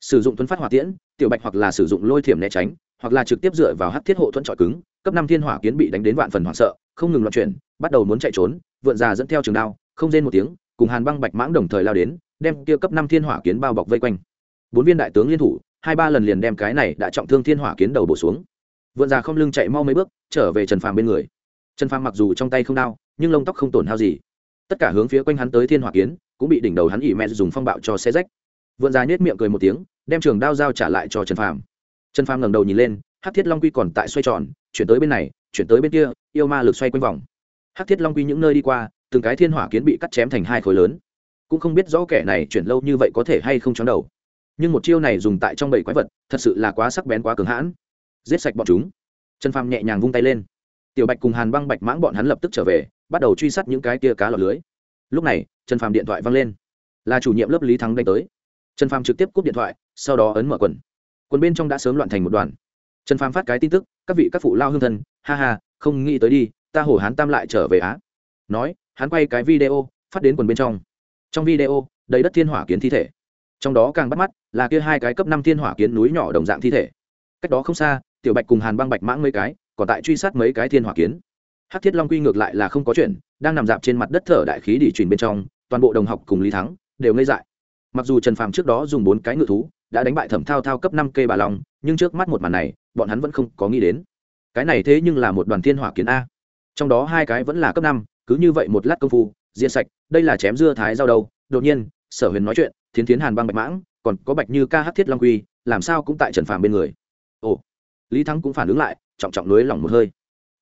S1: sử dụng thuấn phát hỏa tiễn, tiểu bạch hoặc là sử dụng lôi thiểm né tránh, hoặc là trực tiếp dựa vào hắc thiết hộ thuẫn trọi cứng, cấp năm thiên hỏa kiến bị đánh đến vạn phần hoảng sợ, không ngừng loạn chuyển, bắt đầu muốn chạy trốn, vượn già dẫn theo trường đao, không rên một tiếng, cùng hàn băng bạch mãng đồng thời lao đến, đem kia cấp năm thiên hỏa kiến bao bọc vây quanh. Bốn viên đại tướng liên thủ, hai ba lần liền đem cái này đã trọng thương thiên hỏa kiến đầu bổ xuống. Vượn già không lưng chạy mau mấy bước, trở về trần phàm bên người. Trần phàm mặc dù trong tay không đao, nhưng lông tóc không tổn hao gì tất cả hướng phía quanh hắn tới thiên hỏa kiến, cũng bị đỉnh đầu hắn ỉ mẹ dùng phong bạo cho xe rách. Vượn già nhếch miệng cười một tiếng, đem trường đao dao trả lại cho trần phàm. Trần phàm ngẩng đầu nhìn lên hát thiết long quy còn tại xoay tròn, chuyển tới bên này, chuyển tới bên kia, yêu ma lực xoay quanh vòng. Hát thiết long quy những nơi đi qua, từng cái thiên hỏa kiến bị cắt chém thành hai khối lớn. Cũng không biết rõ kẻ này chuyển lâu như vậy có thể hay không chóng đầu. Nhưng một chiêu này dùng tại trong bảy quái vật, thật sự là quá sắc bén quá cường hãn. Giết sạch bọn chúng. Trần phàm nhẹ nhàng vung tay lên. Tiểu bạch cùng hàn băng bạch mãng bọn hắn lập tức trở về bắt đầu truy sát những cái kia cá lọt lưới. Lúc này, trần phàm điện thoại văng lên. Là chủ nhiệm lớp lý thắng đánh tới. Trần phàm trực tiếp cúp điện thoại, sau đó ấn mở quần. Quần bên trong đã sớm loạn thành một đoàn. Trần phàm phát cái tin tức, các vị, các phụ lao hương thân, ha ha, không nghĩ tới đi, ta hổ hán tam lại trở về á. Nói, hắn quay cái video, phát đến quần bên trong. Trong video, đầy đất thiên hỏa kiến thi thể. Trong đó càng bắt mắt, là kia hai cái cấp năm thiên hỏa kiến núi nhỏ đồng dạng thi thể. Cách đó không xa, tiểu bạch cùng hàn băng bạch mãng mấy cái, còn tại truy sát mấy cái thiên hỏa kiến hát thiết long quy ngược lại là không có chuyện, đang nằm dạp trên mặt đất thở đại khí đi truyền bên trong, toàn bộ đồng học cùng lý thắng đều ngây dại. Mặc dù trần phàm trước đó dùng bốn cái ngự thú, đã đánh bại thẩm thao thao cấp năm cây bà lòng nhưng trước mắt một màn này, bọn hắn vẫn không có nghĩ đến. Cái này thế nhưng là một đoàn thiên hỏa kiến a. Trong đó hai cái vẫn là cấp năm, cứ như vậy một lát công phu diện sạch, đây là chém dưa thái rau đâu. Đột nhiên, sở huyền nói chuyện, thiến thiến hàn băng bạch mãng, còn có bạch như ca hát thiết long quy, làm sao cũng tại trần phàm bên người. Ồ, lý thắng cũng phản ứng lại, trọng trọng lưới lỏng một hơi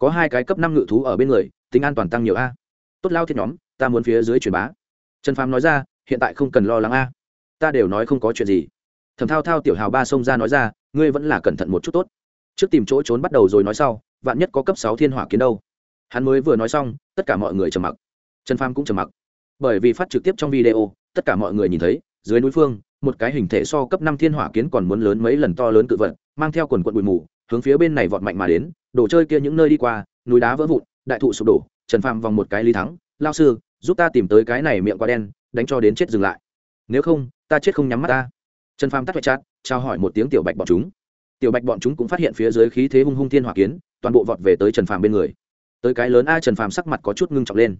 S1: có hai cái cấp năm ngự thú ở bên người, tính an toàn tăng nhiều a. Tốt lao thiết nhóm, ta muốn phía dưới truyền bá. Trần phàm nói ra, hiện tại không cần lo lắng a. Ta đều nói không có chuyện gì. Thầm thao thao, tiểu hào ba xông ra nói ra, ngươi vẫn là cẩn thận một chút tốt. Trước tìm chỗ trốn bắt đầu rồi nói sau, vạn nhất có cấp sáu thiên hỏa kiến đâu. Hắn mới vừa nói xong, tất cả mọi người trầm mặc. Trần phàm cũng trầm mặc. Bởi vì phát trực tiếp trong video, tất cả mọi người nhìn thấy, dưới núi phương, một cái hình thể so cấp năm thiên hỏa kiến còn muốn lớn mấy lần to lớn cự vật, mang theo quần quận bụi mù, hướng phía bên này vọt mạnh mà đến đồ chơi kia những nơi đi qua, núi đá vỡ vụn, đại thụ sụp đổ, trần phạm vòng một cái ly thắng lao sư, giúp ta tìm tới cái này miệng quá đen, đánh cho đến chết dừng lại. Nếu không, ta chết không nhắm mắt ta. Trần phạm tắt vạch chát trao hỏi một tiếng tiểu bạch bọn chúng. Tiểu bạch bọn chúng cũng phát hiện phía dưới khí thế hung hung thiên hỏa kiến, toàn bộ vọt về tới trần phạm bên người. Tới cái lớn a, trần phạm sắc mặt có chút ngưng trọng lên.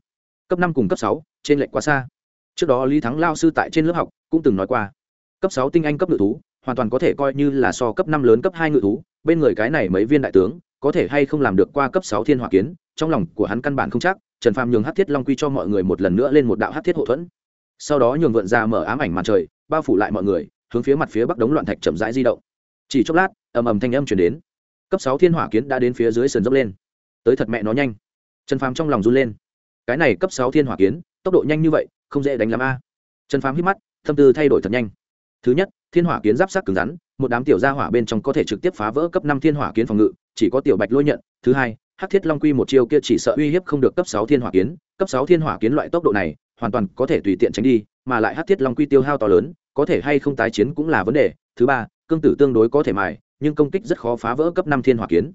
S1: Cấp năm cùng cấp sáu, trên lệnh quá xa. Trước đó lý thắng lao sư tại trên lớp học cũng từng nói qua, cấp sáu tinh anh cấp ngự thú, hoàn toàn có thể coi như là so cấp năm lớn cấp hai ngự thú, bên người cái này mấy viên đại tướng có thể hay không làm được qua cấp sáu thiên hỏa kiến, trong lòng của hắn căn bản không chắc, trần phàm nhường hắc thiết long quy cho mọi người một lần nữa lên một đạo hắc thiết hộ thuẫn. Sau đó nhường vượn ra mở ám ảnh màn trời, bao phủ lại mọi người, hướng phía mặt phía bắc đống loạn thạch chậm rãi di động. Chỉ chốc lát, ầm ầm thanh âm truyền đến. Cấp sáu thiên hỏa kiến đã đến phía dưới sườn dốc lên. Tới thật mẹ nó nhanh. Trần phàm trong lòng run lên. Cái này cấp sáu thiên hỏa kiến, tốc độ nhanh như vậy, không dễ đánh lắm a. Trần phàm hít mắt, tâm tư thay đổi thật nhanh. Thứ nhất, thiên hỏa kiến giáp sắt cứng rắn, một đám tiểu gia hỏa bên trong có thể trực tiếp phá vỡ cấp năm thiên hỏa kiến phòng ngự chỉ có tiểu bạch lôi nhận, thứ hai, hắc thiết long quy một chiêu kia chỉ sợ uy hiếp không được cấp sáu thiên hỏa kiến, cấp sáu thiên hỏa kiến loại tốc độ này, hoàn toàn có thể tùy tiện tránh đi, mà lại hắc thiết long quy tiêu hao to lớn, có thể hay không tái chiến cũng là vấn đề. Thứ ba, cương tử tương đối có thể mài, nhưng công kích rất khó phá vỡ cấp năm thiên hỏa kiến.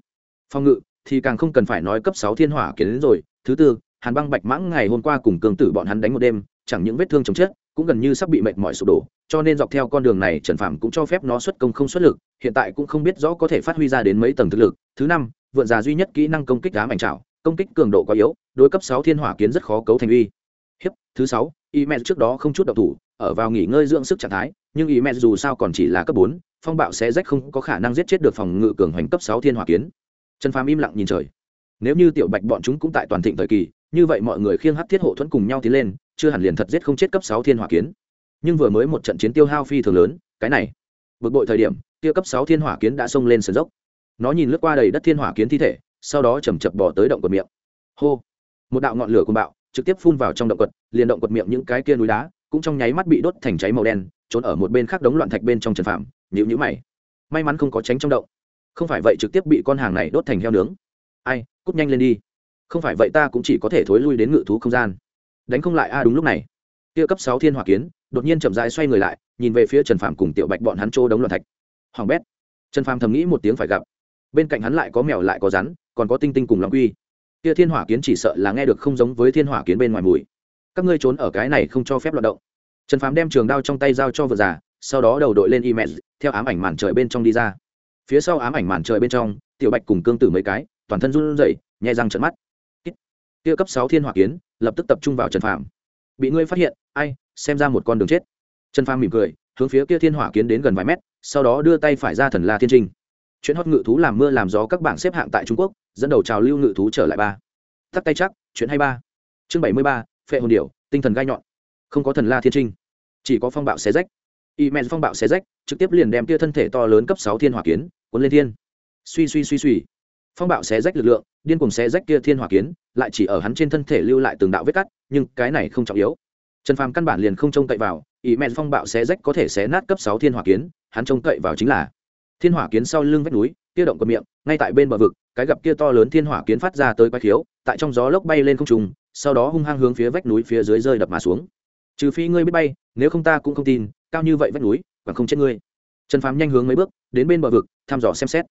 S1: Phòng ngự, thì càng không cần phải nói cấp sáu thiên hỏa kiến đến rồi. Thứ tư, hàn băng bạch mãng ngày hôm qua cùng cương tử bọn hắn đánh một đêm, chẳng những vết thương chồng chết cũng gần như sắp bị mệt mỏi sụp đổ, cho nên dọc theo con đường này, trần Phàm cũng cho phép nó xuất công không xuất lực, hiện tại cũng không biết rõ có thể phát huy ra đến mấy tầng thực lực. Thứ năm, vượn già duy nhất kỹ năng công kích đá mảnh trảo, công kích cường độ quá yếu, đối cấp sáu thiên hỏa kiến rất khó cấu thành uy. Hiếp, thứ sáu y mẹ trước đó không chút độc thủ, ở vào nghỉ ngơi dưỡng sức trạng thái, nhưng y mẹ dù sao còn chỉ là cấp bốn, phong bạo sẽ rách không có khả năng giết chết được phòng ngự cường hoành cấp sáu thiên hỏa kiến. Trần phàm im lặng nhìn trời. Nếu như tiểu bạch bọn chúng cũng tại toàn thịnh thời kỳ như vậy mọi người khiêng hắc thiết hộ thuẫn cùng nhau tiến lên, chưa hẳn liền thật giết không chết cấp sáu thiên hỏa kiến. Nhưng vừa mới một trận chiến tiêu hao phi thường lớn, cái này, bực bội thời điểm, kia cấp sáu thiên hỏa kiến đã xông lên sườn dốc. Nó nhìn lướt qua đầy đất thiên hỏa kiến thi thể, sau đó chầm chập bỏ tới động quật miệng. Hô! Một đạo ngọn lửa cùng bạo, trực tiếp phun vào trong động quật, liền động quật miệng những cái kia núi đá, cũng trong nháy mắt bị đốt thành cháy màu đen, trốn ở một bên khác đống loạn thạch bên trong trần phạm nhịu nhữ mày. May mắn không có tránh trong động. Không phải vậy trực tiếp bị con hàng này đốt thành heo nướng. Ai, cút nhanh lên đi không phải vậy ta cũng chỉ có thể thối lui đến ngự thú không gian. Đánh không lại, a, đúng lúc này. Kia cấp sáu thiên hỏa kiến, đột nhiên chậm rãi xoay người lại, nhìn về phía trần Phàm cùng tiểu bạch bọn hắn trô đống loạn thạch. Hoàng bét. Trần Phàm thầm nghĩ một tiếng phải gặp. Bên cạnh hắn lại có mèo lại có rắn, còn có tinh tinh cùng lòng quy. Kia thiên hỏa kiến chỉ sợ là nghe được không giống với thiên hỏa kiến bên ngoài mùi. Các ngươi trốn ở cái này không cho phép loạt động. Trần phàm đem trường đao trong tay giao cho vợ già, sau đó đầu đội lên email, theo ám ảnh màn trời bên trong đi ra. Phía sau ám ảnh màn trời bên trong, tiểu bạch cùng cương tử mấy cái, toàn thân run rẩy nhẹ răng trận mắt kia cấp sáu thiên hỏa kiến, lập tức tập trung vào trần phàm. Bị ngươi phát hiện, ai, xem ra một con đường chết. Trần phàm mỉm cười, hướng phía kia thiên hỏa kiến đến gần vài mét, sau đó đưa tay phải ra thần la thiên trinh. Chuyện hót ngự thú làm mưa làm gió các bảng xếp hạng tại trung quốc, dẫn đầu trào lưu ngự thú trở lại ba. Tắt tay chắc, chuyện hay ba. Chương bảy mươi ba, phệ hồn điểu, tinh thần gai nhọn. Không có thần la thiên trinh. Chỉ có phong bạo xé rách. Y men phong bạo xé rách, trực tiếp liền đem kia thân thể to lớn cấp sáu thiên hỏa kiến, cuốn lên thiên. Suy suy suy suy phong bạo xé rách lực lượng, điên cùng xé rách kia thiên hỏa kiến, lại chỉ ở hắn trên thân thể lưu lại từng đạo vết cắt, nhưng cái này không trọng yếu. Trần phàm căn bản liền không trông cậy vào, ý mẹ phong bạo xé rách có thể xé nát cấp sáu thiên hỏa kiến, hắn trông cậy vào chính là thiên hỏa kiến sau lưng vách núi, kia động của miệng, ngay tại bên bờ vực, cái gặp kia to lớn thiên hỏa kiến phát ra tới quái khiếu, tại trong gió lốc bay lên không trùng sau đó hung hăng hướng phía vách núi phía dưới rơi đập mà xuống. Trừ phi ngươi biết bay, nếu không ta cũng không tin, cao như vậy vách núi và không chết ngươi. Trần phàm nhanh hướng mấy bước, đến bên bờ vực, thăm dò xem xét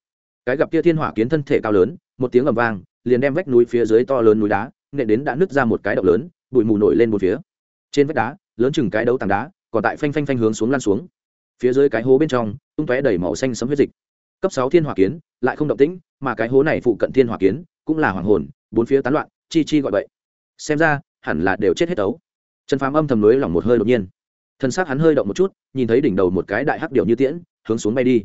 S1: cái gặp kia thiên hỏa kiến thân thể cao lớn, một tiếng ầm vang, liền đem vách núi phía dưới to lớn núi đá, nện đến đã nứt ra một cái động lớn, bụi mù nổi lên một phía. Trên vách đá, lớn chừng cái đấu tảng đá, còn tại phanh phanh phanh hướng xuống lan xuống. Phía dưới cái hố bên trong, tung tóe đầy màu xanh sấm huyết dịch. Cấp sáu thiên hỏa kiến, lại không động tĩnh, mà cái hố này phụ cận thiên hỏa kiến, cũng là hoàng hồn, bốn phía tán loạn, chi chi gọi vậy xem ra, hẳn là đều chết hết tấu. Trần phàm âm thầm lưới lỏng một hơi đột nhiên. Thân xác hắn hơi động một chút, nhìn thấy đỉnh đầu một cái đại hắc điệu như tiễn, hướng xuống bay đi.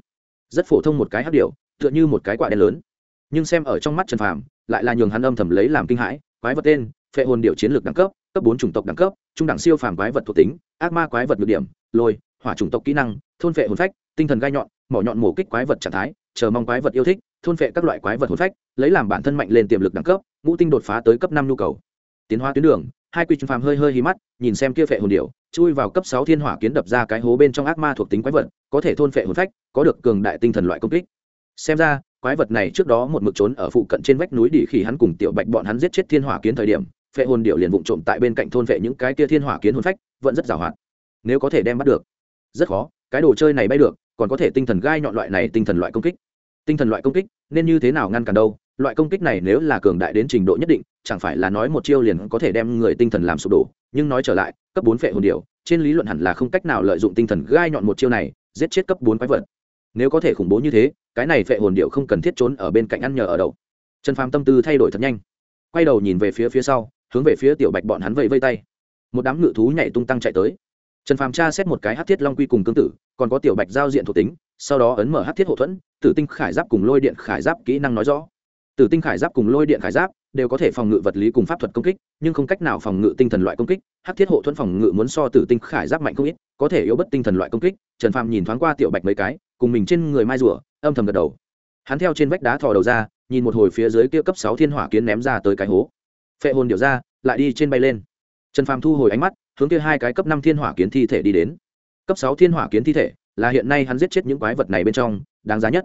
S1: Rất phổ thông một cái hắc điệu tựa như một cái quả đen lớn. Nhưng xem ở trong mắt trần phàm, lại là nhường hắn âm thầm lấy làm kinh hãi, quái vật tên, phệ hồn điệu chiến lược đẳng cấp cấp bốn chủng tộc đẳng cấp, trung đẳng siêu phàm quái vật thuộc tính, ác ma quái vật nhược điểm, lôi, hỏa chủng tộc kỹ năng, thôn phệ hồn phách, tinh thần gai nhọn, mỏ nhọn mổ kích quái vật trạng thái, chờ mong quái vật yêu thích, thôn phệ các loại quái vật hồn phách, lấy làm bản thân mạnh lên tiềm lực đẳng cấp, ngũ tinh đột phá tới cấp năm nhu cầu. Tiến hóa tuyến đường, hai quy trần phàm hơi hơi hí mắt, nhìn xem kia phệ hồn điệu chui vào cấp sáu thiên hỏa kiến đập ra cái hố bên trong ác ma thuộc tính quái vật, có thể thôn phệ hồn phách, có được cường đại tinh thần loại công kích xem ra, quái vật này trước đó một mực trốn ở phụ cận trên vách núi đỉ khi hắn cùng tiểu bạch bọn hắn giết chết thiên hỏa kiến thời điểm, phệ hồn điệu liền vụng trộm tại bên cạnh thôn vệ những cái kia thiên hỏa kiến hồn phách, vẫn rất giàu hoạt. Nếu có thể đem bắt được, rất khó, cái đồ chơi này bay được, còn có thể tinh thần gai nhọn loại này tinh thần loại công kích. Tinh thần loại công kích, nên như thế nào ngăn cản đâu? Loại công kích này nếu là cường đại đến trình độ nhất định, chẳng phải là nói một chiêu liền có thể đem người tinh thần làm sụp đổ, nhưng nói trở lại, cấp bốn phệ hồn điệu trên lý luận hẳn là không cách nào lợi dụng tinh thần gai nhọn một chiêu này, giết chết cấp bốn quái vật. Nếu có thể khủng bố như thế cái này phệ hồn điệu không cần thiết trốn ở bên cạnh ăn nhờ ở đậu. Trần phàm tâm tư thay đổi thật nhanh. Quay đầu nhìn về phía phía sau, hướng về phía tiểu bạch bọn hắn vẫy vây tay. Một đám ngự thú nhảy tung tăng chạy tới. Trần phàm tra xét một cái hát thiết long quy cùng cương tử, còn có tiểu bạch giao diện thuộc tính, sau đó ấn mở hát thiết hậu thuẫn, tử tinh khải giáp cùng lôi điện khải giáp kỹ năng nói rõ. Tử tinh khải giáp cùng lôi điện khải giáp đều có thể phòng ngự vật lý cùng pháp thuật công kích, nhưng không cách nào phòng ngự tinh thần loại công kích. Hát thiết hộ thuẫn phòng ngự muốn so tử tinh khải giáp mạnh không ít, có thể yếu bất tinh thần loại công kích. Trần phàm nhìn thoáng qua tiểu bạch mấy cái, cùng mình trên người mai rùa âm thầm gật đầu. Hắn theo trên vách đá thò đầu ra, nhìn một hồi phía dưới kia cấp sáu thiên hỏa kiến ném ra tới cái hố. Phệ hồn điệu ra, lại đi trên bay lên. Trần phàm thu hồi ánh mắt, hướng kia hai cái cấp năm thiên hỏa kiến thi thể đi đến. Cấp sáu thiên hỏa kiến thi thể, là hiện nay hắn giết chết những quái vật này bên trong, đáng giá nhất.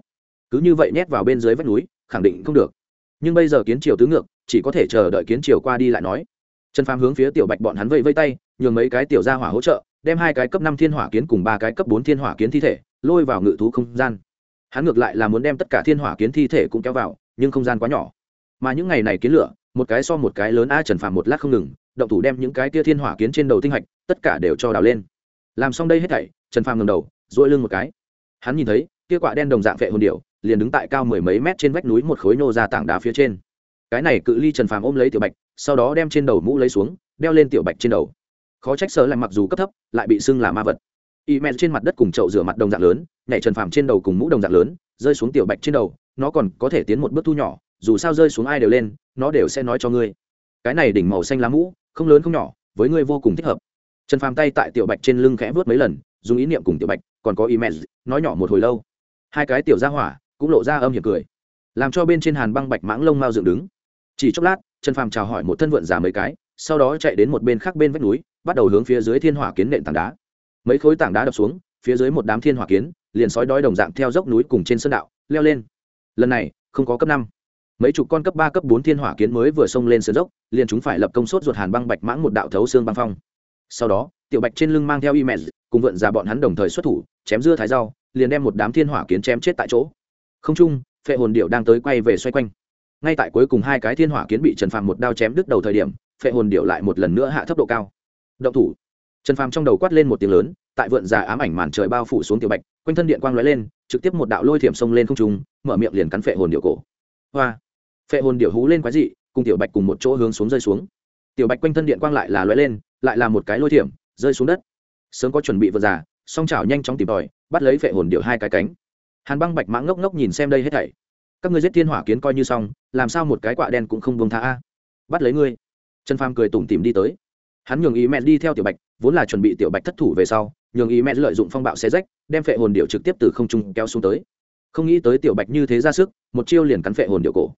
S1: Cứ như vậy nhét vào bên dưới vách núi, khẳng định không được. Nhưng bây giờ kiến triều tứ ngược, chỉ có thể chờ đợi kiến triều qua đi lại nói. Trần phàm hướng phía tiểu bạch bọn hắn vây vây tay, nhường mấy cái tiểu gia hỏa hỗ trợ, đem hai cái cấp năm thiên hỏa kiến cùng ba cái cấp bốn thiên hỏa kiến thi thể, lôi vào ngự thú không gian hắn ngược lại là muốn đem tất cả thiên hỏa kiến thi thể cũng kéo vào, nhưng không gian quá nhỏ. Mà những ngày này kiến lửa, một cái so một cái lớn a trần phàm một lát không ngừng, động thủ đem những cái tia thiên hỏa kiến trên đầu tinh hạch, tất cả đều cho đào lên. Làm xong đây hết thảy, trần phàm ngầm đầu dỗi lưng một cái. Hắn nhìn thấy tia quạ đen đồng dạng vệ hồn điệu liền đứng tại cao mười mấy mét trên vách núi một khối nô ra tảng đá phía trên. Cái này cự ly trần phàm ôm lấy tiểu bạch, sau đó đem trên đầu mũ lấy xuống, đeo lên tiểu bạch trên đầu. Khó trách sơ lại mặc dù cấp thấp, lại bị xưng là ma vật. Y mẹ trên mặt đất cùng chậu rửa mặt đồng dạng lớn nhảy trần phàm trên đầu cùng mũ đồng dạng lớn, rơi xuống tiểu bạch trên đầu, nó còn có thể tiến một bước thu nhỏ, dù sao rơi xuống ai đều lên, nó đều sẽ nói cho ngươi. Cái này đỉnh màu xanh lá mũ, không lớn không nhỏ, với ngươi vô cùng thích hợp. Trần phàm tay tại tiểu bạch trên lưng khẽ vớt mấy lần, dùng ý niệm cùng tiểu bạch, còn có email nói nhỏ một hồi lâu. Hai cái tiểu ra hỏa cũng lộ ra âm hiểm cười, làm cho bên trên hàn băng bạch mãng lông mao dựng đứng. Chỉ chốc lát, trần phàm chào hỏi một thân vượn giả mấy cái, sau đó chạy đến một bên khác bên vách núi, bắt đầu hướng phía dưới thiên hỏa kiến nện tảng đá. Mấy khối tảng đá đập xuống, phía dưới một đám thiên hỏa kiến liền sói đói đồng dạng theo dốc núi cùng trên sơn đạo, leo lên. Lần này, không có cấp năm. Mấy chục con cấp ba, cấp bốn thiên hỏa kiến mới vừa xông lên sườn dốc, liền chúng phải lập công suất ruột hàn băng bạch mãng một đạo thấu xương băng phong. Sau đó, tiểu bạch trên lưng mang theo y mẹ cùng vượn ra bọn hắn đồng thời xuất thủ, chém dưa thái rau, liền đem một đám thiên hỏa kiến chém chết tại chỗ. Không trung phệ hồn điệu đang tới quay về xoay quanh. Ngay tại cuối cùng hai cái thiên hỏa kiến bị trần phàm một đao chém đứt đầu thời điểm, phệ hồn điệu lại một lần nữa hạ thấp độ cao. Động thủ. Trần phàm trong đầu quát lên một tiếng lớn, tại vượn già ám ảnh màn trời bao phủ xuống tiểu bạch quanh thân điện quang lóe lên, trực tiếp một đạo lôi thiểm xông lên không trung, mở miệng liền cắn phệ hồn điệu cổ. Hoa! Phệ hồn điệu hú lên quái dị, cùng tiểu bạch cùng một chỗ hướng xuống rơi xuống. Tiểu bạch quanh thân điện quang lại là lóe lên, lại là một cái lôi thiểm, rơi xuống đất. Sớm có chuẩn bị vượt già, song chảo nhanh chóng tìm tòi, bắt lấy phệ hồn điệu hai cái cánh. Hàn băng bạch mã ngốc ngốc nhìn xem đây hết thảy. Các ngươi giết thiên hỏa kiến coi như xong, làm sao một cái quạ đen cũng không buông tha a? Bắt lấy ngươi. Trần phàm cười tủm tìm đi tới. Hắn nhường ý mẹ đi theo tiểu bạch, vốn là chuẩn bị tiểu bạch thất thủ về sau nhường ý mẹ lợi dụng phong bạo xé rách, đem phệ hồn điệu trực tiếp từ không trung kéo xuống tới. Không nghĩ tới tiểu bạch như thế ra sức, một chiêu liền cắn phệ hồn điệu cổ.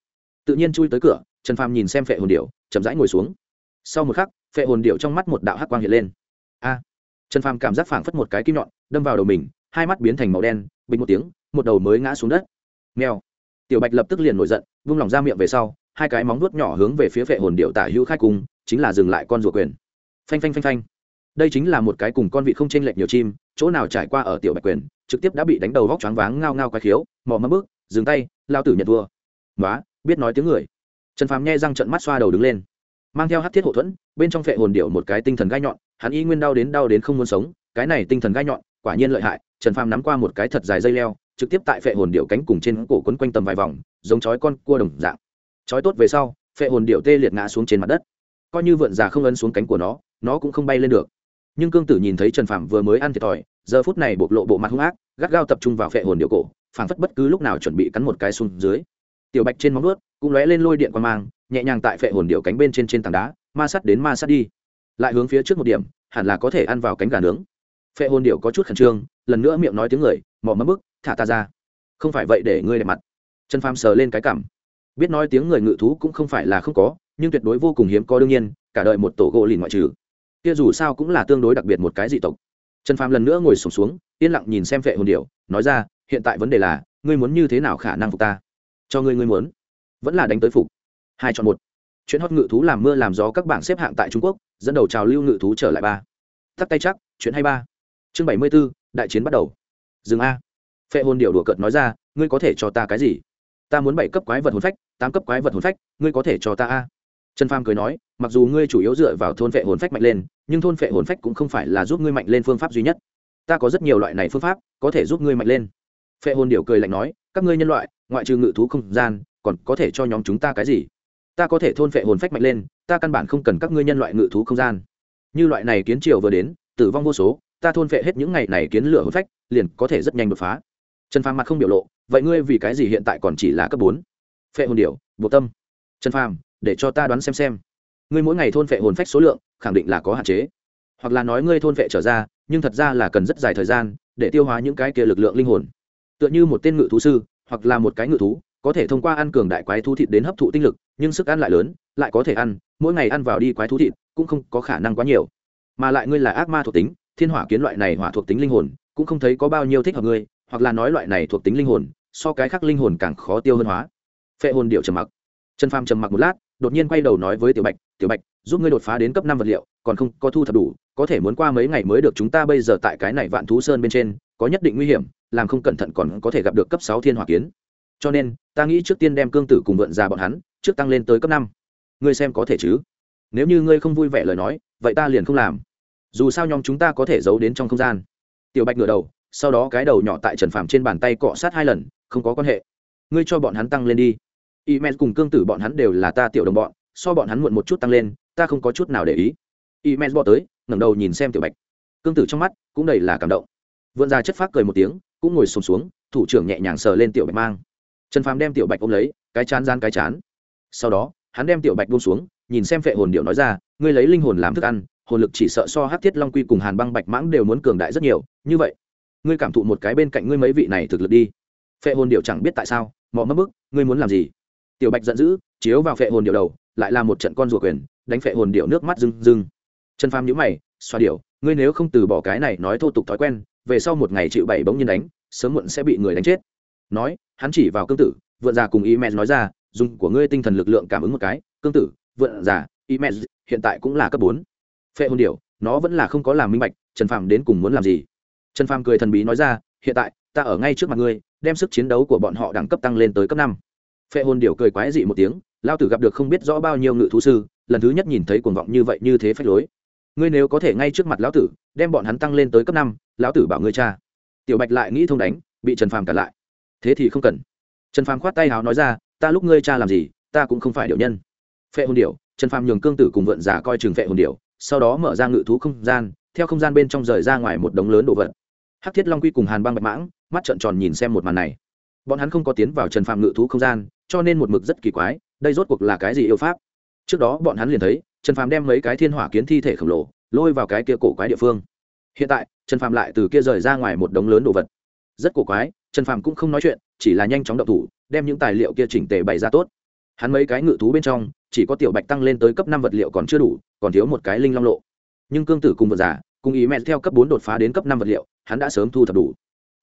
S1: Tự nhiên chui tới cửa, trần phàm nhìn xem phệ hồn điệu chậm rãi ngồi xuống. Sau một khắc, phệ hồn điệu trong mắt một đạo hắc quang hiện lên. A! Trần phàm cảm giác phảng phất một cái kim nhọn, đâm vào đầu mình, hai mắt biến thành màu đen, bình một tiếng, một đầu mới ngã xuống đất. Mèo! Tiểu bạch lập tức liền nổi giận, vung lòng ra miệng về sau, hai cái móng nuốt nhỏ hướng về phía phệ hồn điệu tả hữu khai cung chính là dừng lại con rùa quyền. Phanh phanh phanh phanh đây chính là một cái cùng con vị không chênh lệch nhiều chim, chỗ nào trải qua ở tiểu bạch quyền, trực tiếp đã bị đánh đầu vóc choáng váng, ngao ngao quái khiếu, mò mẫm bước, dừng tay, lao tử nhận thua. Nói biết nói tiếng người. Trần phàm nghe răng trận mắt xoa đầu đứng lên. Mang theo hát thiết hậu thuẫn, bên trong phệ hồn điệu một cái tinh thần gai nhọn, hắn y nguyên đau đến đau đến không muốn sống, cái này tinh thần gai nhọn, quả nhiên lợi hại, trần phàm nắm qua một cái thật dài dây leo, trực tiếp tại phệ hồn điệu cánh cùng trên cổ quấn quanh tầm vài vòng, giống chói con cua đồng dạng. Chói tốt về sau, phệ hồn điệu tê liệt ngã xuống trên mặt đất. Coi như vượn già không ấn xuống cánh của nó nó cũng không bay lên được nhưng cương tử nhìn thấy trần phạm vừa mới ăn thiệt thòi, giờ phút này bộc lộ bộ mặt hung ác, gắt gao tập trung vào phệ hồn điệu cổ, phảng phất bất cứ lúc nào chuẩn bị cắn một cái xuống dưới. Tiểu bạch trên móng nuốt cũng lóe lên lôi điện qua mang, nhẹ nhàng tại phệ hồn điệu cánh bên trên trên tảng đá, ma sát đến ma sát đi. Lại hướng phía trước một điểm, hẳn là có thể ăn vào cánh gà nướng. Phệ hồn điệu có chút khẩn trương, lần nữa miệng nói tiếng người mỏ mắm bức, thả ta ra. Không phải vậy để ngươi đẹp mặt. Trần phàm sờ lên cái cảm. Biết nói tiếng người ngự thú cũng không phải là không có, nhưng tuyệt đối vô cùng hiếm có đương nhiên, cả đời một tổ gỗ lìn ngoại trừ kia dù sao cũng là tương đối đặc biệt một cái dị tộc. Trần phàm lần nữa ngồi sùng xuống, xuống yên lặng nhìn xem phệ hồn điệu nói ra hiện tại vấn đề là ngươi muốn như thế nào khả năng phục ta? Cho ngươi ngươi muốn. Vẫn là đánh tới phục. Hai chọn một. Chuyện hót ngự thú làm mưa làm gió các bảng xếp hạng tại trung quốc dẫn đầu trào lưu ngự thú trở lại ba. Tắt tay chắc chuyện hay ba. Chương bảy mươi b ố đại chiến bắt đầu. Dừng a. Phệ hồn điệu đùa cợt nói ra ngươi có thể cho ta cái gì? Ta muốn bảy cấp quái vật hồn phách tám cấp quái vật hồn phách ngươi có thể cho ta a trần phàm cười nói, mặc dù ngươi chủ yếu dựa vào thôn phệ hồn phách mạnh lên, nhưng thôn phệ hồn phách cũng không phải là giúp ngươi mạnh lên phương pháp duy nhất. Ta có rất nhiều loại này phương pháp, có thể giúp ngươi mạnh lên. Phệ hồn điệu cười lạnh nói, các ngươi nhân loại, ngoại trừ ngự thú không gian, còn có thể cho nhóm chúng ta cái gì? Ta có thể thôn phệ hồn phách mạnh lên, ta căn bản không cần các ngươi nhân loại ngự thú không gian. Như loại này kiến triều vừa đến, tử vong vô số, ta thôn phệ hết những ngày này kiến lửa hồn phách, liền có thể rất nhanh đột phá. Trần phàm mặt không biểu lộ, vậy ngươi vì cái gì hiện tại còn chỉ là cấp bốn? Phệ hồn điệu bộ tâm. Trần phàm để cho ta đoán xem xem. Ngươi mỗi ngày thôn phệ hồn phách số lượng, khẳng định là có hạn chế. Hoặc là nói ngươi thôn phệ trở ra, nhưng thật ra là cần rất dài thời gian để tiêu hóa những cái kia lực lượng linh hồn. Tựa như một tên ngự thú sư, hoặc là một cái ngự thú, có thể thông qua ăn cường đại quái thú thịt đến hấp thụ tinh lực, nhưng sức ăn lại lớn, lại có thể ăn, mỗi ngày ăn vào đi quái thú thịt cũng không có khả năng quá nhiều. Mà lại ngươi là ác ma thuộc tính, thiên hỏa kiến loại này hỏa thuộc tính linh hồn, cũng không thấy có bao nhiêu thích hợp ngươi, hoặc là nói loại này thuộc tính linh hồn, so cái khác linh hồn càng khó tiêu hơn hóa. Phệ hồn điệu trầm mặc. Trần phàm trầm mặc một lát đột nhiên quay đầu nói với tiểu bạch tiểu bạch, giúp ngươi đột phá đến cấp năm vật liệu, còn không có thu thập đủ, có thể muốn qua mấy ngày mới được chúng ta bây giờ tại cái này vạn thú sơn bên trên, có nhất định nguy hiểm, làm không cẩn thận còn có thể gặp được cấp sáu thiên hỏa kiến. Cho nên, ta nghĩ trước tiên đem cương tử cùng vượn ra bọn hắn, trước tăng lên tới cấp năm. Ngươi xem có thể chứ? Nếu như ngươi không vui vẻ lời nói, vậy ta liền không làm. Dù sao nhóm chúng ta có thể giấu đến trong không gian. Tiểu bạch ngửa đầu, sau đó cái đầu nhỏ tại trần phàm trên bàn tay cọ sát hai lần, không có quan hệ. Ngươi cho bọn hắn tăng lên đi y men cùng cương tử bọn hắn đều là ta tiểu đồng bọn so bọn hắn muộn một chút tăng lên ta không có chút nào để ý. Y men bỏ tới ngẩng đầu nhìn xem tiểu bạch. Cương tử trong mắt cũng đầy là cảm động. Vươn ra chất phát cười một tiếng cũng ngồi sùng xuống, xuống thủ trưởng nhẹ nhàng sờ lên tiểu bạch mang. Trần phàm đem tiểu bạch ôm lấy cái chán gian cái chán. Sau đó hắn đem tiểu bạch buông xuống nhìn xem phệ hồn điệu nói ra ngươi lấy linh hồn làm thức ăn hồn lực chỉ sợ so hát thiết long quy cùng hàn băng bạch mãng đều muốn cường đại rất nhiều như vậy ngươi cảm thụ một cái bên cạnh ngươi mấy vị này thực lực đi. Phệ hồn điệu chẳng biết tại sao mò mất bức ngươi muốn làm gì? Tiểu bạch giận dữ, chiếu vào phệ hồn điệu đầu, lại là một trận con rùa quyền, đánh phệ hồn điệu nước mắt rưng rưng. Trần phàm nhíu mày, xoa điệu ngươi nếu không từ bỏ cái này nói thô tục thói quen, về sau một ngày chịu bảy bỗng nhiên đánh, sớm muộn sẽ bị người đánh chết. Nói, hắn chỉ vào cương tử, vượn già cùng y mẹ nói ra, dùng của ngươi tinh thần lực lượng cảm ứng một cái, cương tử, vượn già y mẹ hiện tại cũng là cấp bốn. Phệ hồn điệu nó vẫn là không có làm minh bạch, trần phàm đến cùng muốn làm gì? Trần phàm cười thần bí nói ra, hiện tại, ta ở ngay trước mặt ngươi, đem sức chiến đấu của bọn họ đẳng cấp tăng lên tới cấp năm phệ hồn điệu cười quái dị một tiếng, lao tử gặp được không biết rõ bao nhiêu ngự thú sư, lần thứ nhất nhìn thấy cuồng vọng như vậy như thế phách lối. Ngươi nếu có thể ngay trước mặt lão tử, đem bọn hắn tăng lên tới cấp năm, lão tử bảo ngươi cha. Tiểu bạch lại nghĩ thông đánh, bị trần phàm cản lại. Thế thì không cần. Trần phàm khoát tay hào nói ra, ta lúc ngươi cha làm gì, ta cũng không phải điệu nhân. Phệ hồn điệu trần phàm nhường cương tử cùng vượn giả coi chừng phệ hồn điệu sau đó mở ra ngự thú không gian, theo không gian bên trong rời ra ngoài một đống lớn đồ vật. Hắc thiết long quy cùng hàn băng bạch mãng, mắt trợn tròn nhìn xem một màn này. Bọn hắn không có tiến vào trần phàm ngự thú không gian cho nên một mực rất kỳ quái, đây rốt cuộc là cái gì yêu pháp? Trước đó bọn hắn liền thấy, trần phàm đem mấy cái thiên hỏa kiến thi thể khổng lồ, lôi vào cái kia cổ quái địa phương. Hiện tại, trần phàm lại từ kia rời ra ngoài một đống lớn đồ vật. Rất cổ quái, trần phàm cũng không nói chuyện, chỉ là nhanh chóng động thủ, đem những tài liệu kia chỉnh tề bày ra tốt. Hắn mấy cái ngự thú bên trong, chỉ có tiểu bạch tăng lên tới cấp năm vật liệu còn chưa đủ, còn thiếu một cái linh long lộ. Nhưng cương tử cùng vật giả, cùng ý mẹ theo cấp bốn đột phá đến cấp năm vật liệu, hắn đã sớm thu thập đủ.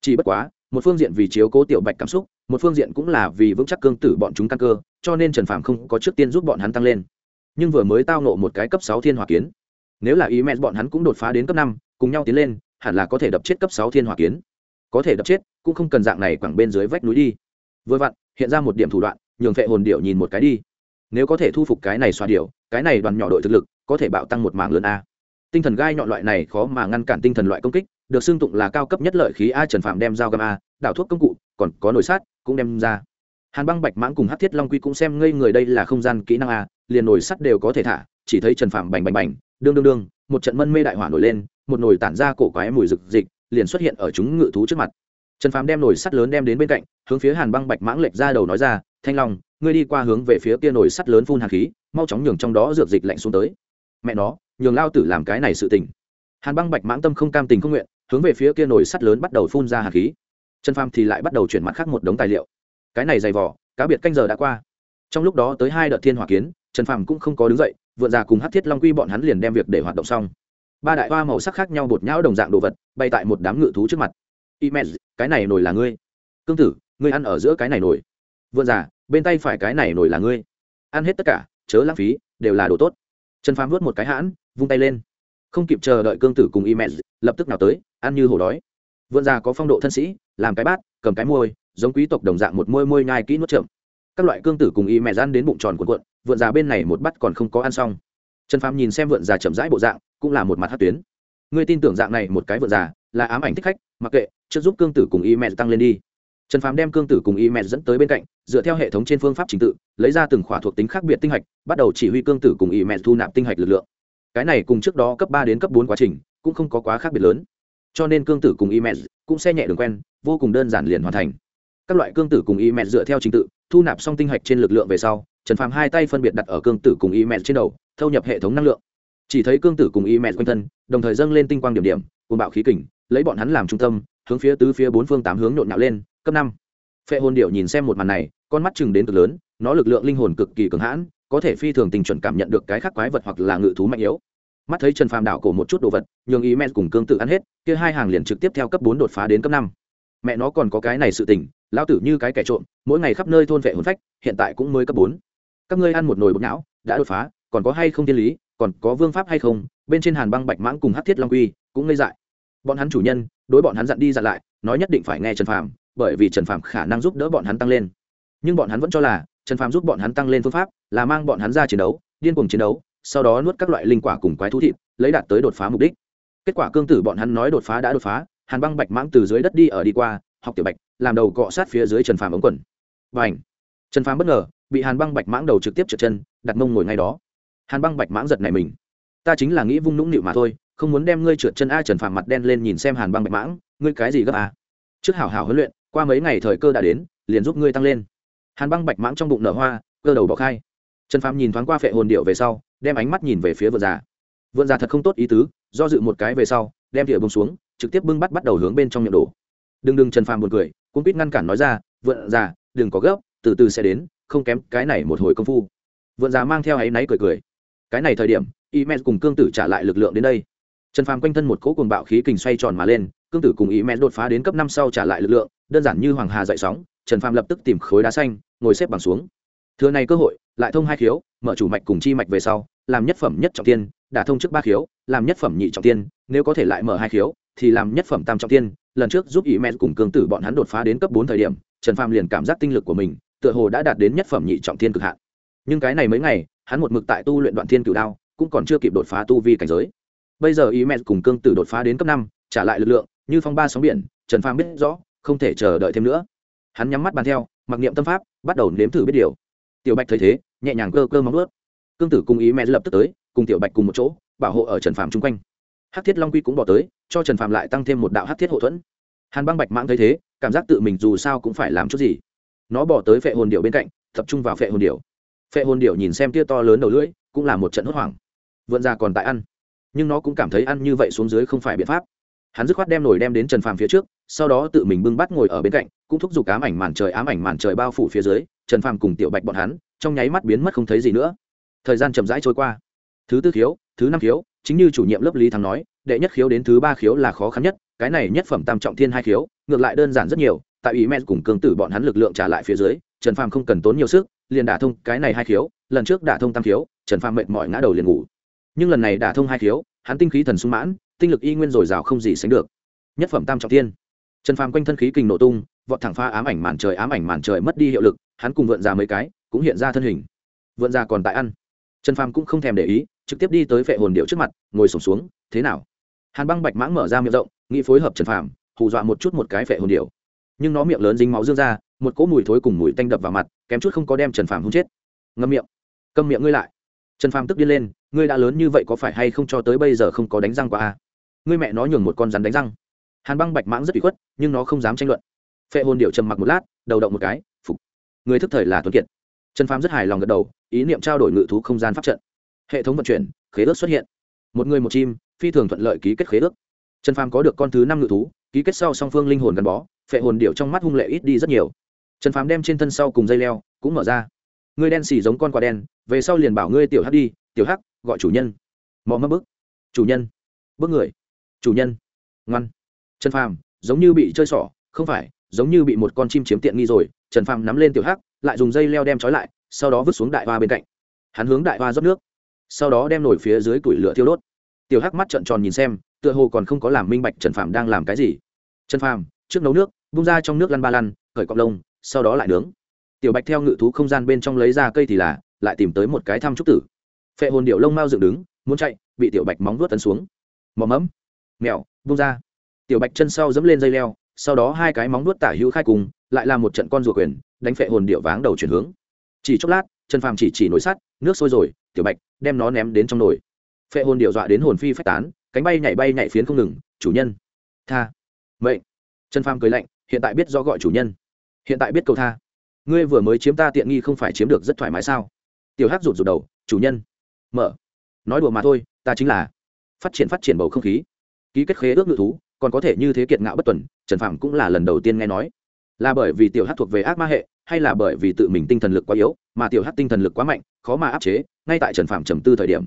S1: Chỉ bất quá một phương diện vì chiếu cố tiểu bạch cảm xúc, một phương diện cũng là vì vững chắc cương tử bọn chúng căn cơ, cho nên trần phàm không có trước tiên giúp bọn hắn tăng lên. Nhưng vừa mới tao nộ một cái cấp sáu thiên hỏa kiến. Nếu là ý mẹ bọn hắn cũng đột phá đến cấp năm, cùng nhau tiến lên, hẳn là có thể đập chết cấp sáu thiên hỏa kiến. Có thể đập chết, cũng không cần dạng này quẳng bên dưới vách núi đi. Vừa vặn, hiện ra một điểm thủ đoạn, nhường vệ hồn điệu nhìn một cái đi. Nếu có thể thu phục cái này xoa điệu cái này đoàn nhỏ đội thực lực, có thể bạo tăng một mảng lớn a. Tinh thần gai nhọn loại này khó mà ngăn cản tinh thần loại công kích được xưng tụng là cao cấp nhất lợi khí a trần phạm đem dao găm a, đảo thuốc công cụ, còn có nồi sát, cũng đem ra. Hàn băng bạch mãng cùng hát thiết long quy cũng xem ngây người đây là không gian kỹ năng a, liền nồi sắt đều có thể thả, chỉ thấy trần phạm bành bành bành, đương đương đương, một trận mân mê đại hỏa nổi lên, một nồi tản ra cổ quái mùi rực dịch liền xuất hiện ở chúng ngự thú trước mặt. Trần phạm đem nồi sắt lớn đem đến bên cạnh, hướng phía hàn băng bạch mãng lệch ra đầu nói ra, thanh long, ngươi đi qua hướng về phía kia nồi sắt lớn phun hàn khí, mau chóng nhường trong đó dược dịch lạnh xuống tới. Mẹ nó, nhường lao tử làm cái này sự tình. Hàn băng bạch mãng tâm không cam tình không nguyện hướng về phía kia nồi sắt lớn bắt đầu phun ra hàn khí. Trần phàm thì lại bắt đầu chuyển mặt khác một đống tài liệu. Cái này dày vỏ cá biệt canh giờ đã qua. Trong lúc đó tới hai đợt thiên hỏa kiến trần phàm cũng không có đứng dậy vượt ra cùng hát thiết long quy bọn hắn liền đem việc để hoạt động xong. Ba đại hoa màu sắc khác nhau bột nhão đồng dạng đồ vật bay tại một đám ngự thú trước mặt. Imen, cái này nổi là ngươi? Cương tử ngươi ăn ở giữa cái này nổi vượn ra bên tay phải cái này nổi là ngươi. Ăn hết tất cả chớ lãng phí đều là đồ tốt. Trần phàm vuốt một cái hãn vung tay lên không kịp chờ đợi cương tử cùng Imen, lập tức nào tới ăn như hổ đói. Vượn già có phong độ thân sĩ làm cái bát cầm cái môi giống quý tộc đồng dạng một môi môi nhai kỹ nuốt chậm. Các loại cương tử cùng y mẹ ăn đến bụng tròn cuộn cuộn vượn già bên này một bắt còn không có ăn xong. Trần phàm nhìn xem vượn già chậm rãi bộ dạng cũng là một mặt hát tuyến. Ngươi tin tưởng dạng này một cái vượn già là ám ảnh thích khách mặc kệ trước giúp cương tử cùng y mẹ tăng lên đi. Trần phàm đem cương tử cùng y mẹ dẫn tới bên cạnh dựa theo hệ thống trên phương pháp trình tự lấy ra từng khỏa thuộc tính khác biệt tinh hạch bắt đầu chỉ huy cương tử cùng y mẹ thu nạp tinh hạch lực lượng cái này cùng trước đó cấp ba đến cấp bốn quá trình cũng không có quá khác biệt lớn. Cho nên cương tử cùng y mẹ cũng xe nhẹ đường quen, vô cùng đơn giản liền hoàn thành. Các loại cương tử cùng y mẹ dựa theo trình tự, thu nạp xong tinh hạch trên lực lượng về sau, trần phàm hai tay phân biệt đặt ở cương tử cùng y mẹ trên đầu, thâu nhập hệ thống năng lượng. Chỉ thấy cương tử cùng y mẹ quanh thân, đồng thời dâng lên tinh quang điểm điểm cùng bạo khí kình, lấy bọn hắn làm trung tâm, hướng phía tứ phía bốn phương tám hướng nhộn nhạo lên, cấp năm. Phệ hồn điệu nhìn xem một màn này, con mắt chừng đến cực lớn, nó lực lượng linh hồn cực kỳ cường hãn có thể phi thường tình chuẩn cảm nhận được cái khác quái vật hoặc là ngự thú mạnh yếu. Mắt thấy trần phàm đảo cổ một chút đồ vật, nhường ý men cùng cương tự ăn hết, kia hai hàng liền trực tiếp theo cấp bốn đột phá đến cấp năm. Mẹ nó còn có cái này sự tình, lão tử như cái kẻ trộm, mỗi ngày khắp nơi thôn vệ hồn phách, hiện tại cũng mới cấp bốn. Các ngươi ăn một nồi bột não đã đột phá, còn có hay không thiên lý, còn có vương pháp hay không, bên trên hàn băng bạch mãng cùng hát thiết long quy, cũng ngây dại. Bọn hắn chủ nhân, đối bọn hắn dặn đi dặn lại, nói nhất định phải nghe trần phàm, bởi vì trần phàm khả năng giúp đỡ bọn hắn tăng lên. Nhưng bọn hắn vẫn cho là trần phàm giúp bọn hắn tăng lên phương pháp, là mang bọn hắn ra chiến đấu, điên cuồng chiến đấu, sau đó nuốt các loại linh quả cùng quái thú thịt, lấy đạt tới đột phá mục đích. Kết quả cương tử bọn hắn nói đột phá đã đột phá, hàn băng bạch mãng từ dưới đất đi ở đi qua, học tiểu bạch, làm đầu cọ sát phía dưới trần phàm ống quần. Và ảnh trần phàm bất ngờ, bị hàn băng bạch mãng đầu trực tiếp trượt chân, đặt mông ngồi ngay đó. Hàn băng bạch mãng giật này mình. Ta chính là nghĩ vung nũng nịu mà thôi, không muốn đem ngươi trượt chân a trần phàm mặt đen lên nhìn xem hàn băng bạch mãng, ngươi cái gì gấp a? Trước hảo hảo huấn luyện, qua mấy ngày thời cơ đã đến, liền giúp ngươi tăng lên hàn băng bạch mãng trong bụng nở hoa, cơ đầu bọc khai. Trần phàm nhìn thoáng qua phệ hồn điệu về sau, đem ánh mắt nhìn về phía vượn già. Vượn già thật không tốt ý tứ, do dự một cái về sau, đem địa bông xuống, trực tiếp bưng bắt bắt đầu hướng bên trong miệng đổ. Đừng đừng, trần phàm buồn cười cũng biết ngăn cản nói ra vượn già, đừng có gấp, từ từ sẽ đến, không kém cái này một hồi công phu. Vượn già mang theo áy náy cười cười. Cái này thời điểm y mẹ cùng cương tử trả lại lực lượng đến đây. Trần phàm quanh thân một cỗ cuồng bạo khí kình xoay tròn mà lên, cương tử cùng y mẹ đột phá đến cấp năm sau trả lại lực lượng, đơn giản như hoàng hà dậy sóng trần phàm lập tức tìm khối đá xanh, ngồi xếp bằng xuống. Thừa này cơ hội, lại thông hai khiếu, mở chủ mạch cùng chi mạch về sau, làm nhất phẩm nhất trọng tiên, đả thông trước ba khiếu, làm nhất phẩm nhị trọng tiên, nếu có thể lại mở hai khiếu, thì làm nhất phẩm tam trọng tiên. Lần trước giúp ý men cùng cương tử bọn hắn đột phá đến cấp bốn thời điểm, trần phàm liền cảm giác tinh lực của mình, tựa hồ đã đạt đến nhất phẩm nhị trọng tiên cực hạn. Nhưng cái này mấy ngày, hắn một mực tại tu luyện đoạn thiên cửu đao, cũng còn chưa kịp đột phá tu vi cảnh giới. Bây giờ ý men cùng cương tử đột phá đến cấp năm, trả lại lực lượng, như phong ba sóng biển, trần phàm biết rõ, không thể chờ đợi thêm nữa hắn nhắm mắt bàn theo, mặc niệm tâm pháp, bắt đầu nếm thử biết điều. Tiểu bạch thấy thế, nhẹ nhàng cơ cơ móng ướt cương tử cùng ý mẹ lập tức tới, cùng tiểu bạch cùng một chỗ, bảo hộ ở trần phàm chung quanh. Hát thiết long quy cũng bỏ tới, cho trần phàm lại tăng thêm một đạo hát thiết hậu thuẫn. Hàn băng bạch mãng thấy thế, cảm giác tự mình dù sao cũng phải làm chút gì. Nó bỏ tới phệ hồn điệu bên cạnh, tập trung vào phệ hồn điệu phệ hồn điệu nhìn xem tia to lớn đầu lưỡi, cũng là một trận hốt hoảng. Vượn ra còn tại ăn, nhưng nó cũng cảm thấy ăn như vậy xuống dưới không phải biện pháp hắn dứt khoát đem nồi đem đến trần phàm phía trước, sau đó tự mình bưng bắt ngồi ở bên cạnh, cũng thúc giục ám ảnh màn trời, ám ảnh màn trời bao phủ phía dưới, trần phàm cùng tiểu bạch bọn hắn, trong nháy mắt biến mất không thấy gì nữa. Thời gian chậm rãi trôi qua. Thứ tư khiếu, thứ năm khiếu, chính như chủ nhiệm lớp lý thắng nói, đệ nhất khiếu đến thứ ba khiếu là khó khăn nhất, cái này nhất phẩm tam trọng thiên hai khiếu, ngược lại đơn giản rất nhiều, tại ý men cùng cương tử bọn hắn lực lượng trả lại phía dưới, trần phàm không cần tốn nhiều sức, liền đả thông cái này hai khiếu, lần trước đả thông tam khiếu, trần phàm mệt mỏi ngã đầu liền ngủ. Nhưng lần này đả thông hai khiếu, hắn tinh khí thần sung mãn tinh lực y nguyên dồi dào không gì sánh được. Nhất phẩm tam trọng thiên. Trần phàm quanh thân khí kình nổ tung, vọt thẳng pha ám ảnh màn trời, ám ảnh màn trời mất đi hiệu lực, hắn cùng vượn ra mấy cái cũng hiện ra thân hình. Vượn ra còn tại ăn. Trần phàm cũng không thèm để ý, trực tiếp đi tới phệ hồn điệu trước mặt, ngồi sổm xuống, thế nào? Hàn băng bạch mãng mở ra miệng rộng, nghĩ phối hợp trần phàm, hù dọa một chút một cái phệ hồn điệu. Nhưng nó miệng lớn dính máu dương ra, một cỗ mùi thối cùng mùi tanh đập vào mặt, kém chút không có đem trần phàm hung chết. Ngâm miệng, câm miệng ngươi lại. Trần phàm tức điên lên, ngươi đã lớn như vậy có phải hay không cho tới bây giờ không có đánh răng qua a à? Ngươi mẹ nó nhường một con rắn đánh răng. Hàn băng bạch mãng rất bị khuất, nhưng nó không dám tranh luận. Phệ hồn điệu trầm mặc một lát, đầu động một cái, phục. Người thức thời là tuấn kiệt. Trần phàm rất hài lòng gật đầu, ý niệm trao đổi ngự thú không gian pháp trận. Hệ thống vận chuyển, khế ước xuất hiện. Một người một chim, phi thường thuận lợi ký kết khế ước. Trần phàm có được con thứ năm ngự thú, ký kết sau song phương linh hồn gắn bó, phệ hồn điệu trong mắt hung lệ ít đi rất nhiều. Trần phàm đem trên thân sau cùng dây leo, cũng mở ra. Ngươi đen xì giống con quả đen, về sau liền bảo ngươi tiểu hắc đi, tiểu hắc, gọi chủ nhân. Mò mấp bức. Chủ nhân. Bước người chủ nhân. Ngoan. Trần phàm, giống như bị chơi xỏ không phải, giống như bị một con chim chiếm tiện nghi rồi. Trần phàm nắm lên tiểu hắc, lại dùng dây leo đem trói lại, sau đó vứt xuống đại hoa bên cạnh. Hắn hướng đại hoa rót nước, sau đó đem nổi phía dưới củi lửa thiêu đốt. Tiểu hắc mắt trợn tròn nhìn xem, tựa hồ còn không có làm minh bạch trần phàm đang làm cái gì. Trần phàm, trước nấu nước, bung ra trong nước lăn ba lăn khởi cọc lông, sau đó lại nướng. Tiểu bạch theo ngự thú không gian bên trong lấy ra cây thì là, lại tìm tới một cái thăm trúc tử. Phệ hồn điệu lông mau dựng đứng, muốn chạy, bị tiểu bạch móng vuốt tấn xuống. Mò mẫm mèo bung ra. Tiểu bạch chân sau dẫm lên dây leo, sau đó hai cái móng nuốt tả hữu khai cùng, lại làm một trận con rùa quyền, đánh phệ hồn điệu váng đầu chuyển hướng. Chỉ chốc lát chân phàm chỉ chỉ nổi sắt, nước sôi rồi, tiểu bạch, đem nó ném đến trong nồi. Phệ hồn điệu dọa đến hồn phi phách tán, cánh bay nhảy bay nhảy phiến không ngừng, chủ nhân, tha. Vậy chân phàm cười lạnh, hiện tại biết do gọi chủ nhân. Hiện tại biết cầu tha. Ngươi vừa mới chiếm ta tiện nghi không phải chiếm được rất thoải mái sao? Tiểu hắc rụt rụt đầu, chủ nhân. Mở. Nói đùa mà thôi, ta chính là. Phát triển phát triển bầu không khí ký kết khế ước ngự thú, còn có thể như thế kiệt ngạo bất tuần, trần phàm cũng là lần đầu tiên nghe nói. Là bởi vì tiểu hát thuộc về ác ma hệ, hay là bởi vì tự mình tinh thần lực quá yếu, mà tiểu hát tinh thần lực quá mạnh, khó mà áp chế, ngay tại trần phàm trầm tư thời điểm.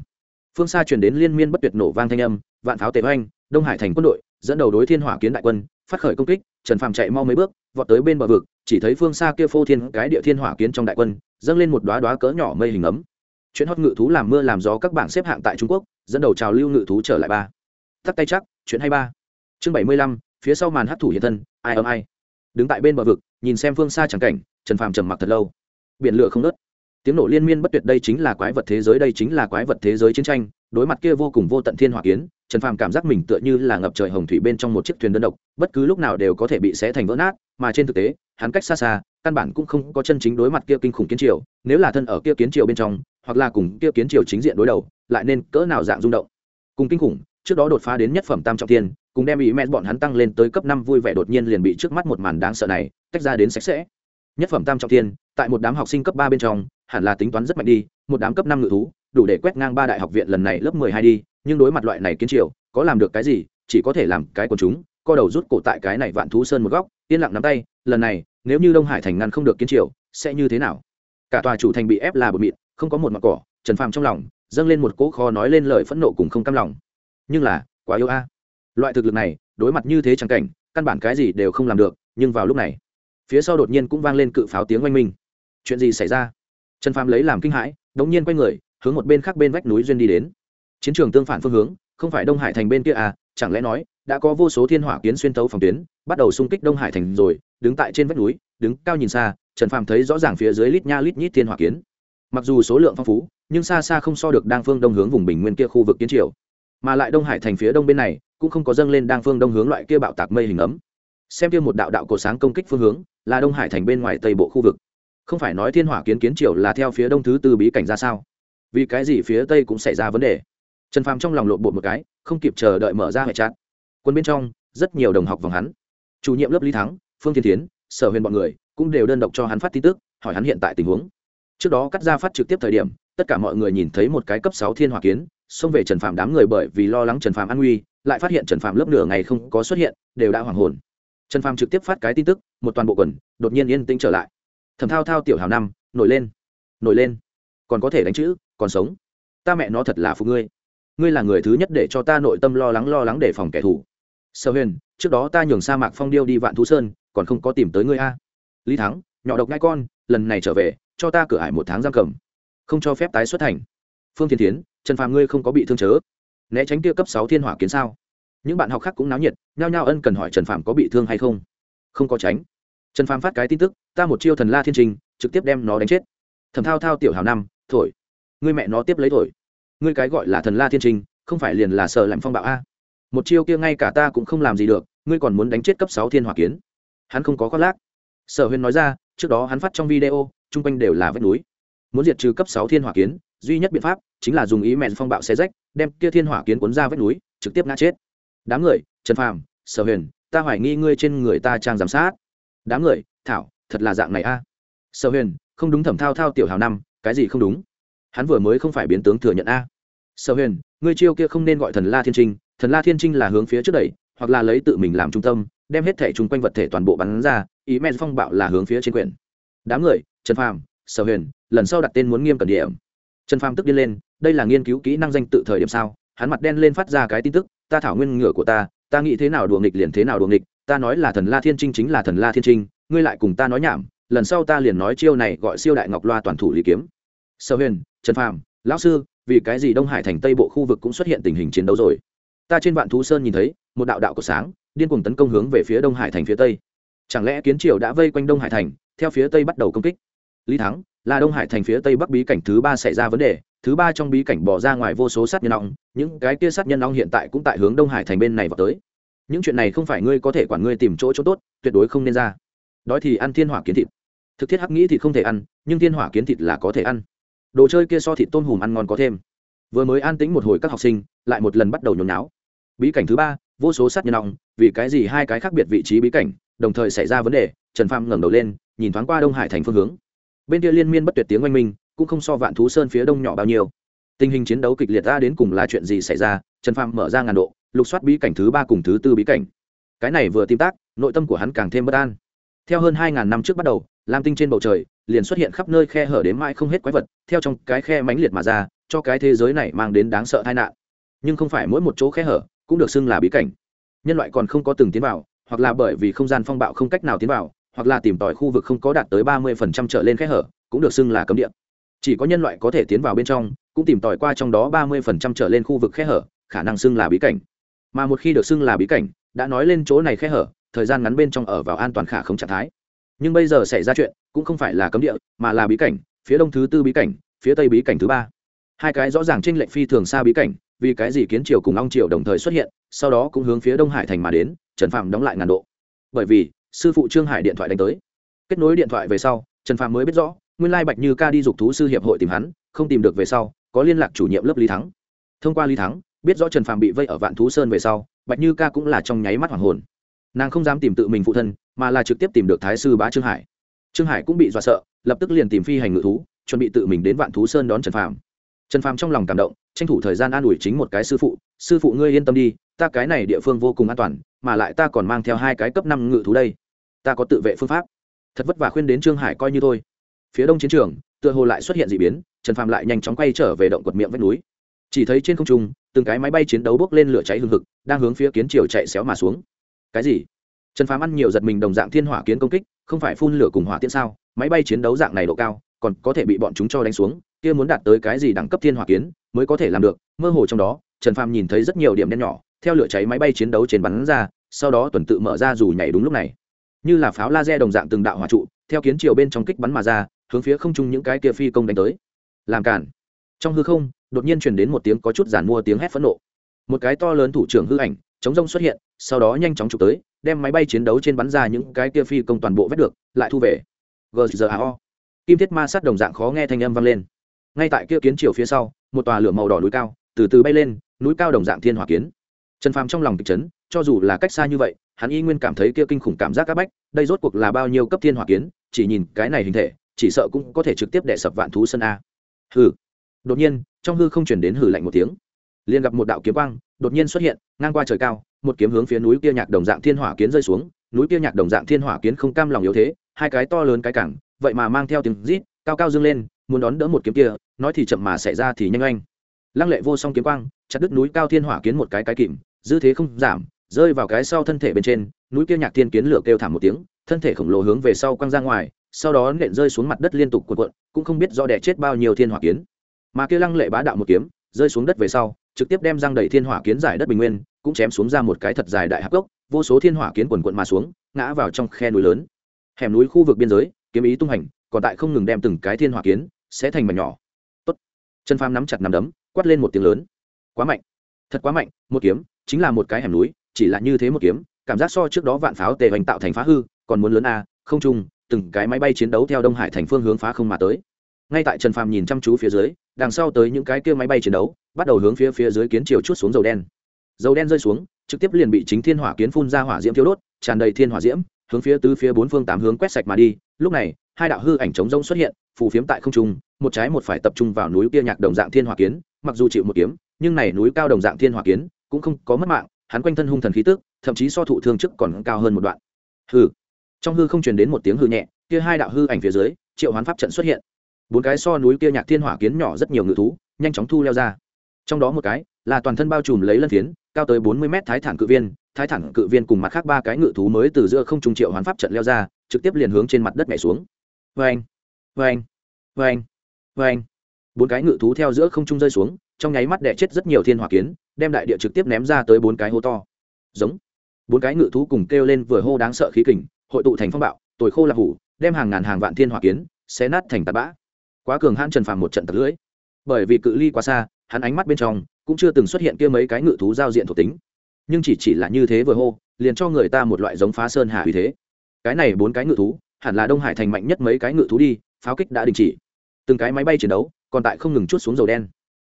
S1: Phương xa truyền đến liên miên bất tuyệt nổ vang thanh âm, vạn pháo tề oanh, đông hải thành quân đội, dẫn đầu đối thiên hỏa kiến đại quân, phát khởi công kích, trần phàm chạy mau mấy bước, vọt tới bên bờ vực, chỉ thấy phương xa kia phô thiên cái địa thiên hỏa kiến trong đại quân, dâng lên một đoá đoá cỡ nhỏ mây hình ấm. Chuyện hót ngự thú làm mưa làm gió các bảng xếp hạng tại trung quốc, dẫn đầu trào lưu ngự thú trở lại ba. Tắt tay chắc chuyện hay ba. Chương bảy mươi lăm, phía sau màn hấp thủ hiện thân, ai ấm ai. Đứng tại bên bờ vực, nhìn xem phương xa chẳng cảnh, trần phàm trầm mặc thật lâu. Biển lửa không nớt tiếng nổ liên miên bất tuyệt đây chính là quái vật thế giới, đây chính là quái vật thế giới chiến tranh. Đối mặt kia vô cùng vô tận thiên hỏa kiến, trần phàm cảm giác mình tựa như là ngập trời hồng thủy bên trong một chiếc thuyền đơn độc, bất cứ lúc nào đều có thể bị xé thành vỡ nát, mà trên thực tế, hắn cách xa xa, căn bản cũng không có chân chính đối mặt kia kinh khủng kiến triều. Nếu là thân ở kia kiến triều bên trong, hoặc là cùng kia kiến triều chính diện đối đầu, lại nên cỡ nào dạng rung động. Cùng kinh khủng trước đó đột phá đến nhất phẩm tam trọng thiên, cùng đem ý mẹn bọn hắn tăng lên tới cấp năm vui vẻ đột nhiên liền bị trước mắt một màn đáng sợ này tách ra đến sạch sẽ. Nhất phẩm tam trọng thiên, tại một đám học sinh cấp ba bên trong, hẳn là tính toán rất mạnh đi, một đám cấp năm ngự thú, đủ để quét ngang ba đại học viện lần này lớp mười hai đi, nhưng đối mặt loại này kiến triều, có làm được cái gì, chỉ có thể làm cái của chúng, co đầu rút cổ tại cái này vạn thú sơn một góc, yên lặng nắm tay, lần này, nếu như đông hải thành ngăn không được kiến triều, sẽ như thế nào? Cả tòa chủ thành bị ép là bột mịn, không có một mặt cỏ, trần phàm trong lòng, dâng lên một cỗ kho nói lên lời phẫn nộ cùng không cam lòng nhưng là, quá yêu a. Loại thực lực này, đối mặt như thế chẳng cảnh, căn bản cái gì đều không làm được, nhưng vào lúc này, phía sau đột nhiên cũng vang lên cự pháo tiếng oanh minh. Chuyện gì xảy ra? Trần phàm lấy làm kinh hãi, đống nhiên quay người, hướng một bên khác bên vách núi duyên đi đến. Chiến trường tương phản phương hướng, không phải đông hải thành bên kia à chẳng lẽ nói, đã có vô số thiên hỏa kiến xuyên tấu phòng tuyến, bắt đầu xung kích đông hải thành rồi, đứng tại trên vách núi, đứng cao nhìn xa, trần phàm thấy rõ ràng phía dưới lít nha lít nhít thiên hỏa kiến. Mặc dù số lượng phong phú, nhưng xa xa không so được đang phương đông hướng vùng bình nguyên kia khu vực kiến triều mà lại đông hải thành phía đông bên này, cũng không có dâng lên đang phương đông hướng loại kia bạo tạc mây hình ấm. Xem kia một đạo đạo cổ sáng công kích phương hướng, là đông hải thành bên ngoài tây bộ khu vực. Không phải nói thiên hỏa kiến kiến triều là theo phía đông thứ tư bí cảnh ra sao? Vì cái gì phía tây cũng xảy ra vấn đề? Trần phàm trong lòng lộn bột một cái, không kịp chờ đợi mở ra hệ chặt quân bên trong, rất nhiều đồng học vòng hắn. Chủ nhiệm lớp lý thắng, phương thiên tiến sở huyền bọn người, cũng đều đơn độc cho hắn phát tin tức, hỏi hắn hiện tại tình huống. Trước đó cắt ra phát trực tiếp thời điểm, tất cả mọi người nhìn thấy một cái cấp sáu thiên hỏa kiến xông về trần phạm đám người bởi vì lo lắng trần phạm an nguy, lại phát hiện trần phạm lớp nửa ngày không có xuất hiện, đều đã hoảng hồn. Trần phạm trực tiếp phát cái tin tức, một toàn bộ quần, đột nhiên yên tĩnh trở lại. Thầm thao thao tiểu hào năm, nổi lên nổi lên. Còn có thể đánh chữ, còn sống. Ta mẹ nó thật là phụ ngươi. Ngươi là người thứ nhất để cho ta nội tâm lo lắng lo lắng để phòng kẻ thù. Sở huyền, trước đó ta nhường sa mạc phong điêu đi vạn thú sơn, còn không có tìm tới ngươi a. Lý thắng, nhỏ độc ngai con, lần này trở về, cho ta cửa ải một tháng giam cầm. Không cho phép tái xuất thành phương thiên tiến trần phàm ngươi không có bị thương chớ. Né tránh kia cấp sáu thiên hỏa kiến sao? Những bạn học khác cũng náo nhiệt, nhao nhao ân cần hỏi trần phàm có bị thương hay không. Không có tránh. Trần phàm phát cái tin tức, ta một chiêu thần la thiên trình, trực tiếp đem nó đánh chết. Thầm thao thao tiểu hào năm, thổi. Ngươi mẹ nó tiếp lấy thổi. Ngươi cái gọi là thần la thiên trình, không phải liền là sợ lạnh phong bạo a? Một chiêu kia ngay cả ta cũng không làm gì được, ngươi còn muốn đánh chết cấp sáu thiên hỏa kiến. Hắn không có khoác lác. Sở huyền nói ra, trước đó hắn phát trong video, chung quanh đều là vách núi. Muốn diệt trừ cấp sáu thiên hỏa kiến duy nhất biện pháp chính là dùng ý mẹn phong bạo xe rách, đem kia thiên hỏa kiến cuốn ra vách núi, trực tiếp ngã chết. Đám người, trần phàm, sở huyền, ta hoài nghi ngươi trên người ta trang giám sát. Đám người, thảo, thật là dạng này a. Sở huyền, không đúng thẩm thao thao tiểu hào năm, cái gì không đúng? Hắn vừa mới không phải biến tướng thừa nhận a. Sở huyền, ngươi chiêu kia không nên gọi thần la thiên trinh, thần la thiên trinh là hướng phía trước đẩy, hoặc là lấy tự mình làm trung tâm, đem hết thể chung quanh vật thể toàn bộ bắn ra, ý men phong bạo là hướng phía trên quyển. Đám người, trần phàm, sở huyền, lần sau đặt tên muốn nghiêm cẩn điểm trần phàm tức điên lên, đây là nghiên cứu kỹ năng danh tự thời điểm sao? Hắn mặt đen lên phát ra cái tin tức, ta thảo nguyên ngựa của ta ta nghĩ thế nào đùa nghịch liền thế nào đùa nghịch, ta nói là thần la thiên trinh chính là thần la thiên trinh, ngươi lại cùng ta nói nhảm, lần sau ta liền nói chiêu này gọi siêu đại ngọc loa toàn thủ lý kiếm. Sở huyền, trần phàm, lão sư, vì cái gì đông hải thành tây bộ khu vực cũng xuất hiện tình hình chiến đấu rồi? Ta trên vạn thú sơn nhìn thấy, một đạo đạo của sáng, điên cuồng tấn công hướng về phía đông hải thành phía tây. Chẳng lẽ kiến triều đã vây quanh đông hải thành, theo phía tây bắt đầu công kích? Lý thắng, là đông hải thành phía tây bắc bí cảnh thứ ba xảy ra vấn đề. Thứ ba trong bí cảnh bỏ ra ngoài vô số sát nhân ong. Những cái kia sát nhân ong hiện tại cũng tại hướng đông hải thành bên này vào tới. Những chuyện này không phải ngươi có thể quản, ngươi tìm chỗ chỗ tốt, tuyệt đối không nên ra. Đói thì ăn thiên hỏa kiến thịt. Thực thiết hắc nghĩ thì không thể ăn, nhưng thiên hỏa kiến thịt là có thể ăn. Đồ chơi kia so thịt tôm hùm ăn ngon có thêm. Vừa mới an tĩnh một hồi các học sinh, lại một lần bắt đầu nhốn náo bí cảnh thứ ba, vô số sát nhân ong, vì cái gì hai cái khác biệt vị trí bí cảnh, đồng thời xảy ra vấn đề, trần pham ngẩng đầu lên, nhìn thoáng qua đông hải thành phương hướng bên kia liên miên bất tuyệt tiếng oanh minh, cũng không so vạn thú sơn phía đông nhỏ bao nhiêu. Tình hình chiến đấu kịch liệt ra đến cùng là chuyện gì xảy ra, trần phạm mở ra ngàn độ, lục soát bí cảnh thứ ba cùng thứ tư bí cảnh. Cái này vừa tìm tác, nội tâm của hắn càng thêm bất an. Theo hơn hai ngàn năm trước bắt đầu, lam tinh trên bầu trời, liền xuất hiện khắp nơi khe hở đến mãi không hết quái vật, theo trong cái khe mãnh liệt mà ra, cho cái thế giới này mang đến đáng sợ tai nạn. Nhưng không phải mỗi một chỗ khe hở cũng được xưng là bí cảnh. Nhân loại còn không có từng tiến vào, hoặc là bởi vì không gian phong bạo không cách nào tiến vào hoặc là tìm tòi khu vực không có đạt tới ba mươi phần trăm trở lên khe hở, cũng được xưng là cấm địa. Chỉ có nhân loại có thể tiến vào bên trong, cũng tìm tòi qua trong đó ba mươi phần trăm trở lên khu vực khe hở, khả năng xưng là bí cảnh. Mà một khi được xưng là bí cảnh, đã nói lên chỗ này khe hở, thời gian ngắn bên trong ở vào an toàn khả không trạng thái. Nhưng bây giờ xảy ra chuyện, cũng không phải là cấm địa, mà là bí cảnh, phía đông thứ tư bí cảnh, phía tây bí cảnh thứ ba. Hai cái rõ ràng tranh lệch phi thường xa bí cảnh, vì cái gì kiến triều cùng long triều đồng thời xuất hiện, sau đó cũng hướng phía đông hải thành mà đến, trần phạm đóng lại ngàn độ. Bởi vì sư phụ trương hải điện thoại đánh tới kết nối điện thoại về sau trần Phàm mới biết rõ nguyên lai bạch như ca đi dục thú sư hiệp hội tìm hắn không tìm được về sau có liên lạc chủ nhiệm lớp lý thắng thông qua lý thắng biết rõ trần Phàm bị vây ở vạn thú sơn về sau bạch như ca cũng là trong nháy mắt hoàng hồn nàng không dám tìm tự mình phụ thân mà là trực tiếp tìm được thái sư bá trương hải trương hải cũng bị dọa sợ lập tức liền tìm phi hành ngự thú chuẩn bị tự mình đến vạn thú sơn đón trần Phàm. trần phàm trong lòng cảm động tranh thủ thời gian an ủi chính một cái sư phụ sư phụ ngươi yên tâm đi ta cái này địa phương vô cùng an toàn mà lại ta còn mang theo hai cái cấp năm ngự thú đây ta có tự vệ phương pháp. Thật vất vả khuyên đến trương hải coi như thôi. Phía đông chiến trường, tựa hồ lại xuất hiện d ị biến, trần phàm lại nhanh chóng quay trở về động quật miệng vách núi. Chỉ thấy trên không trung, từng cái máy bay chiến đấu bốc lên lửa cháy hừng hực, đang hướng phía kiến triều chạy xéo mà xuống. Cái gì? Trần phàm ăn nhiều giật mình đồng dạng thiên hỏa kiến công kích, không phải phun lửa cùng hỏa tiễn sao? Máy bay chiến đấu dạng này độ cao, còn có thể bị bọn chúng cho đánh xuống, kia muốn đạt tới cái gì đẳng cấp thiên hỏa kiến mới có thể làm được? Mơ hồ trong đó, trần phàm nhìn thấy rất nhiều điểm đen nhỏ, theo lửa cháy máy bay chiến đấu trên bắn ra, sau đó tuần tự mở ra dù nhảy đúng lúc này như là pháo laser đồng dạng từng đạo hỏa trụ, theo kiến triều bên trong kích bắn mà ra, hướng phía không trung những cái kia phi công đánh tới. Làm cản. Trong hư không, đột nhiên truyền đến một tiếng có chút giản mua tiếng hét phẫn nộ. Một cái to lớn thủ trưởng hư ảnh, chống rông xuất hiện, sau đó nhanh chóng chụp tới, đem máy bay chiến đấu trên bắn ra những cái kia phi công toàn bộ vét được, lại thu về. Gzao kim thiết ma sát đồng dạng khó nghe thanh âm vang lên. Ngay tại kia kiến triều phía sau, một tòa lửa màu đỏ núi cao, từ từ bay lên, núi cao đồng dạng thiên hỏa kiến. Trần phàm trong lòng kịch chấn cho dù là cách xa như vậy, hắn y nguyên cảm thấy kia kinh khủng cảm giác áp bách, đây rốt cuộc là bao nhiêu cấp thiên hỏa kiến, chỉ nhìn cái này hình thể, chỉ sợ cũng có thể trực tiếp đè sập vạn thú sân a. Hừ. Đột nhiên, trong hư không chuyển đến hử lạnh một tiếng. Liền gặp một đạo kiếm quang, đột nhiên xuất hiện, ngang qua trời cao, một kiếm hướng phía núi kia nhạc đồng dạng thiên hỏa kiến rơi xuống, núi kia nhạc đồng dạng thiên hỏa kiến không cam lòng yếu thế, hai cái to lớn cái cẳng, vậy mà mang theo tiếng rít, cao cao dâng lên, muốn đón đỡ một kiếm kia, nói thì chậm mà xảy ra thì nhanh anh lăng lệ vô song kiếm quang, chặt đứt núi cao thiên hỏa kiến một cái cái kìm, dư thế không giảm rơi vào cái sau thân thể bên trên, núi kia nhạc thiên kiến lửa kêu thảm một tiếng, thân thể khổng lồ hướng về sau quăng ra ngoài, sau đó nện rơi xuống mặt đất liên tục cuộn cuộn, cũng không biết do đẻ chết bao nhiêu thiên hỏa kiến. Mà kia lăng lệ bá đạo một kiếm, rơi xuống đất về sau, trực tiếp đem răng đầy thiên hỏa kiến giải đất bình nguyên, cũng chém xuống ra một cái thật dài đại hạc gốc, vô số thiên hỏa kiến quần quận mà xuống, ngã vào trong khe núi lớn. Hẻm núi khu vực biên giới, kiếm ý tung hành, còn tại không ngừng đem từng cái thiên hỏa kiến sẽ thành mảnh nhỏ. Tốt. chân pham nắm chặt nắm đấm, quát lên một tiếng lớn. Quá mạnh. Thật quá mạnh, một kiếm, chính là một cái hẻm núi chỉ là như thế một kiếm, cảm giác so trước đó vạn pháo tề hoành tạo thành phá hư, còn muốn lớn a, không trung từng cái máy bay chiến đấu theo đông hải thành phương hướng phá không mà tới. Ngay tại trần phàm nhìn chăm chú phía dưới, đằng sau tới những cái kia máy bay chiến đấu, bắt đầu hướng phía phía dưới kiến chiều chút xuống dầu đen. Dầu đen rơi xuống, trực tiếp liền bị chính thiên hỏa kiến phun ra hỏa diễm thiếu đốt, tràn đầy thiên hỏa diễm, hướng phía tứ phía bốn phương tám hướng quét sạch mà đi. Lúc này, hai đạo hư ảnh trống rông xuất hiện, phù phiếm tại không trung, một trái một phải tập trung vào núi kia nhạc đồng dạng thiên hỏa kiến, mặc dù chịu một kiếm, nhưng này núi cao đồng dạng thiên hỏa kiến cũng không có mất mạng hắn quanh thân hung thần khí tức, thậm chí so thụ thương trước còn cao hơn một đoạn. Hư trong hư không truyền đến một tiếng hư nhẹ, kia hai đạo hư ảnh phía dưới, triệu hoán pháp trận xuất hiện. Bốn cái so núi kia nhạc thiên hỏa kiến nhỏ rất nhiều ngự thú, nhanh chóng thu leo ra. Trong đó một cái, là toàn thân bao trùm lấy lân phiến, cao tới bốn mươi mét thái thản cự viên, thái thản cự viên cùng mặt khác ba cái ngự thú mới từ giữa không trung triệu hoán pháp trận leo ra, trực tiếp liền hướng trên mặt đất nhảy xuống. Vê anh vê anh vê anh vê anh bốn cái ngự thú theo giữa không trung rơi xuống, trong nháy mắt đẻ chết rất nhiều thiên hỏa kiến đem đại địa trực tiếp ném ra tới bốn cái hố to. Giống. Bốn cái ngự thú cùng kêu lên vừa hô đáng sợ khí kình, hội tụ thành phong bạo, tồi khô là hủ, đem hàng ngàn hàng vạn thiên hỏa kiến, xé nát thành tạt bã. Quá cường hãn trần phàm một trận tật lưỡi. Bởi vì cự ly quá xa, hắn ánh mắt bên trong cũng chưa từng xuất hiện kia mấy cái ngự thú giao diện thuộc tính. Nhưng chỉ chỉ là như thế vừa hô, liền cho người ta một loại giống phá sơn hà uy thế. Cái này bốn cái ngự thú, hẳn là đông hải thành mạnh nhất mấy cái ngự thú đi, pháo kích đã đình chỉ. Từng cái máy bay chiến đấu, còn tại không ngừng chút xuống dầu đen.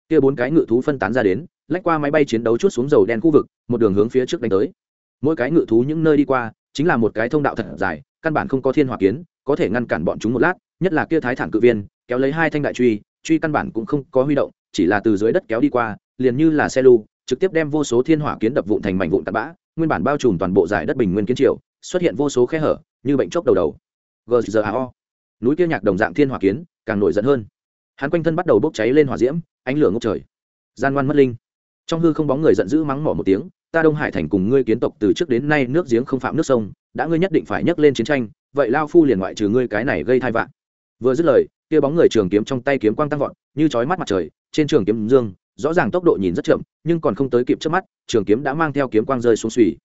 S1: Kia bốn cái ngự thú phân tán ra đến lách qua máy bay chiến đấu chút xuống dầu đen khu vực, một đường hướng phía trước đánh tới. Mỗi cái ngự thú những nơi đi qua, chính là một cái thông đạo thật dài, căn bản không có thiên hỏa kiến, có thể ngăn cản bọn chúng một lát, nhất là kia thái thản cự viên, kéo lấy hai thanh đại truy truy căn bản cũng không có huy động, chỉ là từ dưới đất kéo đi qua, liền như là xe lu, trực tiếp đem vô số thiên hỏa kiến đập vụn thành mảnh vụn tạt bã, nguyên bản bao trùm toàn bộ giải đất bình nguyên kiến triều, xuất hiện vô số khe hở, như bệnh chốc đầu đầu. Gzao núi kia nhạc đồng dạng thiên hỏa kiến, càng nổi giận hơn. Hắn quanh thân bắt đầu bốc cháy lên hỏa diễm, ánh lửa ngốc trời. Gian ngoan mất linh trong hư không bóng người giận dữ mắng mỏ một tiếng, ta đông hải thành cùng ngươi kiến tộc từ trước đến nay nước giếng không phạm nước sông, đã ngươi nhất định phải nhấc lên chiến tranh, vậy lao phu liền ngoại trừ ngươi cái này gây thai vạn vừa dứt lời, kia bóng người trường kiếm trong tay kiếm quang tăng vọt, như chói mắt mặt trời, trên trường kiếm dương, rõ ràng tốc độ nhìn rất chậm, nhưng còn không tới kịp trước mắt, trường kiếm đã mang theo kiếm quang rơi xuống suy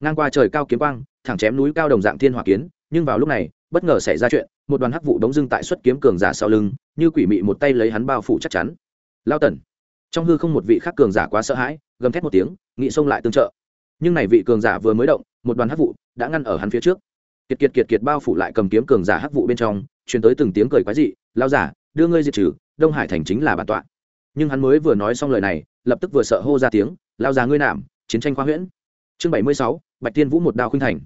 S1: ngang qua trời cao kiếm quang, thẳng chém núi cao đồng dạng thiên hỏa kiến nhưng vào lúc này, bất ngờ xảy ra chuyện, một đoàn hắc vụ đống dưng tại xuất kiếm cường giả sau lưng, như quỷ mị một tay lấy hắn bao phủ chắc chắn. Lao tần trong hư không một vị khác cường giả quá sợ hãi, gầm thét một tiếng, nghị xông lại tương trợ. Nhưng này vị cường giả vừa mới động, một đoàn hắc vụ đã ngăn ở hắn phía trước. Kiệt kiệt kiệt kiệt bao phủ lại cầm kiếm cường giả hắc vụ bên trong, truyền tới từng tiếng cười quái dị lao giả, đưa ngươi diệt trừ, đông hải thành chính là bản tọa. Nhưng hắn mới vừa nói xong lời này, lập tức vừa sợ hô ra tiếng lao giả ngươi nảm chiến tranh khoa huyễn. Chương bảy mươi sáu, bạch tiên vũ một đao khuynh thành.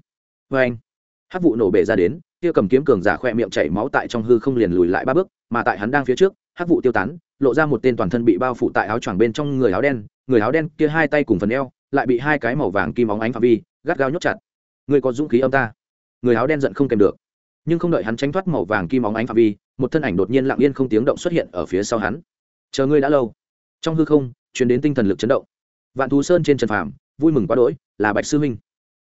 S1: Vê anh, hắc vụ nổ bể ra đến, kia cầm kiếm cường giả khoe miệng chảy máu tại trong hư không liền lùi lại ba bước, mà tại hắn đang phía trước hát vụ tiêu tán, lộ ra một tên toàn thân bị bao phủ tại áo choàng bên trong người áo đen, người áo đen kia hai tay cùng phần eo, lại bị hai cái màu vàng kim óng ánh phạm vi gắt gao nhốt chặt. Người có dũng khí âm ta. Người áo đen giận không kèm được. Nhưng không đợi hắn tránh thoát màu vàng kim óng ánh phạm vi, một thân ảnh đột nhiên lặng yên không tiếng động xuất hiện ở phía sau hắn. Chờ ngươi đã lâu. Trong hư không chuyển đến tinh thần lực chấn động. Vạn thú sơn trên trần phàm, vui mừng quá đỗi, là bạch sư huynh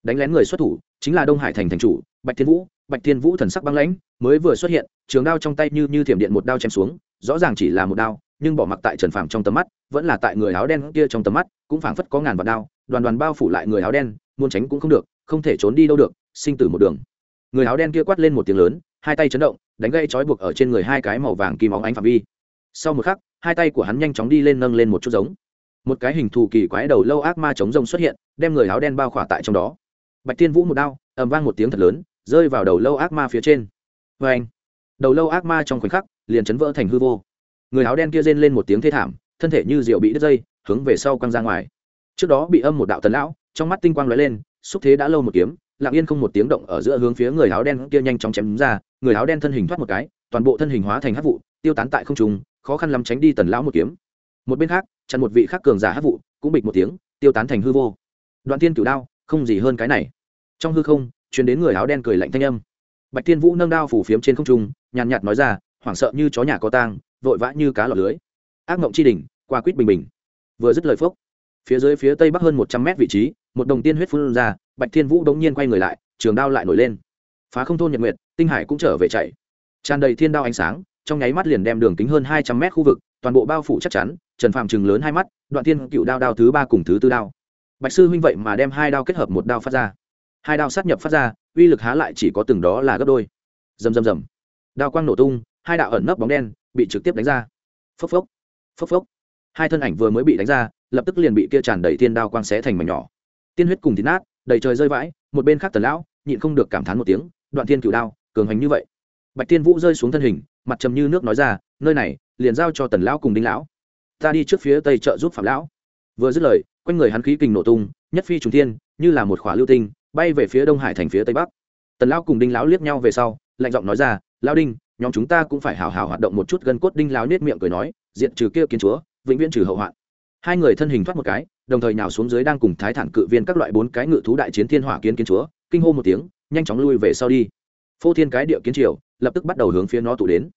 S1: đánh lén người xuất thủ, chính là đông hải thành thành chủ, bạch thiên vũ bạch thiên vũ thần sắc băng lãnh, mới vừa xuất hiện, trường đao trong tay như như thiểm điện một đao chém xuống, rõ ràng chỉ là một đao, nhưng bỏ mặc tại trần phàm trong tầm mắt, vẫn là tại người áo đen kia trong tầm mắt, cũng phảng phất có ngàn vạn đao, đoàn đoàn bao phủ lại người áo đen, muốn tránh cũng không được, không thể trốn đi đâu được, sinh tử một đường. Người áo đen kia quát lên một tiếng lớn, hai tay chấn động, đánh gây trói buộc ở trên người hai cái màu vàng kim óng ánh phạm vi. Sau một khắc, hai tay của hắn nhanh chóng đi lên nâng lên một chút giống. Một cái hình thù kỳ quái đầu lâu ác ma chống rông xuất hiện, đem người áo đen bao khỏa tại trong đó. Bạch thiên vũ một đao, ầm vang một tiếng thật lớn rơi vào đầu lâu ác ma phía trên. Vê anh, đầu lâu ác ma trong khoảnh khắc liền chấn vỡ thành hư vô. Người áo đen kia rên lên một tiếng thê thảm, thân thể như rượu bị đứt dây, hướng về sau quăng ra ngoài. Trước đó bị âm một đạo tần lão, trong mắt tinh quang lóe lên, xúc thế đã lâu một kiếm, lặng yên không một tiếng động ở giữa hướng phía người áo đen kia nhanh chóng chém ra, người áo đen thân hình thoát một cái, toàn bộ thân hình hóa thành hắc vụ, tiêu tán tại không trung, khó khăn lắm tránh đi tần lão một kiếm. Một bên khác, chặn một vị khác cường giả hắc vụ, cũng bịch một tiếng, tiêu tán thành hư vô. Đoạn tiên cửu đao, không gì hơn cái này. Trong hư không truyền đến người áo đen cười lạnh thanh âm. Bạch thiên vũ nâng đao phủ phiếm trên không trung, nhàn nhạt nói ra, hoảng sợ như chó nhà có tang, vội vã như cá lọt lưới. Ác mộng chi đỉnh, qua quýt bình bình. Vừa dứt lời phốc, phía dưới phía tây bắc hơn một trăm mét vị trí, một đồng tiên huyết phun ra, bạch thiên vũ đống nhiên quay người lại, trường đao lại nổi lên. Phá không thôn nhật nguyệt, tinh hải cũng trở về chạy. Tràn đầy thiên đao ánh sáng, trong nháy mắt liền đem đường kính hơn hai trăm mét khu vực, toàn bộ bao phủ chắc chắn, trần phạm chừng lớn hai mắt, đoạn tiên cựu đao đao thứ ba cùng thứ tư đao. Bạch sư huynh vậy mà đem hai đao kết hợp một đao phát ra hai đao sát nhập phát ra, uy lực há lại chỉ có từng đó là gấp đôi. Rầm rầm rầm. Đao quang nổ tung, hai đạo ẩn nấp bóng đen bị trực tiếp đánh ra. Phốc phốc phốc phốc. Hai thân ảnh vừa mới bị đánh ra, lập tức liền bị kia tràn đầy thiên đao quang xé thành mảnh nhỏ. Tiên huyết cùng thịt nát, đầy trời rơi vãi, một bên khác tần lão nhịn không được cảm thán một tiếng, đoạn thiên cửu đao, cường hành như vậy. Bạch tiên vũ rơi xuống thân hình, mặt trầm như nước nói ra, nơi này, liền giao cho tần lão cùng đinh lão. Ta đi trước phía tây trợ giúp phạm lão. Vừa dứt lời, quanh người hắn khí kình nổ tung, nhất phi trùng thiên, như là một khỏa lưu tinh bay về phía đông hải thành phía tây bắc tần lão cùng đinh lão liếc nhau về sau lạnh giọng nói ra lão đinh nhóm chúng ta cũng phải hào hào hoạt động một chút gân cốt đinh lão nết miệng cười nói diện trừ kia kiến chúa vĩnh viễn trừ hậu hoạn hai người thân hình thoát một cái đồng thời nhào xuống dưới đang cùng thái thản cự viên các loại bốn cái ngự thú đại chiến thiên hỏa kiến kiến chúa kinh hô một tiếng nhanh chóng lui về sau đi phô thiên cái địa kiến triều lập tức bắt đầu hướng phía nó tụ đến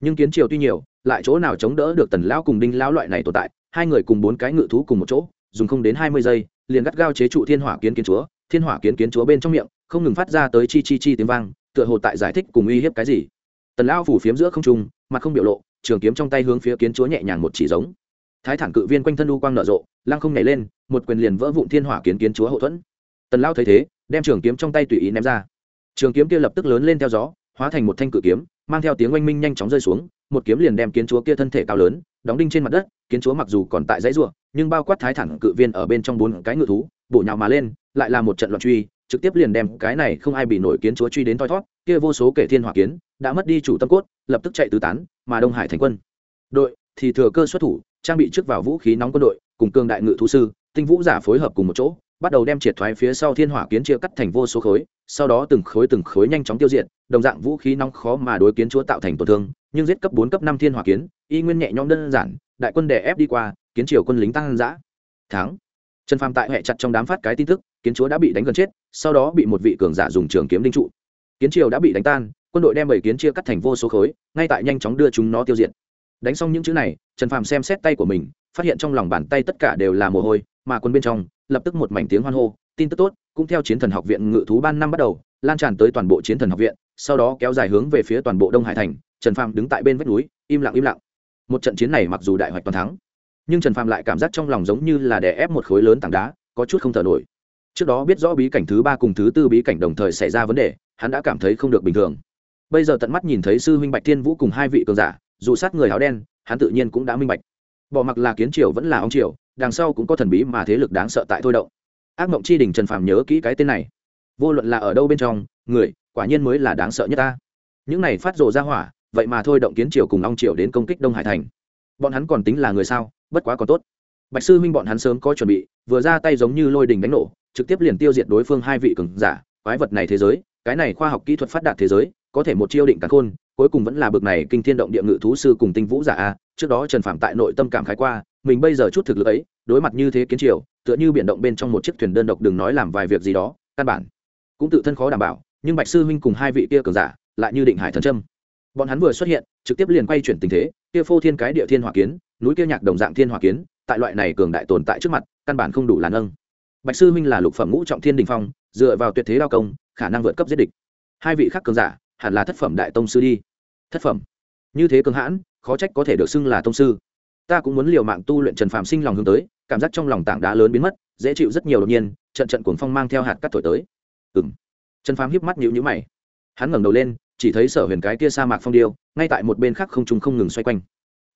S1: nhưng kiến triều tuy nhiều lại chỗ nào chống đỡ được tần lão cùng đinh lão loại này tồn tại hai người cùng bốn cái ngự thú cùng một chỗ dùng không đến hai mươi giây liền gắt gao chế trụ thiên hỏa kiến kiến chúa thiên hỏa kiến kiến chúa bên trong miệng, không ngừng phát ra tới chi chi chi tiếng vang, tựa hồ tại giải thích cùng uy hiếp cái gì. Tần lão phủ phiếm giữa không trung, mặt không biểu lộ, trường kiếm trong tay hướng phía kiến chúa nhẹ nhàng một chỉ giống. Thái thản cự viên quanh thân u quang nở rộ, lăng không nhảy lên, một quyền liền vỡ vụn thiên hỏa kiến kiến chúa hậu thuẫn. Tần lao thấy thế, đem trường kiếm trong tay tùy ý ném ra. Trường kiếm kia lập tức lớn lên theo gió, hóa thành một thanh cự kiếm, mang theo tiếng oanh minh nhanh chóng rơi xuống, một kiếm liền đem kiến chúa kia thân thể cao lớn, đóng đinh trên mặt đất, kiến chúa mặc dù còn tại dãy ruộng nhưng bao quát thái thẳng cự viên ở bên trong bốn cái ngự thú, bổ nhào mà lên lại là một trận loạn truy, trực tiếp liền đem cái này không ai bị nổi kiến chúa truy đến thoi thót, kia vô số kể thiên hỏa kiến đã mất đi chủ tâm cốt, lập tức chạy tứ tán, mà đông hải thành quân. Đội thì thừa cơ xuất thủ, trang bị trước vào vũ khí nóng quân đội, cùng cương đại ngự thú sư, tinh vũ giả phối hợp cùng một chỗ, bắt đầu đem triệt thoái phía sau thiên hỏa kiến chia cắt thành vô số khối, sau đó từng khối từng khối nhanh chóng tiêu diệt, đồng dạng vũ khí nóng khó mà đối kiến chúa tạo thành tổn thương, nhưng giết cấp bốn, cấp năm thiên hỏa kiến, y nguyên nhẹ nhõm đơn giản, đại quân đè ép đi qua, kiến triều quân lính tăng giã thắng. Trần phàm tại hệ chặt trong đám phát cái tin tức kiến chúa đã bị đánh gần chết, sau đó bị một vị cường giả dùng trường kiếm đinh trụ. Kiến triều đã bị đánh tan, quân đội đem bảy kiến chia cắt thành vô số khối, ngay tại nhanh chóng đưa chúng nó tiêu diệt. Đánh xong những chữ này, trần phàm xem xét tay của mình, phát hiện trong lòng bàn tay tất cả đều là mồ hôi, mà quân bên trong, lập tức một mảnh tiếng hoan hô, tin tức tốt, cũng theo chiến thần học viện ngự thú ban năm bắt đầu, lan tràn tới toàn bộ chiến thần học viện, sau đó kéo dài hướng về phía toàn bộ đông hải thành, trần phàm đứng tại bên vách núi, im lặng im lặng. Một trận chiến này mặc dù đại hoạch toàn thắng, nhưng trần phàm lại cảm giác trong lòng giống như là đè ép một khối lớn tảng đá, có chút không thở nổi trước đó biết rõ bí cảnh thứ ba cùng thứ tư bí cảnh đồng thời xảy ra vấn đề, hắn đã cảm thấy không được bình thường. Bây giờ tận mắt nhìn thấy sư huynh bạch thiên vũ cùng hai vị cường giả, dù sát người áo đen, hắn tự nhiên cũng đã minh bạch. Bỏ mặc là kiến triều vẫn là ông triều, đằng sau cũng có thần bí mà thế lực đáng sợ tại thôi động. Ác mộng chi đình trần phàm nhớ kỹ cái tên này. Vô luận là ở đâu bên trong, người, quả nhiên mới là đáng sợ nhất ta. Những này phát rồ ra hỏa, vậy mà thôi động kiến triều cùng ong triều đến công kích đông hải thành. Bọn hắn còn tính là người sao, bất quá còn tốt. Bạch sư huynh bọn hắn sớm có chuẩn bị, vừa ra tay giống như lôi đình đánh nổ trực tiếp liền tiêu diệt đối phương hai vị cường giả, quái vật này thế giới, cái này khoa học kỹ thuật phát đạt thế giới, có thể một chiêu định cả khôn, cuối cùng vẫn là bực này kinh thiên động địa ngự thú sư cùng tinh vũ giả a, trước đó trần phạm tại nội tâm cảm khái qua, mình bây giờ chút thực lực ấy, đối mặt như thế kiến triều, tựa như biển động bên trong một chiếc thuyền đơn độc đừng nói làm vài việc gì đó, căn bản cũng tự thân khó đảm bảo, nhưng bạch sư huynh cùng hai vị kia cường giả lại như định hải thần trâm bọn hắn vừa xuất hiện, trực tiếp liền quay chuyển tình thế, kia phô thiên cái địa thiên hỏa kiến, núi kia nhạc đồng dạng thiên hỏa kiến, tại loại này cường đại tồn tại trước mặt, căn bản không đủ làn nâng bạch sư huynh là lục phẩm ngũ trọng thiên đình phong, dựa vào tuyệt thế đao công, khả năng vượt cấp giết địch. Hai vị khác cường giả, hẳn là thất phẩm đại tông sư đi. Thất phẩm. Như thế cường hãn, khó trách có thể được xưng là tông sư. Ta cũng muốn liều mạng tu luyện trần phàm sinh lòng hướng tới, cảm giác trong lòng tảng đá lớn biến mất, dễ chịu rất nhiều đột nhiên, trận trận cuồng phong mang theo hạt cắt thổi tới. Ừ m trần phàm hiếp mắt nhịu nhữ mày. Hắn ngẩng đầu lên, chỉ thấy sở huyền cái kia sa mạc phong điêu, ngay tại một bên khác không trùng không ngừng xoay quanh.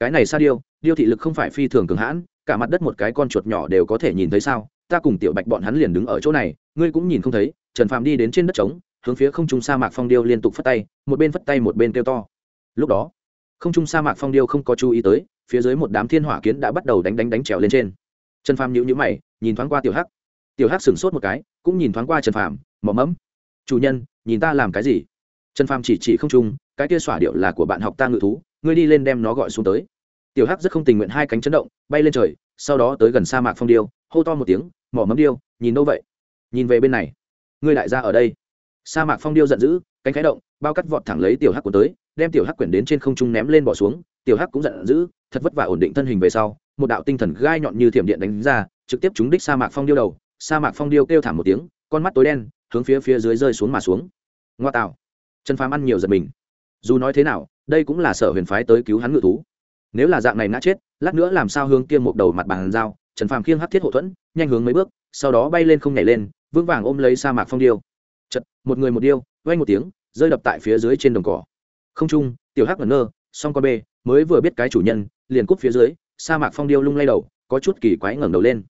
S1: Cái này sa điêu điêu thị lực không phải phi thường cường hãn, cả mặt đất một cái con chuột nhỏ đều có thể nhìn thấy sao? Ta cùng tiểu bạch bọn hắn liền đứng ở chỗ này, ngươi cũng nhìn không thấy, trần phàm đi đến trên đất trống, hướng phía không trung sa mạc phong điêu liên tục phất tay, một bên phất tay một bên kêu to. Lúc đó, không trung sa mạc phong điêu không có chú ý tới, phía dưới một đám thiên hỏa kiến đã bắt đầu đánh đánh đánh trèo lên trên. Trần phàm nhíu nhíu mày, nhìn thoáng qua tiểu hắc. Tiểu hắc sửng sốt một cái, cũng nhìn thoáng qua trần phàm mỏ mẫm, chủ nhân, nhìn ta làm cái gì? Trần phàm chỉ chỉ không trung, cái kia xỏa điệu là của bạn học ta ngự thú, ngươi đi lên đem nó gọi xuống tới. Tiểu hắc rất không tình nguyện hai cánh chấn động, bay lên trời, sau đó tới gần sa mạc phong điêu hô to một tiếng, mỏ mẫm điêu, nhìn đâu vậy? Nhìn về bên này. Ngươi lại ra ở đây. Sa mạc phong điêu giận dữ, cánh khái động, bao cắt vọt thẳng lấy tiểu hắc của tới, đem tiểu hắc quyển đến trên không trung ném lên bỏ xuống. Tiểu hắc cũng giận dữ, thật vất vả ổn định thân hình về sau, một đạo tinh thần gai nhọn như thiểm điện đánh ra, trực tiếp trúng đích sa mạc phong điêu đầu. Sa mạc phong điêu kêu thảm một tiếng, con mắt tối đen, hướng phía phía dưới rơi xuống mà xuống. Ngoa tạo. Trần phàm ăn nhiều giật mình. Dù nói thế nào, đây cũng là sở huyền phái tới cứu hắn ngự thú. Nếu là dạng này ngã chết, lát nữa làm sao hướng kia một đầu mặt bàn dao trần phàm khiêng hắc thiết hậu thuẫn, nhanh hướng mấy bước, sau đó bay lên không nhảy lên, vững vàng ôm lấy sa mạc phong điêu. Chật, một người một điêu vay một tiếng, rơi đập tại phía dưới trên đồng cỏ. Không trung, tiểu hắc ngẩn ngơ, song con bê, mới vừa biết cái chủ nhân, liền cúp phía dưới, sa mạc phong điêu lung lay đầu, có chút kỳ quái ngẩng đầu lên.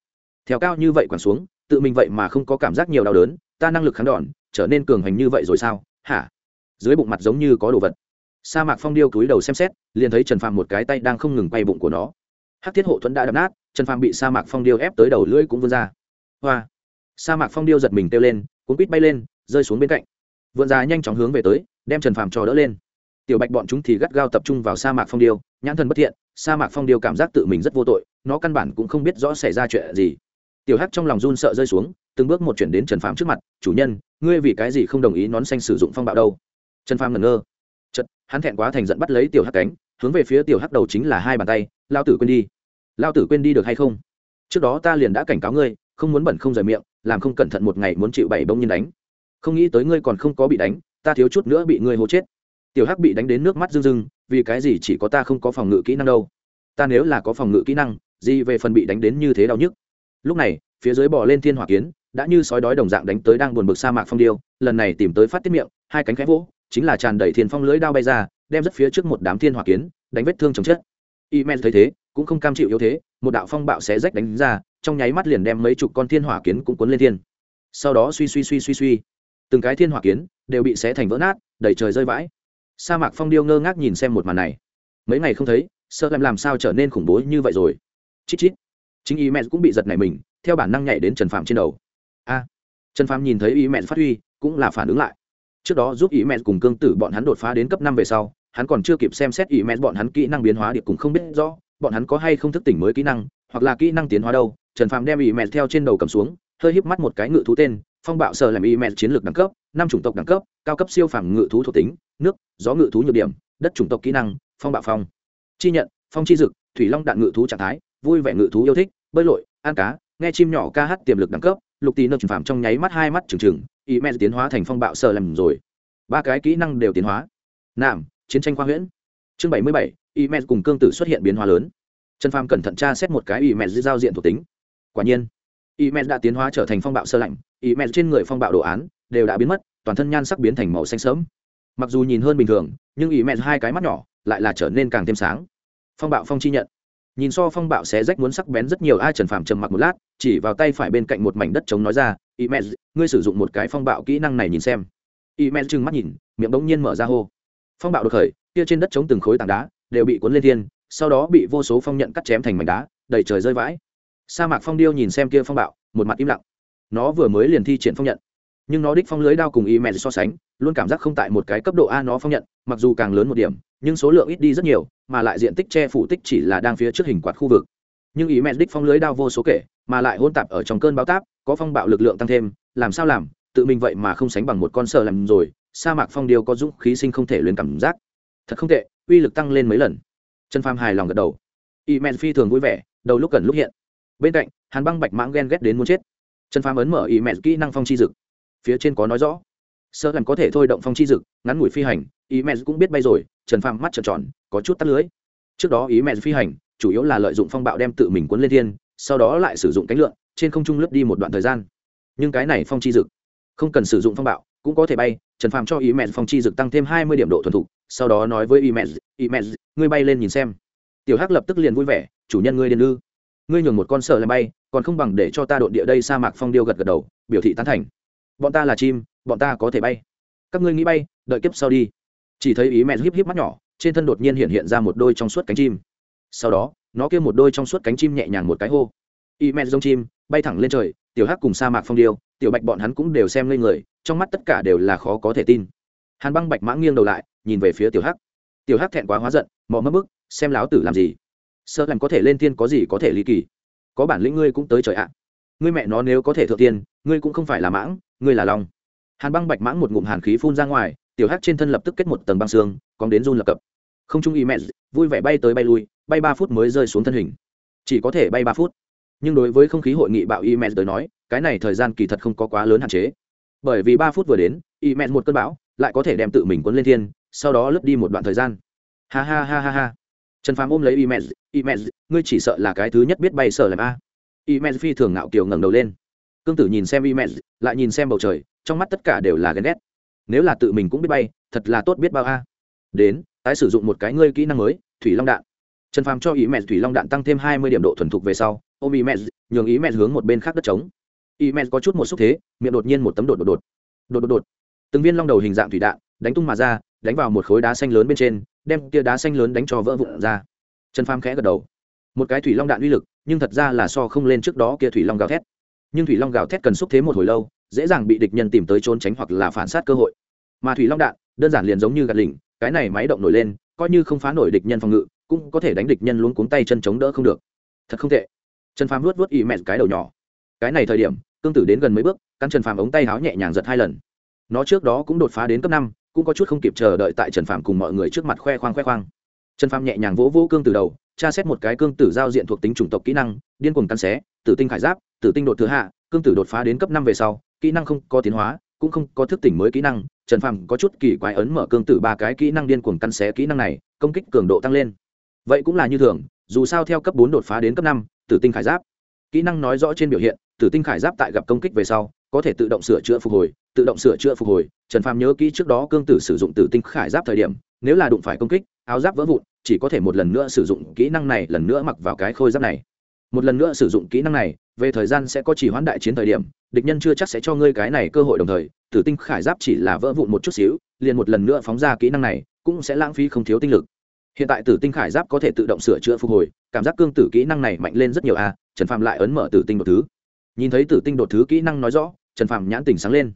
S1: Theo cao như vậy quẳng xuống, tự mình vậy mà không có cảm giác nhiều đau đớn, ta năng lực kháng đòn, trở nên cường hành như vậy rồi sao? Hả? Dưới bụng mặt giống như có đồ vật. Sa mạc phong điêu cúi đầu xem xét, liền thấy trần phàm một cái tay đang không ngừng quay bụng của nó. Hắc thiết hộ thuẫn đã đập nát trần phàm bị sa mạc phong điêu ép tới đầu lưỡi cũng vươn ra. Hoa! Sa mạc phong điêu giật mình kêu lên, cuốn quýt bay lên, rơi xuống bên cạnh. Vượn già nhanh chóng hướng về tới, đem trần phàm trò đỡ lên. Tiểu bạch bọn chúng thì gắt gao tập trung vào sa mạc phong điêu, nhãn thần bất thiện, sa mạc phong điêu cảm giác tự mình rất vô tội, nó căn bản cũng không biết rõ xảy ra chuyện gì. Tiểu hắc trong lòng run sợ rơi xuống, từng bước một chuyển đến trần phàm trước mặt, chủ nhân, ngươi vì cái gì không đồng ý nón xanh sử dụng phong bạo đâu? Trần phàm ngẩn ngơ. Chật hắn thẹn quá thành giận bắt lấy tiểu hắc cánh, hướng về phía tiểu hắc đầu chính là hai bàn tay, lao tử quên đi lao tử quên đi được hay không? Trước đó ta liền đã cảnh cáo ngươi, không muốn bẩn không rời miệng, làm không cẩn thận một ngày muốn chịu bảy bông nhiên đánh. Không nghĩ tới ngươi còn không có bị đánh, ta thiếu chút nữa bị ngươi hố chết. Tiểu hắc bị đánh đến nước mắt rưng rưng, vì cái gì chỉ có ta không có phòng ngự kỹ năng đâu? Ta nếu là có phòng ngự kỹ năng, gì về phần bị đánh đến như thế đau nhức? Lúc này, phía dưới bò lên thiên hỏa kiến, đã như sói đói đồng dạng đánh tới đang buồn bực sa mạc phong điêu, lần này tìm tới phát tiết miệng, hai cánh khẽ vỗ, chính là tràn đầy thiên phong lưỡi đao bay ra, đem rất phía trước một đám thiên hỏa kiến, đánh vết thương chồng chết. Y men thấy thế cũng không cam chịu yếu thế, một đạo phong bạo xé rách đánh ra, trong nháy mắt liền đem mấy chục con thiên hỏa kiến cũng cuốn lên thiên. Sau đó suy suy suy suy suy, từng cái thiên hỏa kiến đều bị xé thành vỡ nát, đầy trời rơi vãi. Sa mạc phong điêu ngơ ngác nhìn xem một màn này. Mấy ngày không thấy, sợ làm làm sao trở nên khủng bố như vậy rồi. Chít chít. Chính y mẹ cũng bị giật này mình, theo bản năng nhảy đến trần phạm trên đầu. A. Trần phạm nhìn thấy y mẹ phát huy, cũng là phản ứng lại. Trước đó giúp y mẹ cùng cương tử bọn hắn đột phá đến cấp năm về sau, hắn còn chưa kịp xem xét y mẹ bọn hắn kỹ năng biến hóa điệp cũng không biết rõ bọn hắn có hay không thức tỉnh mới kỹ năng, hoặc là kỹ năng tiến hóa đâu? Trần phạm đem Mẹ theo trên đầu cầm xuống, hơi híp mắt một cái ngự thú tên, phong bạo sở làm y chiến lược đẳng cấp, năm chủng tộc đẳng cấp, cao cấp siêu phàm ngự thú thuộc tính, nước, gió ngự thú nhược điểm, đất chủng tộc kỹ năng, phong bạo phong. Chi nhận, phong chi dực, thủy long đạn ngự thú trạng thái, vui vẻ ngự thú yêu thích, bơi lội, ăn cá, nghe chim nhỏ ca hát tiềm lực đẳng cấp, lục tì nơ trừng phạm trong nháy mắt hai mắt trừng trừng ý mẹ tiến hóa thành phong bạo sờ làm rồi. Ba cái kỹ năng đều tiến hóa. Nam, chiến tranh khoa huyễn. Chương bảy mươi bảy ý mẹ cùng cương tử xuất hiện biến hóa lớn trần phàm cẩn thận tra xét một cái ý mẹ giao diện thuộc tính. Quả nhiên ý mẹ đã tiến hóa trở thành phong bạo sơ lạnh ý mẹ trên người phong bạo đồ án đều đã biến mất, toàn thân nhan sắc biến thành màu xanh sớm mặc dù nhìn hơn bình thường, nhưng ý mẹ hai cái mắt nhỏ lại là trở nên càng thêm sáng. Phong bạo phong chi nhận. Nhìn so phong bạo xé rách muốn sắc bén rất nhiều, ai trần phàm trầm mặc một lát, chỉ vào tay phải bên cạnh một mảnh đất trống nói ra ý mẹ ngươi sử dụng một cái phong bạo kỹ năng này nhìn xem. Ý mẹ trừng mắt nhìn, miệng bỗng nhiên mở ra hô. Phong bạo được khởi, kia trên đất trống từng khối tảng đá đều bị cuốn lên thiên sau đó bị vô số phong nhận cắt chém thành mảnh đá, đầy trời rơi vãi. Sa mạc phong điêu nhìn xem kia phong bạo, một mặt im lặng. Nó vừa mới liền thi triển phong nhận, nhưng nó đích phong lưới đao cùng y mẹ so sánh, luôn cảm giác không tại một cái cấp độ a nó phong nhận, mặc dù càng lớn một điểm, nhưng số lượng ít đi rất nhiều, mà lại diện tích che phủ tích chỉ là đang phía trước hình quạt khu vực. Nhưng ý mẹ đích phong lưới đao vô số kể, mà lại hôn tạp ở trong cơn bão táp, có phong bạo lực lượng tăng thêm, làm sao làm, tự mình vậy mà không sánh bằng một con sợ làm rồi, sa mạc phong điêu có dũng khí sinh không thể luyện cảm giác. Thật không tệ, uy lực tăng lên mấy lần trần phàm hài lòng gật đầu. Y men phi thường vui vẻ, đầu lúc cần lúc hiện. Bên cạnh, hàn băng bạch mãng ghen ghét đến muốn chết. Trần phàm ấn mở y men kỹ năng phong chi dực. Phía trên có nói rõ. Sơ làm có thể thôi động phong chi dực, ngắn ngủi phi hành, Y mẹ cũng biết bay rồi, trần phàm mắt trợn tròn, có chút tắt lưới. Trước đó Y mẹ phi hành, chủ yếu là lợi dụng phong bạo đem tự mình cuốn lên thiên, sau đó lại sử dụng cánh lượn, trên không trung lướt đi một đoạn thời gian. Nhưng cái này phong chi dực không cần sử dụng phong bạo, cũng có thể bay, trần phàm cho ý mẹ phong chi dực tăng thêm hai mươi điểm độ thuần thục sau đó nói với ý mẹ mẹ ngươi bay lên nhìn xem. Tiểu hắc lập tức liền vui vẻ, chủ nhân ngươi điên ư? Ngươi nhường một con sợ làm bay, còn không bằng để cho ta độn địa đây sa mạc phong điêu gật gật đầu, biểu thị tán thành. Bọn ta là chim, bọn ta có thể bay. Các ngươi nghĩ bay, đợi kiếp sau đi. Chỉ thấy ý mẹ híp híp mắt nhỏ, trên thân đột nhiên hiện hiện ra một đôi trong suốt cánh chim. Sau đó, nó kêu một đôi trong suốt cánh chim nhẹ nhàng một cái hô. Ý mẹ giống chim, bay thẳng lên trời, tiểu hắc cùng sa mạc phong điêu, tiểu bạch bọn hắn cũng đều xem lên người, trong mắt tất cả đều là khó có thể tin. Hàn băng bạch mã nghiêng đầu lại nhìn về phía tiểu hắc. Tiểu hắc thẹn quá hóa giận, mò mất bức, xem láo tử làm gì. Sợ làm có thể lên thiên có gì có thể lý kỳ. Có bản lĩnh ngươi cũng tới trời ạ. Ngươi mẹ nó nếu có thể thượng tiên, ngươi cũng không phải là mãng, ngươi là long. hàn băng bạch mãng một ngụm hàn khí phun ra ngoài, tiểu hắc trên thân lập tức kết một tầng băng xương còn đến run lập cập. Không trung y mẹ, vui vẻ bay tới bay lui, bay ba phút mới rơi xuống thân hình. Chỉ có thể bay ba phút. Nhưng đối với không khí hội nghị bạo y mẹ tới nói, cái này thời gian kỳ thật không có quá lớn hạn chế. Bởi vì ba phút vừa đến, y mẹ một cơn bão lại có thể đem tự mình cuốn lên thiên sau đó lướt đi một đoạn thời gian. Ha ha ha ha ha. Trần phàm ôm lấy imed imed ngươi chỉ sợ là cái thứ nhất biết bay sở làm a. Imed phi thường ngạo kiều ngẩng đầu lên. Cương tử nhìn xem imed lại nhìn xem bầu trời, trong mắt tất cả đều là ghen ghét. Nếu là tự mình cũng biết bay, thật là tốt biết bao a. Đến, tái sử dụng một cái ngươi kỹ năng mới, thủy long đạn. Trần phàm cho ý mẹ thủy long đạn tăng thêm hai mươi điểm độ thuần thục về sau, ôm ý mẹ nhường ý mẹ hướng một bên khác đất trống. Ý mẹ có chút một xúc thế, miệng đột nhiên một tấm đột đột đột. Đột đột đột. Từng viên long đầu hình dạng thủy đạn đánh tung mà ra, đánh vào một khối đá xanh lớn bên trên, đem tia đá xanh lớn đánh cho vỡ vụn ra. Trần phàm khẽ gật đầu. Một cái thủy long đạn uy lực, nhưng thật ra là so không lên trước đó kia thủy long gào thét. Nhưng thủy long gào thét cần xúc thế một hồi lâu, dễ dàng bị địch nhân tìm tới trốn tránh hoặc là phản sát cơ hội. Mà thủy long đạn, đơn giản liền giống như gạt lỉnh, cái này máy động nổi lên, coi như không phá nổi địch nhân phòng ngự, cũng có thể đánh địch nhân luôn cuống tay chân chống đỡ không được. Thật không tệ. Trần phàm luốt vớt ỉ mẹt cái đầu nhỏ. Cái này thời điểm, cương tử đến gần mấy bước căn trần phàm ống tay háo nhẹ nhàng giật hai lần. Nó trước đó cũng đột phá đến cấp năm cũng có chút không kịp chờ đợi tại trần phàm cùng mọi người trước mặt khoe khoang khoe khoang. Trần phàm nhẹ nhàng vỗ vỗ cương tử đầu, tra xét một cái cương tử giao diện thuộc tính chủng tộc kỹ năng, điên cuồng cắn xé, tử tinh khải giáp, tử tinh đột thứ hạ, cương tử đột phá đến cấp năm về sau, kỹ năng không có tiến hóa, cũng không có thức tỉnh mới kỹ năng, trần phàm có chút kỳ quái ấn mở cương tử ba cái kỹ năng điên cuồng cắn xé kỹ năng này, công kích cường độ tăng lên. Vậy cũng là như thường, dù sao theo cấp bốn đột phá đến cấp năm, tử tinh khải giáp kỹ năng nói rõ trên biểu hiện tử tinh khải giáp tại gặp công kích về sau có thể tự động sửa chữa phục hồi tự động sửa chữa phục hồi. Trần phàm nhớ kỹ trước đó cương tử sử dụng tử tinh khải giáp thời điểm nếu là đụng phải công kích áo giáp vỡ vụn chỉ có thể một lần nữa sử dụng kỹ năng này lần nữa mặc vào cái khôi giáp này. Một lần nữa sử dụng kỹ năng này về thời gian sẽ có chỉ hoãn đại chiến thời điểm địch nhân chưa chắc sẽ cho ngươi cái này cơ hội đồng thời tử tinh khải giáp chỉ là vỡ vụn một chút xíu liền một lần nữa phóng ra kỹ năng này cũng sẽ lãng phí không thiếu tinh lực. Hiện tại tử tinh khải giáp có thể tự động sửa chữa phục hồi cảm giác cương tử kỹ năng này mạnh lên rất nhiều a à, trần phạm lại ấn mở tử tinh đột thứ. Nhìn thấy tử tinh đột thứ kỹ năng nói rõ, trần phạm nhãn tình sáng lên.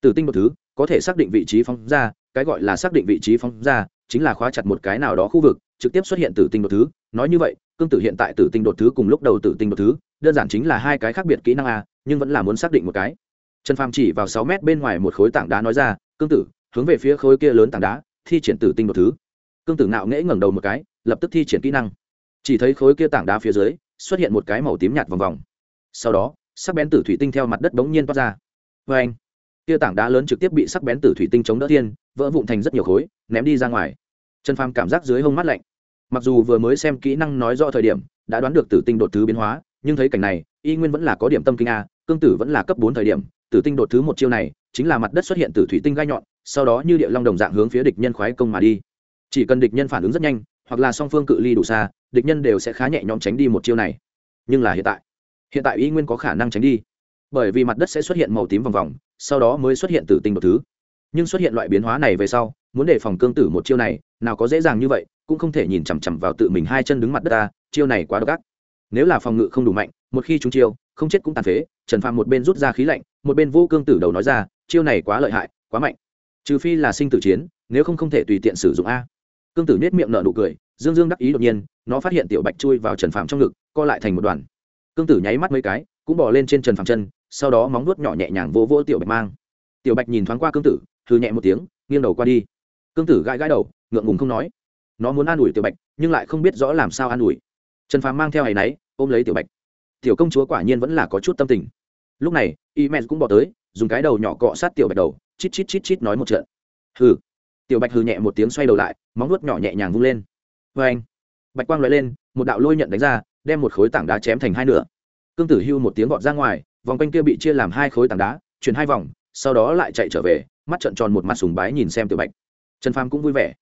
S1: Tử tinh đột thứ có thể xác định vị trí phóng ra, cái gọi là xác định vị trí phóng ra, chính là khóa chặt một cái nào đó khu vực, trực tiếp xuất hiện tử tinh đột thứ. Nói như vậy, cương tử hiện tại tử tinh đột thứ cùng lúc đầu tử tinh đột thứ, đơn giản chính là hai cái khác biệt kỹ năng a, nhưng vẫn là muốn xác định một cái. Trần phàm chỉ vào sáu mét bên ngoài một khối tảng đá nói ra, cương tử, hướng về phía khối kia lớn tảng đá, thi triển tử tinh đột thứ. Cương tử nạo nghễ ngẩng đầu một cái, lập tức thi triển kỹ năng. Chỉ thấy khối kia tảng đá phía dưới xuất hiện một cái màu tím nhạt vòng vòng. Sau đó, sắc bén tử thủy tinh theo mặt đất bỗng nhiên toát ra. Vê anh, Tia tảng đá lớn trực tiếp bị sắc bén tử thủy tinh chống đỡ thiên, vỡ vụn thành rất nhiều khối, ném đi ra ngoài. Trần phàm cảm giác dưới hông mắt lạnh. Mặc dù vừa mới xem kỹ năng nói rõ thời điểm, đã đoán được tử tinh đột thứ biến hóa, nhưng thấy cảnh này, y nguyên vẫn là có điểm tâm kinh a, cương tử vẫn là cấp bốn thời điểm, tử tinh đột thứ một chiêu này, chính là mặt đất xuất hiện tử thủy tinh gai nhọn, sau đó như địa long đồng dạng hướng phía địch nhân khoái công mà đi. Chỉ cần địch nhân phản ứng rất nhanh, hoặc là song phương cự ly đủ xa địch nhân đều sẽ khá nhẹ nhõm tránh đi một chiêu này. Nhưng là hiện tại hiện tại y nguyên có khả năng tránh đi. Bởi vì mặt đất sẽ xuất hiện màu tím vòng vòng, sau đó mới xuất hiện tử tinh một thứ. Nhưng xuất hiện loại biến hóa này về sau, muốn đề phòng cương tử một chiêu này, nào có dễ dàng như vậy, cũng không thể nhìn chằm chằm vào tự mình hai chân đứng mặt đất ta, chiêu này quá độc ác. Nếu là phòng ngự không đủ mạnh, một khi chúng chiêu, không chết cũng tàn phế, trần phàm một bên rút ra khí lạnh, một bên vô cương tử đầu nói ra, chiêu này quá lợi hại, quá mạnh. Trừ phi là sinh tử chiến, nếu không không thể tùy tiện sử dụng a cương tử nết miệng nở nụ cười, dương dương đắc ý đột nhiên, nó phát hiện tiểu bạch chui vào trần phàm trong ngực, co lại thành một đoàn. Cương tử nháy mắt mấy cái, cũng bỏ lên trên trần phàm chân, sau đó móng nuốt nhỏ nhẹ nhàng vỗ vỗ tiểu bạch mang. Tiểu bạch nhìn thoáng qua cương tử thư nhẹ một tiếng, nghiêng đầu qua đi. Cương tử gãi gãi đầu, ngượng ngùng không nói. Nó muốn an ủi tiểu bạch, nhưng lại không biết rõ làm sao an ủi. Trần phàm mang theo ngày náy, ôm lấy tiểu bạch. Tiểu công chúa quả nhiên vẫn là có chút tâm tình. Lúc này, y men cũng bỏ tới, dùng cái đầu nhỏ cọ sát tiểu bạch đầu, chít chít chít chít nói một trận. Hừ tiểu bạch hừ nhẹ một tiếng xoay đầu lại, móng nuốt nhỏ nhẹ nhàng vung lên. Vê anh, bạch quang l lên, một đạo lôi nhận đánh ra, đem một khối tảng đá chém thành hai nửa. Cương tử hưu một tiếng vọt ra ngoài, vòng quanh kia bị chia làm hai khối tảng đá, chuyển hai vòng, sau đó lại chạy trở về, mắt trợn tròn một mặt sùng bái nhìn xem tiểu bạch. Trần pham cũng vui vẻ.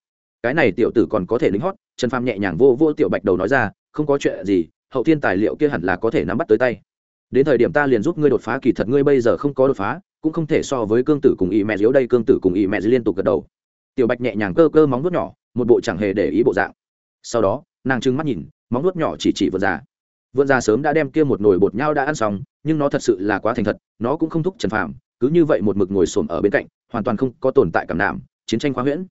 S1: Cái này tiểu tử còn có thể lính hót, trần pham nhẹ nhàng vô vô tiểu bạch đầu nói ra, không có chuyện gì, hậu thiên tài liệu kia hẳn là có thể nắm bắt tới tay. Đến thời điểm ta liền giúp ngươi đột phá, kỳ thật ngươi bây giờ không có đột phá, cũng không thể so với cương tử cùng Y mẹ diếu đây, cương tử cùng Y mẹ liên tục gật đầu tiểu bạch nhẹ nhàng cơ cơ móng vuốt nhỏ, một bộ chẳng hề để ý bộ dạng. Sau đó, nàng trừng mắt nhìn, móng vuốt nhỏ chỉ chỉ vượn già vượn già sớm đã đem kia một nồi bột nhau đã ăn xong, nhưng nó thật sự là quá thành thật, nó cũng không thúc trần phàm, cứ như vậy một mực ngồi xổm ở bên cạnh, hoàn toàn không có tồn tại cảm nạm, chiến tranh khoa huyễn.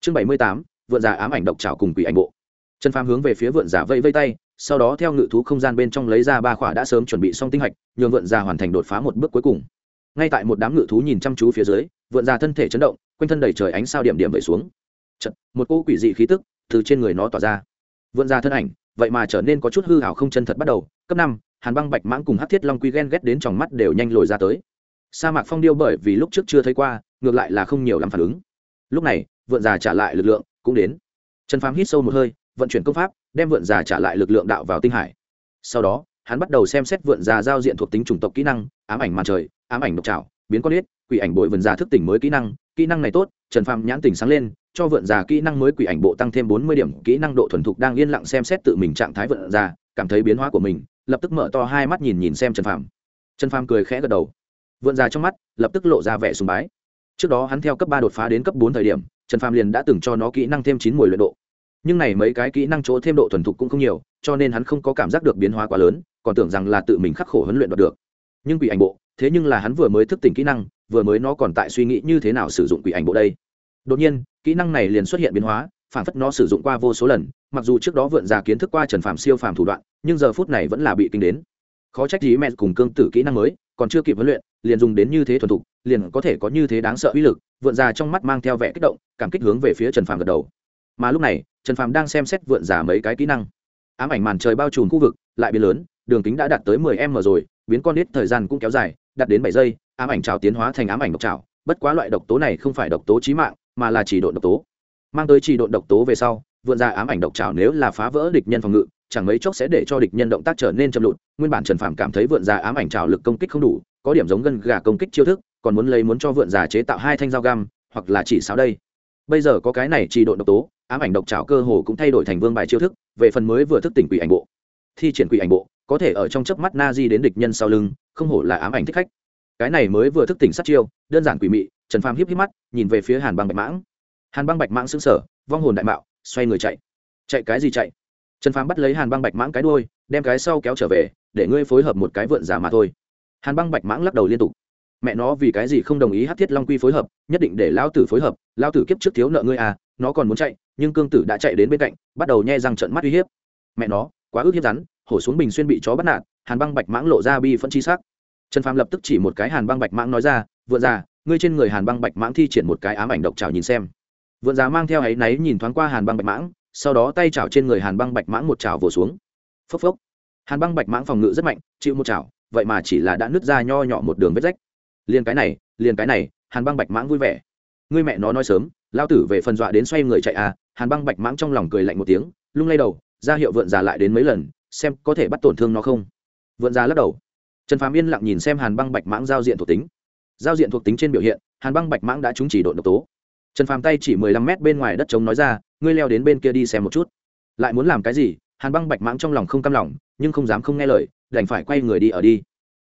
S1: Chương bảy mươi tám vượn già ám ảnh độc trào cùng quỷ ảnh bộ. Trần phàm hướng về phía vượn già vây vây tay, sau đó theo ngự thú không gian bên trong lấy ra ba khỏa đã sớm chuẩn bị xong tinh hạch, nhường vượn già hoàn thành đột phá một bước cuối cùng. Ngay tại một đám ngự thú nhìn chăm chú phía dưới vượn già thân thể chấn động quanh thân đầy trời ánh sao điểm điểm vẩy xuống. Chật, một cô quỷ dị khí tức từ trên người nó tỏa ra. Vượn già thân ảnh vậy mà trở nên có chút hư hảo không chân thật bắt đầu. Cấp năm hàn băng bạch mãng cùng hát thiết long quy ghen ghét đến trong mắt đều nhanh lồi ra tới. Sa mạc phong điêu bởi vì lúc trước chưa thấy qua ngược lại là không nhiều làm phản ứng. Lúc này vượn già trả lại lực lượng cũng đến. Trần phám hít sâu một hơi vận chuyển công pháp đem vượn già trả lại lực lượng đạo vào tinh hải. Sau đó hắn bắt đầu xem xét vượn già giao diện thuộc tính chủng tộc kỹ năng ám ảnh màn trời ám ảnh độc trào biến con ếch quỷ ảnh bội vườn già thức tỉnh mới kỹ năng kỹ năng này tốt, trần phàm nhãn tỉnh sáng lên, cho vượn già kỹ năng mới quỷ ảnh bộ tăng thêm bốn mươi điểm, kỹ năng độ thuần thục đang yên lặng xem xét tự mình trạng thái vượn già cảm thấy biến hóa của mình, lập tức mở to hai mắt nhìn nhìn xem trần phàm. Trần phàm cười khẽ gật đầu. Vượn già trong mắt, lập tức lộ ra vẻ sùng bái. Trước đó hắn theo cấp ba đột phá đến cấp bốn thời điểm, trần phàm liền đã từng cho nó kỹ năng thêm chín mùi luyện độ. Nhưng này mấy cái kỹ năng chỗ thêm độ thuần thục cũng không nhiều, cho nên hắn không có cảm giác được biến hóa quá lớn, còn tưởng rằng là tự mình khắc khổ huấn luyện đoạt được. Nhưng quỷ ảnh bộ, thế nhưng là hắn vừa mới thức tỉnh kỹ năng vừa mới nó còn tại suy nghĩ như thế nào sử dụng quỷ ảnh bộ đây. Đột nhiên, kỹ năng này liền xuất hiện biến hóa, phản phất nó sử dụng qua vô số lần, mặc dù trước đó vượn ra kiến thức qua trần phạm siêu phàm thủ đoạn, nhưng giờ phút này vẫn là bị kinh đến. Khó trách gì mẹ cùng cương tử kỹ năng mới, còn chưa kịp huấn luyện, liền dùng đến như thế thuần thục, liền có thể có như thế đáng sợ uy lực, vượn ra trong mắt mang theo vẻ kích động, cảm kích hướng về phía trần phạm gật đầu. Mà lúc này, trần phạm đang xem xét vượn giả mấy cái kỹ năng. Ám ảnh màn trời bao trùm khu vực, lại biến lớn, đường kính đã đạt tới 10 m rồi, biến con nít thời gian cũng kéo dài, đạt đến bảy giây ám ảnh trào tiến hóa thành ám ảnh độc trào, bất quá loại độc tố này không phải độc tố chí mạng, mà là chỉ độn độc tố. Mang tới chỉ độn độc tố về sau, vượn ra ám ảnh độc trào nếu là phá vỡ địch nhân phòng ngự, chẳng mấy chốc sẽ để cho địch nhân động tác trở nên chậm lụt. Nguyên bản trần phạm cảm thấy vượn ra ám ảnh trào lực công kích không đủ, có điểm giống gân gà công kích chiêu thức, còn muốn lấy muốn cho vượn già chế tạo hai thanh dao găm, hoặc là chỉ sáo đây. Bây giờ có cái này chỉ độ độc tố, ám ảnh độc trào cơ hồ cũng thay đổi thành vương bài chiêu thức, về phần mới vừa thức tỉnh quỷ ảnh bộ. Thi triển quỷ ảnh bộ, có thể ở trong chớp mắt na di đến địch nhân sau lưng, không hổ là ám ảnh thích khách cái này mới vừa thức tỉnh sát chiêu, đơn giản quỷ mị, trần phàm híp híp mắt, nhìn về phía hàn băng bạch mãng. Hàn băng bạch mãng xứng sở vong hồn đại mạo, xoay người chạy. Chạy cái gì chạy? Trần phàm bắt lấy hàn băng bạch mãng cái đuôi, đem cái sau kéo trở về, để ngươi phối hợp một cái vượn giả mà thôi. Hàn băng bạch mãng lắc đầu liên tục. Mẹ nó, vì cái gì không đồng ý hát thiết long quy phối hợp, nhất định để lao tử phối hợp lao tử kiếp trước thiếu nợ ngươi à nó còn muốn chạy, nhưng cương tử đã chạy đến bên cạnh, bắt đầu nhe răng trận mắt uy hiếp. Mẹ nó, quá ức hiếp rắn, hổ xuống bình xuyên bị chó bắt nạt, hàn băng bạch mãng lộ ra bi phân chi sắc trần phàm lập tức chỉ một cái hàn băng bạch mãng nói ra vượn già ngươi trên người hàn băng bạch mãng thi triển một cái ám ảnh độc trào nhìn xem. Vượn già mang theo áy náy nhìn thoáng qua hàn băng bạch mãng, sau đó tay chảo trên người hàn băng bạch mãng một chảo vồ xuống. Phốc phốc. Hàn băng bạch mãng phòng ngự rất mạnh, chịu một chảo, vậy mà chỉ là đã nứt ra nho nhỏ một đường vết rách. Liền cái này, liền cái này, hàn băng bạch mãng vui vẻ. Ngươi mẹ nó nói sớm lao tử về phần dọa đến xoay người chạy à? Hàn băng bạch mãng trong lòng cười lạnh một tiếng, lung lay đầu, ra hiệu vượn già lại đến mấy lần, xem có thể bắt tổn thương nó không. Vượn già lắc đầu trần phàm yên lặng nhìn xem hàn băng bạch mãng giao diện thuộc tính. Giao diện thuộc tính trên biểu hiện, hàn băng bạch mãng đã trúng chỉ độn độc tố. Trần phàm tay chỉ mười lăm mét bên ngoài đất trống nói ra, ngươi leo đến bên kia đi xem một chút. Lại muốn làm cái gì? Hàn băng bạch mãng trong lòng không cam lòng, nhưng không dám không nghe lời, đành phải quay người đi ở đi.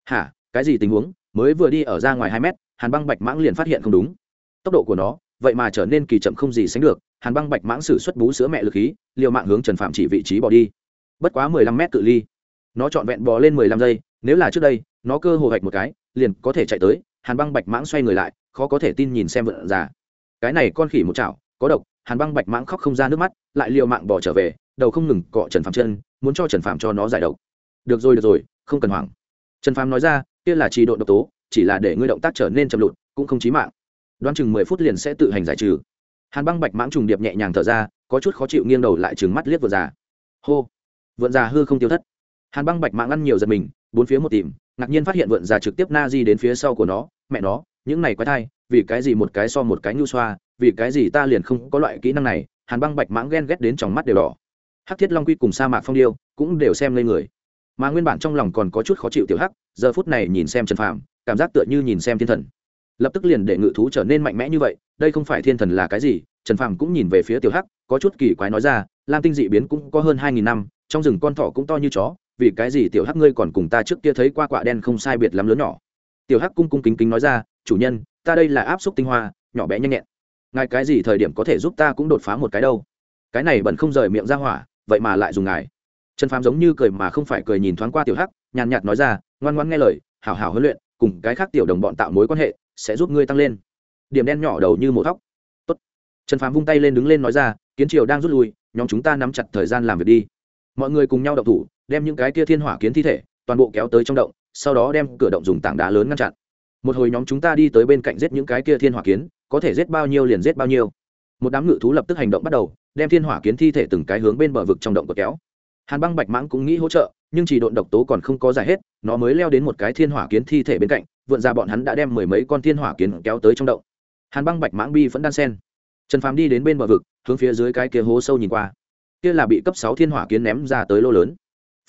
S1: Hả? Cái gì tình huống? Mới vừa đi ở ra ngoài hai mét, hàn băng bạch mãng liền phát hiện không đúng. Tốc độ của nó, vậy mà trở nên kỳ chậm không gì sánh được. Hàn băng bạch mãng sử xuất bú sữa mẹ lực khí, liều mạng hướng trần phạm chỉ vị trí bỏ đi. Bất quá mười lăm mét cự ly, nó trọn vẹn bò lên mười lăm giây nếu là trước đây, nó cơ hồ hạch một cái, liền có thể chạy tới, hàn băng bạch mãng xoay người lại, khó có thể tin nhìn xem vợ già. Cái này con khỉ một chảo, có độc, hàn băng bạch mãng khóc không ra nước mắt, lại liều mạng bỏ trở về, đầu không ngừng cọ trần phạm chân, muốn cho trần phạm cho nó giải độc. Được rồi được rồi, không cần hoảng. Trần phạm nói ra, kia là trì độ độc tố, chỉ là để ngươi động tác trở nên chậm lụt, cũng không chí mạng. Đoán chừng mười phút liền sẽ tự hành giải trừ. Hàn băng bạch mãng trùng điệp nhẹ nhàng thở ra, có chút khó chịu nghiêng đầu lại trừng mắt liếc vượn già. Hô. Vượn già hư không tiêu thất. Hàn băng bạch mãng ăn nhiều giật mình bốn phía một tìm, ngạc nhiên phát hiện vượn già trực tiếp na di đến phía sau của nó, mẹ nó, những này quái thai, vì cái gì một cái so một cái nhu xoa, vì cái gì ta liền không có loại kỹ năng này? Hàn băng bạch mãng ghen ghét đến trong mắt đều đỏ. Hắc thiết long quy cùng sa mạc phong điêu cũng đều xem lên người. Mà nguyên bản trong lòng còn có chút khó chịu tiểu hắc, giờ phút này nhìn xem trần phàm, cảm giác tựa như nhìn xem thiên thần. Lập tức liền để ngự thú trở nên mạnh mẽ như vậy, đây không phải thiên thần là cái gì? Trần phàm cũng nhìn về phía tiểu hắc, có chút kỳ quái nói ra, lam tinh dị biến cũng có hơn hai nghìn năm, trong rừng con thỏ cũng to như chó vì cái gì tiểu hắc ngươi còn cùng ta trước kia thấy qua quả đen không sai biệt lắm lớn nhỏ? Tiểu hắc cung cung kính kính nói ra, chủ nhân, ta đây là áp xúc tinh hoa, nhỏ bé nhanh nhẹn. Ngài cái gì thời điểm có thể giúp ta cũng đột phá một cái đâu. Cái này bẩn không rời miệng ra hỏa, vậy mà lại dùng ngài. Trần phàm giống như cười mà không phải cười nhìn thoáng qua tiểu hắc, nhàn nhạt nói ra, ngoan ngoan nghe lời, hảo hảo huấn luyện, cùng cái khác tiểu đồng bọn tạo mối quan hệ, sẽ giúp ngươi tăng lên. Điểm đen nhỏ đầu như một thóc. Tốt. trần phàm vung tay lên đứng lên nói ra, kiến triều đang rút lui, nhóm chúng ta nắm chặt thời gian làm việc đi mọi người cùng nhau động thủ, đem những cái kia thiên hỏa kiến thi thể, toàn bộ kéo tới trong động, sau đó đem cửa động dùng tảng đá lớn ngăn chặn. Một hồi nhóm chúng ta đi tới bên cạnh giết những cái kia thiên hỏa kiến, có thể giết bao nhiêu liền giết bao nhiêu. Một đám ngự thú lập tức hành động bắt đầu, đem thiên hỏa kiến thi thể từng cái hướng bên bờ vực trong động của kéo. Hàn băng bạch mãng cũng nghĩ hỗ trợ, nhưng chỉ độn độc tố còn không có giải hết, nó mới leo đến một cái thiên hỏa kiến thi thể bên cạnh, vượn ra bọn hắn đã đem mười mấy con thiên hỏa kiến kéo tới trong động. Hàn băng bạch mãng bi vẫn đan sen. Trần phàm đi đến bên bờ vực, hướng phía dưới cái kia hố sâu nhìn qua kia là bị cấp sáu thiên hỏa kiến ném ra tới lô lớn.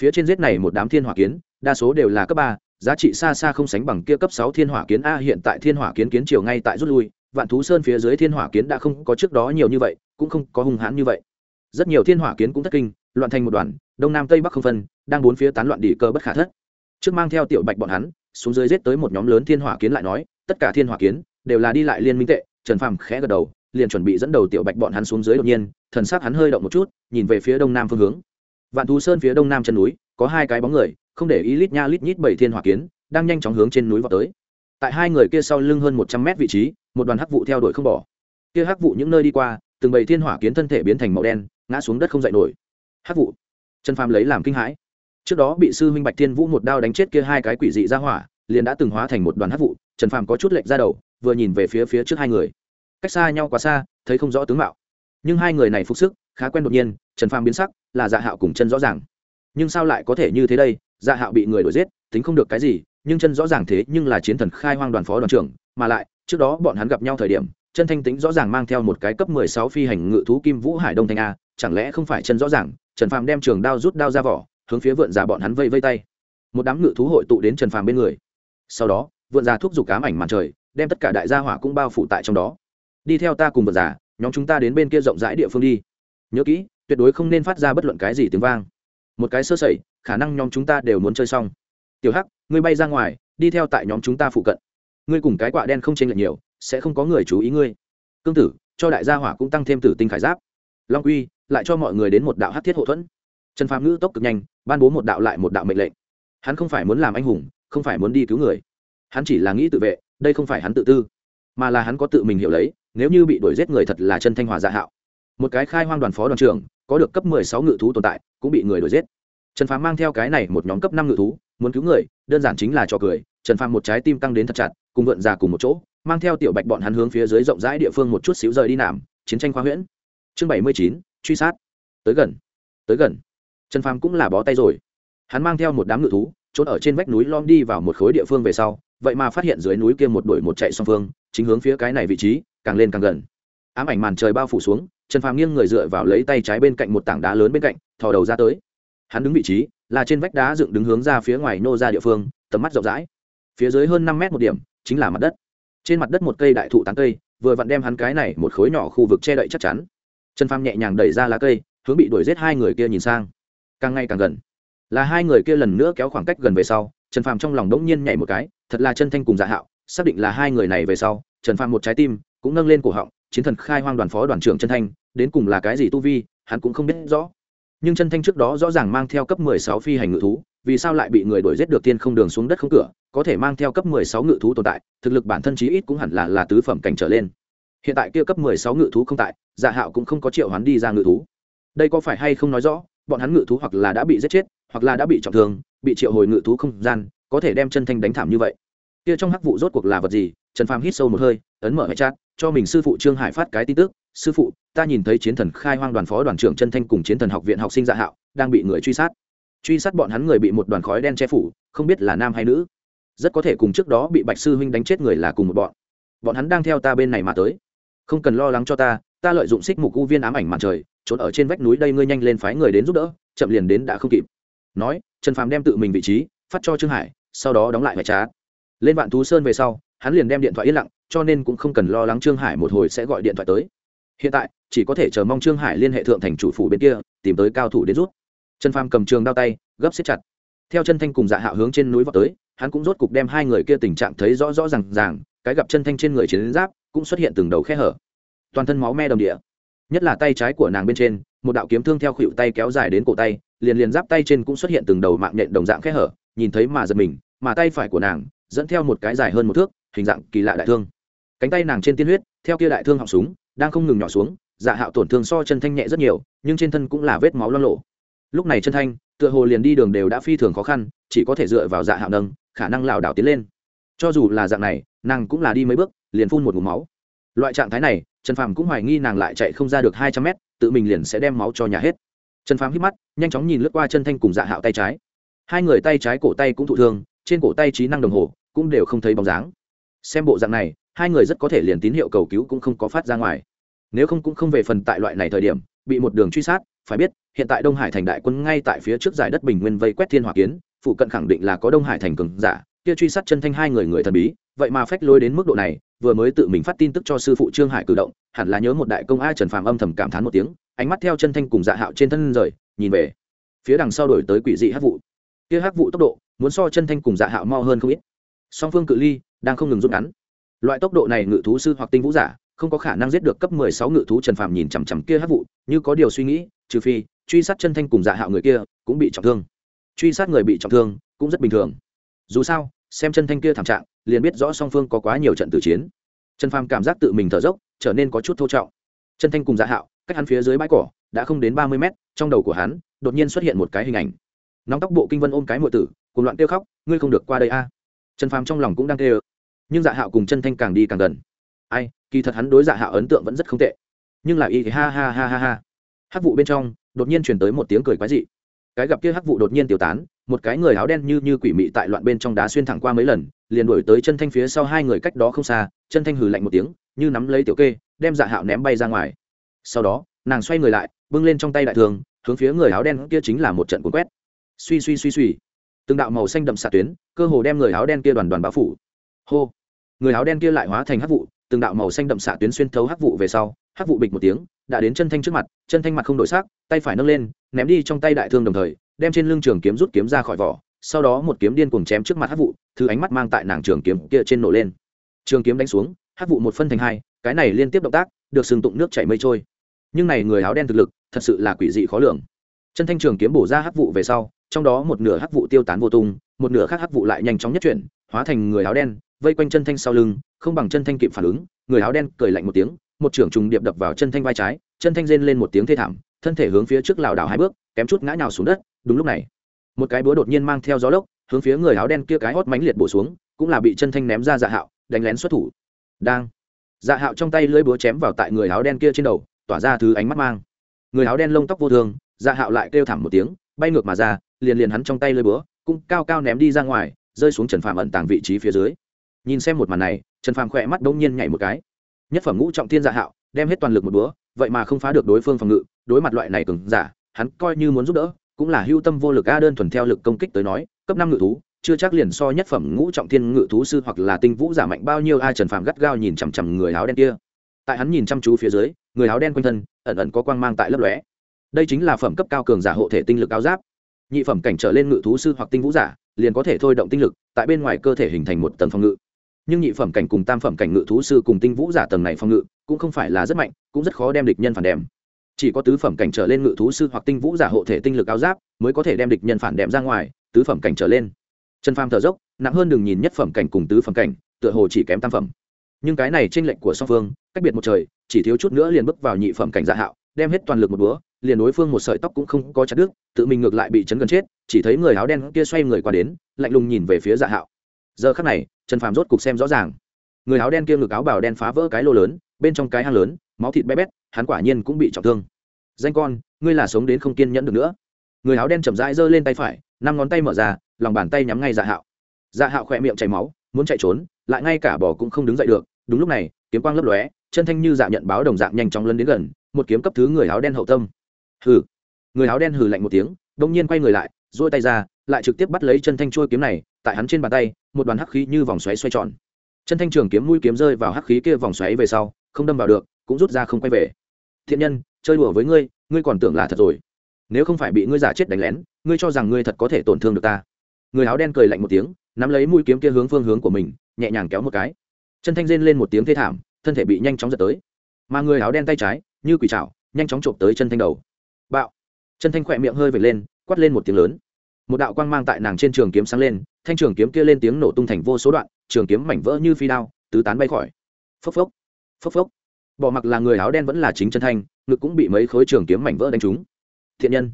S1: Phía trên giết này một đám thiên hỏa kiến, đa số đều là cấp ba, giá trị xa xa không sánh bằng kia cấp sáu thiên hỏa kiến a hiện tại thiên hỏa kiến kiến chiều ngay tại rút lui, vạn thú sơn phía dưới thiên hỏa kiến đã không có trước đó nhiều như vậy, cũng không có hung hãn như vậy. Rất nhiều thiên hỏa kiến cũng thất kinh, loạn thành một đoàn, đông nam tây bắc không phân, đang bốn phía tán loạn đỉ cơ bất khả thất. Trước mang theo tiểu bạch bọn hắn, xuống dưới giết tới một nhóm lớn thiên hỏa kiến lại nói, tất cả thiên hỏa kiến đều là đi lại liên minh tệ, trần phàm khẽ gật đầu liền chuẩn bị dẫn đầu tiểu bạch bọn hắn xuống dưới đột nhiên, thần sắc hắn hơi động một chút, nhìn về phía đông nam phương hướng. Vạn thú sơn phía đông nam chân núi, có hai cái bóng người, không để ý lít nha lít nhít bảy thiên hỏa kiến, đang nhanh chóng hướng trên núi vào tới. Tại hai người kia sau lưng hơn một trăm mét vị trí, một đoàn hắc vụ theo đuổi không bỏ. Kia hắc vụ những nơi đi qua, từng bảy thiên hỏa kiến thân thể biến thành màu đen, ngã xuống đất không dậy nổi. Hắc vụ. Trần phàm lấy làm kinh hãi. Trước đó bị sư huynh bạch thiên vũ một đao đánh chết kia hai cái quỷ dị ra hỏa, liền đã từng hóa thành một đoàn hắc vụ, trần phàm có chút lệch ra đầu, vừa nhìn về phía phía trước hai người cách xa nhau quá xa, thấy không rõ tướng mạo. Nhưng hai người này phục sức, khá quen đột nhiên, trần phàm biến sắc, là dạ hạo cùng chân rõ ràng. Nhưng sao lại có thể như thế đây? Dạ hạo bị người đuổi giết, tính không được cái gì, nhưng chân rõ ràng thế nhưng là chiến thần khai hoang đoàn phó đoàn trưởng, mà lại, trước đó bọn hắn gặp nhau thời điểm, chân thanh tính rõ ràng mang theo một cái cấp mười sáu phi hành ngự thú kim vũ hải đông thanh a, chẳng lẽ không phải chân rõ ràng? Trần phàm đem trường đao rút đao ra vỏ, hướng phía vượn già bọn hắn vây vây tay. Một đám ngự thú hội tụ đến trần phàm bên người. Sau đó, vượn già thúc giục cám ảnh màn trời, đem tất cả đại gia hỏa cũng bao phủ tại trong đó đi theo ta cùng vượn già, nhóm chúng ta đến bên kia rộng rãi địa phương đi. Nhớ kỹ, tuyệt đối không nên phát ra bất luận cái gì tiếng vang. Một cái sơ sẩy, khả năng nhóm chúng ta đều muốn chơi xong. Tiểu hắc, ngươi bay ra ngoài, đi theo tại nhóm chúng ta phụ cận. Ngươi cùng cái quạ đen không chênh lệch nhiều, sẽ không có người chú ý ngươi. Cương tử, cho đại gia hỏa cũng tăng thêm tử tinh khải giáp. Long quy, lại cho mọi người đến một đạo hát thiết hậu thuẫn. Trần phàm ngữ tốc cực nhanh, ban bố một đạo lại một đạo mệnh lệnh. Hắn không phải muốn làm anh hùng, không phải muốn đi cứu người. Hắn chỉ là nghĩ tự vệ, đây không phải hắn tự tư, mà là hắn có tự mình hiểu lấy nếu như bị đuổi giết người thật là chân thanh hòa dạ hạo. Một cái khai hoang đoàn phó đoàn trưởng, có được cấp mười sáu ngự thú tồn tại, cũng bị người đuổi giết. Trần phàm mang theo cái này một nhóm cấp năm ngự thú, muốn cứu người, đơn giản chính là trò cười. Trần phàm một trái tim tăng đến thật chặt, cùng vượn già cùng một chỗ, mang theo tiểu bạch bọn hắn hướng phía dưới rộng rãi địa phương một chút xíu rời đi nảm chiến tranh khoa huyễn. Chương bảy mươi chín, truy sát. Tới gần tới gần. Trần phàm cũng là bó tay rồi. Hắn mang theo một đám ngự thú, trốn ở trên vách núi lom đi vào một khối địa phương về sau, vậy mà phát hiện dưới núi kia một đuổi một chạy song phương, chính hướng phía cái này vị trí càng lên càng gần. Ám ảnh màn trời bao phủ xuống, trần phàm nghiêng người dựa vào lấy tay trái bên cạnh một tảng đá lớn bên cạnh, thò đầu ra tới. Hắn đứng vị trí là trên vách đá dựng đứng hướng ra phía ngoài nô ra địa phương, tầm mắt rộng rãi. Phía dưới hơn năm mét một điểm, chính là mặt đất. Trên mặt đất một cây đại thụ tán cây, vừa vặn đem hắn cái này một khối nhỏ khu vực che đậy chắc chắn. Trần phàm nhẹ nhàng đẩy ra lá cây, hướng bị đuổi giết hai người kia nhìn sang. Càng ngày càng gần. Là hai người kia lần nữa kéo khoảng cách gần về sau, trần phàm trong lòng đỗng nhiên nhảy một cái, thật là chân thanh cùng dạ hạo, xác định là hai người này về sau, trần phàm một trái tim cũng nâng lên cổ họng, chiến thần khai hoang đoàn phó đoàn trưởng chân thanh, đến cùng là cái gì tu vi, hắn cũng không biết rõ. Nhưng chân thanh trước đó rõ ràng mang theo cấp mười sáu phi hành ngự thú, vì sao lại bị người đuổi giết được tiên không đường xuống đất không cửa, có thể mang theo cấp mười sáu ngự thú tồn tại, thực lực bản thân chí ít cũng hẳn là là tứ phẩm cảnh trở lên. Hiện tại kia cấp mười sáu ngự thú không tại dạ hạo cũng không có triệu hắn đi ra ngự thú. Đây có phải hay không nói rõ, bọn hắn ngự thú hoặc là đã bị giết chết, hoặc là đã bị trọng thương, bị triệu hồi ngự thú không gian, có thể đem chân thanh đánh thảm như vậy kia trong hắc vụ rốt cuộc là vật gì? Trần phàm hít sâu một hơi, ấn mở hệ chat, cho mình sư phụ trương hải phát cái tin tức. Sư phụ, ta nhìn thấy chiến thần khai hoang đoàn phó đoàn trưởng chân thanh cùng chiến thần học viện học sinh dạ hạo đang bị người truy sát. Truy sát bọn hắn người bị một đoàn khói đen che phủ, không biết là nam hay nữ. Rất có thể cùng trước đó bị bạch sư huynh đánh chết người là cùng một bọn. Bọn hắn đang theo ta bên này mà tới. Không cần lo lắng cho ta ta lợi dụng xích mục u viên ám ảnh màn trời, trốn ở trên vách núi đây ngươi nhanh lên phái người đến giúp đỡ, chậm liền đến đã không kịp. Nói, trần phàm đem tự mình vị trí phát cho trương hải, sau đó đóng lại vải trá lên vạn thú sơn về sau, hắn liền đem điện thoại yên lặng, cho nên cũng không cần lo lắng trương hải một hồi sẽ gọi điện thoại tới. Hiện tại, chỉ có thể chờ mong trương hải liên hệ thượng thành chủ phủ bên kia, tìm tới cao thủ đến rút trần pham cầm trường đao tay, gấp xếp chặt. Theo chân thanh cùng dạ hạo hướng trên núi vào tới, hắn cũng rốt cục đem hai người kia tình trạng thấy rõ rõ r à n g ràng, cái gặp chân thanh trên người chiến giáp, cũng xuất hiện từng đầu khe hở. Toàn thân máu me đồng địa. Nhất là tay trái của nàng bên trên, một đạo kiếm thương theo khuỵu tay kéo dài đến cổ tay, liền liền giáp tay trên cũng xuất hiện từng đầu mạng nhện đồng dạng khe hở, nhìn thấy mà giật mình, mà tay phải của nàng dẫn theo một cái dài hơn một thước, hình dạng kỳ lạ đại thương. Cánh tay nàng trên tiên huyết, theo kia đại thương họng súng, đang không ngừng nhỏ xuống dạ hạo tổn thương so chân thanh nhẹ rất nhiều, nhưng trên thân cũng là vết máu lo lộ lúc này chân thanh, tựa hồ liền đi đường đều đã phi thường khó khăn, chỉ có thể dựa vào dạ hạo nâng, khả năng lảo đảo tiến lên. Cho dù là dạng này, nàng cũng là đi mấy bước, liền phun một ngụm máu. Loại trạng thái này, trần phàm cũng hoài nghi nàng lại chạy không ra được hai trăm mét, tự mình liền sẽ đem máu cho nhà hết. Trần phàm hít mắt, nhanh chóng nhìn lướt qua chân thanh cùng dạ hạo tay trái. Hai người tay trái cổ tay cũng thụ thương, trên cổ tay trí năng đồng hồ cũng đều không thấy bóng dáng. Xem bộ dạng này, hai người rất có thể liền tín hiệu cầu cứu cũng không có phát ra ngoài. Nếu không cũng không về phần tại loại này thời điểm, bị một đường truy sát, phải biết, hiện tại đông hải thành đại quân ngay tại phía trước giải đất bình nguyên vây quét thiên hỏa kiến, phụ cận khẳng định là có đông hải thành cường giả, kia truy sát chân thanh hai người người thần bí, vậy mà phách lối đến mức độ này, vừa mới tự mình phát tin tức cho sư phụ trương hải cử động, hẳn là nhớ một đại công ai trần phàm âm thầm cảm thán một tiếng, ánh mắt theo chân thanh cùng dạ hạo trên thân rời, nhìn về phía đằng sau đổi tới quỷ dị hắc vụ. Kia hắc vụ tốc độ, muốn so chân thanh cùng dạ hạo mau hơn không ít song phương cự ly đang không ngừng rút ngắn. Loại tốc độ này ngự thú sư hoặc tinh vũ giả không có khả năng giết được cấp mười sáu ngự thú trần phàm nhìn chằm chằm kia hát vụ, như có điều suy nghĩ, trừ phi truy sát chân thanh cùng dạ hạo người kia cũng bị trọng thương. Truy sát người bị trọng thương cũng rất bình thường. Dù sao, xem chân thanh kia thảm trạng, liền biết rõ song phương có quá nhiều trận tử chiến. Trần phàm cảm giác tự mình thở dốc, trở nên có chút thô trọng. Chân thanh cùng dạ hạo, cách hắn phía dưới bãi cỏ, đã không đến ba mươi mét, trong đầu của hắn đột nhiên xuất hiện một cái hình ảnh. Nóng tóc bộ kinh vân ôm cái mượn tử, cùng loạn kêu khóc, ngươi không được qua đây a trần phàm trong lòng cũng đang kêu nhưng dạ hạo cùng chân thanh càng đi càng gần. Ai, kỳ thật hắn đối dạ hạo ấn tượng vẫn rất không tệ. Nhưng là y thì ha ha ha ha ha. Hắc vụ bên trong, đột nhiên chuyển tới một tiếng cười quái dị. Cái gặp kia hắc vụ đột nhiên tiêu tán, một cái người áo đen như như quỷ mị tại loạn bên trong đá xuyên thẳng qua mấy lần, liền đuổi tới chân thanh phía sau hai người cách đó không xa, chân thanh hừ lạnh một tiếng, như nắm lấy tiểu kê, đem dạ hạo ném bay ra ngoài. Sau đó, nàng xoay người lại, bưng lên trong tay đại thường, hướng phía người áo đen kia chính là một trận cuốn quét. Suy suy suy suy từng đạo màu xanh đậm xạ tuyến, cơ hồ đem người áo đen kia đoàn đoàn bao phủ. Hô! Người áo đen kia lại hóa thành hắc vụ, từng đạo màu xanh đậm xạ tuyến xuyên thấu hắc vụ về sau, hắc vụ bịch một tiếng, đã đến chân thanh trước mặt, chân thanh mặt không đổi sắc, tay phải nâng lên, ném đi trong tay đại thương đồng thời, đem trên lưng trường kiếm rút kiếm ra khỏi vỏ, sau đó một kiếm điên cuồng chém trước mặt hắc vụ, thứ ánh mắt mang tại nàng trường kiếm kia trên nổ lên. Trường kiếm đánh xuống, hắc vụ một phân thành hai, cái này liên tiếp động tác, được sừng tụng nước chảy mây trôi. Nhưng này người áo đen thực lực, thật sự là quỷ dị khó lường. Chân thanh trường kiếm bổ ra hắc vụ về sau trong đó một nửa hắc vụ tiêu tán vô tung, một nửa khác hắc vụ lại nhanh chóng nhất chuyển, hóa thành người áo đen, vây quanh chân thanh sau lưng, không bằng chân thanh kịp phản ứng, người áo đen cười lạnh một tiếng, một trưởng trùng điệp đập vào chân thanh vai trái, chân thanh rên lên một tiếng thê thảm, thân thể hướng phía trước lảo đảo hai bước, kém chút ngã nhào xuống đất, đúng lúc này, một cái búa đột nhiên mang theo gió lốc, hướng phía người áo đen kia cái hót mánh liệt bổ xuống, cũng là bị chân thanh ném ra dạ hạo, đánh lén xuất thủ. Đang dạ hạo trong tay lưỡi búa chém vào tại người áo đen kia trên đầu, tỏa ra thứ ánh mắt mang. Người áo đen lông tóc vô thường dạ hạo lại kêu thảm một tiếng, bay ngược mà ra liền liền hắn trong tay lơi búa, cũng cao cao ném đi ra ngoài, rơi xuống trần phạm ẩn tàng vị trí phía dưới. Nhìn xem một màn này, trần phàm khỏe mắt đông nhiên nhảy một cái. Nhất phẩm ngũ trọng thiên dạ hạo, đem hết toàn lực một búa, vậy mà không phá được đối phương phòng ngự, đối mặt loại này cường giả, hắn coi như muốn giúp đỡ, cũng là hưu tâm vô lực, a, đơn thuần theo lực công kích tới nói, cấp năm ngự thú, chưa chắc liền so nhất phẩm ngũ trọng thiên ngự thú sư hoặc là tinh vũ giả mạnh bao nhiêu, a, trần phàm gắt gao nhìn chằm chằm người áo đen kia. Tại hắn nhìn chăm chú phía dưới, người áo đen quanh thân, ẩn ẩn có quang mang tại lấp lóe. Đây chính là phẩm cấp cao cường giả hộ thể tinh lực áo giáp nhị phẩm cảnh trở lên ngự thú sư hoặc tinh vũ giả, liền có thể thôi động tinh lực, tại bên ngoài cơ thể hình thành một tầng phòng ngự. Nhưng nhị phẩm cảnh cùng tam phẩm cảnh ngự thú sư cùng tinh vũ giả tầng này phòng ngự, cũng không phải là rất mạnh, cũng rất khó đem địch nhân phản đệm. Chỉ có tứ phẩm cảnh trở lên ngự thú sư hoặc tinh vũ giả hộ thể tinh lực áo giáp, mới có thể đem địch nhân phản đệm ra ngoài, tứ phẩm cảnh trở lên. Trần pham thở dốc, nặng hơn đừng nhìn nhất phẩm cảnh cùng tứ phẩm cảnh, tựa hồ chỉ kém tam phẩm. Nhưng cái này trên lệnh của song phương, cách biệt một trời, chỉ thiếu chút nữa liền bước vào nhị phẩm cảnh dạ hạo, đem hết toàn lực một búa liền đối phương một sợi tóc cũng không có chặt đứt, tự mình ngược lại bị chấn gần chết, chỉ thấy người áo đen kia xoay người qua đến, lạnh lùng nhìn về phía dạ hạo. Giờ khắc này, trần phàm rốt cục xem rõ ràng. Người áo đen kia ngực áo bào đen phá vỡ cái lô lớn, bên trong cái hang lớn, máu thịt bé bét, hắn quả nhiên cũng bị trọng thương. Danh con, ngươi là sống đến không kiên nhẫn được nữa. Người áo đen chậm rãi giơ lên tay phải, năm ngón tay mở ra, lòng bàn tay nhắm ngay dạ hạo. Dạ hạo khỏe miệng chảy máu, muốn chạy trốn, lại ngay cả bò cũng không đứng dậy được. Đúng lúc này, kiếm quang lấp lóe, chân thanh như dạ nhận báo đồng dạng nhanh chóng lấn đến gần, một kiếm cấp thứ người áo đen hậu tâm hừ. Người áo đen hừ lạnh một tiếng, đông nhiên quay người lại, duỗi tay ra, lại trực tiếp bắt lấy chân thanh trôi kiếm này, tại hắn trên bàn tay, một đoàn hắc khí như vòng xoáy xoay tròn. Chân thanh trường kiếm mũi kiếm rơi vào hắc khí kia vòng xoáy về sau, không đâm vào được, cũng rút ra không quay về. Thiện nhân, chơi đùa với ngươi ngươi còn tưởng là thật rồi. Nếu không phải bị ngươi giả chết đánh lén, ngươi cho rằng ngươi thật có thể tổn thương được ta. Người áo đen cười lạnh một tiếng, nắm lấy mũi kiếm kia hướng phương hướng của mình, nhẹ nhàng kéo một cái. Chân thanh rên lên một tiếng thê thảm, thân thể bị nhanh chóng giật tới. Mà người áo đen tay trái, như quỷ chảo nhanh chóng trộm tới chân thanh đầu chân thanh khỏe miệng hơi vệt lên, quát lên một tiếng lớn. Một đạo quang mang tại nàng trên trường kiếm sáng lên, thanh trường kiếm kia lên tiếng nổ tung thành vô số đoạn, trường kiếm mảnh vỡ như phi đao, tứ tán bay khỏi. Phốc phốc phốc phốc. Bỏ mặc là người áo đen vẫn là chính chân thanh, ngực cũng bị mấy khối trường kiếm mảnh vỡ đánh trúng. Thiện nhân,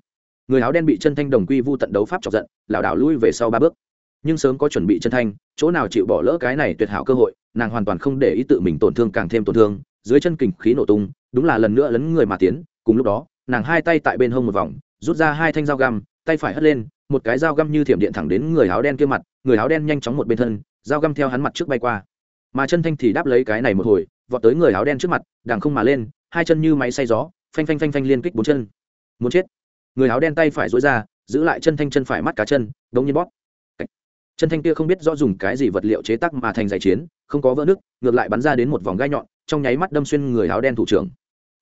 S1: người áo đen bị chân thanh đồng quy vu tận đấu pháp chọc giận, lảo đảo lui về sau ba bước. Nhưng sớm có chuẩn bị chân thanh, chỗ nào chịu bỏ lỡ cái này tuyệt hảo cơ hội, nàng hoàn toàn không để ý tự mình tổn thương càng thêm tổn thương, dưới chân kình khí nổ tung, đúng là lần nữa lấn người mà tiến, cùng lúc đó nàng hai tay tại bên hông một vòng, rút ra hai thanh dao găm, tay phải hất lên, một cái dao găm như thiểm điện thẳng đến người áo đen kia mặt, người áo đen nhanh chóng một bên thân, dao găm theo hắn mặt trước bay qua. Mà chân thanh thì đáp lấy cái này một hồi, vọt tới người áo đen trước mặt, đằng không mà lên, hai chân như máy xay gió, phanh phanh phanh phanh liên kích bốn chân. Muốn chết. Người áo đen tay phải dối ra, giữ lại chân thanh chân phải mắt cá chân, đống nhiên bóp. Chân thanh kia không biết rõ dùng cái gì vật liệu chế tác mà thành giải chiến, không có vỡ nước ngược lại bắn ra đến một vòng gai nhọn, trong nháy mắt đâm xuyên người áo đen thủ trưởng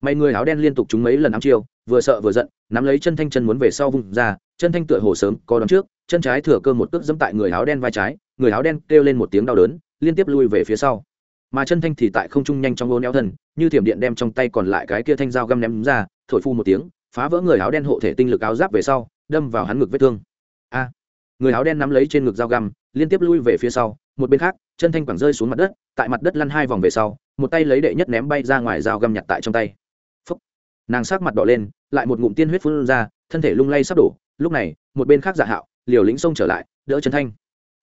S1: mày người áo đen liên tục trúng mấy lần ám chiêu, vừa sợ vừa giận, nắm lấy chân thanh chân muốn về sau vùng ra, chân thanh tựa hồ sớm có đón trước, chân trái thừa cơ một cước dẫm tại người áo đen vai trái, người áo đen kêu lên một tiếng đau đớn, liên tiếp lui về phía sau. Mà chân thanh thì tại không trung nhanh trong ô neo thân, như thiểm điện đem trong tay còn lại cái kia thanh dao găm ném ra, thổi phu một tiếng, phá vỡ người áo đen hộ thể tinh lực áo giáp về sau, đâm vào hắn ngực vết thương. A! Người áo đen nắm lấy trên ngực dao găm, liên tiếp lui về phía sau, một bên khác, chân thanh quẳng rơi xuống mặt đất, tại mặt đất lăn hai vòng về sau, một tay lấy đệ nhất ném bay ra ngoài dao găm nhặt tại trong tay nàng sát mặt đỏ lên, lại một ngụm tiên huyết phun ra, thân thể lung lay sắp đổ, lúc này, một bên khác dạ hạo, liều lĩnh xông trở lại, đỡ Trần thanh.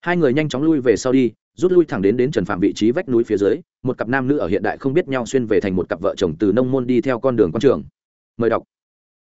S1: Hai người nhanh chóng lui về sau đi, rút lui thẳng đến đến trần phạm vị trí vách núi phía dưới, một cặp nam nữ ở hiện đại không biết nhau xuyên về thành một cặp vợ chồng từ nông môn đi theo con đường quan trường. Mời đọc.